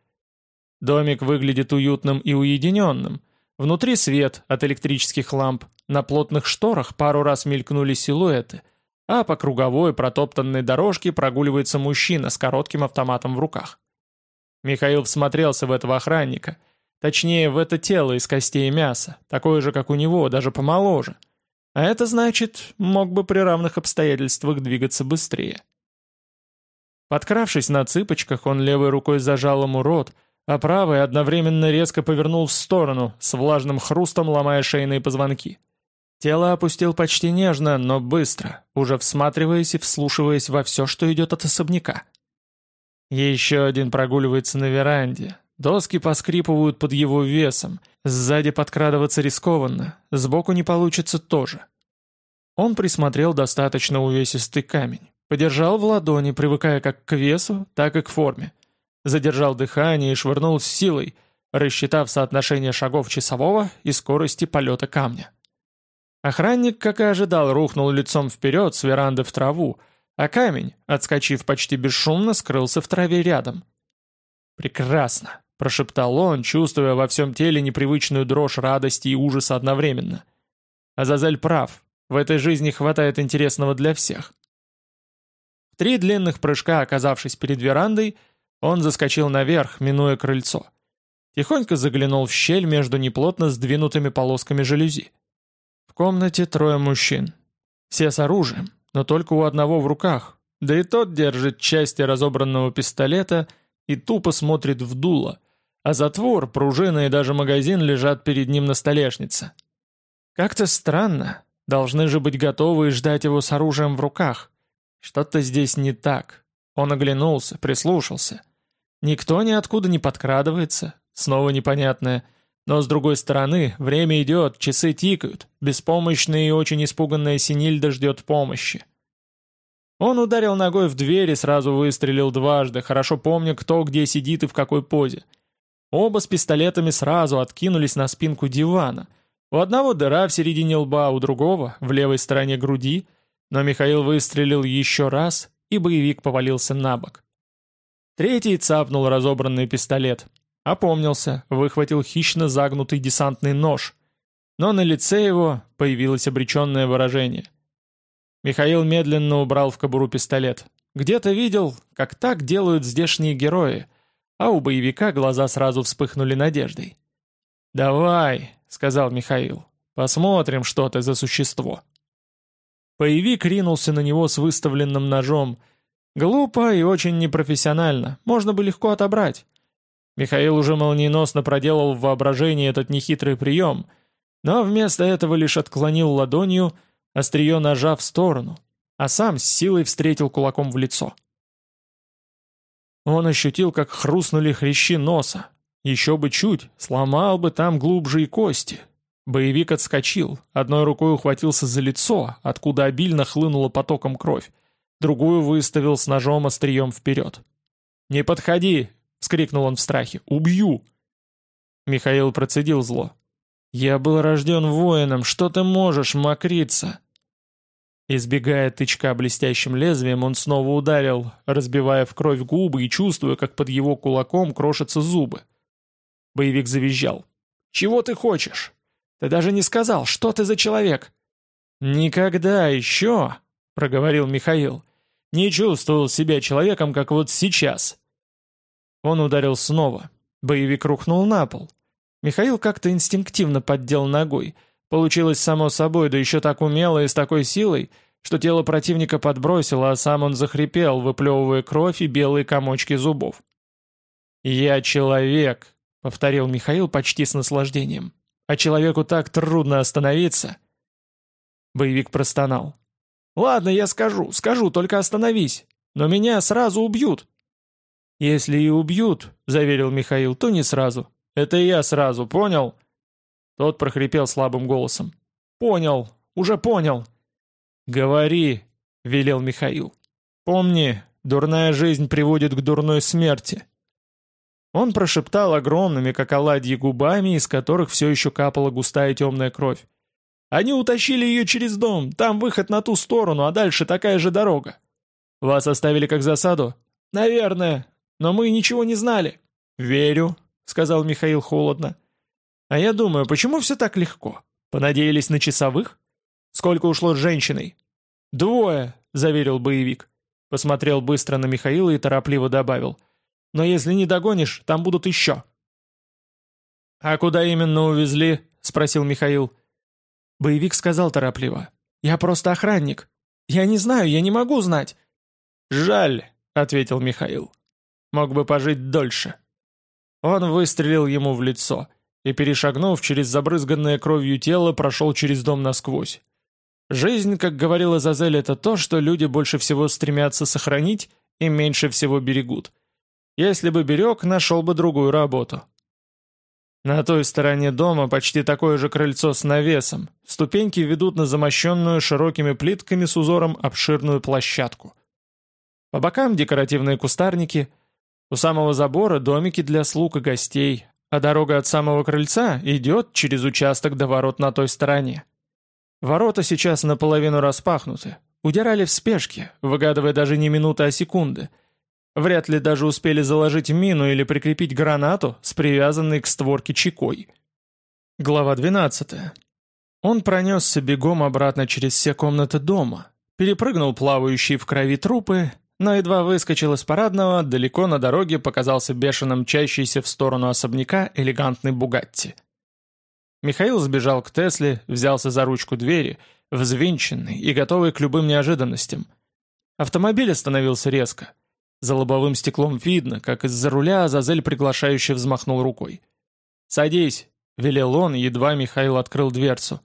Домик выглядит уютным и уединенным, Внутри свет от электрических ламп, на плотных шторах пару раз мелькнули силуэты, а по круговой протоптанной дорожке прогуливается мужчина с коротким автоматом в руках. Михаил всмотрелся в этого охранника, точнее, в это тело из костей и мяса, такое же, как у него, даже помоложе. А это значит, мог бы при равных обстоятельствах двигаться быстрее. Подкравшись на цыпочках, он левой рукой зажал ему рот, а правой одновременно резко повернул в сторону, с влажным хрустом ломая шейные позвонки. Тело опустил почти нежно, но быстро, уже всматриваясь и вслушиваясь во все, что идет от особняка. Еще один прогуливается на веранде. Доски поскрипывают под его весом. Сзади подкрадываться рискованно, сбоку не получится тоже. Он присмотрел достаточно увесистый камень. Подержал в ладони, привыкая как к весу, так и к форме задержал дыхание и швырнул с силой, рассчитав соотношение шагов часового и скорости полета камня. Охранник, как и ожидал, рухнул лицом вперед с веранды в траву, а камень, отскочив почти бесшумно, скрылся в траве рядом. «Прекрасно!» — прошептал он, чувствуя во всем теле непривычную дрожь радости и ужаса одновременно. Азазель прав, в этой жизни хватает интересного для всех. Три длинных прыжка, оказавшись перед верандой, он заскочил наверх, минуя крыльцо. Тихонько заглянул в щель между неплотно сдвинутыми полосками жалюзи. В комнате трое мужчин. Все с оружием, но только у одного в руках, да и тот держит части разобранного пистолета и тупо смотрит в дуло, а затвор, пружина и даже магазин лежат перед ним на столешнице. Как-то странно, должны же быть готовы и ждать его с оружием в руках. Что-то здесь не так. Он оглянулся, прислушался — Никто ниоткуда не подкрадывается, снова непонятное. Но с другой стороны, время идет, часы тикают, беспомощная и очень испуганная Синильда ждет помощи. Он ударил ногой в дверь и сразу выстрелил дважды, хорошо помня, кто где сидит и в какой позе. Оба с пистолетами сразу откинулись на спинку дивана. У одного дыра в середине лба, у другого — в левой стороне груди, но Михаил выстрелил еще раз, и боевик повалился на бок. Третий цапнул разобранный пистолет. Опомнился, выхватил хищно загнутый десантный нож. Но на лице его появилось обреченное выражение. Михаил медленно убрал в кобуру пистолет. Где-то видел, как так делают здешние герои, а у боевика глаза сразу вспыхнули надеждой. «Давай», — сказал Михаил, — «посмотрим, что ты за существо». Боевик ринулся на него с выставленным ножом — Глупо и очень непрофессионально, можно бы легко отобрать. Михаил уже молниеносно проделал в воображении этот нехитрый прием, но вместо этого лишь отклонил ладонью острие ножа в сторону, а сам с силой встретил кулаком в лицо. Он ощутил, как хрустнули хрящи носа. Еще бы чуть, сломал бы там глубже и кости. Боевик отскочил, одной рукой ухватился за лицо, откуда обильно хлынула потоком кровь другую выставил с ножом острием вперед. «Не подходи!» — вскрикнул он в страхе. «Убью!» Михаил процедил зло. «Я был рожден воином, что ты можешь мокриться?» Избегая тычка блестящим лезвием, он снова ударил, разбивая в кровь губы и чувствуя, как под его кулаком крошатся зубы. Боевик завизжал. «Чего ты хочешь? Ты даже не сказал, что ты за человек?» «Никогда еще!» — проговорил Михаил. Не чувствовал себя человеком, как вот сейчас. Он ударил снова. Боевик рухнул на пол. Михаил как-то инстинктивно поддел ногой. Получилось само собой, да еще так умело и с такой силой, что тело противника подбросило, а сам он захрипел, выплевывая кровь и белые комочки зубов. «Я человек», — повторил Михаил почти с наслаждением. «А человеку так трудно остановиться». Боевик простонал. «Ладно, я скажу, скажу, только остановись. Но меня сразу убьют». «Если и убьют», — заверил Михаил, — «то не сразу. Это я сразу, понял?» Тот прохрипел слабым голосом. «Понял, уже понял». «Говори», — велел Михаил. «Помни, дурная жизнь приводит к дурной смерти». Он прошептал огромными, как оладьи, губами, из которых все еще капала густая темная кровь. Они утащили ее через дом, там выход на ту сторону, а дальше такая же дорога. Вас оставили как засаду? Наверное, но мы ничего не знали. Верю, сказал Михаил холодно. А я думаю, почему все так легко? Понадеялись на часовых? Сколько ушло с женщиной? Двое, заверил боевик. Посмотрел быстро на Михаила и торопливо добавил. Но если не догонишь, там будут еще. «А куда именно увезли?» — спросил Михаил. Боевик сказал торопливо. «Я просто охранник. Я не знаю, я не могу знать». «Жаль», — ответил Михаил. «Мог бы пожить дольше». Он выстрелил ему в лицо и, перешагнув через забрызганное кровью тело, прошел через дом насквозь. Жизнь, как говорила Зазель, это то, что люди больше всего стремятся сохранить и меньше всего берегут. Если бы берег, нашел бы другую работу. На той стороне дома почти такое же крыльцо с навесом. Ступеньки ведут на замощенную широкими плитками с узором обширную площадку. По бокам декоративные кустарники, у самого забора домики для слуг и гостей, а дорога от самого крыльца идет через участок до ворот на той стороне. Ворота сейчас наполовину распахнуты, удирали в спешке, выгадывая даже не минуты, а секунды — Вряд ли даже успели заложить мину или прикрепить гранату с привязанной к створке чекой. Глава 12. Он пронесся бегом обратно через все комнаты дома, перепрыгнул плавающие в крови трупы, но едва выскочил из парадного, далеко на дороге показался бешено мчащийся в сторону особняка элегантный «Бугатти». Михаил сбежал к Тесле, взялся за ручку двери, взвинченный и готовый к любым неожиданностям. Автомобиль остановился резко — за лобовым стеклом видно, как из-за руля Азазель приглашающе взмахнул рукой. «Садись», — велел он, едва Михаил открыл дверцу.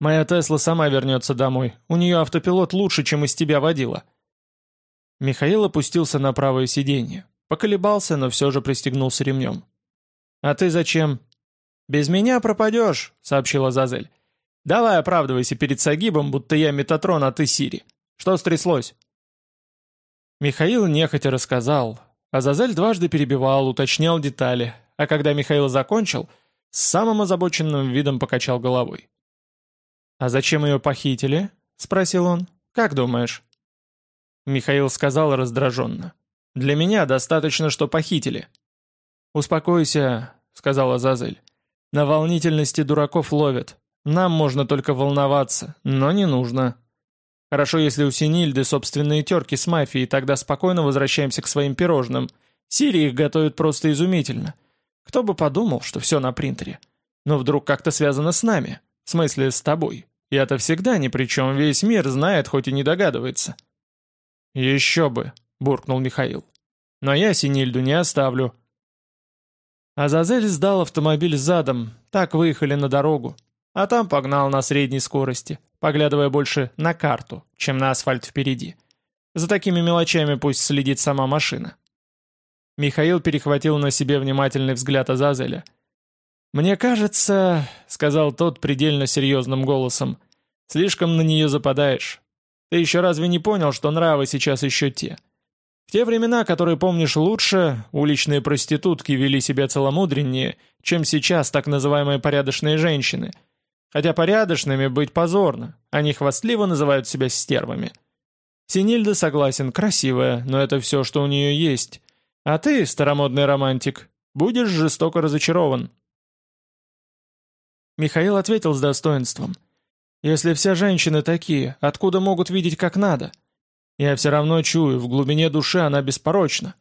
«Моя Тесла сама вернется домой. У нее автопилот лучше, чем из тебя водила». Михаил опустился на правое сиденье. Поколебался, но все же пристегнулся ремнем. «А ты зачем?» «Без меня пропадешь», — сообщила Зазель. «Давай оправдывайся перед Сагибом, будто я Метатрон, а ты Сири. Что стряслось?» Михаил нехотя рассказал. Азазель дважды перебивал, уточнял детали, а когда Михаил закончил, с самым озабоченным видом покачал головой. «А зачем ее похитили?» — спросил он. «Как думаешь?» Михаил сказал раздраженно. «Для меня достаточно, что похитили». «Успокойся», — сказала Азазель. «На волнительности дураков ловят. Нам можно только волноваться, но не нужно». Хорошо, если у Синильды собственные терки с мафией, тогда спокойно возвращаемся к своим пирожным. Сири их готовит просто изумительно. Кто бы подумал, что все на принтере. Но вдруг как-то связано с нами. В смысле, с тобой. Я-то всегда ни при чем, весь мир знает, хоть и не догадывается. «Еще бы», — буркнул Михаил. «Но я Синильду не оставлю». Азазель сдал автомобиль задом, так выехали на дорогу, а там погнал на средней скорости поглядывая больше на карту, чем на асфальт впереди. За такими мелочами пусть следит сама машина. Михаил перехватил на себе внимательный взгляд Азазеля. «Мне кажется», — сказал тот предельно серьезным голосом, — «слишком на нее западаешь. Ты еще разве не понял, что нравы сейчас еще те? В те времена, которые помнишь лучше, уличные проститутки вели себя целомудреннее, чем сейчас так называемые порядочные женщины — Хотя порядочными быть позорно, они хвастливо называют себя стервами. Синильда согласен, красивая, но это все, что у нее есть. А ты, старомодный романтик, будешь жестоко разочарован. Михаил ответил с достоинством. «Если все женщины такие, откуда могут видеть как надо? Я все равно чую, в глубине души она беспорочна».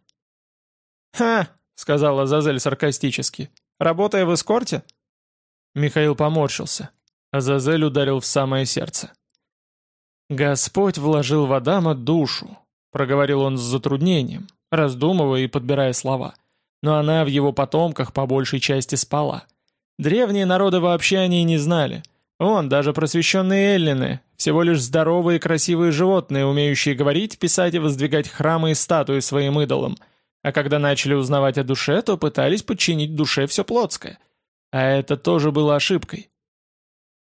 «Ха!» — сказала Зазель саркастически. «Работая в эскорте?» Михаил поморщился. Азазель ударил в самое сердце. «Господь вложил в Адама душу», — проговорил он с затруднением, раздумывая и подбирая слова. Но она в его потомках по большей части спала. Древние народы вообще о ней не знали. Вон, даже просвещенные эллины, всего лишь здоровые и красивые животные, умеющие говорить, писать и воздвигать храмы и статуи своим идолам. А когда начали узнавать о душе, то пытались подчинить душе все плотское. А это тоже было ошибкой.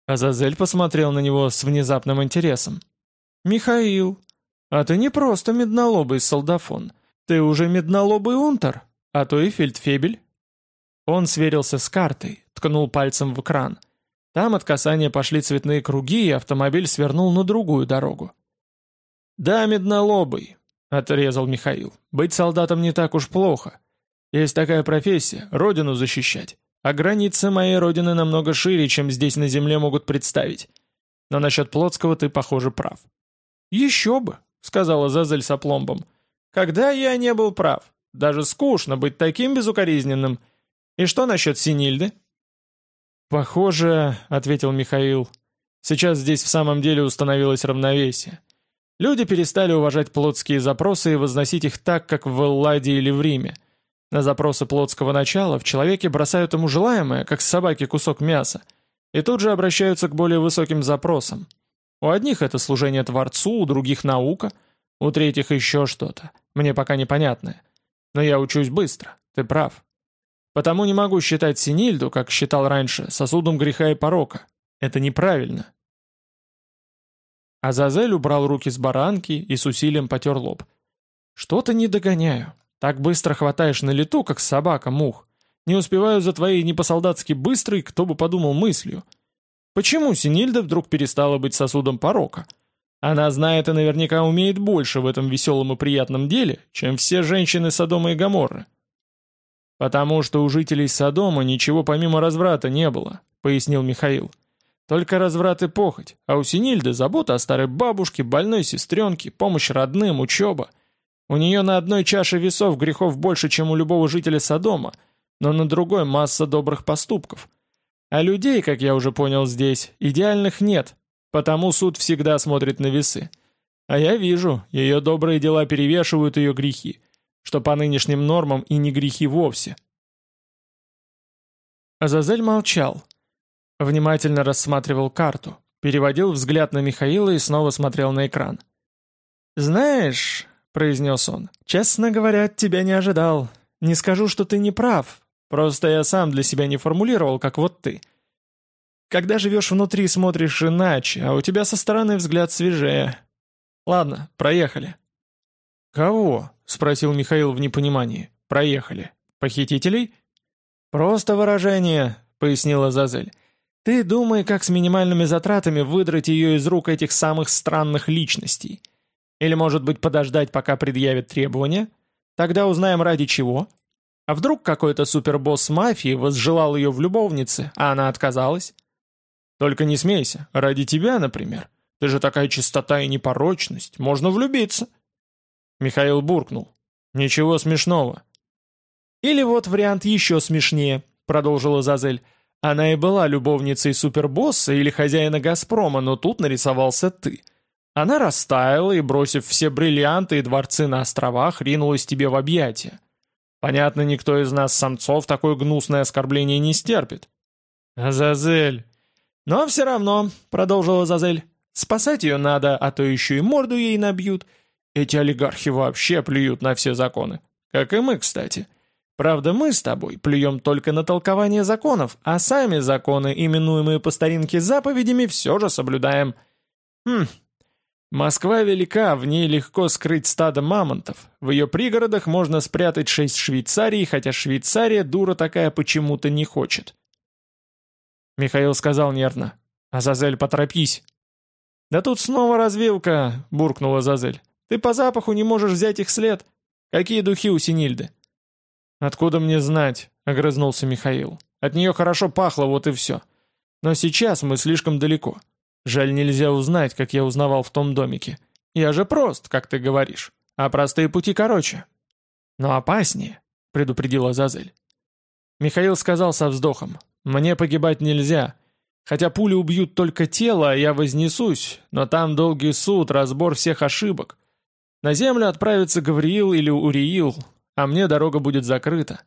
Азазель посмотрел на него с внезапным интересом. «Михаил, а ты не просто меднолобый солдафон. Ты уже меднолобый унтер, а то и фельдфебель». Он сверился с картой, ткнул пальцем в экран. Там от касания пошли цветные круги, и автомобиль свернул на другую дорогу. «Да, меднолобый», — отрезал Михаил. «Быть солдатом не так уж плохо. Есть такая профессия — родину защищать. А границы моей родины намного шире, чем здесь на земле могут представить. Но насчет Плотского ты, похоже, прав». «Еще бы», — сказала Зазель с опломбом. «Когда я не был прав? Даже скучно быть таким безукоризненным. И что насчет Синильды?» «Похоже», — ответил Михаил, — «сейчас здесь в самом деле установилось равновесие. Люди перестали уважать плотские запросы и возносить их так, как в Элладе или в Риме. На запросы плотского начала в человеке бросают ему желаемое, как с собаки кусок мяса, и тут же обращаются к более высоким запросам. У одних это служение Творцу, у других наука, у третьих еще что-то, мне пока непонятное. Но я учусь быстро, ты прав. Потому не могу считать Синильду, как считал раньше, сосудом греха и порока. Это неправильно. Азазель убрал руки с баранки и с усилием потер лоб. «Что-то не догоняю. Так быстро хватаешь на лету, как собака мух. Не успеваю за твоей не по-солдатски быстрой, кто бы подумал мыслью. Почему Синильда вдруг перестала быть сосудом порока? Она знает и наверняка умеет больше в этом веселом и приятном деле, чем все женщины Содома и Гоморры. «Потому что у жителей Содома ничего помимо разврата не было», — пояснил Михаил. «Только разврат и похоть, а у Синильды забота о старой бабушке, больной сестренке, помощь родным, учеба. У нее на одной чаше весов грехов больше, чем у любого жителя Содома, но на другой масса добрых поступков. А людей, как я уже понял здесь, идеальных нет, потому суд всегда смотрит на весы. А я вижу, ее добрые дела перевешивают ее грехи что по нынешним нормам и не грехи вовсе. Азазель молчал. Внимательно рассматривал карту, переводил взгляд на Михаила и снова смотрел на экран. «Знаешь», — произнес он, — «честно говоря, от тебя не ожидал. Не скажу, что ты не прав, просто я сам для себя не формулировал, как вот ты. Когда живешь внутри, смотришь иначе, а у тебя со стороны взгляд свежее. Ладно, проехали». «Кого?» — спросил Михаил в непонимании. «Проехали. Похитителей?» «Просто выражение», — пояснила Зазель. «Ты думай, как с минимальными затратами выдрать ее из рук этих самых странных личностей. Или, может быть, подождать, пока предъявят требования? Тогда узнаем, ради чего. А вдруг какой-то супербосс мафии возжелал ее в любовнице, а она отказалась? Только не смейся, ради тебя, например. Ты же такая чистота и непорочность, можно влюбиться». Михаил буркнул. «Ничего смешного». «Или вот вариант еще смешнее», — продолжила Зазель. «Она и была любовницей супербосса или хозяина «Газпрома», но тут нарисовался ты. Она растаяла и, бросив все бриллианты и дворцы на островах, ринулась тебе в объятия. Понятно, никто из нас, самцов, такое гнусное оскорбление не стерпит». «Азазель!» «Но все равно», — продолжила Зазель, — «спасать ее надо, а то еще и морду ей набьют». Эти олигархи вообще плюют на все законы. Как и мы, кстати. Правда, мы с тобой плюем только на толкование законов, а сами законы, именуемые по старинке заповедями, все же соблюдаем. Хм, Москва велика, в ней легко скрыть стадо мамонтов. В ее пригородах можно спрятать шесть Швейцарий, хотя Швейцария дура такая почему-то не хочет. Михаил сказал нервно. «Азазель, поторопись!» «Да тут снова развилка!» — буркнула Азазель. Ты по запаху не можешь взять их след. Какие духи у Синильды?» «Откуда мне знать?» — огрызнулся Михаил. «От нее хорошо пахло, вот и все. Но сейчас мы слишком далеко. Жаль, нельзя узнать, как я узнавал в том домике. Я же прост, как ты говоришь, а простые пути короче. Но опаснее», — предупредила Зазель. Михаил сказал со вздохом. «Мне погибать нельзя. Хотя пули убьют только тело, а я вознесусь, но там долгий суд, разбор всех ошибок. На землю отправится Гавриил или Уриил, а мне дорога будет закрыта».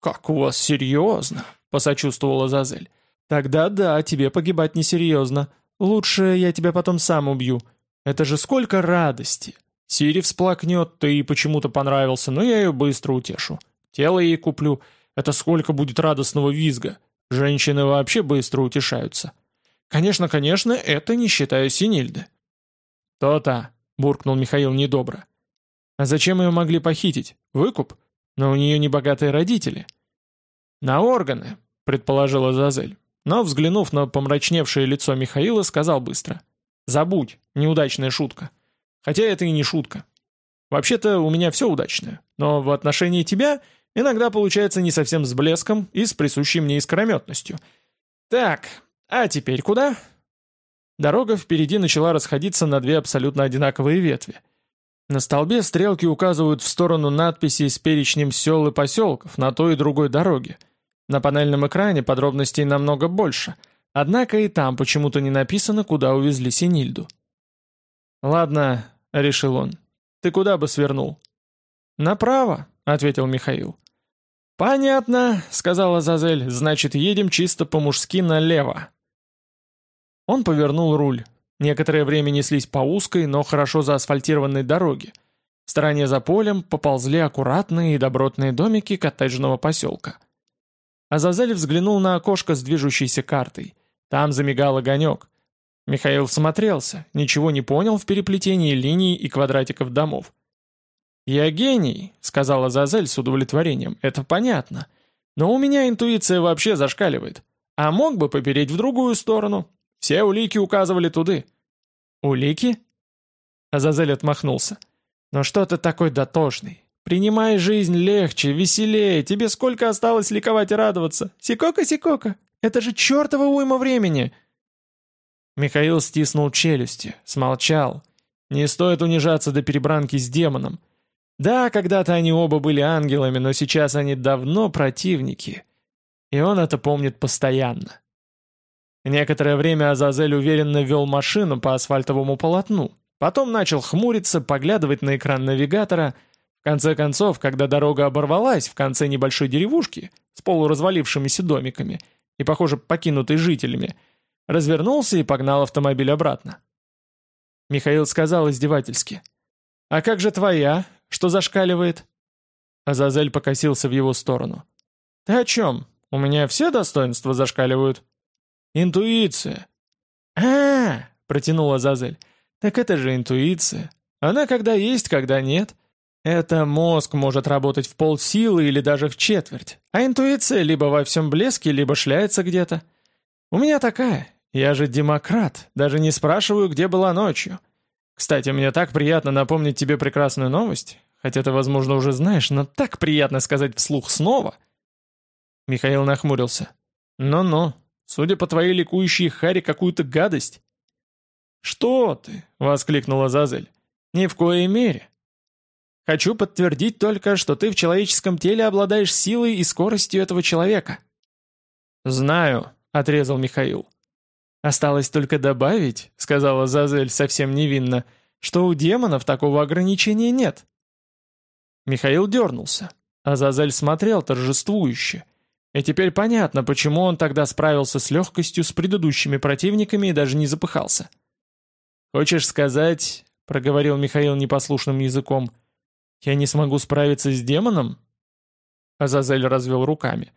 «Как у вас серьезно?» — посочувствовала Зазель. «Тогда да, тебе погибать несерьезно. Лучше я тебя потом сам убью. Это же сколько радости!» Сири всплакнет, ты почему-то понравился, но я ее быстро утешу. Тело ей куплю. Это сколько будет радостного визга. Женщины вообще быстро утешаются. Конечно, конечно, это не считая Синильды. То-то буркнул Михаил недобро. «А зачем ее могли похитить? Выкуп? Но у нее небогатые родители». «На органы», — предположила Зазель. Но, взглянув на помрачневшее лицо Михаила, сказал быстро. «Забудь, неудачная шутка. Хотя это и не шутка. Вообще-то у меня все удачное, но в отношении тебя Иногда получается не совсем с блеском и с присущей мне искрометностью. Так, а теперь куда? Дорога впереди начала расходиться на две абсолютно одинаковые ветви. На столбе стрелки указывают в сторону надписей с перечнем сел и поселков на той и другой дороге. На панельном экране подробностей намного больше, однако и там почему-то не написано, куда увезли Синильду. «Ладно», — решил он, — «ты куда бы свернул?» «Направо», — ответил Михаил. «Понятно», — сказала Зазель, — «значит, едем чисто по-мужски налево». Он повернул руль. Некоторое время неслись по узкой, но хорошо заасфальтированной дороге. В стороне за полем поползли аккуратные и добротные домики коттеджного поселка. Азазель взглянул на окошко с движущейся картой. Там замигал огонек. Михаил всмотрелся, ничего не понял в переплетении линий и квадратиков домов. «Я гений», — сказала Зазель с удовлетворением, — «это понятно. Но у меня интуиция вообще зашкаливает. А мог бы попереть в другую сторону. Все улики указывали туды». «Улики?» Азазель отмахнулся. «Но что ты такой дотошный? Принимай жизнь легче, веселее, тебе сколько осталось ликовать и радоваться? Сикока-сикока, это же чертова уйма времени!» Михаил стиснул челюсти, смолчал. Не стоит унижаться до перебранки с демоном. Да, когда-то они оба были ангелами, но сейчас они давно противники. И он это помнит постоянно. Некоторое время Азазель уверенно вел машину по асфальтовому полотну. Потом начал хмуриться, поглядывать на экран навигатора — в конце концов, когда дорога оборвалась в конце небольшой деревушки с полуразвалившимися домиками и, похоже, покинутой жителями, развернулся и погнал автомобиль обратно. Михаил сказал издевательски. «А как же твоя? Что зашкаливает?» Азазель покосился в его сторону. «Ты о чем? У меня все достоинства зашкаливают». «Интуиция». А -а протянула Азазель. «Так это же интуиция. Она когда есть, когда нет. Это мозг может работать в полсилы или даже в четверть, а интуиция либо во всем блеске, либо шляется где-то. У меня такая. Я же демократ, даже не спрашиваю, где была ночью. Кстати, мне так приятно напомнить тебе прекрасную новость, хотя ты, возможно, уже знаешь, но так приятно сказать вслух снова. Михаил нахмурился. «Ну-ну, судя по твоей ликующей харе, какую-то гадость». «Что ты?» — воскликнула Зазель. «Ни в коей мере. Хочу подтвердить только, что ты в человеческом теле обладаешь силой и скоростью этого человека». «Знаю», — отрезал Михаил. «Осталось только добавить», — сказала Зазель совсем невинно, «что у демонов такого ограничения нет». Михаил дернулся, а Зазель смотрел торжествующе. И теперь понятно, почему он тогда справился с легкостью с предыдущими противниками и даже не запыхался. «Хочешь сказать», — проговорил Михаил непослушным языком, — я не смогу справиться с демоном?» Азазель развел руками.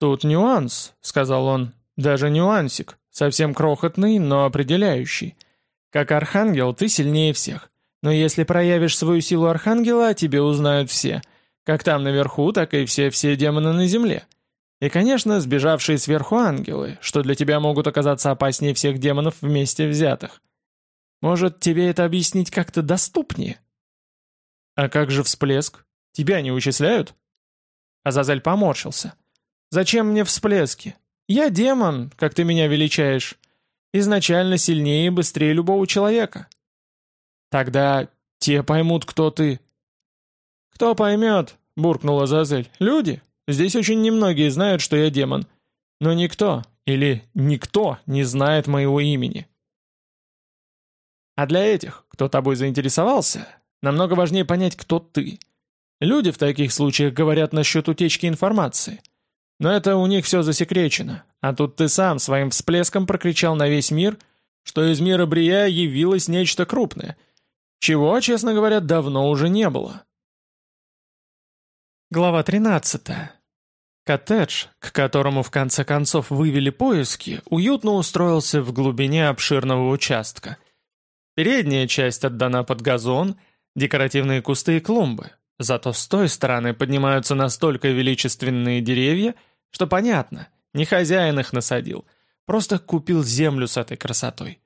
«Тут нюанс», — сказал он. «Даже нюансик. Совсем крохотный, но определяющий. Как архангел ты сильнее всех. Но если проявишь свою силу архангела, тебе узнают все. Как там наверху, так и все-все демоны на земле. И, конечно, сбежавшие сверху ангелы, что для тебя могут оказаться опаснее всех демонов вместе взятых. Может, тебе это объяснить как-то доступнее?» «А как же всплеск? Тебя не вычисляют?» Азазель поморщился. «Зачем мне всплески? Я демон, как ты меня величаешь. Изначально сильнее и быстрее любого человека». «Тогда те поймут, кто ты». «Кто поймет?» — буркнула Азазель. «Люди. Здесь очень немногие знают, что я демон. Но никто, или никто, не знает моего имени». «А для этих, кто тобой заинтересовался, Намного важнее понять, кто ты. Люди в таких случаях говорят насчет утечки информации. Но это у них все засекречено. А тут ты сам своим всплеском прокричал на весь мир, что из мира Брия явилось нечто крупное. Чего, честно говоря, давно уже не было. Глава 13. Коттедж, к которому в конце концов вывели поиски, уютно устроился в глубине обширного участка. Передняя часть отдана под газон – декоративные кусты и клумбы. Зато с той стороны поднимаются настолько величественные деревья, что понятно, не хозяин их насадил, просто купил землю с этой красотой.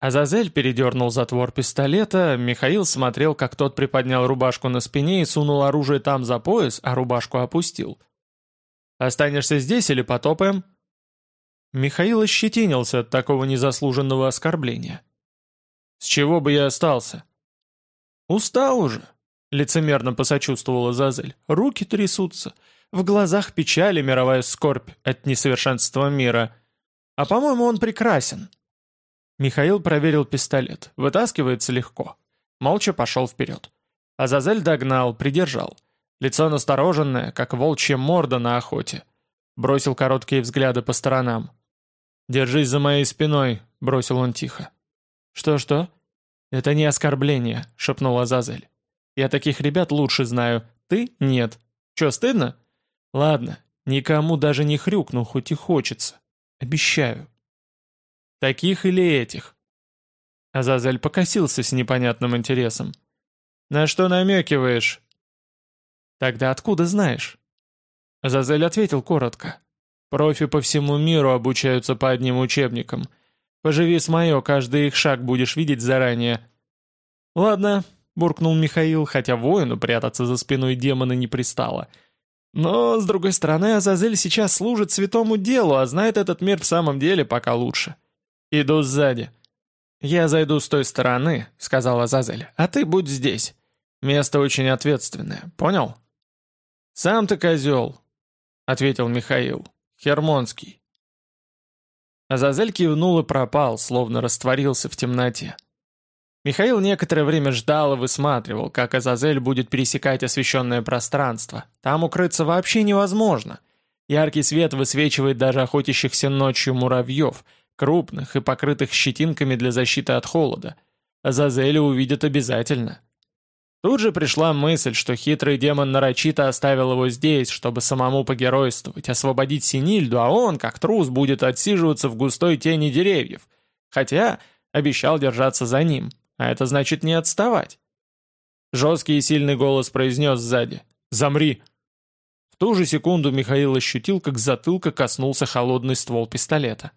Азазель передернул затвор пистолета, Михаил смотрел, как тот приподнял рубашку на спине и сунул оружие там за пояс, а рубашку опустил. «Останешься здесь или потопаем?» Михаил ощетинился от такого незаслуженного оскорбления. «С чего бы я остался?» «Устал уже», — лицемерно посочувствовала Зазель. «Руки трясутся, в глазах печали мировая скорбь от несовершенства мира. А по-моему, он прекрасен». Михаил проверил пистолет. Вытаскивается легко. Молча пошел вперед. Азазель догнал, придержал. Лицо настороженное, как волчья морда на охоте. Бросил короткие взгляды по сторонам. «Держись за моей спиной», — бросил он тихо. «Что-что?» «Это не оскорбление», — шепнула Азазель. «Я таких ребят лучше знаю. Ты — нет. Че, стыдно?» «Ладно, никому даже не хрюкну, хоть и хочется. Обещаю». Таких или этих?» Азазель покосился с непонятным интересом. «На что намекиваешь?» «Тогда откуда знаешь?» Азазель ответил коротко. «Профи по всему миру обучаются по одним учебникам. Поживи с мое, каждый их шаг будешь видеть заранее». «Ладно», — буркнул Михаил, хотя воину прятаться за спиной демона не пристало. «Но, с другой стороны, Азазель сейчас служит святому делу, а знает этот мир в самом деле пока лучше». «Иду сзади». «Я зайду с той стороны», — сказала Зазель, — «а ты будь здесь. Место очень ответственное, понял?» «Сам ты козел», — ответил Михаил. «Хермонский». Азазель кивнул и пропал, словно растворился в темноте. Михаил некоторое время ждал и высматривал, как Азазель будет пересекать освещенное пространство. Там укрыться вообще невозможно. Яркий свет высвечивает даже охотящихся ночью муравьев — крупных и покрытых щетинками для защиты от холода. Азазеля увидят обязательно. Тут же пришла мысль, что хитрый демон нарочито оставил его здесь, чтобы самому погеройствовать, освободить Синильду, а он, как трус, будет отсиживаться в густой тени деревьев. Хотя обещал держаться за ним, а это значит не отставать. Жесткий и сильный голос произнес сзади «Замри!». В ту же секунду Михаил ощутил, как затылка коснулся холодный ствол пистолета.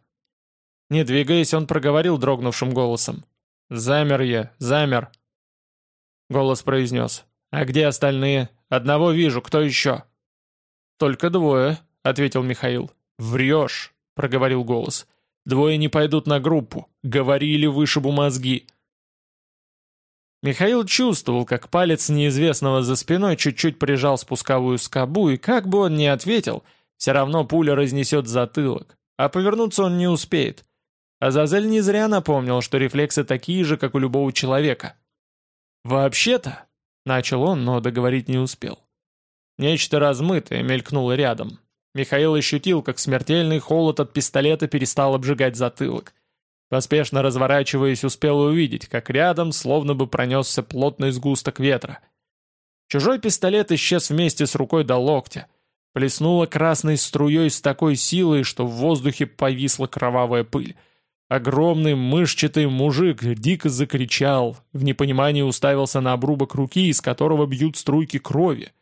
Не двигаясь, он проговорил дрогнувшим голосом. «Замер я, замер!» Голос произнес. «А где остальные? Одного вижу, кто еще?» «Только двое», — ответил Михаил. «Врешь», — проговорил голос. «Двое не пойдут на группу. Говорили, вышибу мозги». Михаил чувствовал, как палец неизвестного за спиной чуть-чуть прижал спусковую скобу, и как бы он ни ответил, все равно пуля разнесет затылок, а повернуться он не успеет. Азазель не зря напомнил, что рефлексы такие же, как у любого человека. «Вообще-то», — начал он, но договорить не успел. Нечто размытое мелькнуло рядом. Михаил ощутил, как смертельный холод от пистолета перестал обжигать затылок. Поспешно разворачиваясь, успел увидеть, как рядом словно бы пронесся плотный сгусток ветра. Чужой пистолет исчез вместе с рукой до локтя. Плеснуло красной струей с такой силой, что в воздухе повисла кровавая пыль. Огромный мышчатый мужик дико закричал, в непонимании уставился на обрубок руки, из которого бьют струйки крови.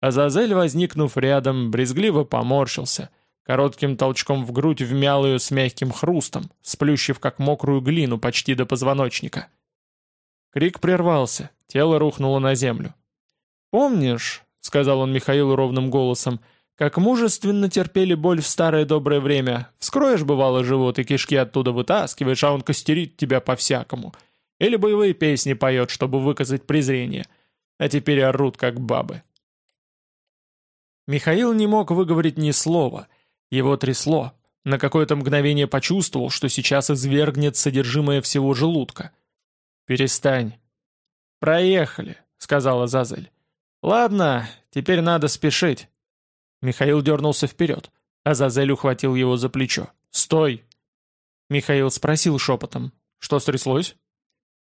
Азазель, возникнув рядом, брезгливо поморщился, коротким толчком в грудь вмял ее с мягким хрустом, сплющив как мокрую глину почти до позвоночника. Крик прервался, тело рухнуло на землю. «Помнишь», — сказал он Михаилу ровным голосом, — как мужественно терпели боль в старое доброе время. Вскроешь, бывало, живот и кишки оттуда вытаскиваешь, а он костерит тебя по-всякому. Или боевые песни поет, чтобы выказать презрение. А теперь орут, как бабы. Михаил не мог выговорить ни слова. Его трясло. На какое-то мгновение почувствовал, что сейчас извергнет содержимое всего желудка. «Перестань». «Проехали», — сказала Зазель. «Ладно, теперь надо спешить». Михаил дернулся вперед. Азазель ухватил его за плечо. «Стой!» Михаил спросил шепотом. «Что стряслось?»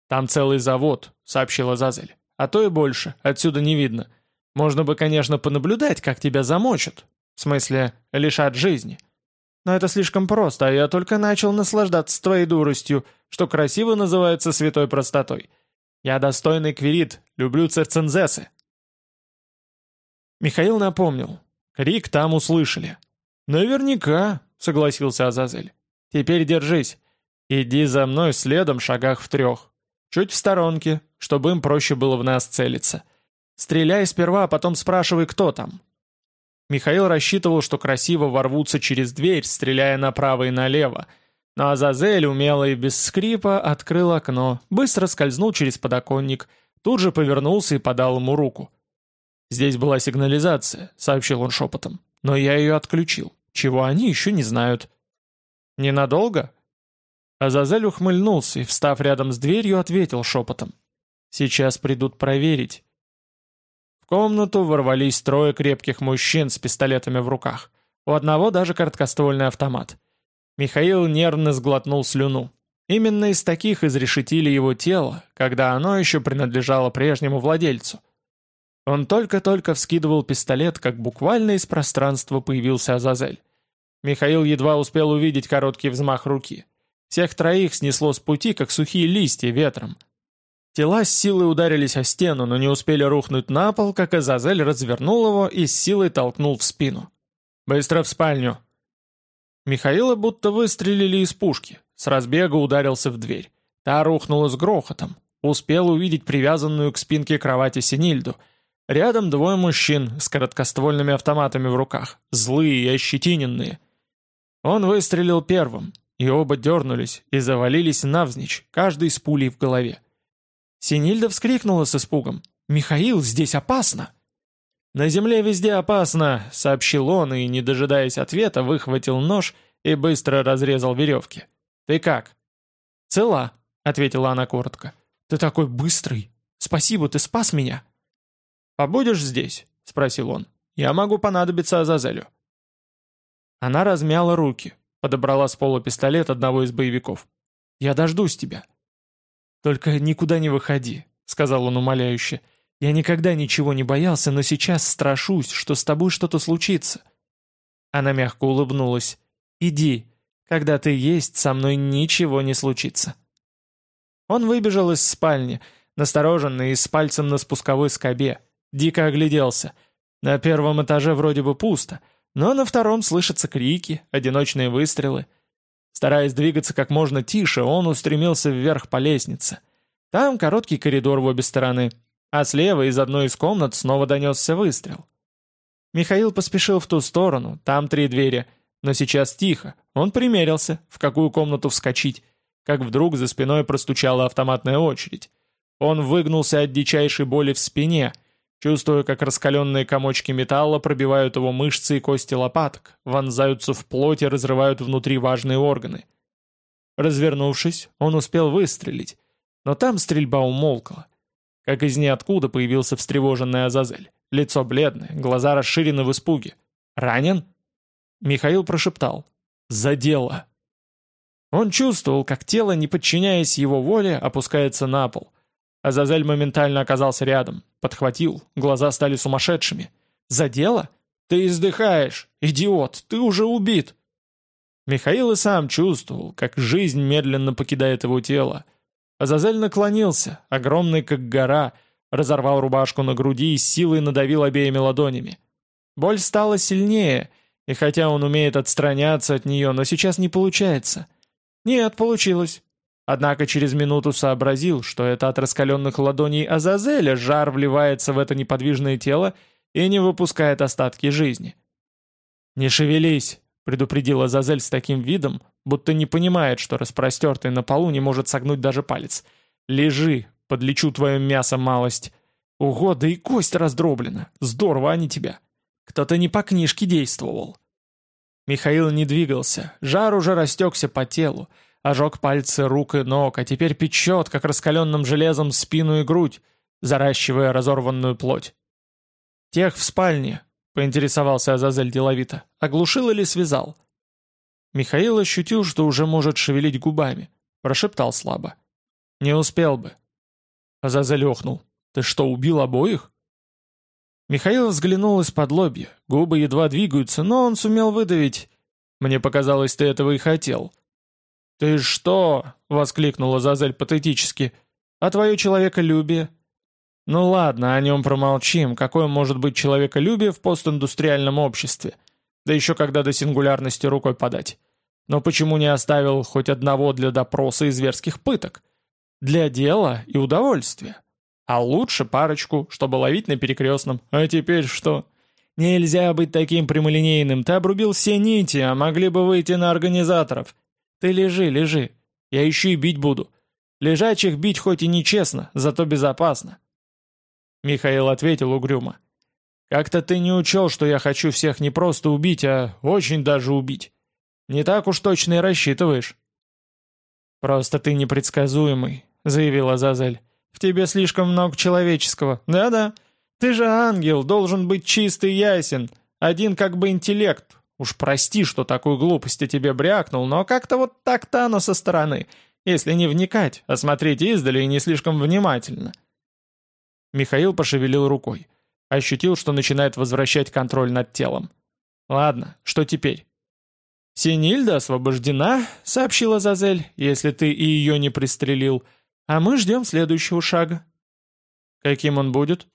«Там целый завод», — сообщил Азазель. «А то и больше, отсюда не видно. Можно бы, конечно, понаблюдать, как тебя замочат. В смысле, лишат жизни. Но это слишком просто, а я только начал наслаждаться твоей дуростью, что красиво называется святой простотой. Я достойный квирит, люблю церцензесы». Михаил напомнил. Крик там услышали. «Наверняка», — согласился Азазель. «Теперь держись. Иди за мной следом шагах в трех. Чуть в сторонке, чтобы им проще было в нас целиться. Стреляй сперва, а потом спрашивай, кто там. Михаил рассчитывал, что красиво ворвутся через дверь, стреляя направо и налево, но Азазель, умело и без скрипа, открыл окно, быстро скользнул через подоконник, тут же повернулся и подал ему руку. «Здесь была сигнализация», — сообщил он шепотом, — «но я ее отключил, чего они еще не знают». «Ненадолго?» Азазель ухмыльнулся и, встав рядом с дверью, ответил шепотом. «Сейчас придут проверить». В комнату ворвались трое крепких мужчин с пистолетами в руках. У одного даже короткоствольный автомат. Михаил нервно сглотнул слюну. Именно из таких изрешетили его тело, когда оно еще принадлежало прежнему владельцу. Он только-только вскидывал пистолет, как буквально из пространства появился Азазель. Михаил едва успел увидеть короткий взмах руки. Всех троих снесло с пути, как сухие листья ветром. Тела с силой ударились о стену, но не успели рухнуть на пол, как Азазель развернул его и с силой толкнул в спину. «Быстро в спальню!» Михаила будто выстрелили из пушки. С разбега ударился в дверь. Та рухнула с грохотом. Успел увидеть привязанную к спинке кровати Синильду. Рядом двое мужчин с короткоствольными автоматами в руках, злые и ощетиненные. Он выстрелил первым, и оба дернулись и завалились навзничь, каждый с пулей в голове. Синильда вскрикнула с испугом. «Михаил, здесь опасно!» «На земле везде опасно», — сообщил он и, не дожидаясь ответа, выхватил нож и быстро разрезал веревки. «Ты как?» «Цела», — ответила она коротко. «Ты такой быстрый! Спасибо, ты спас меня!» «Побудешь здесь?» — спросил он. «Я могу понадобиться Азазелю». Она размяла руки, подобрала с пола пистолет одного из боевиков. «Я дождусь тебя». «Только никуда не выходи», — сказал он умоляюще. «Я никогда ничего не боялся, но сейчас страшусь, что с тобой что-то случится». Она мягко улыбнулась. «Иди. Когда ты есть, со мной ничего не случится». Он выбежал из спальни, настороженный и с пальцем на спусковой скобе. Дико огляделся. На первом этаже вроде бы пусто, но на втором слышатся крики, одиночные выстрелы. Стараясь двигаться как можно тише, он устремился вверх по лестнице. Там короткий коридор в обе стороны, а слева из одной из комнат снова донесся выстрел. Михаил поспешил в ту сторону, там три двери, но сейчас тихо. Он примерился, в какую комнату вскочить, как вдруг за спиной простучала автоматная очередь. Он выгнулся от дичайшей боли в спине, чувствуя, как раскаленные комочки металла пробивают его мышцы и кости лопаток, вонзаются в плоть и разрывают внутри важные органы. Развернувшись, он успел выстрелить, но там стрельба умолкла. Как из ниоткуда появился встревоженный Азазель. Лицо бледное, глаза расширены в испуге. «Ранен?» Михаил прошептал. «За дело!» Он чувствовал, как тело, не подчиняясь его воле, опускается на пол. Азазель моментально оказался рядом, подхватил, глаза стали сумасшедшими. «За дело? Ты издыхаешь! Идиот! Ты уже убит!» Михаил и сам чувствовал, как жизнь медленно покидает его тело. Азазель наклонился, огромный как гора, разорвал рубашку на груди и силой надавил обеими ладонями. Боль стала сильнее, и хотя он умеет отстраняться от нее, но сейчас не получается. Нет, получилось. Однако через минуту сообразил, что это от раскаленных ладоней Азазеля жар вливается в это неподвижное тело и не выпускает остатки жизни. «Не шевелись», — предупредил Азазель с таким видом, будто не понимает, что распростертый на полу не может согнуть даже палец. «Лежи, подлечу твое мясо малость. Ого, да и кость раздроблена. Здорово они тебя. Кто-то не по книжке действовал». Михаил не двигался, жар уже растекся по телу, ожег пальцы рук и ног, а теперь печет, как раскаленным железом, спину и грудь, заращивая разорванную плоть. «Тех в спальне», — поинтересовался Азазель деловито, — «оглушил или связал?» Михаил ощутил, что уже может шевелить губами, прошептал слабо. «Не успел бы». Азазель охнул. «Ты что, убил обоих?» Михаил взглянул из-под лобья, губы едва двигаются, но он сумел выдавить. «Мне показалось, ты этого и хотел». «Ты что?» — воскликнула Зазель патетически. «А твое человеколюбие?» «Ну ладно, о нем промолчим. Какое может быть человеколюбие в постиндустриальном обществе? Да еще когда до сингулярности рукой подать. Но почему не оставил хоть одного для допроса и зверских пыток? Для дела и удовольствия. А лучше парочку, чтобы ловить на перекрестном. А теперь что? Нельзя быть таким прямолинейным. Ты обрубил все нити, а могли бы выйти на организаторов. Ты лежи, лежи. Я еще и бить буду. Лежачих бить хоть и нечестно, зато безопасно. Михаил ответил угрюмо. «Как-то ты не учел, что я хочу всех не просто убить, а очень даже убить. Не так уж точно и рассчитываешь». «Просто ты непредсказуемый», — заявила Зазель. «В тебе слишком много человеческого. Да-да. Ты же ангел, должен быть чистый ясен. Один как бы интеллект. Уж прости, что такую глупость я тебе брякнул, но как-то вот так-то оно со стороны. Если не вникать, а смотреть издали и не слишком внимательно». Михаил пошевелил рукой. Ощутил, что начинает возвращать контроль над телом. «Ладно, что теперь?» «Синильда освобождена», — сообщила Зазель, «если ты и ее не пристрелил, а мы ждем следующего шага». «Каким он будет?»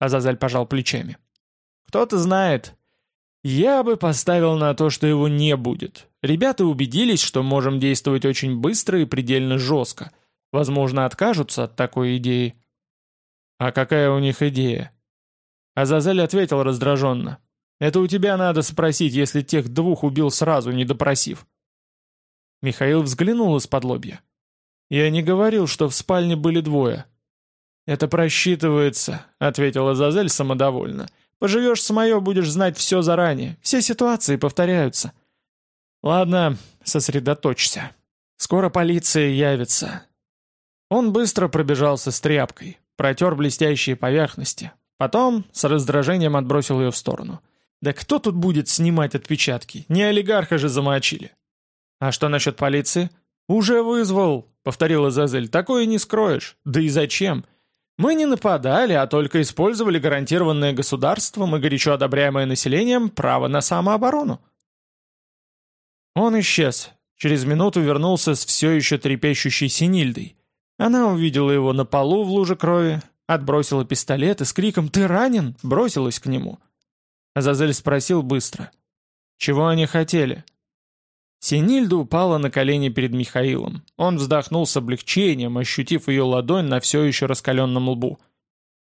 Азазель пожал плечами. «Кто-то знает. Я бы поставил на то, что его не будет. Ребята убедились, что можем действовать очень быстро и предельно жестко. Возможно, откажутся от такой идеи. «А какая у них идея?» Азазель ответил раздраженно. «Это у тебя надо спросить, если тех двух убил сразу, не допросив». Михаил взглянул из-под лобья. «Я не говорил, что в спальне были двое». «Это просчитывается», — ответил Азазель самодовольно. «Поживешь с мое, будешь знать все заранее. Все ситуации повторяются». «Ладно, сосредоточься. Скоро полиция явится». Он быстро пробежался с тряпкой протер блестящие поверхности. Потом с раздражением отбросил ее в сторону. «Да кто тут будет снимать отпечатки? Не олигарха же замочили!» «А что насчет полиции?» «Уже вызвал», — повторила Зазель. «Такое не скроешь. Да и зачем? Мы не нападали, а только использовали гарантированное государством и горячо одобряемое населением право на самооборону». Он исчез. Через минуту вернулся с все еще трепещущей Синильдой. Она увидела его на полу в луже крови, отбросила пистолет и с криком «Ты ранен?» бросилась к нему. Азазель спросил быстро. «Чего они хотели?» Синильда упала на колени перед Михаилом. Он вздохнул с облегчением, ощутив ее ладонь на все еще раскаленном лбу.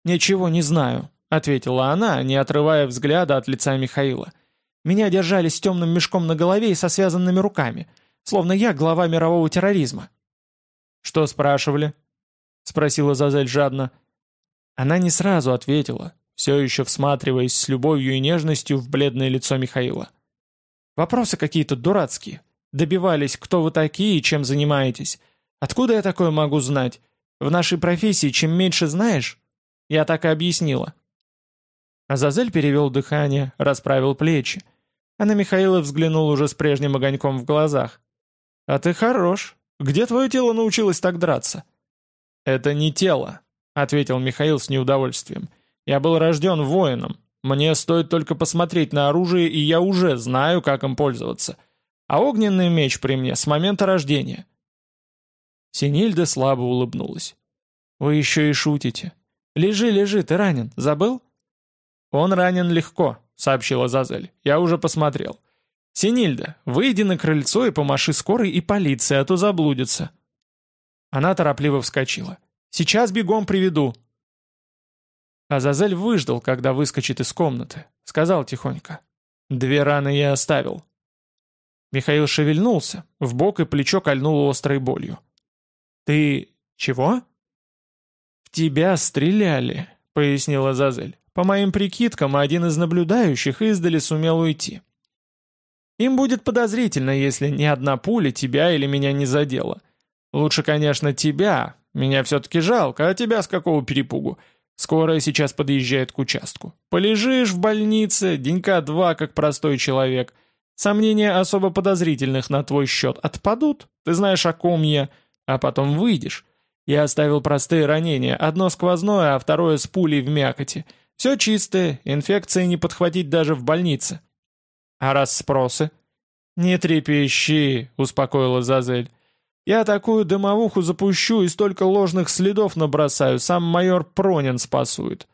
«Ничего не знаю», — ответила она, не отрывая взгляда от лица Михаила. «Меня держали с темным мешком на голове и со связанными руками, словно я глава мирового терроризма». «Что спрашивали?» — спросила Зазель жадно. Она не сразу ответила, все еще всматриваясь с любовью и нежностью в бледное лицо Михаила. «Вопросы какие-то дурацкие. Добивались, кто вы такие и чем занимаетесь. Откуда я такое могу знать? В нашей профессии чем меньше знаешь?» Я так и объяснила. Азазель перевел дыхание, расправил плечи. А на Михаила взглянул уже с прежним огоньком в глазах. «А ты хорош. Где твое тело научилось так драться?» «Это не тело», — ответил Михаил с неудовольствием. «Я был рожден воином. Мне стоит только посмотреть на оружие, и я уже знаю, как им пользоваться. А огненный меч при мне с момента рождения». Синильда слабо улыбнулась. «Вы еще и шутите. Лежи, лежи, ты ранен. Забыл?» «Он ранен легко», — сообщила Зазель. «Я уже посмотрел. «Синильда, выйди на крыльцо и помаши скорой и полиции, а то заблудится». Она торопливо вскочила. «Сейчас бегом приведу». Азазель выждал, когда выскочит из комнаты. Сказал тихонько. «Две раны я оставил». Михаил шевельнулся, в бок и плечо кольнуло острой болью. «Ты... чего?» «В тебя стреляли», — пояснила Зазель. «По моим прикидкам, один из наблюдающих издали сумел уйти. Им будет подозрительно, если ни одна пуля тебя или меня не задела. Лучше, конечно, тебя. Меня все-таки жалко, а тебя с какого перепугу? Скорая сейчас подъезжает к участку. Полежишь в больнице, денька два, как простой человек. Сомнения особо подозрительных на твой счет отпадут, ты знаешь, о ком я, а потом выйдешь. Я оставил простые ранения, одно сквозное, а второе с пулей в мякоти. Все чистое, инфекции не подхватить даже в больнице. «А расспросы?» «Не трепещи», — успокоила Зазель. «Я такую дымовуху запущу и столько ложных следов набросаю, сам майор Пронин спасует.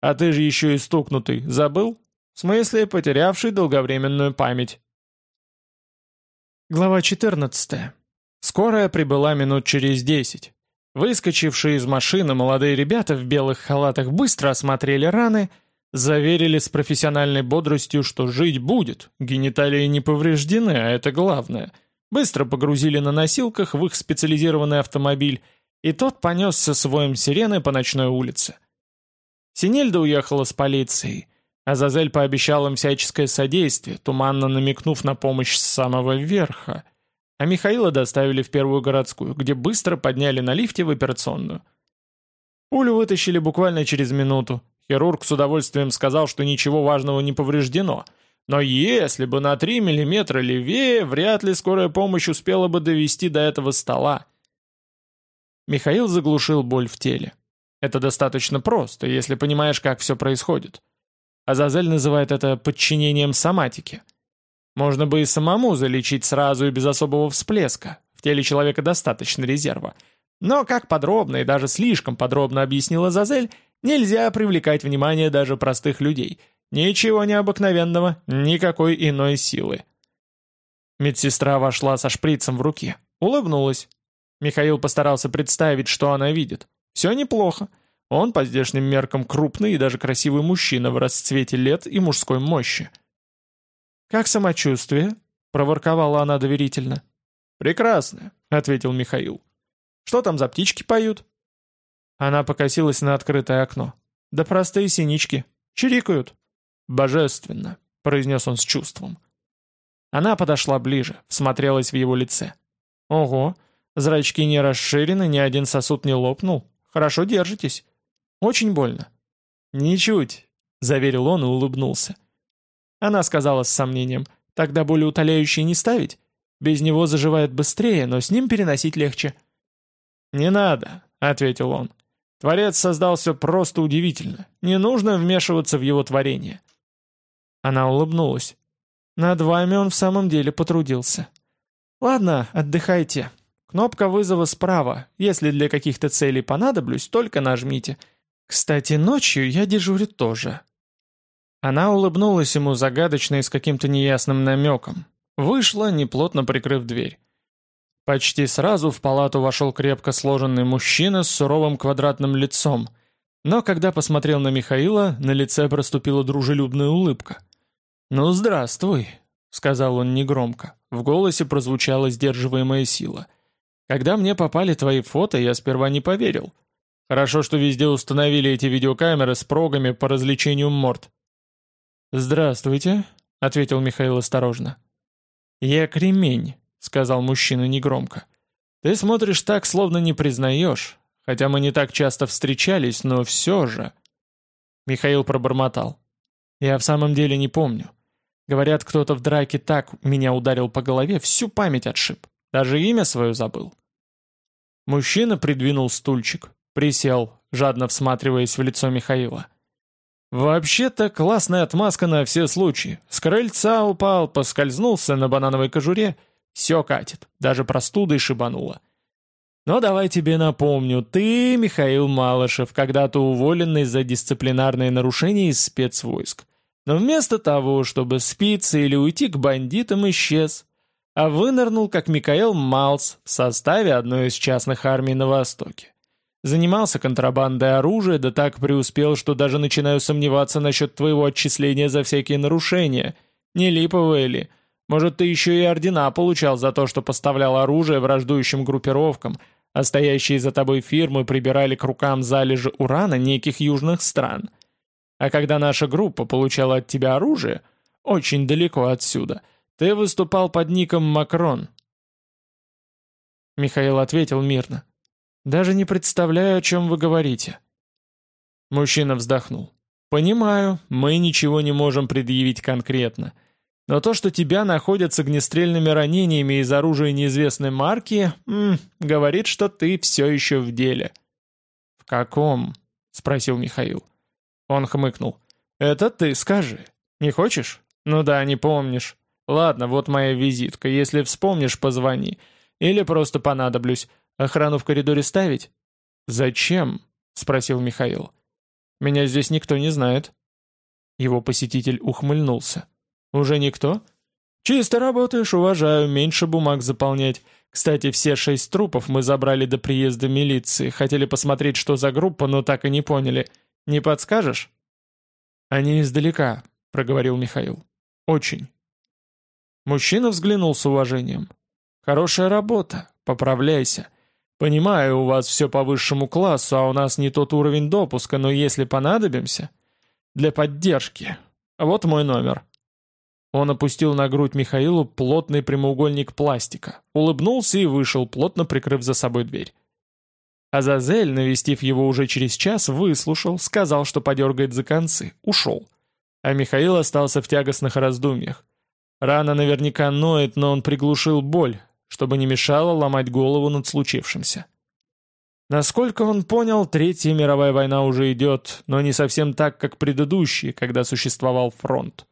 А ты же еще и стукнутый, забыл? В смысле, потерявший долговременную память». Глава 14. Скорая прибыла минут через десять. Выскочившие из машины молодые ребята в белых халатах быстро осмотрели раны, заверили с профессиональной бодростью, что жить будет, гениталии не повреждены, а это главное. Быстро погрузили на носилках в их специализированный автомобиль, и тот понесся с воем сирены по ночной улице. Синельда уехала с полицией. Азазель пообещал им всяческое содействие, туманно намекнув на помощь с самого верха. А Михаила доставили в первую городскую, где быстро подняли на лифте в операционную. Пулю вытащили буквально через минуту. Хирург с удовольствием сказал, что ничего важного не повреждено. Но если бы на 3 миллиметра левее, вряд ли скорая помощь успела бы довести до этого стола. Михаил заглушил боль в теле. Это достаточно просто, если понимаешь, как все происходит. Азазель называет это подчинением соматике. Можно бы и самому залечить сразу и без особого всплеска. В теле человека достаточно резерва. Но, как подробно и даже слишком подробно объяснила Азазель, нельзя привлекать внимание даже простых людей. Ничего необыкновенного, никакой иной силы. Медсестра вошла со шприцем в руке. Улыбнулась. Михаил постарался представить, что она видит. Все неплохо. Он, по здешним меркам, крупный и даже красивый мужчина в расцвете лет и мужской мощи. «Как самочувствие?» — проворковала она доверительно. «Прекрасно», — ответил Михаил. «Что там за птички поют?» Она покосилась на открытое окно. «Да простые синички. Чирикают». «Божественно», — произнес он с чувством. Она подошла ближе, всмотрелась в его лице. «Ого, зрачки не расширены, ни один сосуд не лопнул. Хорошо держитесь. Очень больно». «Ничуть», — заверил он и улыбнулся. Она сказала с сомнением, «Тогда болеутоляющие не ставить? Без него заживает быстрее, но с ним переносить легче». «Не надо», — ответил он. «Творец создал все просто удивительно. Не нужно вмешиваться в его творение». Она улыбнулась. Над вами он в самом деле потрудился. «Ладно, отдыхайте. Кнопка вызова справа. Если для каких-то целей понадоблюсь, только нажмите. Кстати, ночью я дежурю тоже». Она улыбнулась ему загадочно и с каким-то неясным намеком. Вышла, неплотно прикрыв дверь. Почти сразу в палату вошел крепко сложенный мужчина с суровым квадратным лицом. Но когда посмотрел на Михаила, на лице проступила дружелюбная улыбка. «Ну, здравствуй», — сказал он негромко. В голосе прозвучала сдерживаемая сила. «Когда мне попали твои фото, я сперва не поверил. Хорошо, что везде установили эти видеокамеры с прогами по развлечению морд. «Здравствуйте», — ответил Михаил осторожно. «Я кремень», — сказал мужчина негромко. «Ты смотришь так, словно не признаешь, хотя мы не так часто встречались, но все же...» Михаил пробормотал. «Я в самом деле не помню. Говорят, кто-то в драке так меня ударил по голове, всю память отшиб. Даже имя свое забыл». Мужчина придвинул стульчик. Присел, жадно всматриваясь в лицо Михаила. «Вообще-то классная отмазка на все случаи. С крыльца упал, поскользнулся на банановой кожуре. Все катит, даже простудой шибануло. Но давай тебе напомню, ты, Михаил Малышев, когда-то уволенный за дисциплинарные нарушения из спецвойск. Но вместо того, чтобы спиться или уйти к бандитам, исчез. А вынырнул, как Михаил Малс, в составе одной из частных армий на Востоке. Занимался контрабандой оружия, да так преуспел, что даже начинаю сомневаться насчет твоего отчисления за всякие нарушения. Не липовые ли? Может, ты еще и ордена получал за то, что поставлял оружие враждующим группировкам, а стоящие за тобой фирмы прибирали к рукам залежи урана неких южных стран. А когда наша группа получала от тебя оружие, очень далеко отсюда, ты выступал под ником Макрон. Михаил ответил мирно. Даже не представляю, о чем вы говорите». Мужчина вздохнул. «Понимаю, мы ничего не можем предъявить конкретно. Но то, что тебя находят с огнестрельными ранениями из оружия неизвестной марки, м, говорит, что ты все еще в деле». «В каком?» — спросил Михаил. Он хмыкнул. «Это ты скажи. Не хочешь? Ну да, не помнишь. Ладно, вот моя визитка. Если вспомнишь, позвони. Или просто понадоблюсь. Охрану в коридоре ставить?» «Зачем?» — спросил Михаил. «Меня здесь никто не знает». Его посетитель ухмыльнулся. «Уже никто?» «Чисто работаешь, уважаю, меньше бумаг заполнять. Кстати, все шесть трупов мы забрали до приезда милиции. Хотели посмотреть, что за группа, но так и не поняли. Не подскажешь?» «Они издалека», — проговорил Михаил. «Очень». Мужчина взглянул с уважением. «Хорошая работа. Поправляйся. Понимаю, у вас все по высшему классу, а у нас не тот уровень допуска, но если понадобимся...» «Для поддержки. Вот мой номер». Он опустил на грудь Михаилу плотный прямоугольник пластика, улыбнулся и вышел, плотно прикрыв за собой дверь. Азазель, навестив его уже через час, выслушал, сказал, что подергает за концы, ушел. А Михаил остался в тягостных раздумьях. Рана наверняка ноет, но он приглушил боль, чтобы не мешало ломать голову над случившимся. Насколько он понял, Третья мировая война уже идет, но не совсем так, как предыдущие, когда существовал фронт.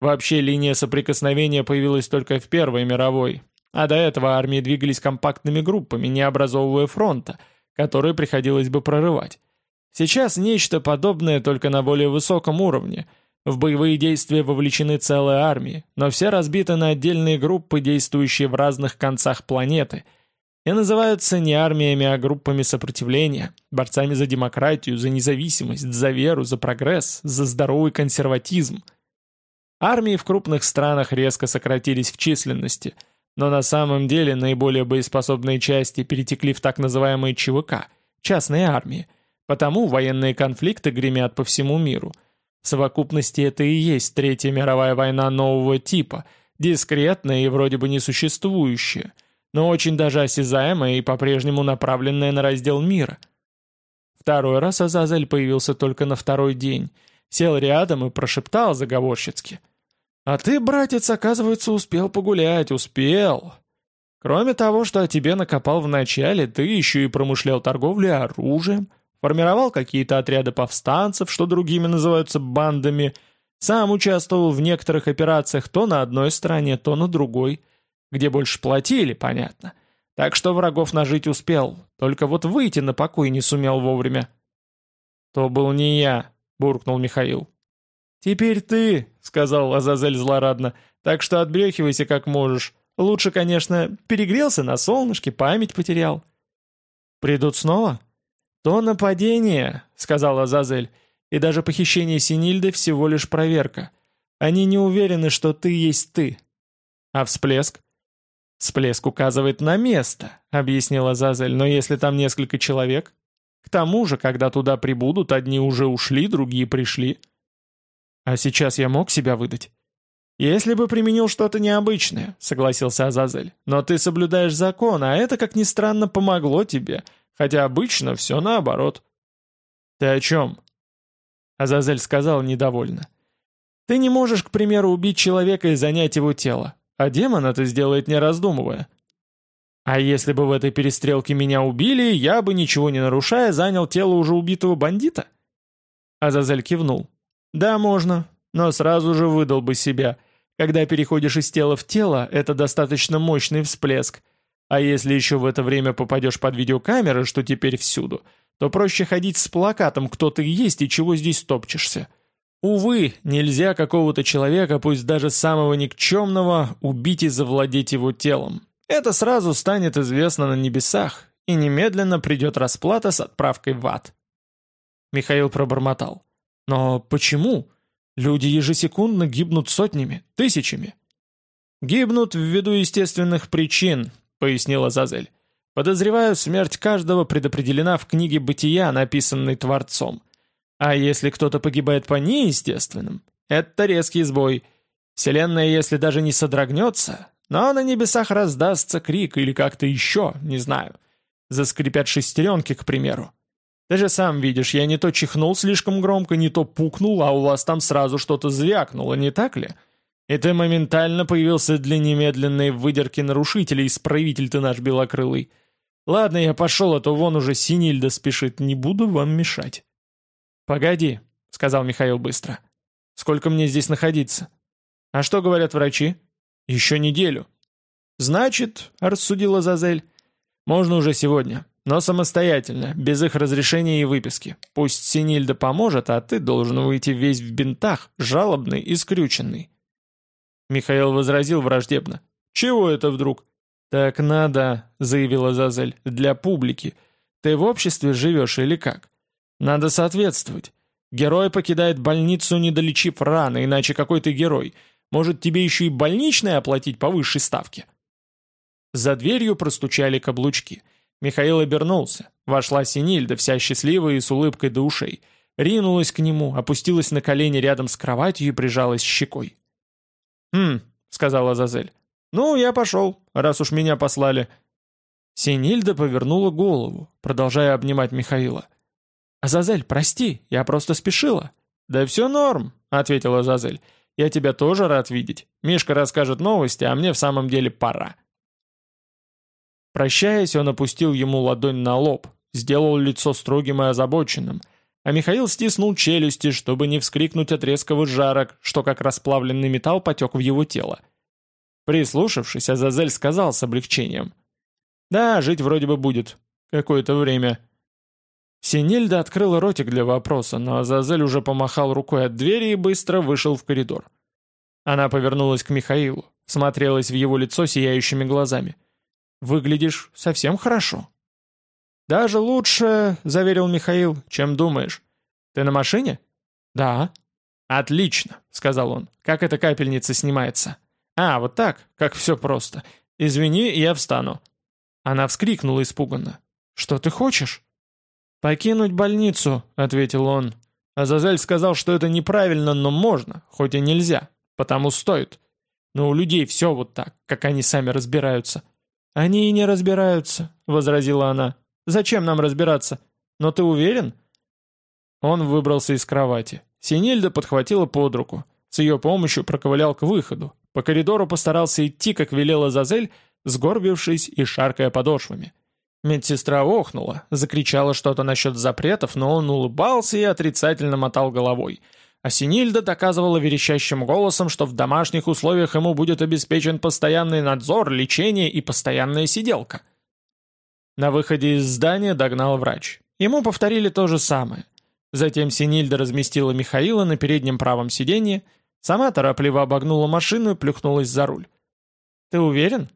Вообще линия соприкосновения появилась только в Первой мировой, а до этого армии двигались компактными группами, не образовывая фронта, который приходилось бы прорывать. Сейчас нечто подобное только на более высоком уровне. В боевые действия вовлечены целые армии, но все разбиты на отдельные группы, действующие в разных концах планеты, и называются не армиями, а группами сопротивления, борцами за демократию, за независимость, за веру, за прогресс, за здоровый консерватизм – Армии в крупных странах резко сократились в численности, но на самом деле наиболее боеспособные части перетекли в так называемые ЧВК – частные армии, потому военные конфликты гремят по всему миру. В совокупности это и есть Третья мировая война нового типа, дискретная и вроде бы несуществующая, но очень даже осязаемая и по-прежнему направленная на раздел мира. Второй раз Азазель появился только на второй день, сел рядом и прошептал заговорщицки – а ты, братец, оказывается, успел погулять, успел. Кроме того, что о тебе накопал вначале, ты еще и промышлял торговлей оружием, формировал какие-то отряды повстанцев, что другими называются бандами, сам участвовал в некоторых операциях то на одной стороне, то на другой, где больше платили, понятно. Так что врагов нажить успел, только вот выйти на покой не сумел вовремя. «То был не я», — буркнул Михаил. «Теперь ты», — сказал Азазель злорадно, — «так что отбрехивайся как можешь. Лучше, конечно, перегрелся на солнышке, память потерял». «Придут снова?» «То нападение», — сказал Азазель, — «и даже похищение Синильды всего лишь проверка. Они не уверены, что ты есть ты». «А всплеск?» «Всплеск указывает на место», — объяснила Азазель, «но если там несколько человек...» «К тому же, когда туда прибудут, одни уже ушли, другие пришли». А сейчас я мог себя выдать? «Если бы применил что-то необычное», — согласился Азазель. «Но ты соблюдаешь закон, а это, как ни странно, помогло тебе, хотя обычно все наоборот». «Ты о чем?» Азазель сказал недовольно. «Ты не можешь, к примеру, убить человека и занять его тело, а демон это сделает не раздумывая». «А если бы в этой перестрелке меня убили, я бы, ничего не нарушая, занял тело уже убитого бандита?» Азазель кивнул. Да, можно, но сразу же выдал бы себя. Когда переходишь из тела в тело, это достаточно мощный всплеск. А если еще в это время попадешь под видеокамеры, что теперь всюду, то проще ходить с плакатом «Кто ты есть и чего здесь топчешься». Увы, нельзя какого-то человека, пусть даже самого никчемного, убить и завладеть его телом. Это сразу станет известно на небесах, и немедленно придет расплата с отправкой в ад. Михаил пробормотал. Но почему? Люди ежесекундно гибнут сотнями, тысячами. «Гибнут ввиду естественных причин», — пояснила Зазель. «Подозреваю, смерть каждого предопределена в книге «Бытия», написанной Творцом. А если кто-то погибает по неестественным, это резкий сбой. Вселенная, если даже не содрогнется, но на небесах раздастся крик или как-то еще, не знаю. Заскрипят шестеренки, к примеру. Ты же сам видишь, я не то чихнул слишком громко, не то пукнул, а у вас там сразу что-то звякнуло, не так ли? И ты моментально появился для немедленной выдерки нарушителей, исправитель ты наш белокрылый. Ладно, я пошел, а то вон уже Синильда спешит, не буду вам мешать. Погоди, сказал Михаил быстро. Сколько мне здесь находиться? А что говорят врачи? Еще неделю. Значит, рассудила Зазель, можно уже сегодня. Но самостоятельно, без их разрешения и выписки. Пусть Синильда поможет, а ты должен выйти весь в бинтах, жалобный и скрюченный. Михаил возразил враждебно. «Чего это вдруг?» «Так надо», — заявила Зазель, — «для публики. Ты в обществе живешь или как? Надо соответствовать. Герой покидает больницу, не долечив раны, иначе какой ты герой? Может, тебе еще и больничное оплатить по высшей ставке?» За дверью простучали каблучки. Михаил обернулся. Вошла Синильда, вся счастливая и с улыбкой до ушей. Ринулась к нему, опустилась на колени рядом с кроватью и прижалась щекой. «Хм», — сказала Зазель. «Ну, я пошел, раз уж меня послали». Синильда повернула голову, продолжая обнимать Михаила. «Азазель, прости, я просто спешила». «Да все норм», — ответила Азазель. «Я тебя тоже рад видеть. Мишка расскажет новости, а мне в самом деле пора». Прощаясь, он опустил ему ладонь на лоб, сделал лицо строгим и озабоченным, а Михаил стиснул челюсти, чтобы не вскрикнуть от резкого жара, что как расплавленный металл потек в его тело. Прислушавшись, Азазель сказал с облегчением. «Да, жить вроде бы будет. Какое-то время». Синильда открыла ротик для вопроса, но Азазель уже помахал рукой от двери и быстро вышел в коридор. Она повернулась к Михаилу, смотрелась в его лицо сияющими глазами. Выглядишь совсем хорошо». «Даже лучше», — заверил Михаил, — «чем думаешь. Ты на машине?» «Да». «Отлично», — сказал он. «Как эта капельница снимается?» «А, вот так, как все просто. Извини, я встану». Она вскрикнула испуганно. «Что ты хочешь?» «Покинуть больницу», — ответил он. Азазель сказал, что это неправильно, но можно, хоть и нельзя, потому стоит. Но у людей все вот так, как они сами разбираются. «Они и не разбираются», — возразила она. «Зачем нам разбираться? Но ты уверен?» Он выбрался из кровати. Синельда подхватила под руку. С ее помощью проковылял к выходу. По коридору постарался идти, как велела Зазель, сгорбившись и шаркая подошвами. Медсестра охнула, закричала что-то насчет запретов, но он улыбался и отрицательно мотал головой — а Синильда доказывала верещащим голосом, что в домашних условиях ему будет обеспечен постоянный надзор, лечение и постоянная сиделка. На выходе из здания догнал врач. Ему повторили то же самое. Затем Синильда разместила Михаила на переднем правом сиденье, сама торопливо обогнула машину и плюхнулась за руль. «Ты уверен?»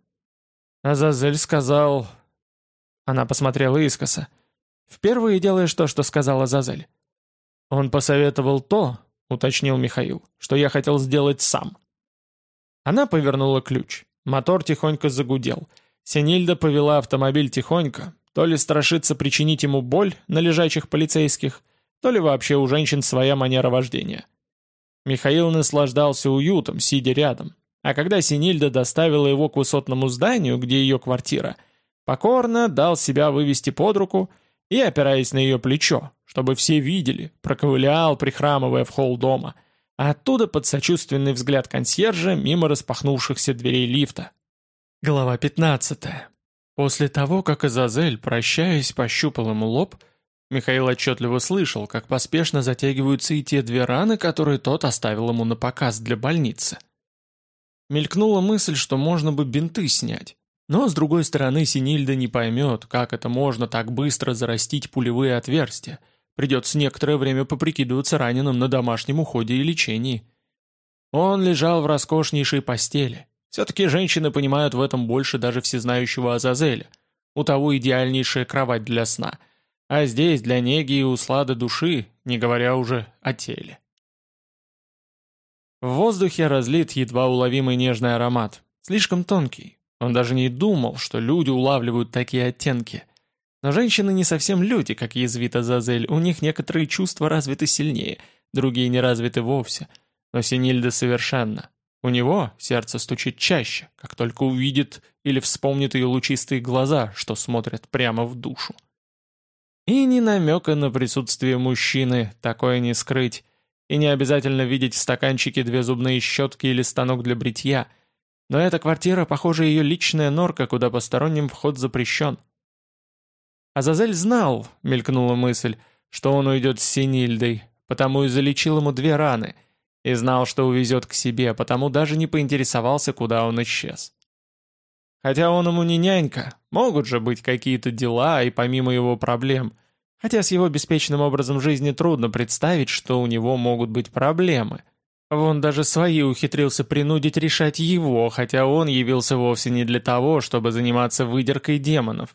Азазель сказал... Она посмотрела искоса. «Впервые делаешь то, что сказала Азазель». Он посоветовал то, — уточнил Михаил, — что я хотел сделать сам. Она повернула ключ. Мотор тихонько загудел. Синильда повела автомобиль тихонько, то ли страшится причинить ему боль на лежачих полицейских, то ли вообще у женщин своя манера вождения. Михаил наслаждался уютом, сидя рядом, а когда Синильда доставила его к высотному зданию, где ее квартира, покорно дал себя вывести под руку и, опираясь на ее плечо, чтобы все видели, проковылял, прихрамывая в холл дома, а оттуда под сочувственный взгляд консьержа мимо распахнувшихся дверей лифта. Глава 15. После того, как Азазель, прощаясь, пощупал ему лоб, Михаил отчетливо слышал, как поспешно затягиваются и те две раны, которые тот оставил ему на показ для больницы. Мелькнула мысль, что можно бы бинты снять. Но, с другой стороны, Синильда не поймет, как это можно так быстро зарастить пулевые отверстия. Придется некоторое время поприкидываться раненым на домашнем уходе и лечении. Он лежал в роскошнейшей постели. Все-таки женщины понимают в этом больше даже всезнающего Азазеля. У того идеальнейшая кровать для сна. А здесь для неги и услады души, не говоря уже о теле. В воздухе разлит едва уловимый нежный аромат. Слишком тонкий, он даже не думал, что люди улавливают такие оттенки. Но женщины не совсем люди, как язвит Азазель, у них некоторые чувства развиты сильнее, другие не развиты вовсе. Но Синильда совершенно. У него сердце стучит чаще, как только увидит или вспомнит ее лучистые глаза, что смотрят прямо в душу. И ни намека на присутствие мужчины, такое не скрыть, и не обязательно видеть в стаканчике две зубные щетки или станок для бритья — но эта квартира, похоже, ее личная норка, куда посторонним вход запрещен. Азазель знал, мелькнула мысль, что он уйдет с Синильдой, потому и залечил ему две раны, и знал, что увезет к себе, потому даже не поинтересовался, куда он исчез. Хотя он ему не нянька, могут же быть какие-то дела и помимо его проблем, хотя с его беспечным образом жизни трудно представить, что у него могут быть проблемы. Вон даже свои ухитрился принудить решать его, хотя он явился вовсе не для того, чтобы заниматься выдеркой демонов.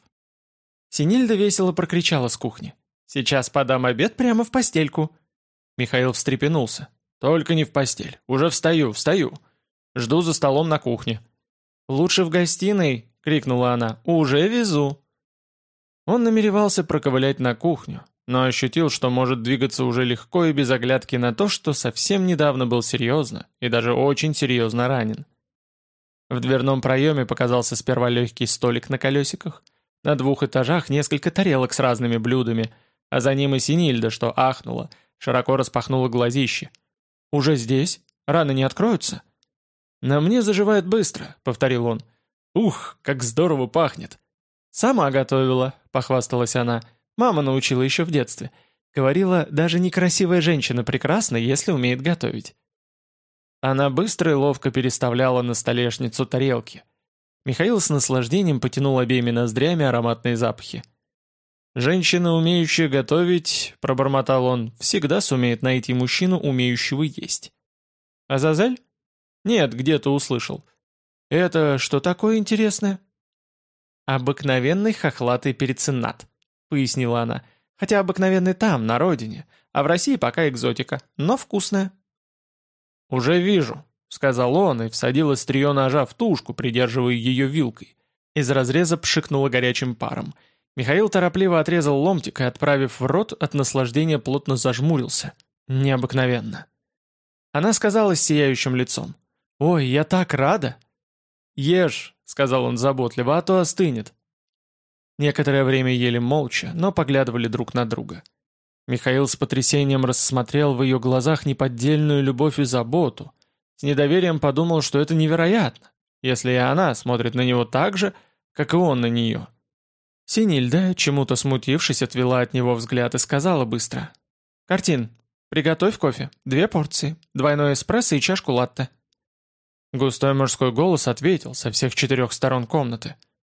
Синильда весело прокричала с кухни. «Сейчас подам обед прямо в постельку». Михаил встрепенулся. «Только не в постель. Уже встаю, встаю. Жду за столом на кухне». «Лучше в гостиной!» — крикнула она. «Уже везу!» Он намеревался проковылять на кухню, но ощутил, что может двигаться уже легко и без оглядки на то, что совсем недавно был серьезно и даже очень серьезно ранен. В дверном проеме показался сперва легкий столик на колесиках, на двух этажах несколько тарелок с разными блюдами, а за ним и Синильда, что ахнула, широко распахнула глазище. «Уже здесь? Раны не откроются?» «На мне заживает быстро», — повторил он. «Ух, как здорово пахнет!» «Сама готовила», — похвасталась она. «Мама научила еще в детстве. Говорила, даже некрасивая женщина прекрасна, если умеет готовить». Она быстро и ловко переставляла на столешницу тарелки. Михаил с наслаждением потянул обеими ноздрями ароматные запахи. «Женщина, умеющая готовить», — пробормотал он, — «всегда сумеет найти мужчину, умеющего есть». «Азазель?» «Нет, где-то услышал». «Это что такое интересное?» «Обыкновенный хохлатый перецинат», — пояснила она. «Хотя обыкновенный там, на родине, а в России пока экзотика, но вкусная». «Уже вижу», — сказал он и всадил острие ножа в тушку, придерживая ее вилкой. Из разреза пшикнуло горячим паром. Михаил торопливо отрезал ломтик и, отправив в рот, от наслаждения плотно зажмурился. Необыкновенно. Она сказала с сияющим лицом. «Ой, я так рада!» «Ешь», — сказал он заботливо, — «а то остынет». Некоторое время ели молча, но поглядывали друг на друга. Михаил с потрясением рассмотрел в ее глазах неподдельную любовь и заботу. С недоверием подумал, что это невероятно, если и она смотрит на него так же, как и он на нее. Синильда, чему-то смутившись, отвела от него взгляд и сказала быстро. «Картин, приготовь кофе. Две порции. Двойной эспрессо и чашку латте». Густой мужской голос ответил со всех четырех сторон комнаты.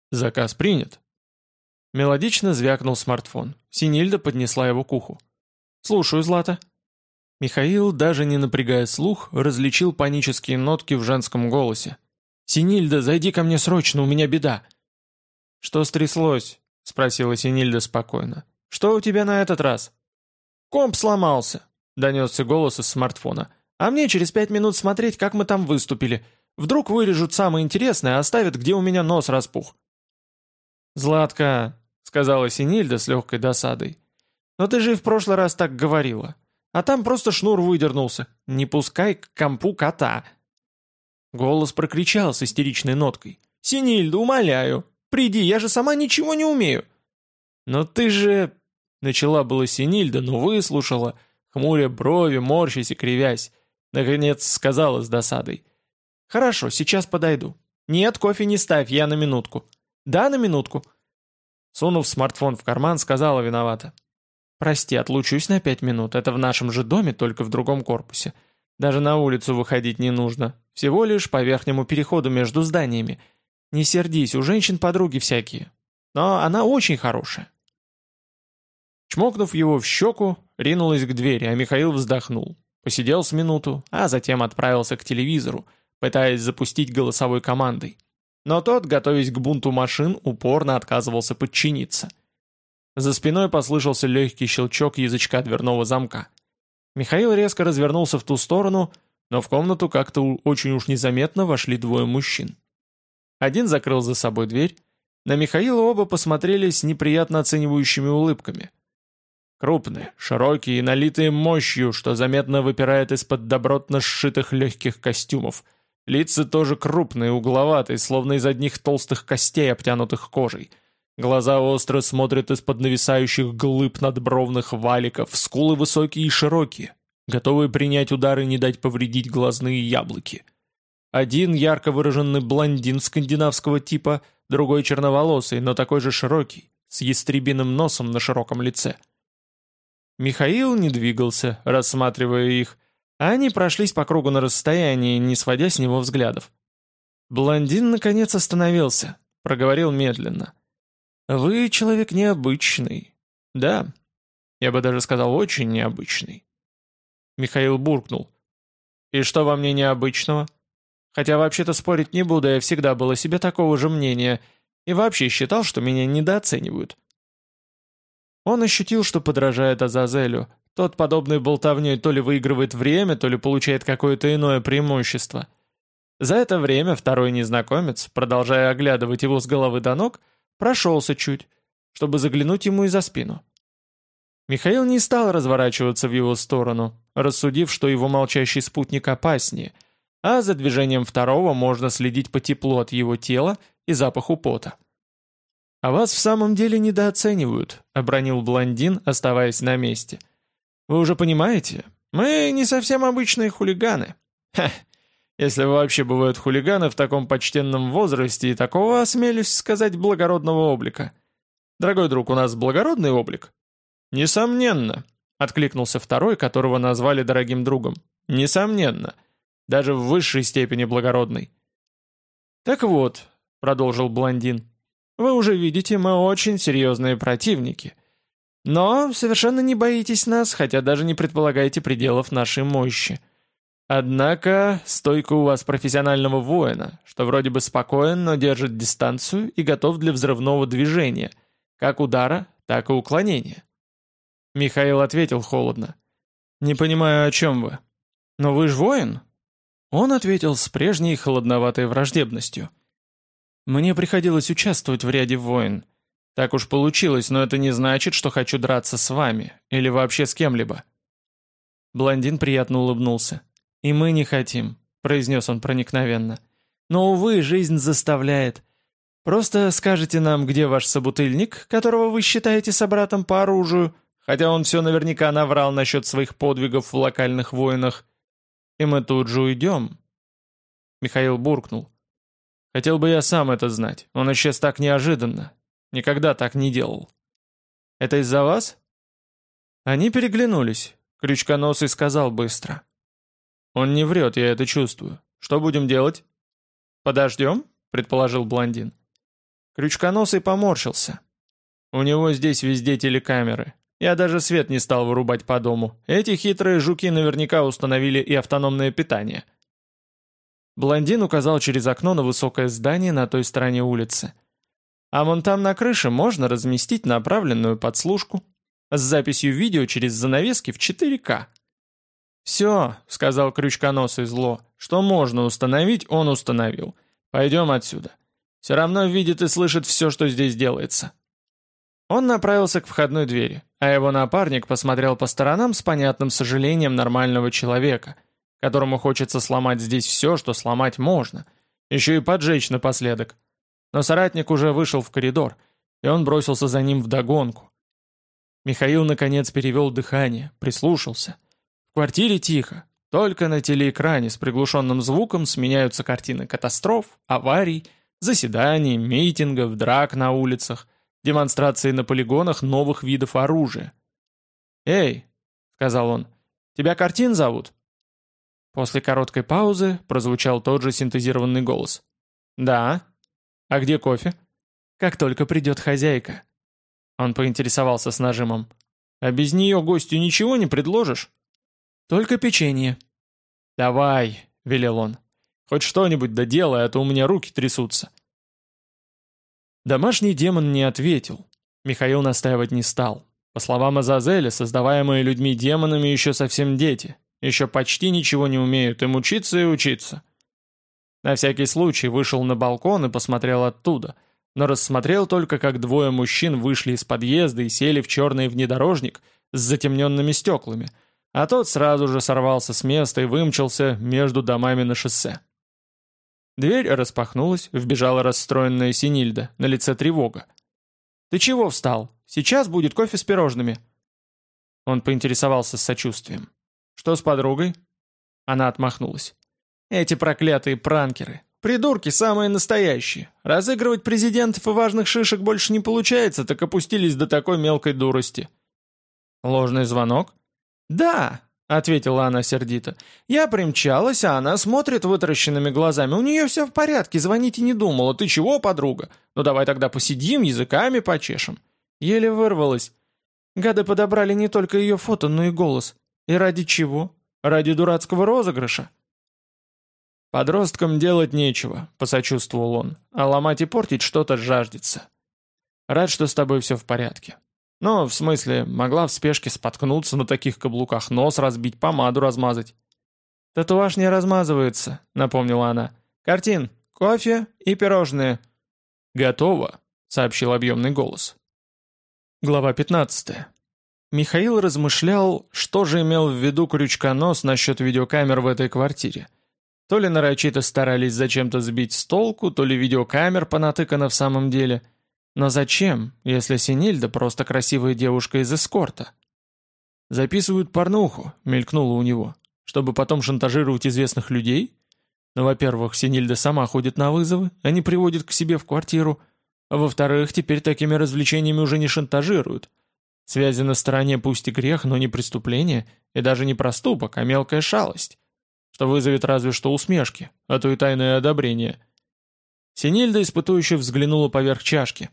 «Заказ принят». Мелодично звякнул смартфон. Синильда поднесла его к уху. «Слушаю, Злата». Михаил, даже не напрягая слух, различил панические нотки в женском голосе. «Синильда, зайди ко мне срочно, у меня беда». «Что стряслось?» — спросила Синильда спокойно. «Что у тебя на этот раз?» «Комп сломался», — донесся голос из смартфона. А мне через пять минут смотреть, как мы там выступили. Вдруг вырежут самое интересное, оставят, где у меня нос распух». «Златка», — сказала Синильда с легкой досадой, — «но ты же и в прошлый раз так говорила. А там просто шнур выдернулся. Не пускай к компу кота». Голос прокричал с истеричной ноткой. «Синильда, умоляю, приди, я же сама ничего не умею». «Но ты же...» — начала была Синильда, но выслушала, хмуря брови, морщась и кривясь. Наконец сказала с досадой. «Хорошо, сейчас подойду. Нет, кофе не ставь, я на минутку». «Да, на минутку». Сунув смартфон в карман, сказала виновата. «Прости, отлучусь на пять минут. Это в нашем же доме, только в другом корпусе. Даже на улицу выходить не нужно. Всего лишь по верхнему переходу между зданиями. Не сердись, у женщин подруги всякие. Но она очень хорошая». Чмокнув его в щеку, ринулась к двери, а Михаил вздохнул. Посидел с минуту, а затем отправился к телевизору, пытаясь запустить голосовой командой. Но тот, готовясь к бунту машин, упорно отказывался подчиниться. За спиной послышался легкий щелчок язычка дверного замка. Михаил резко развернулся в ту сторону, но в комнату как-то очень уж незаметно вошли двое мужчин. Один закрыл за собой дверь, на Михаила оба посмотрели с неприятно оценивающими улыбками – Крупные, широкие и налитые мощью, что заметно выпирает из-под добротно сшитых легких костюмов. Лица тоже крупные, угловатые, словно из одних толстых костей, обтянутых кожей. Глаза остро смотрят из-под нависающих глыб надбровных валиков, скулы высокие и широкие, готовые принять удар и не дать повредить глазные яблоки. Один ярко выраженный блондин скандинавского типа, другой черноволосый, но такой же широкий, с ястребиным носом на широком лице – Михаил не двигался, рассматривая их, а они прошлись по кругу на расстоянии, не сводя с него взглядов. Блондин наконец остановился, проговорил медленно. «Вы человек необычный». «Да, я бы даже сказал, очень необычный». Михаил буркнул. И что во мне необычного? Хотя вообще-то спорить не буду, я всегда был о себе такого же мнения и вообще считал, что меня недооценивают. Он ощутил, что подражает Азазелю. Тот подобной болтовней то ли выигрывает время, то ли получает какое-то иное преимущество. За это время второй незнакомец, продолжая оглядывать его с головы до ног, прошелся чуть, чтобы заглянуть ему и за спину. Михаил не стал разворачиваться в его сторону, рассудив, что его молчащий спутник опаснее, а за движением второго можно следить по теплу от его тела и запаху пота. «А вас в самом деле недооценивают», — обронил блондин, оставаясь на месте. «Вы уже понимаете, мы не совсем обычные хулиганы. Ха, если вообще бывают хулиганы в таком почтенном возрасте и такого, осмелюсь сказать, благородного облика. Дорогой друг, у нас благородный облик?» «Несомненно», — откликнулся второй, которого назвали дорогим другом. «Несомненно. Даже в высшей степени благородный». «Так вот», — продолжил блондин, — «вы уже видите, мы очень серьезные противники. Но совершенно не боитесь нас, хотя даже не предполагаете пределов нашей мощи. Однако стойка у вас профессионального воина, что вроде бы спокоен, но держит дистанцию и готов для взрывного движения, как удара, так и уклонения». Михаил ответил холодно. «Не понимаю, о чем вы. Но вы ж воин?» Он ответил с прежней холодноватой враждебностью. «Мне приходилось участвовать в ряде войн. Так уж получилось, но это не значит, что хочу драться с вами или вообще с кем-либо». Блондин приятно улыбнулся. «И мы не хотим», — произнес он проникновенно. «Но, увы, жизнь заставляет. Просто скажите нам, где ваш собутыльник, которого вы считаете собратом по оружию, хотя он все наверняка наврал насчет своих подвигов в локальных войнах. И мы тут же уйдем. Михаил буркнул. Хотел бы я сам это знать. Он исчез так неожиданно. Никогда так не делал. Это из-за вас? Они переглянулись. Крючконосый сказал быстро. Он не врет, я это чувствую. Что будем делать? Подождем? Предположил блондин. Крючконосый поморщился. У него здесь везде телекамеры. Я даже свет не стал вырубать по дому. Эти хитрые жуки наверняка установили и автономное питание. Блондин указал через окно на высокое здание на той стороне улицы. А вон там на крыше можно разместить направленную подслушку с записью видео через занавески в 4К. «Все», — сказал крючконосый зло, — «что можно установить, он установил. Пойдем отсюда. Все равно видит и слышит все, что здесь делается». Он направился к входной двери, а его напарник посмотрел по сторонам с понятным сожалением нормального человека, которому хочется сломать здесь все, что сломать можно, еще и поджечь напоследок. Но соратник уже вышел в коридор, и он бросился за ним вдогонку. Михаил, наконец, перевел дыхание, прислушался. Квартире тихо, только на телеэкране с приглушенным звуком сменяются картины катастроф, аварий, заседаний, митингов, драк на улицах, демонстрации на полигонах новых видов оружия. «Эй!» — сказал он. «Тебя Картин зовут?» После короткой паузы прозвучал тот же синтезированный голос. «Да. А где кофе?» «Как только придет хозяйка». Он поинтересовался с нажимом. «А без нее гостю ничего не предложишь?» «Только печенье». «Давай», — велел он. «Хоть что-нибудь доделай, а то у меня руки трясутся». Домашний демон не ответил. Михаил настаивать не стал. По словам Азазеля, создаваемые людьми демонами еще совсем дети. Еще почти ничего не умеют, им учиться и учиться. На всякий случай вышел на балкон и посмотрел оттуда, но рассмотрел только, как двое мужчин вышли из подъезда и сели в черный внедорожник с затемненными стеклами, а тот сразу же сорвался с места и вымчался между домами на шоссе. Дверь распахнулась, вбежала расстроенная Синильда, на лице тревога. «Ты чего встал? Сейчас будет кофе с пирожными». Он поинтересовался с сочувствием. «Что с подругой?» Она отмахнулась. «Эти проклятые пранкеры. Придурки самые настоящие. Разыгрывать президентов и важных шишек больше не получается, так опустились до такой мелкой дурости». «Ложный звонок?» «Да, — ответила она сердито. «Я примчалась, а она смотрит вытаращенными глазами. У нее все в порядке, звонить и не думала. Ты чего, подруга? Ну давай тогда посидим, языками почешем». Еле вырвалась. Гады подобрали не только ее фото, но и голос. И ради чего? Ради дурацкого розыгрыша? «Подросткам делать нечего», — посочувствовал он, «а ломать и портить что-то жаждется. Рад, что с тобой все в порядке. Ну, в смысле, могла в спешке споткнуться на таких каблуках, нос разбить, помаду размазать». «Татуаж не размазывается», — напомнила она. «Картин, кофе и пирожные». «Готово», — сообщил объемный голос. Глава 15. Михаил размышлял, что же имел в виду крючконос насчет видеокамер в этой квартире. То ли нарочито старались зачем-то сбить с толку, то ли видеокамер понатыкано в самом деле. Но зачем, если Синильда просто красивая девушка из эскорта? «Записывают порнуху», — мелькнуло у него, «чтобы потом шантажировать известных людей?» Ну, во-первых, Синильда сама ходит на вызовы, а не приводит к себе в квартиру. А во-вторых, теперь такими развлечениями уже не шантажируют. Связи на стороне пусть и грех, но не преступление, и даже не проступок, а мелкая шалость что вызовет разве что усмешки, а то и тайное одобрение. Синильда испытующе взглянула поверх чашки.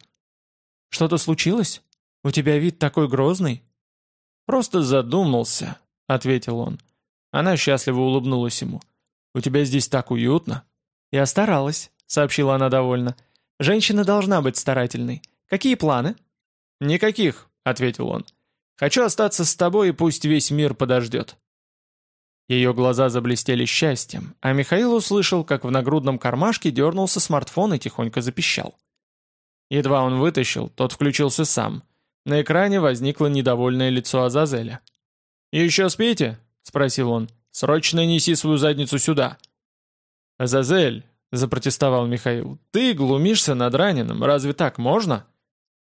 «Что-то случилось? У тебя вид такой грозный?» «Просто задумался», — ответил он. Она счастливо улыбнулась ему. «У тебя здесь так уютно». «Я старалась», — сообщила она довольно. «Женщина должна быть старательной. Какие планы?» «Никаких», — ответил он. «Хочу остаться с тобой, и пусть весь мир подождет». Ее глаза заблестели счастьем, а Михаил услышал, как в нагрудном кармашке дернулся смартфон и тихонько запищал. Едва он вытащил, тот включился сам. На экране возникло недовольное лицо Азазеля. «Еще спите?» — спросил он. «Срочно неси свою задницу сюда!» «Азазель!» — запротестовал Михаил. «Ты глумишься над раненым, разве так можно?»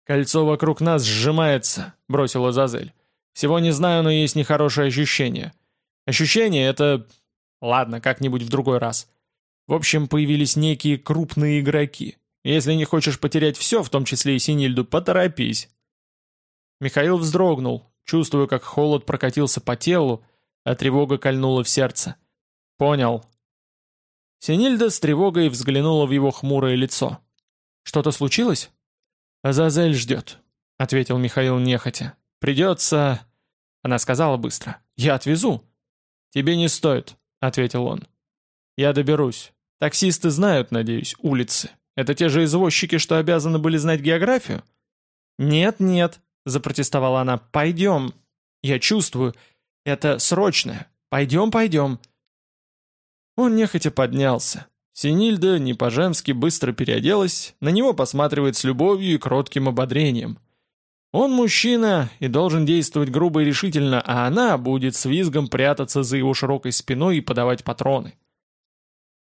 «Кольцо вокруг нас сжимается», — бросил Азазель. «Всего не знаю, но есть нехорошее ощущение. Ощущение это... Ладно, как-нибудь в другой раз. В общем, появились некие крупные игроки. Если не хочешь потерять все, в том числе и Синильду, поторопись. Михаил вздрогнул, чувствуя, как холод прокатился по телу, а тревога кольнула в сердце. Понял. Синильда с тревогой взглянула в его хмурое лицо. «Что-то случилось?» «Азазель ждет», — ответил Михаил нехотя. «Придется...» Она сказала быстро. «Я отвезу». «Тебе не стоит», — ответил он. «Я доберусь. Таксисты знают, надеюсь, улицы. Это те же извозчики, что обязаны были знать географию?» «Нет, нет», — запротестовала она. «Пойдем. Я чувствую. Это срочное. Пойдем, пойдем». Он нехотя поднялся. Синильда не по-женски быстро переоделась, на него посматривает с любовью и кротким ободрением — он мужчина и должен действовать грубо и решительно, а она будет с визгом прятаться за его широкой спиной и подавать патроны.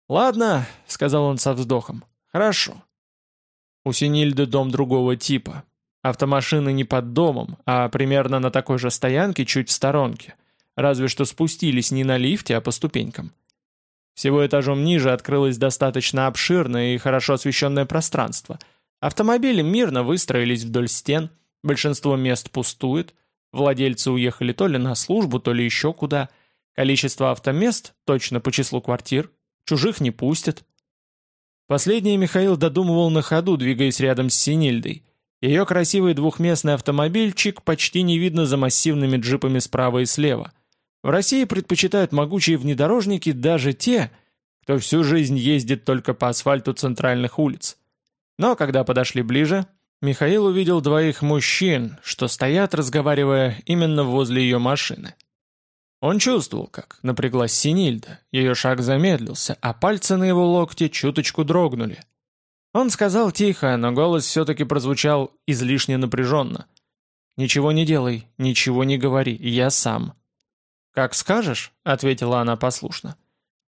«Ладно», — сказал он со вздохом, — «хорошо». У Синильды дом другого типа. Автомашины не под домом, а примерно на такой же стоянке чуть в сторонке, разве что спустились не на лифте, а по ступенькам. Всего этажом ниже открылось достаточно обширное и хорошо освещенное пространство. Автомобили мирно выстроились вдоль стен — Большинство мест пустует, владельцы уехали то ли на службу, то ли еще куда. Количество автомест точно по числу квартир, чужих не пустят. Последнее Михаил додумывал на ходу, двигаясь рядом с Синильдой. Ее красивый двухместный автомобильчик почти не видно за массивными джипами справа и слева. В России предпочитают могучие внедорожники даже те, кто всю жизнь ездит только по асфальту центральных улиц. Но когда подошли ближе, Михаил увидел двоих мужчин, что стоят, разговаривая именно возле ее машины. Он чувствовал, как напряглась Синильда, ее шаг замедлился, а пальцы на его локте чуточку дрогнули. Он сказал тихо, но голос все-таки прозвучал излишне напряженно. «Ничего не делай, ничего не говори, я сам». «Как скажешь», — ответила она послушно.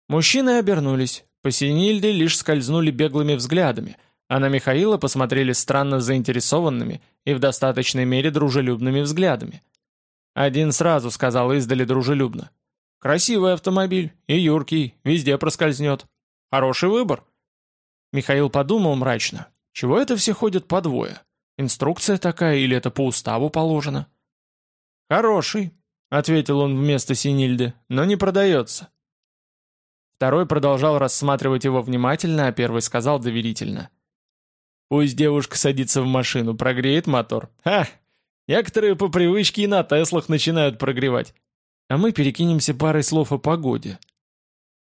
Мужчины обернулись, по Синильде лишь скользнули беглыми взглядами, а на Михаила посмотрели странно заинтересованными и в достаточной мере дружелюбными взглядами. Один сразу сказал издали дружелюбно. «Красивый автомобиль, и юркий, везде проскользнет. Хороший выбор». Михаил подумал мрачно. «Чего это все ходят по двое? Инструкция такая или это по уставу положено?» «Хороший», — ответил он вместо Синильды, — «но не продается». Второй продолжал рассматривать его внимательно, а первый сказал доверительно. Пусть девушка садится в машину, прогреет мотор. Ха! Некоторые по привычке и на Теслах начинают прогревать. А мы перекинемся парой слов о погоде.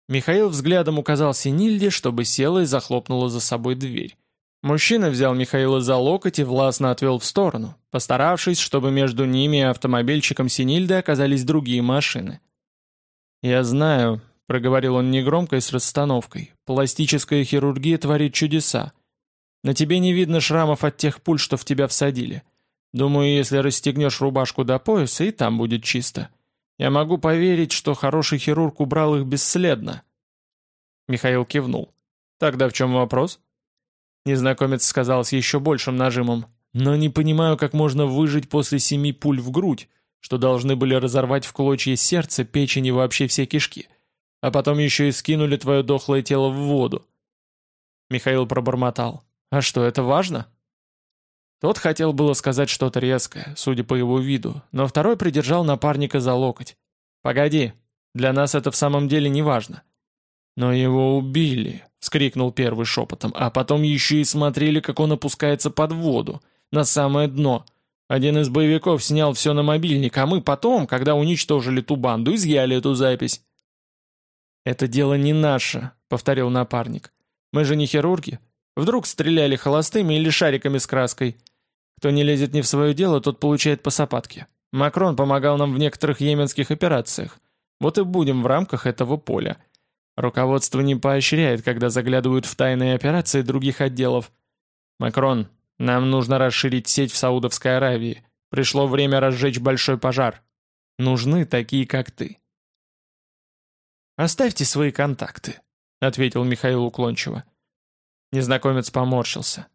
Михаил взглядом указал Синильде, чтобы села и захлопнула за собой дверь. Мужчина взял Михаила за локоть и властно отвел в сторону, постаравшись, чтобы между ними и автомобильчиком Синильды оказались другие машины. «Я знаю», — проговорил он негромко и с расстановкой, — «пластическая хирургия творит чудеса. На тебе не видно шрамов от тех пуль, что в тебя всадили. Думаю, если расстегнешь рубашку до пояса, и там будет чисто. Я могу поверить, что хороший хирург убрал их бесследно». Михаил кивнул. «Тогда в чем вопрос?» Незнакомец сказал с еще большим нажимом. «Но не понимаю, как можно выжить после семи пуль в грудь, что должны были разорвать в клочья сердце, печень и вообще все кишки. А потом еще и скинули твое дохлое тело в воду». Михаил пробормотал. «А что, это важно?» Тот хотел было сказать что-то резкое, судя по его виду, но второй придержал напарника за локоть. «Погоди, для нас это в самом деле не важно». «Но его убили», — вскрикнул первый шепотом, а потом еще и смотрели, как он опускается под воду, на самое дно. Один из боевиков снял все на мобильник, а мы потом, когда уничтожили ту банду, изъяли эту запись. «Это дело не наше», — повторил напарник. «Мы же не хирурги. Вдруг стреляли холостыми или шариками с краской. Кто не лезет не в свое дело, тот получает по сапатке. Макрон помогал нам в некоторых йеменских операциях. Вот и будем в рамках этого поля. Руководство не поощряет, когда заглядывают в тайные операции других отделов. Макрон, нам нужно расширить сеть в Саудовской Аравии. Пришло время разжечь большой пожар. Нужны такие, как ты. «Оставьте свои контакты», — ответил Михаил уклончиво. Незнакомец поморщился.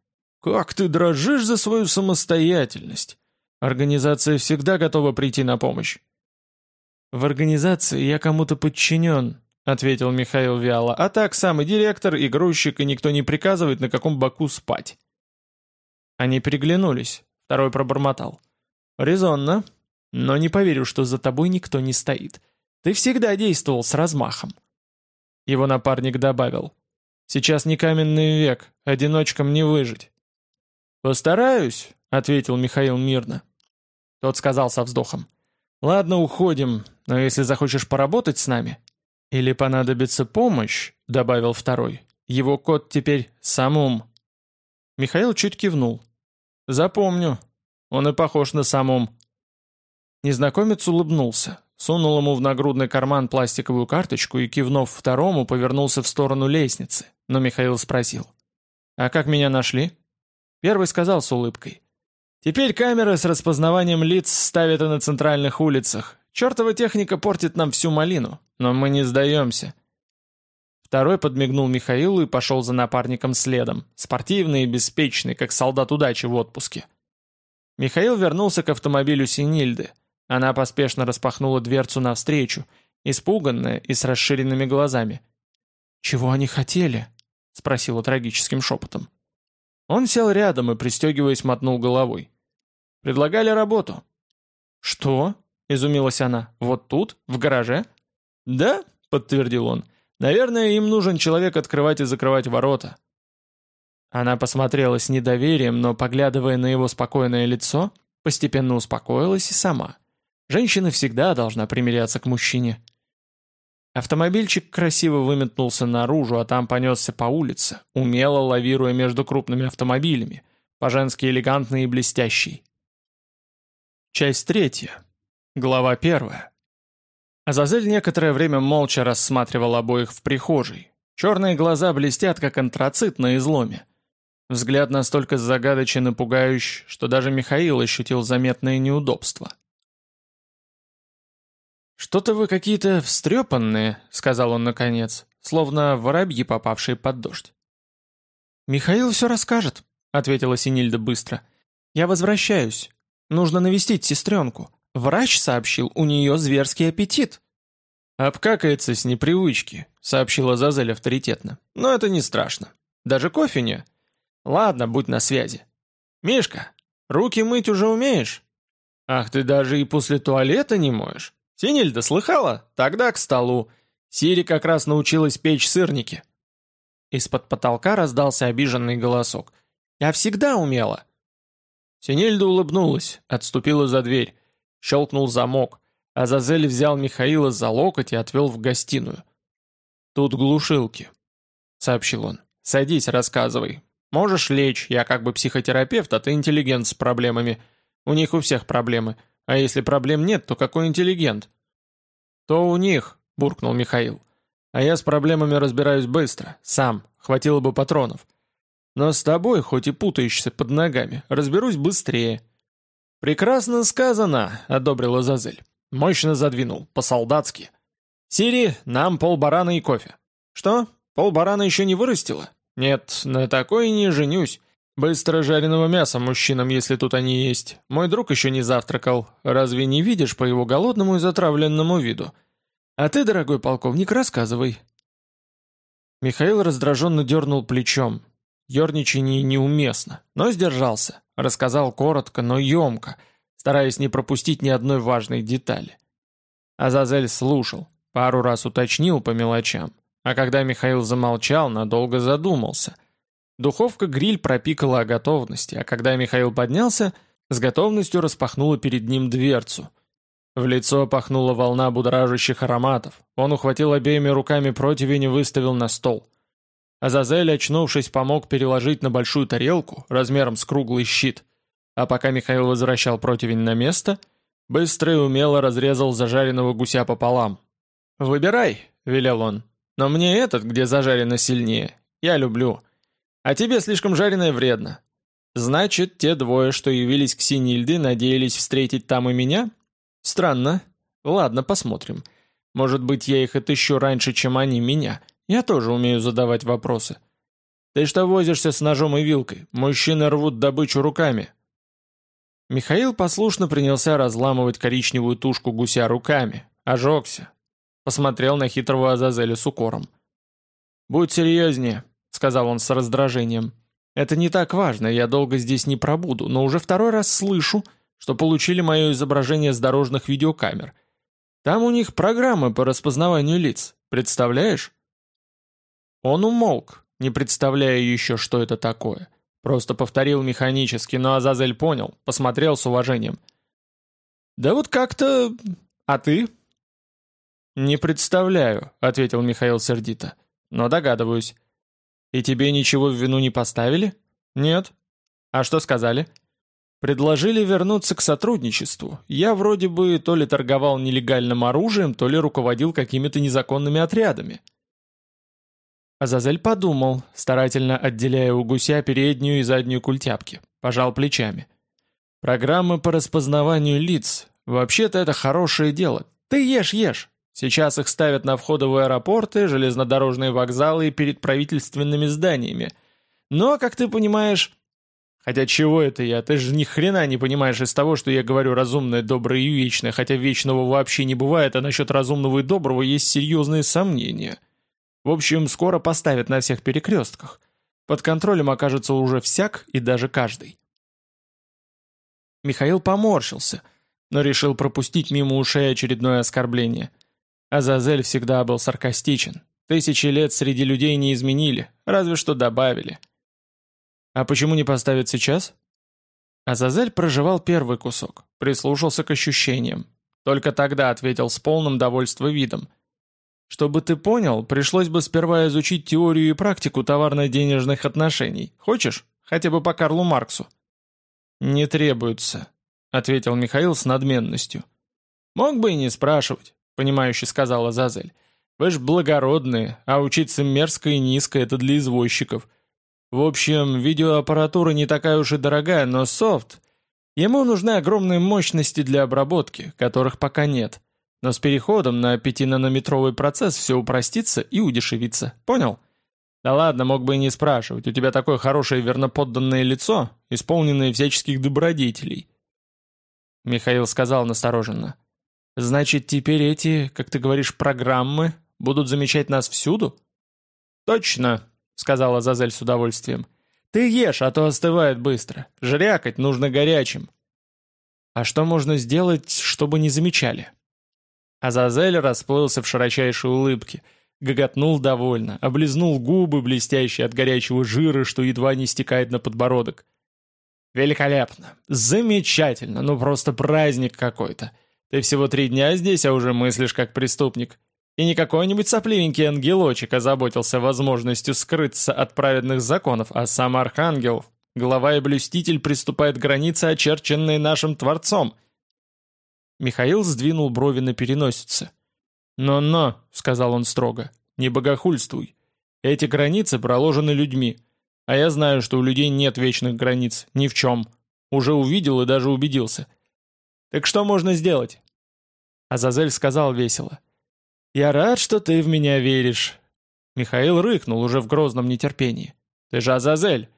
«Как ты дрожишь за свою самостоятельность! Организация всегда готова прийти на помощь». «В организации я кому-то подчинен», — ответил Михаил вяло, «а так самый директор и грузчик, и никто не приказывает, на каком боку спать». Они переглянулись, второй пробормотал. «Резонно, но не поверю, что за тобой никто не стоит. Ты всегда действовал с размахом». Его напарник добавил. Сейчас не каменный век, одиночкам не выжить». «Постараюсь», — ответил Михаил мирно. Тот сказал со вздохом. «Ладно, уходим, но если захочешь поработать с нами...» «Или понадобится помощь», — добавил второй. «Его кот теперь самум». Михаил чуть кивнул. «Запомню. Он и похож на самум». Незнакомец улыбнулся сунул ему в нагрудный карман пластиковую карточку и, кивнув второму, повернулся в сторону лестницы, но Михаил спросил. «А как меня нашли?» Первый сказал с улыбкой. «Теперь камеры с распознаванием лиц ставят и на центральных улицах. Чертова техника портит нам всю малину, но мы не сдаемся». Второй подмигнул Михаилу и пошел за напарником следом, спортивный и беспечный, как солдат удачи в отпуске. Михаил вернулся к автомобилю Синильды – она поспешно распахнула дверцу навстречу, испуганная и с расширенными глазами. «Чего они хотели?» — спросила трагическим шепотом. Он сел рядом и, пристегиваясь, мотнул головой. «Предлагали работу». «Что?» — изумилась она. «Вот тут? В гараже?» «Да», — подтвердил он. «Наверное, им нужен человек открывать и закрывать ворота». Она посмотрела с недоверием, но, поглядывая на его спокойное лицо, постепенно успокоилась и сама. Женщина всегда должна примиряться к мужчине. Автомобильчик красиво выметнулся наружу, а там понесся по улице, умело лавируя между крупными автомобилями, по-женски элегантный и блестящий. Часть третья. Глава первая. Азазель некоторое время молча рассматривал обоих в прихожей. Черные глаза блестят, как антрацит на изломе. Взгляд настолько загадочен и пугающий, что даже Михаил ощутил заметное неудобство. «Что-то вы какие-то встрепанные», — сказал он наконец, словно воробьи, попавшие под дождь. «Михаил все расскажет», — ответила Синильда быстро. «Я возвращаюсь. Нужно навестить сестренку. Врач сообщил, у нее зверский аппетит». «Обкакается с непривычки», — сообщила Зазель авторитетно. «Но это не страшно. Даже кофе не. Ладно, будь на связи. Мишка, руки мыть уже умеешь? Ах, ты даже и после туалета не моешь? Синильда, слыхала? Тогда к столу. Сири как раз научилась печь сырники. Из-под потолка раздался обиженный голосок. «Я всегда умела!» Синильда улыбнулась, отступила за дверь. Щелкнул замок. Азазель взял Михаила за локоть и отвел в гостиную. «Тут глушилки», — сообщил он. «Садись, рассказывай. Можешь лечь, я как бы психотерапевт, а ты интеллигент с проблемами. У них у всех проблемы. А если проблем нет, то какой интеллигент?» «То у них», — буркнул Михаил. «А я с проблемами разбираюсь быстро, сам, хватило бы патронов. Но с тобой, хоть и путаешься под ногами, разберусь быстрее». «Прекрасно сказано», — одобрил Азазель. Мощно задвинул, по-солдатски. «Сири, нам полбарана и кофе». «Что? Полбарана еще не вырастила?» «Нет, на такой не женюсь. Быстро жареного мяса мужчинам, если тут они есть. Мой друг еще не завтракал. Разве не видишь по его голодному и затравленному виду? А ты, дорогой полковник, рассказывай». Михаил раздраженно дернул плечом. Ёрничание неуместно, но сдержался. Рассказал коротко, но емко — стараясь не пропустить ни одной важной детали. Азазель слушал, пару раз уточнил по мелочам, а когда Михаил замолчал, надолго задумался. Духовка-гриль пропикала о готовности, а когда Михаил поднялся, с готовностью распахнула перед ним дверцу. В лицо пахнула волна будоражащих ароматов. Он ухватил обеими руками противень и выставил на стол. Азазель, очнувшись, помог переложить на большую тарелку, размером с круглый щит, а пока Михаил возвращал противень на место, быстро и умело разрезал зажаренного гуся пополам. «Выбирай», — велел он. «Но мне этот, где зажарено сильнее. Я люблю. А тебе слишком жареное вредно. Значит, те двое, что явились к Синильде, надеялись встретить там и меня? Странно. Ладно, посмотрим. Может быть, я их отыщу раньше, чем они меня. Я тоже умею задавать вопросы. Ты что возишься с ножом и вилкой? Мужчины рвут добычу руками. Михаил послушно принялся разламывать коричневую тушку гуся руками. Ожегся. Посмотрел на хитрого Азазеля с укором. «Будь серьезнее», — сказал он с раздражением. «Это не так важно, я долго здесь не пробуду, но уже второй раз слышу, что получили мое изображение с дорожных видеокамер. Там у них программы по распознаванию лиц, представляешь?» Он умолк, не представляя еще, что это такое. Просто повторил механически, но Азазель понял, посмотрел с уважением. «Да вот как-то... А ты?» «Не представляю», — ответил Михаил сердито. «Но догадываюсь». «И тебе ничего в вину не поставили?» «Нет». «А что сказали?» «Предложили вернуться к сотрудничеству. Я вроде бы то ли торговал нелегальным оружием, то ли руководил какими-то незаконными отрядами». Азазель подумал, старательно отделяя у гуся переднюю и заднюю культяпки. Пожал плечами. «Программы по распознаванию лиц. Вообще-то это хорошее дело. Ты ешь, ешь. Сейчас их ставят на входы в аэропорты, железнодорожные вокзалы и перед правительственными зданиями. Но, как ты понимаешь... Хотя чего это я? Ты же ни хрена не понимаешь из того, что я говорю разумное, доброе и вечное, хотя вечного вообще не бывает, а насчет разумного и доброго есть серьезные сомнения». В общем, скоро поставят на всех перекрестках. Под контролем окажется уже всяк и даже каждый. Михаил поморщился, но решил пропустить мимо ушей очередное оскорбление. Азазель всегда был саркастичен. Тысячи лет среди людей не изменили, разве что добавили. А почему не поставят сейчас? Азазель проживал первый кусок, прислушался к ощущениям. Только тогда ответил с полным довольства видом – чтобы ты понял, пришлось бы сперва изучить теорию и практику товарно-денежных отношений. Хочешь? Хотя бы по Карлу Марксу». «Не требуется», — ответил Михаил с надменностью. «Мог бы и не спрашивать», — понимающе сказала Зазель. «Вы ж благородные, а учиться мерзко и низко — это для извозчиков. В общем, видеоаппаратура не такая уж и дорогая, но софт. Ему нужны огромные мощности для обработки, которых пока нет. Но с переходом на 5-нанометровый процесс все упростится и удешевится. Понял? Да ладно, мог бы и не спрашивать. У тебя такое хорошее верноподданное лицо, исполненное всяческих добродетелей. Михаил сказал настороженно. Значит, теперь эти, как ты говоришь, программы будут замечать нас всюду? Точно, сказала Зазель с удовольствием. Ты ешь, а то остывает быстро. Жрякать нужно горячим. А что можно сделать, чтобы не замечали? Азазель расплылся в широчайшей улыбке, гоготнул довольно, облизнул губы, блестящие от горячего жира, что едва не стекает на подбородок. «Великолепно! Замечательно! Ну просто праздник какой-то! Ты всего три дня здесь, а уже мыслишь как преступник. И не какой-нибудь сопливенький ангелочек озаботился возможностью скрыться от праведных законов, а сам архангел, глава и блюститель, приступает к границе, очерченной нашим Творцом. Михаил сдвинул брови на переносице. «Но-но», — сказал он строго, — «не богохульствуй. Эти границы проложены людьми, а я знаю, что у людей нет вечных границ, ни в чем. Уже увидел и даже убедился. Так что можно сделать?» Азазель сказал весело. «Я рад, что ты в меня веришь». Михаил рыкнул уже в грозном нетерпении. «Ты же Азазель!»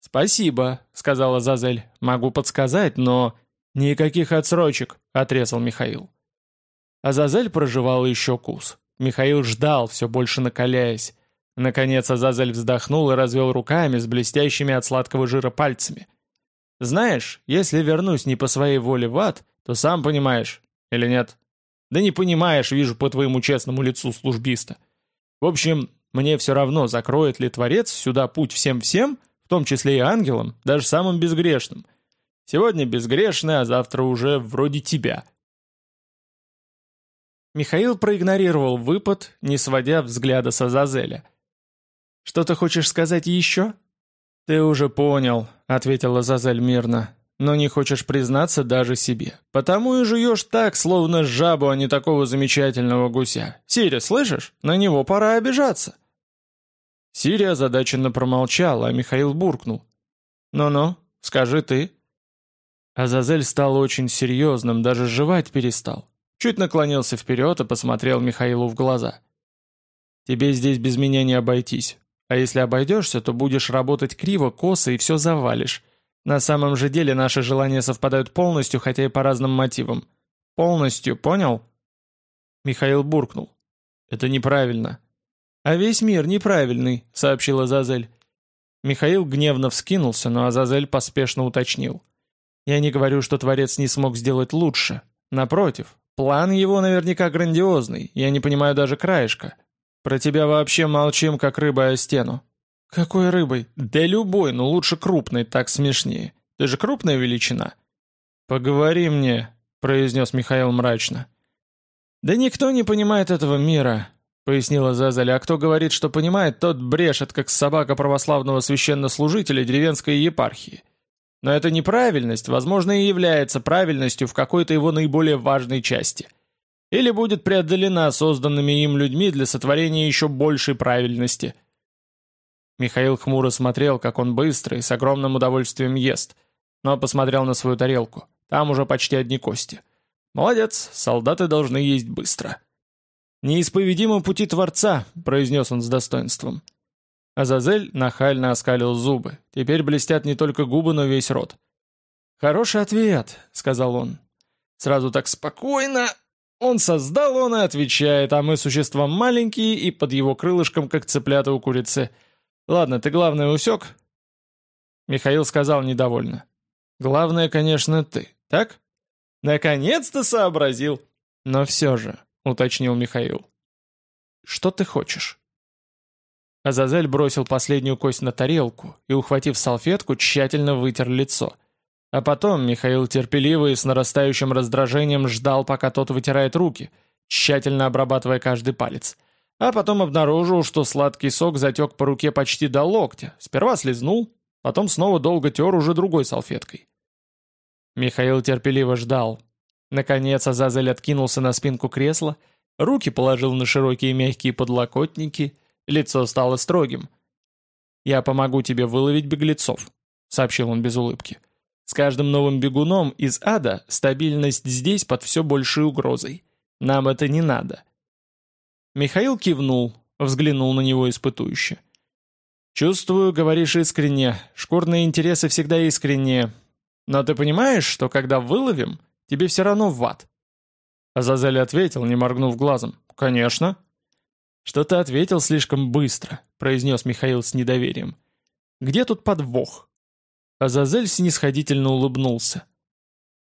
«Спасибо», — сказала Азазель. «Могу подсказать, но...» «Никаких отсрочек», — отрезал Михаил. Азазель проживал еще кус. Михаил ждал, все больше накаляясь. Наконец Азазель вздохнул и развел руками с блестящими от сладкого жира пальцами. «Знаешь, если вернусь не по своей воле в ад, то сам понимаешь, или нет?» Да не понимаешь, вижу по твоему честному лицу службиста. В общем, мне все равно, закроет ли Творец сюда путь всем-всем, в том числе и ангелам, даже самым безгрешным. Сегодня безгрешный, а завтра уже вроде тебя. Михаил проигнорировал выпад, не сводя взгляда с Азазеля. «Что ты хочешь сказать еще?» «Ты уже понял», — ответила Азазель мирно но не хочешь признаться даже себе. Потому и жуешь так, словно жабу, а не такого замечательного гуся. Сирия, слышишь? На него пора обижаться. Сирия озадаченно промолчала, а Михаил буркнул. «Ну-ну, скажи ты». Азазель стал очень серьезным, даже жевать перестал. Чуть наклонился вперед и посмотрел Михаилу в глаза. «Тебе здесь без меня не обойтись. А если обойдешься, то будешь работать криво, косо и все завалишь. На самом же деле наши желания совпадают полностью, хотя и по разным мотивам. Полностью, понял? Михаил буркнул. Это неправильно. А весь мир неправильный, сообщила Азазель. Михаил гневно вскинулся, но Азазель поспешно уточнил. Я не говорю, что Творец не смог сделать лучше. Напротив, план его наверняка грандиозный, я не понимаю даже краешка. Про тебя вообще молчим, как рыба о стену. «Какой рыбой?» «Да любой, но лучше крупной, так смешнее. Ты же крупная величина». «Поговори мне», — произнес Михаил мрачно. «Да никто не понимает этого мира», — пояснила Зазаля. «А кто говорит, что понимает, тот брешет, как собака православного священнослужителя деревенской епархии. Но эта неправильность, возможно, и является правильностью в какой-то его наиболее важной части. Или будет преодолена созданными им людьми для сотворения еще большей правильности». Михаил хмуро смотрел, как он быстро и с огромным удовольствием ест, но посмотрел на свою тарелку. Там уже почти одни кости. «Молодец, солдаты должны есть быстро». «Неисповедимы пути Творца», — произнес он с достоинством. Азазель нахально оскалил зубы. Теперь блестят не только губы, но весь рот. «Хороший ответ», — сказал он. Сразу так спокойно. Он создал, он и отвечает, а мы существа маленькие и под его крылышком, как цыплята у курицы — Ладно, ты главное усек?» Михаил сказал недовольно. «Главное, конечно, ты, так?» «Наконец-то сообразил!» «Но все же», — уточнил Михаил. «Что ты хочешь?» Азазель бросил последнюю кость на тарелку и, ухватив салфетку, тщательно вытер лицо. А потом Михаил терпеливо и с нарастающим раздражением ждал, пока тот вытирает руки, тщательно обрабатывая каждый палец — а потом обнаружил, что сладкий сок затек по руке почти до локтя. Сперва слезнул, потом снова долго тер уже другой салфеткой. Михаил терпеливо ждал. Наконец Азазель откинулся на спинку кресла, руки положил на широкие мягкие подлокотники, лицо стало строгим. «Я помогу тебе выловить беглецов», — сообщил он без улыбки. «С каждым новым бегуном из ада стабильность здесь под все большей угрозой. Нам это не надо. Михаил кивнул, взглянул на него испытующе. «Чувствую, говоришь искренне. Шкурные интересы всегда искренние. Но ты понимаешь, что когда выловим, тебе все равно в ад?» Азазель ответил, не моргнув глазом. «Конечно». «Что ты ответил слишком быстро», — произнес Михаил с недоверием. «Где тут подвох?» Азазель снисходительно улыбнулся.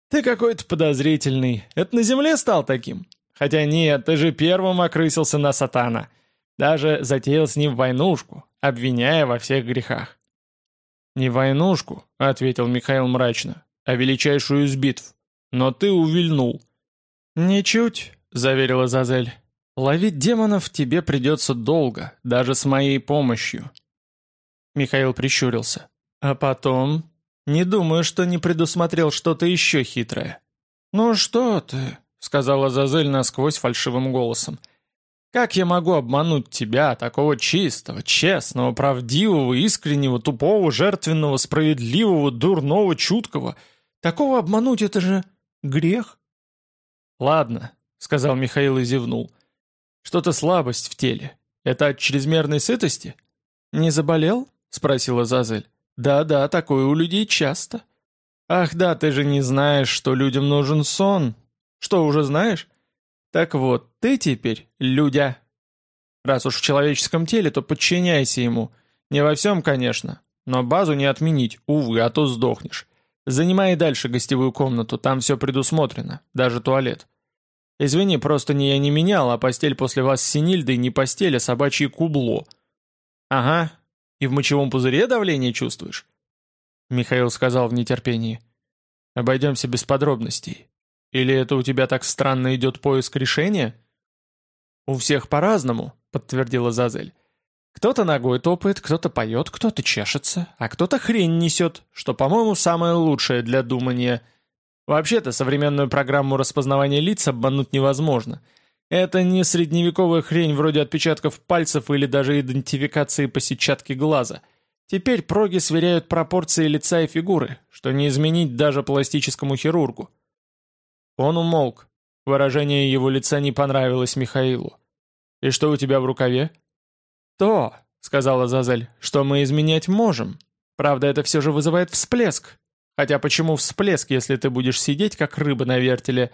«Ты какой-то подозрительный. Это на земле стал таким? Хотя нет, ты же первым окрысился на сатана. Даже затеял с ним войнушку, обвиняя во всех грехах. «Не войнушку», — ответил Михаил мрачно, — «а величайшую из битв. Но ты увильнул». «Ничуть», — заверила Зазель. Ловить демонов тебе придется долго, даже с моей помощью. Михаил прищурился. А потом... Не думаю, что не предусмотрел что-то еще хитрое. «Ну что ты?» — сказала Зазель насквозь фальшивым голосом. «Как я могу обмануть тебя, такого чистого, честного, правдивого, искреннего, тупого, жертвенного, справедливого, дурного, чуткого? Такого обмануть — это же грех?» «Ладно», — сказал Михаил и зевнул. «Что-то слабость в теле. Это от чрезмерной сытости?» «Не заболел?» — спросила Зазель. «Да-да, такое у людей часто». «Ах да, ты же не знаешь, что людям нужен сон. Что, уже знаешь?» «Так вот, ты теперь людя. Раз уж в человеческом теле, то подчиняйся ему. Не во всем, конечно, но базу не отменить, увы, а то сдохнешь. Занимай дальше гостевую комнату, там все предусмотрено, даже туалет. Извини, просто не я не менял, а постель после вас с Синильдой не постель, а собачье кубло». «Ага, и в мочевом пузыре давление чувствуешь?» Михаил сказал в нетерпении. «Обойдемся без подробностей. Или это у тебя так странно идет поиск решения?» «У всех по-разному», — подтвердила Зазель. «Кто-то ногой топает, кто-то поет, кто-то чешется, а кто-то хрень несет, что, по-моему, самое лучшее для думания. Вообще-то современную программу распознавания лиц обмануть невозможно — это не средневековая хрень вроде отпечатков пальцев или даже идентификации по сетчатке глаза. Теперь проги сверяют пропорции лица и фигуры, что не изменить даже пластическому хирургу. Он умолк. Выражение его лица не понравилось Михаилу. «И что у тебя в рукаве?» «То», — сказала Зазель, — «что мы изменять можем. Правда, это все же вызывает всплеск. Хотя почему всплеск, если ты будешь сидеть, как рыба на вертеле?»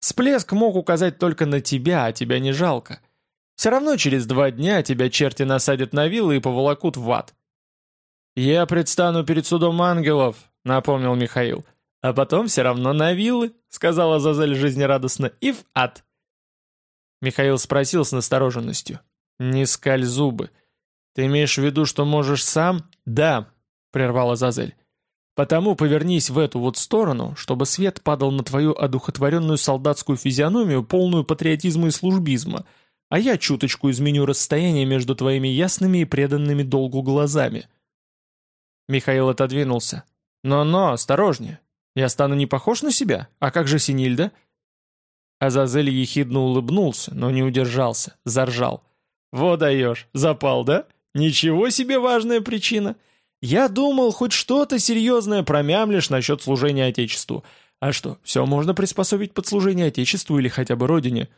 Всплеск мог указать только на тебя, а тебя не жалко. Все равно через два дня тебя черти насадят на вилы и поволокут в ад. «Я предстану перед судом ангелов», — напомнил Михаил. «А потом все равно на вилы», — сказала Зазель жизнерадостно, — «и в ад». Михаил спросил с настороженностью. «Не скаль зубы. Ты имеешь в виду, что можешь сам?» «Да», — прервала Зазель. Потому повернись в эту вот сторону, чтобы свет падал на твою одухотворенную солдатскую физиономию, полную патриотизма и службизма, а я чуточку изменю расстояние между твоими ясными и преданными долгу глазами». Михаил отодвинулся. «Но-но, осторожнее. Я стану не похож на себя? А как же Синильда?» Азазель ехидно улыбнулся, но не удержался, заржал. «Во даешь, запал, да? Ничего себе важная причина!» Я думал, хоть что-то серьезное промямлишь насчет служения Отечеству. А что, все можно приспособить под служение Отечеству или хотя бы Родине?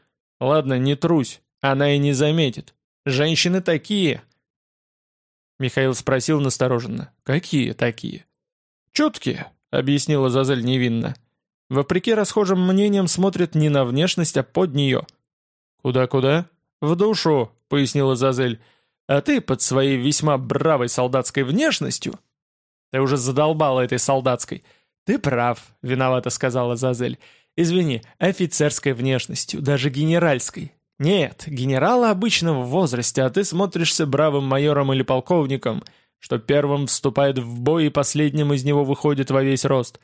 Ладно, не трусь, она и не заметит. Женщины такие. Михаил спросил настороженно. Какие такие? Чуткие, объяснила Зазель невинно. Вопреки расхожим мнениям смотрят не на внешность, а под нее. Куда-куда? В душу, пояснила Зазель. А ты под своей весьма бравой солдатской внешностью... Ты уже задолбала этой солдатской. Ты прав, виновато сказала Зазель. Извини, офицерской внешностью, даже генеральской. Нет, генерала обычного в возрасте, а ты смотришься бравым майором или полковником, что первым вступает в бой и последним из него выходит во весь рост.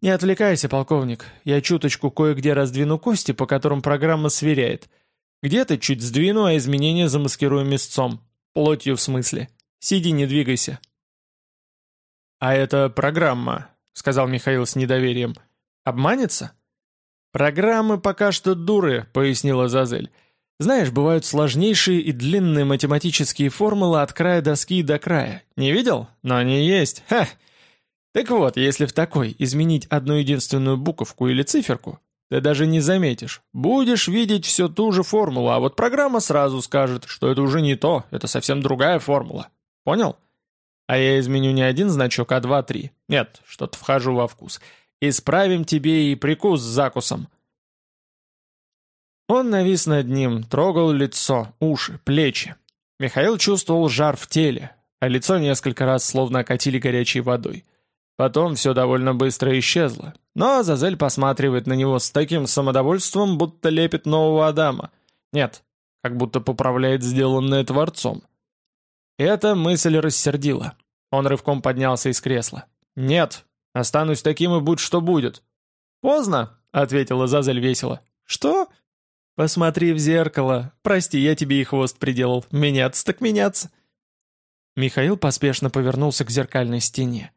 Не отвлекайся, полковник, я чуточку кое-где раздвину кости, по которым программа сверяет. Где-то чуть сдвину, а изменения замаскирую мясцом. Плотью в смысле. Сиди, не двигайся. «А это программа», — сказал Михаил с недоверием. «Обманется?» «Программы пока что дуры», — пояснила Зазель. «Знаешь, бывают сложнейшие и длинные математические формулы от края доски до края. Не видел? Но они есть. Ха! Так вот, если в такой изменить одну единственную буковку или циферку, ты даже не заметишь. Будешь видеть все ту же формулу, а вот программа сразу скажет, что это уже не то, это совсем другая формула. Понял? А я изменю не один значок, а два, три. Нет, что-то вхожу во вкус. Исправим тебе и прикус с закусом. Он навис над ним, трогал лицо, уши, плечи. Михаил чувствовал жар в теле, а лицо несколько раз словно окатили горячей водой. Потом все довольно быстро исчезло. Но Азазель посматривает на него с таким самодовольством, будто лепит нового Адама. Нет, как будто поправляет сделанное Творцом. Эта мысль рассердила. Он рывком поднялся из кресла. «Нет, останусь таким и будь что будет». «Поздно», — ответила Зазель весело. «Что?» Посмотри в зеркало. Прости, я тебе и хвост приделал. Меняться так меняться. Михаил поспешно повернулся к зеркальной стене.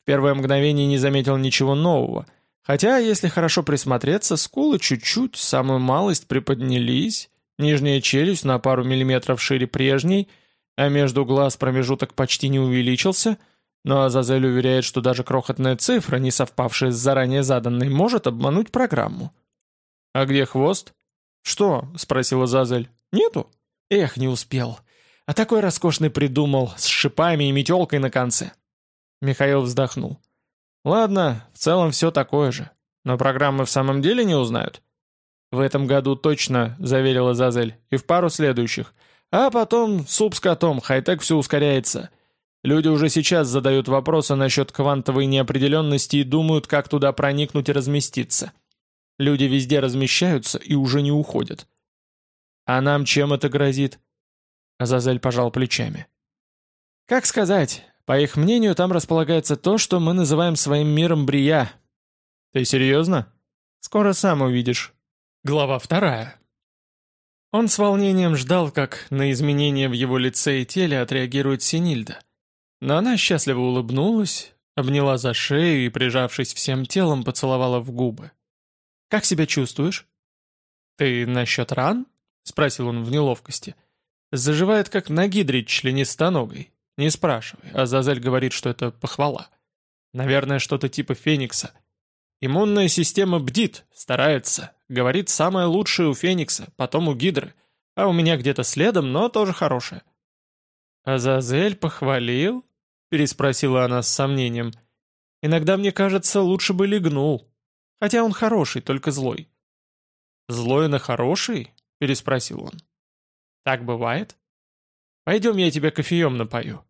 В первое мгновение не заметил ничего нового, хотя, если хорошо присмотреться, скулы чуть-чуть, самую малость приподнялись, нижняя челюсть на пару миллиметров шире прежней, а между глаз промежуток почти не увеличился, но Азазель уверяет, что даже крохотная цифра, не совпавшая с заранее заданной, может обмануть программу. «А где хвост?» «Что?» — спросила Азазель. «Нету?» «Эх, не успел. А такой роскошный придумал, с шипами и метелкой на конце». Михаил вздохнул. «Ладно, в целом все такое же. Но программы в самом деле не узнают?» «В этом году точно», — заверила Зазель, — «и в пару следующих. А потом суп с котом, хай-тек все ускоряется. Люди уже сейчас задают вопросы насчет квантовой неопределенности и думают, как туда проникнуть и разместиться. Люди везде размещаются и уже не уходят. А нам чем это грозит? Азазель пожал плечами. Как сказать, по их мнению, там располагается то, что мы называем своим миром Брия. Ты серьезно? Скоро сам увидишь. Глава вторая. Он с волнением ждал, как на изменения в его лице и теле отреагирует Синильда. Но она счастливо улыбнулась, обняла за шею и, прижавшись всем телом, поцеловала в губы. «Как себя чувствуешь?» «Ты насчет ран?» — спросил он в неловкости. «Заживает, как на гидре членистоногой. Не спрашивай, а Зазель говорит, что это похвала. Наверное, что-то типа Феникса. Иммунная система бдит, старается, говорит самое лучшее у Феникса, потом у Гидры, а у меня где-то следом, но тоже хорошее». «Азазель похвалил?» переспросила она с сомнением. «Иногда, мне кажется, лучше бы легнул. Хотя он хороший, только злой». «Злой на хороший?» — переспросил он. «Так бывает?» «Пойдем, я тебя кофеем напою».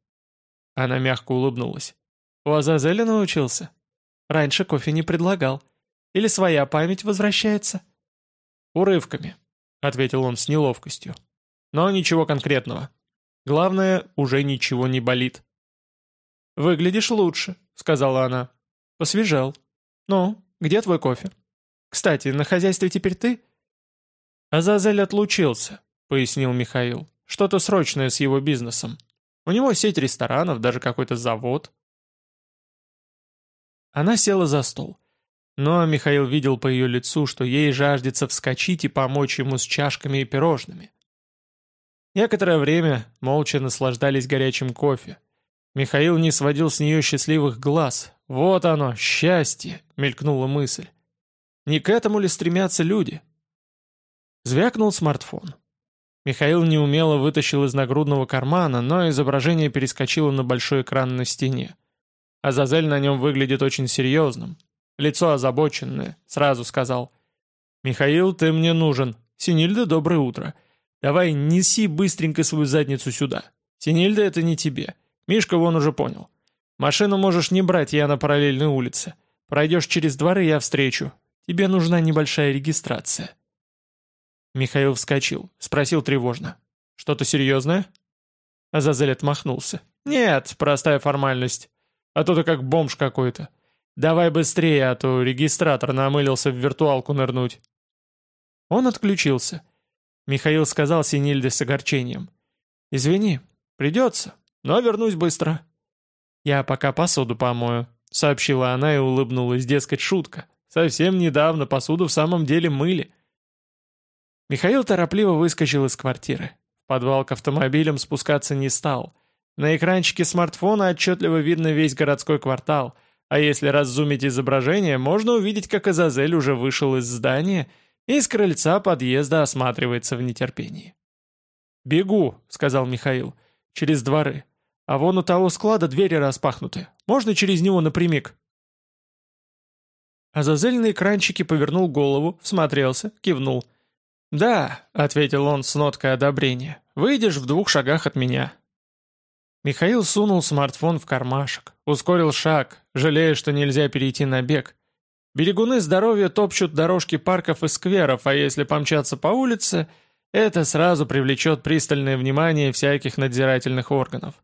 Она мягко улыбнулась. «У Азазеля научился? Раньше кофе не предлагал. Или своя память возвращается?» «Урывками», — ответил он с неловкостью. «Но ничего конкретного. Главное, уже ничего не болит». «Выглядишь лучше», — сказала она. «Посвежал. Ну, где твой кофе? Кстати, на хозяйстве теперь ты?» «Азазель отлучился», — пояснил Михаил. «Что-то срочное с его бизнесом. У него сеть ресторанов, даже какой-то завод». Она села за стол. Но Михаил видел по ее лицу, что ей жаждется вскочить и помочь ему с чашками и пирожными. Некоторое время молча наслаждались горячим кофе. Михаил не сводил с нее счастливых глаз. «Вот оно, счастье!» — мелькнула мысль. «Не к этому ли стремятся люди?» Звякнул смартфон. Михаил неумело вытащил из нагрудного кармана, но изображение перескочило на большой экран на стене. Азазель на нем выглядит очень серьезным. Лицо озабоченное, сразу сказал. «Михаил, ты мне нужен. Синильда, доброе утро. Давай неси быстренько свою задницу сюда. Синильда, это не тебе. Мишка вон уже понял. Машину можешь не брать, я на параллельной улице. Пройдешь через дворы, я встречу. Тебе нужна небольшая регистрация». Михаил вскочил, спросил тревожно. «Что-то серьезное?» Азазель отмахнулся. «Нет, простая формальность. А то ты как бомж какой-то. Давай быстрее, а то регистратор намылился в виртуалку нырнуть». Он отключился. Михаил сказал Синильде с огорчением. «Извини, придется. Но вернусь быстро». «Я пока посуду помою», — сообщила она и улыбнулась, дескать, шутка. «Совсем недавно посуду в самом деле мыли». Михаил торопливо выскочил из квартиры. В подвал к автомобилям спускаться не стал. На экранчике смартфона отчетливо видно весь городской квартал, а если раззумить изображение, можно увидеть, как Азазель уже вышел из здания и с крыльца подъезда осматривается в нетерпении. «Бегу», — сказал Михаил, — «через дворы. А вон у того склада двери распахнуты. Можно через него напрямик?» Азазель на экранчике повернул голову, всмотрелся, кивнул. «Да», — ответил он с ноткой одобрения, — «выйдешь в двух шагах от меня». Михаил сунул смартфон в кармашек, ускорил шаг, жалея, что нельзя перейти на бег. Берегуны здоровья топчут дорожки парков и скверов, а если помчаться по улице, это сразу привлечет пристальное внимание всяких надзирательных органов.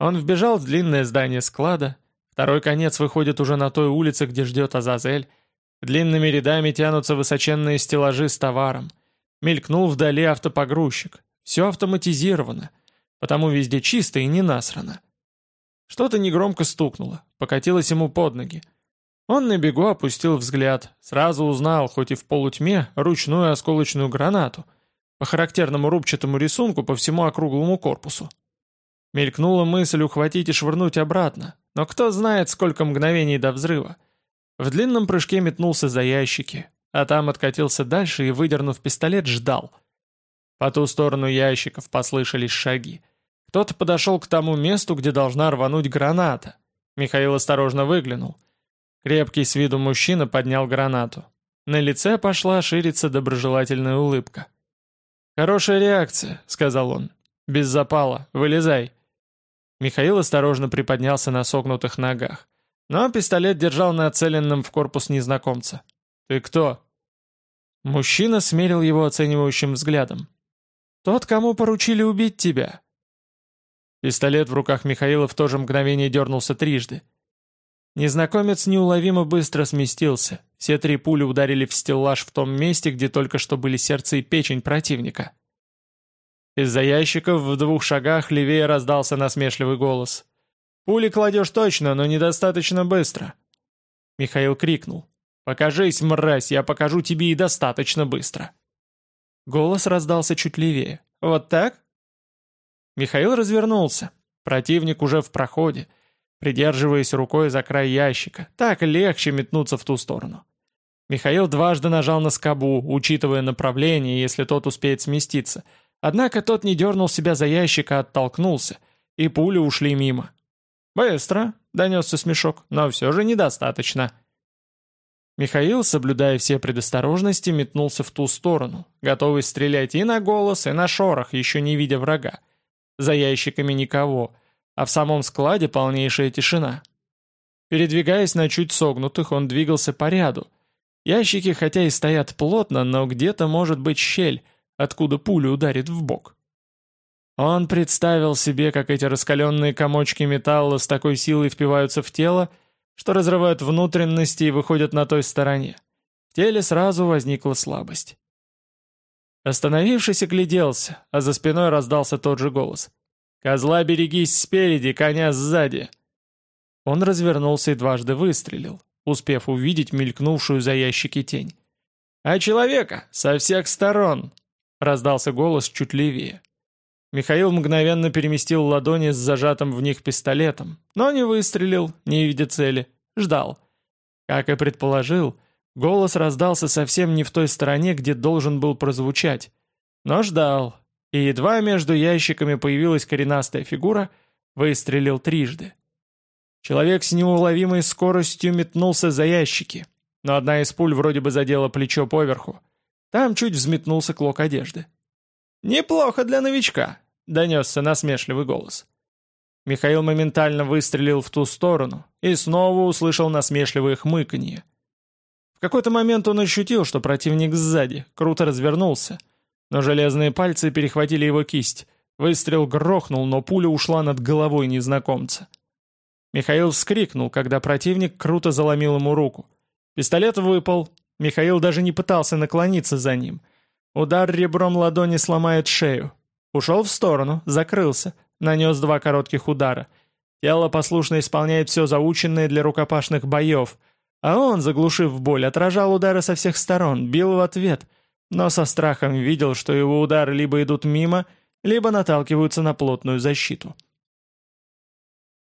Он вбежал в длинное здание склада, второй конец выходит уже на той улице, где ждет Азазель, длинными рядами тянутся высоченные стеллажи с товаром, Мелькнул вдали автопогрузчик. Все автоматизировано, потому везде чисто и не насрано. Что-то негромко стукнуло, покатилось ему под ноги. Он на бегу опустил взгляд, сразу узнал, хоть и в полутьме, ручную осколочную гранату, по характерному рубчатому рисунку по всему округлому корпусу. Мелькнула мысль ухватить и швырнуть обратно, но кто знает, сколько мгновений до взрыва. В длинном прыжке метнулся за ящики, а там откатился дальше и, выдернув пистолет, ждал. По ту сторону ящиков послышались шаги. Кто-то подошел к тому месту, где должна рвануть граната. Михаил осторожно выглянул — Крепкий с виду мужчина поднял гранату. На лице пошла шириться доброжелательная улыбка. «Хорошая реакция», — сказал он. «Без запала. Вылезай». Михаил осторожно приподнялся на согнутых ногах. Но пистолет держал нацеленным в корпус незнакомца. «Ты кто?» Мужчина смерил его оценивающим взглядом. «Тот, кому поручили убить тебя». Пистолет в руках Михаила в то же мгновение дернулся трижды. Незнакомец неуловимо быстро сместился. Все три пули ударили в стеллаж в том месте, где только что были сердце и печень противника. Из-за ящиков в двух шагах левее раздался насмешливый голос. «Пули кладешь точно, но недостаточно быстро». Михаил крикнул. «Покажись, мразь, я покажу тебе и достаточно быстро». Голос раздался чуть левее. «Вот так?» Михаил развернулся. Противник уже в проходе придерживаясь рукой за край ящика. Так легче метнуться в ту сторону. Михаил дважды нажал на скобу, учитывая направление, если тот успеет сместиться. Однако тот не дернул себя за ящик, а оттолкнулся, и пули ушли мимо. «Быстро», — донесся смешок, — «но все же недостаточно». Михаил, соблюдая все предосторожности, метнулся в ту сторону, готовый стрелять и на голос, и на шорох, еще не видя врага. За ящиками никого, а в самом складе полнейшая тишина. Передвигаясь на чуть согнутых, он двигался по ряду. Ящики хотя и стоят плотно, но где-то может быть щель, откуда пуля ударит в бок. Он представил себе, как эти раскаленные комочки металла с такой силой впиваются в тело, что разрывают внутренности и выходят на той стороне. В теле сразу возникла слабость. Остановившись, огляделся, а за спиной раздался тот же голос. «Козла берегись спереди, коня сзади!» Он развернулся и дважды выстрелил, успев увидеть мелькнувшую за ящики тень. «А человека! Со всех сторон!» — раздался голос чуть левее. Михаил мгновенно переместил ладони с зажатым в них пистолетом, но не выстрелил, не видя цели, ждал. Как и предположил, голос раздался совсем не в той стороне, где должен был прозвучать, но ждал, и едва между ящиками появилась коренастая фигура, выстрелил трижды. Человек с неуловимой скоростью метнулся за ящики, но одна из пуль вроде бы задела плечо поверху. Там чуть взметнулся клок одежды. «Неплохо для новичка», — донесся насмешливый голос. Михаил моментально выстрелил в ту сторону и снова услышал насмешливое хмыканье. В какой-то момент он ощутил, что противник сзади, круто развернулся — но железные пальцы перехватили его кисть. Выстрел грохнул, но пуля ушла над головой незнакомца. Михаил вскрикнул, когда противник круто заломил ему руку. Пистолет выпал. Михаил даже не пытался наклониться за ним. Удар ребром ладони сломает шею. Ушел в сторону, закрылся, нанес два коротких удара. Тело послушно исполняет все заученное для рукопашных боев. А он, заглушив боль, отражал удары со всех сторон, бил в ответ — но со страхом видел, что его удары либо идут мимо, либо наталкиваются на плотную защиту.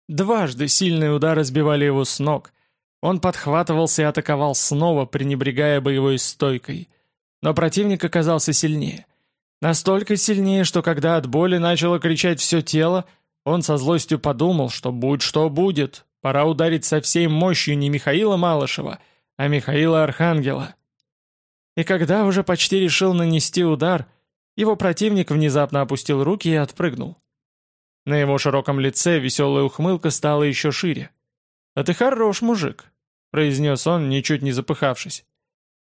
Дважды сильные удары сбивали его с ног. Он подхватывался и атаковал снова, пренебрегая боевой стойкой. Но противник оказался сильнее. Настолько сильнее, что когда от боли начало кричать все тело, он со злостью подумал, что будь что будет, пора ударить со всей мощью не Михаила Малышева, а Михаила Архангела. И когда уже почти решил нанести удар, его противник внезапно опустил руки и отпрыгнул. На его широком лице веселая ухмылка стала еще шире. «А ты хорош, мужик», — произнес он, ничуть не запыхавшись.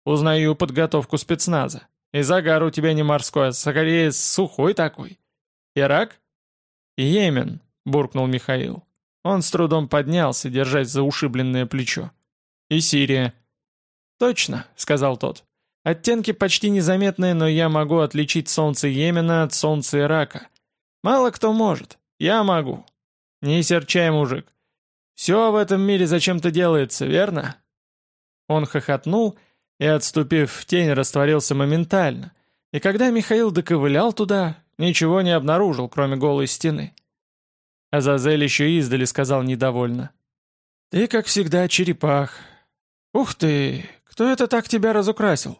«Узнаю подготовку спецназа. И загар у тебя не морской, а скорее сухой такой. Ирак?» «Йемен», — буркнул Михаил. Он с трудом поднялся, держась за ушибленное плечо. «И Сирия». «Точно», — сказал тот. Оттенки почти незаметные, но я могу отличить солнце Йемена от солнца Ирака. Мало кто может. Я могу. Не серчай, мужик. Все в этом мире зачем-то делается, верно?» Он хохотнул и, отступив в тень, растворился моментально. И когда Михаил доковылял туда, ничего не обнаружил, кроме голой стены. Азазель еще издали сказал недовольно. «Ты, как всегда, черепах. Ух ты, кто это так тебя разукрасил?»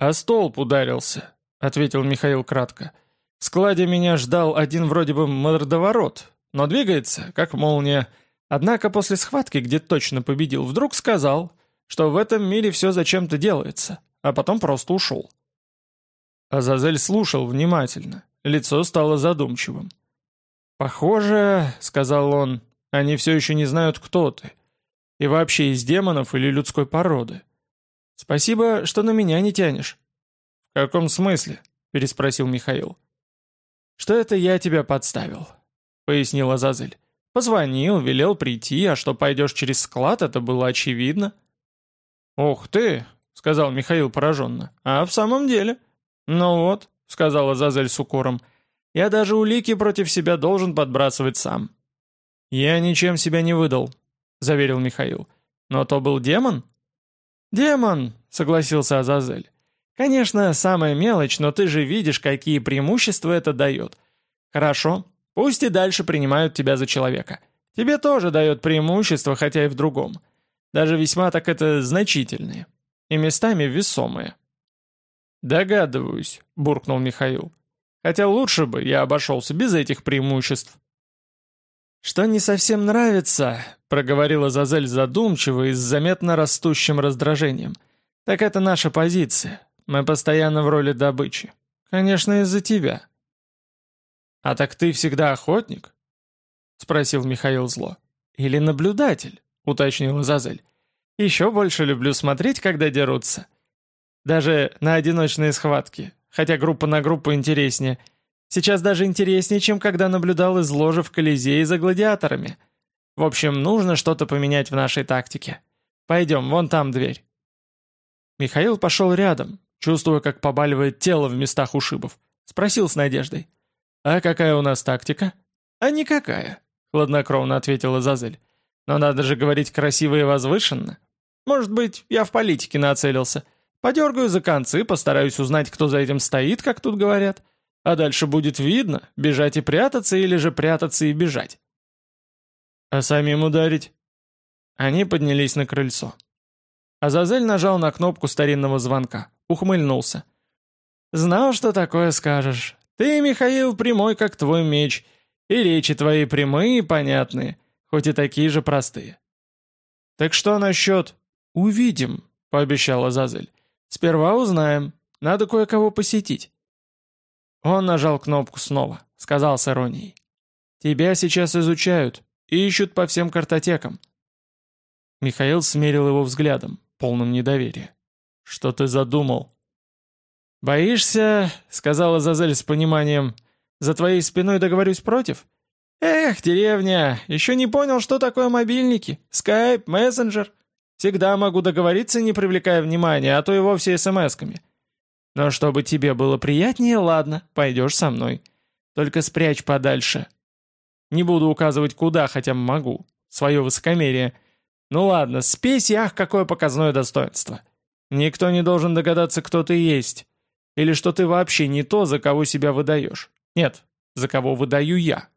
«А столб ударился», — ответил Михаил кратко. «В складе меня ждал один вроде бы мордоворот, но двигается, как молния. Однако после схватки, где точно победил, вдруг сказал, что в этом мире все зачем-то делается, а потом просто ушел». Азазель слушал внимательно, лицо стало задумчивым. «Похоже, — сказал он, — они все еще не знают, кто ты. И вообще из демонов или людской породы. Спасибо, что на меня не тянешь». «В каком смысле?» — переспросил Михаил. «Что это я тебя подставил?» — пояснил Азазель. «Позвонил, велел прийти, а что пойдешь через склад, это было очевидно». «Ух ты!» — сказал Михаил пораженно. «А в самом деле?» «Ну вот», — сказал Азазель с укором, — я даже улики против себя должен подбрасывать сам». «Я ничем себя не выдал», — заверил Михаил. «Но то был демон?» «Демон», — согласился Азазель. «Конечно, самая мелочь, но ты же видишь, какие преимущества это дает. Хорошо, пусть и дальше принимают тебя за человека. Тебе тоже дает преимущество, хотя и в другом. Даже весьма так это значительные. И местами весомые». «Догадываюсь», — буркнул Михаил. Хотя лучше бы я обошелся без этих преимуществ. «Что не совсем нравится», — проговорила Зазель задумчиво и с заметно растущим раздражением, — «так это наша позиция. Мы постоянно в роли добычи. Конечно, из-за тебя». «А так ты всегда охотник?» — спросил Михаил зло. «Или наблюдатель?» — уточнила Зазель. «Еще больше люблю смотреть, когда дерутся. Даже на одиночные схватки хотя группа на группу интереснее. Сейчас даже интереснее, чем когда наблюдал из ложи в Колизее за гладиаторами. В общем, нужно что-то поменять в нашей тактике. Пойдем, вон там дверь». Михаил пошел рядом, чувствуя, как побаливает тело в местах ушибов. Спросил с надеждой. «А какая у нас тактика?» «А никакая», — хладнокровно ответила Зазель. «Но надо же говорить красиво и возвышенно. Может быть, я в политике нацелился. Подергаю за концы, постараюсь узнать, кто за этим стоит, как тут говорят. А дальше будет видно, бежать и прятаться, или же прятаться и бежать. А самим ударить? Они поднялись на крыльцо. Азазель нажал на кнопку старинного звонка, ухмыльнулся. «Знал, что такое скажешь. Ты, Михаил, прямой, как твой меч, и речи твои прямые и понятные, хоть и такие же простые». «Так что насчет...» «Увидим», — пообещала Азазель. Сперва узнаем. Надо кое-кого посетить». Он нажал кнопку снова, сказал с иронией. «Тебя сейчас изучают и ищут по всем картотекам». Михаил смерил его взглядом, полным недоверия. «Что ты задумал?» «Боишься?» — сказала Зазель с пониманием. «За твоей спиной договорюсь против?» «Эх, деревня, еще не понял, что такое мобильники, скайп, мессенджер. Всегда могу договориться, не привлекая внимания, а то и вовсе смс-ками. Но чтобы тебе было приятнее, ладно, пойдешь со мной. Только спрячь подальше. Не буду указывать куда, хотя могу. Свое высокомерие. Ну ладно, спесь, ах, какое показное достоинство. Никто не должен догадаться, кто ты есть. Или что ты вообще не то, за кого себя выдаешь. Нет, за кого выдаю я.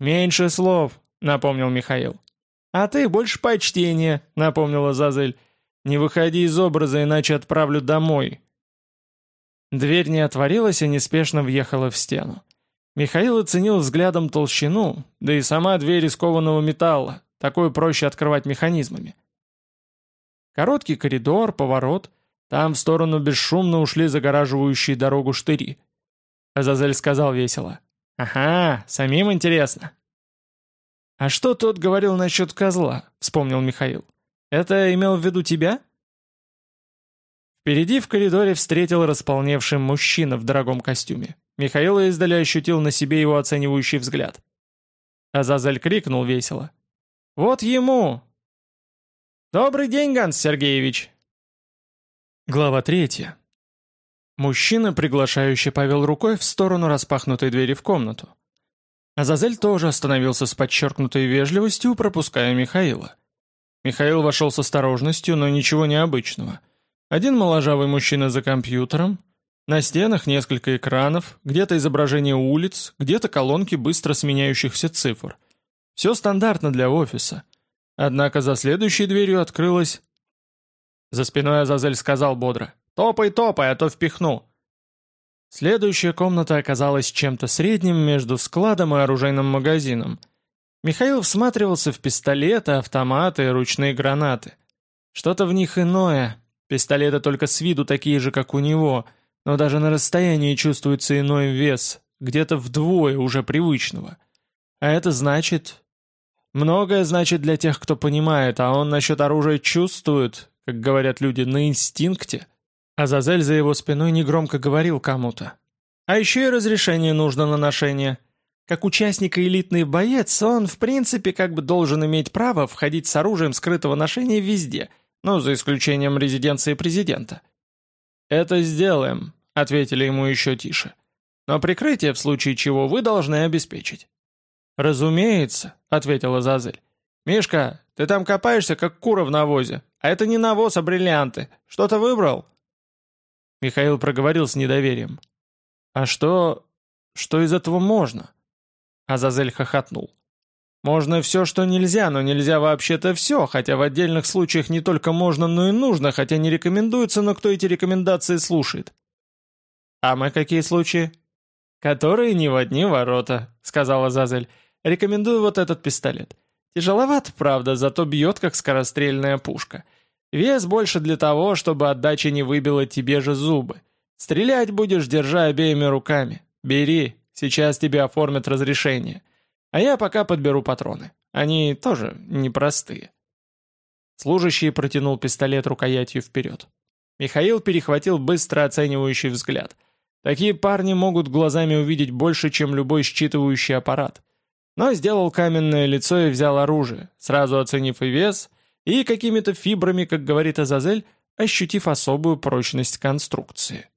«Меньше слов», — напомнил Михаил. «А ты больше почтения», — напомнила Зазель. «Не выходи из образа, иначе отправлю домой». Дверь не отворилась и неспешно въехала в стену. Михаил оценил взглядом толщину, да и сама дверь из кованого металла, такое проще открывать механизмами. Короткий коридор, поворот, там в сторону бесшумно ушли загораживающие дорогу штыри. Азазель сказал весело. «Ага, самим интересно». «А что тот говорил насчет козла?» — вспомнил Михаил. «Это имел в виду тебя?» Впереди в коридоре встретил располневший мужчина в дорогом костюме. Михаил издали ощутил на себе его оценивающий взгляд. Азазель крикнул весело. «Вот ему!» «Добрый день, Ганс Сергеевич!» Глава третья. Мужчина, приглашающе повел рукой в сторону распахнутой двери в комнату. Азазель тоже остановился с подчеркнутой вежливостью, пропуская Михаила. Михаил вошел с осторожностью, но ничего необычного. Один моложавый мужчина за компьютером, на стенах несколько экранов, где-то изображение улиц, где-то колонки быстро сменяющихся цифр. Все стандартно для офиса. Однако за следующей дверью открылась за спиной Азазель сказал бодро. «Топай, топай, а то впихну!» Следующая комната оказалась чем-то средним между складом и оружейным магазином. Михаил всматривался в пистолеты, автоматы и ручные гранаты. Что-то в них иное. Пистолеты только с виду такие же, как у него, но даже на расстоянии чувствуется иной вес, где-то вдвое уже привычного. А это значит... Многое значит для тех, кто понимает, а он насчет оружия чувствует, как говорят люди, на инстинкте. Азазель за его спиной негромко говорил кому-то. А еще и разрешение нужно на ношение. Как участник и элитный боец, он, в принципе, как бы должен иметь право входить с оружием скрытого ношения везде, ну, за исключением резиденции президента. «Это сделаем», — ответили ему еще тише. «Но прикрытие, в случае чего, вы должны обеспечить». «Разумеется», — ответила Зазель. «Мишка, ты там копаешься, как кура в навозе. А это не навоз, а бриллианты. Что-то выбрал?» Михаил проговорил с недоверием. «А что... что из этого можно?» Азазель хохотнул. «Можно все, что нельзя, но нельзя вообще-то все, хотя в отдельных случаях не только можно, но и нужно, хотя не рекомендуется, но кто эти рекомендации слушает?» «А мы какие случаи?» «Которые не в одни ворота», — сказала Азазель. «Рекомендую вот этот пистолет. Тяжеловат, правда, зато бьет, как скорострельная пушка. Вес больше для того, чтобы отдача не выбила тебе же зубы. Стрелять будешь, держа обеими руками. Бери, сейчас тебе оформят разрешение. А я пока подберу патроны. Они тоже непростые. Служащий протянул пистолет рукоятью вперед. Михаил перехватил быстро оценивающий взгляд. Такие парни могут глазами увидеть больше, чем любой считывающий аппарат. Но сделал каменное лицо и взял оружие, сразу оценив и вес, и какими-то фибрами, как говорит Азазель, ощутив особую прочность конструкции.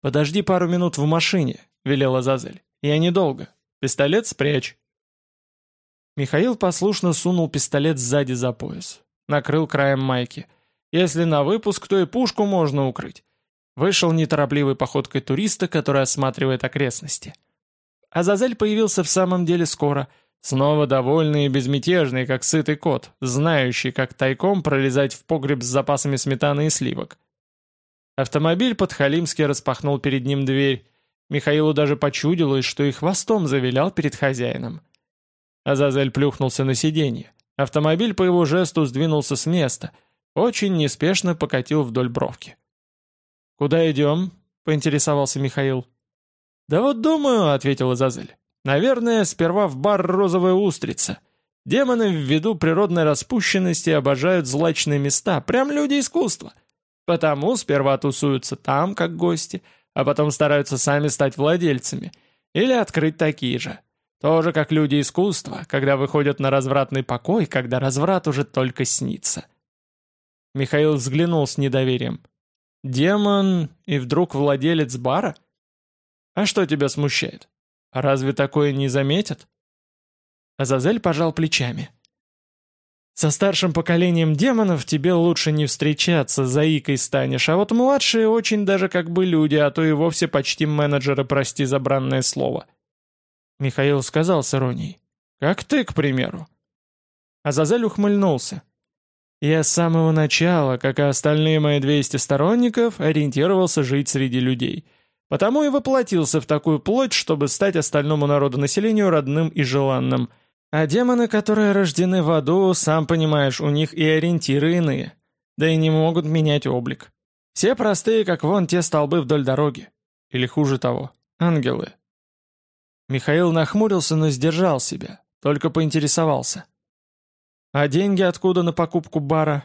«Подожди пару минут в машине», — велел Азазель. «Я недолго. Пистолет спрячь». Михаил послушно сунул пистолет сзади за пояс. Накрыл краем майки. Если на выпуск, то и пушку можно укрыть. Вышел неторопливой походкой туриста, который осматривает окрестности. Азазель появился в самом деле скоро, снова довольный и безмятежный, как сытый кот, знающий, как тайком пролезать в погреб с запасами сметаны и сливок. Автомобиль подхалимски распахнул перед ним дверь. Михаилу даже почудилось, что и хвостом завилял перед хозяином. Азазель плюхнулся на сиденье. Автомобиль по его жесту сдвинулся с места, очень неспешно покатил вдоль бровки. «Куда идем?» — поинтересовался Михаил. «Да вот думаю», — ответила Зазель. «Наверное, сперва в бар «Розовая устрица». Демоны ввиду природной распущенности обожают злачные места, прям люди искусства. Потому сперва тусуются там, как гости, а потом стараются сами стать владельцами. Или открыть такие же. Тоже как люди искусства, когда выходят на развратный покой, когда разврат уже только снится. Михаил взглянул с недоверием. «Демон и вдруг владелец бара?» А что тебя смущает? Разве такое не заметят?» Азазель пожал плечами. «Со старшим поколением демонов тебе лучше не встречаться, заикой станешь, а вот младшие очень даже как бы люди, а то и вовсе почти менеджеры, прости за бранное слово». Михаил сказал с иронией. «Как ты, к примеру». Азазель ухмыльнулся. «Я с самого начала, как и остальные мои 200 сторонников, ориентировался жить среди людей». Потому и воплотился в такую плоть, чтобы стать остальному народонаселению родным и желанным. А демоны, которые рождены в аду, сам понимаешь, у них и ориентиры иные. Да и не могут менять облик. Все простые, как вон те столбы вдоль дороги. Или хуже того, ангелы. Михаил нахмурился, но сдержал себя, только поинтересовался. «А деньги откуда на покупку бара?»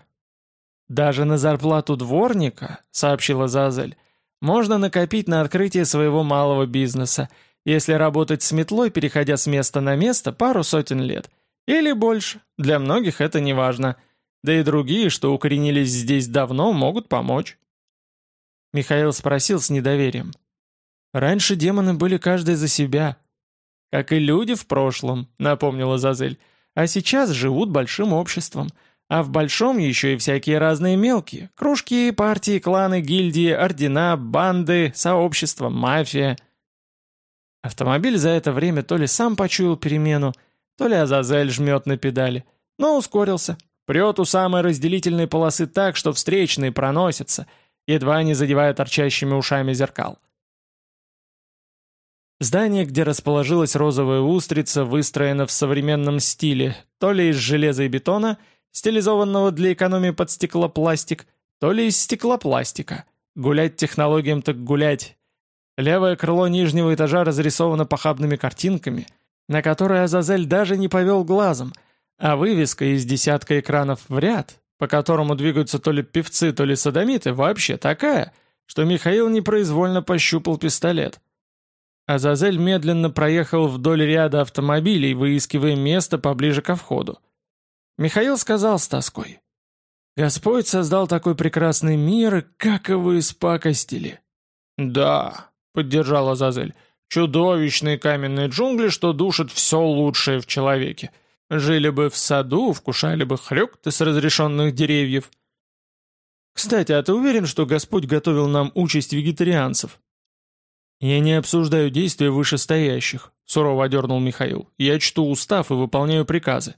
«Даже на зарплату дворника», — сообщила Зазель, можно накопить на открытие своего малого бизнеса, если работать с метлой, переходя с места на место, пару сотен лет. Или больше, для многих это не важно. Да и другие, что укоренились здесь давно, могут помочь. Михаил спросил с недоверием. Раньше демоны были каждый за себя. Как и люди в прошлом, напомнила Зазель. А сейчас живут большим обществом. А в большом еще и всякие разные мелкие. Кружки, партии, кланы, гильдии, ордена, банды, сообщества, мафия. Автомобиль за это время то ли сам почуял перемену, то ли Азазель жмет на педали. Но ускорился. Прет у самой разделительной полосы так, что встречные проносятся, едва не задевая торчащими ушами зеркал. Здание, где расположилась розовая устрица, выстроено в современном стиле, то ли из железа и бетона, стилизованного для экономии под стеклопластик, то ли из стеклопластика. Гулять технологиям так гулять. Левое крыло нижнего этажа разрисовано похабными картинками, на которые Азазель даже не повел глазом, а вывеска из десятка экранов в ряд, по которому двигаются то ли певцы, то ли садомиты, вообще такая, что Михаил непроизвольно пощупал пистолет. Азазель медленно проехал вдоль ряда автомобилей, выискивая место поближе ко входу. Михаил сказал с тоской. «Господь создал такой прекрасный мир, как его испакостили!» «Да», — поддержал Азазель, — «чудовищные каменные джунгли, что душат все лучшее в человеке. Жили бы в саду, вкушали бы хрюкты с разрешенных деревьев». «Кстати, а ты уверен, что Господь готовил нам участь вегетарианцев?» «Я не обсуждаю действия вышестоящих», — сурово одернул Михаил. «Я чту устав и выполняю приказы».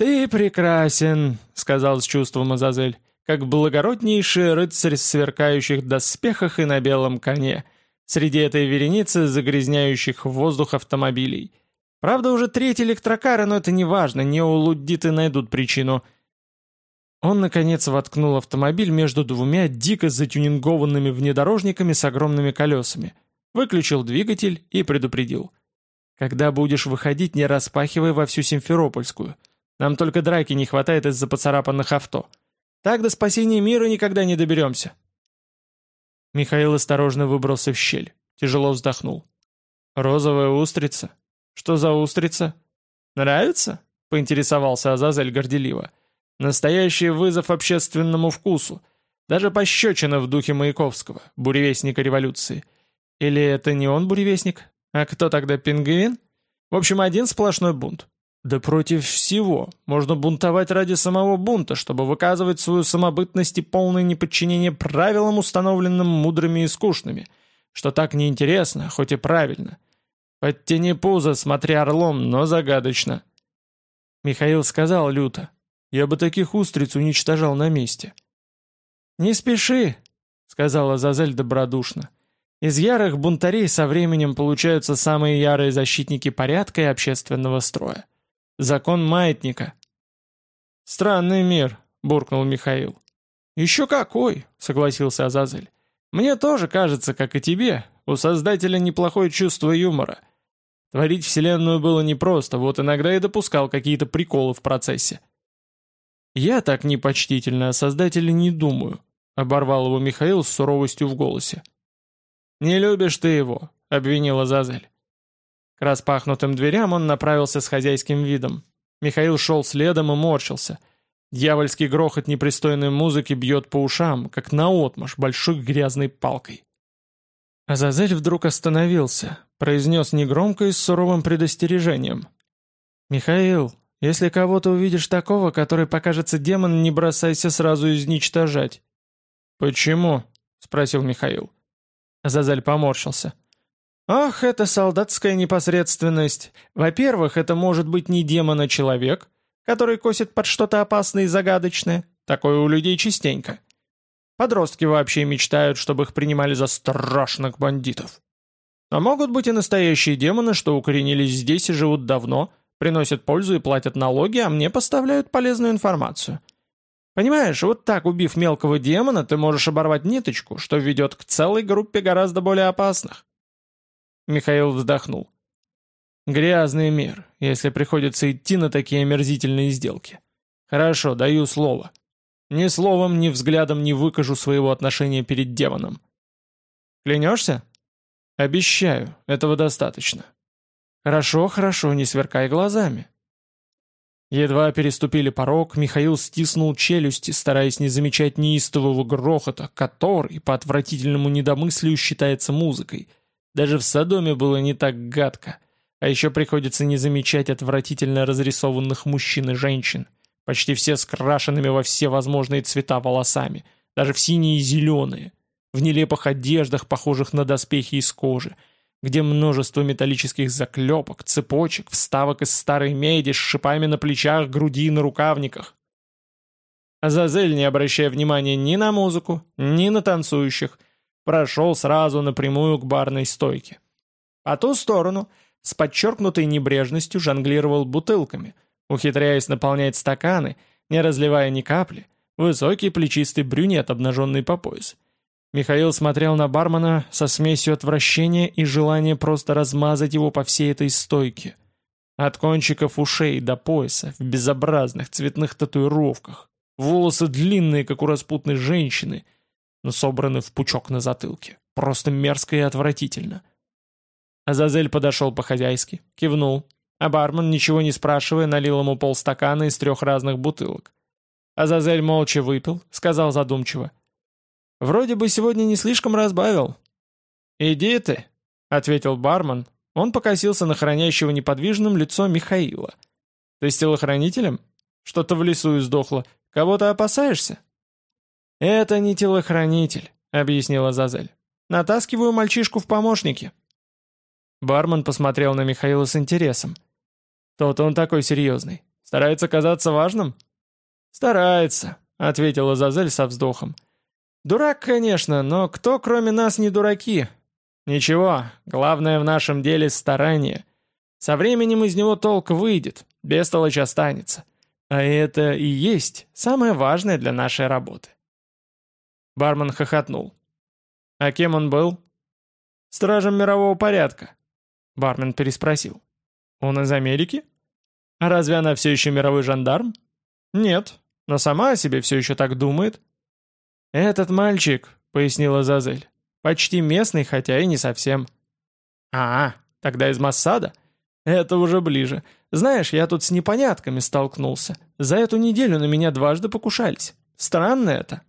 «Ты прекрасен», — сказал с чувством Азазель, «как благороднейший рыцарь в сверкающих доспехах и на белом коне, среди этой вереницы загрязняющих воздух автомобилей. Правда, уже третий электрокар, но это не важно, неолуддиты найдут причину». Он, наконец, воткнул автомобиль между двумя дико затюнингованными внедорожниками с огромными колесами, выключил двигатель и предупредил. «Когда будешь выходить, не распахивай во всю Симферопольскую. Нам только драки не хватает из-за поцарапанных авто. Так до спасения мира никогда не доберемся». Михаил осторожно выбрался в щель, тяжело вздохнул. «Розовая устрица? Что за устрица? Нравится?» — поинтересовался Азазель горделиво. Настоящий вызов общественному вкусу. Даже пощечина в духе Маяковского, буревестника революции. Или это не он буревестник? А кто тогда пингвин? В общем, один сплошной бунт. Да против всего. Можно бунтовать ради самого бунта, чтобы выказывать свою самобытность и полное неподчинение правилам, установленным мудрыми и скучными, что так неинтересно, хоть и правильно. Подтяни пузо, смотри орлом, но загадочно. Михаил сказал люто. Я бы таких устриц уничтожал на месте. «Не спеши», — сказала Зазель добродушно. «Из ярых бунтарей со временем получаются самые ярые защитники порядка и общественного строя. Закон маятника». «Странный мир», — буркнул Михаил. «Еще какой», — согласился Азазель. «Мне тоже кажется, как и тебе, у Создателя неплохое чувство юмора. Творить Вселенную было непросто, вот иногда и допускал какие-то приколы в процессе». «Я так непочтительно о Создателе не думаю», — оборвал его Михаил с суровостью в голосе. «Не любишь ты его», — обвинила Зазель. К распахнутым дверям он направился с хозяйским видом. Михаил шел следом и морщился. Дьявольский грохот непристойной музыки бьет по ушам, как наотмашь большой грязной палкой. Азазель вдруг остановился, произнес негромко и с суровым предостережением. «Михаил, если кого-то увидишь такого, который покажется демон, не бросайся сразу изничтожать». «Почему?» — спросил Михаил. Азазель поморщился. «Ах, это солдатская непосредственность. Во-первых, это может быть не демон, а человек, который косит под что-то опасное и загадочное. Такое у людей частенько. Подростки вообще мечтают, чтобы их принимали за страшных бандитов. А могут быть и настоящие демоны, что укоренились здесь и живут давно, приносят пользу и платят налоги, а мне поставляют полезную информацию. Понимаешь, вот так, убив мелкого демона, ты можешь оборвать ниточку, что ведет к целой группе гораздо более опасных. Михаил вздохнул. Грязный мир, если приходится идти на такие омерзительные сделки. Хорошо, даю слово. Ни словом, ни взглядом не выкажу своего отношения перед демоном. Клянешься? Обещаю, этого достаточно. «Хорошо, хорошо, не сверкай глазами». Едва переступили порог, Михаил стиснул челюсти, стараясь не замечать неистового грохота, который по отвратительному недомыслию считается музыкой. Даже в Содоме было не так гадко. А еще приходится не замечать отвратительно разрисованных мужчин и женщин, почти все с крашенными во все возможные цвета волосами, даже в синие и зеленые, в нелепых одеждах, похожих на доспехи из кожи, где множество металлических заклепок, цепочек, вставок из старой меди с шипами на плечах, груди и на рукавниках. Азазель, не обращая внимания ни на музыку, ни на танцующих, прошел сразу напрямую к барной стойке. По ту сторону, с подчеркнутой небрежностью, жонглировал бутылками, ухитряясь наполнять стаканы, не разливая ни капли, высокий плечистый брюнет, обнаженный по пояс. Михаил смотрел на бармена со смесью отвращения и желания просто размазать его по всей этой стойке. От кончиков ушей до пояса, в безобразных цветных татуировках. Волосы длинные, как у распутной женщины, но собраны в пучок на затылке. Просто мерзко и отвратительно. Азазель подошел по-хозяйски, кивнул, а бармен, ничего не спрашивая, налил ему полстакана из трех разных бутылок. Азазель молча выпил, сказал задумчиво. Вроде бы сегодня не слишком разбавил». «Иди ты», — ответил бармен. Он покосился на хранящего неподвижным лицо Михаила. «Ты с телохранителем? Что-то в лесу издохло. Кого-то опасаешься?» «Это не телохранитель», — объяснила Зазель. «Натаскиваю мальчишку в помощники». Бармен посмотрел на Михаила с интересом. «Тот он такой серьезный. Старается казаться важным?» «Старается», — ответила Зазель со вздохом. Дурак, конечно, но кто кроме нас не дураки? Ничего, главное в нашем деле старание. Со временем из него толк выйдет, бестолочь останется. А это и есть самое важное для нашей работы. Бармен хохотнул. А кем он был? Стражем мирового порядка. Бармен переспросил. Он из Америки? А разве она все еще мировой жандарм? Нет, но сама о себе все еще так думает. «Этот мальчик», — пояснила Зазель, — «почти местный, хотя и не совсем». «А, тогда из Массада?» «Это уже ближе. Знаешь, я тут с непонятками столкнулся. За эту неделю на меня дважды покушались. Странно это».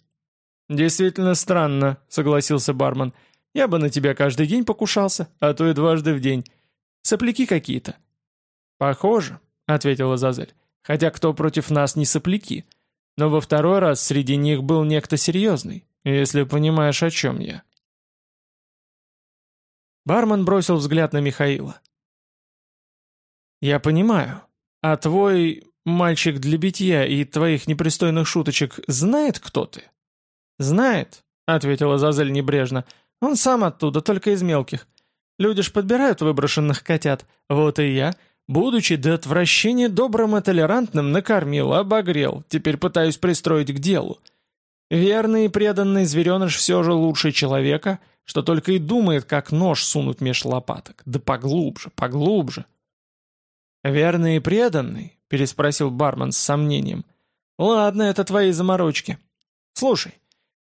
«Действительно странно», — согласился бармен. «Я бы на тебя каждый день покушался, а то и дважды в день. Сопляки какие-то». «Похоже», — ответила Зазель. «Хотя кто против нас не сопляки?» Но во второй раз среди них был некто серьезный, если понимаешь, о чем я. Бармен бросил взгляд на Михаила. «Я понимаю. А твой мальчик для битья и твоих непристойных шуточек знает, кто ты?» «Знает», — ответила Зазель небрежно. «Он сам оттуда, только из мелких. Люди ж подбирают выброшенных котят. Вот и я Будучи до отвращения добрым и толерантным, накормил, обогрел, теперь пытаюсь пристроить к делу. Верный и преданный звереныш все же лучше человека, что только и думает, как нож сунуть меж лопаток. Да поглубже, поглубже. «Верный и преданный?» — переспросил бармен с сомнением. «Ладно, это твои заморочки. Слушай,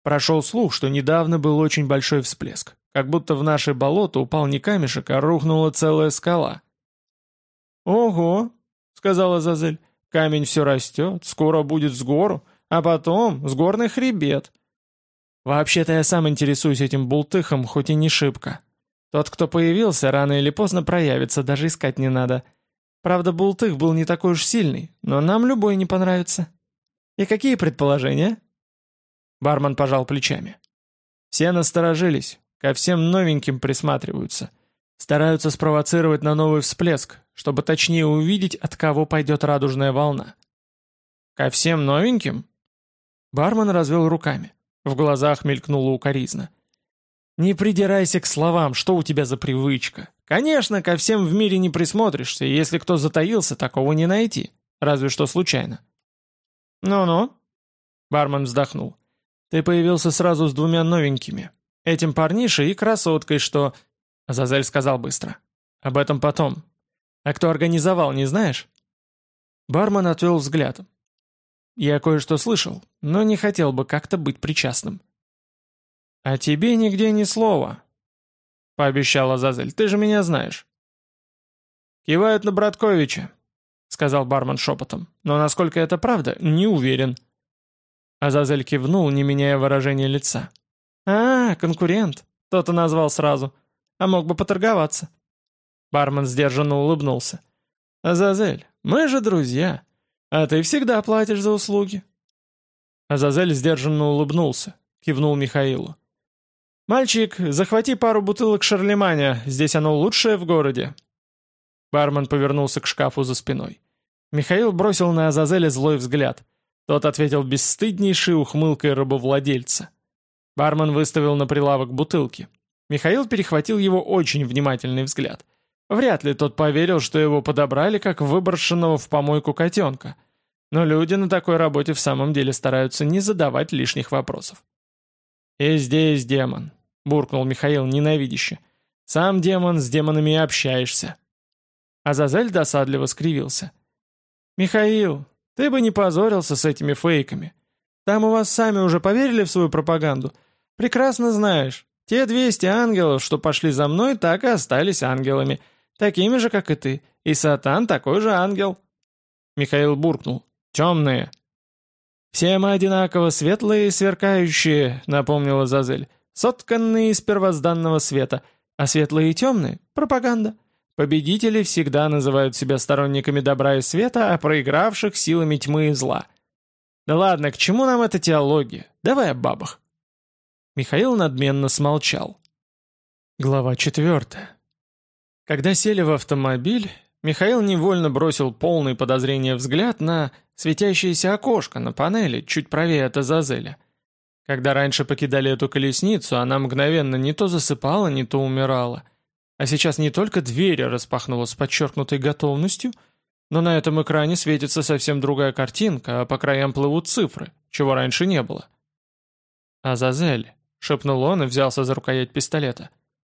прошел слух, что недавно был очень большой всплеск, как будто в наше болото упал не камешек, а рухнула целая скала». «Ого!» — сказала Зазель. «Камень все растет, скоро будет с гору, а потом с горный хребет». «Вообще-то я сам интересуюсь этим бултыхом, хоть и не шибко. Тот, кто появился, рано или поздно проявится, даже искать не надо. Правда, бултых был не такой уж сильный, но нам любой не понравится. И какие предположения?» Бармен пожал плечами. Все насторожились, ко всем новеньким присматриваются. Стараются спровоцировать на новый всплеск, чтобы точнее увидеть, от кого пойдет радужная волна. «Ко всем новеньким?» Бармен развел руками. В глазах мелькнула укоризна. «Не придирайся к словам, что у тебя за привычка. Конечно, ко всем в мире не присмотришься, и если кто затаился, такого не найти. Разве что случайно». «Ну-ну», — бармен вздохнул. «Ты появился сразу с двумя новенькими. Этим парнишей и красоткой, что...» Азазель сказал быстро. «Об этом потом. А кто организовал, не знаешь?» Бармен отвел взгляд. «Я кое-что слышал, но не хотел бы как-то быть причастным». «А тебе нигде ни слова», — пообещала Азазель. «Ты же меня знаешь». «Кивают на Братковича». сказал бармен шепотом. «Но насколько это правда, не уверен». Азазель кивнул, не меняя выражения лица. «А, конкурент. Кто-то назвал сразу. А мог бы поторговаться». Бармен сдержанно улыбнулся. «Азазель, мы же друзья. А ты всегда платишь за услуги». Азазель сдержанно улыбнулся, кивнул Михаилу. «Мальчик, захвати пару бутылок шарлеманя, здесь оно лучшее в городе». Бармен повернулся к шкафу за спиной. Михаил бросил на Азазеля злой взгляд. Тот ответил бесстыднейшей ухмылкой рабовладельца. Бармен выставил на прилавок бутылки. Михаил перехватил его очень внимательный взгляд. Вряд ли тот поверил, что его подобрали как выброшенного в помойку котенка. Но люди на такой работе в самом деле стараются не задавать лишних вопросов. «И здесь демон», — буркнул Михаил ненавидяще. «Сам демон, с демонами и общаешься». Азазель досадливо скривился. «Михаил, ты бы не позорился с этими фейками. Там у вас сами уже поверили в свою пропаганду. Прекрасно знаешь, те 200 ангелов, что пошли за мной, так и остались ангелами. Такими же, как и ты. И Сатан такой же ангел». Михаил буркнул. «Темные». «Все мы одинаково светлые и сверкающие», — напомнила Зазель. «Сотканные из первозданного света. А светлые и темные — пропаганда». Победители всегда называют себя сторонниками добра и света, а проигравших силами тьмы и зла. Да ладно, к чему нам эта теология? Давай о бабах. Михаил надменно смолчал. Глава четвертая. Когда сели в автомобиль, Михаил невольно бросил полный подозрения взгляд на светящееся окошко на панели чуть правее от Азазеля. Когда раньше покидали эту колесницу, она мгновенно не то засыпала, не то умирала — а сейчас не только дверь распахнула с подчеркнутой готовностью, но на этом экране светится совсем другая картинка, а по краям плывут цифры, чего раньше не было. «Азазель», — шепнул он и взялся за рукоять пистолета.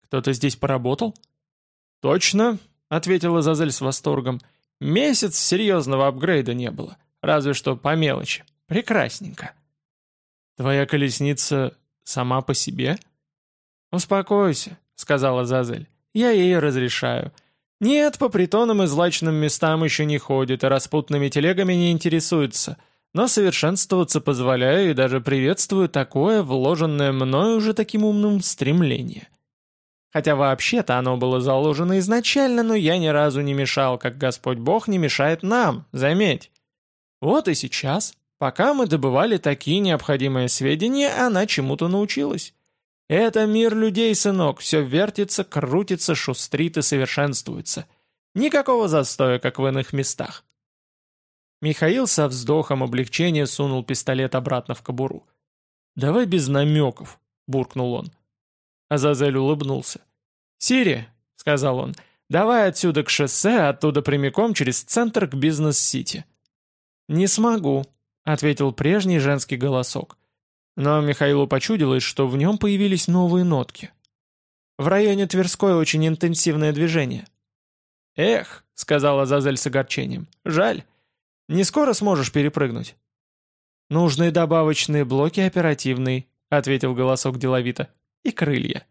«Кто-то здесь поработал?» «Точно», — ответил Азазель с восторгом. «Месяц серьезного апгрейда не было, разве что по мелочи. Прекрасненько». «Твоя колесница сама по себе?» «Успокойся», — сказала Азазель. Я ей разрешаю. Нет, по притонам и злачным местам еще не ходит, и распутными телегами не интересуется. Но совершенствоваться позволяю и даже приветствую такое, вложенное мною уже таким умным стремление. Хотя вообще-то оно было заложено изначально, но я ни разу не мешал, как Господь Бог не мешает нам, заметь. Вот и сейчас, пока мы добывали такие необходимые сведения, она чему-то научилась. Это мир людей, сынок, все вертится, крутится, шустрит и совершенствуется. Никакого застоя, как в иных местах. Михаил со вздохом облегчения сунул пистолет обратно в кобуру. «Давай без намеков», — буркнул он. Азазель улыбнулся. «Сири», — сказал он, — «давай отсюда к шоссе, оттуда прямиком через центр к бизнес-сити». «Не смогу», — ответил прежний женский голосок. Но Михаилу почудилось, что в нем появились новые нотки. В районе Тверской очень интенсивное движение. «Эх», — сказала Зазель с огорчением, — «жаль. Не скоро сможешь перепрыгнуть». «Нужны добавочные блоки оперативные», — ответил голосок деловито, — «и крылья».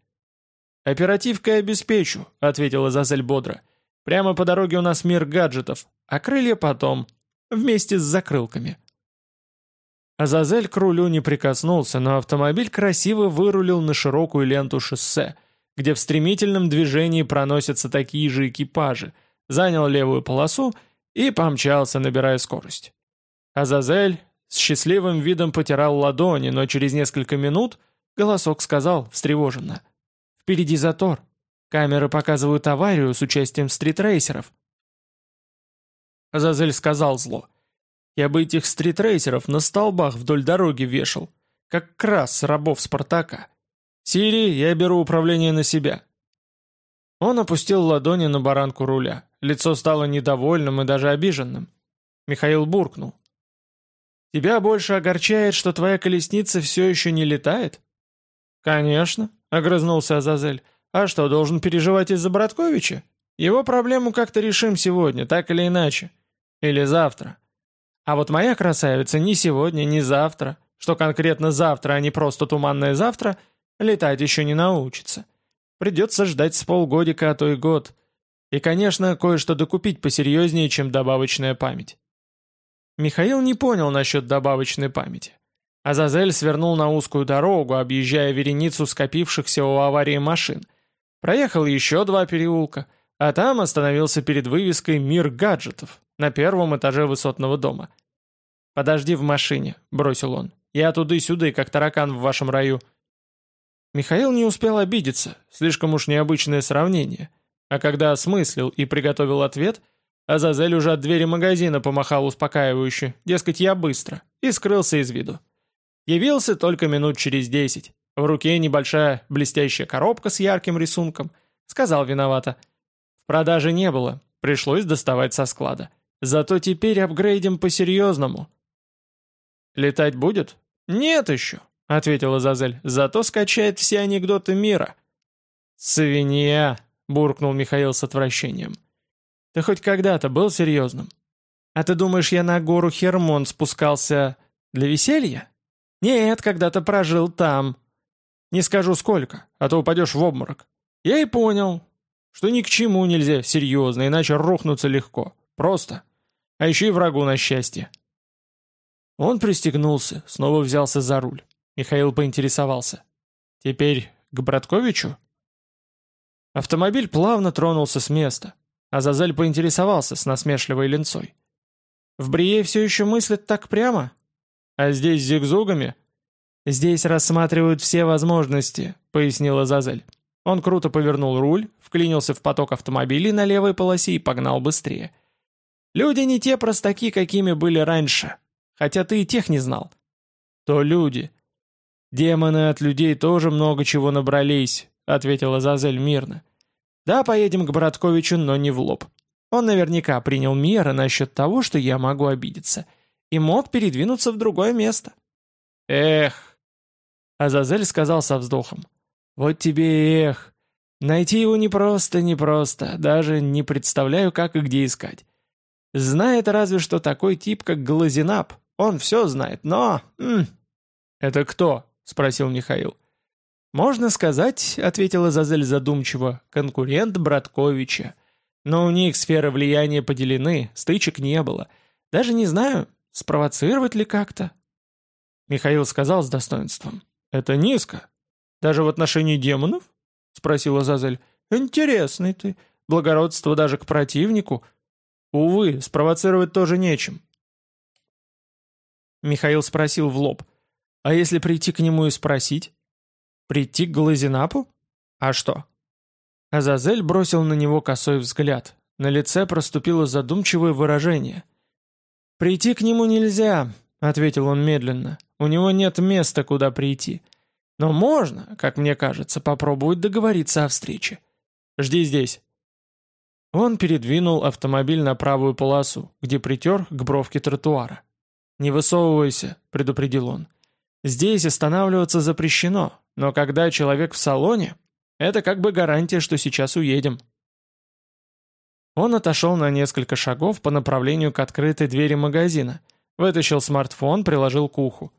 «Оперативкой обеспечу», — ответила Зазель бодро. «Прямо по дороге у нас мир гаджетов, а крылья потом, вместе с закрылками». Азазель к рулю не прикоснулся, но автомобиль красиво вырулил на широкую ленту шоссе, где в стремительном движении проносятся такие же экипажи, занял левую полосу и помчался, набирая скорость. Азазель с счастливым видом потирал ладони, но через несколько минут голосок сказал встревоженно. «Впереди затор. Камеры показывают аварию с участием стритрейсеров». Азазель сказал зло. Я бы этих стритрейсеров на столбах вдоль дороги вешал, как крас рабов Спартака. Сири, я беру управление на себя». Он опустил ладони на баранку руля. Лицо стало недовольным и даже обиженным. Михаил буркнул. «Тебя больше огорчает, что твоя колесница все еще не летает?» «Конечно», — огрызнулся Азазель. «А что, должен переживать из-за Братковича? Его проблему как-то решим сегодня, так или иначе. Или завтра. А вот моя красавица ни сегодня, ни завтра, что конкретно завтра, а не просто туманное завтра, летать еще не научится. Придется ждать с полгодика, а то и год. И, конечно, кое-что докупить посерьезнее, чем добавочная память. Михаил не понял насчет добавочной памяти. Азазель свернул на узкую дорогу, объезжая вереницу скопившихся у аварии машин. Проехал еще два переулка, а там остановился перед вывеской «Мир гаджетов» на первом этаже высотного дома. «Подожди в машине», — бросил он. «Я туды-сюды, как таракан в вашем раю». Михаил не успел обидеться, слишком уж необычное сравнение. А когда осмыслил и приготовил ответ, Азазель уже от двери магазина помахал успокаивающе, дескать, я быстро, и скрылся из виду. Явился только минут через десять. В руке небольшая блестящая коробка с ярким рисунком. Сказал виновато. В продаже не было, пришлось доставать со склада. Зато теперь апгрейдим по-серьезному. «Летать будет?» «Нет еще», — ответила Зазель. «Зато скачает все анекдоты мира». «Свинья», — буркнул Михаил с отвращением. «Ты хоть когда-то был серьезным? А ты думаешь, я на гору Хермон спускался для веселья?» «Нет, когда-то прожил там. Не скажу сколько, а то упадешь в обморок. Я и понял, что ни к чему нельзя серьезно, иначе рухнуться легко. Просто. А еще и врагу на счастье». Он пристегнулся, снова взялся за руль. Михаил поинтересовался. «Теперь к Братковичу?» Автомобиль плавно тронулся с места. а Азазель поинтересовался с насмешливой ленцой. «В Брие все еще мыслят так прямо?» А здесь зигзугами?» «Здесь рассматривают все возможности», — пояснила Зазель. Он круто повернул руль, вклинился в поток автомобилей на левой полосе и погнал быстрее. «Люди не те простаки, какими были раньше, хотя ты и тех не знал». «То люди». «Демоны от людей тоже много чего набрались», — ответила Зазель мирно. «Да, поедем к Братковичу, но не в лоб. Он наверняка принял меры насчет того, что я могу обидеться» и мог передвинуться в другое место. Эх! Азазель сказал со вздохом. Вот тебе эх! Найти его непросто, непросто, даже не представляю, как и где искать. Знает разве что такой тип, как Глазинап. Он все знает, но... М -м. «Это кто?» — спросил Михаил. «Можно сказать», — ответила Зазель задумчиво, — «конкурент Братковича. Но у них сферы влияния поделены, стычек не было. Даже не знаю, Спровоцировать ли как-то? Михаил сказал с достоинством. Это низко. Даже в отношении демонов? Спросила Зазель. Интересный ты. Благородство даже к противнику. Увы, спровоцировать тоже нечем. Михаил спросил в лоб. А если прийти к нему и спросить? Прийти к Глазинапу? А что? Азазель бросил на него косой взгляд. На лице проступило задумчивое выражение. «Прийти к нему нельзя», — ответил он медленно. «У него нет места, куда прийти. Но можно, как мне кажется, попробовать договориться о встрече. Жди здесь». Он передвинул автомобиль на правую полосу, где притер к бровке тротуара. «Не высовывайся», — предупредил он. «Здесь останавливаться запрещено, но когда человек в салоне, это как бы гарантия, что сейчас уедем». Он отошел на несколько шагов по направлению к открытой двери магазина, вытащил смартфон, приложил к уху.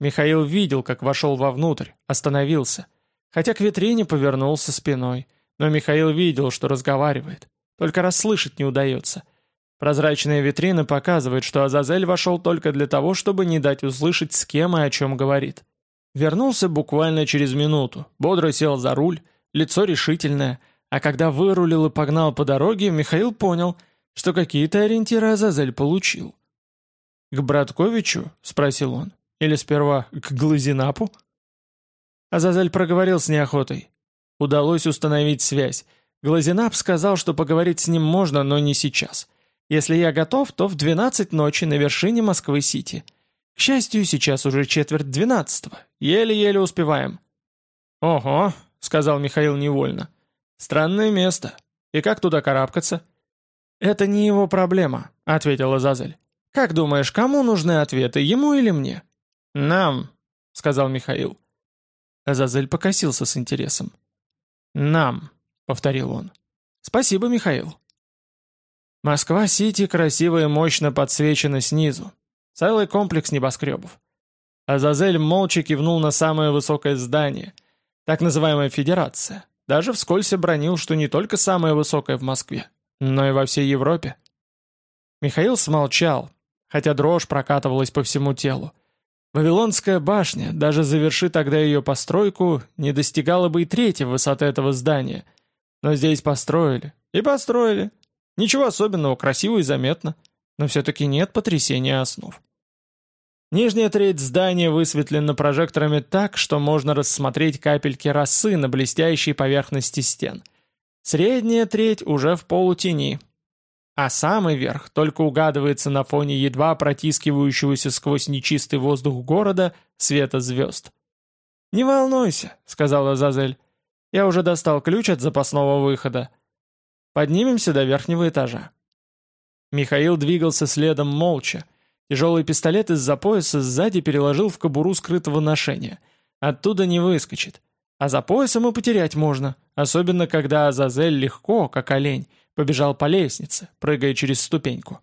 Михаил видел, как вошел вовнутрь, остановился. Хотя к витрине повернулся спиной, но Михаил видел, что разговаривает. Только расслышать не удается. Прозрачная витрина показывает, что Азазель вошел только для того, чтобы не дать услышать, с кем и о чем говорит. Вернулся буквально через минуту, бодро сел за руль, лицо решительное – а когда вырулил и погнал по дороге, Михаил понял, что какие-то ориентиры Азазель получил. «К Братковичу?» — спросил он. «Или сперва к Глазинапу?» Азазель проговорил с неохотой. Удалось установить связь. Глазинап сказал, что поговорить с ним можно, но не сейчас. Если я готов, то в 12 ночи на вершине Москвы-Сити. К счастью, сейчас уже четверть двенадцатого. Еле-еле успеваем. «Ого», — сказал Михаил невольно. «Странное место. И как туда карабкаться?» «Это не его проблема», — ответила Зазель. «Как думаешь, кому нужны ответы, ему или мне?» «Нам», — сказал Михаил. Азазель покосился с интересом. «Нам», — повторил он. «Спасибо, Михаил». Москва-Сити красиво и мощно подсвечена снизу. Целый комплекс небоскребов. Азазель молча кивнул на самое высокое здание, так называемая Федерация, Даже вскользь обронил, что не только самая высокая в Москве, но и во всей Европе. Михаил смолчал, хотя дрожь прокатывалась по всему телу. Вавилонская башня, даже заверши тогда ее постройку, не достигала бы и трети высоты этого здания. Но здесь построили. И построили. Ничего особенного, красиво и заметно. Но все-таки нет потрясения основ. Нижняя треть здания высветлена прожекторами так, что можно рассмотреть капельки росы на блестящей поверхности стен. Средняя треть уже в полутени, а самый верх только угадывается на фоне едва протискивающегося сквозь нечистый воздух города света звезд. «Не волнуйся», — сказала Зазель. «Я уже достал ключ от запасного выхода. Поднимемся до верхнего этажа». Михаил двигался следом молча. Тяжелый пистолет из-за пояса сзади переложил в кобуру скрытого ношения. Оттуда не выскочит. А за поясом и потерять можно, особенно когда Азазель легко, как олень, Побежал по лестнице, прыгая через ступеньку.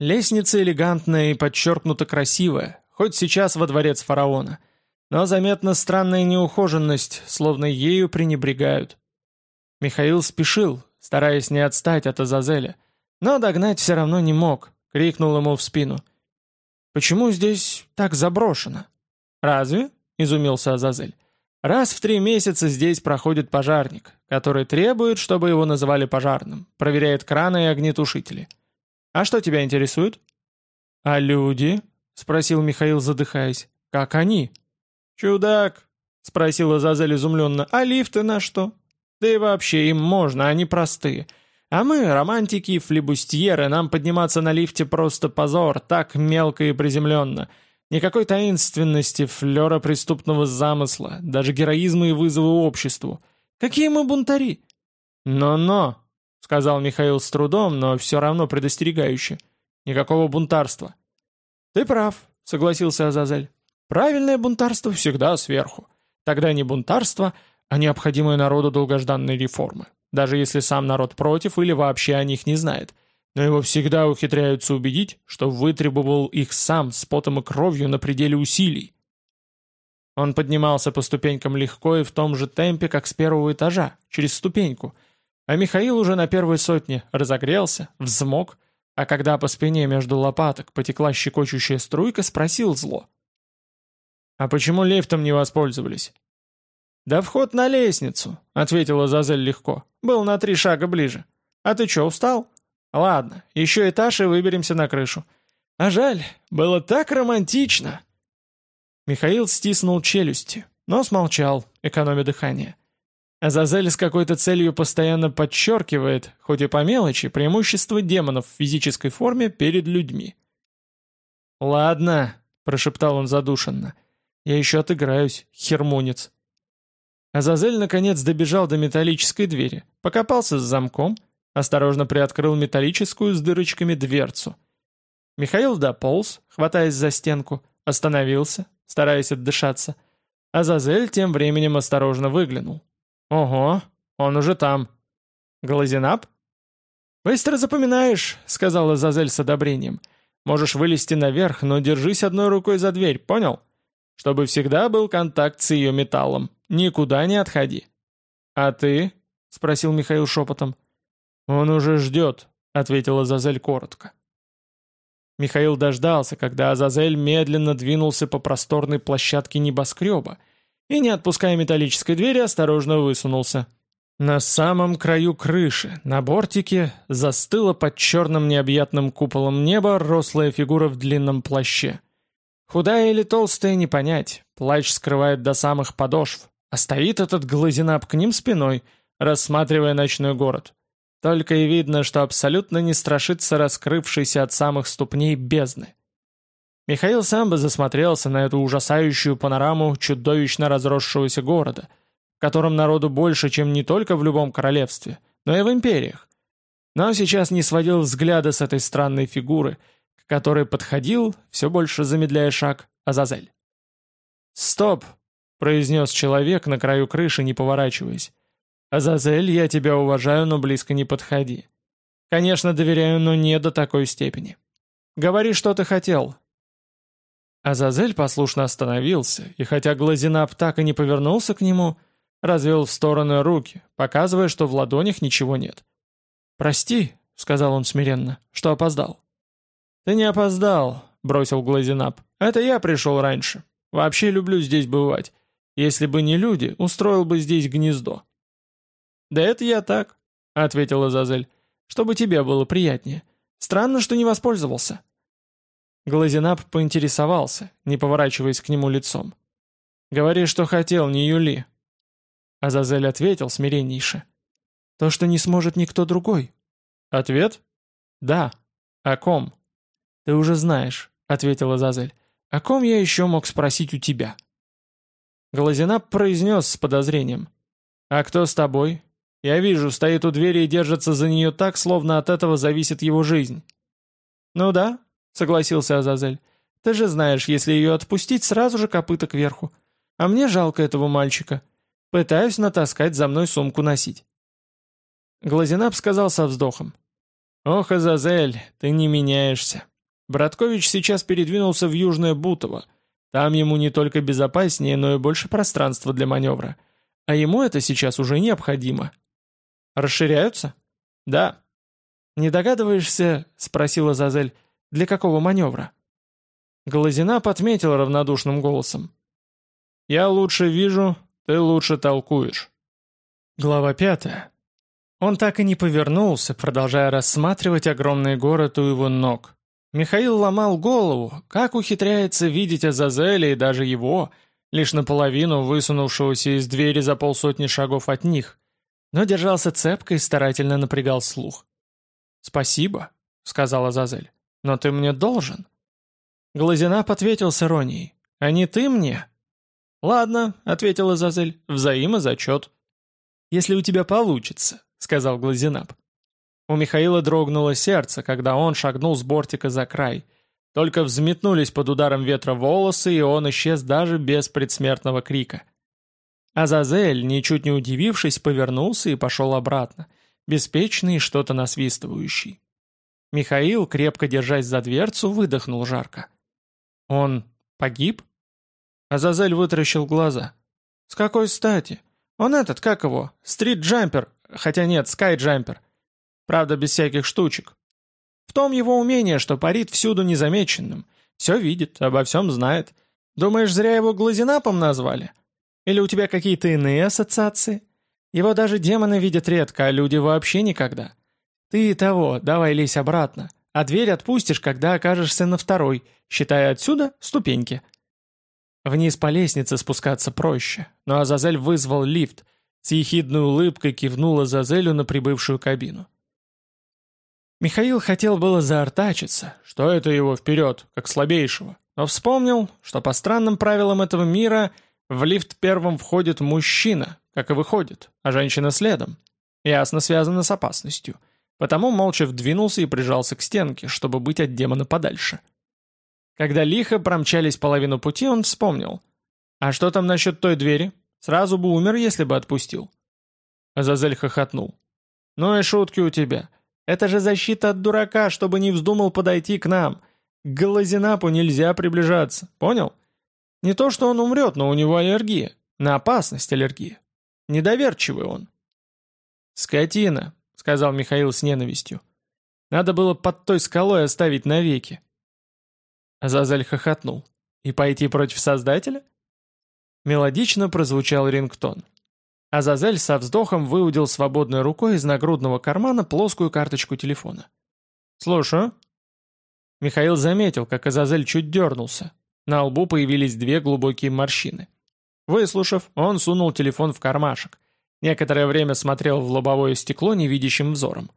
Лестница элегантная и подчеркнуто красивая, хоть сейчас во дворец фараона. Но заметна странная неухоженность, словно ею пренебрегают. Михаил спешил, стараясь не отстать от Азазеля, но догнать все равно не мог, крикнул ему в спину. «Почему здесь так заброшено?» «Разве?» — изумился Азазель. Раз в три месяца здесь проходит пожарник, который требует, чтобы его называли пожарным, проверяет краны и огнетушители. А что тебя интересует? А люди? Спросил Михаил, задыхаясь. Как они? Чудак, спросила Зазель изумленно. А лифты на что? Да и вообще им можно, они простые. А мы, романтики и флебустьеры, нам подниматься на лифте просто позор, так мелко и приземленно — Никакой таинственности, флера преступного замысла, даже героизма и вызова обществу. Какие мы бунтари? «Но-но», — сказал Михаил с трудом, но все равно предостерегающе. «Никакого бунтарства». «Ты прав», — согласился Азазель. «Правильное бунтарство всегда сверху. Тогда не бунтарство, а необходимые народу долгожданные реформы, даже если сам народ против или вообще о них не знает но его всегда ухитряются убедить, что вытребовал их сам с потом и кровью на пределе усилий. Он поднимался по ступенькам легко и в том же темпе, как с первого этажа, через ступеньку, а Михаил уже на первой сотне разогрелся, взмок, а когда по спине между лопаток потекла щекочущая струйка, спросил зло. «А почему лифтом не воспользовались?» «Да вход на лестницу», — ответила Зазель легко. «Был на три шага ближе. А ты что, устал?» Ладно, еще этаж и выберемся на крышу. А жаль, было так романтично. Михаил стиснул челюсти, но смолчал, экономя дыхание. Азазель с какой-то целью постоянно подчеркивает, хоть и по мелочи, преимущество демонов в физической форме перед людьми. «Ладно», — прошептал он задушенно, — «я еще отыграюсь, хермунец». Азазель наконец добежал до металлической двери, покопался с замком — Осторожно приоткрыл металлическую с дырочками дверцу. Михаил дополз, хватаясь за стенку, остановился, стараясь отдышаться. Азазель тем временем осторожно выглянул. «Ого, он уже там». «Глазинап?» «Быстро запоминаешь», — сказала Азазель с одобрением. «Можешь вылезти наверх, но держись одной рукой за дверь, понял? Чтобы всегда был контакт с ее металлом. Никуда не отходи». «А ты?» — спросил Михаил шепотом. «Он уже ждет», — ответила Азазель коротко. Михаил дождался, когда Азазель медленно двинулся по просторной площадке небоскреба и, не отпуская металлической двери, осторожно высунулся. На самом краю крыши, на бортике, застыла под черным необъятным куполом неба рослая фигура в длинном плаще. Худая или толстая, не понять, плащ скрывает до самых подошв, а стоит этот глазинап к ним спиной, рассматривая ночной город. Только и видно, что абсолютно не страшится раскрывшейся от самых ступней бездны. Михаил сам бы засмотрелся на эту ужасающую панораму чудовищно разросшегося города, в котором народу больше, чем не только в любом королевстве, но и в империях. Но сейчас не сводил взгляда с этой странной фигуры, к которой подходил, все больше замедляя шаг, Азазель. «Стоп!» — произнес человек на краю крыши, не поворачиваясь. «Азазель, я тебя уважаю, но близко не подходи. Конечно, доверяю, но не до такой степени. Говори, что ты хотел». Азазель послушно остановился, и хотя Глазинап так и не повернулся к нему, Развел в стороны руки, показывая, что в ладонях ничего нет. «Прости», — сказал он смиренно, — «что опоздал». «Ты не опоздал», — бросил Глазинап. «Это я пришел раньше. Вообще люблю здесь бывать. Если бы не люди, устроил бы здесь гнездо». «Да это я так», — ответила Зазель, — «чтобы тебе было приятнее. Странно, что не воспользовался». Глазинап поинтересовался, не поворачиваясь к нему лицом. «Говори, что хотел, не Юли». Азазель ответил смиреннейше. «То, что не сможет никто другой». «Ответ?» «Да». «О ком?» «Ты уже знаешь», — ответила Азазель. «О ком я еще мог спросить у тебя?» Глазинап произнес с подозрением. «А кто с тобой? Я вижу, стоит у двери и держится за нее так, словно от этого зависит его жизнь». «Ну да», — согласился Азазель. «Ты же знаешь, если ее отпустить, сразу же копыта кверху. А мне жалко этого мальчика. Пытаюсь натаскать за мной сумку носить». Глазинап сказал со вздохом. «Ох, Азазель, ты не меняешься. Браткович сейчас передвинулся в Южное Бутово. Там ему не только безопаснее, но и больше пространства для маневра. А ему это сейчас уже необходимо. Расширяются? Да. Не догадываешься, спросила Зазель, для какого маневра? Глазина подметил равнодушным голосом. «Я лучше вижу, ты лучше толкуешь». Глава пятая. Он так и не повернулся, продолжая рассматривать огромный город у его ног. Михаил ломал голову, как ухитряется видеть Азазеля и даже его, лишь наполовину высунувшегося из двери за полсотни шагов от них, но держался цепко и старательно напрягал слух. «Спасибо», — сказал Азазель, — «но ты мне должен». Глазинап ответил с иронией, «А не ты мне?» «Ладно», — ответил Азазель, — «взаимозачет». «Если у тебя получится», — сказал Глазинап. У Михаила дрогнуло сердце, когда он шагнул с бортика за край. Только взметнулись под ударом ветра волосы, и он исчез даже без предсмертного крика. Азазель, ничуть не удивившись, повернулся и пошел обратно, беспечный и что-то насвистывающий. Михаил, крепко держась за дверцу, выдохнул жарко. «Он погиб?» Азазель вытаращил глаза. «С какой стати? Он этот, как его? Стрит-джампер, хотя нет, скай-джампер. Правда, без всяких штучек. В том его умение, что парит всюду незамеченным. Все видит, обо всем знает. Думаешь, зря его глазинапом назвали? Или у тебя какие-то иные ассоциации? Его даже демоны видят редко, а люди вообще никогда. Ты и того, давай лезь обратно. А дверь отпустишь, когда окажешься на второй, считая отсюда ступеньки. Вниз по лестнице спускаться проще, но Азазель вызвал лифт, с ехидной улыбкой кивнула Азазелю на прибывшую кабину. Михаил хотел было заортачиться, что это его вперед, как слабейшего, но вспомнил, что по странным правилам этого мира в лифт первым входит мужчина, как и выходит, а женщина следом. Ясно связано с опасностью. Потому молча вдвинулся и прижался к стенке, чтобы быть от демона подальше. Когда лихо промчались половину пути, он вспомнил. «А что там насчет той двери? Сразу бы умер, если бы отпустил». Азазель хохотнул. «Ну и шутки у тебя. Это же защита от дурака, чтобы не вздумал подойти к нам. К Глазинапу нельзя приближаться, понял? Не то, что он умрет, но у него аллергия. На опасность аллергия. Недоверчивый он. «Скотина», — сказал Михаил с ненавистью. «Надо было под той скалой оставить навеки». Азазель хохотнул. «И пойти против Создателя?» Мелодично прозвучал рингтон. Азазель со вздохом выудил свободной рукой из нагрудного кармана плоскую карточку телефона. «Слушаю». Михаил заметил, как Азазель чуть дернулся. На лбу появились две глубокие морщины. Выслушав, он сунул телефон в кармашек. Некоторое время смотрел в лобовое стекло невидящим взором.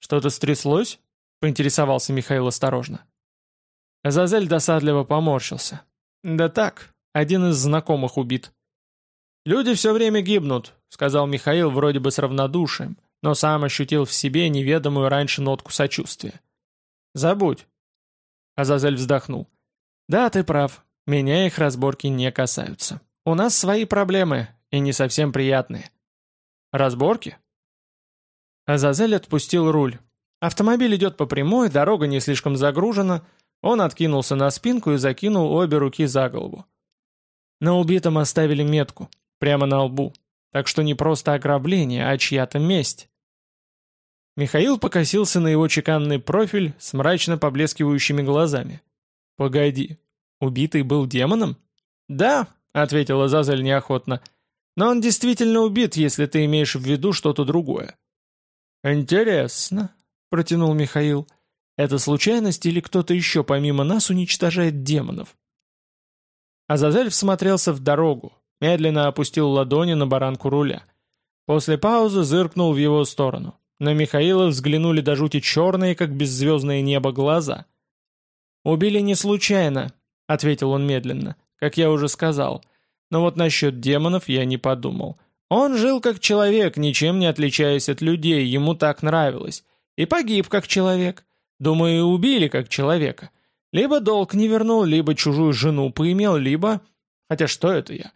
«Что-то стряслось?» — поинтересовался Михаил осторожно. Азазель досадливо поморщился. «Да так, один из знакомых убит». «Люди все время гибнут», — сказал Михаил вроде бы с равнодушием, но сам ощутил в себе неведомую раньше нотку сочувствия. «Забудь». Азазель вздохнул. «Да, ты прав. Меня их разборки не касаются. У нас свои проблемы, и не совсем приятные». «Разборки?» Азазель отпустил руль. Автомобиль идет по прямой, дорога не слишком загружена. Он откинулся на спинку и закинул обе руки за голову. На убитом оставили метку. Прямо на лбу. Так что не просто ограбление, а чья-то месть. Михаил покосился на его чеканный профиль с мрачно поблескивающими глазами. «Погоди, убитый был демоном?» «Да», — ответила Зазель неохотно, — «но он действительно убит, если ты имеешь в виду что-то другое». «Интересно», — протянул Михаил. «Это случайность или кто-то еще помимо нас уничтожает демонов?» Азазель всмотрелся в дорогу, медленно опустил ладони на баранку руля. После паузы зыркнул в его сторону. На Михаила взглянули до жути черные, как беззвездное небо, глаза. «Убили не случайно», — ответил он медленно, как я уже сказал. «Но вот насчет демонов я не подумал. Он жил как человек, ничем не отличаясь от людей, ему так нравилось. И погиб как человек. Думаю, и убили как человека. Либо долг не вернул, либо чужую жену поимел, либо... Хотя что это я?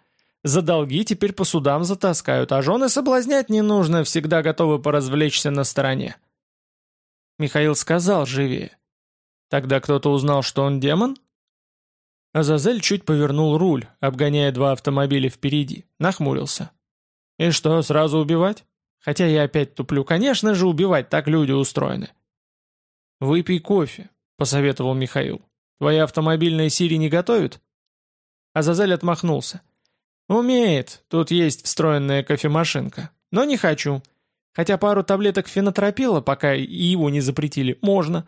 За долги теперь по судам затаскают, а жены соблазнять не нужно, всегда готовы поразвлечься на стороне. Михаил сказал живее. Тогда кто-то узнал, что он демон? Азазель чуть повернул руль, обгоняя два автомобиля впереди, нахмурился. И что, сразу убивать? Хотя я опять туплю. Конечно же убивать, так люди устроены. «Выпей кофе», — посоветовал Михаил. «Твои автомобильные Сири не готовят?» Азазель отмахнулся. «Умеет, тут есть встроенная кофемашинка. Но не хочу. Хотя пару таблеток фенотропила, пока и его не запретили, можно.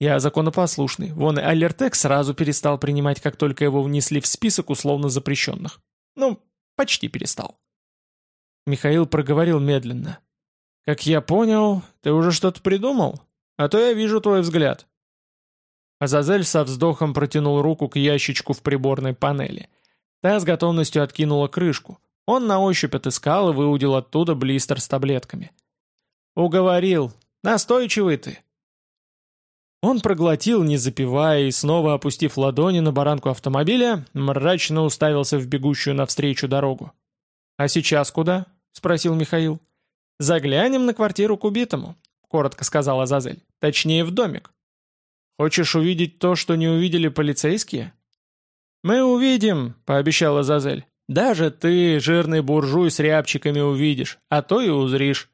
Я законопослушный. Вон и Алертек сразу перестал принимать, как только его внесли в список условно запрещенных. Ну, почти перестал». Михаил проговорил медленно. «Как я понял, ты уже что-то придумал? А то я вижу твой взгляд». Азазель со вздохом протянул руку к ящичку в приборной панели. Та с готовностью откинула крышку. Он на ощупь отыскал и выудил оттуда блистер с таблетками. «Уговорил. Настойчивый ты». Он проглотил, не запивая, и снова опустив ладони на баранку автомобиля, мрачно уставился в бегущую навстречу дорогу. «А сейчас куда?» — спросил Михаил. «Заглянем на квартиру к убитому», — коротко сказал Азазель. «Точнее, в домик». «Хочешь увидеть то, что не увидели полицейские?» «Мы увидим», — пообещала Зазель. «Даже ты, жирный буржуй с рябчиками, увидишь, а то и узришь».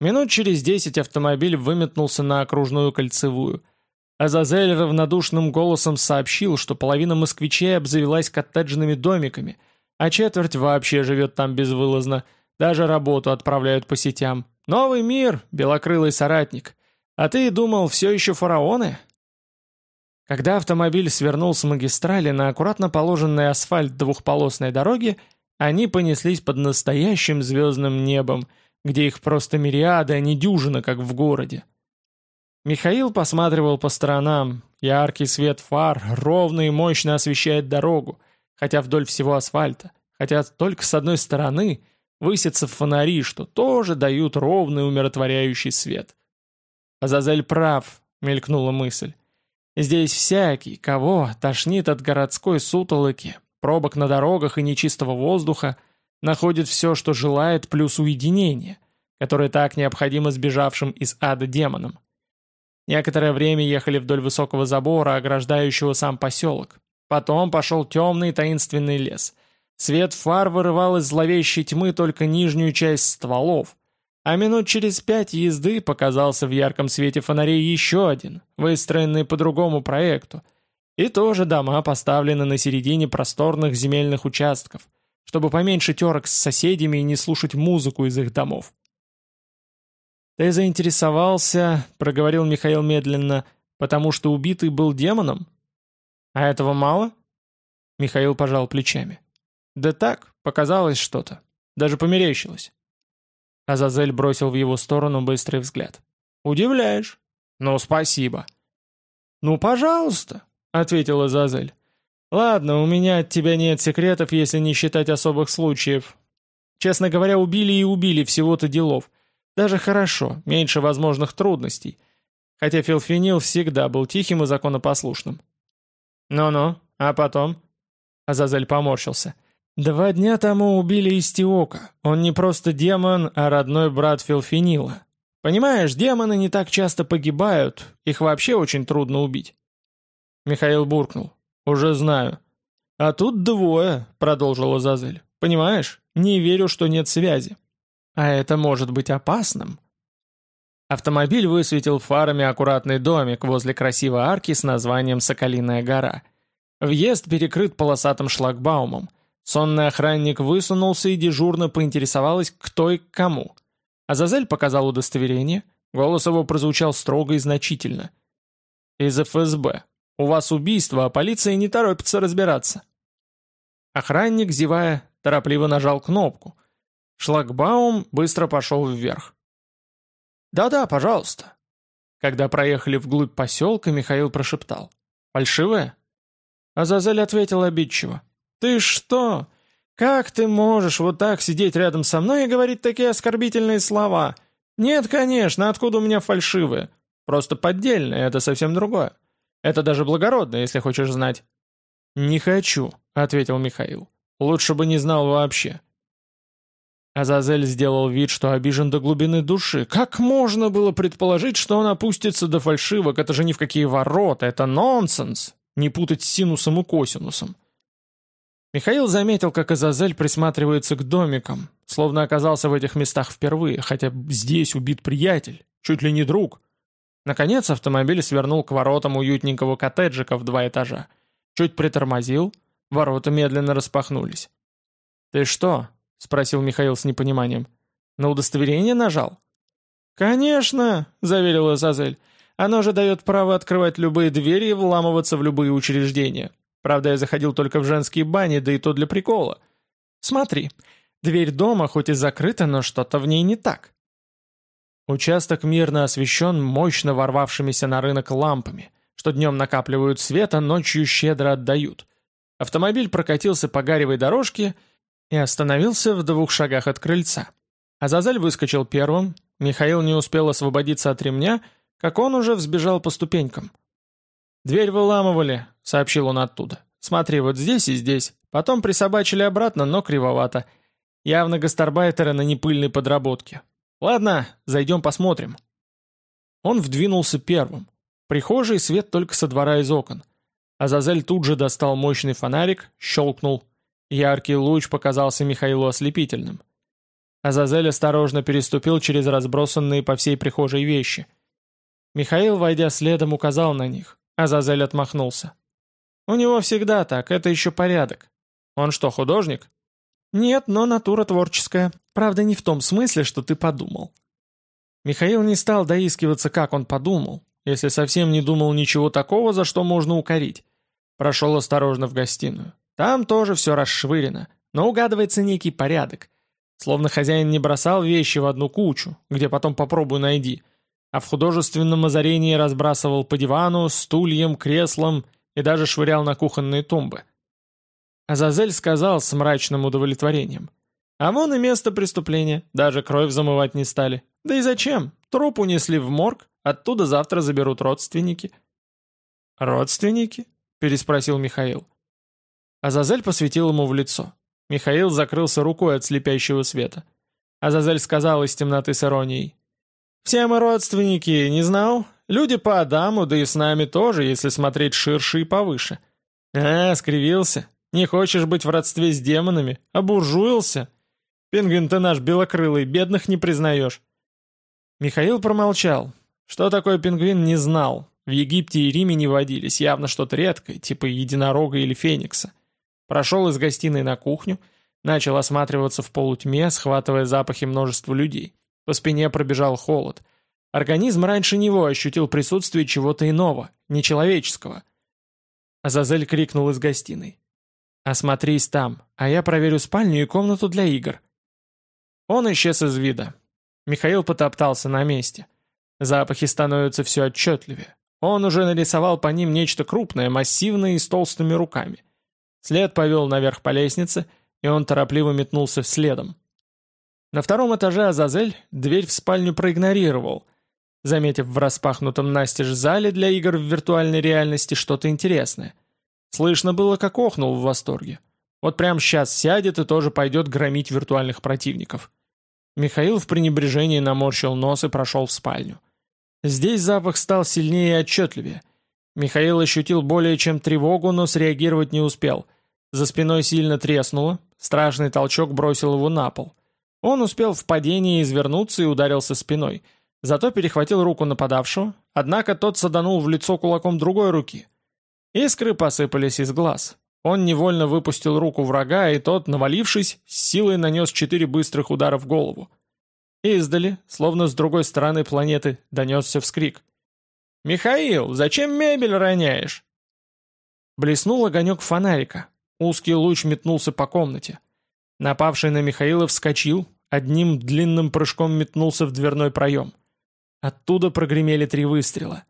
Минут через десять автомобиль выметнулся на окружную кольцевую. Азазель равнодушным голосом сообщил, что половина москвичей обзавелась коттеджными домиками, а четверть вообще живет там безвылазно, даже работу отправляют по сетям. Новый мир, белокрылый соратник. А ты думал, все еще фараоны? Когда автомобиль свернул с магистрали на аккуратно положенный асфальт двухполосной дороги, они понеслись под настоящим звездным небом, где их просто мириады, а не дюжина, как в городе. Михаил посматривал по сторонам. Яркий свет фар ровно и мощно освещает дорогу, хотя вдоль всего асфальта, хотя только с одной стороны высятся фонари, что тоже дают ровный умиротворяющий свет. «Азазель прав», — мелькнула мысль. Здесь всякий, кого тошнит от городской сутолоки, пробок на дорогах и нечистого воздуха, находит все, что желает, плюс уединение, которое так необходимо сбежавшим из ада демонам. Некоторое время ехали вдоль высокого забора, ограждающего сам поселок. Потом пошел темный таинственный лес. Свет фар вырывал из зловещей тьмы только нижнюю часть стволов, а минут через пять езды показался в ярком свете фонарей еще один, выстроенный по другому проекту. И тоже дома поставлены на середине просторных земельных участков, чтобы поменьше терок с соседями и не слушать музыку из их домов. «Ты заинтересовался», — проговорил Михаил медленно, «потому что убитый был демоном? А этого мало?» Михаил пожал плечами. «Да так, показалось что-то. Даже померещилось. Азазель бросил в его сторону быстрый взгляд. «Удивляешь?» «Ну, спасибо». «Ну, пожалуйста», — ответил Азазель. «Ладно, у меня от тебя нет секретов, если не считать особых случаев. Честно говоря, убили и убили всего-то делов. Даже хорошо, меньше возможных трудностей. Хотя Филфенил всегда был тихим и законопослушным». «Ну-ну, а потом?» Азазель поморщился. Два дня тому убили Истиока. Он не просто демон, а родной брат Филфинила. Понимаешь, демоны не так часто погибают, их вообще очень трудно убить. Михаил буркнул. «Уже знаю». «А тут двое», — продолжила Зазель. Понимаешь? Не верю, что нет связи. А это может быть опасным. Автомобиль высветил фарами аккуратный домик возле красивой арки с названием «Соколиная гора». Въезд перекрыт полосатым шлагбаумом. Сонный охранник высунулся и дежурно поинтересовалась, кто и к кому. Азазель показал удостоверение, голос его прозвучал строго и значительно. «Из ФСБ. У вас убийство, а полиция не торопится разбираться». Охранник, зевая, торопливо нажал кнопку. Шлагбаум быстро пошел вверх. «Да-да, пожалуйста». Когда проехали вглубь поселка, Михаил прошептал. «Фальшивая?» Азазель ответил обидчиво. «Ты что? Как ты можешь вот так сидеть рядом со мной и говорить такие оскорбительные слова? Нет, конечно, откуда у меня фальшивые? Просто поддельные, это совсем другое. Это даже благородно, если хочешь знать». «Не хочу», — ответил Михаил. «Лучше бы не знал вообще. Азазель сделал вид, что обижен до глубины души. Как можно было предположить, что он опустится до фальшивок? Это же ни в какие ворота, это нонсенс. Не путать с синусом и косинусом. Михаил заметил, как Азазель присматривается к домикам, словно оказался в этих местах впервые, хотя здесь убит приятель, чуть ли не друг. Наконец автомобиль свернул к воротам уютненького коттеджика в два этажа. Чуть притормозил, ворота медленно распахнулись. «Ты что, — спросил Михаил с непониманием. «На удостоверение нажал?» «Конечно», — заверила Зазель. «Оно же дает право открывать любые двери и вламываться в любые учреждения. Правда, я заходил только в женские бани, да и то для прикола. Смотри, дверь дома хоть и закрыта, но что-то в ней не так». Участок мирно освещен мощно ворвавшимися на рынок лампами, что днем накапливают свет, а ночью щедро отдают. Автомобиль прокатился по гаревой дорожке и остановился в двух шагах от крыльца. Азазель выскочил первым, Михаил не успел освободиться от ремня, как он уже взбежал по ступенькам. «Дверь выламывали», — сообщил он оттуда. «Смотри, вот здесь и здесь. Потом присобачили обратно, но кривовато. Явно гастарбайтеры на непыльной подработке. Ладно, зайдем посмотрим». Он вдвинулся первым. Прихожий свет только со двора из окон. Азазель тут же достал мощный фонарик, щелкнул — Яркий луч показался Михаилу ослепительным. Азазель осторожно переступил через разбросанные по всей прихожей вещи. Михаил, войдя следом, указал на них. Азазель отмахнулся. «У него всегда так, это еще порядок. Он что, художник?» «Нет, но натура творческая. Правда, не в том смысле, что ты подумал». Михаил не стал доискиваться, как он подумал, если совсем не думал ничего такого, за что можно укорить. Прошел осторожно в гостиную. Там тоже все расшвырено, но угадывается некий порядок. Словно хозяин не бросал вещи в одну кучу, где потом попробуй найди, а в художественном озарении разбрасывал по дивану, стульям, креслам и даже швырял на кухонные тумбы. Азазель сказал с мрачным удовлетворением. А вон и место преступления, даже кровь замывать не стали. Да и зачем? Труп унесли в морг, оттуда завтра заберут родственники. «Родственники?» — переспросил Михаил. Азазель посветил ему в лицо. Михаил закрылся рукой от слепящего света. Азазель сказал из темноты с иронией. «Все мы родственники, не знал? Люди по Адаму, да и с нами тоже, если смотреть ширше и повыше». «А, скривился. Не хочешь быть в родстве с демонами? Обуржуился? Пингвин ты наш белокрылый, бедных не признаешь». Михаил промолчал. Что такое пингвин, не знал. В Египте и Риме не водились, явно что-то редкое, типа единорога или феникса. Прошел из гостиной на кухню, начал осматриваться в полутьме, схватывая запахи множества людей. По спине пробежал холод. Организм раньше него ощутил присутствие чего-то иного, нечеловеческого. Азазель крикнул из гостиной. «Осмотрись там, а я проверю спальню и комнату для игр». Он исчез из вида. Михаил потоптался на месте. Запахи становятся все отчетливее. Он уже нарисовал по ним нечто крупное, массивное и с толстыми руками. След повел наверх по лестнице, и он торопливо метнулся следом. На втором этаже Азазель дверь в спальню проигнорировал, заметив в распахнутом настежь зале для игр в виртуальной реальности что-то интересное. Слышно было, как охнул в восторге. Вот прямо сейчас сядет и тоже пойдет громить виртуальных противников. Михаил в пренебрежении наморщил нос и прошел в спальню. Здесь запах стал сильнее и отчетливее. Михаил ощутил более чем тревогу, но среагировать не успел. За спиной сильно треснуло, страшный толчок бросил его на пол. Он успел в падении извернуться и ударился спиной, зато перехватил руку нападавшего, однако тот саданул в лицо кулаком другой руки. Искры посыпались из глаз. Он невольно выпустил руку врага, и тот, навалившись, с силой нанес четыре быстрых удара в голову. Издали, словно с другой стороны планеты, донесся вскрик. «Михаил, зачем мебель роняешь?» Блеснул огонек фонарика. Узкий луч метнулся по комнате. Напавший на Михаила вскочил, одним длинным прыжком метнулся в дверной проем. Оттуда прогремели три выстрела.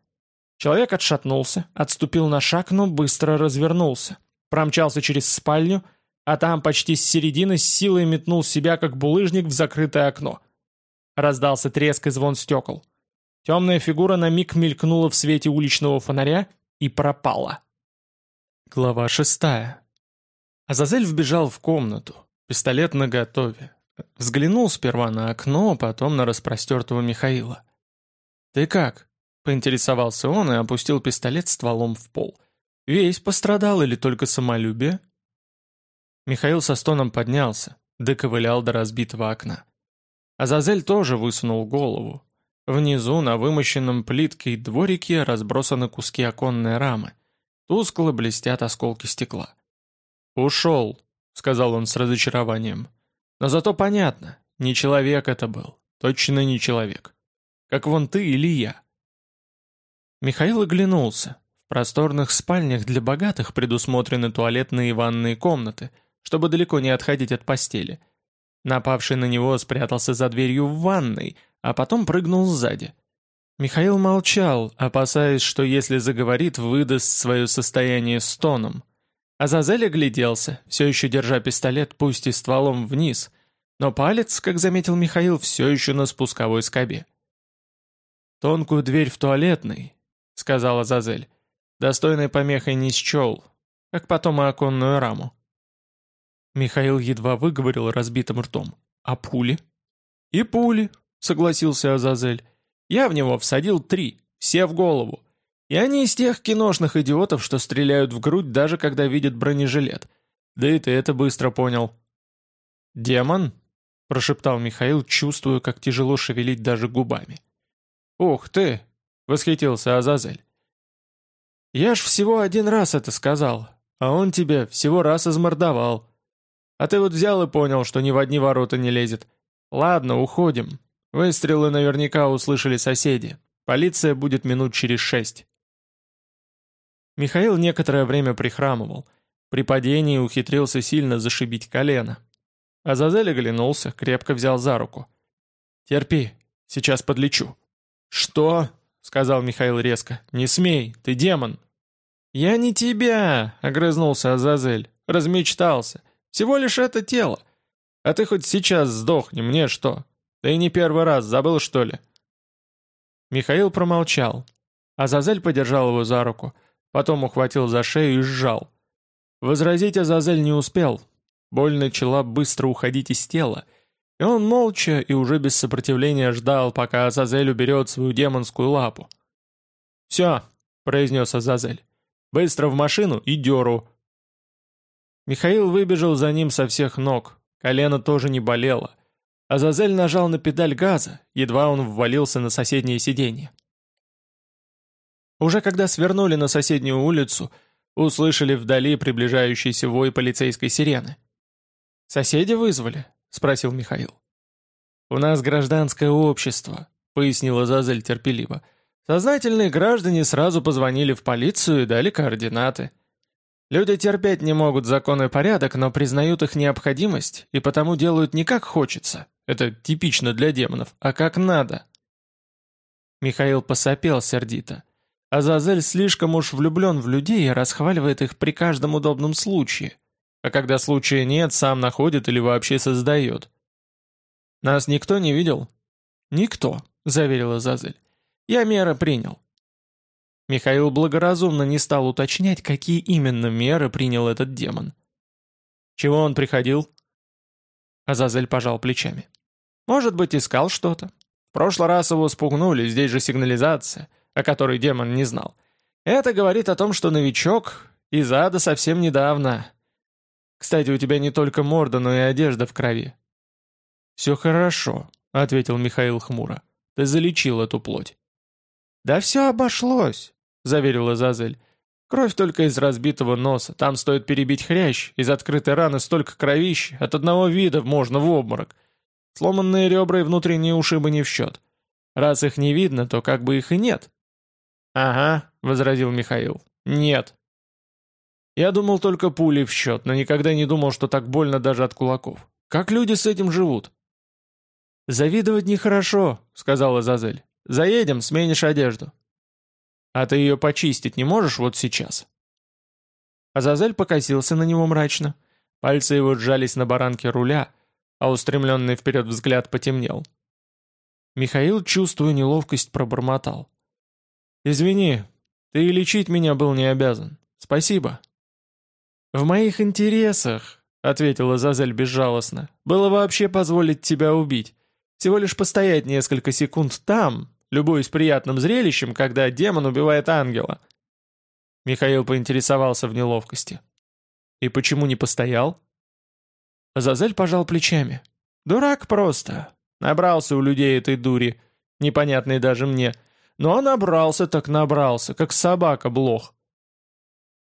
Человек отшатнулся, отступил на шаг, но быстро развернулся. Промчался через спальню, а там почти с середины с силой метнул себя, как булыжник, в закрытое окно. Раздался треск и звон стекол. Темная фигура на миг мелькнула в свете уличного фонаря и пропала. Глава шестая. Азазель вбежал в комнату, пистолет наготове. Взглянул сперва на окно, потом на распростертого Михаила. «Ты как?» — поинтересовался он и опустил пистолет стволом в пол. «Весь пострадал или только самолюбие?» Михаил со стоном поднялся, доковылял до разбитого окна. Азазель тоже высунул голову. Внизу, на вымощенном плиткой дворике, разбросаны куски оконной рамы. Тускло блестят осколки стекла. «Ушел», — сказал он с разочарованием. «Но зато понятно, не человек это был, точно не человек. Как вон ты или я». Михаил оглянулся. В просторных спальнях для богатых предусмотрены туалетные и ванные комнаты, чтобы далеко не отходить от постели. Напавший на него спрятался за дверью в ванной, а потом прыгнул сзади. Михаил молчал, опасаясь, что если заговорит, выдаст свое состояние стоном. Азазель огляделся, все еще держа пистолет, пусть и стволом вниз, но палец, как заметил Михаил, все еще на спусковой скобе. «Тонкую дверь в туалетной», — сказала Азазель, — «достойной помехой не счел, как потом и оконную раму». Михаил едва выговорил разбитым ртом. «А пули?» «И пули», — согласился Азазель. Я в него всадил три, все в голову. И они из тех киношных идиотов, что стреляют в грудь, даже когда видят бронежилет. Да и ты это быстро понял. «Демон?» — прошептал Михаил, чувствуя, как тяжело шевелить даже губами. «Ух ты!» — восхитился Азазель. «Я ж всего один раз это сказал, а он тебе всего раз измордовал. А ты вот взял и понял, что ни в одни ворота не лезет. Ладно, уходим. Выстрелы наверняка услышали соседи. Полиция будет минут через шесть. Михаил некоторое время прихрамывал. При падении ухитрился сильно зашибить колено. Азазель оглянулся, крепко взял за руку. «Терпи, сейчас подлечу». «Что?» — сказал Михаил резко. «Не смей, ты демон». «Я не тебя!» — огрызнулся Азазель. «Размечтался. Всего лишь это тело. А ты хоть сейчас сдохни, мне что? Ты не первый раз, забыл что ли?» Михаил промолчал. Азазель подержал его за руку, потом ухватил за шею и сжал. Возразить Азазель не успел. Боль начала быстро уходить из тела, и он молча и уже без сопротивления ждал, пока Азазель уберет свою демонскую лапу. «Все», — произнес Азазель, — «быстро в машину и деру». Михаил выбежал за ним со всех ног, колено тоже не болело. Азазель нажал на педаль газа, едва он ввалился на соседнее сиденье. Уже когда свернули на соседнюю улицу, услышали вдали приближающийся вой полицейской сирены. «Соседи вызвали?» — спросил Михаил. «У нас гражданское общество», — пояснила Азазель терпеливо. «Сознательные граждане сразу позвонили в полицию и дали координаты. Люди терпеть не могут закон и порядок, но признают их необходимость и потому делают не как хочется, это типично для демонов, а как надо. Михаил посопел сердито. Азазель слишком уж влюблен в людей и расхваливает их при каждом удобном случае. А когда случая нет, сам находит или вообще создает. «Нас никто не видел?» «Никто», — заверил Азазель. «Я меры принял. Михаил благоразумно не стал уточнять, какие именно меры принял этот демон. «Чего он приходил?» Азазель пожал плечами. «Может быть, искал что-то. В прошлый раз его спугнули, здесь же сигнализация, о которой демон не знал. Это говорит о том, что новичок из ада совсем недавно. Кстати, у тебя не только морда, но и одежда в крови». «Все хорошо», — ответил Михаил хмуро. «Ты залечил эту плоть». «Да все обошлось», — заверила Зазель. «Кровь только из разбитого носа. Там стоит перебить хрящ. Из открытой раны столько кровищ. От одного вида можно в обморок. Сломанные ребра и внутренние ушибы не в счет. Раз их не видно, то как бы их и нет». «Ага», — возразил Михаил. «Нет». Я думал только пули в счет, но никогда не думал, что так больно даже от кулаков. Как люди с этим живут? «Завидовать нехорошо», — сказала Зазель. «Заедем, сменишь одежду». «А ты ее почистить не можешь вот сейчас?» Азазель покосился на него мрачно. Пальцы его сжались на баранке руля, а устремленный вперед взгляд потемнел. Михаил, чувствуя неловкость, пробормотал. «Извини, ты лечить меня был не обязан. Спасибо». «В моих интересах», — ответила Зазель безжалостно, — «было вообще позволить тебя убить. Всего лишь постоять несколько секунд там, любуясь приятным зрелищем, когда демон убивает ангела. Михаил поинтересовался в неловкости. «И почему не постоял?» Зазель пожал плечами. «Дурак просто. Набрался у людей этой дури, непонятной даже мне. Но набрался так набрался, как собака блох».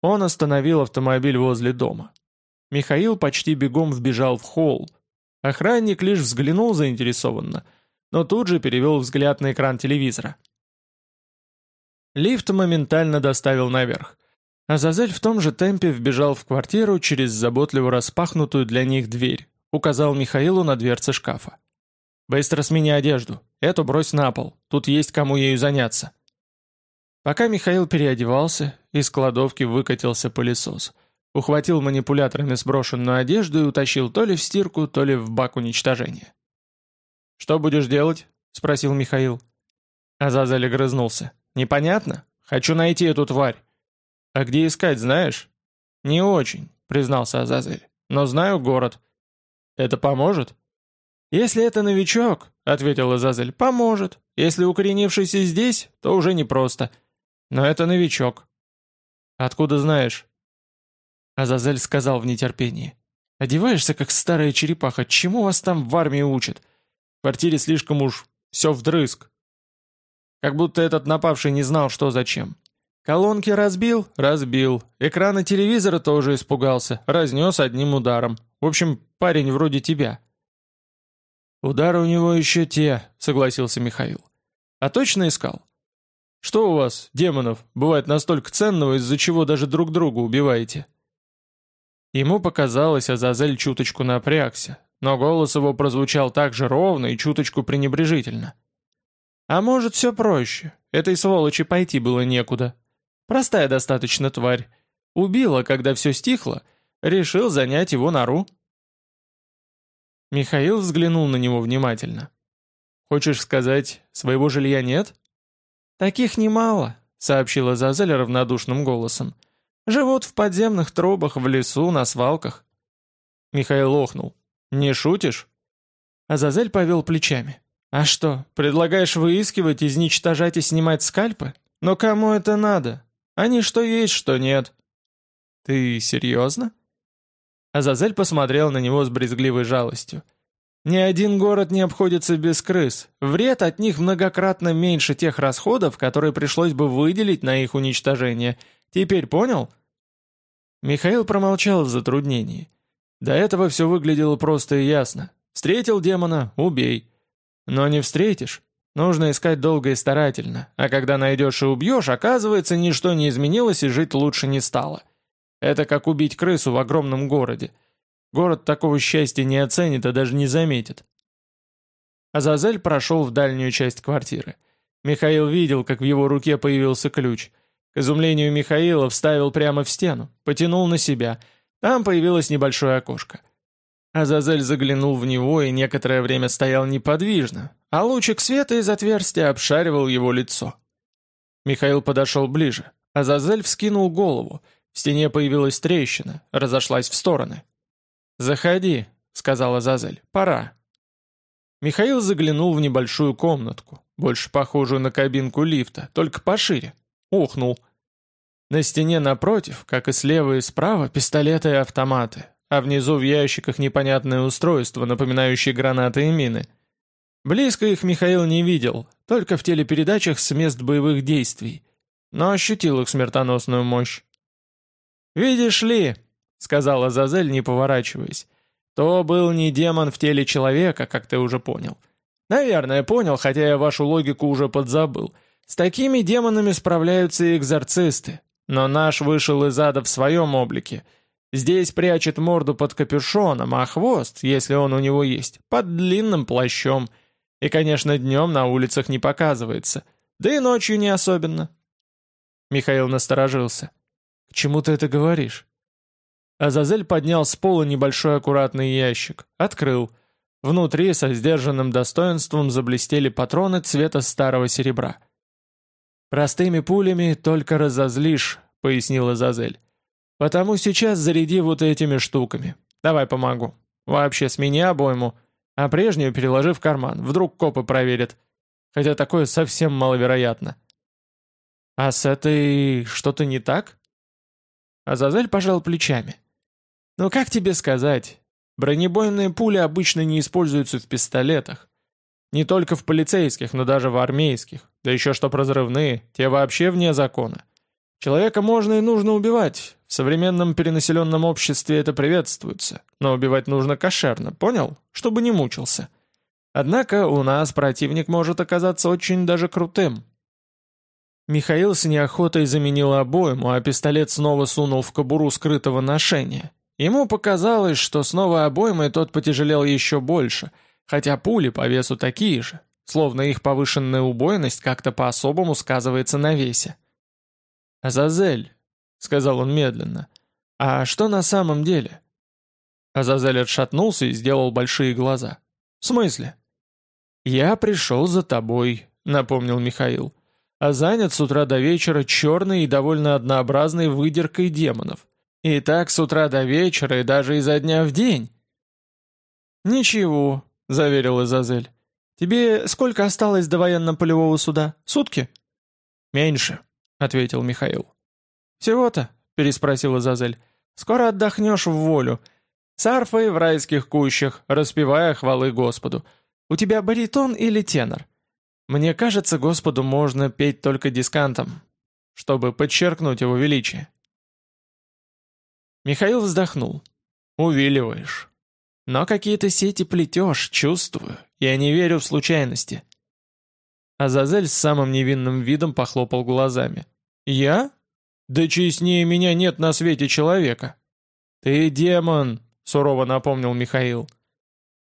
Он остановил автомобиль возле дома. Михаил почти бегом вбежал в холл, Охранник лишь взглянул заинтересованно, но тут же перевел взгляд на экран телевизора. Лифт моментально доставил наверх. Азазель в том же темпе вбежал в квартиру через заботливо распахнутую для них дверь, указал Михаилу на дверцы шкафа. «Быстро смени одежду. Эту брось на пол. Тут есть кому ею заняться». Пока Михаил переодевался, из кладовки выкатился пылесос – Ухватил манипуляторами сброшенную одежду и утащил то ли в стирку, то ли в бак уничтожения. «Что будешь делать?» — спросил Михаил. Азазель огрызнулся. «Непонятно? Хочу найти эту тварь». «А где искать, знаешь?» «Не очень», — признался Азазель. «Но знаю город». «Это поможет?» «Если это новичок», — ответил Азазель, — «поможет. Если укоренившийся здесь, то уже непросто. Но это новичок». «Откуда знаешь?» Азазель сказал в нетерпении. «Одеваешься, как старая черепаха. Чему вас там в армии учат? В квартире слишком уж все вдрызг». Как будто этот напавший не знал, что зачем. Колонки разбил? Разбил. Экраны телевизора тоже испугался. Разнес одним ударом. В общем, парень вроде тебя. «Удары у него еще те», — согласился Михаил. «А точно искал?» «Что у вас, демонов, бывает настолько ценного, из-за чего даже друг друга убиваете?» Ему показалось, Азазель чуточку напрягся, но голос его прозвучал так же ровно и чуточку пренебрежительно. «А может, все проще. Этой сволочи пойти было некуда. Простая достаточно тварь. Убила, когда все стихло, решил занять его нору». Михаил взглянул на него внимательно. «Хочешь сказать, своего жилья нет?» «Таких немало», — сообщила Зазель равнодушным голосом. Живут в подземных трубах, в лесу, на свалках». Михаил охнул. «Не шутишь?» Азазель повел плечами. «А что, предлагаешь выискивать, изничтожать и снимать скальпы? Но кому это надо? Они что есть, что нет». «Ты серьезно?» Азазель посмотрел на него с брезгливой жалостью. «Ни один город не обходится без крыс. Вред от них многократно меньше тех расходов, которые пришлось бы выделить на их уничтожение. Теперь понял?» Михаил промолчал в затруднении. До этого все выглядело просто и ясно. Встретил демона — убей. Но не встретишь. Нужно искать долго и старательно, а когда найдешь и убьешь, оказывается, ничто не изменилось и жить лучше не стало. Это как убить крысу в огромном городе. Город такого счастья не оценит, а даже не заметит. Азазель прошел в дальнюю часть квартиры. Михаил видел, как в его руке появился ключ. К изумлению Михаила вставил прямо в стену, потянул на себя. Там появилось небольшое окошко. Азазель заглянул в него и некоторое время стоял неподвижно, а лучик света из отверстия обшаривал его лицо. Михаил подошел ближе. Азазель вскинул голову. В стене появилась трещина, разошлась в стороны. «Заходи», — сказал Азазель, — «пора». Михаил заглянул в небольшую комнатку, больше похожую на кабинку лифта, только пошире. Ухнул. На стене напротив, как и слева и справа, пистолеты и автоматы. а внизу в ящиках непонятное устройство, напоминающее гранаты и мины. Близко их Михаил не видел, только в телепередачах с мест боевых действий, но ощутил их смертоносную мощь. «Видишь ли», — сказала Зазель, не поворачиваясь, — «то был не демон в теле человека, как ты уже понял. Наверное, понял, хотя я вашу логику уже подзабыл. С такими демонами справляются и экзорцисты, но наш вышел из ада в своем облике. Здесь прячет морду под капюшоном, а хвост, если он у него есть, под длинным плащом. И, конечно, днем на улицах не показывается, да и ночью не особенно». Михаил насторожился. «К чему ты это говоришь?» Азазель поднял с пола небольшой аккуратный ящик, открыл. Внутри со сдержанным достоинством заблестели патроны цвета старого серебра. «Простыми пулями только разозлишь», — пояснила Азазель. «Потому сейчас заряди вот этими штуками. Давай помогу. Вообще смени обойму, а прежнюю переложи в карман. Вдруг копы проверят. Хотя такое совсем маловероятно». «А с этой что-то не так?» Азазель пожал плечами. «Ну как тебе сказать? Бронебойные пули обычно не используются в пистолетах. Не только в полицейских, но даже в армейских. Да еще чтоб разрывные, те вообще вне закона. Человека можно и нужно убивать. В современном перенаселенном обществе это приветствуется. Но убивать нужно кошерно, понял? Чтобы не мучился. Однако у нас противник может оказаться очень даже крутым. Михаил с неохотой заменил обойму, а пистолет снова сунул в кобуру скрытого ношения. Ему показалось, что с новой обоймой тот потяжелел еще больше, хотя пули по весу такие же, словно их повышенная убойность как-то по-особому сказывается на весе. «Азазель», — сказал он медленно, — «а что на самом деле?» Азазель отшатнулся и сделал большие глаза. «В смысле?» «Я пришел за тобой», — напомнил Михаил а занят с утра до вечера черной и довольно однообразной выдеркой демонов. И так с утра до вечера и даже изо дня в день. «Ничего», — заверил Изазель. «Тебе сколько осталось до военно-полевого суда? Сутки?» «Меньше», — ответил Михаил. «Всего-то?» — переспросил Изазель. «Скоро отдохнешь в волю. С арфой в райских кущах, распевая хвалы Господу. У тебя баритон или тенор?» Мне кажется, Господу можно петь только дискантом, чтобы подчеркнуть его величие. Михаил вздохнул. Увиливаешь. Но какие-то сети плетешь, чувствую. Я не верю в случайности. Азазель с самым невинным видом похлопал глазами. «Я? Да честнее меня нет на свете человека!» «Ты демон!» — сурово напомнил Михаил.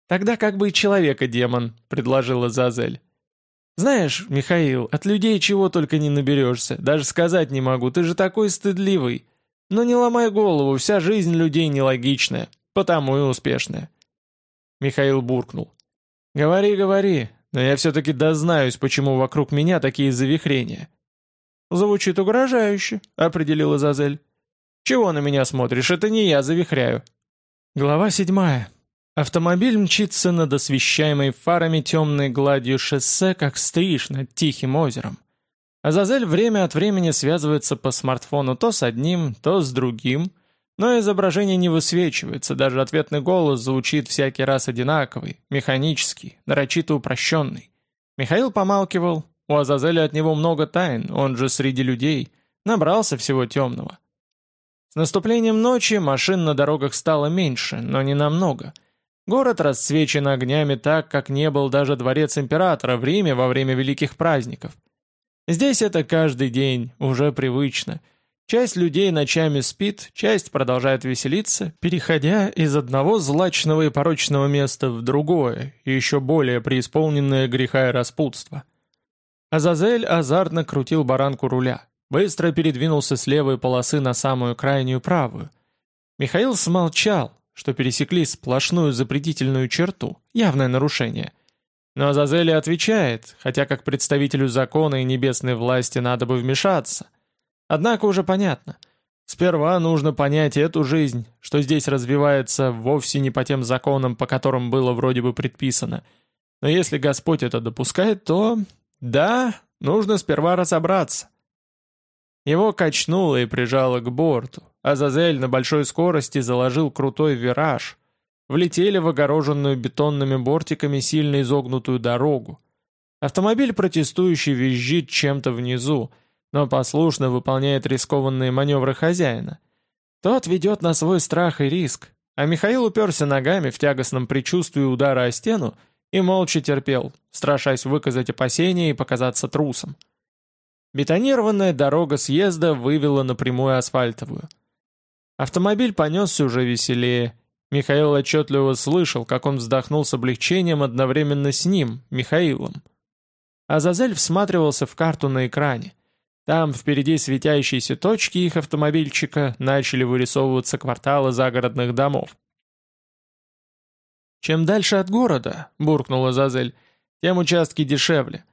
«Тогда как бы и человека-демон», — предложила Азазель. «Знаешь, Михаил, от людей чего только не наберешься, даже сказать не могу, ты же такой стыдливый. Но не ломай голову, вся жизнь людей нелогичная, потому и успешная». Михаил буркнул. «Говори, говори, но я все-таки дознаюсь, почему вокруг меня такие завихрения». «Звучит угрожающе», — определила Зазель. «Чего на меня смотришь? Это не я завихряю». Глава седьмая. Автомобиль мчится над освещаемой фарами темной гладью шоссе, как стриж над тихим озером. Азазель время от времени связывается по смартфону то с одним, то с другим, но изображение не высвечивается, даже ответный голос звучит всякий раз одинаковый, механический, нарочито упрощенный. Михаил помалкивал, у Азазеля от него много тайн, он же среди людей, набрался всего темного. С наступлением ночи машин на дорогах стало меньше, но не намного – Город расцвечен огнями так, как не был даже дворец императора в Риме во время великих праздников. Здесь это каждый день, уже привычно. Часть людей ночами спит, часть продолжает веселиться, переходя из одного злачного и порочного места в другое, еще более преисполненное греха и распутства. Азазель азартно крутил баранку руля, быстро передвинулся с левой полосы на самую крайнюю правую. Михаил смолчал, что пересекли сплошную запретительную черту, явное нарушение. Но Азазели отвечает, хотя как представителю закона и небесной власти надо бы вмешаться. Однако уже понятно. Сперва нужно понять эту жизнь, что здесь развивается вовсе не по тем законам, по которым было вроде бы предписано. Но если Господь это допускает, то... Да, нужно сперва разобраться. Его качнуло и прижало к борту. Азазель на большой скорости заложил крутой вираж. Влетели в огороженную бетонными бортиками сильно изогнутую дорогу. Автомобиль протестующий визжит чем-то внизу, но послушно выполняет рискованные маневры хозяина. Тот ведет на свой страх и риск, а Михаил уперся ногами в тягостном предчувствии удара о стену и молча терпел, страшась выказать опасения и показаться трусом. Бетонированная дорога съезда вывела на прямую асфальтовую. Автомобиль понесся уже веселее. Михаил отчетливо слышал, как он вздохнул с облегчением одновременно с ним, Михаилом. Азазель всматривался в карту на экране. Там, впереди светящиеся точки их автомобильчика, начали вырисовываться кварталы загородных домов. «Чем дальше от города», — буркнула Зазель, — «тем участки дешевле.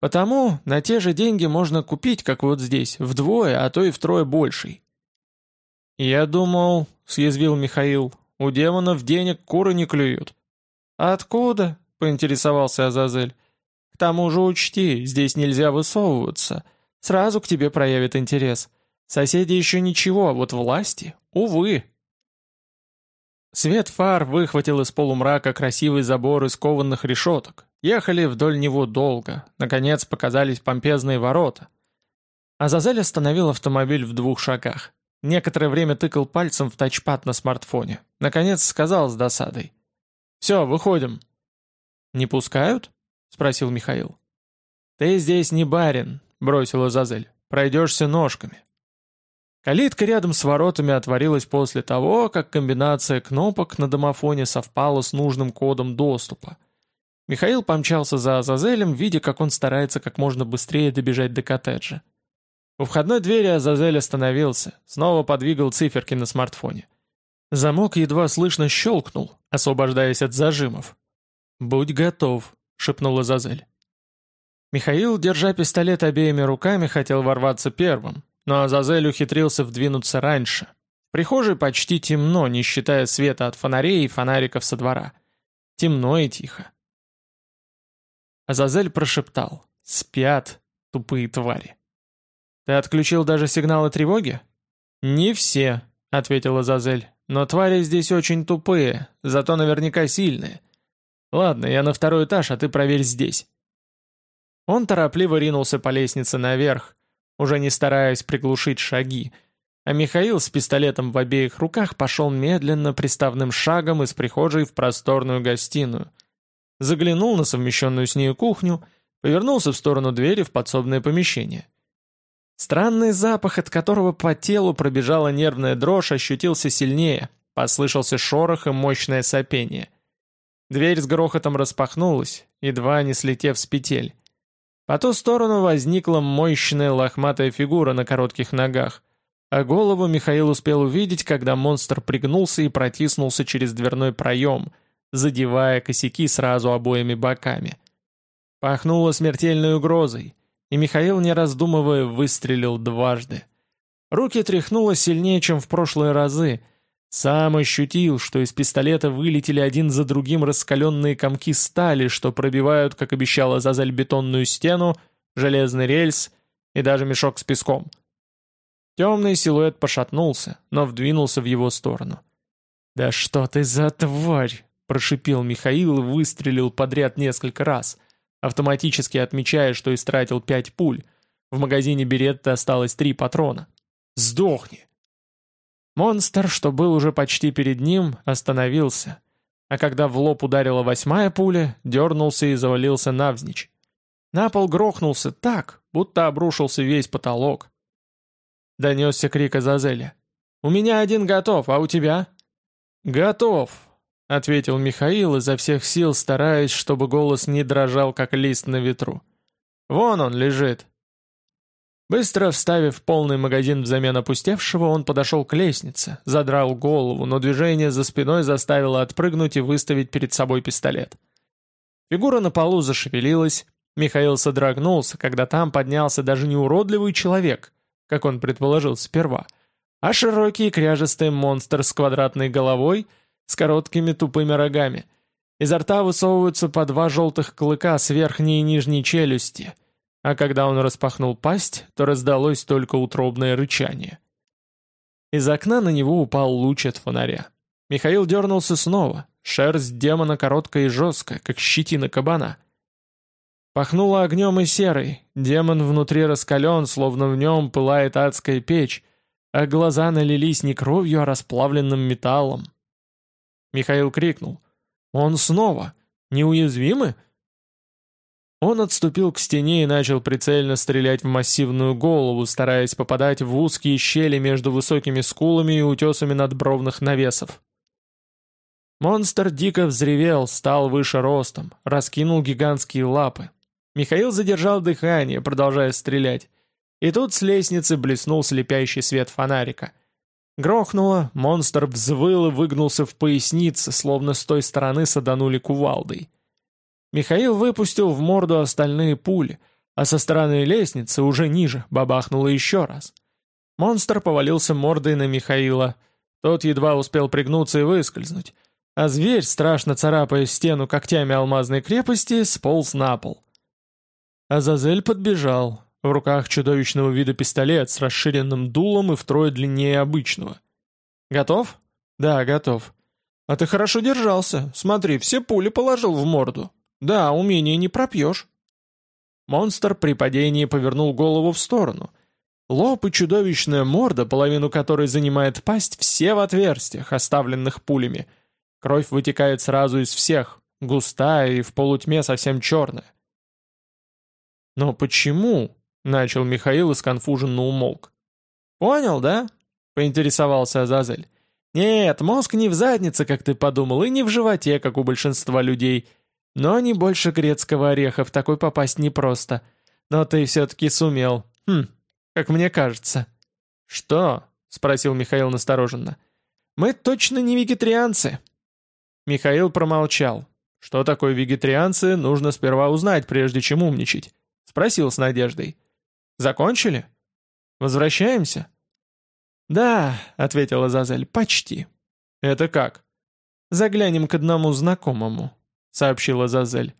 Потому на те же деньги можно купить, как вот здесь, вдвое, а то и втрое больший». «Я думал», — съязвил Михаил, — «у демонов денег куры не клюют». «Откуда?» — поинтересовался Азазель. «К тому же учти, здесь нельзя высовываться. Сразу к тебе проявит интерес. Соседи еще ничего, а вот власти, увы». Свет фар выхватил из полумрака красивый забор из кованных решеток. Ехали вдоль него долго. Наконец показались помпезные ворота. Азазель остановил автомобиль в двух шагах. Некоторое время тыкал пальцем в тачпад на смартфоне. Наконец сказал с досадой. «Все, выходим». «Не пускают?» — спросил Михаил. «Ты здесь не барин», — бросила Азазель. «Пройдешься ножками». Калитка рядом с воротами отворилась после того, как комбинация кнопок на домофоне совпала с нужным кодом доступа. Михаил помчался за Азазелем, видя, как он старается как можно быстрее добежать до коттеджа. У входной двери Азазель остановился, снова подвигал циферки на смартфоне. Замок едва слышно щелкнул, освобождаясь от зажимов. «Будь готов», — шепнул Азазель. Михаил, держа пистолет обеими руками, хотел ворваться первым, но Азазель ухитрился вдвинуться раньше. В прихожей почти темно, не считая света от фонарей и фонариков со двора. Темно и тихо. Азазель прошептал. «Спят, тупые твари». «Ты отключил даже сигналы тревоги?» «Не все», — ответил Азазель. «Но твари здесь очень тупые, зато наверняка сильные. Ладно, я на второй этаж, а ты проверь здесь». Он торопливо ринулся по лестнице наверх, уже не стараясь приглушить шаги, а Михаил с пистолетом в обеих руках пошел медленно приставным шагом из прихожей в просторную гостиную. Заглянул на совмещенную с нею кухню, повернулся в сторону двери в подсобное помещение. Странный запах, от которого по телу пробежала нервная дрожь, ощутился сильнее, послышался шорох и мощное сопение. Дверь с грохотом распахнулась, едва не слетев с петель. По ту сторону возникла мощная лохматая фигура на коротких ногах, а голову Михаил успел увидеть, когда монстр пригнулся и протиснулся через дверной проем, задевая косяки сразу обоими боками. Пахнуло смертельной угрозой, и Михаил, не раздумывая, выстрелил дважды. Руки тряхнуло сильнее, чем в прошлые разы, сам ощутил, что из пистолета вылетели один за другим раскаленные комки стали, что пробивают, как обещала Зазель, бетонную стену, железный рельс и даже мешок с песком. Темный силуэт пошатнулся, но вдвинулся в его сторону. «Да что ты за тварь!» – прошипел Михаил и выстрелил подряд несколько раз, автоматически отмечая, что истратил пять пуль. В магазине Беретта осталось три патрона. «Сдохни!» Монстр, что был уже почти перед ним, остановился, а когда в лоб ударила восьмая пуля, дернулся и завалился навзничь. На пол грохнулся так, будто обрушился весь потолок. Донесся крик Азазеля. «У меня один готов, а у тебя?» «Готов», — ответил Михаил изо всех сил, стараясь, чтобы голос не дрожал, как лист на ветру. «Вон он лежит. Быстро вставив полный магазин взамен опустевшего, он подошел к лестнице, задрал голову, но движение за спиной заставило отпрыгнуть и выставить перед собой пистолет. Фигура на полу зашевелилась, Михаил содрогнулся, когда там поднялся даже не уродливый человек, как он предположил сперва, а широкий кряжестый монстр с квадратной головой, с короткими тупыми рогами. Изо рта высовываются по два желтых клыка с верхней и нижней челюсти — А когда он распахнул пасть, то раздалось только утробное рычание. Из окна на него упал луч от фонаря. Михаил дернулся снова, шерсть демона короткая и жесткая, как щетина кабана. Пахнуло огнем и серой, демон внутри раскален, словно в нем пылает адская печь, а глаза налились не кровью, а расплавленным металлом. Михаил крикнул. «Он снова! Неуязвимы?» Он отступил к стене и начал прицельно стрелять в массивную голову, стараясь попадать в узкие щели между высокими скулами и утесами надбровных навесов. Монстр дико взревел, стал выше ростом, раскинул гигантские лапы. Михаил задержал дыхание, продолжая стрелять. И тут с лестницы блеснул слепящий свет фонарика. Грохнуло, монстр взвыл и выгнулся в пояснице, словно с той стороны саданули кувалдой. Михаил выпустил в морду остальные пули, а со стороны лестницы, уже ниже, бабахнуло еще раз. Монстр повалился мордой на Михаила. Тот едва успел пригнуться и выскользнуть, а зверь, страшно царапая стену когтями алмазной крепости, сполз на пол. Азазель подбежал. В руках чудовищного вида пистолет с расширенным дулом и втрое длиннее обычного. «Готов?» «Да, готов». «А ты хорошо держался. Смотри, все пули положил в морду». Да, умение не пропьешь. Монстр при падении повернул голову в сторону. Лоб и чудовищная морда, половину которой занимает пасть, все в отверстиях, оставленных пулями. Кровь вытекает сразу из всех, густая и в полутьме совсем черная. «Но почему?» — начал Михаил и сконфуженно умолк. «Понял, да?» — поинтересовался Азазель. «Нет, мозг не в заднице, как ты подумал, и не в животе, как у большинства людей». Но не больше грецкого ореха, в такой попасть непросто. Но ты все-таки сумел. Хм, как мне кажется». «Что?» — спросил Михаил настороженно. «Мы точно не вегетарианцы». Михаил промолчал. Что такое вегетарианцы, нужно сперва узнать, прежде чем умничать. Спросил с надеждой. «Закончили? Возвращаемся?» «Да», — ответила Зазель, — «почти». «Это как?» «Заглянем к одному знакомому». — сообщила Зазель.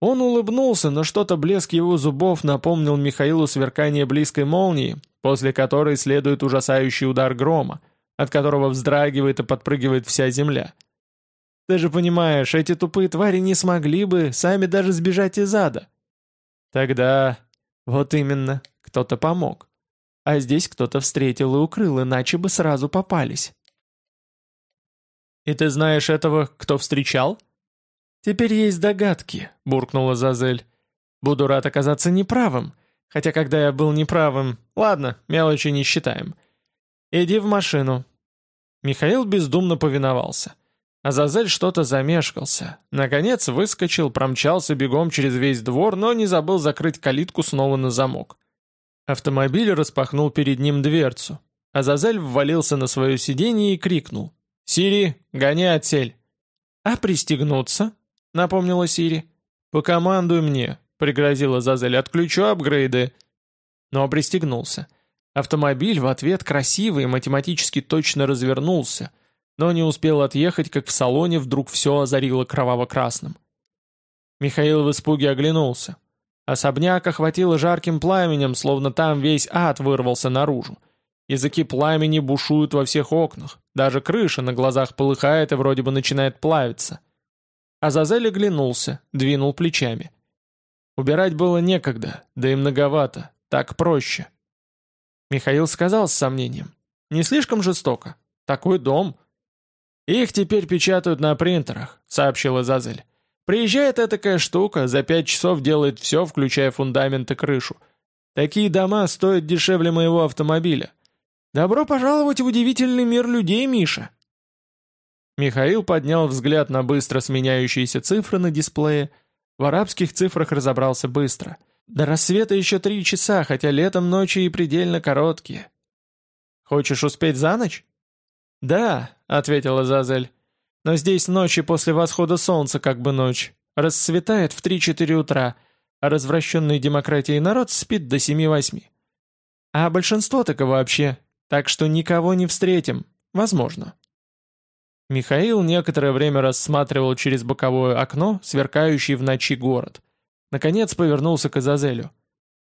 Он улыбнулся, но что-то блеск его зубов напомнил Михаилу сверкание близкой молнии, после которой следует ужасающий удар грома, от которого вздрагивает и подпрыгивает вся земля. Ты же понимаешь, эти тупые твари не смогли бы сами даже сбежать из ада. Тогда... Вот именно, кто-то помог. А здесь кто-то встретил и укрыл, иначе бы сразу попались. «И ты знаешь этого, кто встречал?» «Теперь есть догадки», — буркнула Зазель. «Буду рад оказаться неправым. Хотя когда я был неправым... Ладно, мелочи не считаем. Иди в машину». Михаил бездумно повиновался. Азазель что-то замешкался. Наконец выскочил, промчался бегом через весь двор, но не забыл закрыть калитку снова на замок. Автомобиль распахнул перед ним дверцу. Азазель ввалился на свое сиденье и крикнул. «Сири, гони отсель!» «А пристегнуться?» — напомнила Сири. «Покомандуй мне», — пригрозила Зазель, — «отключу апгрейды». Но пристегнулся. Автомобиль в ответ красивый и математически точно развернулся, но не успел отъехать, как в салоне вдруг все озарило кроваво-красным. Михаил в испуге оглянулся. Особняк охватило жарким пламенем, словно там весь ад вырвался наружу. Языки пламени бушуют во всех окнах, даже крыша на глазах полыхает и вроде бы начинает плавиться. Азазель оглянулся, двинул плечами. Убирать было некогда, да и многовато, так проще. Михаил сказал с сомнением. «Не слишком жестоко? Такой дом». «Их теперь печатают на принтерах», — сообщила Азазель. «Приезжает такая штука, за пять часов делает все, включая фундамент и крышу. Такие дома стоят дешевле моего автомобиля. Добро пожаловать в удивительный мир людей, Миша!» Михаил поднял взгляд на быстро сменяющиеся цифры на дисплее. В арабских цифрах разобрался быстро. До рассвета еще три часа, хотя летом ночи и предельно короткие. «Хочешь успеть за ночь?» «Да», — ответила Зазель. «Но здесь ночи после восхода солнца как бы ночь. Рассветает в три-четыре утра, а развращенный демократией народ спит до семи-восьми. А большинство так вообще, так что никого не встретим, возможно». Михаил некоторое время рассматривал через боковое окно сверкающий в ночи город. Наконец повернулся к Азазелю.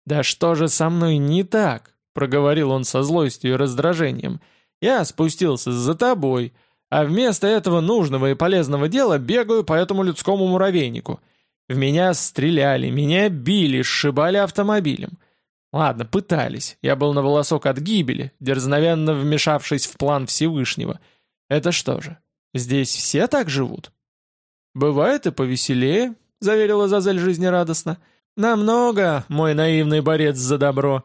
«Да что же со мной не так?» — проговорил он со злостью и раздражением. «Я спустился за тобой, а вместо этого нужного и полезного дела бегаю по этому людскому муравейнику. В меня стреляли, меня били, сшибали автомобилем. Ладно, пытались. Я был на волосок от гибели, дерзновенно вмешавшись в план Всевышнего. Это что же, здесь все так живут? Бывает и повеселее, заверила Зазель жизнерадостно. Намного, мой наивный борец за добро.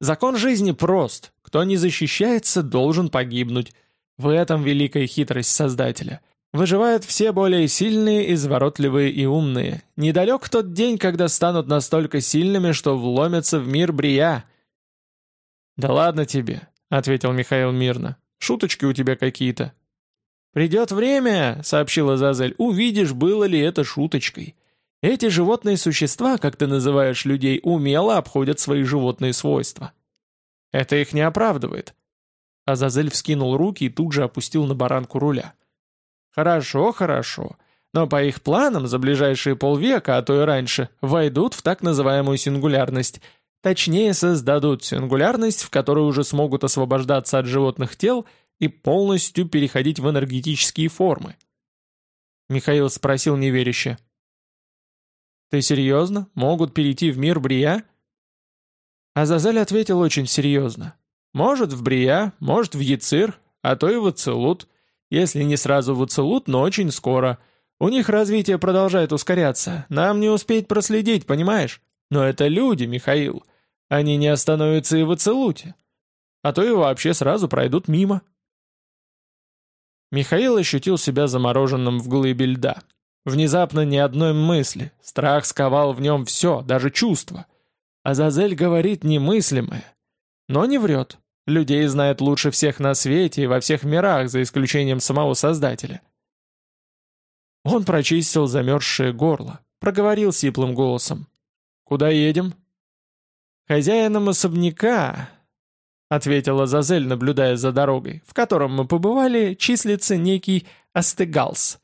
Закон жизни прост. Кто не защищается, должен погибнуть. В этом великая хитрость Создателя — Выживают все более сильные, изворотливые и умные. Недалек тот день, когда станут настолько сильными, что вломятся в мир Брия. «Да ладно тебе», — ответил Михаил мирно. «Шуточки у тебя какие-то». «Придет время», — сообщила Зазель, — «увидишь, было ли это шуточкой. Эти животные существа, как ты называешь людей, умело обходят свои животные свойства». «Это их не оправдывает». Азазель вскинул руки и тут же опустил на баранку руля. Хорошо, хорошо. Но по их планам за ближайшие полвека, а то и раньше, войдут в так называемую сингулярность. Точнее, создадут сингулярность, в которой уже смогут освобождаться от животных тел и полностью переходить в энергетические формы. Михаил спросил неверяще. «Ты серьезно? Могут перейти в мир Брия?» Азазель ответил очень серьезно. «Может, в Брия, может, в Яцир, а то и в Ацелут. Если не сразу в Уцелут, но очень скоро. У них развитие продолжает ускоряться. Нам не успеть проследить, понимаешь? Но это люди, Михаил. Они не остановятся и в Уцелуте. А то и вообще сразу пройдут мимо. Михаил ощутил себя замороженным в глыбе льда. Внезапно ни одной мысли. Страх сковал в нем все, даже чувства. Азазель говорит немыслимое. Но не врет. Людей знает лучше всех на свете и во всех мирах, за исключением самого Создателя. Он прочистил замерзшее горло, проговорил сиплым голосом. «Куда едем?» «Хозяином особняка», — ответила Зазель, наблюдая за дорогой, в котором мы побывали, числится некий Астегалс.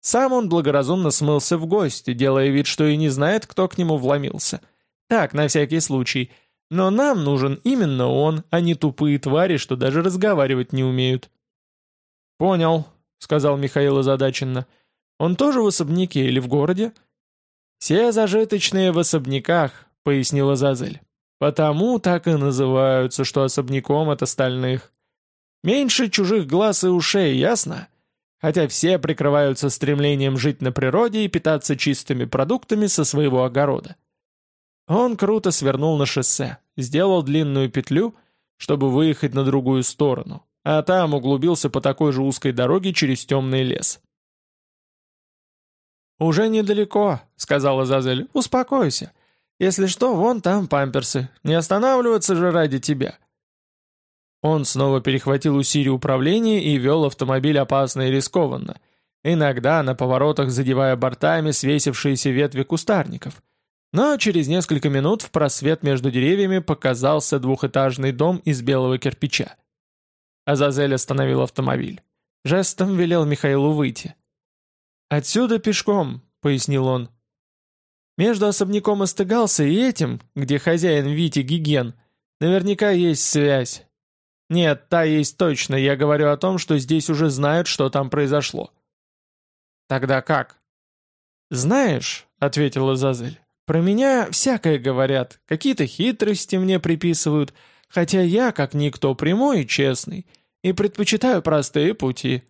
Сам он благоразумно смылся в гости, делая вид, что и не знает, кто к нему вломился. Так, на всякий случай — но нам нужен именно он, а не тупые твари, что даже разговаривать не умеют». «Понял», — сказал Михаил озадаченно. «Он тоже в особняке или в городе?» «Все зажиточные в особняках», — пояснила Зазель. «Потому так и называются, что особняком от остальных. Меньше чужих глаз и ушей, ясно? Хотя все прикрываются стремлением жить на природе и питаться чистыми продуктами со своего огорода. Он круто свернул на шоссе, сделал длинную петлю, чтобы выехать на другую сторону, а там углубился по такой же узкой дороге через темный лес. «Уже недалеко», — сказала Зазель, — «успокойся. Если что, вон там памперсы. Не останавливаться же ради тебя». Он снова перехватил усилие управления и вел автомобиль опасно и рискованно, иногда на поворотах задевая бортами свесившиеся ветви кустарников — но через несколько минут в просвет между деревьями показался двухэтажный дом из белого кирпича. Азазель остановил автомобиль. Жестом велел Михаилу выйти. «Отсюда пешком», — пояснил он. «Между особняком остыгался и этим, где хозяин Вити Гиген, наверняка есть связь. Нет, та есть точно, я говорю о том, что здесь уже знают, что там произошло». «Тогда как?» «Знаешь», — ответила Зазель, про меня всякое говорят, какие-то хитрости мне приписывают, хотя я, как никто, прямой и честный, и предпочитаю простые пути».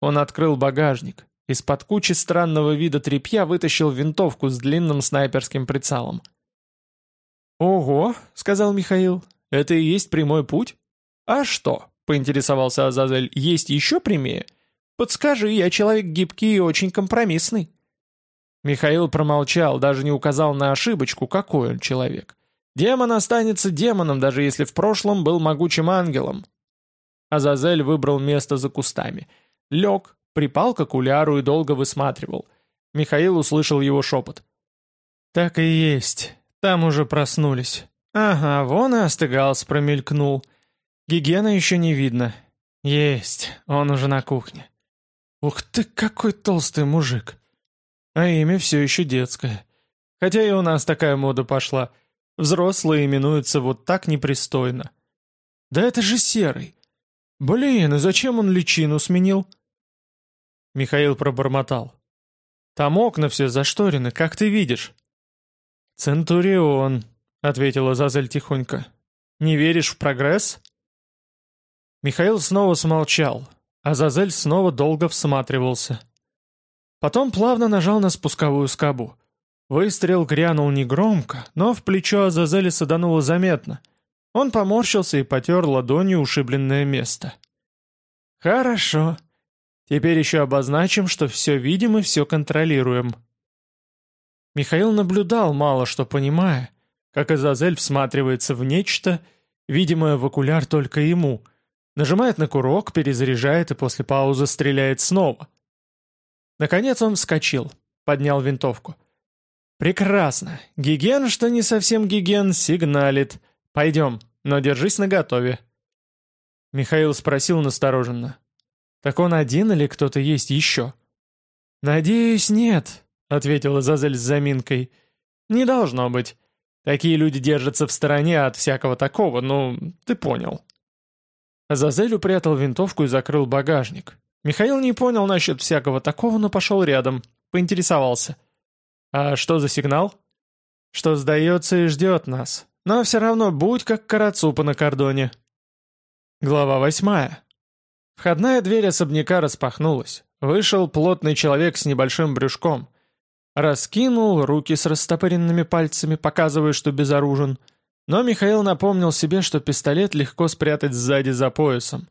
Он открыл багажник. Из-под кучи странного вида тряпья вытащил винтовку с длинным снайперским прицелом. «Ого», — сказал Михаил, — «это и есть прямой путь?» «А что?» — поинтересовался Азазель. «Есть еще прямее?» «Подскажи, я человек гибкий и очень компромиссный». Михаил промолчал, даже не указал на ошибочку, какой он человек. Демон останется демоном, даже если в прошлом был могучим ангелом. Азазель выбрал место за кустами. Лег, припал к окуляру и долго высматривал. Михаил услышал его шепот. «Так и есть. Там уже проснулись. Ага, вон и остыгалс промелькнул. Гигена еще не видно. Есть, он уже на кухне. Ух ты, какой толстый мужик!» А имя все еще детское. Хотя и у нас такая мода пошла. Взрослые именуются вот так непристойно. Да это же Серый. Блин, и зачем он личину сменил? Михаил пробормотал. Там окна все зашторены, как ты видишь. «Центурион», — ответила Зазель тихонько. «Не веришь в прогресс?» Михаил снова смолчал, а Зазель снова долго всматривался. Потом плавно нажал на спусковую скобу. Выстрел грянул негромко, но в плечо Азазеля садануло заметно. Он поморщился и потер ладонью ушибленное место. «Хорошо. Теперь еще обозначим, что все видим и все контролируем». Михаил наблюдал, мало что понимая, как Азазель всматривается в нечто, видимое в окуляр только ему, нажимает на курок, перезаряжает и после паузы стреляет снова. Наконец он вскочил, поднял винтовку. «Прекрасно. Гиген, что не совсем гиген, сигналит. Пойдем, но держись наготове». Михаил спросил настороженно. «Так он один или кто-то есть еще?» «Надеюсь, нет», — ответила Зазель с заминкой. «Не должно быть. Такие люди держатся в стороне от всякого такого, ну, ты понял». Зазель упрятал винтовку и закрыл багажник. Михаил не понял насчет всякого такого, но пошел рядом, поинтересовался. «А что за сигнал?» «Что сдается и ждет нас. Но все равно будь как карацупа на кордоне». Глава восьмая. Входная дверь особняка распахнулась. Вышел плотный человек с небольшим брюшком. Раскинул руки с растопыренными пальцами, показывая, что безоружен. Но Михаил напомнил себе, что пистолет легко спрятать сзади за поясом.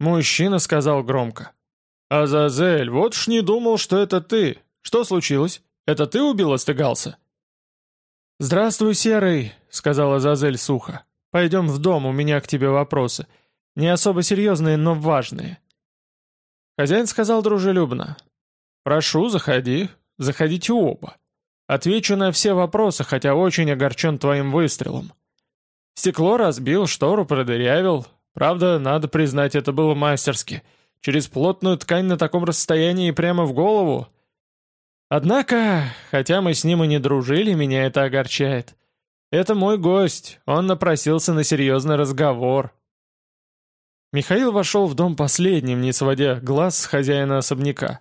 Мужчина сказал громко. «Азазель, вот ж не думал, что это ты. Что случилось? Это ты убил остыгался?» «Здравствуй, Серый», — сказала Азазель сухо. «Пойдем в дом, у меня к тебе вопросы. Не особо серьезные, но важные». Хозяин сказал дружелюбно. «Прошу, заходи. Заходите оба. Отвечу на все вопросы, хотя очень огорчен твоим выстрелом. Стекло разбил, штору продырявил, Правда, надо признать, это было мастерски. Через плотную ткань на таком расстоянии прямо в голову. Однако, хотя мы с ним и не дружили, меня это огорчает. Это мой гость, он напросился на серьезный разговор. Михаил вошел в дом последним, не сводя глаз с хозяина особняка.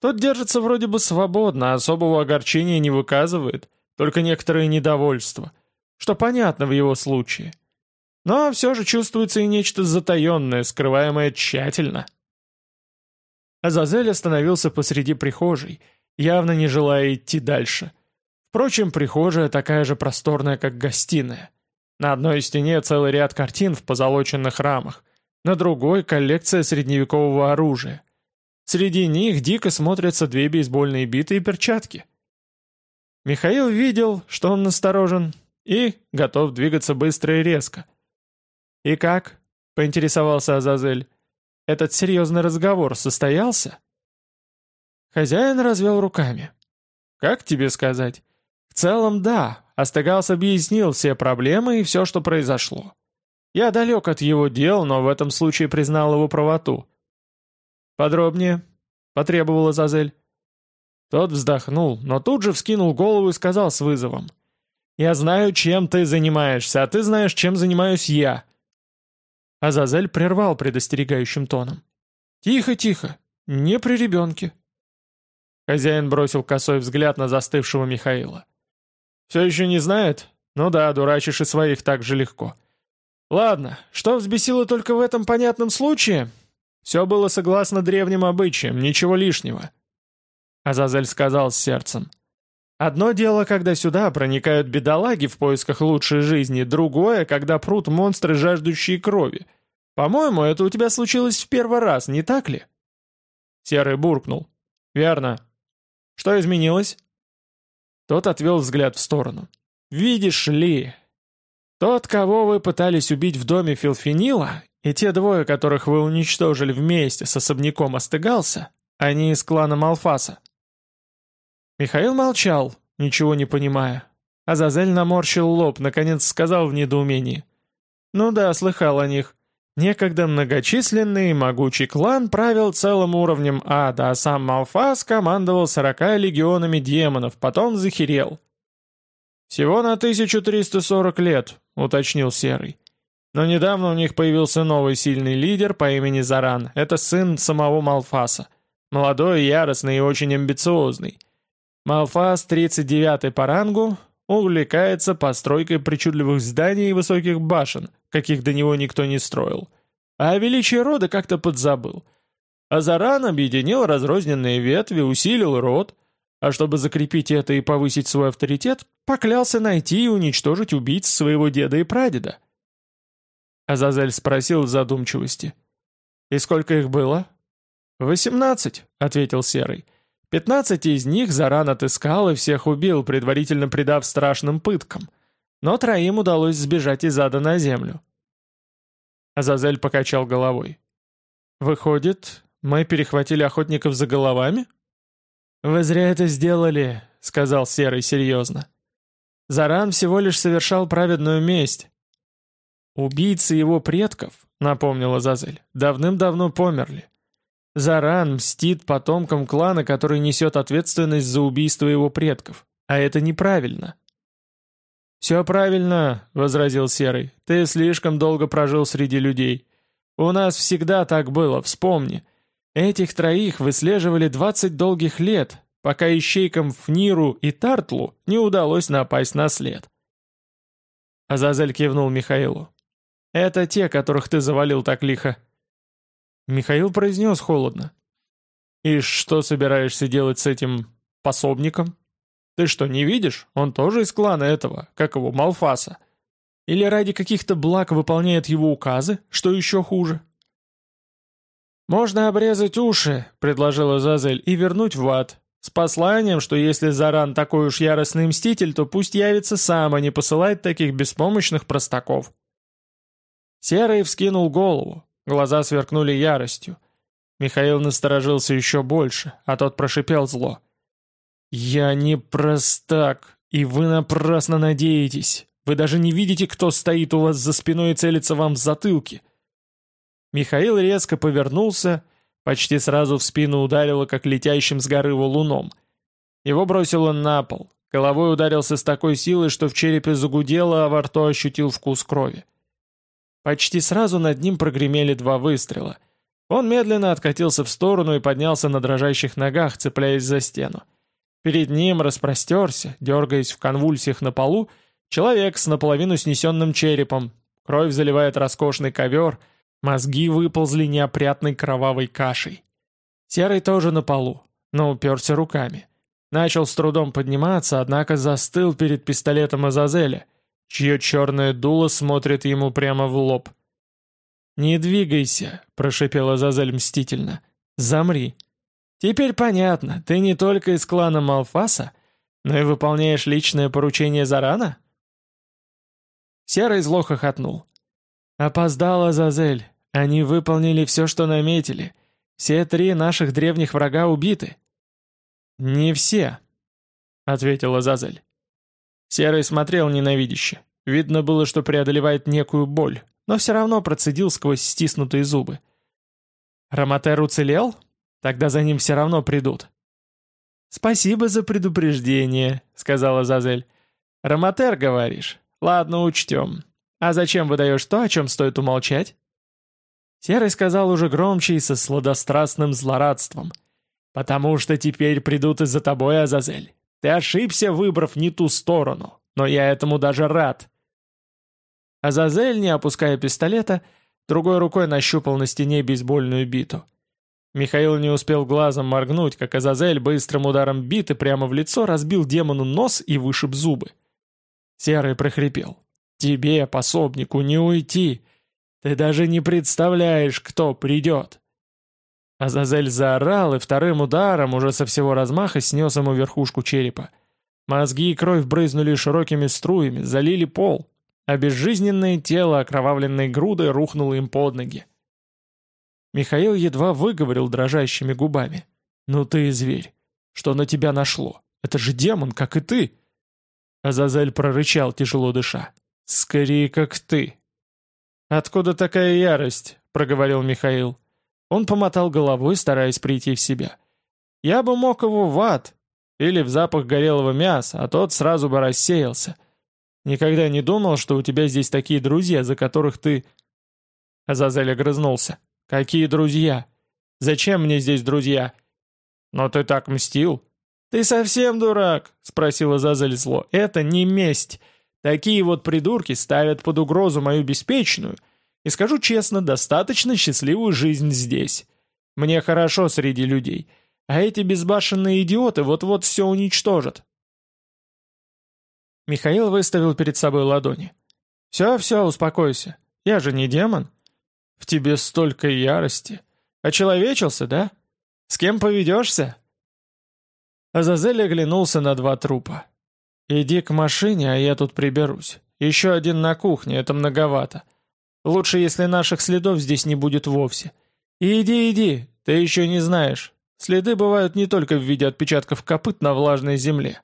Тот держится вроде бы свободно, особого огорчения не выказывает, только некоторое недовольство, что понятно в его случае. Но все же чувствуется и нечто затаенное, скрываемое тщательно. Азазель остановился посреди прихожей, явно не желая идти дальше. Впрочем, прихожая такая же просторная, как гостиная. На одной стене целый ряд картин в позолоченных рамах, на другой — коллекция средневекового оружия. Среди них дико смотрятся две бейсбольные биты и перчатки. Михаил видел, что он насторожен, и готов двигаться быстро и резко — «И как?» — поинтересовался Азазель. «Этот серьезный разговор состоялся?» Хозяин развел руками. «Как тебе сказать?» «В целом, да. Астегас объяснил все проблемы и все, что произошло. Я далек от его дел, но в этом случае признал его правоту». «Подробнее», — потребовала Азазель. Тот вздохнул, но тут же вскинул голову и сказал с вызовом. «Я знаю, чем ты занимаешься, а ты знаешь, чем занимаюсь я. Азазель прервал предостерегающим тоном. «Тихо, тихо, не при ребенке». Хозяин бросил косой взгляд на застывшего Михаила. «Все еще не знает? Ну да, дурачишь и своих так же легко. Ладно, что взбесило только в этом понятном случае? Все было согласно древним обычаям, ничего лишнего». Азазель сказал с сердцем. Одно дело, когда сюда проникают бедолаги в поисках лучшей жизни, другое, когда прут монстры, жаждущие крови. По-моему, это у тебя случилось в первый раз, не так ли?» Серый буркнул. «Верно. Что изменилось?» Тот отвел взгляд в сторону. «Видишь ли, тот, кого вы пытались убить в доме Филфинила, и те двое, которых вы уничтожили вместе с особняком, остыгался, они из клана Малфаса. Михаил молчал, ничего не понимая. Азазель наморщил лоб, наконец сказал в недоумении. «Ну да, слыхал о них. Некогда многочисленный и могучий клан правил целым уровнем ада, а сам Малфас командовал сорока легионами демонов, потом захерел. «Всего на 1340 лет», — уточнил Серый. «Но недавно у них появился новый сильный лидер по имени Заран. Это сын самого Малфаса. Молодой, яростный и очень амбициозный. Малфас, 39-й по рангу, увлекается постройкой причудливых зданий и высоких башен, каких до него никто не строил. А о величии рода как-то подзабыл. Азаран объединил разрозненные ветви, усилил род, а чтобы закрепить это и повысить свой авторитет, поклялся найти и уничтожить убийц своего деда и прадеда. Азазель спросил в задумчивости. «И сколько их было?» «Восемнадцать», — ответил Серый. «Пятнадцать из них Заран отыскал и всех убил, предварительно предав страшным пыткам. Но троим удалось сбежать из ада на землю». Азазель покачал головой. «Выходит, мы перехватили охотников за головами?» «Вы зря это сделали», — сказал Серый серьезно. «Заран всего лишь совершал праведную месть». «Убийцы его предков», — напомнила Зазель, — «давным-давно померли. Заран мстит потомкам клана, который несет ответственность за убийство его предков. А это неправильно. «Все правильно», — возразил Серый. «Ты слишком долго прожил среди людей. У нас всегда так было, вспомни. Этих троих выслеживали 20 долгих лет, пока ищейкам Фниру и Тартлу не удалось напасть на след». Азазель кивнул Михаилу. «Это те, которых ты завалил так лихо». Михаил произнес холодно. «И что собираешься делать с этим пособником? Ты что, не видишь? Он тоже из клана этого, как его, Малфаса. Или ради каких-то благ выполняет его указы, что еще хуже?» «Можно обрезать уши», — предложила Зазель, — «и вернуть в ад. С посланием, что если Заран такой уж яростный мститель, то пусть явится сам, а не посылает таких беспомощных простаков». Серый вскинул голову, Глаза сверкнули яростью. Михаил насторожился еще больше, а тот прошипел зло. «Я не простак, и вы напрасно надеетесь. Вы даже не видите, кто стоит у вас за спиной и целится вам в затылке». Михаил резко повернулся, почти сразу в спину ударило, как летящим с горы валуном. Его бросило на пол, головой ударился с такой силой, что в черепе загудело, а во рту ощутил вкус крови. Почти сразу над ним прогремели два выстрела. Он медленно откатился в сторону и поднялся на дрожащих ногах, цепляясь за стену. Перед ним распростерся, дергаясь в конвульсиях на полу, человек с наполовину снесенным черепом. Кровь заливает роскошный ковер, мозги выползли неопрятной кровавой кашей. Серый тоже на полу, но уперся руками. Начал с трудом подниматься, однако застыл перед пистолетом Азазеля — чье черное дуло смотрит ему прямо в лоб. «Не двигайся», — прошипела Зазель мстительно. «Замри. Теперь понятно, ты не только из клана Малфаса, но и выполняешь личное поручение Зарана?» Серый зло хохотнул. «Опоздала Зазель. Они выполнили все, что наметили. Все три наших древних врага убиты». «Не все», — ответила Зазель. Серый смотрел ненавидяще. Видно было, что преодолевает некую боль, но все равно процедил сквозь стиснутые зубы. «Раматер уцелел? Тогда за ним все равно придут». «Спасибо за предупреждение», — сказала Зазель. «Раматер, говоришь? Ладно, учтем. А зачем выдаешь то, о чем стоит умолчать?» Серый сказал уже громче и со сладострастным злорадством. «Потому что теперь придут из-за тобой, Азазель. Ты ошибся, выбрав не ту сторону, но я этому даже рад». Азазель, не опуская пистолета, другой рукой нащупал на стене бейсбольную биту. Михаил не успел глазом моргнуть, как Азазель быстрым ударом биты прямо в лицо разбил демону нос и вышиб зубы. Серый прохрипел. «Тебе, пособнику, не уйти! Ты даже не представляешь, кто придет!» Азазель заорал и вторым ударом уже со всего размаха снес ему верхушку черепа. Мозги и кровь брызнули широкими струями, залили пол, а безжизненное тело окровавленной грудой рухнуло им под ноги. Михаил едва выговорил дрожащими губами. «Ну ты и зверь! Что на тебя нашло? Это же демон, как и ты!» Азазель прорычал, тяжело дыша. «Скорее, как ты!» «Откуда такая ярость?» — проговорил Михаил. Он помотал головой, стараясь прийти в себя. «Я бы мог его в ад. или в запах горелого мяса, а тот сразу бы рассеялся. Никогда не думал, что у тебя здесь такие друзья, за которых ты...» Азазель огрызнулся. «Какие друзья? Зачем мне здесь друзья?» «Но ты так мстил». «Ты совсем дурак?» — спросила Азазель зло. «Это не месть. Такие вот придурки ставят под угрозу мою беспечную и, скажу честно, достаточно счастливую жизнь здесь. Мне хорошо среди людей, а эти безбашенные идиоты вот-вот все уничтожат». Михаил выставил перед собой ладони. «Все-все, успокойся. Я же не демон. В тебе столько ярости. Очеловечился, да? С кем поведешься?» Азазель оглянулся на два трупа. «Иди к машине, а я тут приберусь. Еще один на кухне, это многовато. Лучше, если наших следов здесь не будет вовсе. иди, иди, ты еще не знаешь. Следы бывают не только в виде отпечатков копыт на влажной земле».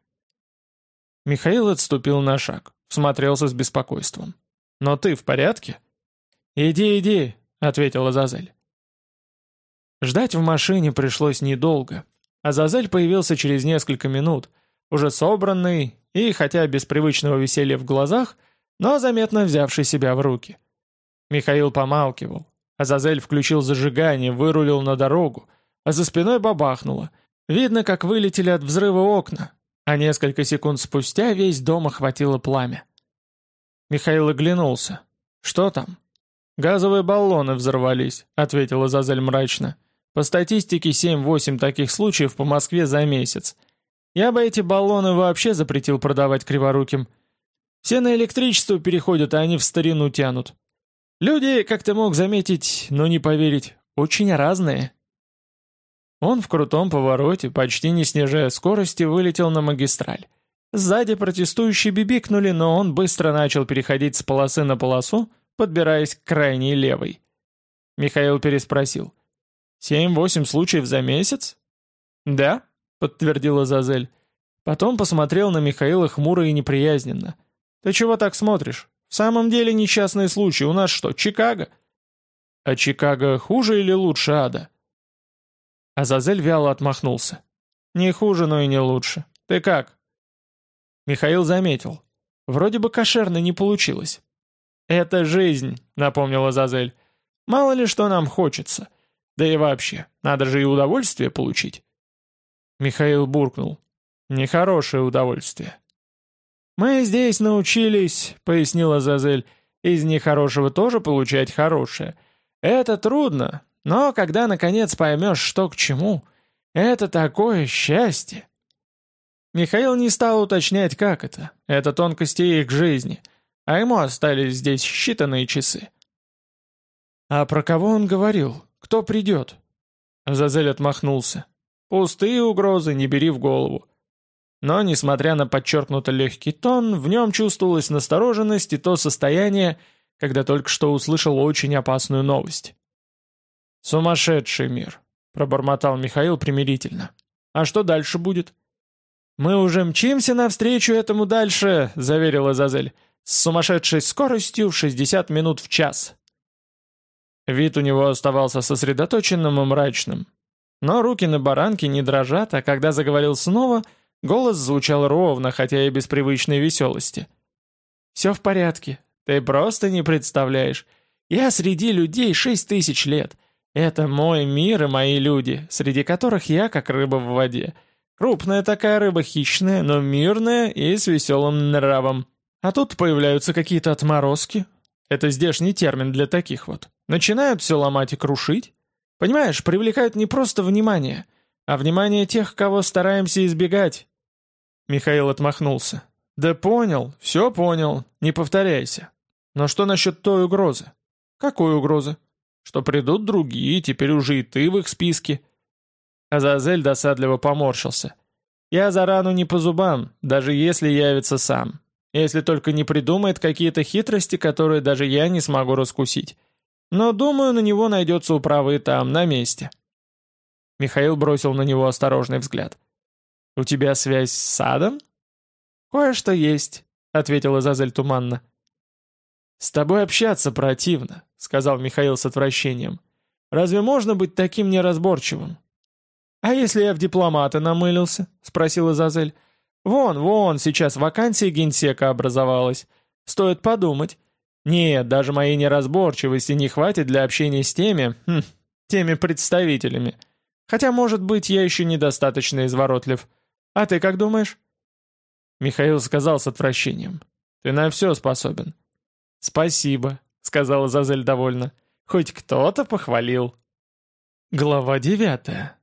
Михаил отступил на шаг, смотрелся с беспокойством. «Но ты в порядке?» «Иди, иди», — ответила Азазель. Ждать в машине пришлось недолго. Азазель появился через несколько минут, уже собранный и, хотя без привычного веселья в глазах, но заметно взявший себя в руки. Михаил помалкивал. Азазель включил зажигание, вырулил на дорогу, а за спиной бабахнуло. Видно, как вылетели от взрыва окна, а несколько секунд спустя весь дом охватило пламя. Михаил оглянулся. «Что там?» «Газовые баллоны взорвались», — ответила Азазель мрачно. По статистике 7-8 таких случаев по Москве за месяц. Я бы эти баллоны вообще запретил продавать криворуким. Все на электричество переходят, а они в старину тянут. Люди, как ты мог заметить, но не поверить, очень разные. Он в крутом повороте, почти не снижая скорости, вылетел на магистраль. Сзади протестующие бибикнули, но он быстро начал переходить с полосы на полосу, подбираясь к крайней левой. Михаил переспросил. Семь-восемь случаев за месяц?» «Да», — подтвердила Зазель. Потом посмотрел на Михаила хмуро и неприязненно. «Ты чего так смотришь? В самом деле несчастные случаи. У нас что, Чикаго?» «А Чикаго хуже или лучше ада?» Азазель вяло отмахнулся. «Не хуже, но и не лучше. Ты как?» Михаил заметил. Вроде бы кошерно не получилось. «Это жизнь», — напомнила Азазель. «Мало ли что нам хочется. Да и вообще, надо же и удовольствие получить. Михаил буркнул. Нехорошее удовольствие. «Мы здесь научились», — пояснила Зазель, — «из нехорошего тоже получать хорошее. Это трудно, но когда наконец поймешь, что к чему, это такое счастье». Михаил не стал уточнять, как это. Это тонкости их жизни. А ему остались здесь считанные часы. А про кого он говорил? Кто придет?» Зазель отмахнулся. «Пустые угрозы, не бери в голову». Но, несмотря на подчеркнуто легкий тон, в нем чувствовалась настороженность и то состояние, когда только что услышал очень опасную новость. «Сумасшедший мир», — пробормотал Михаил примирительно. «А что дальше будет?» «Мы уже мчимся навстречу этому дальше», — заверила Зазель, «с сумасшедшей скоростью в 60 минут в час». Вид у него оставался сосредоточенным и мрачным. Но руки на баранке не дрожат, а когда заговорил снова, голос звучал ровно, хотя и без привычной веселости. «Все в порядке. Ты просто не представляешь. Я среди людей шесть тысяч лет. Это мой мир и мои люди, среди которых я как рыба в воде. Крупная такая рыба хищная, но мирная и с веселым нравом. А тут появляются какие-то отморозки. Это здешний термин для таких вот. Начинают все ломать и крушить. Понимаешь, привлекают не просто внимание, а внимание тех, кого стараемся избегать. Михаил отмахнулся. Да понял, все понял, не повторяйся. Но что насчет той угрозы? Какой угрозы? Что придут другие, теперь уже и ты в их списке. Азазель досадливо поморщился. Я за рану не по зубам, даже если явится сам. Если только не придумает какие-то хитрости, которые даже я не смогу раскусить. Но, думаю, на него найдется управа и там, на месте». Михаил бросил на него осторожный взгляд. «У тебя связь с садом?» «Кое-что есть», — ответила Зазель туманно. «С тобой общаться противно», — сказал Михаил с отвращением. «Разве можно быть таким неразборчивым?» «А если я в дипломаты намылился?» — спросила Зазель. «Вон, вон, сейчас вакансия генсека образовалась. Стоит подумать. Нет, даже моей неразборчивости не хватит для общения с теми, хм, теми представителями. Хотя, может быть, я еще недостаточно изворотлив. А ты как думаешь?» Михаил сказал с отвращением. «Ты на все способен». «Спасибо», — сказала Зазель довольно. «Хоть кто-то похвалил». Глава девятая.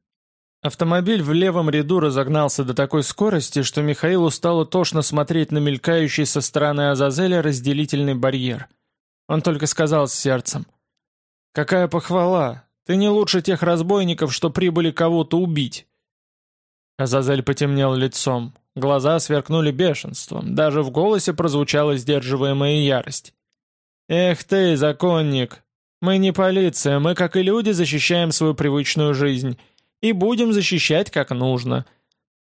Автомобиль в левом ряду разогнался до такой скорости, что Михаилу стало тошно смотреть на мелькающий со стороны Азазеля разделительный барьер. Он только сказал с сердцем. «Какая похвала! Ты не лучше тех разбойников, что прибыли кого-то убить!» Азазель потемнел лицом. Глаза сверкнули бешенством. Даже в голосе прозвучала сдерживаемая ярость. «Эх ты, законник! Мы не полиция, мы, как и люди, защищаем свою привычную жизнь. И будем защищать как нужно.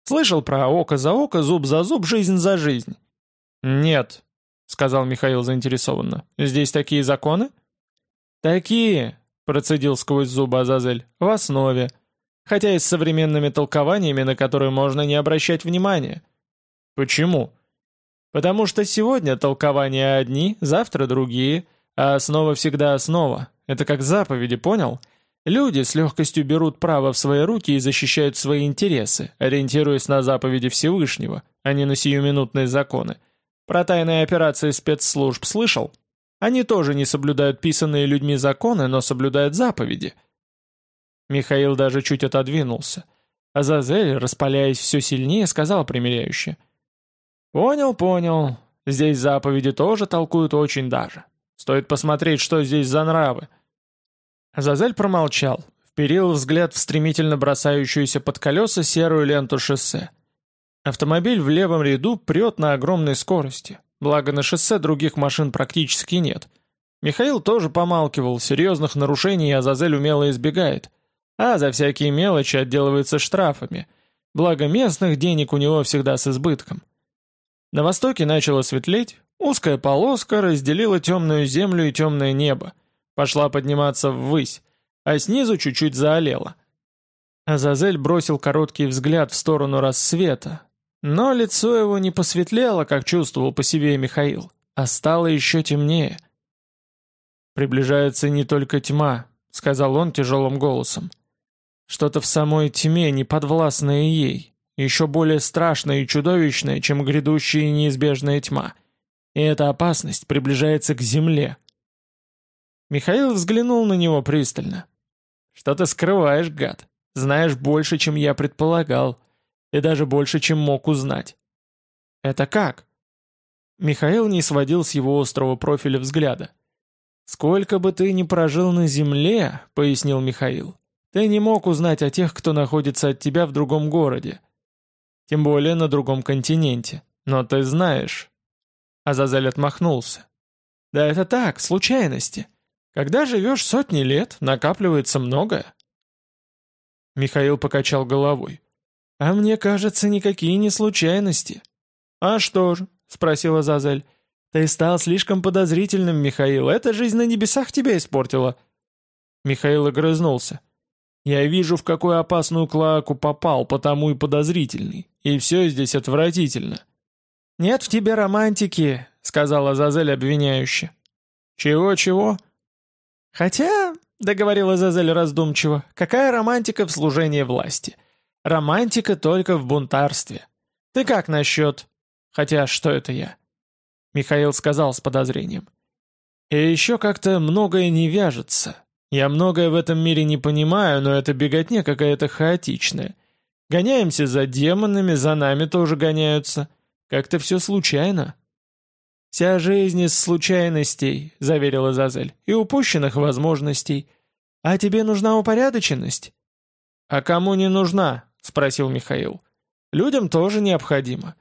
Слышал про око за око, зуб за зуб, жизнь за жизнь?» «Нет», — сказал Михаил заинтересованно. «Здесь такие законы?» «Такие», — процедил сквозь зубы Азазель, — «в основе. Хотя и с современными толкованиями, на которые можно не обращать внимания». «Почему?» «Потому что сегодня толкования одни, завтра другие, а основа всегда основа. Это как заповеди, понял?» Люди с легкостью берут право в свои руки и защищают свои интересы, ориентируясь на заповеди Всевышнего, а не на сиюминутные законы. Про тайные операции спецслужб слышал? Они тоже не соблюдают писанные людьми законы, но соблюдают заповеди. Михаил даже чуть отодвинулся. Азазель, распаляясь все сильнее, сказал примиряюще. «Понял, понял. Здесь заповеди тоже толкуют очень даже. Стоит посмотреть, что здесь за нравы. Азазель промолчал, вперил взгляд в стремительно бросающуюся под колеса серую ленту шоссе. Автомобиль в левом ряду прет на огромной скорости, благо на шоссе других машин практически нет. Михаил тоже помалкивал, серьезных нарушений Азазель умело избегает, а за всякие мелочи отделывается штрафами, благо местных денег у него всегда с избытком. На востоке начало светлеть, узкая полоска разделила темную землю и темное небо, пошла подниматься ввысь, а снизу чуть-чуть заолела. Азазель бросил короткий взгляд в сторону рассвета, но лицо его не посветлело, как чувствовал по себе Михаил, а стало еще темнее. «Приближается не только тьма», — сказал он тяжелым голосом. «Что-то в самой тьме, неподвластное ей, еще более страшное и чудовищное, чем грядущая неизбежная тьма. И эта опасность приближается к земле, Михаил взглянул на него пристально. «Что ты скрываешь, гад? Знаешь больше, чем я предполагал, и даже больше, чем мог узнать». «Это как?» Михаил не сводил с его острого профиля взгляда. «Сколько бы ты ни прожил на земле, — пояснил Михаил, — ты не мог узнать о тех, кто находится от тебя в другом городе. Тем более на другом континенте. Но ты знаешь». Азазель отмахнулся. «Да это так, случайности. Когда живешь сотни лет, накапливается многое. Михаил покачал головой. «А мне кажется, никакие не случайности». «А что же?» — спросила Зазель. «Ты стал слишком подозрительным, Михаил. Эта жизнь на небесах тебя испортила». Михаил огрызнулся. «Я вижу, в какую опасную клаку попал, потому и подозрительный. И все здесь отвратительно». «Нет в тебе романтики», — сказала Зазель обвиняюще. «Чего-чего?» «Хотя», — договорила Зазель раздумчиво, — «какая романтика в служении власти? Романтика только в бунтарстве. Ты как насчет...» «Хотя, что это я?» Михаил сказал с подозрением. «И еще как-то многое не вяжется. Я многое в этом мире не понимаю, но это беготня какая-то хаотичная. Гоняемся за демонами, за нами тоже гоняются. Как-то все случайно». «Вся жизнь из случайностей», — заверила Зазель, — «и упущенных возможностей. А тебе нужна упорядоченность?» «А кому не нужна?» — спросил Михаил. «Людям тоже необходимо.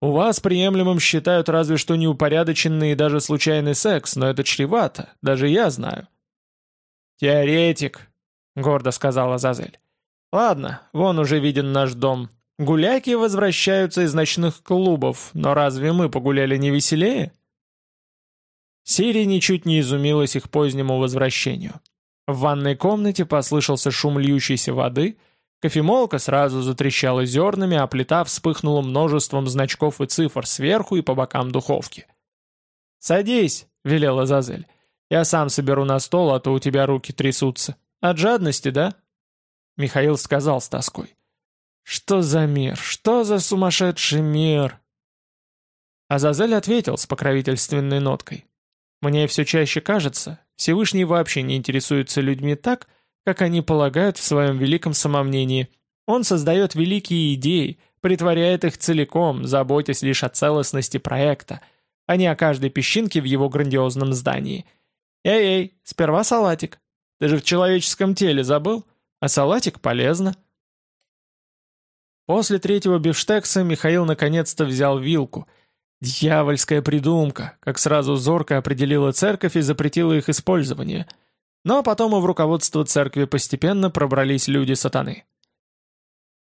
У вас приемлемым считают разве что неупорядоченный и даже случайный секс, но это чревато, даже я знаю». «Теоретик», — гордо сказала Зазель. «Ладно, вон уже виден наш дом. Гуляки возвращаются из ночных клубов, но разве мы погуляли не веселее? Сири ничуть не изумилась их позднему возвращению. В ванной комнате послышался шум льющейся воды, Кофемолка сразу затрещала зернами, а плита вспыхнула множеством значков и цифр сверху и по бокам духовки. «Садись», — велела Зазель. «Я сам соберу на стол, а то у тебя руки трясутся. От жадности, да?» Михаил сказал с тоской. «Что за мир? Что за сумасшедший мир?» Азазель ответил с покровительственной ноткой. «Мне все чаще кажется, Всевышний вообще не интересуется людьми так, как они полагают в своем великом самомнении. Он создает великие идеи, притворяет их целиком, заботясь лишь о целостности проекта, а не о каждой песчинке в его грандиозном здании. Эй-эй, сперва салатик. Ты же в человеческом теле забыл? А салатик полезно. После третьего бифштекса Михаил наконец-то взял вилку. Дьявольская придумка, как сразу зорко определила церковь и запретила их использование – но потом и в руководство церкви постепенно пробрались люди сатаны.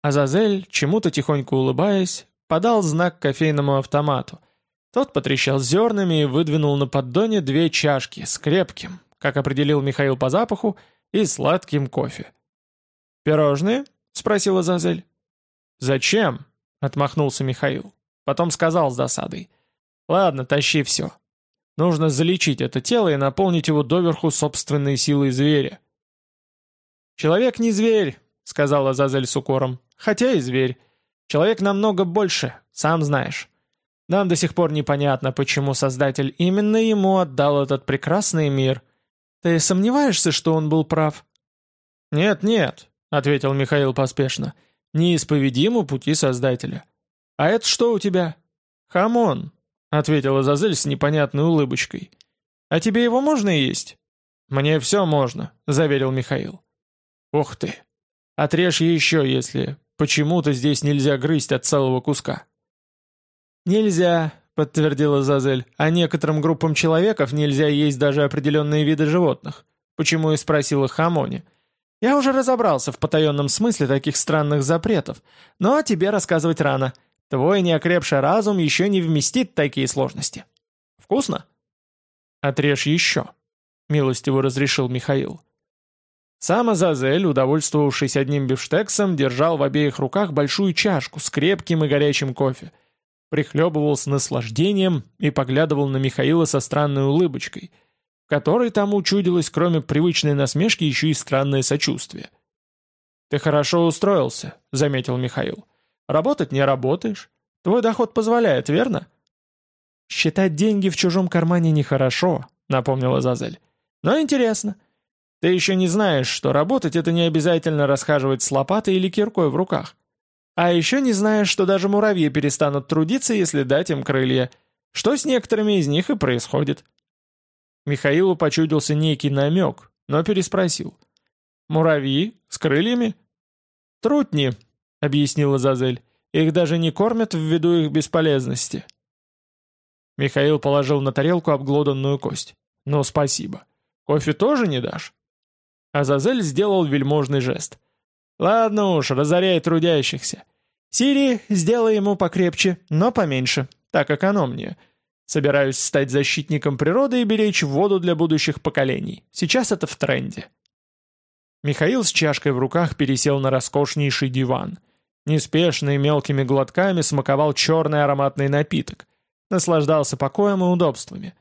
Азазель, чему-то тихонько улыбаясь, подал знак кофейному автомату. Тот потрещал зернами и выдвинул на поддоне две чашки с крепким, как определил Михаил по запаху, и сладким кофе. «Пирожные?» — спросил Азазель. «Зачем?» — отмахнулся Михаил. Потом сказал с досадой. «Ладно, тащи все. Нужно залечить это тело и наполнить его доверху собственной силой зверя. «Человек не зверь», — сказала Зазель с укором. «Хотя и зверь. Человек намного больше, сам знаешь. Нам до сих пор непонятно, почему Создатель именно ему отдал этот прекрасный мир. Ты сомневаешься, что он был прав?» «Нет-нет», — ответил Михаил поспешно. «Неисповедимы пути Создателя. А это что у тебя?» «Хамон», — ответила Зазель с непонятной улыбочкой. «А тебе его можно есть?» «Мне все можно», — заверил Михаил. «Ух ты! Отрежь еще, если почему-то здесь нельзя грызть от целого куска». «Нельзя», — подтвердила Зазель, «а некоторым группам человеков нельзя есть даже определенные виды животных. Почему и спросила Хамоне. Я уже разобрался в потаенном смысле таких странных запретов, но тебе рассказывать рано». Твой неокрепший разум еще не вместит такие сложности. Вкусно? Отрежь еще, милостиво разрешил Михаил. Сам Азазель, удовольствовавшись одним бифштексом, держал в обеих руках большую чашку с крепким и горячим кофе, прихлебывал с наслаждением и поглядывал на Михаила со странной улыбочкой, которой тому чудилось, кроме привычной насмешки, еще и странное сочувствие. «Ты хорошо устроился», — заметил Михаил. Работать не работаешь. Твой доход позволяет, верно? Считать деньги в чужом кармане нехорошо, напомнила Зазель. Но интересно. Ты еще не знаешь, что работать это не обязательно расхаживать с лопатой или киркой в руках. А еще не знаешь, что даже муравьи перестанут трудиться, если дать им крылья. Что с некоторыми из них и происходит. Михаилу почудился некий намек, но переспросил. «Муравьи? С крыльями?» «Трутни», — объяснила Зазель. «Их даже не кормят ввиду их бесполезности». Михаил положил на тарелку обглоданную кость. «Ну, спасибо. Кофе тоже не дашь?» Азазель сделал вельможный жест. «Ладно уж, разоряй трудящихся. Сири, сделай ему покрепче, но поменьше. Так экономнее. Собираюсь стать защитником природы и беречь воду для будущих поколений. Сейчас это в тренде». Михаил с чашкой в руках пересел на роскошнейший диван — Неспешно и мелкими глотками смаковал черный ароматный напиток. Наслаждался покоем и удобствами.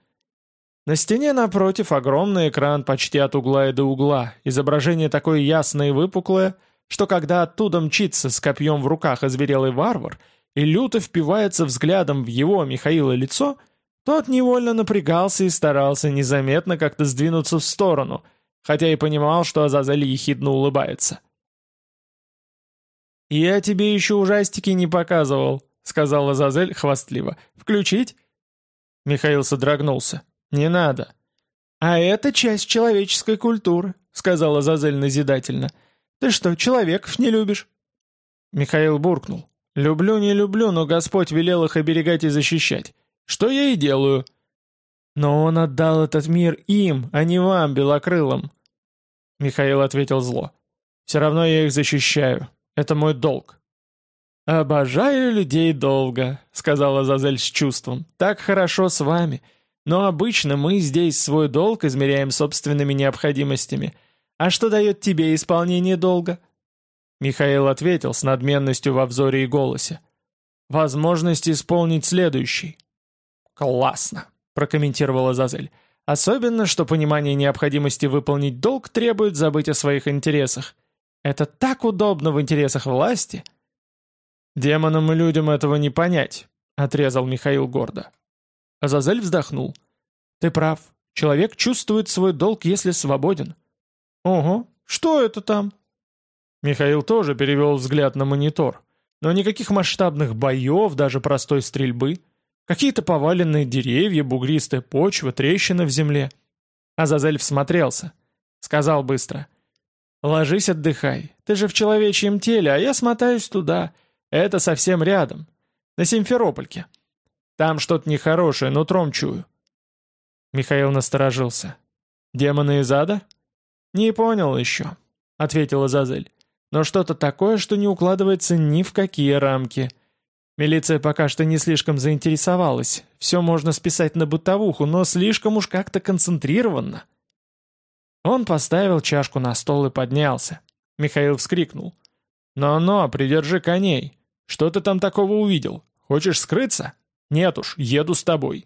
На стене напротив огромный экран почти от угла и до угла, изображение такое ясное и выпуклое, что когда оттуда мчится с копьем в руках озверелый варвар и люто впивается взглядом в его, Михаила, лицо, тот невольно напрягался и старался незаметно как-то сдвинуться в сторону, хотя и понимал, что Азазель ехидно улыбается. «Я тебе еще ужастики не показывал», — сказала Зазель хвастливо. «Включить?» Михаил содрогнулся. «Не надо». «А это часть человеческой культуры», — сказала Зазель назидательно. «Ты что, человеков не любишь?» Михаил буркнул. «Люблю, не люблю, но Господь велел их оберегать и защищать. Что я и делаю». «Но он отдал этот мир им, а не вам, белокрылым». Михаил ответил зло. «Все равно я их защищаю. Это мой долг». «Обожаю людей долго», — сказала Зазель с чувством. «Так хорошо с вами. Но обычно мы здесь свой долг измеряем собственными необходимостями. А что дает тебе исполнение долга?» Михаил ответил с надменностью во взоре и голосе. «Возможность исполнить следующий». «Классно», — прокомментировала Зазель. «Особенно, что понимание необходимости выполнить долг требует забыть о своих интересах. Это так удобно в интересах власти». «Демонам и людям этого не понять», — отрезал Михаил гордо. Азазель вздохнул. «Ты прав. Человек чувствует свой долг, если свободен». «Ого, что это там?» Михаил тоже перевел взгляд на монитор. Но никаких масштабных боев, даже простой стрельбы. Какие-то поваленные деревья, бугристая почва, трещина в земле. Азазель всмотрелся. Сказал быстро. «Ложись, отдыхай. Ты же в человечьем теле, а я смотаюсь туда. Это совсем рядом. На Симферопольке. Там что-то нехорошее, нутром чую». Михаил насторожился. «Демоны из ада?» «Не понял еще», — ответила Зазель но что-то такое, что не укладывается ни в какие рамки. Милиция пока что не слишком заинтересовалась. Все можно списать на бытовуху, но слишком уж как-то концентрированно. Он поставил чашку на стол и поднялся. Михаил вскрикнул. «Но-но, придержи коней. Что ты там такого увидел? Хочешь скрыться? Нет уж, еду с тобой».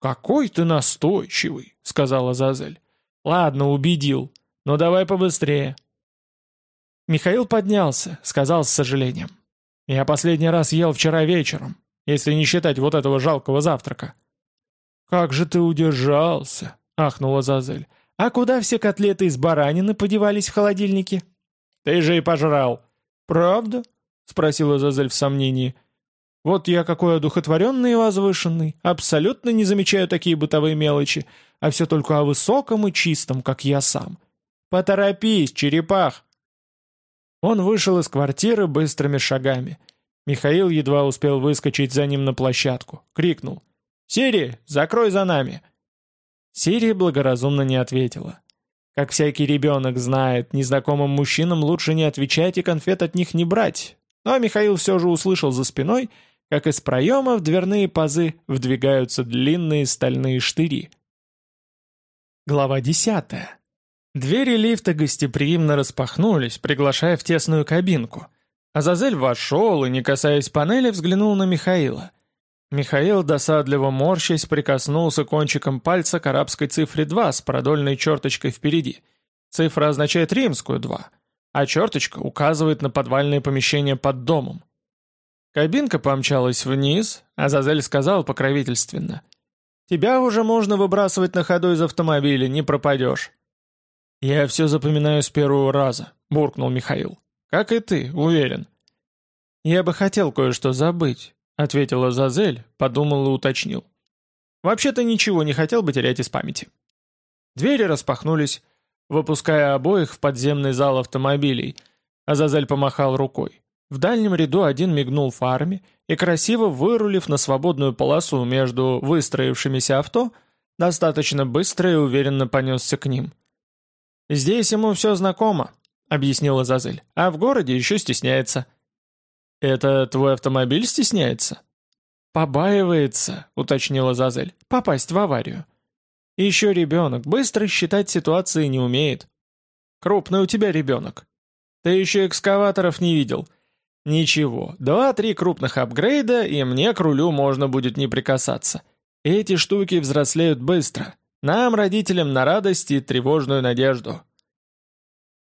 «Какой ты настойчивый», — сказала Зазель. «Ладно, убедил. Но давай побыстрее. Михаил поднялся, сказал с сожалением. «Я последний раз ел вчера вечером, если не считать вот этого жалкого завтрака». «Как же ты удержался!» — ахнула Зазель. «А куда все котлеты из баранины подевались в холодильнике?» «Ты же и пожрал!» «Правда?» — спросила Зазель в сомнении. «Вот я какой одухотворенный и возвышенный, абсолютно не замечаю такие бытовые мелочи, а все только о высоком и чистом, как я сам. Поторопись, черепах!» Он вышел из квартиры быстрыми шагами. Михаил едва успел выскочить за ним на площадку. Крикнул. «Сири, закрой за нами!» Сири благоразумно не ответила. Как всякий ребенок знает, незнакомым мужчинам лучше не отвечать и конфет от них не брать. Но Михаил все же услышал за спиной, как из проема в дверные пазы вдвигаются длинные стальные штыри. Глава десятая. Двери лифта гостеприимно распахнулись, приглашая в тесную кабинку. Азазель вошел и, не касаясь панели, взглянул на Михаила. Михаил, досадливо морщась, прикоснулся кончиком пальца к арабской цифре 2 с продольной черточкой впереди. Цифра означает римскую 2, а черточка указывает на подвальное помещение под домом. Кабинка помчалась вниз, Азазель сказал покровительственно. «Тебя уже можно выбрасывать на ходу из автомобиля, не пропадешь». «Я все запоминаю с первого раза», — буркнул Михаил. «Как и ты, уверен». «Я бы хотел кое-что забыть», — ответила Зазель, подумал и уточнил. «Вообще-то ничего не хотел бы терять из памяти». Двери распахнулись, выпуская обоих в подземный зал автомобилей, а Зазель помахал рукой. В дальнем ряду один мигнул фарами и, красиво вырулив на свободную полосу между выстроившимися авто, достаточно быстро и уверенно понесся к ним. «Здесь ему все знакомо», — объяснила Зазель, «а в городе еще стесняется». «Это твой автомобиль стесняется?» «Побаивается», — уточнила Зазель, — «попасть в аварию». «Еще ребенок, быстро считать ситуации не умеет». «Крупный у тебя ребенок». «Ты еще экскаваторов не видел». «Ничего, два-три крупных апгрейда, и мне к рулю можно будет не прикасаться. Эти штуки взрослеют быстро. Нам, родителям, на радость и тревожную надежду.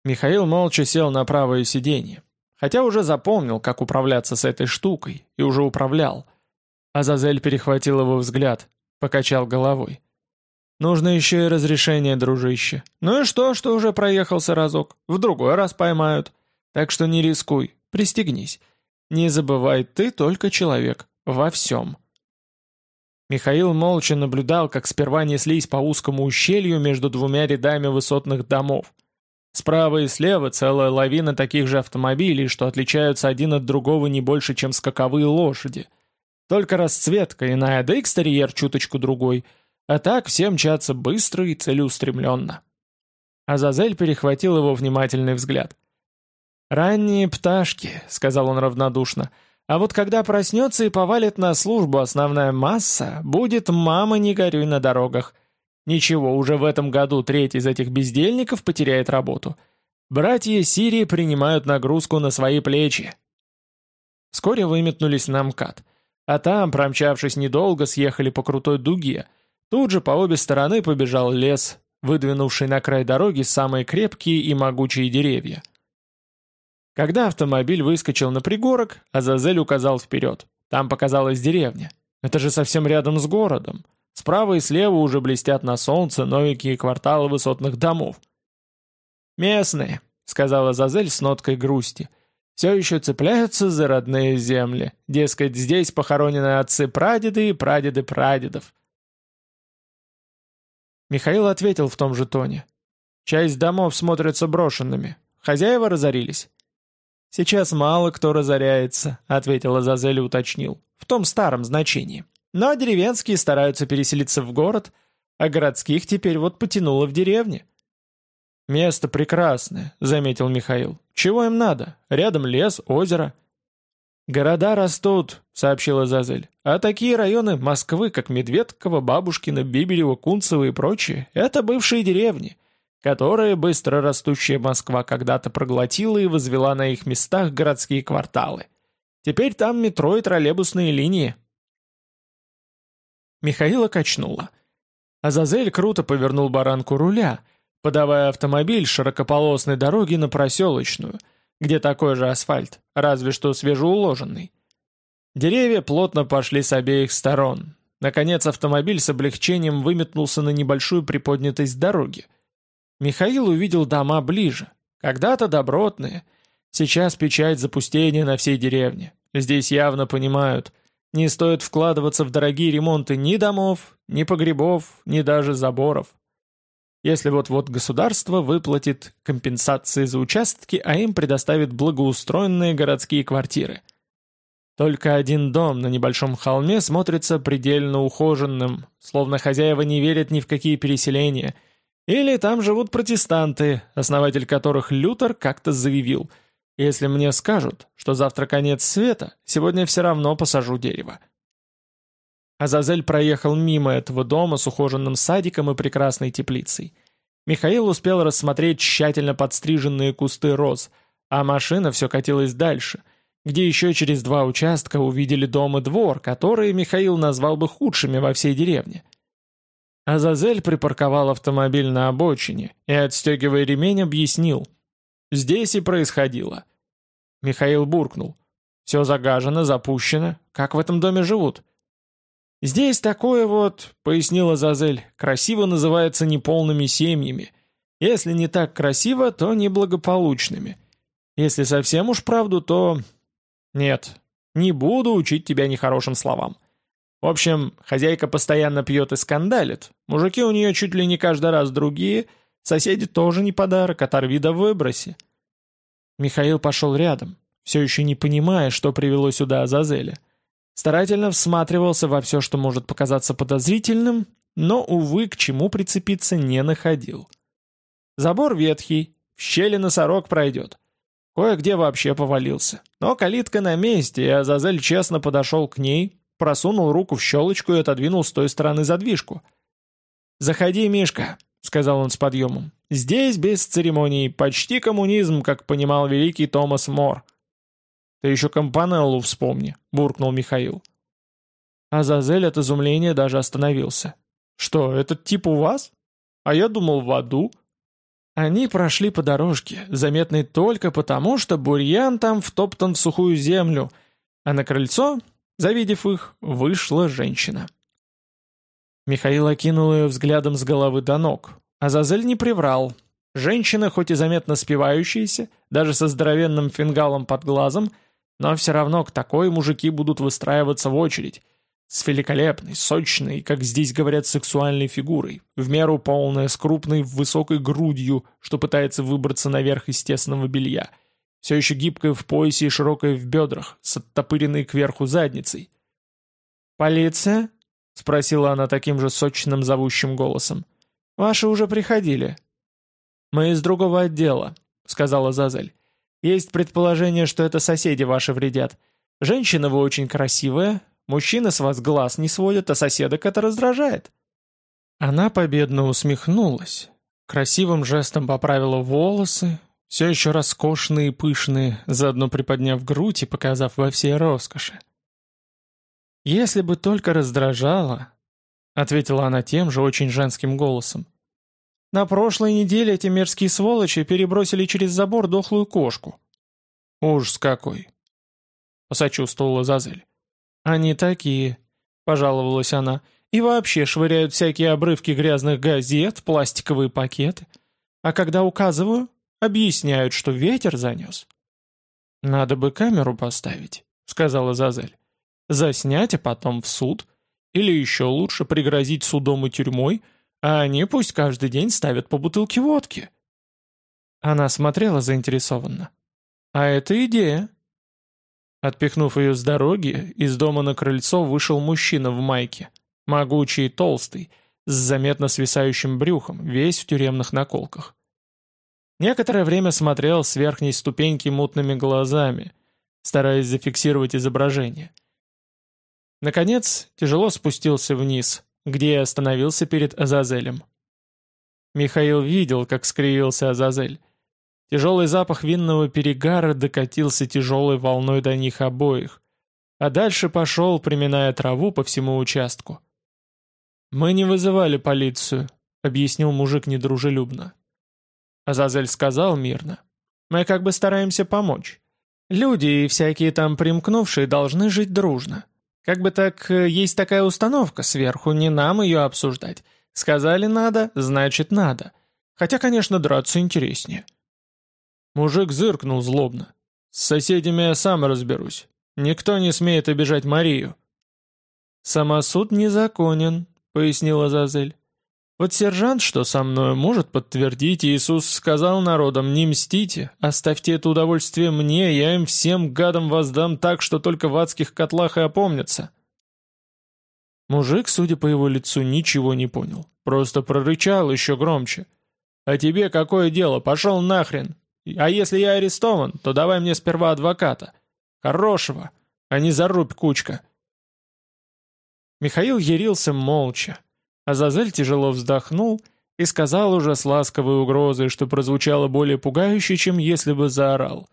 Михаил молча сел на правое сиденье, хотя уже запомнил, как управляться с этой штукой, и уже управлял. Азазель перехватил его взгляд, покачал головой. «Нужно еще и разрешение, дружище. Ну и что, что уже проехался разок? В другой раз поймают. Так что не рискуй, пристегнись. Не забывай, ты только человек. Во всем». Михаил молча наблюдал, как сперва неслись по узкому ущелью между двумя рядами высотных домов. Справа и слева целая лавина таких же автомобилей, что отличаются один от другого не больше, чем скаковые лошади. Только расцветка иная, да экстерьер чуточку другой. А так все мчатся быстро и целеустремленно. Азазель перехватил его внимательный взгляд. «Ранние пташки», — сказал он равнодушно, — а вот когда проснется и повалит на службу основная масса, будет «мама, не горюй на дорогах». Ничего, уже в этом году треть из этих бездельников потеряет работу. Братья Сирии принимают нагрузку на свои плечи. Вскоре выметнулись на МКАД. А там, промчавшись недолго, съехали по крутой дуге. Тут же по обе стороны побежал лес, выдвинувший на край дороги самые крепкие и могучие деревья. Когда автомобиль выскочил на пригорок, Азазель указал вперед. Там показалась деревня. Это же совсем рядом с городом. Справа и слева уже блестят на солнце новенькие кварталы высотных домов. «Местные», — сказала Азазель с ноткой грусти, — «все еще цепляются за родные земли. Дескать, здесь похоронены отцы-прадеды и прадеды прадедов». Михаил ответил в том же тоне. «Часть домов смотрятся брошенными. Хозяева разорились». «Сейчас мало кто разоряется», — ответил Азазель и уточнил. «В том старом значении. Но деревенские стараются переселиться в город, а городских теперь вот потянуло в деревне». «Место прекрасное», — заметил Михаил. «Чего им надо? Рядом лес, озеро». «Города растут», — сообщила Зазель. «А такие районы Москвы, как Медведково, Бабушкино, Бибелево, Кунцево и прочие, это бывшие деревни которые быстро растущая Москва когда-то проглотила и возвела на их местах городские кварталы. Теперь там метро и троллейбусные линии. Михаила качнула. Азазель круто повернул баранку руля, подавая автомобиль широкополосной дороги на проселочную, где такой же асфальт, разве что свежеуложенный. Деревья плотно пошли с обеих сторон. Наконец автомобиль с облегчением выметнулся на небольшую приподнятость дороги, Михаил увидел дома ближе, когда-то добротные. Сейчас печать запустения на всей деревне. Здесь явно понимают, не стоит вкладываться в дорогие ремонты ни домов, ни погребов, ни даже заборов. Если вот-вот государство выплатит компенсации за участки, а им предоставит благоустроенные городские квартиры. Только один дом на небольшом холме смотрится предельно ухоженным, словно хозяева не верят ни в какие переселения – или там живут протестанты, основатель которых Лютер как-то заявил, «Если мне скажут, что завтра конец света, сегодня все равно посажу дерево». Азазель проехал мимо этого дома с ухоженным садиком и прекрасной теплицей. Михаил успел рассмотреть тщательно подстриженные кусты роз, а машина все катилась дальше, где еще через два участка увидели дом и двор, которые Михаил назвал бы худшими во всей деревне – Азазель припарковал автомобиль на обочине и, отстегивая ремень, объяснил. «Здесь и происходило». Михаил буркнул. «Все загажено, запущено. Как в этом доме живут?» «Здесь такое вот», — пояснила Азазель, — «красиво называется неполными семьями. Если не так красиво, то неблагополучными. Если совсем уж правду, то...» «Нет, не буду учить тебя нехорошим словам. В общем, хозяйка постоянно пьет и скандалит. Мужики у нее чуть ли не каждый раз другие, соседи тоже не подарок, оторви да выброси. Михаил пошел рядом, все еще не понимая, что привело сюда Азазеля. Старательно всматривался во все, что может показаться подозрительным, но, увы, к чему прицепиться не находил. Забор ветхий, в щели носорог пройдет. Кое-где вообще повалился. Но калитка на месте, и Азазель честно подошел к ней, просунул руку в щелочку и отодвинул с той стороны задвижку. «Заходи, Мишка», — сказал он с подъемом. «Здесь без церемоний, почти коммунизм, как понимал великий Томас Мор». «Ты еще Компанеллу вспомни», — буркнул Михаил. Азазель от изумления даже остановился. «Что, этот тип у вас? А я думал, в аду». Они прошли по дорожке, заметной только потому, что бурьян там втоптан в сухую землю, а на крыльцо Завидев их, вышла женщина. Михаил окинул ее взглядом с головы до ног. а Азазель не приврал. Женщина, хоть и заметно спивающаяся, даже со здоровенным фингалом под глазом, но все равно к такой мужики будут выстраиваться в очередь. С великолепной, сочной, как здесь говорят, сексуальной фигурой, в меру полная, с крупной, высокой грудью, что пытается выбраться наверх из тесного белья — все еще гибкая в поясе и широкая в бедрах, с оттопыренной кверху задницей. «Полиция?» — спросила она таким же сочным зовущим голосом. «Ваши уже приходили». «Мы из другого отдела», — сказала Зазель. «Есть предположение, что это соседи ваши вредят. Женщина вы очень красивая, мужчина с вас глаз не сводит, а соседок это раздражает». Она победно усмехнулась, красивым жестом поправила волосы, все еще роскошные и пышные, заодно приподняв грудь и показав во всей роскоши. «Если бы только раздражало», — ответила она тем же очень женским голосом. «На прошлой неделе эти мерзкие сволочи перебросили через забор дохлую кошку». «Ужас какой!» — посочувствовала Зазель. «Они такие», — пожаловалась она, — «и вообще швыряют всякие обрывки грязных газет, пластиковые пакеты. А когда указываю, объясняют, что ветер занес». «Надо бы камеру поставить», — сказала Зазель. «Заснять, а потом в суд. Или еще лучше пригрозить судом и тюрьмой, а они пусть каждый день ставят по бутылке водки». Она смотрела заинтересованно. «А это идея», Отпихнув ее с дороги, из дома на крыльцо вышел мужчина в майке. Могучий и толстый, с заметно свисающим брюхом, весь в тюремных наколках. Некоторое время смотрел с верхней ступеньки мутными глазами, стараясь зафиксировать изображение. Наконец, тяжело спустился вниз, где остановился перед Азазелем. Михаил видел, как скривился Азазель. Тяжелый запах винного перегара докатился тяжелой волной до них обоих, а дальше пошел, приминая траву по всему участку. «Мы не вызывали полицию», — объяснил мужик недружелюбно. Азазель сказал мирно. «Мы как бы стараемся помочь. Люди и всякие там примкнувшие должны жить дружно. Как бы так, э, есть такая установка сверху, не нам ее обсуждать. Сказали надо, значит надо. Хотя, конечно, драться интереснее. Мужик зыркнул злобно. «С соседями я сам разберусь. Никто не смеет обижать Марию». «Самосуд незаконен», — пояснила Зазель. «Вот сержант, что со мной, может подтвердить, Иисус сказал народам, не мстите, оставьте это удовольствие мне, я им всем гадам воздам так, что только в адских котлах и опомнятся». Мужик, судя по его лицу, ничего не понял, просто прорычал еще громче. «А тебе какое дело? Пошел нахрен! А если я арестован, то давай мне сперва адвоката. Хорошего, а не зарубь кучка. Михаил ярился молча. Азазель тяжело вздохнул и сказал уже с ласковой угрозой, что прозвучало более пугающе, чем если бы заорал.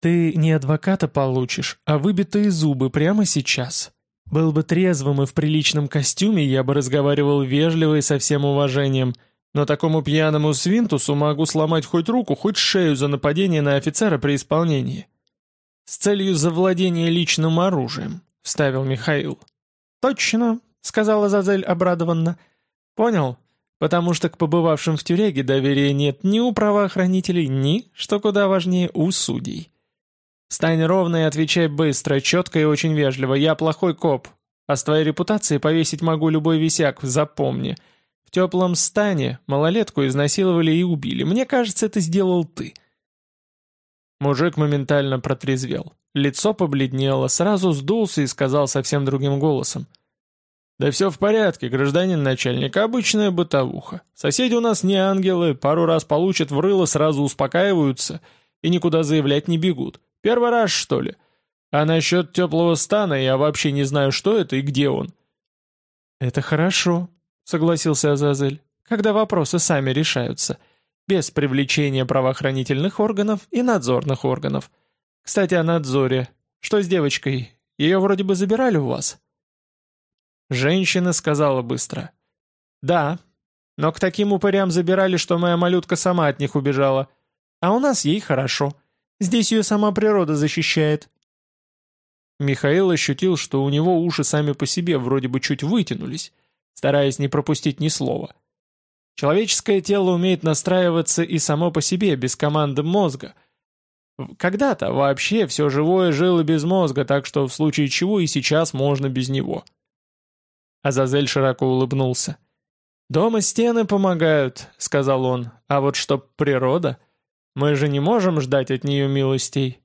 «Ты не адвоката получишь, а выбитые зубы прямо сейчас. Был бы трезвым и в приличном костюме, я бы разговаривал вежливо и со всем уважением, но такому пьяному свинтусу могу сломать хоть руку, хоть шею за нападение на офицера при исполнении. С целью завладения личным оружием, вставил Михаил. Точно, сказала Зазель обрадованно. Понял, потому что к побывавшим в тюряге доверия нет ни у правоохранителей, ни, что куда важнее, у судей. Стань ровно и отвечай быстро, четко и очень вежливо. Я плохой коп, а с твоей репутацией повесить могу любой висяк, запомни. В теплом стане малолетку изнасиловали и убили. Мне кажется, это сделал ты». Мужик моментально протрезвел. Лицо побледнело, сразу сдулся и сказал совсем другим голосом. «Да все в порядке, гражданин начальник, обычная бытовуха. Соседи у нас не ангелы, пару раз получат в рыло, сразу успокаиваются и никуда заявлять не бегут. Первый раз, что ли? А насчет теплого стана я вообще не знаю, что это и где он». «Это хорошо», согласился Азазель, когда вопросы сами решаются, без привлечения правоохранительных органов и надзорных органов. Кстати, о надзоре. Что с девочкой? Ее вроде бы забирали у вас?» Женщина сказала быстро. «Да, но к таким упырям забирали, что моя малютка сама от них убежала. А у нас ей хорошо. Здесь ее сама природа защищает». Михаил ощутил, что у него уши сами по себе вроде бы чуть вытянулись, стараясь не пропустить ни слова. Человеческое тело умеет настраиваться и само по себе, без команды мозга. Когда-то вообще все живое жило без мозга, так что в случае чего и сейчас можно без него. Азазель широко улыбнулся. «Дома стены помогают», — сказал он, — «а вот чтоб природа? Мы же не можем ждать от нее милостей».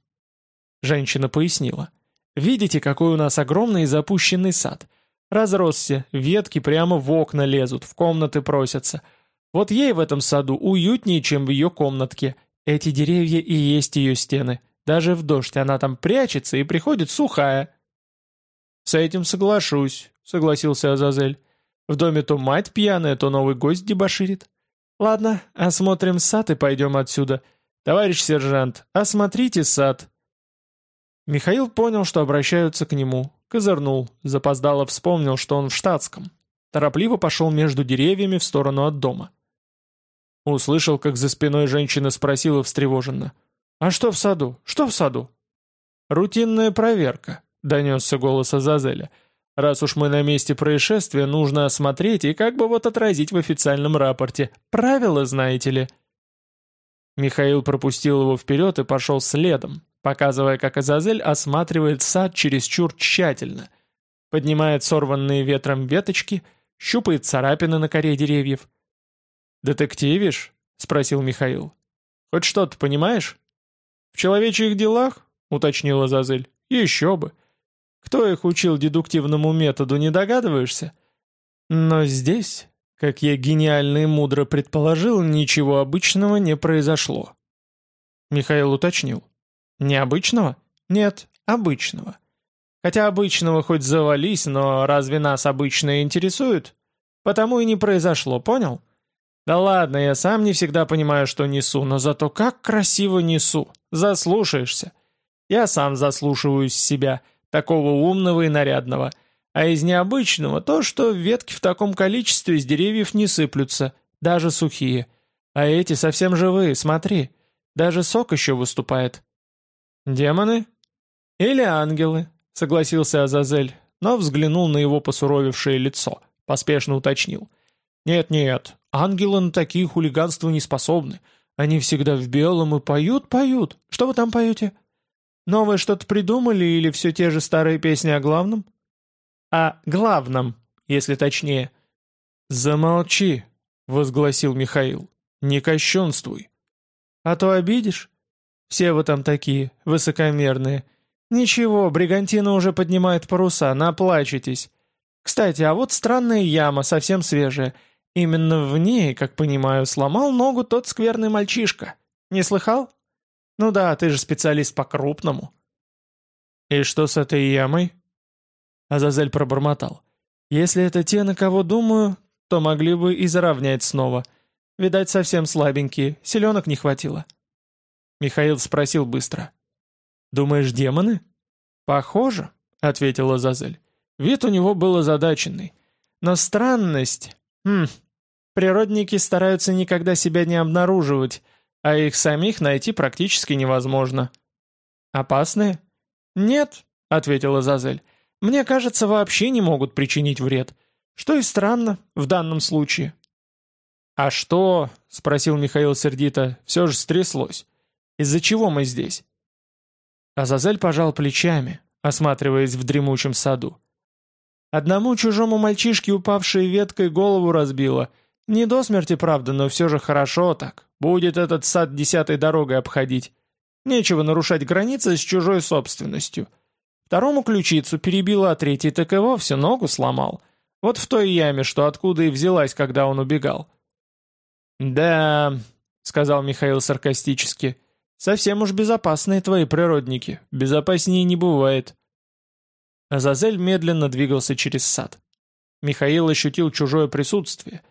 Женщина пояснила. «Видите, какой у нас огромный запущенный сад? Разросся, ветки прямо в окна лезут, в комнаты просятся. Вот ей в этом саду уютнее, чем в ее комнатке. Эти деревья и есть ее стены. Даже в дождь она там прячется и приходит сухая. «С этим соглашусь», — согласился Азазель. «В доме то мать пьяная, то новый гость дебоширит. Ладно, осмотрим сад и пойдем отсюда. «Товарищ сержант, осмотрите сад!» Михаил понял, что обращаются к нему, козырнул, запоздало вспомнил, что он в штатском. Торопливо пошел между деревьями в сторону от дома. Услышал, как за спиной женщина спросила встревоженно. «А что в саду? Что в саду?» «Рутинная проверка», — донесся голос Азазеля. «Раз уж мы на месте происшествия, нужно осмотреть и как бы вот отразить в официальном рапорте. Правила, знаете ли». Михаил пропустил его вперед и пошел следом, показывая, как Азазель осматривает сад чересчур тщательно, поднимает сорванные ветром веточки, щупает царапины на коре деревьев. «Детективишь?» — спросил Михаил. «Хоть что-то понимаешь?» «В человечьих делах?» — уточнила Азазель. «Еще бы. Кто их учил дедуктивному методу, не догадываешься?» «Но здесь, как я гениально и мудро предположил, ничего обычного не произошло». Михаил уточнил. Необычного? Нет, обычного. Хотя обычного хоть завались, но разве нас обычное интересует? Потому и не произошло, понял? Да ладно, я сам не всегда понимаю, что несу, но зато как красиво несу. Заслушаешься. Я сам заслушиваюсь себя, такого умного и нарядного. А из необычного то, что ветки в таком количестве из деревьев не сыплются, даже сухие. А эти совсем живые, смотри. Даже сок еще выступает. «Демоны?» «Или ангелы», — согласился Азазель, но взглянул на его посуровевшее лицо, поспешно уточнил. «Нет-нет, ангелы на такие хулиганства не способны. Они всегда в белом и поют-поют. Что вы там поете? Новое что-то придумали или все те же старые песни о главном?» «О главном, если точнее». «Замолчи», — возгласил Михаил. «Не кощунствуй». «А то обидишь?» Все вы там такие, высокомерные. Ничего, бригантина уже поднимает паруса, наплачетесь. Кстати, а вот странная яма, совсем свежая. Именно в ней, как понимаю, сломал ногу тот скверный мальчишка. Не слыхал? Ну да, ты же специалист по-крупному. И что с этой ямой? Азазель пробормотал. Если это те, на кого думаю, то могли бы и заровнять снова. Видать, совсем слабенькие, селенок не хватило. Михаил спросил быстро. «Думаешь, демоны?» «Похоже», — ответила Зазель. Вид у него был озадаченный. «Но странность... Хм... Природники стараются никогда себя не обнаруживать, а их самих найти практически невозможно». «Опасные?» «Нет», — ответила Зазель. «Мне кажется, вообще не могут причинить вред. Что и странно в данном случае». «А что?» — спросил Михаил сердито. «Все же стряслось. Из-за чего мы здесь?» Азазель пожал плечами, осматриваясь в дремучем саду. Одному чужому мальчишке упавшей веткой голову разбило. Не до смерти, правда, но все же хорошо так. Будет этот сад десятой дорогой обходить. Нечего нарушать границы с чужой собственностью. Второму ключицу перебило, а третий так и вовсе ногу сломал. Вот в той яме, что откуда и взялась, когда он убегал. «Да», — сказал Михаил саркастически, — Совсем уж безопасные твои природники. Безопаснее не бывает. Азазель медленно двигался через сад. Михаил ощутил чужое присутствие.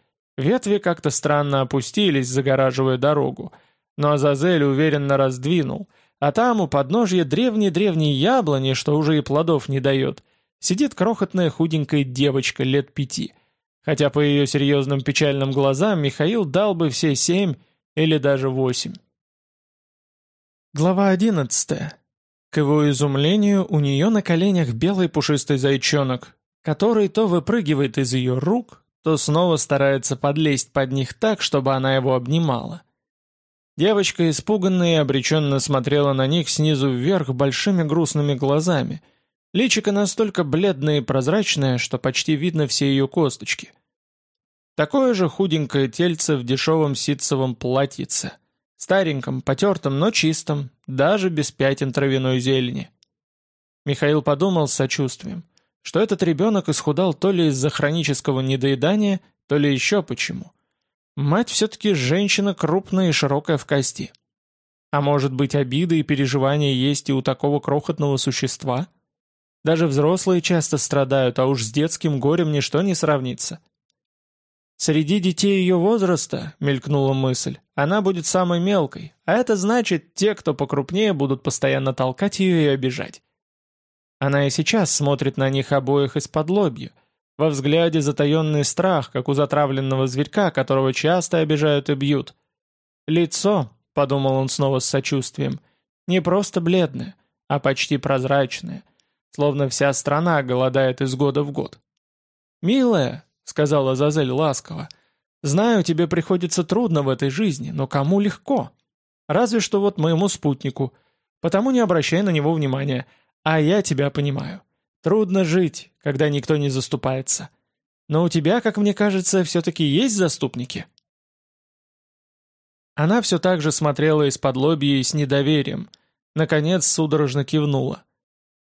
Ветви как-то странно опустились, загораживая дорогу. Но Азазель уверенно раздвинул. А там, у подножья древней-древней яблони, что уже и плодов не дает, сидит крохотная худенькая девочка лет пяти. Хотя по ее серьезным печальным глазам Михаил дал бы все семь или даже восемь. Глава одиннадцатая. К его изумлению, у нее на коленях белый пушистый зайчонок, который то выпрыгивает из ее рук, то снова старается подлезть под них так, чтобы она его обнимала. Девочка испуганно и обреченно смотрела на них снизу вверх большими грустными глазами. Личико настолько бледное и прозрачное, что почти видно все ее косточки. Такое же худенькое тельце в дешевом ситцевом платьице — Стареньком, потертом, но чистом, даже без пятен травяной зелени. Михаил подумал с сочувствием, что этот ребенок исхудал то ли из-за хронического недоедания, то ли еще почему. Мать все-таки женщина крупная и широкая в кости. А может быть, обиды и переживания есть и у такого крохотного существа? Даже взрослые часто страдают, а уж с детским горем ничто не сравнится. Среди детей ее возраста, мелькнула мысль, она будет самой мелкой, а это значит, те, кто покрупнее, будут постоянно толкать ее и обижать. Она и сейчас смотрит на них обоих из-под лобья, во взгляде затаенный страх, как у затравленного зверька, которого часто обижают и бьют. Лицо, — подумал он снова с сочувствием, — не просто бледное, а почти прозрачное, словно вся страна голодает из года в год. «Милая», — сказала Зазель ласково, — «знаю, тебе приходится трудно в этой жизни, но кому легко? Разве что вот моему спутнику, потому не обращай на него внимания, а я тебя понимаю. Трудно жить, когда никто не заступается. Но у тебя, как мне кажется, все-таки есть заступники?» Она все так же смотрела из-под лобья и с недоверием. Наконец судорожно кивнула.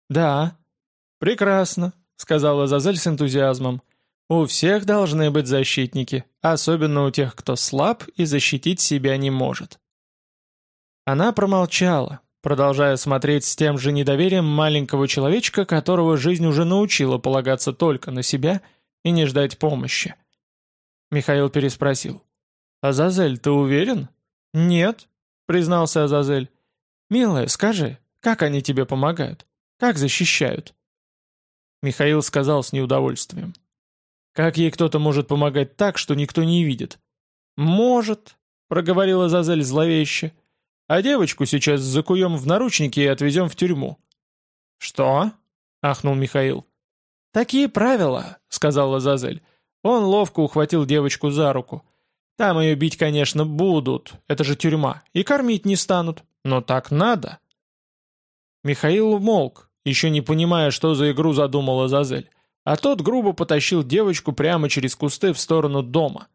«Да». «Прекрасно», — сказала Зазель с энтузиазмом. «У всех должны быть защитники, особенно у тех, кто слаб и защитить себя не может». Она промолчала, продолжая смотреть с тем же недоверием маленького человечка, которого жизнь уже научила полагаться только на себя и не ждать помощи. Михаил переспросил. «Азазель, ты уверен?» «Нет», — признался Азазель. «Милая, скажи, как они тебе помогают? Как защищают?» Михаил сказал с неудовольствием. «Как ей кто-то может помогать так, что никто не видит?» «Может», — проговорила Азазель зловеще. А девочку сейчас закуем в наручники и отвезем в тюрьму». «Что?» — ахнул Михаил. «Такие правила», — сказала Зазель. Он ловко ухватил девочку за руку. «Там ее бить, конечно, будут, это же тюрьма, и кормить не станут, но так надо». Михаил умолк, еще не понимая, что за игру задумала Зазель, а тот грубо потащил девочку прямо через кусты в сторону дома.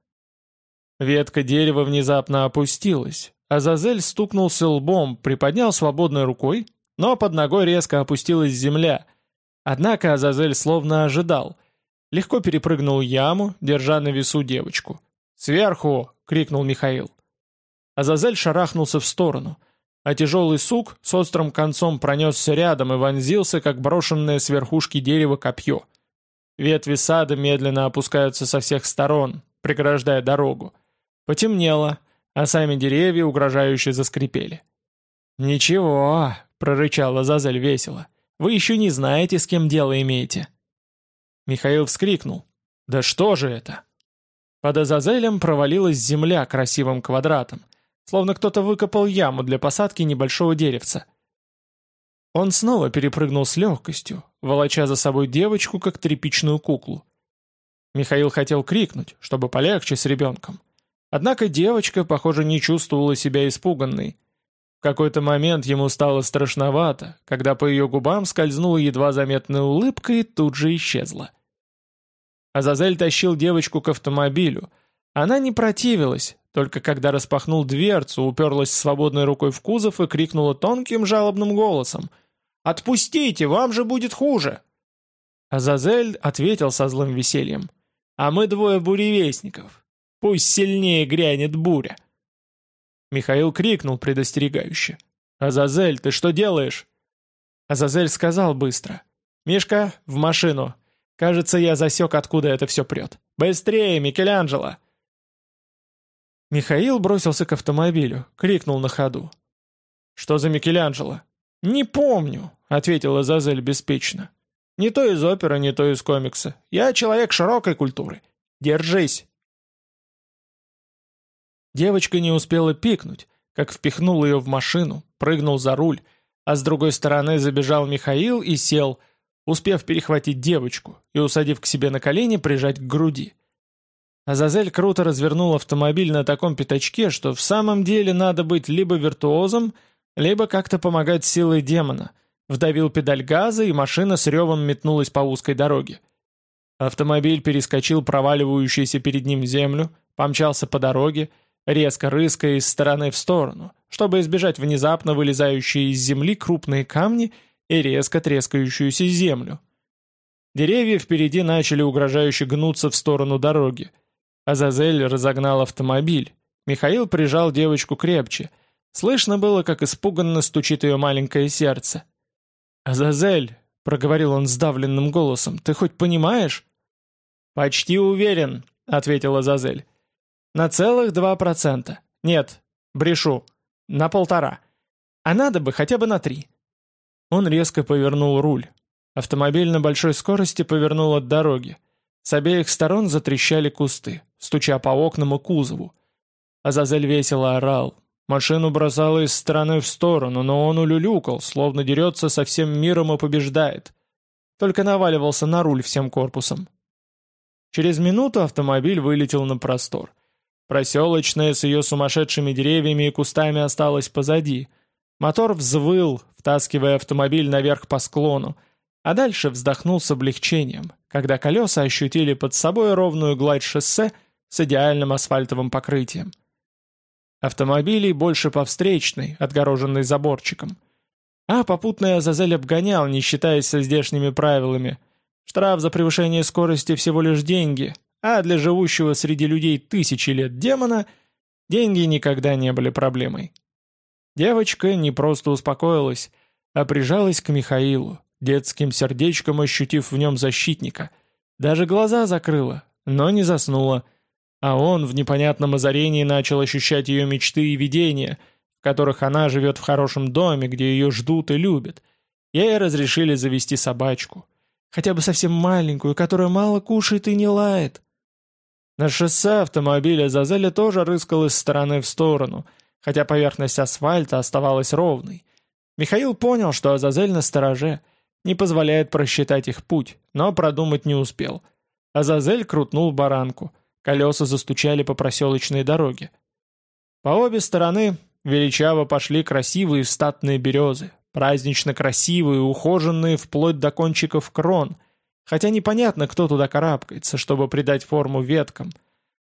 Ветка дерева внезапно опустилась, Азазель стукнулся лбом, приподнял свободной рукой, но под ногой резко опустилась земля. Однако Азазель словно ожидал. Легко перепрыгнул яму, держа на весу девочку. «Сверху!» — крикнул Михаил. Азазель шарахнулся в сторону, а тяжелый сук с острым концом пронесся рядом и вонзился, как брошенное с верхушки дерева копье. Ветви сада медленно опускаются со всех сторон, преграждая дорогу. Потемнело, а сами деревья угрожающе заскрипели. «Ничего», — прорычала Зазель весело, — «вы еще не знаете, с кем дело имеете». Михаил вскрикнул. «Да что же это?» Под Азазелем провалилась земля красивым квадратом, словно кто-то выкопал яму для посадки небольшого деревца. Он снова перепрыгнул с легкостью, волоча за собой девочку, как тряпичную куклу. Михаил хотел крикнуть, чтобы полегче с ребенком, Однако девочка, похоже, не чувствовала себя испуганной. В какой-то момент ему стало страшновато, когда по ее губам скользнула едва заметная улыбка и тут же исчезла. Азазель тащил девочку к автомобилю. Она не противилась, только когда распахнул дверцу, уперлась свободной рукой в кузов и крикнула тонким жалобным голосом. «Отпустите, вам же будет хуже!» Азазель ответил со злым весельем. «А мы двое буревестников. Пусть сильнее грянет буря!» Михаил крикнул предостерегающе. «Азазель, ты что делаешь?» Азазель сказал быстро. «Мишка, в машину. Кажется, я засек, откуда это все прет. Быстрее, Микеланджело!» Михаил бросился к автомобилю, крикнул на ходу. «Что за Микеланджело?» «Не помню», — ответила Азазель беспечно. «Не то из оперы, не то из комикса. Я человек широкой культуры. Держись!» Девочка не успела пикнуть, как впихнул ее в машину, прыгнул за руль, а с другой стороны забежал Михаил и сел, успев перехватить девочку и, усадив к себе на колени, прижать к груди. Азазель круто развернул автомобиль на таком пятачке, что в самом деле надо быть либо виртуозом, либо как-то помогать силой демона. Вдавил педаль газа, и машина с ревом метнулась по узкой дороге. Автомобиль перескочил проваливающуюся перед ним землю, помчался по дороге, резко рыская из стороны в сторону, чтобы избежать внезапно вылезающие из земли крупные камни и резко трескающуюся землю. Деревья впереди начали угрожающе гнуться в сторону дороги. Азазель разогнал автомобиль. Михаил прижал девочку крепче. Слышно было, как испуганно стучит ее маленькое сердце. «Азазель», — проговорил он сдавленным голосом, — «ты хоть понимаешь?» «Почти уверен», — ответила Азазель. На целых два процента. Нет, Брешу. На полтора. А надо бы хотя бы на три. Он резко повернул руль. Автомобиль на большой скорости повернул от дороги. С обеих сторон затрещали кусты, стуча по окнам и кузову. Азазель весело орал. Машину бросало из стороны в сторону, но он улюлюкал, словно дерется со всем миром и побеждает. Только наваливался на руль всем корпусом. Через минуту автомобиль вылетел на простор. Проселочная с ее сумасшедшими деревьями и кустами осталась позади. Мотор взвыл, втаскивая автомобиль наверх по склону, а дальше вздохнул с облегчением, когда колеса ощутили под собой ровную гладь шоссе с идеальным асфальтовым покрытием. Автомобилей больше по встречной, отгороженной заборчиком. А попутный Азазель обгонял, не считаясь со здешними правилами. Штраф за превышение скорости всего лишь деньги, а для живущего среди людей тысячи лет демона деньги никогда не были проблемой. Девочка не просто успокоилась, а прижалась к Михаилу, детским сердечком ощутив в нем защитника. Даже глаза закрыла, но не заснула – а он в непонятном озарении начал ощущать ее мечты и видения, в которых она живет в хорошем доме, где ее ждут и любят. Ей разрешили завести собачку. Хотя бы совсем маленькую, которая мало кушает и не лает. На шоссе автомобиля Зазеля тоже рыскал из стороны в сторону, хотя поверхность асфальта оставалась ровной. Михаил понял, что Азазель на стороже, не позволяет просчитать их путь, но продумать не успел. Азазель крутнул баранку — Колеса застучали по проселочной дороге. По обе стороны величаво пошли красивые статные березы, празднично красивые, ухоженные вплоть до кончиков крон, хотя непонятно, кто туда карабкается, чтобы придать форму веткам.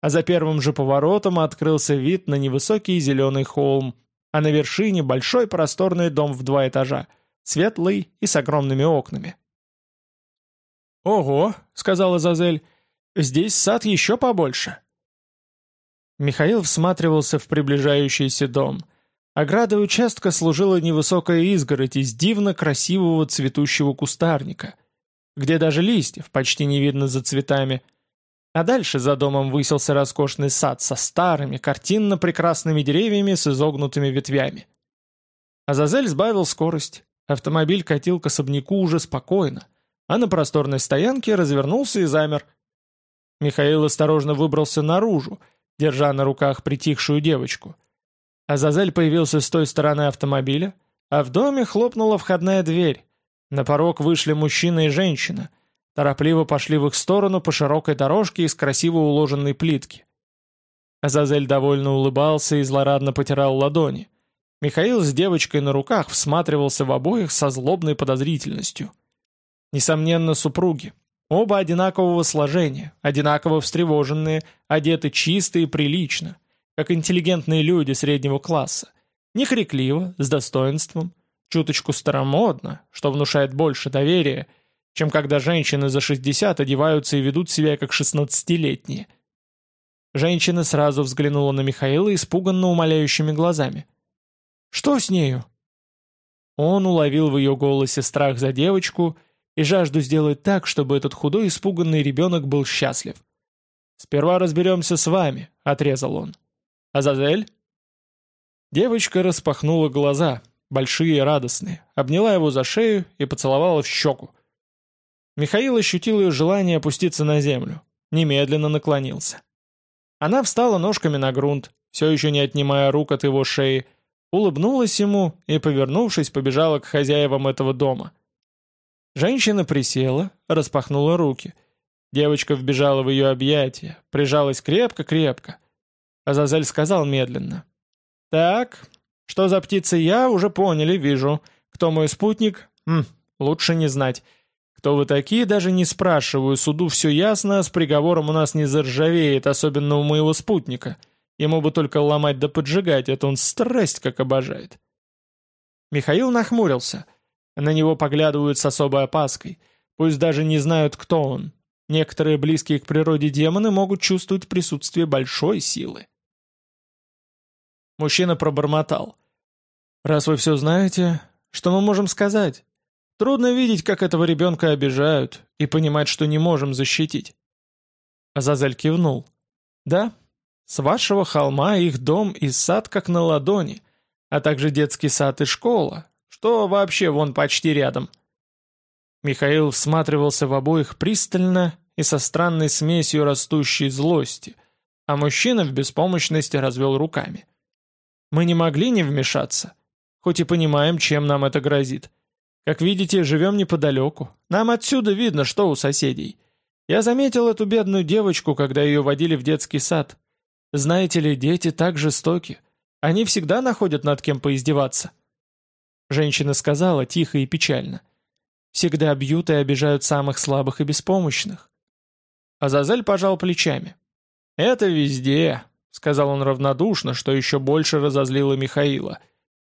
А за первым же поворотом открылся вид на невысокий зеленый холм, а на вершине большой просторный дом в два этажа, светлый и с огромными окнами. «Ого!» — сказала Зазель. Здесь сад еще побольше». Михаил всматривался в приближающийся дом. Оградой участка служила невысокая изгородь из дивно красивого цветущего кустарника, где даже листьев почти не видно за цветами. А дальше за домом высился роскошный сад со старыми, картинно-прекрасными деревьями с изогнутыми ветвями. Азазель сбавил скорость. Автомобиль катил к особняку уже спокойно, а на просторной стоянке развернулся и замер. Михаил осторожно выбрался наружу, держа на руках притихшую девочку. Азазель появился с той стороны автомобиля, а в доме хлопнула входная дверь. На порог вышли мужчина и женщина. Торопливо пошли в их сторону по широкой дорожке из красиво уложенной плитки. Азазель довольно улыбался и злорадно потирал ладони. Михаил с девочкой на руках всматривался в обоих со злобной подозрительностью. Несомненно, супруги, Оба одинакового сложения, одинаково встревоженные, одеты чисто и прилично, как интеллигентные люди среднего класса. Не крикливо, с достоинством, чуточку старомодно, что внушает больше доверия, чем когда женщины за 60 одеваются и ведут себя как 16-летние. Женщина сразу взглянула на Михаила испуганно умоляющими глазами. «Что с нею?» Он уловил в ее голосе страх за девочку и жажду сделать так, чтобы этот худой испуганный ребенок был счастлив. «Сперва разберемся с вами», — отрезал он. «Азазель?» Девочка распахнула глаза, большие радостные, обняла его за шею и поцеловала в щеку. Михаил ощутил ее желание опуститься на землю, немедленно наклонился. Она встала ножками на грунт, все еще не отнимая рук от его шеи, улыбнулась ему и, повернувшись, побежала к хозяевам этого дома — Женщина присела, распахнула руки. Девочка вбежала в ее объятия, прижалась крепко-крепко. Азазель сказал медленно. «Так, что за птица я, уже поняли, вижу. Кто мой спутник? Хм, лучше не знать. Кто вы такие, даже не спрашиваю. Суду все ясно, с приговором у нас не заржавеет, особенно у моего спутника. Ему бы только ломать да поджигать, это он страсть как обожает». Михаил нахмурился. На него поглядывают с особой опаской, пусть даже не знают, кто он. Некоторые близкие к природе демоны могут чувствовать присутствие большой силы. Мужчина пробормотал. «Раз вы все знаете, что мы можем сказать? Трудно видеть, как этого ребенка обижают, и понимать, что не можем защитить». Азазель кивнул. «Да, С вашего холма их дом и сад как на ладони, а также детский сад и школа, что вообще вон почти рядом». Михаил всматривался в обоих пристально и со странной смесью растущей злости, а мужчина в беспомощности развел руками. «Мы не могли не вмешаться, хоть и понимаем, чем нам это грозит. Как видите, живем неподалеку. Нам отсюда видно, что у соседей. Я заметил эту бедную девочку, когда ее водили в детский сад. Знаете ли, дети так жестоки. Они всегда находят над кем поиздеваться». Женщина сказала тихо и печально. «Всегда бьют и обижают самых слабых и беспомощных». Азазель пожал плечами. «Это везде», — сказал он равнодушно, что еще больше разозлило Михаила.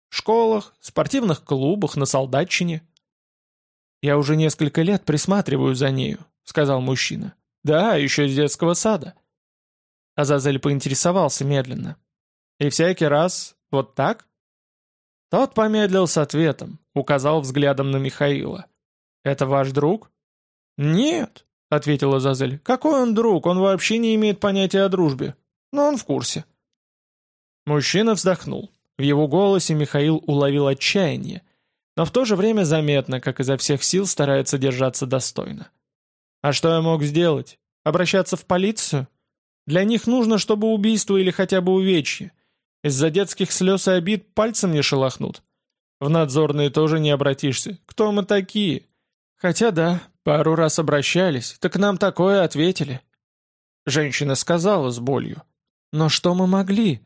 «В школах, спортивных клубах, на солдатчине». «Я уже несколько лет присматриваю за нею», — сказал мужчина. «Да, еще с детского сада». Азазель поинтересовался медленно. «И всякий раз вот так?» Тот помедлил с ответом, указал взглядом на Михаила. «Это ваш друг?» «Нет», — ответила Азазель. «Какой он друг? Он вообще не имеет понятия о дружбе. Но он в курсе». Мужчина вздохнул. В его голосе Михаил уловил отчаяние, но в то же время заметно, как изо всех сил старается держаться достойно. А что я мог сделать? Обращаться в полицию? Для них нужно, чтобы убийство или хотя бы увечье. Из-за детских слез и обид пальцем не шелохнут. В надзорные тоже не обратишься. Кто мы такие? Хотя да, пару раз обращались, так нам такое ответили. Женщина сказала с болью. Но что мы могли?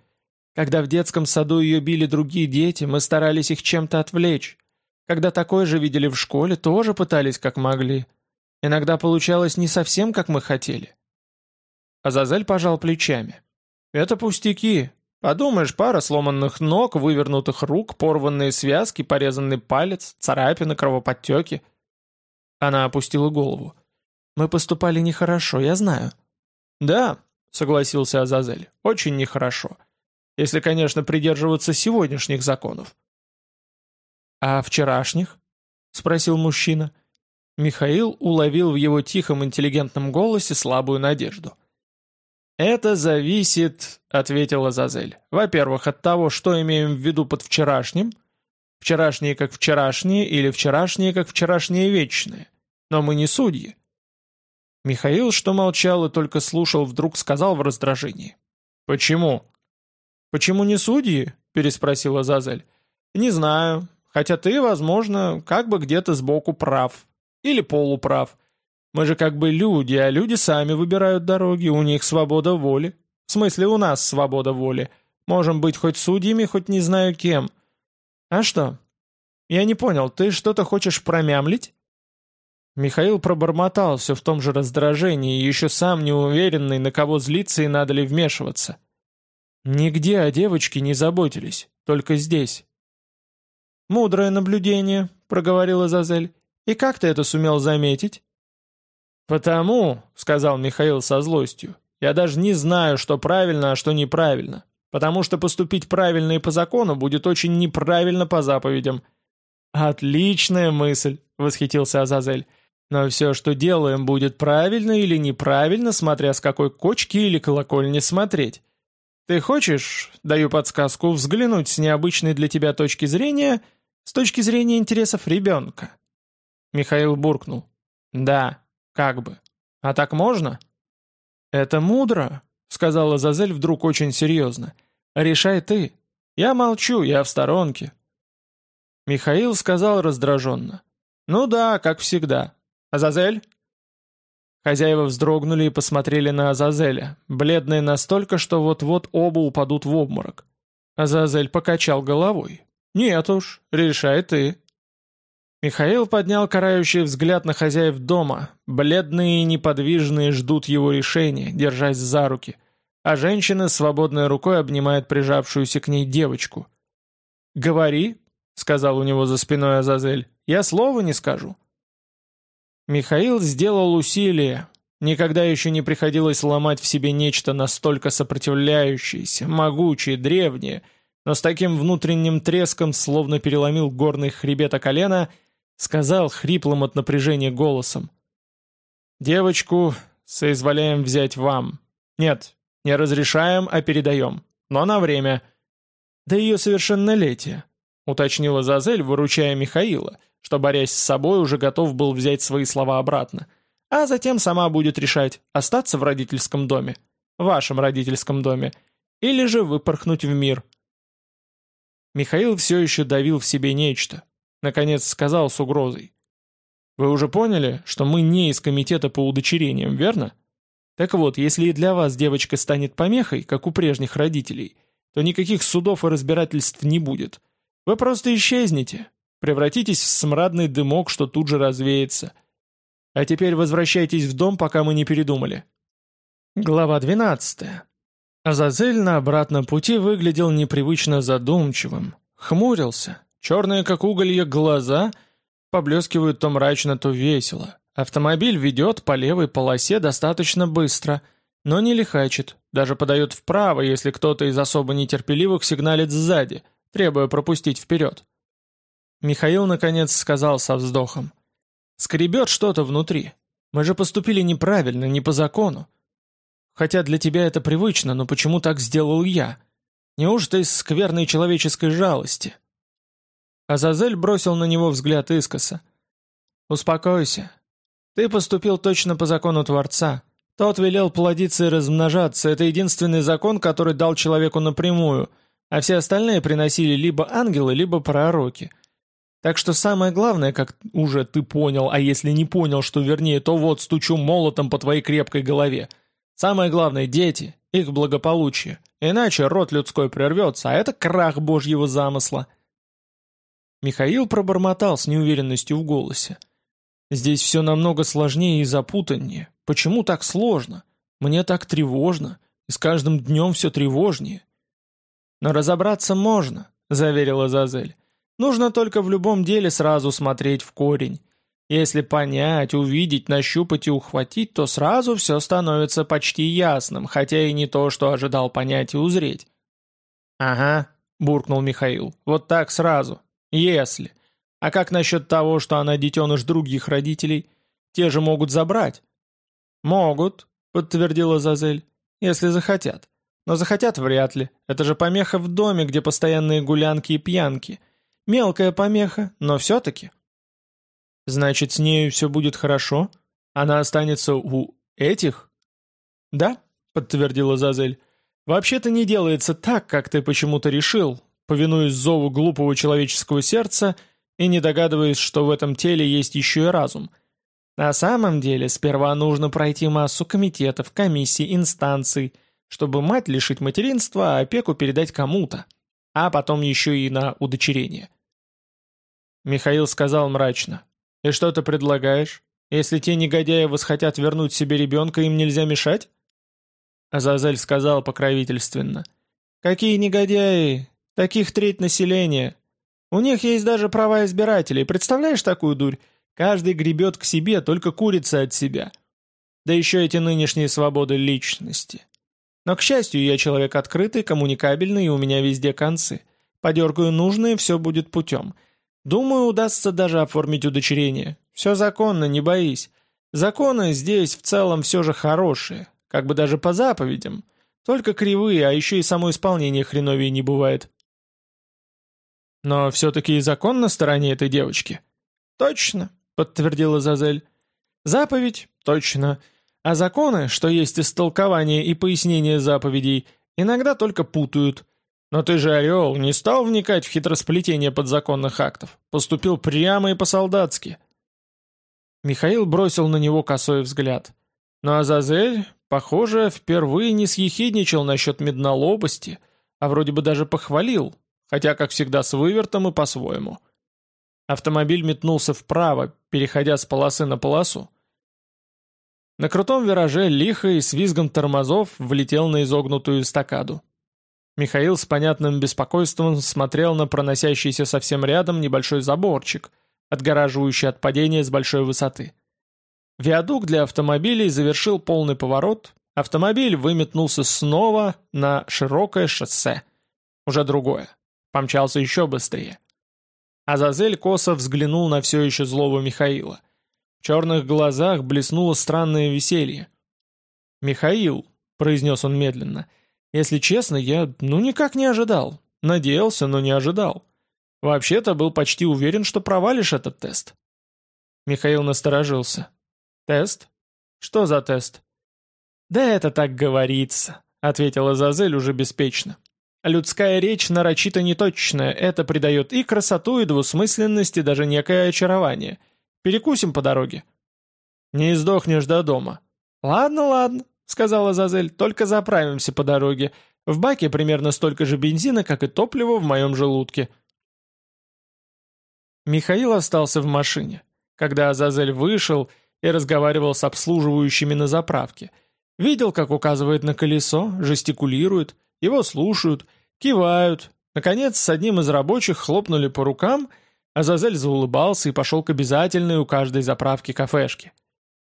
Когда в детском саду ее били другие дети, мы старались их чем-то отвлечь. Когда такое же видели в школе, тоже пытались как могли. Иногда получалось не совсем, как мы хотели. Азазель пожал плечами. «Это пустяки. Подумаешь, пара сломанных ног, вывернутых рук, порванные связки, порезанный палец, царапины, кровоподтеки». Она опустила голову. «Мы поступали нехорошо, я знаю». «Да», — согласился Азазель, — «очень нехорошо. Если, конечно, придерживаться сегодняшних законов». «А вчерашних?» — спросил мужчина. Михаил уловил в его тихом интеллигентном голосе слабую надежду. «Это зависит», — ответила Зазель. «Во-первых, от того, что имеем в виду под вчерашним. Вчерашние как вчерашние или вчерашние как вчерашние вечные. Но мы не судьи». Михаил, что молчал и только слушал, вдруг сказал в раздражении. «Почему?» «Почему не судьи?» — переспросила Зазель. «Не знаю. Хотя ты, возможно, как бы где-то сбоку прав. Или полуправ. Мы же как бы люди, а люди сами выбирают дороги, у них свобода воли. В смысле, у нас свобода воли. Можем быть хоть судьями, хоть не знаю кем. А что? Я не понял, ты что-то хочешь промямлить? Михаил пробормотал все в том же раздражении, еще сам неуверенный, на кого злиться и надо ли вмешиваться. Нигде о девочке не заботились, только здесь. «Мудрое наблюдение», — проговорила Зазель. «И как ты это сумел заметить?» «Потому», — сказал Михаил со злостью, «я даже не знаю, что правильно, а что неправильно, потому что поступить правильно и по закону будет очень неправильно по заповедям». «Отличная мысль», — восхитился Азазель. «Но все, что делаем, будет правильно или неправильно, смотря с какой кочки или колокольни смотреть. Ты хочешь, даю подсказку, взглянуть с необычной для тебя точки зрения — с точки зрения интересов ребенка. Михаил буркнул. Да, как бы. А так можно? Это мудро, сказала Зазель вдруг очень серьезно. Решай ты. Я молчу, я в сторонке. Михаил сказал раздраженно. Ну да, как всегда. Азазель? Хозяева вздрогнули и посмотрели на Азазеля, бледные настолько, что вот-вот оба упадут в обморок. Азазель покачал головой. «Нет уж, решай ты». Михаил поднял карающий взгляд на хозяев дома. Бледные и неподвижные ждут его решения, держась за руки. А женщина свободной рукой обнимает прижавшуюся к ней девочку. «Говори», — сказал у него за спиной Азазель, — «я слова не скажу». Михаил сделал усилие. Никогда еще не приходилось ломать в себе нечто настолько сопротивляющееся, могучее, древнее — но с таким внутренним треском, словно переломил горный хребет о колено, сказал хриплым от напряжения голосом. «Девочку соизволяем взять вам. Нет, Не разрешаем, а передаем. Но на время. До ее совершеннолетия, уточнила Зазель, выручая Михаила, что, борясь с собой, уже готов был взять свои слова обратно. А затем сама будет решать, остаться в родительском доме, вашем родительском доме, или же выпорхнуть в мир. Михаил все еще давил в себе нечто. Наконец сказал с угрозой. «Вы уже поняли, что мы не из комитета по удочерениям, верно? Так вот, если и для вас девочка станет помехой, как у прежних родителей, то никаких судов и разбирательств не будет. Вы просто исчезнете, превратитесь в смрадный дымок, что тут же развеется. А теперь возвращайтесь в дом, пока мы не передумали». Глава 12. Азазель на обратном пути выглядел непривычно задумчивым, хмурился, черные как уголье глаза поблескивают то мрачно, то весело. Автомобиль ведет по левой полосе достаточно быстро, но не лихачит, даже подает вправо, если кто-то из особо нетерпеливых сигналит сзади, требуя пропустить вперед. Михаил наконец сказал со вздохом. «Скребет что-то внутри. Мы же поступили неправильно, не по закону. Хотя для тебя это привычно, но почему так сделал я? Неужто из скверной человеческой жалости?» Азазель бросил на него взгляд искоса. «Успокойся. Ты поступил точно по закону Творца. Тот велел плодиться и размножаться. Это единственный закон, который дал человеку напрямую, а все остальные приносили либо ангелы, либо пророки. Так что самое главное, как уже ты понял, а если не понял, что вернее, то вот стучу молотом по твоей крепкой голове. Самое главное — дети, их благополучие. Иначе род людской прервется, а это крах божьего замысла». Михаил пробормотал с неуверенностью в голосе. Здесь все намного сложнее и запутаннее. Почему так сложно? Мне так тревожно, и с каждым днем все тревожнее. Но разобраться можно, заверила Зазель. Нужно только в любом деле сразу смотреть в корень. Если понять, увидеть, нащупать и ухватить, то сразу все становится почти ясным, хотя и не то, что ожидал понять и узреть. «Ага», — буркнул Михаил, — «вот так сразу. Если. А как насчет того, что она детеныш других родителей? Те же могут забрать. Могут, подтвердила Зазель, если захотят. Но захотят вряд ли. Это же помеха в доме, где постоянные гулянки и пьянки. Мелкая помеха, но все-таки. Значит, с нею все будет хорошо? Она останется у этих? Да, подтвердила Зазель. Вообще-то не делается так, как ты почему-то решил, повинуясь зову глупого человеческого сердца и не догадываясь, что в этом теле есть еще и разум. На самом деле, сперва нужно пройти массу комитетов, комиссий, инстанций, чтобы мать лишить материнства, а опеку передать кому-то, а потом еще и на удочерение. Михаил сказал мрачно. «И что ты предлагаешь? Если те негодяи восхотят вернуть себе ребенка, им нельзя мешать?» Азазель сказал покровительственно. «Какие негодяи? Таких треть населения. У них есть даже права избирателей. Представляешь такую дурь? Каждый гребет к себе, только курица от себя. Да еще эти нынешние свободы личности. Но, к счастью, я человек открытый, коммуникабельный, и у меня везде концы. Подергаю нужные, все будет путем. Думаю, удастся даже оформить удочерение. Все законно, не боись. Законы здесь в целом все же хорошие, как бы даже по заповедям. Только кривые, а еще и само исполнение хреновее не бывает. Но все-таки и закон на стороне этой девочки. Точно, подтвердила Зазель. Заповедь? Точно. А законы, что есть истолкование и пояснение заповедей, иногда только путают. Но ты же, Орел, не стал вникать в хитросплетение подзаконных актов. Поступил прямо и по-солдатски. Михаил бросил на него косой взгляд. Но Азазель, похоже, впервые не съехидничал насчет меднолобости, а вроде бы даже похвалил, хотя, как всегда, с вывертом и по-своему. Автомобиль метнулся вправо, переходя с полосы на полосу. На крутом вираже лихо и с визгом тормозов влетел на изогнутую эстакаду. Михаил с понятным беспокойством смотрел на проносящийся совсем рядом небольшой заборчик, отгораживающий от падения с большой высоты. Виадук для автомобилей завершил полный поворот, автомобиль выметнулся снова на широкое шоссе. Уже другое помчался еще быстрее. Азазель косо взглянул на все еще злого Михаила. В черных глазах блеснуло странное веселье. «Михаил», — произнес он медленно. «Если честно, я ну никак не ожидал. Надеялся, но не ожидал. Вообще-то был почти уверен, что провалишь этот тест». Михаил насторожился. «Тест? Что за тест?» «Да это так говорится», — ответила Зазель уже беспечно. «Людская речь нарочито неточная, это придает и красоту, и двусмысленность, и даже некое очарование. Перекусим по дороге». «Не издохнешь до дома». «Ладно, ладно», — сказала Зазель, — «только заправимся по дороге. В баке примерно столько же бензина, как и топлива в моем желудке». Михаил остался в машине. Когда Азазель вышел и разговаривал с обслуживающими на заправке — Видел, как указывает на колесо, жестикулирует, его слушают, кивают. Наконец, с одним из рабочих хлопнули по рукам, а Зазель заулыбался и пошел к обязательной у каждой заправки кафешке.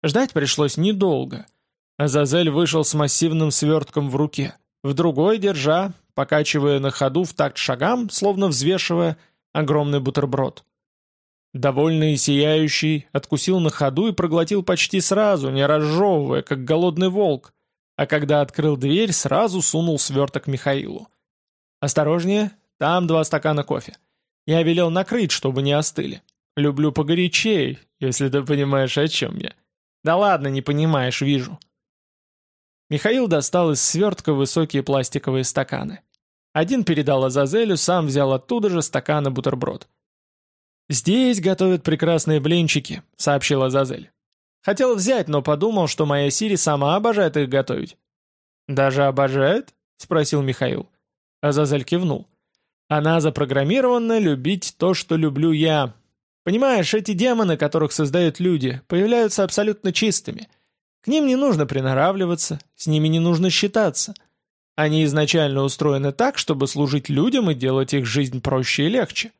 Ждать пришлось недолго. Азазель вышел с массивным свертком в руке, в другой держа, покачивая на ходу в такт шагам, словно взвешивая огромный бутерброд. Довольный и сияющий, откусил на ходу и проглотил почти сразу, не разжевывая, как голодный волк, а когда открыл дверь, сразу сунул сверток Михаилу. «Осторожнее, там два стакана кофе. Я велел накрыть, чтобы не остыли. Люблю погорячей, если ты понимаешь, о чем я. Да ладно, не понимаешь, вижу». Михаил достал из свертка высокие пластиковые стаканы. Один передал Азазелю, сам взял оттуда же стакан и бутерброд. «Здесь готовят прекрасные блинчики», — сообщила Зазель. «Хотел взять, но подумал, что моя Сири сама обожает их готовить». «Даже обожает?» — спросил Михаил. Азазель кивнул. «Она запрограммирована любить то, что люблю я. Понимаешь, эти демоны, которых создают люди, появляются абсолютно чистыми. К ним не нужно приноравливаться, с ними не нужно считаться. Они изначально устроены так, чтобы служить людям и делать их жизнь проще и легче».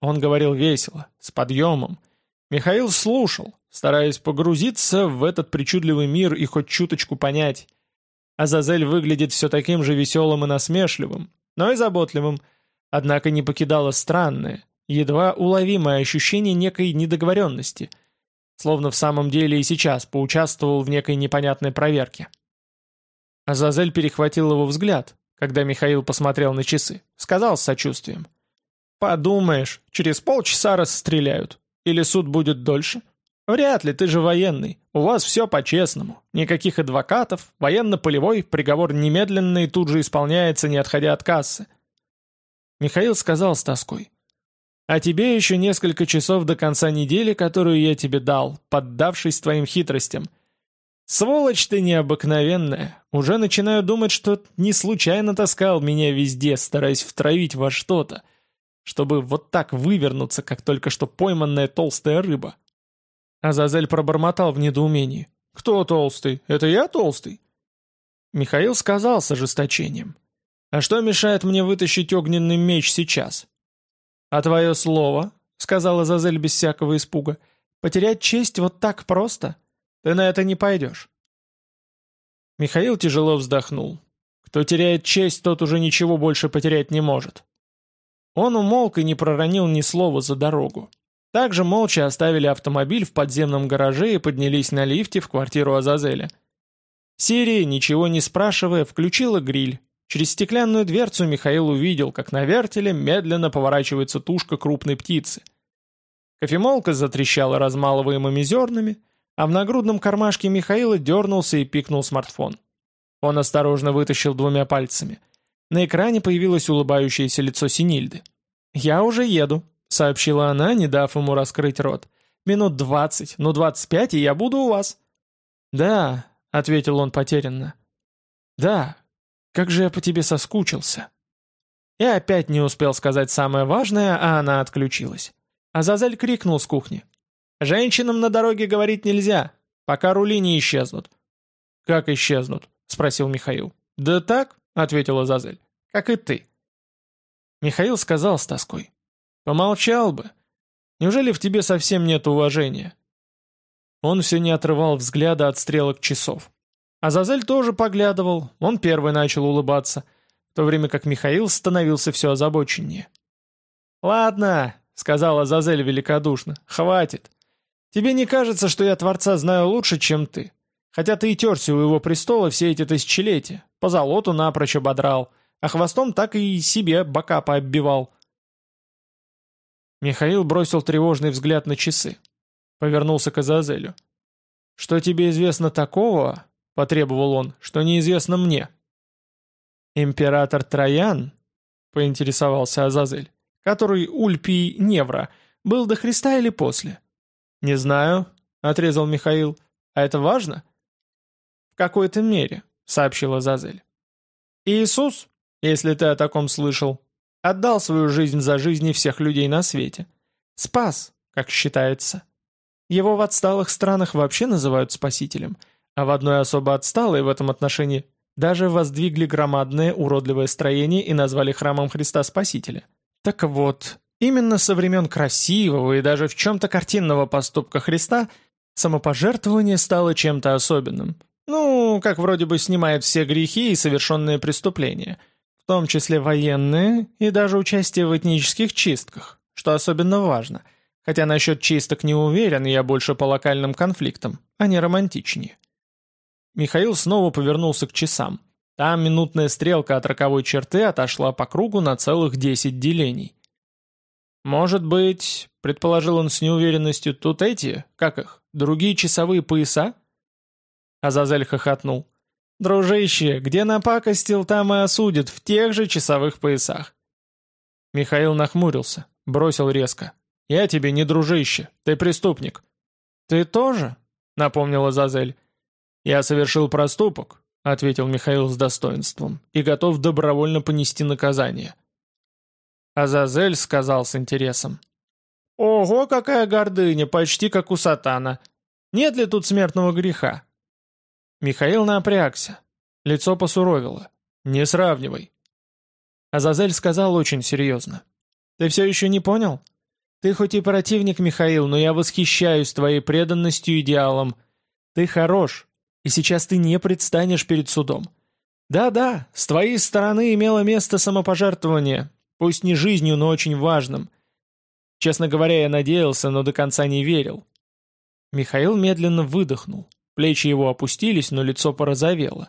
Он говорил весело, с подъемом. Михаил слушал, стараясь погрузиться в этот причудливый мир и хоть чуточку понять. Азазель выглядит все таким же веселым и насмешливым, но и заботливым, однако не покидало странное, едва уловимое ощущение некой недоговоренности, словно в самом деле и сейчас поучаствовал в некой непонятной проверке. Азазель перехватил его взгляд, когда Михаил посмотрел на часы, сказал с сочувствием. Подумаешь, через полчаса расстреляют. Или суд будет дольше? Вряд ли, ты же военный. У вас все по-честному. Никаких адвокатов, военно-полевой, приговор немедленный тут же исполняется, не отходя от кассы. Михаил сказал с тоской. А тебе еще несколько часов до конца недели, которую я тебе дал, поддавшись твоим хитростям. Сволочь ты необыкновенная. Уже начинаю думать, что не случайно таскал меня везде, стараясь втравить во что-то чтобы вот так вывернуться, как только что пойманная толстая рыба. Азазель пробормотал в недоумении. «Кто толстый? Это я толстый?» Михаил сказал с ожесточением. «А что мешает мне вытащить огненный меч сейчас?» «А твое слово?» — сказала Азазель без всякого испуга. «Потерять честь вот так просто? Ты на это не пойдешь». Михаил тяжело вздохнул. «Кто теряет честь, тот уже ничего больше потерять не может. Он умолк и не проронил ни слова за дорогу. Также молча оставили автомобиль в подземном гараже и поднялись на лифте в квартиру Азазеля. Сирия, ничего не спрашивая, включила гриль. Через стеклянную дверцу Михаил увидел, как на вертеле медленно поворачивается тушка крупной птицы. Кофемолка затрещала размалываемыми зернами, а в нагрудном кармашке Михаила дернулся и пикнул смартфон. Он осторожно вытащил двумя пальцами – на экране появилось улыбающееся лицо Синильды. «Я уже еду», — сообщила она, не дав ему раскрыть рот. «Минут двадцать, ну двадцать пять, и я буду у вас». «Да», — ответил он потерянно. «Да, как же я по тебе соскучился». И опять не успел сказать самое важное, а она отключилась. Азазель крикнул с кухни. «Женщинам на дороге говорить нельзя, пока рули не исчезнут». «Как исчезнут?» — спросил Михаил. «Да так», — ответила Азазель как и ты». Михаил сказал с тоской. «Помолчал бы. Неужели в тебе совсем нет уважения?» Он все не отрывал взгляда от стрелок часов. Азазель тоже поглядывал, он первый начал улыбаться, в то время как Михаил становился все озабоченнее. «Ладно», — сказал Азазель великодушно, — «хватит. Тебе не кажется, что я Творца знаю лучше, чем ты? Хотя ты и терся у его престола все эти тысячелетия, по золоту напрочь ободрал, а хвостом так и себе бока пооббивал. Михаил бросил тревожный взгляд на часы. Повернулся к Азазелю. «Что тебе известно такого?» — потребовал он, — «что неизвестно мне». «Император Троян?» — поинтересовался Азазель. «Который Ульпий Невра. Был до Христа или после?» «Не знаю», — отрезал Михаил. «А это важно?» «В какой-то мере», — сообщила Зазель. «Иисус, если ты о таком слышал, отдал свою жизнь за жизни всех людей на свете. Спас, как считается. Его в отсталых странах вообще называют спасителем, а в одной особо отсталой в этом отношении даже воздвигли громадное уродливое строение и назвали храмом Христа Спасителя. Так вот, именно со времен красивого и даже в чем-то картинного поступка Христа самопожертвование стало чем-то особенным, ну, как вроде бы снимает все грехи и совершенные преступления, в том числе военные и даже участие в этнических чистках, что особенно важно. Хотя насчет чисток не уверен, я больше по локальным конфликтам, а не романтичнее. Михаил снова повернулся к часам. Там минутная стрелка от роковой черты отошла по кругу на целых десять делений. «Может быть, — предположил он с неуверенностью, — тут эти, как их, другие часовые пояса?» Азазель хохотнул. «Дружище, где напакостил, там и осудит, в тех же часовых поясах». Михаил нахмурился, бросил резко. «Я тебе не дружище, ты преступник». «Ты тоже?» — напомнила Азазель. «Я совершил проступок», — ответил Михаил с достоинством, «и готов добровольно понести наказание». Азазель сказал с интересом. «Ого, какая гордыня, почти как у сатана! Нет ли тут смертного греха? Михаил напрягся. Лицо посуровило. «Не сравнивай». Азазель сказал очень серьезно. «Ты все еще не понял? Ты хоть и противник, Михаил, но я восхищаюсь твоей преданностью идеалам. Ты хорош, и сейчас ты не предстанешь перед судом. Да-да, с твоей стороны имело место самопожертвование, пусть не жизнью, но очень важным. Честно говоря, я надеялся, но до конца не верил». Михаил медленно выдохнул. Плечи его опустились, но лицо порозовело.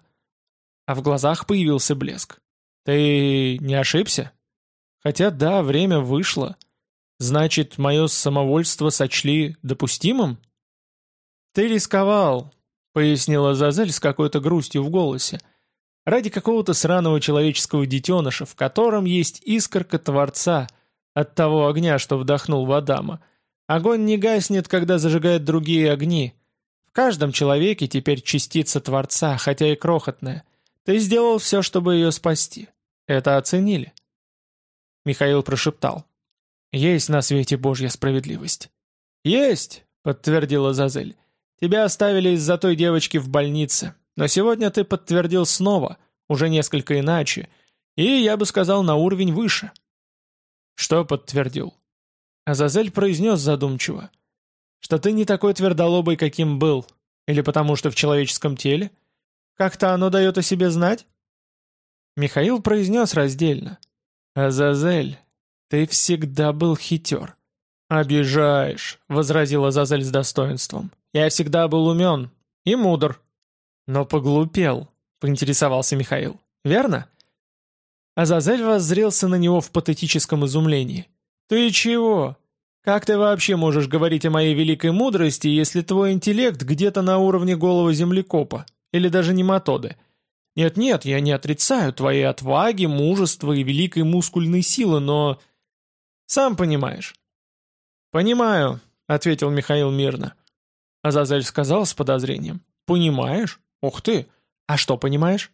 А в глазах появился блеск. «Ты не ошибся?» «Хотя да, время вышло. Значит, мое самовольство сочли допустимым?» «Ты рисковал», — пояснила Зазель с какой-то грустью в голосе. «Ради какого-то сраного человеческого детеныша, в котором есть искорка Творца от того огня, что вдохнул в Адама. Огонь не гаснет, когда зажигает другие огни каждом человеке теперь частица Творца, хотя и крохотная. Ты сделал все, чтобы ее спасти. Это оценили. Михаил прошептал. Есть на свете Божья справедливость. Есть, подтвердила Зазель. Тебя оставили из-за той девочки в больнице. Но сегодня ты подтвердил снова, уже несколько иначе. И, я бы сказал, на уровень выше. Что подтвердил? Азазель произнес задумчиво. — что ты не такой твердолобый, каким был? Или потому что в человеческом теле? Как-то оно дает о себе знать?» Михаил произнес раздельно. «Азазель, ты всегда был хитер». «Обижаешь», — возразил Азазель с достоинством. «Я всегда был умен и мудр». «Но поглупел», — поинтересовался Михаил. «Верно?» Азазель воззрелся на него в патетическом изумлении. «Ты чего? Как ты вообще можешь говорить о моей великой мудрости, если твой интеллект где-то на уровне голого землекопа, или даже нематоды? Нет-нет, я не отрицаю твоей отваги, мужества и великой мускульной силы, но... Сам понимаешь. «Понимаю», — ответил Михаил мирно. Азазель сказал с подозрением. «Понимаешь? Ух ты! А что понимаешь?»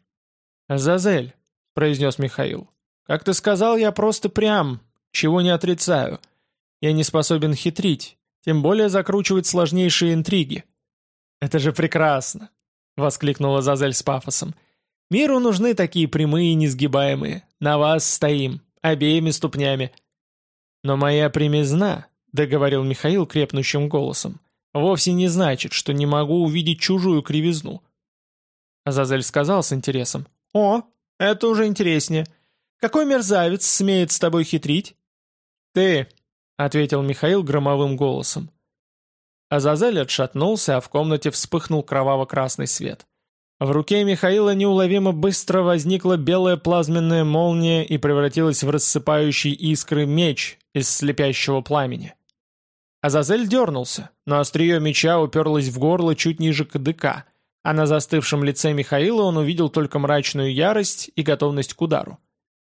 «Азазель», — произнес Михаил. «Как ты сказал, я просто прям, чего не отрицаю». Я не способен хитрить, тем более закручивать сложнейшие интриги». «Это же прекрасно!» — воскликнула Зазель с пафосом. «Миру нужны такие прямые и несгибаемые. На вас стоим, обеими ступнями». «Но моя примизна», — договорил Михаил крепнущим голосом, «вовсе не значит, что не могу увидеть чужую кривизну». Азазель сказал с интересом. «О, это уже интереснее. Какой мерзавец смеет с тобой хитрить?» «Ты», — ответил Михаил громовым голосом. Азазель отшатнулся, а в комнате вспыхнул кроваво-красный свет. В руке Михаила неуловимо быстро возникла белая плазменная молния и превратилась в рассыпающий искры меч из слепящего пламени. Азазель дернулся, но острие меча уперлось в горло чуть ниже кадыка, а на застывшем лице Михаила он увидел только мрачную ярость и готовность к удару.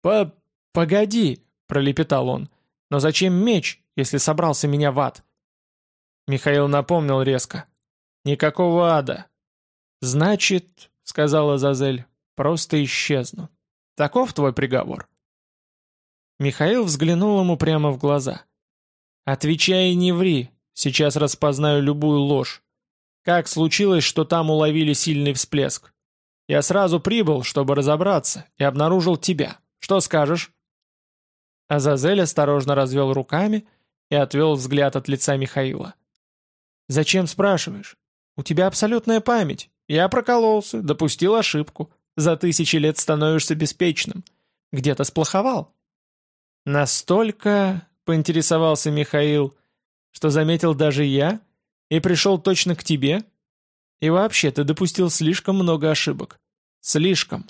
«По... погоди!» — пролепетал он. «Но зачем меч, если собрался меня в ад?» Михаил напомнил резко. «Никакого ада. «Значит, — сказала Зазель, — просто исчезну. Таков твой приговор?» Михаил взглянул ему прямо в глаза. «Отвечай и не ври, сейчас распознаю любую ложь. Как случилось, что там уловили сильный всплеск? Я сразу прибыл, чтобы разобраться, и обнаружил тебя. Что скажешь?» Азазель осторожно развел руками и отвел взгляд от лица Михаила. «Зачем спрашиваешь? У тебя абсолютная память. Я прокололся, допустил ошибку. За тысячи лет становишься беспечным. Где-то сплоховал. Настолько, поинтересовался Михаил, что заметил даже я и пришел точно к тебе. И вообще, ты допустил слишком много ошибок. Слишком.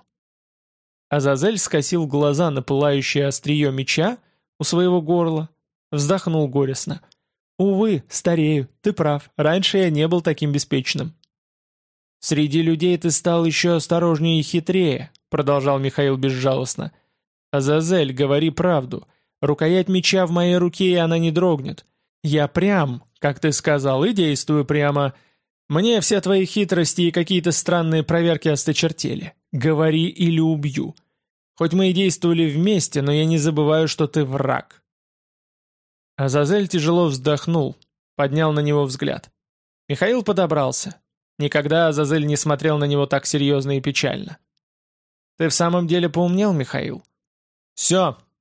Азазель скосил глаза на пылающее острие меча у своего горла, вздохнул горестно. «Увы, старею, ты прав, раньше я не был таким беспечным». «Среди людей ты стал еще осторожнее и хитрее», — продолжал Михаил безжалостно. «Азазель, говори правду. Рукоять меча в моей руке, и она не дрогнет. Я прям, как ты сказал, и действую прямо. Мне все твои хитрости и какие-то странные проверки осточертели. Говори или убью. Хоть мы и действовали вместе, но я не забываю, что ты враг». Азазель тяжело вздохнул, поднял на него взгляд. Михаил подобрался. Никогда Азазель не смотрел на него так серьезно и печально. «Ты в самом деле поумнел, Михаил?» «Все», —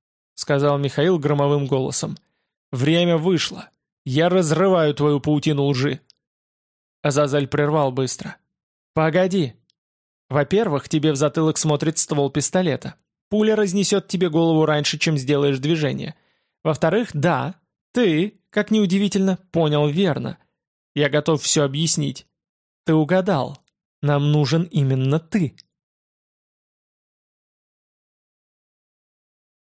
сказал Михаил громовым голосом. «Время вышло. Я разрываю твою паутину лжи». Азазель прервал быстро. «Погоди. Во-первых, тебе в затылок смотрит ствол пистолета. Пуля разнесет тебе голову раньше, чем сделаешь движение. Во-вторых, да, ты, как неудивительно, понял верно. Я готов все объяснить. Ты угадал. Нам нужен именно ты.